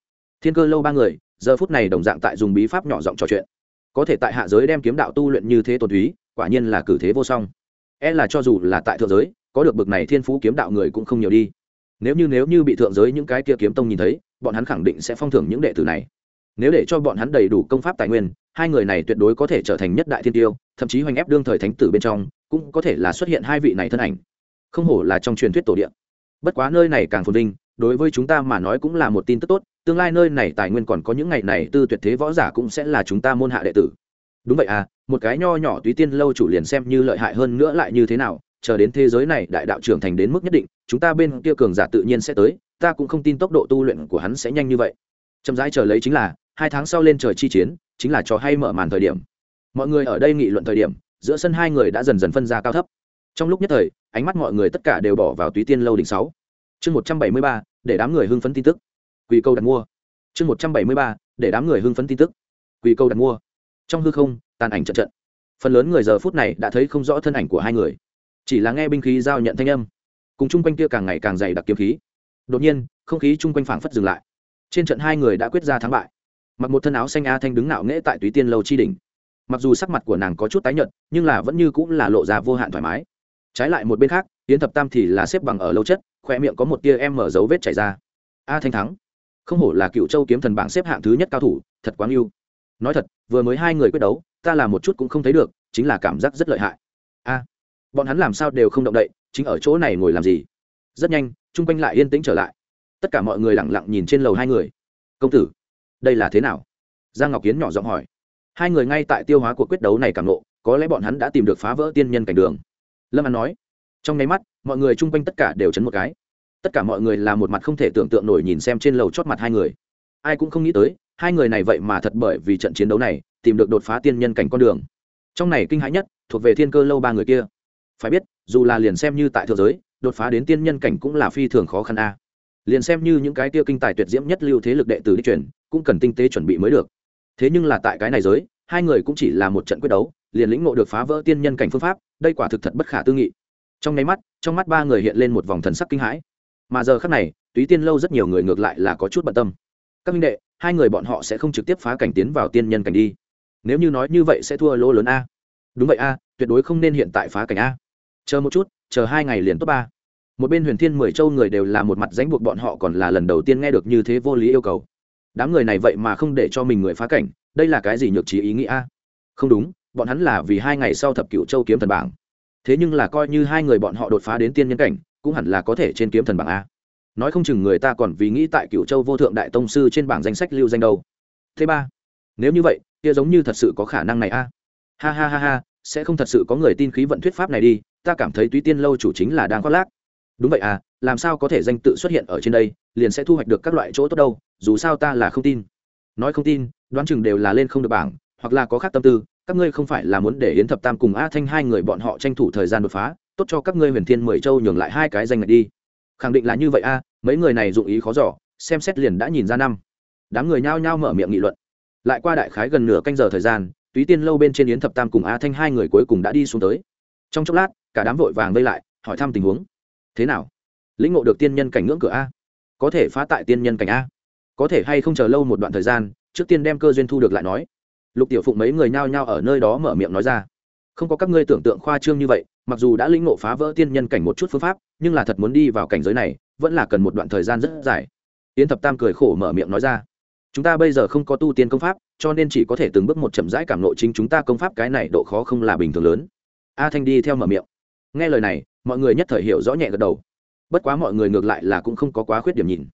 Speaker 1: Thiên cơ lâu ba người, giờ phút này đồng dạng tại dùng bí pháp nhỏ giọng trò chuyện. Có thể tại hạ giới đem kiếm đạo tu luyện như thế tột túy quả nhiên là cử thế vô song. E là cho dù là tại thượng giới, có được bực này thiên phú kiếm đạo người cũng không nhiều đi. Nếu như nếu như bị thượng giới những cái kia kiếm tông nhìn thấy, bọn hắn khẳng định sẽ phong thưởng những đệ tử này nếu để cho bọn hắn đầy đủ công pháp tài nguyên, hai người này tuyệt đối có thể trở thành nhất đại thiên tiêu, thậm chí hoành ép đương thời thánh tử bên trong, cũng có thể là xuất hiện hai vị này thân ảnh. Không hổ là trong truyền thuyết tổ địa. Bất quá nơi này càng phồn vinh, đối với chúng ta mà nói cũng là một tin tức tốt, tương lai nơi này tài nguyên còn có những ngày này tư tuyệt thế võ giả cũng sẽ là chúng ta môn hạ đệ tử. Đúng vậy à một cái nho nhỏ túy tiên lâu chủ liền xem như lợi hại hơn nữa lại như thế nào, chờ đến thế giới này đại đạo trưởng thành đến mức nhất định, chúng ta bên kia cường giả tự nhiên sẽ tới, ta cũng không tin tốc độ tu luyện của hắn sẽ nhanh như vậy. Chậm rãi chờ lấy chính là hai tháng sau lên trời chi chiến, chính là trò hay mở màn thời điểm. Mọi người ở đây nghị luận thời điểm, giữa sân hai người đã dần dần phân ra cao thấp. Trong lúc nhất thời, ánh mắt mọi người tất cả đều bỏ vào túy tiên lâu đỉnh sáu. Chương một trăm bảy mươi ba, để đám người hưng phấn tin tức. Quỳ câu đặt mua. Chương một trăm bảy mươi ba, để đám người hưng phấn tin tức. Quỳ câu đặt mua. Trong hư không, tàn ảnh trận trận. Phần lớn người giờ phút này đã thấy không rõ thân ảnh của hai người. Chỉ là nghe binh khí giao nhận thanh âm. Cùng chung quanh kia càng ngày càng dày đặc kiếm khí. Đột nhiên, không khí chung quanh phảng phất dừng lại. Trên trận hai người đã quyết ra thắng bại mặc một thân áo xanh a thanh đứng nạo nghễ tại túy tiên lâu chi đỉnh. Mặc dù sắc mặt của nàng có chút tái nhợt, nhưng là vẫn như cũng là lộ ra vô hạn thoải mái. Trái lại một bên khác, yến thập tam thì là xếp bằng ở lâu chất, khoe miệng có một tia em mở dấu vết chảy ra. A thanh thắng. Không hổ là cựu châu kiếm thần bảng xếp hạng thứ nhất cao thủ, thật quá yêu nói thật, vừa mới hai người quyết đấu, ta làm một chút cũng không thấy được, chính là cảm giác rất lợi hại. A. Bọn hắn làm sao đều không động đậy, chính ở chỗ này ngồi làm gì? Rất nhanh, chung quanh lại yên tĩnh trở lại. Tất cả mọi người lẳng lặng nhìn trên lầu hai người. Công tử đây là thế nào? Giang ngọc kiến nhỏ giọng hỏi. Hai người ngay tại tiêu hóa của quyết đấu này cảm lộ có lẽ bọn hắn đã tìm được phá vỡ tiên nhân cảnh đường. Lâm an nói. Trong nháy mắt, mọi người chung quanh tất cả đều chấn một cái. Tất cả mọi người là một mặt không thể tưởng tượng nổi nhìn xem trên lầu chót mặt hai người. Ai cũng không nghĩ tới, hai người này vậy mà thật bởi vì trận chiến đấu này, tìm được đột phá tiên nhân cảnh con đường. Trong này kinh hãi nhất, thuộc về thiên cơ lâu ba người kia. Phải biết, dù là liền xem như tại thượng giới, đột phá đến tiên nhân cảnh cũng là phi thường khó khăn a. Liền xem như những cái kia kinh tài tuyệt diễm nhất lưu thế lực đệ tử đi truyền cũng cần tinh tế chuẩn bị mới được. Thế nhưng là tại cái này giới, hai người cũng chỉ là một trận quyết đấu, liền lĩnh ngộ được phá vỡ tiên nhân cảnh phương pháp, đây quả thực thật bất khả tư nghị. Trong nháy mắt, trong mắt ba người hiện lên một vòng thần sắc kinh hãi. Mà giờ khác này, túy tiên lâu rất nhiều người ngược lại là có chút bận tâm. Các minh đệ, hai người bọn họ sẽ không trực tiếp phá cảnh tiến vào tiên nhân cảnh đi. Nếu như nói như vậy sẽ thua lỗ lớn a. Đúng vậy a, tuyệt đối không nên hiện tại phá cảnh a. Chờ một chút, chờ hai ngày liền top ba. Một bên huyền thiên mười châu người đều là một mặt danh buộc bọn họ còn là lần đầu tiên nghe được như thế vô lý yêu cầu đám người này vậy mà không để cho mình người phá cảnh, đây là cái gì nhược trí ý nghĩa không đúng, bọn hắn là vì hai ngày sau thập cựu châu kiếm thần bảng. Thế nhưng là coi như hai người bọn họ đột phá đến tiên nhân cảnh, cũng hẳn là có thể trên kiếm thần bảng a. Nói không chừng người ta còn vì nghĩ tại cựu châu vô thượng đại tông sư trên bảng danh sách lưu danh đâu. Thế ba, nếu như vậy, kia giống như thật sự có khả năng này a? Ha ha ha ha, sẽ không thật sự có người tin khí vận thuyết pháp này đi, ta cảm thấy túy tiên lâu chủ chính là đang khoác lác đúng vậy à làm sao có thể danh tự xuất hiện ở trên đây, liền sẽ thu hoạch được các loại chỗ tốt đâu, dù sao ta là không tin. Nói không tin, đoán chừng đều là lên không được bảng, hoặc là có khác tâm tư, các ngươi không phải là muốn để yến thập tam cùng a thanh hai người bọn họ tranh thủ thời gian đột phá, tốt cho các ngươi huyền thiên mười châu nhường lại hai cái danh ngạch đi. Khẳng định là như vậy a, mấy người này dụng ý khó giỏ xem xét liền đã nhìn ra năm. Đám người nhao nhao mở miệng nghị luận. Lại qua đại khái gần nửa canh giờ thời gian, túy tiên lâu bên trên yến thập tam cùng a thanh hai người cuối cùng đã đi xuống tới. Trong chốc lát, cả đám vội vàng vây lại, hỏi thăm tình huống thế nào? Lĩnh ngộ được tiên nhân cảnh ngưỡng cửa a? Có thể phá tại tiên nhân cảnh a? Có thể hay không chờ lâu một đoạn thời gian, trước tiên đem cơ duyên thu được lại nói. Lục tiểu phụng mấy người nhao nhao ở nơi đó mở miệng nói ra. Không có các ngươi tưởng tượng khoa trương như vậy, mặc dù đã lĩnh ngộ phá vỡ tiên nhân cảnh một chút phương pháp, nhưng là thật muốn đi vào cảnh giới này, vẫn là cần một đoạn thời gian rất dài. Yến thập tam cười khổ mở miệng nói ra. Chúng ta bây giờ không có tu tiên công pháp, cho nên chỉ có thể từng bước một chậm rãi cảm nộ chính chúng ta công pháp cái này độ khó không là bình thường lớn. A thanh đi theo mở miệng nghe lời này, mọi người nhất thời hiểu rõ nhẹ gật đầu. Bất quá mọi người ngược lại là cũng không có quá khuyết điểm nhìn.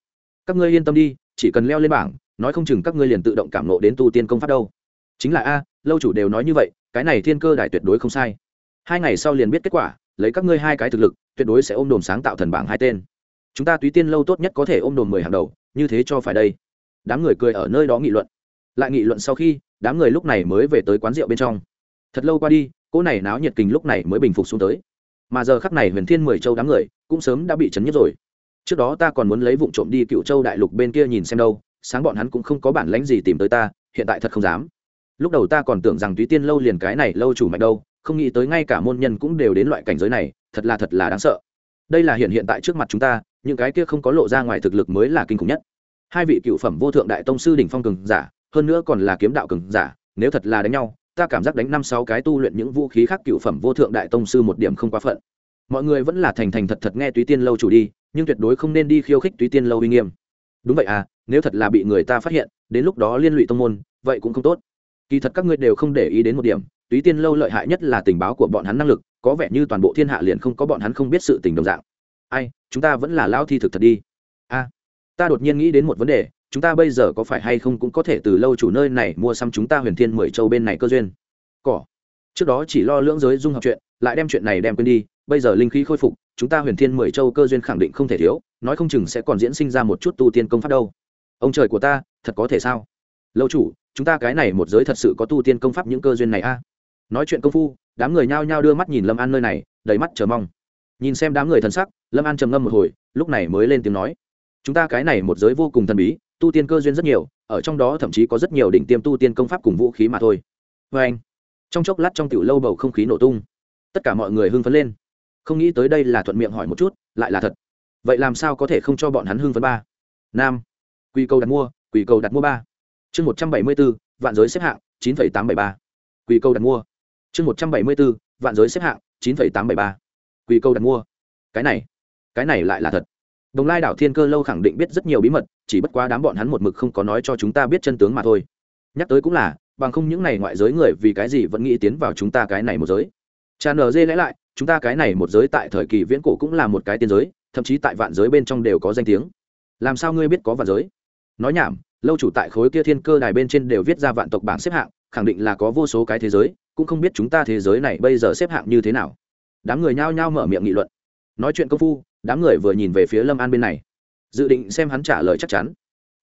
Speaker 1: Các ngươi yên tâm đi, chỉ cần leo lên bảng, nói không chừng các ngươi liền tự động cảm nộ đến tu tiên công pháp đâu. Chính là a, lâu chủ đều nói như vậy, cái này thiên cơ đại tuyệt đối không sai. Hai ngày sau liền biết kết quả, lấy các ngươi hai cái thực lực, tuyệt đối sẽ ôm đồn sáng tạo thần bảng hai tên. Chúng ta túy tiên lâu tốt nhất có thể ôm đồn mười hàng đầu, như thế cho phải đây. Đám người cười ở nơi đó nghị luận. Lại nghị luận sau khi, đám người lúc này mới về tới quán rượu bên trong. Thật lâu qua đi, cỗ này náo nhiệt kình lúc này mới bình phục xuống tới mà giờ khắc này huyền thiên mười châu đám người cũng sớm đã bị chấn nhất rồi. Trước đó ta còn muốn lấy vụ trộm đi cựu châu đại lục bên kia nhìn xem đâu, sáng bọn hắn cũng không có bản lãnh gì tìm tới ta, hiện tại thật không dám. Lúc đầu ta còn tưởng rằng túy tiên lâu liền cái này lâu chủ mạnh đâu, không nghĩ tới ngay cả môn nhân cũng đều đến loại cảnh giới này, thật là thật là đáng sợ. Đây là hiện hiện tại trước mặt chúng ta, những cái kia không có lộ ra ngoài thực lực mới là kinh khủng nhất. Hai vị cựu phẩm vô thượng đại tông sư đỉnh phong cường giả, hơn nữa còn là kiếm đạo cường giả, nếu thật là đánh nhau ta cảm giác đánh năm sáu cái tu luyện những vũ khí khác cựu phẩm vô thượng đại tông sư một điểm không quá phận. Mọi người vẫn là thành thành thật thật nghe túy tiên lâu chủ đi, nhưng tuyệt đối không nên đi khiêu khích túy tiên lâu uy nghiêm. Đúng vậy à nếu thật là bị người ta phát hiện, đến lúc đó liên lụy tông môn, vậy cũng không tốt. Kỳ thật các ngươi đều không để ý đến một điểm, túy tiên lâu lợi hại nhất là tình báo của bọn hắn năng lực, có vẻ như toàn bộ thiên hạ liền không có bọn hắn không biết sự tình đồng dạng. Ai, chúng ta vẫn là lao thi thực thật đi. A ta đột nhiên nghĩ đến một vấn đề chúng ta bây giờ có phải hay không cũng có thể từ lâu chủ nơi này mua xăm chúng ta huyền thiên mười châu bên này cơ duyên? Cỏ. Trước đó chỉ lo lưỡng giới dung học chuyện, lại đem chuyện này đem quên đi, bây giờ linh khí khôi phục, chúng ta huyền thiên mười châu cơ duyên khẳng định không thể thiếu, nói không chừng sẽ còn diễn sinh ra một chút tu tiên công pháp đâu. Ông trời của ta, thật có thể sao? Lâu chủ, chúng ta cái này một giới thật sự có tu tiên công pháp những cơ duyên này a? Nói chuyện công phu, đám người nhao nhao đưa mắt nhìn lâm an nơi này, đầy mắt chờ mong. Nhìn xem đám người thần sắc, lâm an trầm ngâm một hồi, lúc này mới lên tiếng nói, chúng ta cái này một giới vô cùng thần bí tu tiên cơ duyên rất nhiều, ở trong đó thậm chí có rất nhiều đỉnh tiêm tu tiên công pháp cùng vũ khí mà thôi. Vê anh, trong chốc lát trong tiểu lâu bầu không khí nổ tung. Tất cả mọi người hưng phấn lên. Không nghĩ tới đây là thuận miệng hỏi một chút, lại là thật. Vậy làm sao có thể không cho bọn hắn hưng phấn ba? Nam quy cầu đặt mua quy cầu đặt mua ba. Chương một trăm bảy mươi b ố vạn giới xếp hạng, chín phẩy tám bảy ba. Quy cầu đặt mua. Chương một trăm bảy mươi b ố vạn giới xếp hạng, chín phẩy tám bảy ba. Quy cầu đặt mua. Cái này cái này lại là thật đồng lai đảo thiên cơ lâu khẳng định biết rất nhiều bí mật, chỉ bất quá đám bọn hắn một mực không có nói cho chúng ta biết chân tướng mà thôi. Nhắc tới cũng là, bằng không những này ngoại giới người vì cái gì vẫn nghĩ tiến vào chúng ta cái này một giới. Tràn nở dê lẽ lại, chúng ta cái này một giới tại thời kỳ viễn cổ cũng là một cái tiên giới, thậm chí tại vạn giới bên trong đều có danh tiếng. Làm sao ngươi biết có vạn giới? Nói nhảm, lâu chủ tại khối kia thiên cơ đài bên trên đều viết ra vạn tộc bảng xếp hạng, khẳng định là có vô số cái thế giới, cũng không biết chúng ta thế giới này bây giờ xếp hạng như thế nào. Đám người nhao nhao mở miệng nghị luận. Nói chuyện công phu đám người vừa nhìn về phía lâm an bên này dự định xem hắn trả lời chắc chắn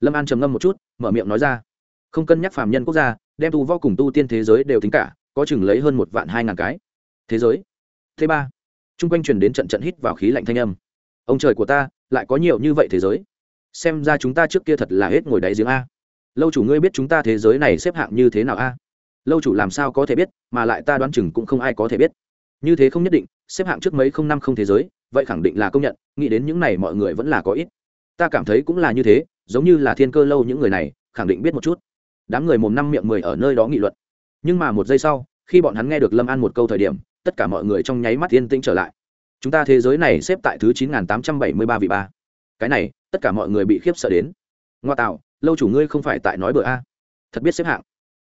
Speaker 1: lâm an trầm ngâm một chút mở miệng nói ra không cân nhắc phàm nhân quốc gia đem tu võ cùng tu tiên thế giới đều tính cả có chừng lấy hơn một vạn hai ngàn cái thế giới thứ ba t r u n g quanh truyền đến trận trận hít vào khí lạnh thanh âm ông trời của ta lại có nhiều như vậy thế giới xem ra chúng ta trước kia thật là hết ngồi đáy giếng a lâu chủ ngươi biết chúng ta thế giới này xếp hạng như thế nào a lâu chủ làm sao có thể biết mà lại ta đoán chừng cũng không ai có thể biết như thế không nhất định xếp hạng trước mấy không năm không thế giới vậy khẳng định là công nhận, nghĩ đến những này mọi người vẫn là có ít. Ta cảm thấy cũng là như thế, giống như là thiên cơ lâu những người này, khẳng định biết một chút. Đám người mồm năm miệng mười ở nơi đó nghị luận. Nhưng mà một giây sau, khi bọn hắn nghe được lâm an một câu thời điểm, tất cả mọi người trong nháy mắt yên tĩnh trở lại. Chúng ta thế giới này xếp tại thứ chín nghìn tám trăm bảy mươi ba vị ba. Cái này, tất cả mọi người bị khiếp sợ đến. Ngoa tạo, lâu chủ ngươi không phải tại nói bừa a? Thật biết xếp hạng.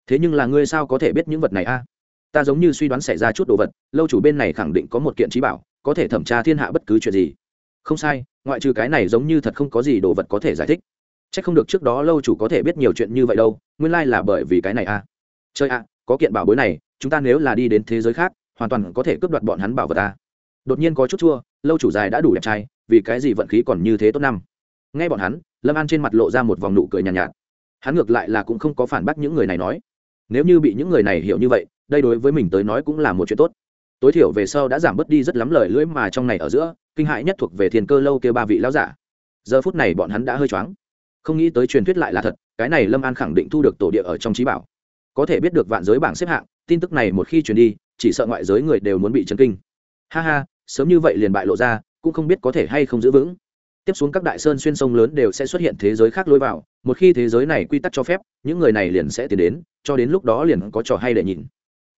Speaker 1: Thế nhưng là ngươi sao có thể biết những vật này a? Ta giống như suy đoán xảy ra chút đồ vật, lâu chủ bên này khẳng định có một kiện trí bảo có thể thẩm tra thiên hạ bất cứ chuyện gì. Không sai ngoại trừ cái này giống như thật không có gì đồ vật có thể giải thích. C h ắ c không được trước đó lâu chủ có thể biết nhiều chuyện như vậy đâu nguyên lai là bởi vì cái này à? chơi à, có kiện bảo bối này chúng ta nếu là đi đến thế giới khác hoàn toàn có thể cướp đoạt bọn hắn bảo vật ta đột nhiên có chút chua lâu chủ dài đã đủ đẹp trai vì cái gì vận khí còn như thế tốt năm. Nghe bọn hắn lâm an trên mặt lộ ra một vòng nụ cười nhàn nhạt, nhạt. Hắn ngược lại là cũng không có phản bác những người này nói. Nếu như bị những người này hiểu như vậy đây đối với mình tới nói cũng là một chuyện tốt tối thiểu về sau đã giảm bớt đi rất lắm lời lưỡi mà trong này ở giữa, kinh hại nhất thuộc về thiên cơ lâu kia ba vị lão giả. Giờ phút này bọn hắn đã hơi choáng. Không nghĩ tới truyền thuyết lại là thật, cái này lâm an khẳng định thu được tổ địa ở trong trí bảo. Có thể biết được vạn giới bảng xếp hạng, tin tức này một khi truyền đi, chỉ sợ ngoại giới người đều muốn bị chấn kinh. Ha ha, sớm như vậy liền bại lộ ra, cũng không biết có thể hay không giữ vững. Tiếp xuống các đại sơn xuyên sông lớn đều sẽ xuất hiện thế giới khác lối vào, một khi thế giới này quy tắc cho phép, những người này liền sẽ tiến đến, cho đến lúc đó liền có trò hay để nhìn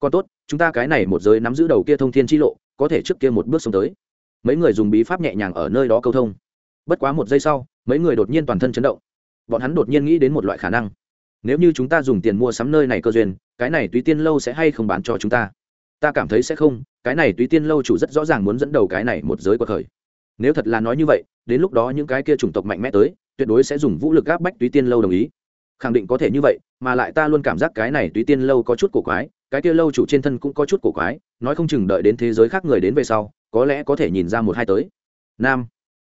Speaker 1: còn tốt, chúng ta cái này một giới nắm giữ đầu kia thông thiên chi lộ, có thể trước kia một bước xuống tới. Mấy người dùng bí pháp nhẹ nhàng ở nơi đó câu thông. Bất quá một giây sau, mấy người đột nhiên toàn thân chấn động. Bọn hắn đột nhiên nghĩ đến một loại khả năng. Nếu như chúng ta dùng tiền mua sắm nơi này cơ duyên, cái này túy tiên lâu sẽ hay không bán cho chúng ta? Ta cảm thấy sẽ không, cái này túy tiên lâu chủ rất rõ ràng muốn dẫn đầu cái này một giới cuộc khởi nếu thật là nói như vậy, đến lúc đó những cái kia chủng tộc mạnh mẽ tới, tuyệt đối sẽ dùng vũ lực áp bách túy tiên lâu đồng ý. Khẳng định có thể như vậy, mà lại ta luôn cảm giác cái này túy tiên lâu có chút cổ quái cái kia lâu chủ trên thân cũng có chút cổ quái, nói không chừng đợi đến thế giới khác người đến về sau, có lẽ có thể nhìn ra một hai tới. Nam,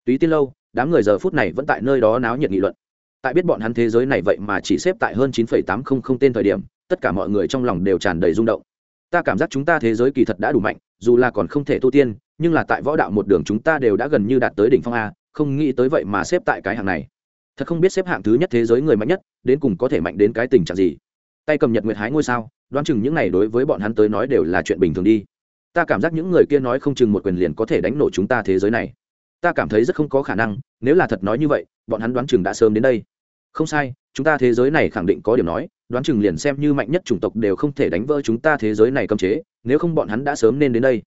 Speaker 1: túy tiên lâu, đám người giờ phút này vẫn tại nơi đó náo nhiệt nghị luận. Tại biết bọn hắn thế giới này vậy mà chỉ xếp tại hơn chín tám trăm linh tên thời điểm, tất cả mọi người trong lòng đều tràn đầy rung động. Ta cảm giác chúng ta thế giới kỳ thật đã đủ mạnh, dù là còn không thể tu tiên, nhưng là tại võ đạo một đường chúng ta đều đã gần như đạt tới đỉnh phong a, không nghĩ tới vậy mà xếp tại cái hạng này. Thật không biết xếp hạng thứ nhất thế giới người mạnh nhất, đến cùng có thể mạnh đến cái tình trạng gì. Tay cầm nhật nguyệt hái ngôi sao đoán chừng những này đối với bọn hắn tới nói đều là chuyện bình thường đi. Ta cảm giác những người kia nói không chừng một quyền liền có thể đánh nổ chúng ta thế giới này. Ta cảm thấy rất không có khả năng, nếu là thật nói như vậy, bọn hắn đoán chừng đã sớm đến đây. Không sai, chúng ta thế giới này khẳng định có điểm nói, đoán chừng liền xem như mạnh nhất chủng tộc đều không thể đánh vỡ chúng ta thế giới này cấm chế, nếu không bọn hắn đã sớm nên đến đây.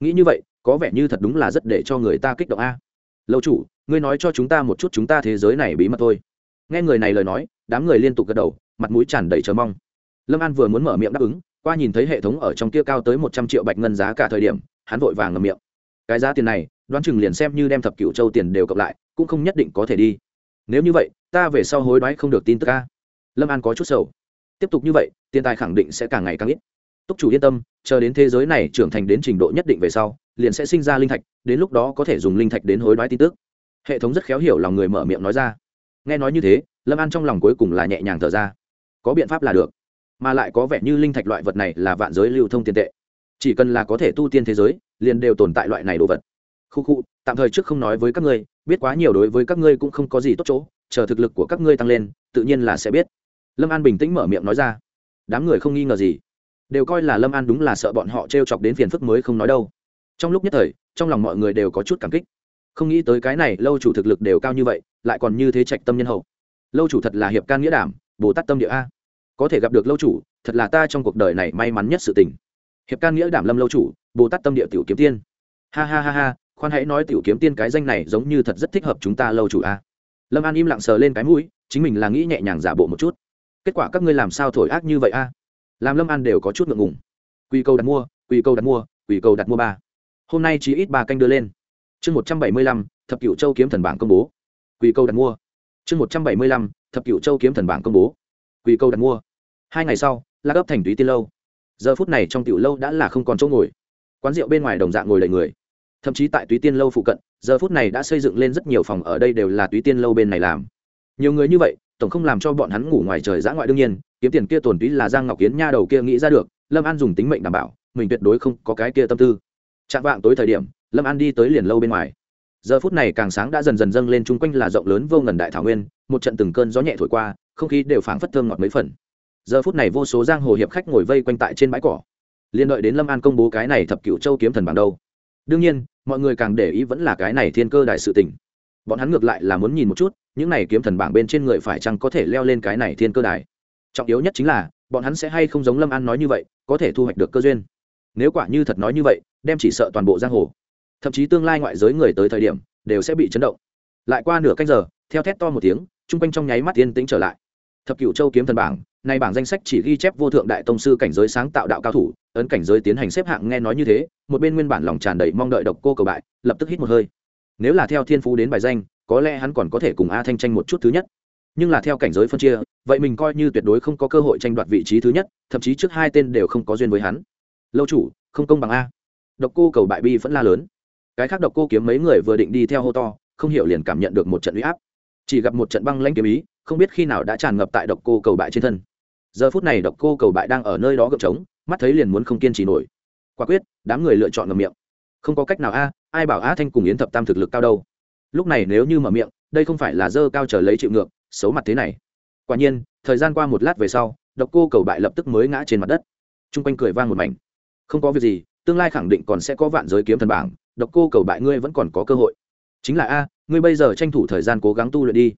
Speaker 1: Nghĩ như vậy, có vẻ như thật đúng là rất để cho người ta kích động a. Lâu chủ, ngươi nói cho chúng ta một chút chúng ta thế giới này bí mật thôi. Nghe người này lời nói, đám người liên tục gật đầu, mặt mũi tràn đầy chờ mong lâm an vừa muốn mở miệng đáp ứng, qua nhìn thấy hệ thống ở trong kia cao tới một trăm triệu bạch ngân giá cả thời điểm, hắn vội vàng ngầm miệng. Cái giá tiền này, đoán chừng liền xem như đem thập cựu châu tiền đều cộng lại, cũng không nhất định có thể đi. Nếu như vậy, ta về sau hối đoái không được tin tức ca lâm an có chút sầu. Tiếp tục như vậy, tiền tài khẳng định sẽ càng ngày càng ít. Túc chủ yên tâm, chờ đến thế giới này trưởng thành đến trình độ nhất định về sau, liền sẽ sinh ra linh thạch, đến lúc đó có thể dùng linh thạch đến hối đoái tin tức. Hệ thống rất khéo hiểu lòng người mở miệng nói ra. Nghe nói như thế, lâm an trong lòng cuối cùng là nhẹ nhàng thở ra. Có biện pháp là được mà lại có vẻ như linh thạch loại vật này là vạn giới lưu thông tiền tệ. Chỉ cần là có thể tu tiên thế giới, liền đều tồn tại loại này đồ vật. Khu khu, tạm thời trước không nói với các ngươi, biết quá nhiều đối với các ngươi cũng không có gì tốt chỗ, chờ thực lực của các ngươi tăng lên, tự nhiên là sẽ biết. Lâm an bình tĩnh mở miệng nói ra. Đám người không nghi ngờ gì. Đều coi là lâm an đúng là sợ bọn họ t r e o chọc đến phiền phức mới không nói đâu. Trong lúc nhất thời, trong lòng mọi người đều có chút cảm kích. Không nghĩ tới cái này, lâu chủ thực lực đều cao như vậy, lại còn như thế trạch tâm nhân hậu. Lâu chủ thật là hiệp can nghĩa đảm, bồ tát tâm địa a có thể gặp được lâu chủ, thật là ta trong cuộc đời này may mắn nhất sự tình. Hiệp can nghĩa đảm lâm lâu chủ, bồ tát tâm địa tiểu kiếm tiên. Ha ha ha ha, khoan hãy nói tiểu kiếm tiên cái danh này giống như thật rất thích hợp chúng ta lâu chủ a. Lâm an im lặng sờ lên cái mũi, chính mình là nghĩ nhẹ nhàng giả bộ một chút. Kết quả các ngươi làm sao thổi ác như vậy a? Làm lâm an đều có chút ngượng ngùng. Quy câu đặt mua quy câu đặt mua quy câu đặt mua ba. Hôm nay chỉ ít ba canh đưa lên. Chương một trăm bảy mươi lăm, thập cựu châu kiếm thần bảng công bố. Quy câu đặt mua. Chương một trăm bảy mươi lăm, thập cựu châu kiếm thần bảng công bố. Quy câu đặt mua hai ngày sau la gấp thành túy tiên lâu. Giờ phút này trong tiểu lâu đã là không còn chỗ ngồi. Quán rượu bên ngoài đồng dạng ngồi đầy người. Thậm chí tại túy tiên lâu phụ cận, giờ phút này đã xây dựng lên rất nhiều phòng ở đây đều là túy tiên lâu bên này làm. Nhiều người như vậy, tổng không làm cho bọn hắn ngủ ngoài trời giã ngoại đương nhiên, kiếm tiền kia tổn túy là giang ngọc kiến nha đầu kia nghĩ ra được, lâm an dùng tính mệnh đảm bảo, mình tuyệt đối không có cái kia tâm tư. Chạm vạng tối thời điểm, lâm an đi tới liền lâu bên ngoài. Giờ phút này càng sáng đã dần dần dâng lên chung quanh là rộng lớn vô ngần đại thảo nguyên, một trận từng cơn gió nhẹ thổi qua, không khí đều phảng phất thơm ngọt mấy phần giờ phút này vô số giang hồ hiệp khách ngồi vây quanh tại trên bãi cỏ. Liên đợi đến lâm an công bố cái này thập cựu châu kiếm thần bảng đâu. Đương nhiên, mọi người càng để ý vẫn là cái này thiên cơ đại sự tình. Bọn hắn ngược lại là muốn nhìn một chút, những này kiếm thần bảng bên trên người phải chăng có thể leo lên cái này thiên cơ đài. Trọng yếu nhất chính là, bọn hắn sẽ hay không giống lâm an nói như vậy, có thể thu hoạch được cơ duyên. Nếu quả như thật nói như vậy, đem chỉ sợ toàn bộ giang hồ, thậm chí tương lai ngoại giới người tới thời điểm, đều sẽ bị chấn động. Lại qua nửa canh giờ, theo thét to một tiếng, chung quanh trong nháy mắt yên tĩnh trở lại thập cựu châu kiếm thần bảng, nay bảng danh sách chỉ ghi chép vô thượng đại tông sư cảnh giới sáng tạo đạo cao thủ, ấn cảnh giới tiến hành xếp hạng nghe nói như thế, một bên nguyên bản lòng tràn đầy mong đợi độc cô cầu bại, lập tức hít một hơi. Nếu là theo thiên phú đến bài danh, có lẽ hắn còn có thể cùng a thanh tranh một chút thứ nhất. Nhưng là theo cảnh giới phân chia, vậy mình coi như tuyệt đối không có cơ hội tranh đoạt vị trí thứ nhất, thậm chí trước hai tên đều không có duyên với hắn. Lâu chủ, không công bằng a. Độc cô cầu bại bi vẫn la lớn. Cái khác độc cô kiếm mấy người vừa định đi theo hô to, không hiểu liền cảm nhận được một trận uy áp chỉ gặp một trận băng lanh kiếm ý, không biết khi nào đã tràn ngập tại độc cô cầu bại trên thân. Giờ phút này độc cô cầu bại đang ở nơi đó gợp trống, mắt thấy liền muốn không kiên trì nổi. Quả quyết, đám người lựa chọn ngầm miệng. Không có cách nào a, ai bảo a thanh cùng yến thập tam thực lực cao đâu. Lúc này nếu như mở miệng, đây không phải là dơ cao trở lấy chịu ngược, xấu mặt thế này. Quả nhiên, thời gian qua một lát về sau, độc cô cầu bại lập tức mới ngã trên mặt đất. T r u n g quanh cười vang một mảnh. Không có việc gì, tương lai khẳng định còn sẽ có vạn giới kiếm thần bảng, độc cô cầu bại ngươi vẫn còn có cơ hội. Chính là a ngươi bây giờ tranh thủ thời gian cố gắng tu luyện đi.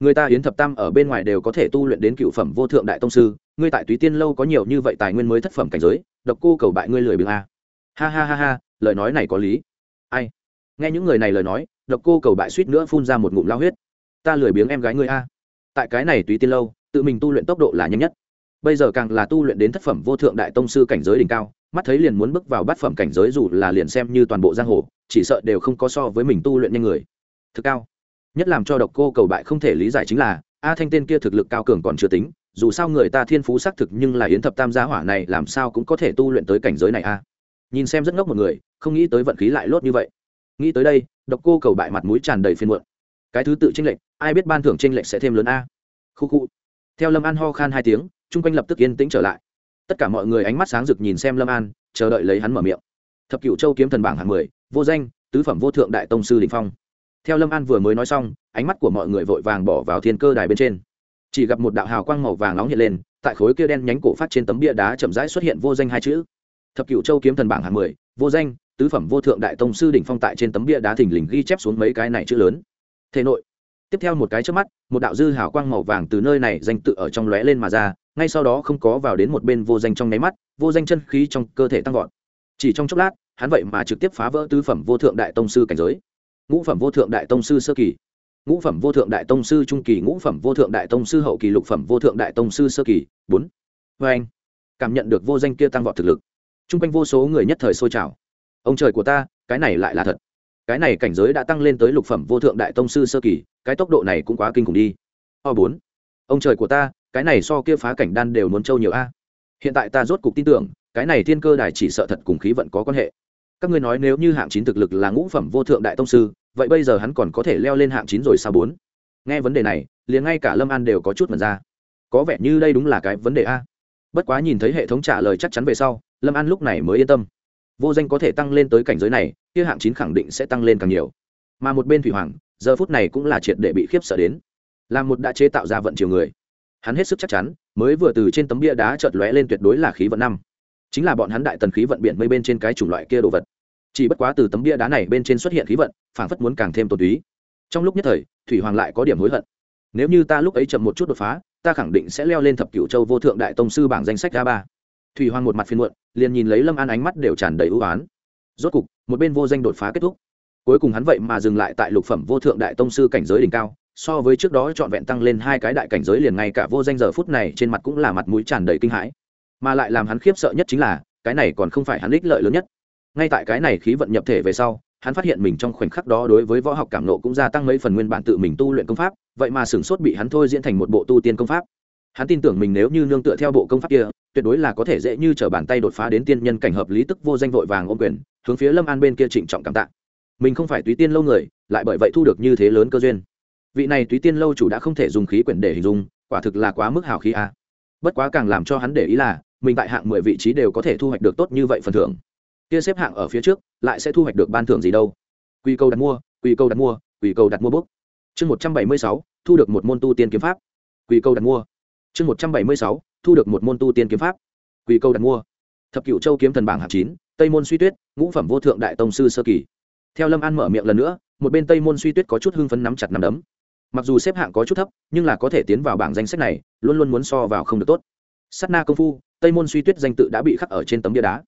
Speaker 1: Người ta hiến thập tam ở bên ngoài đều có thể tu luyện đến cựu phẩm vô thượng đại tông sư, ngươi tại túy tiên lâu có nhiều như vậy tài nguyên mới thất phẩm cảnh giới, độc cô cầu bại ngươi lười biếng a ha ha ha ha, lời nói này có lý. Ai? Nghe những người này lời nói, độc cô cầu bại suýt nữa phun ra một ngụm lao huyết. Ta lười biếng em gái ngươi a tại cái này túy tiên lâu, tự mình tu luyện tốc độ là nhanh nhất. Bây giờ càng là tu luyện đến thất phẩm vô thượng đại tông sư cảnh giới đỉnh cao, mắt thấy liền muốn bước vào bát phẩm cảnh giới dù là liền xem như toàn bộ giang hồ, chỉ sợ đều không có so với mình tu luyện nhanh người thực cao. Nhất làm cho độc cô cầu bại không thể lý giải chính là, a thanh tên kia thực lực cao cường còn chưa tính, dù sao người ta thiên phú xác thực nhưng là yến thập tam gia hỏa này làm sao cũng có thể tu luyện tới cảnh giới này a. Nhìn xem rất ngốc một người, không nghĩ tới vận khí lại lốt như vậy. Nghĩ tới đây, độc cô cầu bại mặt mũi tràn đầy phiên muộn. Cái thứ tự tranh lệch, ai biết ban thưởng tranh lệch sẽ thêm lớn a. Khu khu. Theo lâm an ho khan hai tiếng, chung quanh lập tức yên tĩnh trở lại. Tất cả mọi người ánh mắt sáng rực nhìn xem lâm an, chờ đợi lấy hắn mở miệng. Thập cựu châu kiếm thần bảng hạng mười, vô danh, tứ phẩm vô thượng đại tông sư đình phong theo lâm an vừa mới nói xong, ánh mắt của mọi người vội vàng bỏ vào thiên cơ đài bên trên. Chỉ gặp một đạo hào quang màu vàng nóng hiện lên, tại khối kia đen nhánh cổ phát trên tấm bia đá chậm rãi xuất hiện vô danh hai chữ. Thập cựu châu kiếm thần bảng hạng mười, vô danh, tứ phẩm vô thượng đại tông sư đỉnh phong tại trên tấm bia đá thình lình ghi chép xuống mấy cái này chữ lớn. Thế nội. Tiếp theo một cái trước mắt, một đạo dư hào quang màu vàng từ nơi này danh tự ở trong lóe lên mà ra, ngay sau đó không có vào đến một bên vô danh trong nháy mắt, vô danh chân khí trong cơ thể tăng vọt. Chỉ trong chốc lát, hắn vậy mà trực tiếp phá vỡ tứ phẩm vô thượng đại tông sư cảnh giới ngũ phẩm vô thượng đại tông sư sơ kỳ. Ngũ phẩm vô thượng đại tông sư trung kỳ, ngũ phẩm vô thượng đại tông sư hậu kỳ, lục phẩm vô thượng đại tông sư sơ kỳ. Bốn. Vê anh, cảm nhận được vô danh kia tăng vọt thực lực. T r u n g quanh vô số người nhất thời sôi trào. Ông trời của ta, cái này lại là thật. Cái này cảnh giới đã tăng lên tới lục phẩm vô thượng đại tông sư sơ kỳ, cái tốc độ này cũng quá kinh khủng đi. O bốn. Ông trời của ta, cái này so kia phá cảnh đan đều muốn trâu nhiều a. Hiện tại ta rốt cục tin tưởng, cái này thiên cơ đài chỉ sợ thật cùng khí vận có quan hệ các ngươi nói nếu như hạng chín thực lực là ngũ phẩm vô thượng đại tông sư, vậy bây giờ hắn còn có thể leo lên hạng chín rồi sao bốn? Nghe vấn đề này, liền ngay cả lâm an đều có chút mật ra. Có vẻ như đây đúng là cái vấn đề a. Bất quá nhìn thấy hệ thống trả lời chắc chắn về sau, lâm an lúc này mới yên tâm. Vô danh có thể tăng lên tới cảnh giới này, kia hạng chín khẳng định sẽ tăng lên càng nhiều. Mà một bên thủy hoàng, giờ phút này cũng là triệt để bị khiếp sợ đến. Là một đã chế tạo ra vận chiều người. Hắn hết sức chắc chắn, mới vừa từ trên tấm bia đá chợt lóe lên tuyệt đối là khí vận năm. Chính là bọn hắn đại tần khí vận biển mây bên trên cái chủng loại kia đồ vật chỉ bất quá từ tấm bia đá này bên trên xuất hiện khí vận, phảng phất muốn càng thêm tôn túy trong lúc nhất thời, thủy hoàng lại có điểm hối hận. Nếu như ta lúc ấy chậm một chút đột phá, ta khẳng định sẽ leo lên thập cửu châu vô thượng đại tông sư bảng danh sách a ba. Thủy hoàng một mặt phiên muộn, liền nhìn lấy lâm an ánh mắt đều tràn đầy ưu oán. Rốt cục, một bên vô danh đột phá kết thúc. Cuối cùng hắn vậy mà dừng lại tại lục phẩm vô thượng đại tông sư cảnh giới đỉnh cao, so với trước đó trọn vẹn tăng lên hai cái đại cảnh giới liền ngay cả vô danh giờ phút này trên mặt cũng là mặt mũi tràn đầy kinh hãi. Mà lại làm hắn khiếp sợ nhất chính là, cái này còn không phải hắn ích lợi lớn nhất ngay tại cái này khí vận nhập thể về sau, hắn phát hiện mình trong khoảnh khắc đó đối với võ học cảm nộ cũng gia tăng mấy phần nguyên bản tự mình tu luyện công pháp, vậy mà sửng sốt bị hắn thôi diễn thành một bộ tu tiên công pháp. Hắn tin tưởng mình nếu như nương tựa theo bộ công pháp kia, tuyệt đối là có thể dễ như t r ở bàn tay đột phá đến tiên nhân cảnh hợp lý tức vô danh vội vàng ôm quyền, hướng phía lâm an bên kia trịnh trọng cảm tạ. Mình không phải túy tiên lâu người, lại bởi vậy thu được như thế lớn cơ duyên. Vị này túy tiên lâu chủ đã không thể dùng khí quyển để hình dung, quả thực là quá mức hào khí a. Bất quá càng làm cho hắn để ý là, mình tại hạng mười vị trí đều có thể thu hoạch được tốt như vậy phần thưởng kia xếp hạng ở phía trước, lại sẽ thu hoạch được ban thưởng gì đâu. Quy câu đặt mua quy câu đặt mua quy câu đặt mua bốc chương một trăm bảy mươi sáu, thu được một môn tu tiên kiếm pháp. Quy câu đặt mua. Chương một trăm bảy mươi sáu, thu được một môn tu tiên kiếm pháp. Quy câu đặt mua. Thập cựu châu kiếm thần bảng hạng chín, tây môn suy tuyết, ngũ phẩm vô thượng đại tông sư sơ kỳ. Theo lâm an mở miệng lần nữa, một bên tây môn suy tuyết có chút hưng phấn nắm chặt nắm đấm. Mặc dù xếp hạng có chút thấp, nhưng là có thể tiến vào bảng danh sách này, luôn luôn muốn so vào không được tốt. S á t na công phu, tây môn suy tuyết danh tự đã bị khắc ở trên tấm bia đá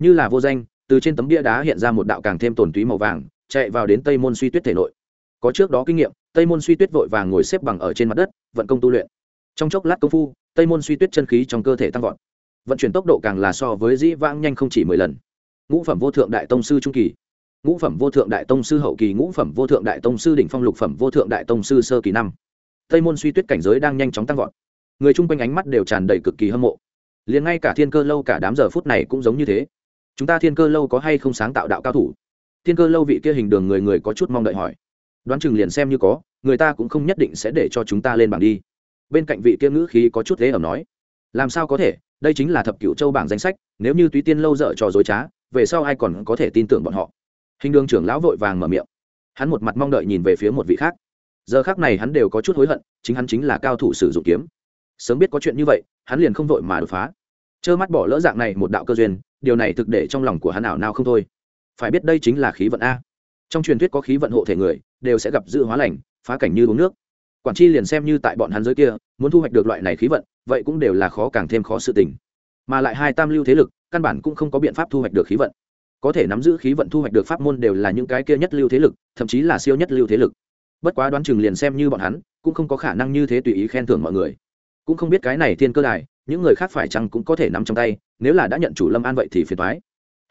Speaker 1: như là vô danh, từ trên tấm bia đá hiện ra một đạo càng thêm tổn túy màu vàng, chạy vào đến tây môn suy tuyết thể nội. Có trước đó kinh nghiệm, tây môn suy tuyết vội vàng ngồi xếp bằng ở trên mặt đất, vận công tu luyện. Trong chốc lát công phu, tây môn suy tuyết chân khí trong cơ thể tăng vọt. Vận chuyển tốc độ càng là so với dĩ vãng nhanh không chỉ mười lần. Ngũ phẩm vô thượng đại tông sư trung kỳ. Ngũ phẩm vô thượng đại tông sư hậu kỳ, ngũ phẩm vô thượng đại tông sư đỉnh phong lục phẩm vô thượng đại tông sư sơ kỳ năm. Tây môn suy tuyết cảnh giới đang nhanh chóng tăng vọt. Người chung quanh ánh mắt đều tràn đầy cực kỳ hâm mộ. Liền ngay cả thiên cơ lâu cả đám giờ phút này cũng giống như thế chúng ta thiên cơ lâu có hay không sáng tạo đạo cao thủ? Thiên cơ lâu vị kia hình đường người người có chút mong đợi hỏi. Đoán chừng liền xem như có, người ta cũng không nhất định sẽ để cho chúng ta lên bảng đi. Bên cạnh vị kia ngữ khí có chút thế ẩm nói. Làm sao có thể, đây chính là thập cựu châu bảng danh sách, nếu như túy tiên lâu dở trò dối trá, về sau ai còn có thể tin tưởng bọn họ? Hình đường trưởng lão vội vàng mở miệng. Hắn một mặt mong đợi nhìn về phía một vị khác. Giờ khác này hắn đều có chút hối hận, chính hắn chính là cao thủ sử dụng kiếm. Sớm biết có chuyện như vậy, hắn liền không vội mà đột phá trơ mắt bỏ lỡ dạng này một đạo cơ duyên, điều này thực để trong lòng của hắn ảo nào không thôi. Phải biết đây chính là khí vận a. Trong truyền thuyết có khí vận hộ thể người, đều sẽ gặp dự hóa lành, phá cảnh như uống nước. Quản chi liền xem như tại bọn hắn giới kia, muốn thu hoạch được loại này khí vận, vậy cũng đều là khó càng thêm khó sự tình. Mà lại hai tam lưu thế lực, căn bản cũng không có biện pháp thu hoạch được khí vận. Có thể nắm giữ khí vận thu hoạch được pháp môn đều là những cái kia nhất lưu thế lực, thậm chí là siêu nhất lưu thế lực. Bất quá đoán chừng liền xem như bọn hắn, cũng không có khả năng như thế tùy ý khen thưởng mọi người. Cũng không biết cái này thiên cơ đài những người khác phải chăng cũng có thể nắm trong tay, nếu là đã nhận chủ lâm an vậy thì phiền thoái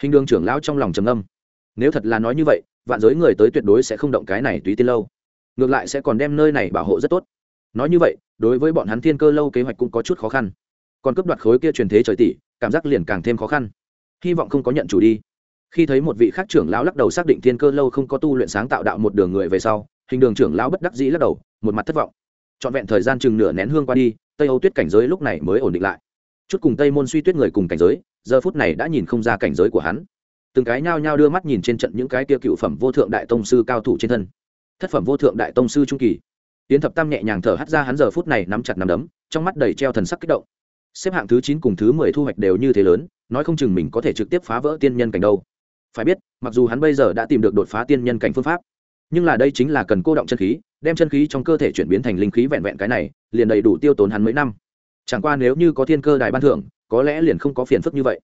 Speaker 1: hình đường trưởng lão trong lòng trầm âm nếu thật là nói như vậy, vạn giới người tới tuyệt đối sẽ không động cái này tùy tiên lâu. Ngược lại sẽ còn đem nơi này bảo hộ rất tốt. Nói như vậy, đối với bọn hắn thiên cơ lâu kế hoạch cũng có chút khó khăn. Còn cấp đoạt khối kia truyền thế trời tỷ, cảm giác liền càng thêm khó khăn. Hy vọng không có nhận chủ đi. Khi thấy một vị khác trưởng lão lắc đầu xác định thiên cơ lâu không có tu luyện sáng tạo đạo một đường người về sau, hình đường trưởng lão bất đắc dĩ lắc đầu, một mặt thất vọng trọn vẹn thời gian chừng nửa nén hương qua đi, tây âu tuyết cảnh giới lúc này mới ổn định lại. Chút cùng tây môn suy tuyết người cùng cảnh giới, giờ phút này đã nhìn không ra cảnh giới của hắn. Từng cái nhao nhao đưa mắt nhìn trên trận những cái tiêu cựu phẩm vô thượng đại tông sư cao thủ trên thân. Thất phẩm vô thượng đại tông sư trung kỳ. Tiến thập tam nhẹ nhàng thở hắt ra hắn giờ phút này nắm chặt nắm đấm, trong mắt đầy treo thần sắc kích động. Xếp hạng thứ chín cùng thứ mười thu hoạch đều như thế lớn, nói không chừng mình có thể trực tiếp phá vỡ tiên nhân cảnh đâu. Phải biết, mặc dù hắn bây giờ đã tìm được đột phá tiên nhân cảnh phương pháp nhưng là đây chính là cần cô động chân khí, đem chân khí trong cơ thể chuyển biến thành linh khí vẹn vẹn cái này, liền đầy đủ tiêu tốn hắn mấy năm. Chẳng qua nếu như có thiên cơ đài ban thưởng, có lẽ liền không có phiền phức như vậy.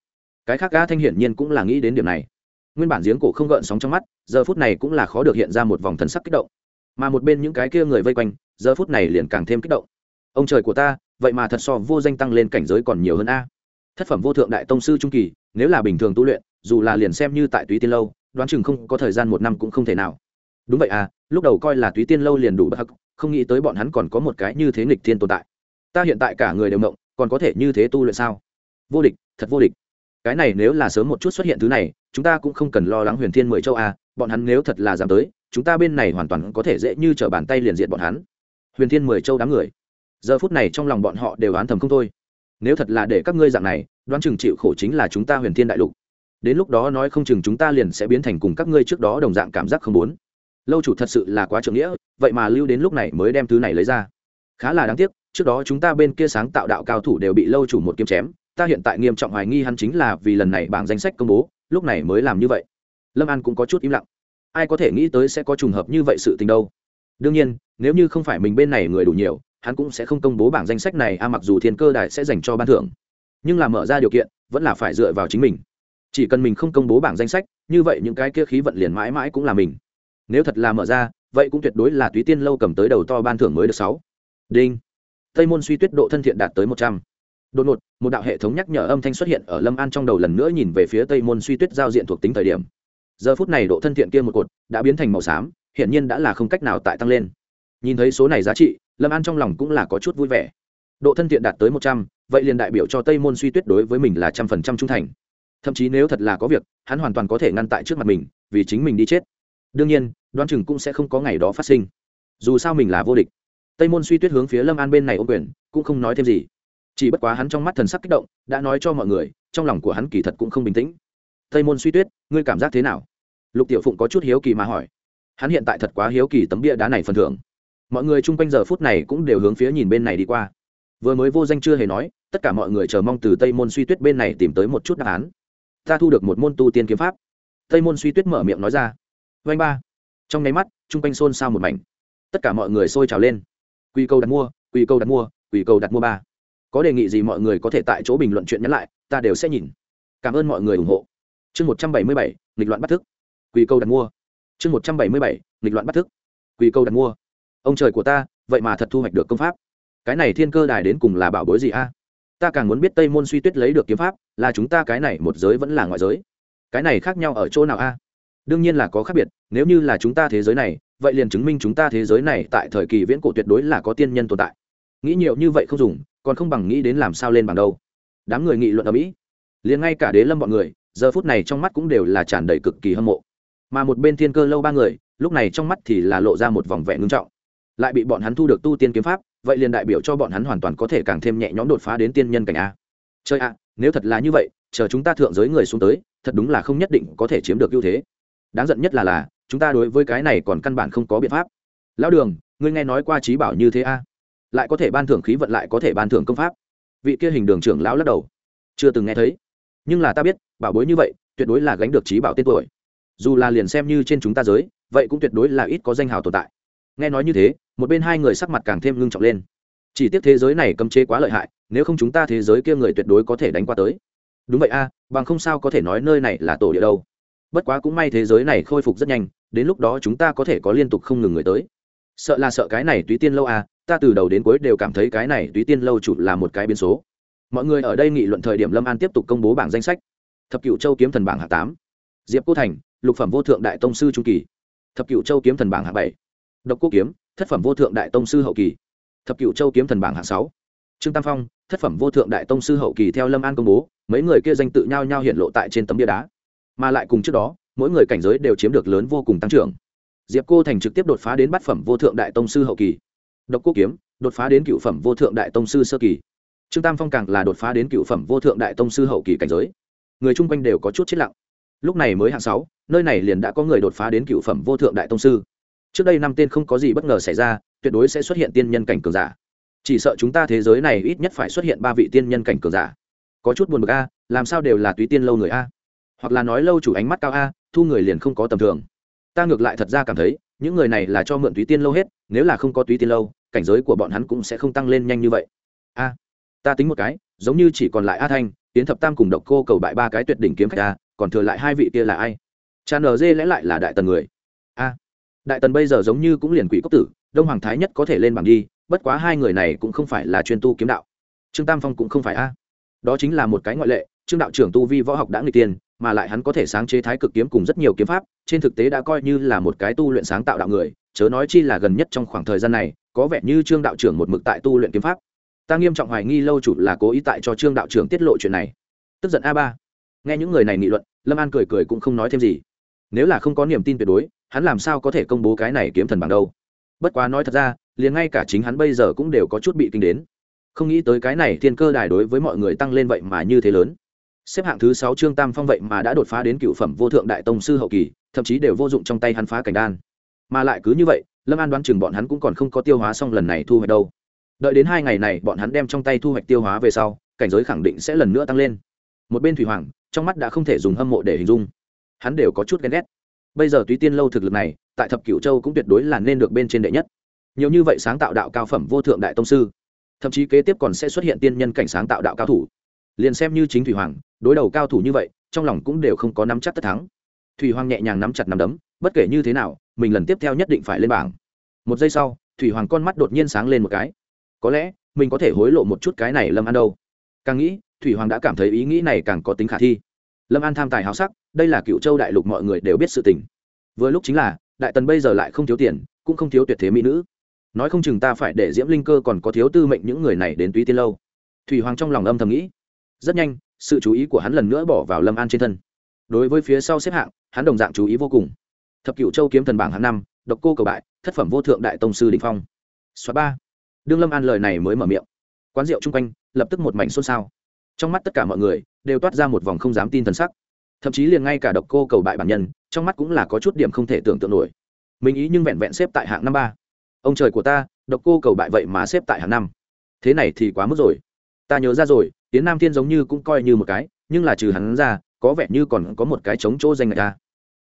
Speaker 1: Cái khác gã thanh hiển nhiên cũng là nghĩ đến điểm này. Nguyên bản giếng cổ không gợn sóng trong mắt, giờ phút này cũng là khó được hiện ra một vòng thần sắc kích động. Mà một bên những cái kia người vây quanh, giờ phút này liền càng thêm kích động. Ông trời của ta, vậy mà thật so vô danh tăng lên cảnh giới còn nhiều hơn a. Thất phẩm vô thượng đại tông sư trung kỳ, nếu là bình thường tu luyện, dù là liền xem như tại túy tiên lâu, đoán chừng không có thời gian một năm cũng không thể nào đúng vậy à lúc đầu coi là túy tiên lâu liền đủ bất hắc, không nghĩ tới bọn hắn còn có một cái như thế nghịch thiên tồn tại. Ta hiện tại cả người đều mộng còn có thể như thế tu luyện sao? Vô địch, thật vô địch. Cái này nếu là sớm một chút xuất hiện thứ này, chúng ta cũng không cần lo lắng huyền thiên mười châu a bọn hắn nếu thật là dám tới, chúng ta bên này hoàn toàn có thể dễ như t r ở bàn tay liền diện bọn hắn. Huyền thiên mười châu đám người. Giờ phút này trong lòng bọn họ đều oán thầm không thôi. Nếu thật là để các ngươi dạng này, đoán chừng chịu khổ chính là chúng ta huyền thiên đại lục. Đến lúc đó nói không chừng chúng ta liền sẽ biến thành cùng các ngươi trước đó đồng dạng cảm giác không muốn lâu chủ thật sự là quá trưởng nghĩa, vậy mà lưu đến lúc này mới đem thứ này lấy ra. Khá là đáng tiếc, trước đó chúng ta bên kia sáng tạo đạo cao thủ đều bị lâu chủ một kiếm chém, ta hiện tại nghiêm trọng hoài nghi hắn chính là vì lần này bảng danh sách công bố, lúc này mới làm như vậy. Lâm an cũng có chút im lặng. Ai có thể nghĩ tới sẽ có trùng hợp như vậy sự tình đâu. Đương nhiên, nếu như không phải mình bên này người đủ nhiều, hắn cũng sẽ không công bố bảng danh sách này, a, mặc dù thiên cơ đại sẽ dành cho ban thưởng. Nhưng là mở ra điều kiện, vẫn là phải dựa vào chính mình. Chỉ cần mình không công bố bảng danh sách, như vậy những cái kia khí vận liền mãi mãi cũng là mình nếu thật là mở ra, vậy cũng tuyệt đối là túy tiên lâu cầm tới đầu to ban thưởng mới được sáu. Đinh. Tây môn suy tuyết độ thân thiện đạt tới một trăm. Đột ngột, một đạo hệ thống nhắc nhở âm thanh xuất hiện ở lâm an trong đầu lần nữa nhìn về phía tây môn suy tuyết giao diện thuộc tính thời điểm. Giờ phút này độ thân thiện kia một cột, đã biến thành màu xám, hiển nhiên đã là không cách nào tại tăng lên. Nhìn thấy số này giá trị, lâm an trong lòng cũng là có chút vui vẻ. Độ thân thiện đạt tới một trăm, vậy liền đại biểu cho tây môn suy tuyết đối với mình là trăm phần trăm trung thành. Thậm chí nếu thật là có việc, hắn hoàn toàn có thể ngăn tại trước mặt mình, vì chính mình đi chết đương nhiên, đoán chừng cũng sẽ không có ngày đó phát sinh. Dù sao mình là vô địch. Tây môn suy tuyết hướng phía lâm an bên này ô quyền, cũng không nói thêm gì. Chỉ bất quá hắn trong mắt thần sắc kích động, đã nói cho mọi người, trong lòng của hắn kỳ thật cũng không bình tĩnh. Tây môn suy tuyết, ngươi cảm giác thế nào? Lục tiểu phụng có chút hiếu kỳ mà hỏi. Hắn hiện tại thật quá hiếu kỳ tấm bia đá này phần thưởng. Mọi người chung quanh giờ phút này cũng đều hướng phía nhìn bên này đi qua. Vừa mới vô danh chưa hề nói, tất cả mọi người chờ mong từ tây môn suy tuyết bên này tìm tới một chút đáp án. Ta thu được một môn tu tiên kiếm pháp. Tây môn suy tuyết mở miệng nói ra vanh ba. Trong nháy mắt, chung quanh xôn xao một mảnh. Tất cả mọi người sôi trào lên. Quy câu đặt mua quy câu đặt mua quy câu đặt mua ba. Có đề nghị gì mọi người có thể tại chỗ bình luận chuyện nhắn lại, ta đều sẽ nhìn. Cảm ơn mọi người ủng hộ. Chương một trăm bảy mươi bảy, nghịch loạn bắt thức. Quy câu đặt mua. Chương một trăm bảy mươi bảy, nghịch loạn bắt thức. Quy câu đặt mua. Ông trời của ta, vậy mà thật thu hoạch được công pháp. Cái này thiên cơ đài đến cùng là bảo bối gì a? Ta càng muốn biết tây môn suy tuyết lấy được kiếm pháp, là chúng ta cái này một giới vẫn là ngoại giới. Cái này khác nhau ở chỗ nào a? Đương nhiên là có khác biệt, nếu như là chúng ta thế giới này, vậy liền chứng minh chúng ta thế giới này tại thời kỳ viễn cổ tuyệt đối là có tiên nhân tồn tại. Nghĩ nhiều như vậy không dùng, còn không bằng nghĩ đến làm sao lên bằng đâu. Đám người nghị luận ở mỹ, liền ngay cả đế lâm bọn người, giờ phút này trong mắt cũng đều là tràn đầy cực kỳ hâm mộ. Mà một bên thiên cơ lâu ba người, lúc này trong mắt thì là lộ ra một vòng vẻ ngưng trọng. Lại bị bọn hắn thu được tu tiên kiếm pháp, vậy liền đại biểu cho bọn hắn hoàn toàn có thể càng thêm nhẹ nhõm đột phá đến tiên nhân cảnh a. Chơi ạ, nếu thật là như vậy, chờ chúng ta thượng giới người xuống tới, thật đúng là không nhất định có thể chiếm được ưu thế đáng giận nhất là là, chúng ta đối với cái này còn căn bản không có biện pháp. Lão đường, ngươi nghe nói qua trí bảo như thế a? Lại có thể ban thưởng khí vận lại có thể ban thưởng công pháp. Vị kia hình đường trưởng lão lắc đầu. Chưa từng nghe thấy. Nhưng là ta biết, bảo bối như vậy, tuyệt đối là gánh được trí bảo tên tuổi. Dù là liền xem như trên chúng ta giới, vậy cũng tuyệt đối là ít có danh hào tồn tại. Nghe nói như thế, một bên hai người sắc mặt càng thêm ngưng trọng lên. Chỉ tiếc thế giới này cấm chế quá lợi hại, nếu không chúng ta thế giới kia người tuyệt đối có thể đánh qua tới. Đúng vậy a, bằng không sao có thể nói nơi này là tổ địa đâu bất quá cũng may thế giới này khôi phục rất nhanh, đến lúc đó chúng ta có thể có liên tục không ngừng người tới. Sợ là sợ cái này túy tiên lâu à ta từ đầu đến cuối đều cảm thấy cái này túy tiên lâu chủ là một cái biến số. Mọi người ở đây nghị luận thời điểm lâm an tiếp tục công bố bảng danh sách. Thập cựu châu kiếm thần bảng hạng tám. Diệp cô thành, lục phẩm vô thượng đại tông sư trung kỳ. Thập cựu châu kiếm thần bảng hạng bảy. Độc cô kiếm, thất phẩm vô thượng đại tông sư hậu kỳ. Thập cựu châu kiếm thần bảng hạng sáu. Trương tam phong, thất phẩm vô thượng đại tông sư hậu kỳ theo lâm an công bố, mấy người kia danh tự nhau nhau hiện lộ tại trên tấm bia đá mà lại cùng trước đó, mỗi người cảnh giới đều chiếm được lớn vô cùng tăng trưởng. Diệp cô thành trực tiếp đột phá đến bát phẩm vô thượng đại tông sư hậu kỳ. Độc cô kiếm, đột phá đến cựu phẩm vô thượng đại tông sư sơ kỳ. Trương tam phong càng là đột phá đến cựu phẩm vô thượng đại tông sư hậu kỳ cảnh giới. Người chung quanh đều có chút chết lặng. Lúc này mới hạng sáu, nơi này liền đã có người đột phá đến cựu phẩm vô thượng đại tông sư. Trước đây năm tên không có gì bất ngờ xảy ra, tuyệt đối sẽ xuất hiện tiên nhân cảnh cường giả. Chỉ sợ chúng ta thế giới này ít nhất phải xuất hiện ba vị tiên nhân cảnh cường giả. Có chút buồn bực a, làm sao đều là túy tiên lâu người a? Hoặc là nói lâu chủ ánh mắt cao a, thu người liền không có tầm thường. Ta ngược lại thật ra cảm thấy, những người này là cho mượn túy tiên lâu hết, nếu là không có túy tiên lâu, cảnh giới của bọn hắn cũng sẽ không tăng lên nhanh như vậy. A, ta tính một cái, giống như chỉ còn lại a thanh tiến thập tam cùng độc cô cầu bại ba cái tuyệt đỉnh kiếm khách a, còn thừa lại hai vị kia là ai? Cha nờ dê lẽ lại là đại tần người. A, đại tần bây giờ giống như cũng liền quỷ cốc tử, đông hoàng thái nhất có thể lên bảng đi, bất quá hai người này cũng không phải là chuyên tu kiếm đạo. Trương tam phong cũng không phải a. Đó chính là một cái ngoại lệ trương đạo trưởng tu vi võ học đã người tiên, mà lại hắn có thể sáng chế thái cực kiếm cùng rất nhiều kiếm pháp, trên thực tế đã coi như là một cái tu luyện sáng tạo đạo người, chớ nói chi là gần nhất trong khoảng thời gian này, có vẻ như trương đạo trưởng một mực tại tu luyện kiếm pháp. Ta nghiêm trọng hoài nghi lâu chủ là cố ý tại cho trương đạo trưởng tiết lộ chuyện này. Tức giận a ba. Nghe những người này nghị luận, lâm an cười cười cũng không nói thêm gì. Nếu là không có niềm tin tuyệt đối, hắn làm sao có thể công bố cái này kiếm thần bằng đâu? Bất quá nói thật ra, liền ngay cả chính hắn bây giờ cũng đều có chút bị kinh đến. Không nghĩ tới cái này thiên cơ đài đối với mọi người tăng lên vậy mà như thế lớn xếp hạng thứ sáu trương tam phong vậy mà đã đột phá đến cựu phẩm vô thượng đại tông sư hậu kỳ, thậm chí đều vô dụng trong tay hắn phá cảnh đan. Mà lại cứ như vậy, lâm an đoán chừng bọn hắn cũng còn không có tiêu hóa xong lần này thu hoạch đâu. Đợi đến hai ngày này bọn hắn đem trong tay thu hoạch tiêu hóa về sau, cảnh giới khẳng định sẽ lần nữa tăng lên. Một bên thủy hoàng, trong mắt đã không thể dùng hâm mộ để hình dung. Hắn đều có chút ghen ghét. Bây giờ túy tiên lâu thực lực này, tại thập cửu châu cũng tuyệt đối là nên được bên trên đệ nhất. Nhiều như vậy sáng tạo đạo cao phẩm vô thượng đại tông sư, thậm chí kế tiếp còn sẽ xuất hiện tiên nhân cảnh sáng tạo đạo cao thủ. Liền xem như chính thủy hoàng đối đầu cao thủ như vậy, trong lòng cũng đều không có nắm chắc tất thắng. Thủy hoàng nhẹ nhàng nắm chặt nắm đấm, bất kể như thế nào, mình lần tiếp theo nhất định phải lên bảng. Một giây sau, thủy hoàng con mắt đột nhiên sáng lên một cái. Có lẽ, mình có thể hối lộ một chút cái này lâm an đâu. Càng nghĩ, thủy hoàng đã cảm thấy ý nghĩ này càng có tính khả thi. Lâm an tham tài háo sắc, đây là cựu châu đại lục mọi người đều biết sự tình. Vừa lúc chính là, đại tần bây giờ lại không thiếu tiền, cũng không thiếu tuyệt thế mỹ nữ. Nói không chừng ta phải để diễm linh cơ còn có thiếu tư mệnh những người này đến túy tiên lâu. Thủy hoàng trong lòng âm thầm nghĩ. Rất nhanh sự chú ý của hắn lần nữa bỏ vào lâm an trên thân. Đối với phía sau xếp hạng, hắn đồng dạng chú ý vô cùng. Thập cựu châu kiếm thần bảng hạng năm, độc cô cầu bại, thất phẩm vô thượng đại tông sư đình phong. Xóa ba. Đương lâm an lời này mới mở miệng. Quán rượu chung quanh, lập tức một mảnh xôn xao. Trong mắt tất cả mọi người, đều toát ra một vòng không dám tin thần sắc. Thậm chí liền ngay cả độc cô cầu bại bản nhân, trong mắt cũng là có chút điểm không thể tưởng tượng nổi. Mình ý nhưng vẹn vẹn xếp tại hạng năm ba. Ông trời của ta, độc cô cầu bại vậy mà xếp tại hạng năm. Thế này thì quá mức rồi. Ta nhớ ra rồi tiến nam thiên giống như cũng coi như một cái, nhưng là trừ hắn ra, có vẻ như còn có một cái chống chỗ danh người ta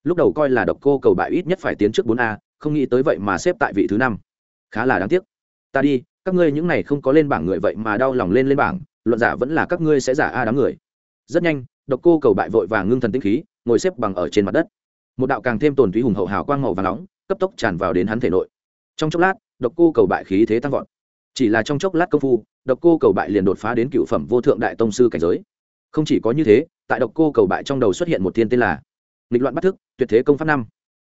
Speaker 1: lúc đầu coi là độc cô cầu bại ít nhất phải tiến trước bốn a, không nghĩ tới vậy mà xếp tại vị thứ năm. Khá là đáng tiếc. Ta đi, các ngươi những này không có lên bảng người vậy mà đau lòng lên lên bảng, luận giả vẫn là các ngươi sẽ giả a đám người. Rất nhanh, độc cô cầu bại vội vàng ngưng thần tinh khí, ngồi xếp bằng ở trên mặt đất. Một đạo càng thêm tồn túy hùng hậu hào quang màu và nóng, cấp tốc tràn vào đến hắn thể nội. Trong chốc lát, độc cô cầu bại khí thế tăng vọt. Chỉ là trong chốc lát công phu độc cô cầu bại liền đột phá đến cựu phẩm vô thượng đại tông sư cảnh giới. Không chỉ có như thế, tại độc cô cầu bại trong đầu xuất hiện một thiên tên là nghịch loạn bắt thức, tuyệt thế công pháp năm.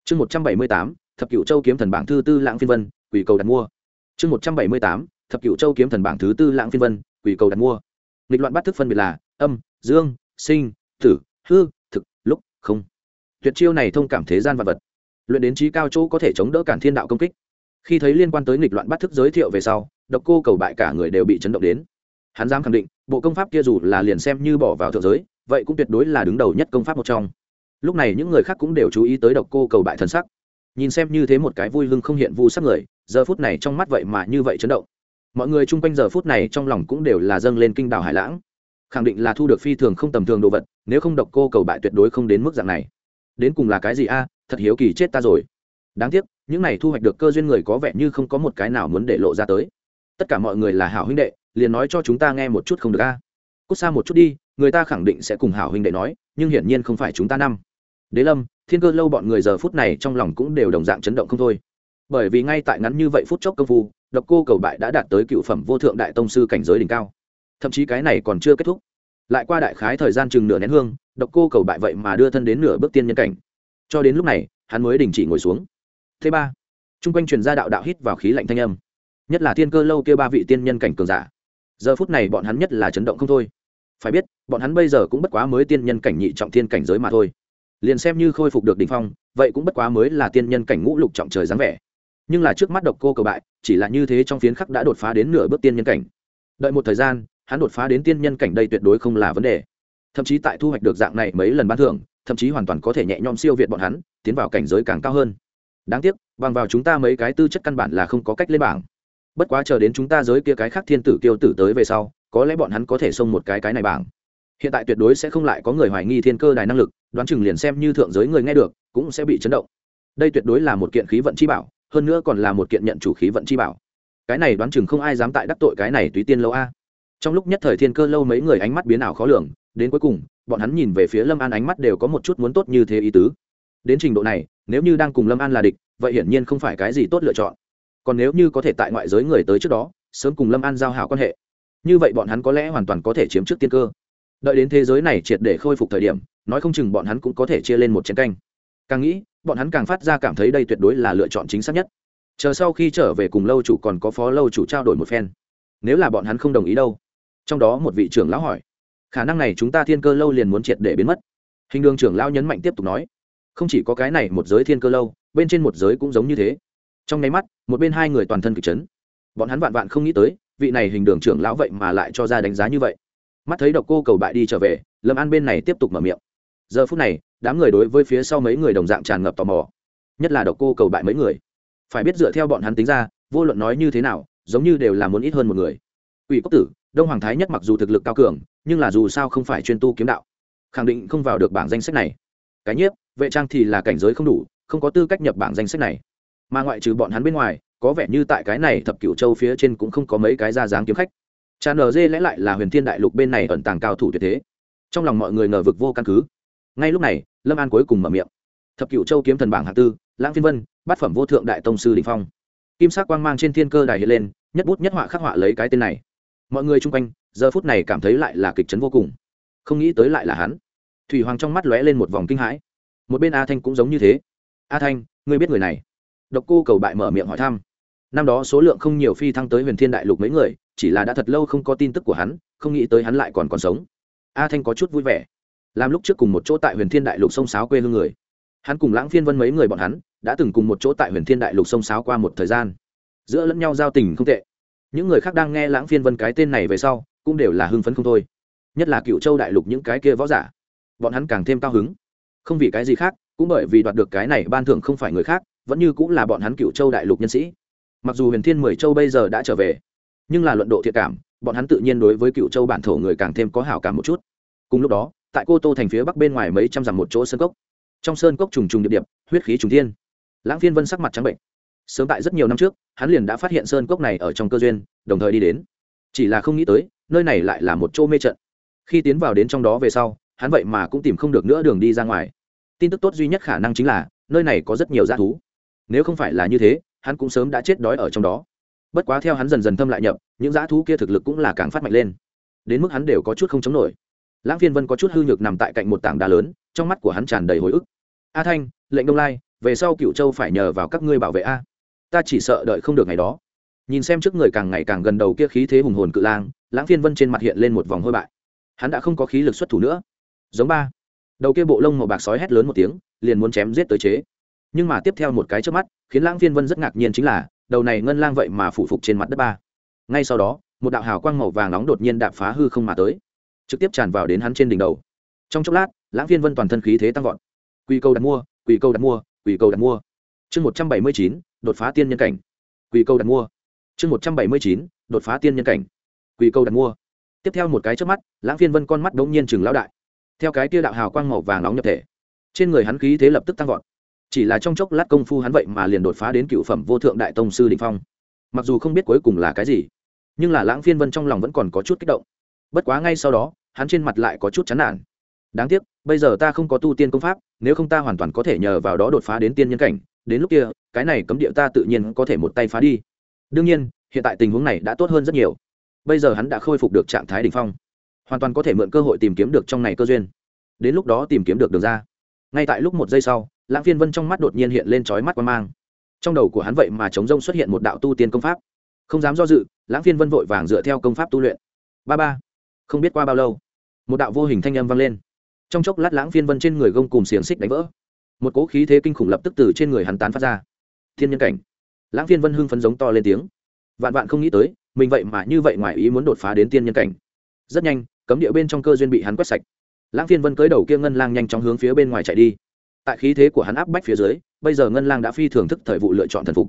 Speaker 1: Chương một trăm bảy mươi tám, thập cựu châu kiếm thần bảng thứ tư lãng phiên vân, quỷ cầu đặt mua. Chương một trăm bảy mươi tám, thập cựu châu kiếm thần bảng thứ tư lãng phiên vân, quỷ cầu đặt mua. Nghịch loạn bắt thức phân biệt là âm, dương, sinh, tử, hư, thực, lúc, không. Tuyệt chiêu này thông cảm thế gian vật vật. Luyện đến trí cao chỗ có thể chống đỡ cản thiên đạo công kích. Khi thấy liên quan tới nghịch loạn bắt thức giới thiệu về sau độc cô cầu bại cả người đều bị chấn động đến. Hắn dám khẳng định, bộ công pháp kia dù là liền xem như bỏ vào thượng giới, vậy cũng tuyệt đối là đứng đầu nhất công pháp một trong. Lúc này những người khác cũng đều chú ý tới độc cô cầu bại thần sắc. Nhìn xem như thế một cái vui lưng không hiện vu sắc người, giờ phút này trong mắt vậy mà như vậy chấn động. Mọi người chung quanh giờ phút này trong lòng cũng đều là dâng lên kinh đảo hải lãng. Khẳng định là thu được phi thường không tầm thường đồ vật, nếu không độc cô cầu bại tuyệt đối không đến mức dạng này. Đến cùng là cái gì a à, thật hiếu kỳ chết ta rồi. Đáng tiếc, những này thu hoạch được cơ duyên người có vẻ như không có một cái nào muốn để lộ ra tới tất cả mọi người là hảo huynh đệ, liền nói cho chúng ta nghe một chút không được a. Cút xa một chút đi, người ta khẳng định sẽ cùng hảo huynh đệ nói, nhưng hiển nhiên không phải chúng ta năm. Đế lâm, thiên cơ lâu bọn người giờ phút này trong lòng cũng đều đồng dạng chấn động không thôi. Bởi vì ngay tại ngắn như vậy phút chốc công phu, độc cô cầu bại đã đạt tới cựu phẩm vô thượng đại tông sư cảnh giới đỉnh cao. Thậm chí cái này còn chưa kết thúc. Lại qua đại khái thời gian chừng nửa nén hương, độc cô cầu bại vậy mà đưa thân đến nửa bước tiên nhân cảnh. Cho đến lúc này, hắn mới đình chỉ ngồi xuống. Thứ ba, chung quanh truyền ra đạo đạo hít vào khí lạnh thanh âm nhất là thiên cơ lâu kia ba vị tiên nhân cảnh cường giả. Giờ phút này bọn hắn nhất là chấn động không thôi. Phải biết, bọn hắn bây giờ cũng bất quá mới tiên nhân cảnh nhị trọng thiên cảnh giới mà thôi. Liền xem như khôi phục được đ ỉ n h phong, vậy cũng bất quá mới là tiên nhân cảnh ngũ lục trọng trời dáng vẻ. Nhưng là trước mắt độc cô cầu bại, chỉ là như thế trong phiến khắc đã đột phá đến nửa bước tiên nhân cảnh. Đợi một thời gian, hắn đột phá đến tiên nhân cảnh đây tuyệt đối không là vấn đề. Thậm chí tại thu hoạch được dạng này mấy lần bán thưởng, thậm chí hoàn toàn có thể nhẹ nhõm siêu việt bọn hắn, tiến vào cảnh giới càng cao hơn. Đáng tiếc, bằng vào chúng ta mấy cái tư chất căn bản là không có cách lên bảng bất quá chờ đến chúng ta giới kia cái khác thiên tử kiêu tử tới về sau, có lẽ bọn hắn có thể xông một cái cái này bảng. Hiện tại tuyệt đối sẽ không lại có người hoài nghi thiên cơ đài năng lực, đoán chừng liền xem như thượng giới người nghe được, cũng sẽ bị chấn động. Đây tuyệt đối là một kiện khí vận chi bảo, hơn nữa còn là một kiện nhận chủ khí vận chi bảo. Cái này đoán chừng không ai dám tại đắc tội cái này tùy tiên lâu a. Trong lúc nhất thời thiên cơ lâu mấy người ánh mắt biến ảo khó lường, đến cuối cùng, bọn hắn nhìn về phía lâm an ánh mắt đều có một chút muốn tốt như thế ý tứ. Đến trình độ này, nếu như đang cùng lâm an là địch, vậy hiển nhiên không phải cái gì tốt lựa chọn còn nếu như có thể tại ngoại giới người tới trước đó, sớm cùng lâm an giao hảo quan hệ, như vậy bọn hắn có lẽ hoàn toàn có thể chiếm trước tiên cơ. Đợi đến thế giới này triệt để khôi phục thời điểm, nói không chừng bọn hắn cũng có thể chia lên một chiến canh. Càng nghĩ, bọn hắn càng phát ra cảm thấy đây tuyệt đối là lựa chọn chính xác nhất. Chờ sau khi trở về cùng lâu chủ còn có phó lâu chủ trao đổi một phen. Nếu là bọn hắn không đồng ý đâu? Trong đó một vị trưởng lão hỏi. Khả năng này chúng ta thiên cơ lâu liền muốn triệt để biến mất. Hình đường trưởng lão nhấn mạnh tiếp tục nói. Không chỉ có cái này một giới thiên cơ lâu, bên trên một giới cũng giống như thế trong nháy mắt, một bên hai người toàn thân kịch chấn. Bọn hắn vạn vạn không nghĩ tới, vị này hình đường trưởng lão vậy mà lại cho ra đánh giá như vậy. Mắt thấy độc cô cầu bại đi trở về, lâm an bên này tiếp tục mở miệng. Giờ phút này, đám người đối với phía sau mấy người đồng dạng tràn ngập tò mò. Nhất là độc cô cầu bại mấy người. Phải biết dựa theo bọn hắn tính ra, vô luận nói như thế nào, giống như đều là muốn ít hơn một người. Ủy quốc tử, đông hoàng thái nhất mặc dù thực lực cao cường, nhưng là dù sao không phải chuyên tu kiếm đạo. Khẳng định không vào được bảng danh sách này. Cái nhiếp, vệ trang thì là cảnh giới không đủ, không có tư cách nhập bảng danh sách này mà ngoại trừ bọn hắn bên ngoài, có vẻ như tại cái này thập cửu châu phía trên cũng không có mấy cái ra dáng kiếm khách. Trà ở dê lẽ lại là huyền thiên đại lục bên này ẩn tàng cao thủ tuyệt thế. Trong lòng mọi người ngờ vực vô căn cứ. Ngay lúc này, lâm an cuối cùng mở miệng. Thập cửu châu kiếm thần bảng hạng tư, lãng phiên vân, bát phẩm vô thượng đại tông sư đình phong. Kim sắc quang mang trên thiên cơ đài hiện lên, nhất bút nhất họa khắc họa lấy cái tên này. Mọi người chung quanh, giờ phút này cảm thấy lại là kịch chấn vô cùng. Không nghĩ tới lại là hắn. Thủy hoàng trong mắt lóe lên một vòng kinh hãi. Một bên a thanh cũng giống như thế. A thanh, ngươi biết người này? Độc cô cầu bại mở miệng hỏi thăm. Năm đó số lượng không nhiều phi thăng tới huyền thiên đại lục mấy người, chỉ là đã thật lâu không có tin tức của hắn, không nghĩ tới hắn lại còn còn sống. A thanh có chút vui vẻ. Làm lúc trước cùng một chỗ tại huyền thiên đại lục sông sáo quê hương người. Hắn cùng lãng phiên vân mấy người bọn hắn, đã từng cùng một chỗ tại huyền thiên đại lục sông sáo qua một thời gian. Giữa lẫn nhau giao tình không tệ. Những người khác đang nghe lãng phiên vân cái tên này về sau, cũng đều là hưng phấn không thôi. Nhất là cựu châu đại lục những cái kia võ giả. Bọn hắn càng thêm cao hứng. Không vì cái gì khác, cũng bởi vì đoạt được cái này ban thưởng không phải người khác vẫn như cũng là bọn hắn cựu châu đại lục nhân sĩ. Mặc dù huyền thiên mười châu bây giờ đã trở về, nhưng là luận độ thiện cảm, bọn hắn tự nhiên đối với cựu châu bản thổ người càng thêm có hảo cảm một chút. Cùng lúc đó, tại cô tô thành phía bắc bên ngoài mấy trăm dặm một chỗ sơn cốc. Trong sơn cốc trùng trùng điệp điệp, huyết khí trùng thiên. Lãng phiên vân sắc mặt trắng bệnh. Sớm tại rất nhiều năm trước, hắn liền đã phát hiện sơn cốc này ở trong cơ duyên, đồng thời đi đến. Chỉ là không nghĩ tới, nơi này lại là một chỗ mê trận. Khi tiến vào đến trong đó về sau, hắn vậy mà cũng tìm không được nữa đường đi ra ngoài. Tin tức tốt duy nhất khả năng chính là, nơi này có rất nhiều g thú nếu không phải là như thế, hắn cũng sớm đã chết đói ở trong đó. Bất quá theo hắn dần dần thâm lại nhập, những dã thú kia thực lực cũng là càng phát mạnh lên. Đến mức hắn đều có chút không chống nổi. Lãng phiên vân có chút hư nhược nằm tại cạnh một tảng đá lớn, trong mắt của hắn tràn đầy hồi ức. A thanh, lệnh đông lai, về sau cựu châu phải nhờ vào các ngươi bảo vệ a. Ta chỉ sợ đợi không được ngày đó. Nhìn xem trước người càng ngày càng gần đầu kia khí thế hùng hồn cự lang, lãng phiên vân trên mặt hiện lên một vòng hôi bại. Hắn đã không có khí lực xuất thủ nữa. Giống ba. Đầu kia bộ lông màu bạc sói hét lớn một tiếng, liền muốn chém giết tới chế nhưng mà tiếp theo một cái trước mắt, khiến lãng phiên vân rất ngạc nhiên chính là, đầu này ngân lang vậy mà phủ phục trên mặt đất ba. Ngay sau đó, một đạo hào quang màu vàng nóng đột nhiên đạp phá hư không mà tới, trực tiếp tràn vào đến hắn trên đỉnh đầu. Trong chốc lát, lãng phiên vân toàn thân khí thế tăng vọt. Quy câu đặt mua quy câu đặt mua quy câu đặt mua. Chương một trăm bảy mươi chín, đột phá tiên nhân cảnh. Quy câu đặt mua. Chương một trăm bảy mươi chín, đột phá tiên nhân cảnh. Quy câu đặt mua. Tiếp theo một cái trước mắt, lãng phiên vân con mắt đ ố n g nhiên chừng lão đại. Theo cái kia đạo hào quang màu vàng nóng nhập thể, trên người hắn khí thế lập tức tăng vọt chỉ là trong chốc lát công phu hắn vậy mà liền đột phá đến cựu phẩm vô thượng đại tông sư đình phong. Mặc dù không biết cuối cùng là cái gì, nhưng là lãng phiên vân trong lòng vẫn còn có chút kích động. Bất quá ngay sau đó, hắn trên mặt lại có chút chán nản. Đáng tiếc, bây giờ ta không có tu tiên công pháp, nếu không ta hoàn toàn có thể nhờ vào đó đột phá đến tiên nhân cảnh. Đến lúc kia, cái này cấm địa ta tự nhiên có thể một tay phá đi. Đương nhiên, hiện tại tình huống này đã tốt hơn rất nhiều. Bây giờ hắn đã khôi phục được trạng thái đ ỉ n h phong, hoàn toàn có thể mượn cơ hội tìm kiếm được trong này cơ duyên. Đến lúc đó tìm kiếm được đường ra. Ngay tại lúc một giây sau lãng phiên vân trong mắt đột nhiên hiện lên trói mắt quan mang. Trong đầu của hắn vậy mà chống rông xuất hiện một đạo tu tiên công pháp. Không dám do dự, lãng phiên vân vội vàng dựa theo công pháp tu luyện. Ba ba, không biết qua bao lâu, một đạo vô hình thanh âm vang lên. Trong chốc lát lãng phiên vân trên người gông cùng xiềng xích đánh vỡ. Một cỗ khí thế kinh khủng lập tức từ trên người hắn tán phát ra. Thiên nhân cảnh. Lãng phiên vân hưng phấn giống to lên tiếng. Vạn vạn không nghĩ tới, mình vậy mà như vậy ngoài ý muốn đột phá đến tiên nhân cảnh. Rất nhanh, cấm địa bên trong cơ duyên bị hắn quét sạch. Lãng phiên vân cưới đầu kia ngân lang nhanh chóng hướng phía bên ngoài chạy đi tại khí thế của hắn áp bách phía dưới, bây giờ ngân lang đã phi thường thức thời vụ lựa chọn thần phục.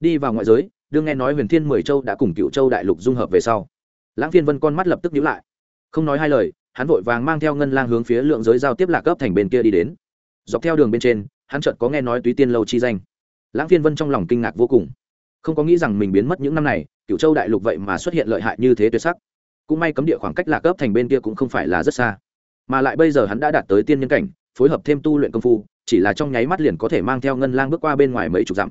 Speaker 1: Đi vào ngoại giới, đương nghe nói huyền thiên mười châu đã cùng cựu châu đại lục dung hợp về sau, lãng phiên vân con mắt lập tức nhíu lại. Không nói hai lời, hắn vội vàng mang theo ngân lang hướng phía lượng giới giao tiếp lạc cấp thành bên kia đi đến. Dọc theo đường bên trên, hắn chợt có nghe nói túy tiên lâu chi danh. Lãng phiên vân trong lòng kinh ngạc vô cùng. Không có nghĩ rằng mình biến mất những năm này cựu châu đại lục vậy mà xuất hiện lợi hại như thế tuyệt sắc. Cũng may cấm địa khoảng cách lạc cấp thành bên kia cũng không phải là rất xa. Mà lại bây giờ hắn đã đạt tới tiên nhân cảnh, phối hợp thêm tu luyện công phu chỉ là trong nháy mắt liền có thể mang theo ngân lang bước qua bên ngoài mấy chục dặm.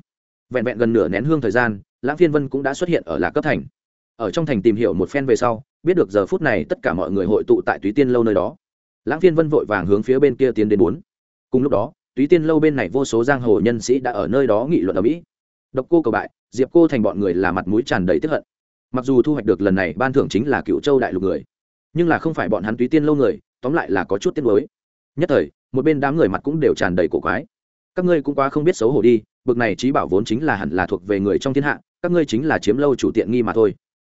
Speaker 1: Vẹn vẹn gần nửa nén hương thời gian, lãng phiên vân cũng đã xuất hiện ở lạc cấp thành. Ở trong thành tìm hiểu một phen về sau, biết được giờ phút này tất cả mọi người hội tụ tại túy tiên lâu nơi đó. Lãng phiên vân vội vàng hướng phía bên kia tiến đến bốn. Cùng lúc đó, túy tiên lâu bên này vô số giang hồ nhân sĩ đã ở nơi đó nghị luận ở mỹ. Độc cô cầu bại, diệp cô thành bọn người là mặt mũi tràn đầy tức hận. Mặc dù thu hoạch được lần này ban thưởng chính là cựu châu đại lục người, nhưng là không phải bọn hắn túy tiên lâu người, tóm lại là có chút tiếc mới nhất thời, một bên đám người mặt cũng đều tràn đầy cổ quái. Các ngươi cũng quá không biết xấu hổ đi, bực này trí bảo vốn chính là hẳn là thuộc về người trong thiên hạ, các ngươi chính là chiếm lâu chủ tiện nghi mà thôi.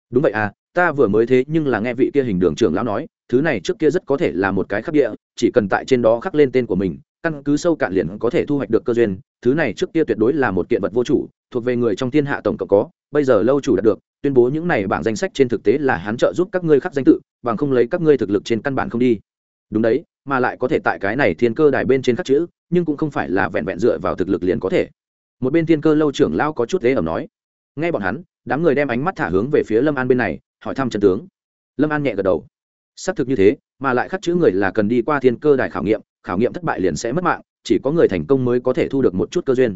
Speaker 1: Đúng vậy à ta vừa mới thế nhưng là nghe vị kia hình đường trưởng lão nói, thứ này trước kia rất có thể là một cái khắc địa, chỉ cần tại trên đó khắc lên tên của mình, căn cứ sâu cạn liền có thể thu hoạch được cơ duyên, thứ này trước kia tuyệt đối là một kiện vật vô chủ, thuộc về người trong thiên hạ tổng cộng có, bây giờ lâu chủ đạt được, tuyên bố những này bảng danh sách trên thực tế là hắn trợ giúp các ngươi khắc danh tự, bằng không lấy các ngươi thực lực trên căn bản không đi. Đúng đấy mà lại có thể tại cái này thiên cơ đài bên trên các chữ, nhưng cũng không phải là vẹn vẹn dựa vào thực lực liền có thể. Một bên thiên cơ lâu trưởng lao có chút thế ẩm nói. Nghe bọn hắn, đám người đem ánh mắt thả hướng về phía lâm an bên này, hỏi thăm trần tướng. Lâm an nhẹ gật đầu. Xác thực như thế, mà lại khắc chữ người là cần đi qua thiên cơ đài khảo nghiệm khảo nghiệm thất bại liền sẽ mất mạng, chỉ có người thành công mới có thể thu được một chút cơ duyên.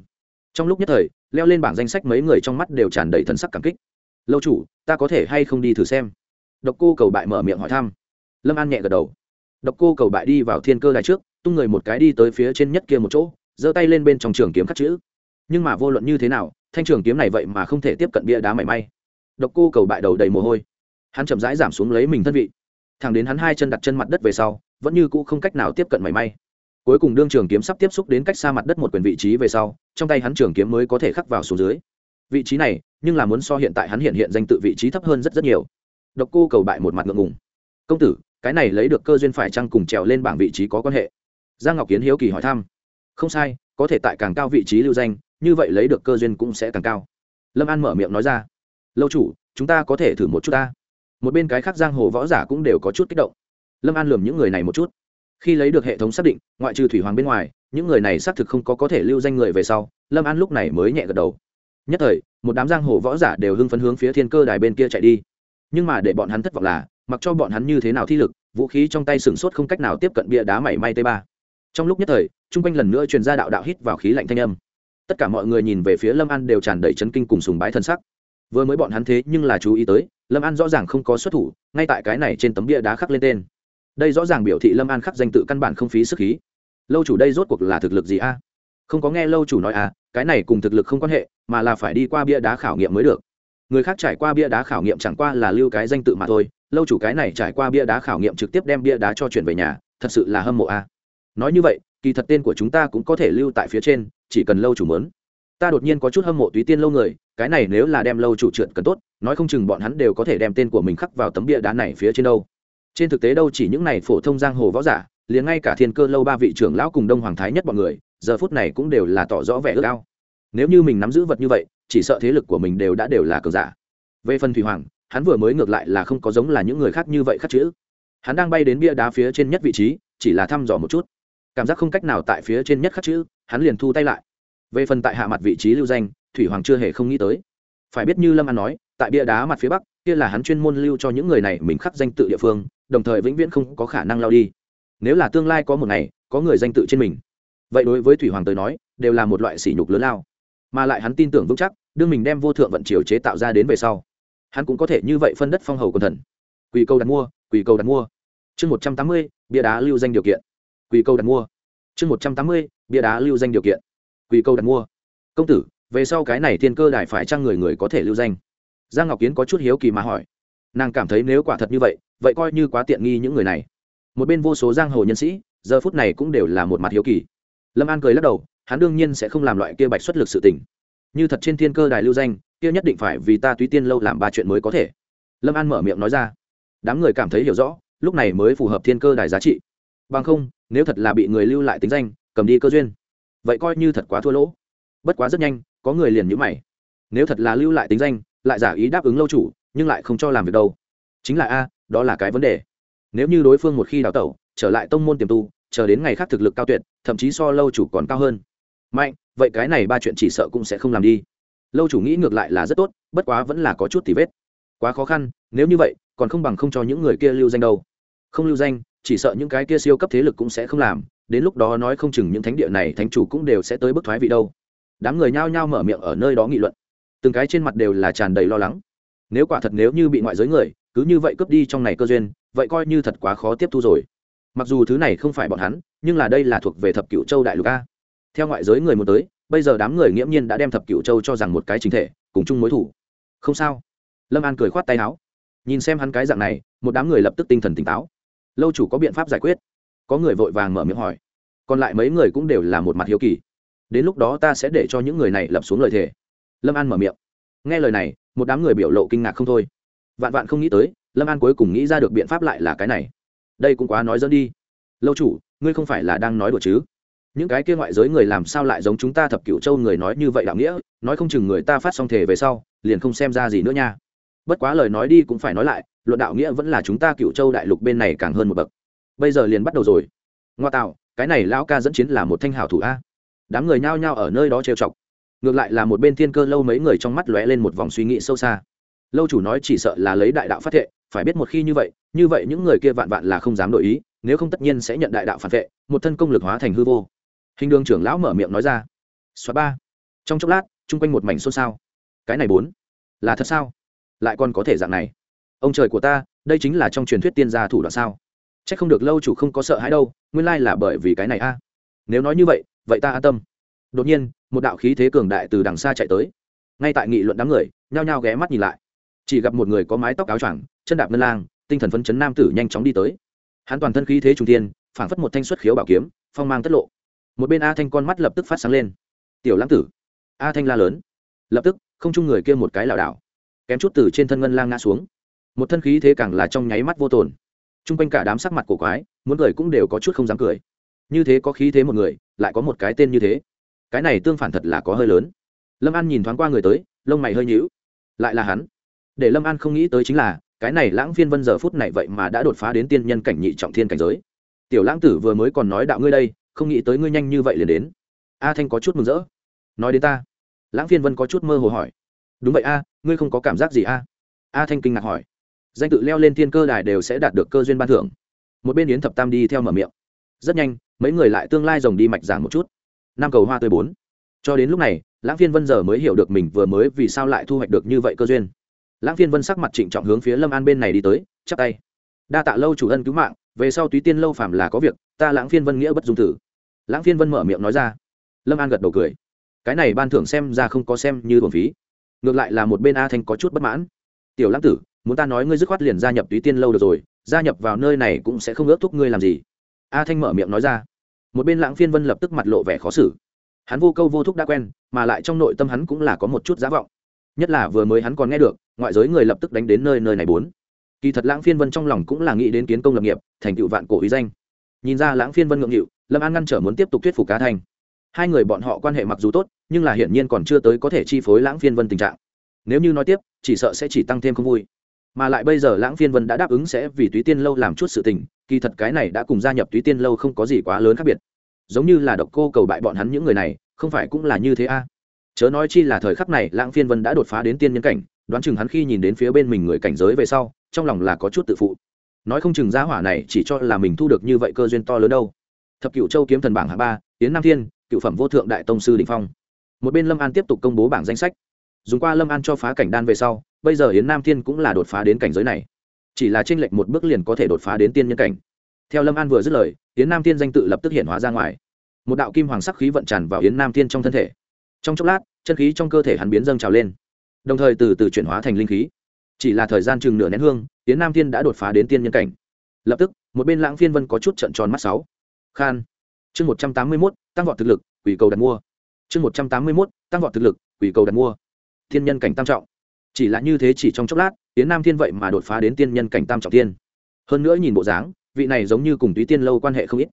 Speaker 1: Trong lúc nhất thời, leo lên bảng danh sách mấy người trong mắt đều tràn đầy thần sắc cảm kích. Lâu chủ, ta có thể hay không đi thử xem? Độc cô cầu bại mở miệng hỏi thăm. Lâm an nhẹ gật đầu độc cô cầu bại đi vào thiên cơ đài trước, tung người một cái đi tới phía trên nhất kia một chỗ, giơ tay lên bên trong trường kiếm khắc chữ. Nhưng mà vô luận như thế nào, thanh trường kiếm này vậy mà không thể tiếp cận bia đá mảy may. Độc cô cầu bại đầu đầy mồ hôi. Hắn chậm rãi giảm xuống lấy mình thân vị. Thẳng đến hắn hai chân đặt chân mặt đất về sau, vẫn như cũ không cách nào tiếp cận mảy may. Cuối cùng đương trường kiếm sắp tiếp xúc đến cách xa mặt đất một quyền vị trí về sau, trong tay hắn trường kiếm mới có thể khắc vào xuống dưới. Vị trí này, nhưng là muốn so hiện tại hắn hiện hiện danh tự vị trí thấp hơn rất rất nhiều. Độc cô cầu bại một mặt ngượng ngùng. Công tử cái này lấy được cơ duyên phải chăng cùng trèo lên bảng vị trí có quan hệ? Giang ngọc kiến hiếu kỳ hỏi thăm. Không sai, có thể tại càng cao vị trí lưu danh, như vậy lấy được cơ duyên cũng sẽ càng cao. Lâm an mở miệng nói ra. Lâu chủ, chúng ta có thể thử một chút ta. Một bên cái khác giang hồ võ giả cũng đều có chút kích động. Lâm an lườm những người này một chút. Khi lấy được hệ thống xác định, ngoại trừ thủy hoàng bên ngoài, những người này xác thực không có có thể lưu danh người về sau, lâm an lúc này mới nhẹ gật đầu. Nhất thời, một đám giang hồ võ giả đều hưng phấn hướng phía thiên cơ đài bên kia chạy đi. Nhưng mà để bọn hắn thất vọng là mặc cho bọn hắn như thế nào thi lực, vũ khí trong tay sửng sốt không cách nào tiếp cận bia đá mảy may t ba. Trong lúc nhất thời, chung quanh lần nữa truyền ra đạo đạo hít vào khí lạnh thanh âm. Tất cả mọi người nhìn về phía lâm an đều tràn đầy chấn kinh cùng sùng bái thân sắc. Vừa mới bọn hắn thế nhưng là chú ý tới, lâm an rõ ràng không có xuất thủ, ngay tại cái này trên tấm bia đá khắc lên tên. Đây rõ ràng biểu thị lâm an khắc danh tự căn bản không phí sức khí. Lâu chủ đây rốt cuộc là thực lực gì a? Không có nghe lâu chủ nói à cái này cùng thực lực không quan hệ, mà là phải đi qua bia đá khảo nghiệm mới được người khác trải qua bia đá khảo nghiệm chẳng qua là lưu cái danh tự mà thôi, lâu chủ cái này trải qua bia đá khảo nghiệm trực tiếp đem bia đá cho chuyển về nhà, thật sự là hâm mộ a. Nói như vậy, kỳ thật tên của chúng ta cũng có thể lưu tại phía trên, chỉ cần lâu chủ mớn ta đột nhiên có chút hâm mộ túy tiên lâu người, cái này nếu là đem lâu chủ trượt cần tốt, nói không chừng bọn hắn đều có thể đem tên của mình khắc vào tấm bia đá này phía trên đâu. Trên thực tế đâu chỉ những này phổ thông giang hồ võ giả, liền ngay cả thiên cơ lâu ba vị trưởng lão cùng đông hoàng thái nhất bọn người, giờ phút này cũng đều là tỏ rõ vẻ ước ao. Nếu như mình nắm giữ vật như vậy chỉ sợ thế lực của mình đều đã đều là cờ giả. Về phần thủy hoàng, hắn vừa mới ngược lại là không có giống là những người khác như vậy khắc chữ. Hắn đang bay đến bia đá phía trên nhất vị trí, chỉ là thăm dò một chút. Cảm giác không cách nào tại phía trên nhất khắc chữ, hắn liền thu tay lại. Về phần tại hạ mặt vị trí lưu danh, thủy hoàng chưa hề không nghĩ tới. Phải biết như lâm an nói, tại bia đá mặt phía bắc, kia là hắn chuyên môn lưu cho những người này mình khắc danh tự địa phương, đồng thời vĩnh viễn không có khả năng lao đi. Nếu là tương lai có một ngày, có người danh tự trên mình. Vậy đối với thủy hoàng tới nói, đều là một loại sỉ nhục lớn lao. Mà lại hắn tin tưởng vững chắc đương mình đem vô thượng vận chiều chế tạo ra đến về sau, hắn cũng có thể như vậy phân đất phong hầu quần thần. Quỳ câu đặt mua, quỳ câu đặt mua. Chương một trăm tám mươi, bia đá lưu danh điều kiện. Quỳ câu đặt mua. Chương một trăm tám mươi, bia đá lưu danh điều kiện. Quỳ câu đặt mua. Công tử, về sau cái này thiên cơ đài phải trang người người có thể lưu danh? Giang ngọc kiến có chút hiếu kỳ mà hỏi. Nàng cảm thấy nếu quả thật như vậy vậy coi như quá tiện nghi những người này. Một bên vô số giang hồ nhân sĩ, giờ phút này cũng đều là một mặt hiếu kỳ. Lâm an cười lắc đầu, hắn đương nhiên sẽ không làm loại kia bạch xuất lực sự tình như thật trên thiên cơ đài lưu danh, kia nhất định phải vì ta túy tiên lâu làm ba chuyện mới có thể. Lâm an mở miệng nói ra. Đám người cảm thấy hiểu rõ, lúc này mới phù hợp thiên cơ đài giá trị. Bằng không, nếu thật là bị người lưu lại tính danh, cầm đi cơ duyên. Vậy coi như thật quá thua lỗ. Bất quá rất nhanh, có người liền nhữ mày. Nếu thật là lưu lại tính danh, lại giả ý đáp ứng lâu chủ, nhưng lại không cho làm việc đâu. Chính là a, đó là cái vấn đề. Nếu như đối phương một khi đào tẩu, trở lại tông môn tiềm tu, chờ đến ngày khác thực lực cao tuyệt, thậm chí so lâu chủ còn cao hơn. Mạnh vậy cái này ba chuyện chỉ sợ cũng sẽ không làm đi. Lâu chủ nghĩ ngược lại là rất tốt, bất quá vẫn là có chút tì vết. Quá khó khăn, nếu như vậy, còn không bằng không cho những người kia lưu danh đâu. Không lưu danh, chỉ sợ những cái kia siêu cấp thế lực cũng sẽ không làm, đến lúc đó nói không chừng những thánh địa này thánh chủ cũng đều sẽ tới bức thoái vị đâu. Đám người nhao nhao mở miệng ở nơi đó nghị luận. Từng cái trên mặt đều là tràn đầy lo lắng. Nếu quả thật nếu như bị ngoại giới người, cứ như vậy cướp đi trong này cơ duyên, vậy coi như thật quá khó tiếp thu rồi. Mặc dù thứ này không phải bọn hắn, nhưng là đây là thuộc về thập cựu châu đại lục a theo ngoại giới người muốn tới, bây giờ đám người nghiễm nhiên đã đem thập cựu châu cho rằng một cái chính thể, cùng chung mối thủ. Không sao. Lâm an cười khoát tay áo. Nhìn xem hắn cái dạng này, một đám người lập tức tinh thần tỉnh táo. Lâu chủ có biện pháp giải quyết. Có người vội vàng mở miệng hỏi. Còn lại mấy người cũng đều là một mặt hiếu kỳ. Đến lúc đó ta sẽ để cho những người này lập xuống lời thề. Lâm an mở miệng. Nghe lời này, một đám người biểu lộ kinh ngạc không thôi. Vạn vạn không nghĩ tới, lâm an cuối cùng nghĩ ra được biện pháp lại là cái này. Đây cũng quá nói dẫn đi. Lâu chủ, ngươi không phải là đang nói đùa chứ? Những cái kia ngoại giới người làm sao lại giống chúng ta thập cựu châu người nói như vậy đạo nghĩa, nói không chừng người ta phát xong thể về sau, liền không xem ra gì nữa nha. Bất quá lời nói đi cũng phải nói lại, luận đạo nghĩa vẫn là chúng ta cựu châu đại lục bên này càng hơn một bậc. Bây giờ liền bắt đầu rồi. Ngoa tạo, cái này lão ca dẫn chiến là một thanh hảo thủ a. Đám người nhao nhao ở nơi đó trêu chọc. Ngược lại là một bên thiên cơ lâu mấy người trong mắt lóe lên một vòng suy nghĩ sâu xa. Lâu chủ nói chỉ sợ là lấy đại đạo phát thệ, phải biết một khi như vậy như vậy những người kia vạn vạn là không dám đổi ý, nếu không tất nhiên sẽ nhận đại đạo phản vệ, một thân công lực hóa thành hư vô hình đường trưởng lão mở miệng nói ra. Xóa ba. Trong chốc lát, chung quanh một mảnh xôn xao. Cái này bốn. Là thật sao? Lại còn có thể dạng này. Ông trời của ta, đây chính là trong truyền thuyết tiên gia thủ đoạn sao? C h ắ c không được lâu chủ không có sợ hãi đâu, nguyên lai là bởi vì cái này a. Nếu nói như vậy vậy ta an tâm. Đột nhiên, một đạo khí thế cường đại từ đằng xa chạy tới. Ngay tại nghị luận đám người, nhao nhao ghé mắt nhìn lại. Chỉ gặp một người có mái tóc áo choàng, chân đạp ngân lang, tinh thần phấn chấn nam tử nhanh chóng đi tới. Hắn toàn thân khí thế trung tiên phảng phất một thanh xuất khiếu bảo kiếm, phong mang tất lộ một bên a thanh con mắt lập tức phát sáng lên. Tiểu lãng tử, a thanh la lớn. Lập tức, không chung người kia một cái lảo đảo, kém chút từ trên thân ngân lang ngã xuống. Một thân khí thế càng là trong nháy mắt vô tồn. T r u n g quanh cả đám sắc mặt cổ quái, muốn cười cũng đều có chút không dám cười. Như thế có khí thế một người, lại có một cái tên như thế. Cái này tương phản thật là có hơi lớn. Lâm an nhìn thoáng qua người tới, lông mày hơi nhữu lại là hắn. Để lâm an không nghĩ tới chính là, cái này lãng phiên vân giờ phút này vậy mà đã đột phá đến tiên nhân cảnh nhị trọng thiên cảnh giới. Tiểu lãng tử vừa mới còn nói đạo ngươi đây không nghĩ tới ngươi nhanh như vậy liền đến. A thanh có chút mừng rỡ. Nói đến ta. Lãng phiên vân có chút mơ hồ hỏi. Đúng vậy a, ngươi không có cảm giác gì a? A thanh kinh ngạc hỏi. Danh tự leo lên thiên cơ đài đều sẽ đạt được cơ duyên ban thưởng. Một bên yến thập tam đi theo mở miệng. Rất nhanh, mấy người lại tương lai rồng đi mạch giảng một chút. Năm cầu hoa tươi bốn. Cho đến lúc này, lãng phiên vân giờ mới hiểu được mình vừa mới vì sao lại thu hoạch được như vậy cơ duyên. Lãng phiên vân sắc mặt trịnh trọng hướng phía lâm an bên này đi tới, chắp tay đa tạ lâu chủ ân cứu mạng, về sau túy tiên lâu phàm là có việc, ta lãng phiên vân nghĩa bất dung tử. Lãng phiên vân mở miệng nói ra. Lâm an gật đầu cười. Cái này ban thưởng xem ra không có xem như thuần phí. Ngược lại là một bên a thanh có chút bất mãn. Tiểu lãng tử, muốn ta nói ngươi dứt khoát liền gia nhập túy tiên lâu được rồi, gia nhập vào nơi này cũng sẽ không ước thúc ngươi làm gì. A thanh mở miệng nói ra. Một bên lãng phiên vân lập tức mặt lộ vẻ khó xử. Hắn vô câu vô thúc đã quen, mà lại trong nội tâm hắn cũng là có một chút giá vọng. Nhất là vừa mới hắn còn nghe được, ngoại giới người lập tức đánh đến nơi nơi này bốn kỳ thật lãng phiên vân trong lòng cũng là nghĩ đến kiến công lập nghiệp, thành tựu vạn cổ ý danh nhìn ra lãng phiên vân ngượng nghịu, lâm an ngăn trở muốn tiếp tục thuyết phục cá thành. hai người bọn họ quan hệ mặc dù tốt, nhưng là hiển nhiên còn chưa tới có thể chi phối lãng phiên vân tình trạng nếu như nói tiếp, chỉ sợ sẽ chỉ tăng thêm không vui mà lại bây giờ lãng phiên vân đã đáp ứng sẽ vì túy tiên lâu làm chút sự tình, kỳ thật cái này đã cùng gia nhập túy tiên lâu không có gì quá lớn khác biệt giống như là độc cô cầu bại bọn hắn những người này, không phải cũng là như thế a à? chớ nói chi là thời khắc này lãng phiên vân đã đột phá đến tiên nhân cảnh, đoán chừng hắn khi nhìn đến phía bên mình người cảnh giới về sau trong lòng là có chút tự phụ. Nói không chừng giá hỏa này chỉ cho là mình thu được như vậy cơ duyên to lớn đâu. Thập cựu châu kiếm thần bảng hạ ba tiến nam thiên, cựu phẩm vô thượng đại tông sư đình phong. Một bên lâm an tiếp tục công bố bảng danh sách. Dùng qua lâm an cho phá cảnh đan về sau, bây giờ yến nam thiên cũng là đột phá đến cảnh giới này. Chỉ là tranh lệch một bước liền có thể đột phá đến tiên nhân cảnh. Theo lâm an vừa dứt lời, yến nam thiên danh tự lập tức hiện hóa ra ngoài. Một đạo kim hoàng sắc khí vận tràn vào yến nam thiên trong thân thể. Trong chốc lát, chân khí trong cơ thể hắn biến dâng trào lên. Đồng thời từ từ chuyển hóa thành linh khí chỉ là thời gian chừng nửa nén hương, yến nam thiên đã đột phá đến tiên nhân cảnh. Lập tức, một bên lãng phiên vân có chút trận tròn mắt sáu. Khan. Chương một trăm tám mươi mốt, tăng vọt thực lực, quỷ cầu đặt mua. Chương một trăm tám mươi mốt, tăng vọt thực lực, quỷ cầu đặt mua. Thiên nhân cảnh tam trọng. Chỉ là như thế chỉ trong chốc lát tiến nam thiên vậy mà đột phá đến tiên nhân cảnh tam trọng tiên. Hơn nữa nhìn bộ dáng, vị này giống như cùng túy tiên lâu quan hệ không ít.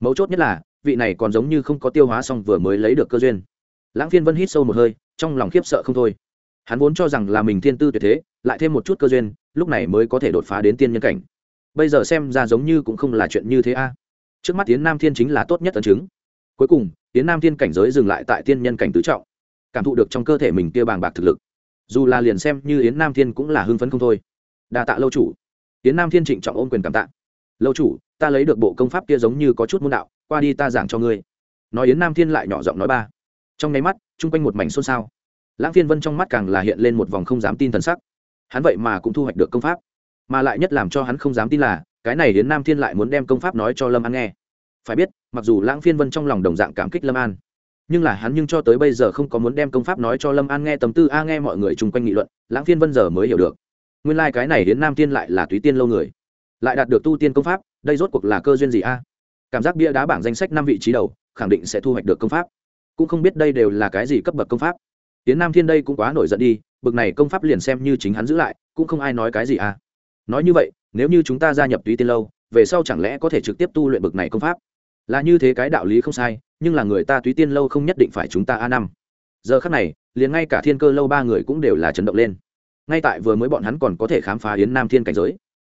Speaker 1: Mấu chốt nhất là, vị này còn giống như không có tiêu hóa xong vừa mới lấy được cơ duyên. Lãng phiên vân hít sâu một hơi, trong lòng khiếp sợ không thôi. Hắn vốn cho rằng là mình thiên tư tuyệt thế lại thêm một chút cơ duyên, lúc này mới có thể đột phá đến tiên nhân cảnh. Bây giờ xem ra giống như cũng không là chuyện như thế a. Trước mắt tiến nam thiên chính là tốt nhất ấn chứng. Cuối cùng tiến nam thiên cảnh giới dừng lại tại tiên nhân cảnh tứ trọng, cảm thụ được trong cơ thể mình kia bàng bạc thực lực. Dù là liền xem như yến nam thiên cũng là hưng phấn không thôi. Đa tạ lâu chủ. Yến nam thiên trịnh trọng ôm quyền cảm tạ. Lâu chủ, ta lấy được bộ công pháp kia giống như có chút môn đạo, qua đi ta giảng cho ngươi. Nói yến nam thiên lại nhỏ giọng nói ba. Trong nháy mắt, chung quanh một mảnh xôn xao. Lãng phiên vân trong mắt càng là hiện lên một vòng không dám tin thần sắc hắn vậy mà cũng thu hoạch được công pháp. Mà lại nhất làm cho hắn không dám tin là, cái này đến nam thiên lại muốn đem công pháp nói cho lâm an nghe. Phải biết, mặc dù lãng phiên vân trong lòng đồng dạng cảm kích lâm an, nhưng là hắn nhưng cho tới bây giờ không có muốn đem công pháp nói cho lâm an nghe tầm tư a nghe mọi người chung quanh nghị luận, lãng phiên vân giờ mới hiểu được. Nguyên lai、like、cái này đến nam tiên lại là túy tiên lâu người, lại đạt được tu tiên công pháp, đây rốt cuộc là cơ duyên gì a? Cảm giác bia đá bảng danh sách năm vị trí đầu, khẳng định sẽ thu hoạch được công pháp. Cũng không biết đây đều là cái gì cấp bậc công pháp tiến nam thiên đây cũng quá nổi giận đi, bực này công pháp liền xem như chính hắn giữ lại, cũng không ai nói cái gì à. Nói như vậy, nếu như chúng ta gia nhập túy tiên lâu, về sau chẳng lẽ có thể trực tiếp tu luyện bực này công pháp? Là như thế cái đạo lý không sai, nhưng là người ta túy tiên lâu không nhất định phải chúng ta a năm. Giờ khắc này, liền ngay cả thiên cơ lâu ba người cũng đều là chấn động lên. Ngay tại vừa mới bọn hắn còn có thể khám phá yến nam thiên cảnh giới.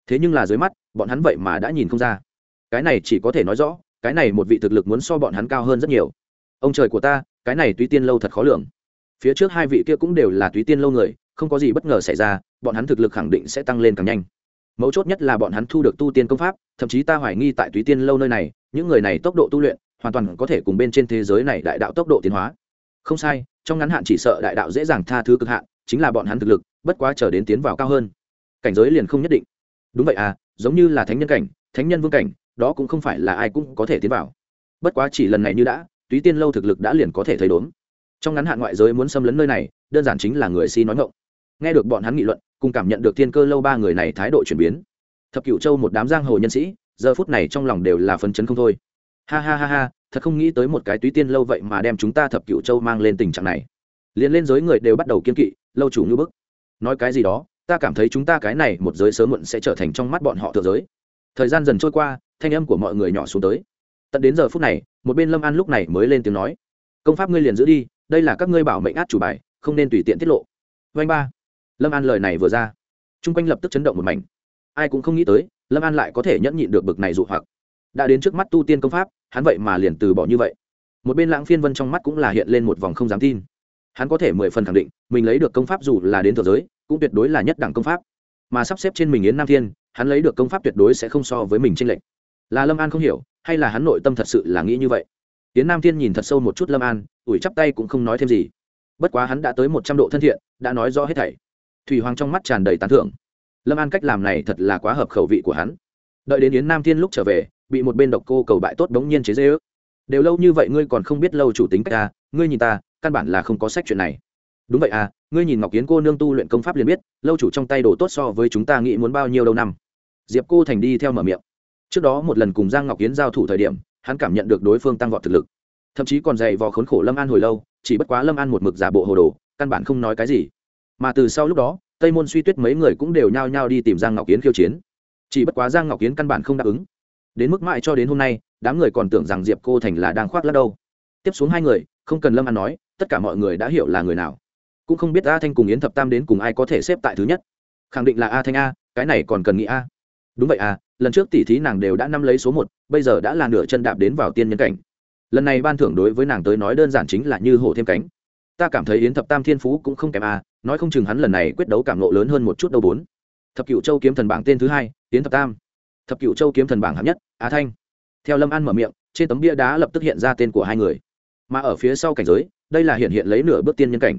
Speaker 1: Thế nhưng là dưới mắt, bọn hắn vậy mà đã nhìn không ra. Cái này chỉ có thể nói rõ, cái này một vị thực lực muốn so bọn hắn cao hơn rất nhiều. Ông trời của ta, cái này túy tiên lâu thật khó lường phía trước hai vị kia cũng đều là túy tiên lâu người, không có gì bất ngờ xảy ra, bọn hắn thực lực khẳng định sẽ tăng lên càng nhanh. Mấu chốt nhất là bọn hắn thu được tu tiên công pháp, thậm chí ta hoài nghi tại túy tiên lâu nơi này, những người này tốc độ tu luyện, hoàn toàn có thể cùng bên trên thế giới này đại đạo tốc độ tiến hóa. Không sai, trong ngắn hạn chỉ sợ đại đạo dễ dàng tha thứ cực hạn, chính là bọn hắn thực lực, bất quá chờ đến tiến vào cao hơn. Cảnh giới liền không nhất định. Đúng vậy à giống như là thánh nhân cảnh, thánh nhân vương cảnh, đó cũng không phải là ai cũng có thể tiến vào. Bất quá chỉ lần này như đã, túy tiên lâu thực lực đã liền có thể thấy đốn trong ngắn hạn ngoại giới muốn xâm lấn nơi này, đơn giản chính là người si nói ngộng nghe được bọn hắn nghị luận, cùng cảm nhận được thiên cơ lâu ba người này thái độ chuyển biến. Thập cựu châu một đám giang hồ nhân sĩ, giờ phút này trong lòng đều là phấn chấn không thôi. Ha ha ha ha, thật không nghĩ tới một cái túy tiên lâu vậy mà đem chúng ta thập cựu châu mang lên tình trạng này. Liền lên giới người đều bắt đầu kiên kỵ, lâu chủ như bức. Nói cái gì đó, ta cảm thấy chúng ta cái này một giới sớm muộn sẽ trở thành trong mắt bọn họ thượng giới. Thời gian dần trôi qua, thanh âm của mọi người nhỏ xuống tới. Tận đến giờ phút này, một bên lâm an lúc này mới lên tiếng nói. Công pháp ngươi liền giữ đi đây là các ngươi bảo mệnh át chủ bài, không nên tùy tiện tiết lộ. Vanh ba. Lâm an lời này vừa ra, chung quanh lập tức chấn động một mảnh. Ai cũng không nghĩ tới, lâm an lại có thể nhẫn nhịn được bực này dụ hoặc. Đã đến trước mắt tu tiên công pháp, hắn vậy mà liền từ bỏ như vậy. Một bên lãng phiên vân trong mắt cũng là hiện lên một vòng không dám tin. Hắn có thể mười phần khẳng định, mình lấy được công pháp dù là đến thượng giới, cũng tuyệt đối là nhất đẳng công pháp. Mà sắp xếp trên mình yến nam thiên, hắn lấy được công pháp tuyệt đối sẽ không so với mình tranh lệch. Là lâm an không hiểu, hay là hắn nội tâm thật sự là nghĩ như vậy? Yến nam thiên nhìn thật sâu một chút lâm an ủi chắp tay cũng không nói thêm gì. Bất quá hắn đã tới một trăm độ thân thiện, đã nói rõ hết thảy. Thủy hoàng trong mắt tràn đầy tán thưởng. Lâm an cách làm này thật là quá hợp khẩu vị của hắn. Đợi đến yến nam thiên lúc trở về, bị một bên độc cô cầu bại tốt bỗng nhiên chế dễ ước đều lâu như vậy ngươi còn không biết lâu chủ tính cách ta ngươi nhìn ta, căn bản là không có sách chuyện này. Đúng vậy à ngươi nhìn ngọc kiến cô nương tu luyện công pháp liền biết, lâu chủ trong tay đồ tốt so với chúng ta nghĩ muốn bao nhiêu lâu năm. Diệp cô thành đi theo mở miệng. Trước đó một lần cùng giang ngọc kiến giao thủ thời điểm, hắn cảm nhận được đối phương tăng vọt thực lực thậm chí còn dày vò khốn khổ lâm an hồi lâu, chỉ bất quá lâm an một mực giả bộ hồ đồ, căn bản không nói cái gì. Mà từ sau lúc đó, tây môn suy tuyết mấy người cũng đều nhao nhao đi tìm giang ngọc kiến khiêu chiến. Chỉ bất quá giang ngọc kiến căn bản không đáp ứng. Đến mức mãi cho đến hôm nay, đám người còn tưởng rằng diệp cô thành là đang khoác lắc đâu. Tiếp xuống hai người, không cần lâm an nói, tất cả mọi người đã hiểu là người nào. Cũng không biết a thanh cùng yến thập tam đến cùng ai có thể xếp tại thứ nhất. Khẳng định là a thanh a, cái này còn cần nghĩ a. Đúng vậy a, lần trước tỷ thí nàng đều đã năm lấy số một, bây giờ đã là nửa chân đạp đến vào tiên nhân cảnh lần này ban thưởng đối với nàng tới nói đơn giản chính là như hổ thêm cánh. Ta cảm thấy yến thập tam thiên phú cũng không kém à, nói không chừng hắn lần này quyết đấu cảm nộ lớn hơn một chút đâu bốn. Thập cựu châu kiếm thần bảng tên thứ hai yến thập tam. Thập cựu châu kiếm thần bảng hạng nhất á thanh. Theo lâm an mở miệng trên tấm bia đá lập tức hiện ra tên của hai người. Mà ở phía sau cảnh giới đây là hiện hiện lấy nửa bước tiên nhân cảnh.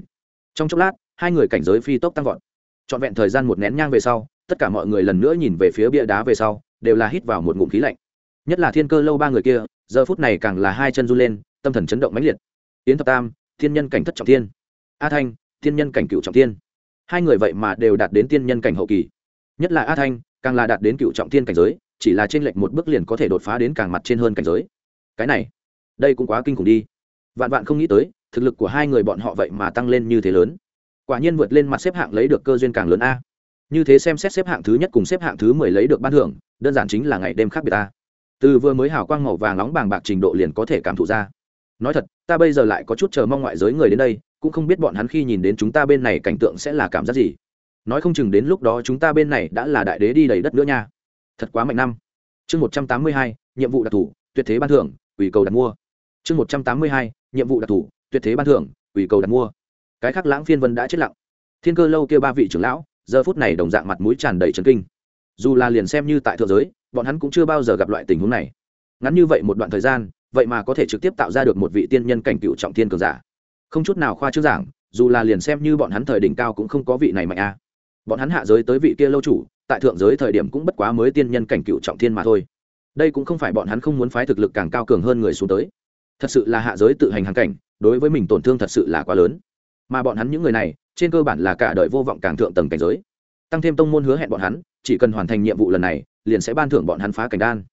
Speaker 1: Trong chốc lát hai người cảnh giới phi tốc tăng vọt. Trọn vẹn thời gian một nén nhang về sau tất cả mọi người lần nữa nhìn về phía bia đá về sau đều là hít vào một ngụm khí lạnh nhất là thiên cơ lâu ba người kia, giờ phút này càng là hai chân run lên, tâm thần chấn động mãnh liệt. Yến thập tam, thiên nhân cảnh thất trọng thiên, a thanh, thiên nhân cảnh cựu trọng thiên. Hai người vậy mà đều đạt đến tiên nhân cảnh hậu kỳ. Nhất là a thanh, càng là đạt đến cựu trọng thiên cảnh giới, chỉ là trên lệnh một bước liền có thể đột phá đến càng mặt trên hơn cảnh giới. Cái này, đây cũng quá kinh khủng đi. Vạn vạn không nghĩ tới, thực lực của hai người bọn họ vậy mà tăng lên như thế lớn. Quả nhiên vượt lên mặt xếp hạng lấy được cơ duyên càng lớn a. Như thế xem xét xếp hạng thứ nhất cùng xếp hạng thứ mười lấy được ban thưởng, đơn giản chính là ngày đêm khác biệt ta từ vừa mới hào quang màu vàng nóng bàng bạc trình độ liền có thể cảm thụ ra. Nói thật, ta bây giờ lại có chút chờ mong ngoại giới người đến đây, cũng không biết bọn hắn khi nhìn đến chúng ta bên này cảnh tượng sẽ là cảm giác gì. Nói không chừng đến lúc đó chúng ta bên này đã là đại đế đi đầy đất nữa nha. Thật quá mạnh năm. Chương một trăm tám mươi hai, nhiệm vụ đặc thù, tuyệt thế ban thưởng, ủy cầu đặt mua. Chương một trăm tám mươi hai, nhiệm vụ đặc thù, tuyệt thế ban thưởng, ủy cầu đặt mua. Cái khác lãng phiên vân đã chết lặng. Thiên cơ lâu kêu ba vị trưởng lão, giờ phút này đồng dạng mặt mũi tràn đầy trấn kinh. Dù là liền xem như tại thượng giới bọn hắn cũng chưa bao giờ gặp loại tình huống này. Ngắn như vậy một đoạn thời gian, vậy mà có thể trực tiếp tạo ra được một vị tiên nhân cảnh cựu trọng thiên cường giả. Không chút nào khoa trương giảng, dù là liền xem như bọn hắn thời đỉnh cao cũng không có vị này mạnh a. Bọn hắn hạ giới tới vị kia lâu chủ, tại thượng giới thời điểm cũng bất quá mới tiên nhân cảnh cựu trọng thiên mà thôi. Đây cũng không phải bọn hắn không muốn phái thực lực càng cao cường hơn người xuống tới. Thật sự là hạ giới tự hành hàng cảnh, đối với mình tổn thương thật sự là quá lớn. Mà bọn hắn những người này, trên cơ bản là cả đời vô vọng càng thượng tầng cảnh giới tăng thêm tông môn hứa hẹn bọn hắn, chỉ cần hoàn thành nhiệm vụ lần này, liền sẽ ban thưởng bọn hắn phá cảnh đan.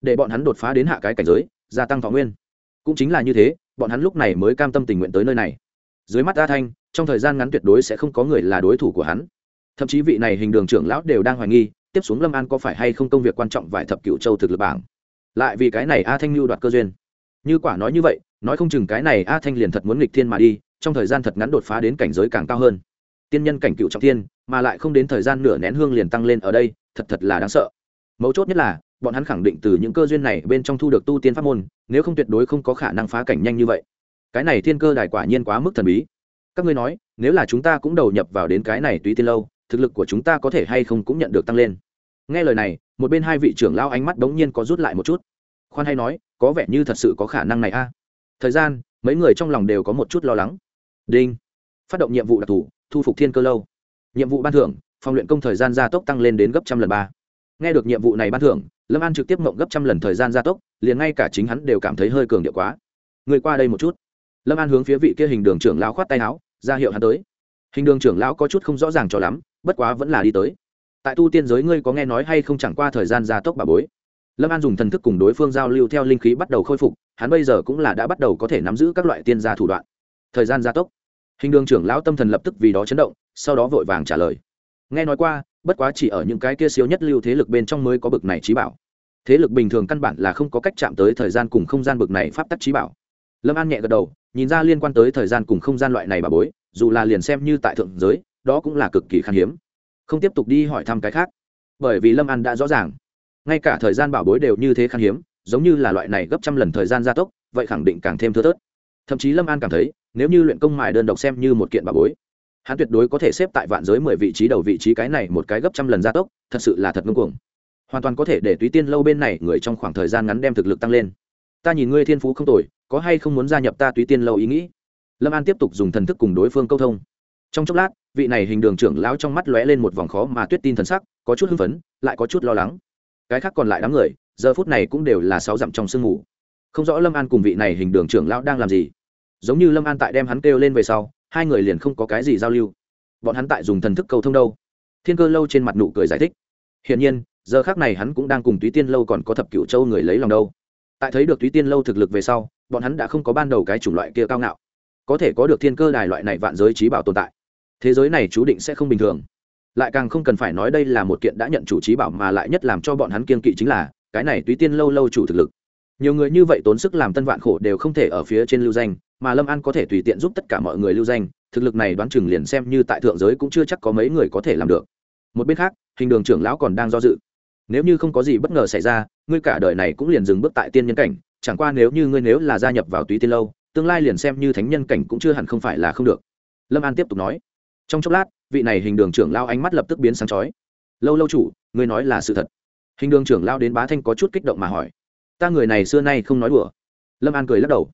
Speaker 1: Để bọn hắn đột phá đến hạ cái cảnh giới, gia tăng thọ nguyên. Cũng chính là như thế, bọn hắn lúc này mới cam tâm tình nguyện tới nơi này. Dưới mắt a thanh, trong thời gian ngắn tuyệt đối sẽ không có người là đối thủ của hắn. Thậm chí vị này hình đường trưởng lão đều đang hoài nghi, tiếp xuống lâm an có phải hay không công việc quan trọng vài thập cựu châu thực lực bảng. Lại vì cái này a thanh lưu đoạt cơ duyên. Như quả nói như vậy, nói không chừng cái này a thanh liền thật muốn nghịch thiên mà đi, trong thời gian thật ngắn đột phá đến cảnh giới càng cao hơn tiên nhân cảnh cựu trọng thiên, mà lại không đến thời gian nửa nén hương liền tăng lên ở đây, thật thật là đáng sợ. Mấu chốt nhất là, bọn hắn khẳng định từ những cơ duyên này bên trong thu được tu tiên pháp môn, nếu không tuyệt đối không có khả năng phá cảnh nhanh như vậy. Cái này thiên cơ đài quả nhiên quá mức thần bí. Các ngươi nói, nếu là chúng ta cũng đầu nhập vào đến cái này tùy tiên lâu, thực lực của chúng ta có thể hay không cũng nhận được tăng lên. Nghe lời này, một bên hai vị trưởng lao ánh mắt đ ố n g nhiên có rút lại một chút. Khoan hay nói, có vẻ như thật sự có khả năng này a. Thời gian, mấy người trong lòng đều có một chút lo lắng. Đinh. Phát động nhiệm vụ đặc thù thu phục thiên cơ lâu. Nhiệm vụ ban thưởng, phòng luyện công thời gian gia tốc tăng lên đến gấp trăm lần ba. Nghe được nhiệm vụ này ban thưởng, lâm an trực tiếp mộng gấp trăm lần thời gian gia tốc, liền ngay cả chính hắn đều cảm thấy hơi cường điệu quá. Người qua đây một chút. Lâm an hướng phía vị kia hình đường trưởng lão khoát tay áo, ra hiệu hắn tới. Hình đường trưởng lão có chút không rõ ràng cho lắm, bất quá vẫn là đi tới. Tại tu tiên giới ngươi có nghe nói hay không chẳng qua thời gian gia tốc bà bối. Lâm an dùng thần thức cùng đối phương giao lưu theo linh khí bắt đầu khôi phục, hắn bây giờ cũng là đã bắt đầu có thể nắm giữ các loại tiên gia thủ đoạn. Thời gian gia tốc hình đường trưởng lão tâm thần lập tức vì đó chấn động, sau đó vội vàng trả lời. Nghe nói qua, bất quá chỉ ở những cái kia siêu nhất lưu thế lực bên trong mới có bực này trí bảo. Thế lực bình thường căn bản là không có cách chạm tới thời gian cùng không gian bực này pháp tắc trí bảo. Lâm an nhẹ gật đầu, nhìn ra liên quan tới thời gian cùng không gian loại này bà bối, dù là liền xem như tại thượng giới, đó cũng là cực kỳ khan hiếm. Không tiếp tục đi hỏi thăm cái khác. Bởi vì lâm an đã rõ ràng, ngay cả thời gian bảo bối đều như thế khan hiếm, giống như là loại này gấp trăm lần thời gian gia tốc, vậy khẳng định càng thêm thưa thớt thậm chí lâm an cảm thấy nếu như luyện công mài đơn độc xem như một kiện bà bối hắn tuyệt đối có thể xếp tại vạn giới mười vị trí đầu vị trí cái này một cái gấp trăm lần gia tốc thật sự là thật ngưng cuồng hoàn toàn có thể để túy tiên lâu bên này người trong khoảng thời gian ngắn đem thực lực tăng lên ta nhìn ngươi thiên phú không tồi có hay không muốn gia nhập ta túy tiên lâu ý nghĩ lâm an tiếp tục dùng thần thức cùng đối phương câu thông trong chốc lát vị này hình đường trưởng lão trong mắt lóe lên một vòng khó mà tuyết tin thần sắc có chút hưng phấn lại có chút lo lắng cái khác còn lại đám người giờ phút này cũng đều là sáu dặm trong sương mù không rõ lâm an cùng vị này hình đường trưởng lão đang làm gì giống như lâm an tại đem hắn kêu lên về sau, hai người liền không có cái gì giao lưu. Bọn hắn tại dùng thần thức cầu thông đâu. Thiên cơ lâu trên mặt nụ cười giải thích. Hiển nhiên, giờ khác này hắn cũng đang cùng túy tiên lâu còn có thập cựu châu người lấy lòng đâu. Tại thấy được túy tiên lâu thực lực về sau, bọn hắn đã không có ban đầu cái chủng loại kia cao ngạo. Có thể có được thiên cơ đài loại này vạn giới trí bảo tồn tại. Thế giới này chú định sẽ không bình thường. Lại càng không cần phải nói đây là một kiện đã nhận chủ trí bảo mà lại nhất làm cho bọn hắn kiên kỵ chính là, cái này túy tiên lâu lâu chủ thực lực. Nhiều người như vậy tốn sức làm tân vạn khổ đều không thể ở phía trên lưu danh mà lâm an có thể tùy tiện giúp tất cả mọi người lưu danh, thực lực này đoán chừng liền xem như tại thượng giới cũng chưa chắc có mấy người có thể làm được. Một bên khác, hình đường trưởng lão còn đang do dự. Nếu như không có gì bất ngờ xảy ra, ngươi cả đời này cũng liền dừng bước tại tiên nhân cảnh, chẳng qua nếu như ngươi nếu là gia nhập vào túy tiên lâu, tương lai liền xem như thánh nhân cảnh cũng chưa hẳn không phải là không được. Lâm an tiếp tục nói. Trong chốc lát, vị này hình đường trưởng lao ánh mắt lập tức biến sáng chói. Lâu lâu chủ, ngươi nói là sự thật. Hình đường trưởng lao đến bá thanh có chút kích động mà hỏi. Ta người này xưa nay không nói đùa. Lâm an cười lắc đầu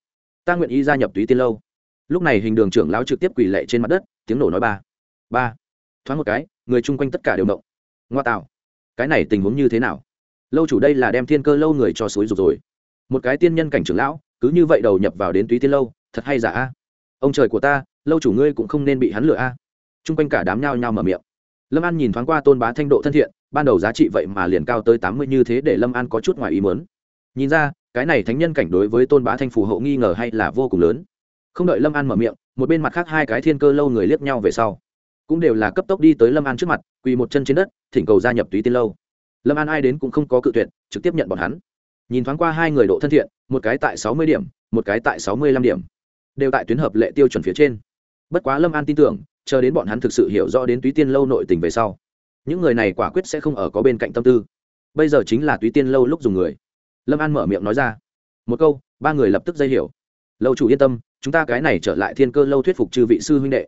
Speaker 1: ta nguyện ý gia nhập túy tiên lâu. Lúc này hình đường trưởng lão trực tiếp quỳ lệ trên mặt đất, tiếng nổ nói ba. Ba. Thoáng một cái, người chung quanh tất cả đều động ngoa tạo. Cái này tình huống như thế nào? Lâu chủ đây là đem thiên cơ lâu người cho suối rục rồi. Một cái tiên nhân cảnh trưởng lão, cứ như vậy đầu nhập vào đến túy tiên lâu, thật hay giả a? Ông trời của ta, lâu chủ ngươi cũng không nên bị hắn lừa a. Chung quanh cả đám nhao nhao mở miệng. Lâm an nhìn thoáng qua tôn bá thanh độ thân thiện, ban đầu giá trị vậy mà liền cao tới tám mươi như thế để lâm an có chút ngoài ý mớn nhìn ra cái này thánh nhân cảnh đối với tôn bá thanh phù hộ nghi ngờ hay là vô cùng lớn. Không đợi lâm an mở miệng, một bên mặt khác hai cái thiên cơ lâu người liếc nhau về sau, cũng đều là cấp tốc đi tới lâm an trước mặt, quỳ một chân trên đất, thỉnh cầu gia nhập túy tiên lâu. Lâm an ai đến cũng không có cự tuyệt, trực tiếp nhận bọn hắn. Nhìn thoáng qua hai người độ thân thiện, một cái tại sáu mươi điểm, một cái tại sáu mươi lăm điểm, đều tại tuyến hợp lệ tiêu chuẩn phía trên. Bất quá lâm an tin tưởng, chờ đến bọn hắn thực sự hiểu rõ đến túy tiên lâu nội tình về sau, những người này quả quyết sẽ không ở có bên cạnh tâm tư. Bây giờ chính là túy tiên lâu lúc dùng người lâm an mở miệng nói ra. Một câu, ba người lập tức dây hiểu. Lâu chủ yên tâm, chúng ta cái này trở lại thiên cơ lâu thuyết phục chư vị sư huynh đệ.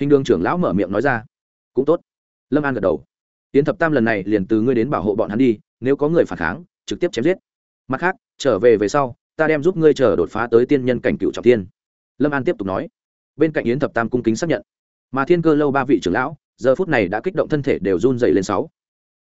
Speaker 1: Hình đường trưởng lão mở miệng nói ra. Cũng tốt. Lâm an gật đầu. Tiến thập tam lần này liền từ ngươi đến bảo hộ bọn hắn đi, nếu có người phản kháng, trực tiếp chém giết. Mặt khác, trở về về sau, ta đem giúp ngươi chờ đột phá tới tiên nhân cảnh cựu trọng tiên lâm an tiếp tục nói. Bên cạnh yến thập tam cung kính xác nhận. Mà thiên cơ lâu ba vị trưởng lão, giờ phút này đã kích động thân thể đều run dày lên sáu.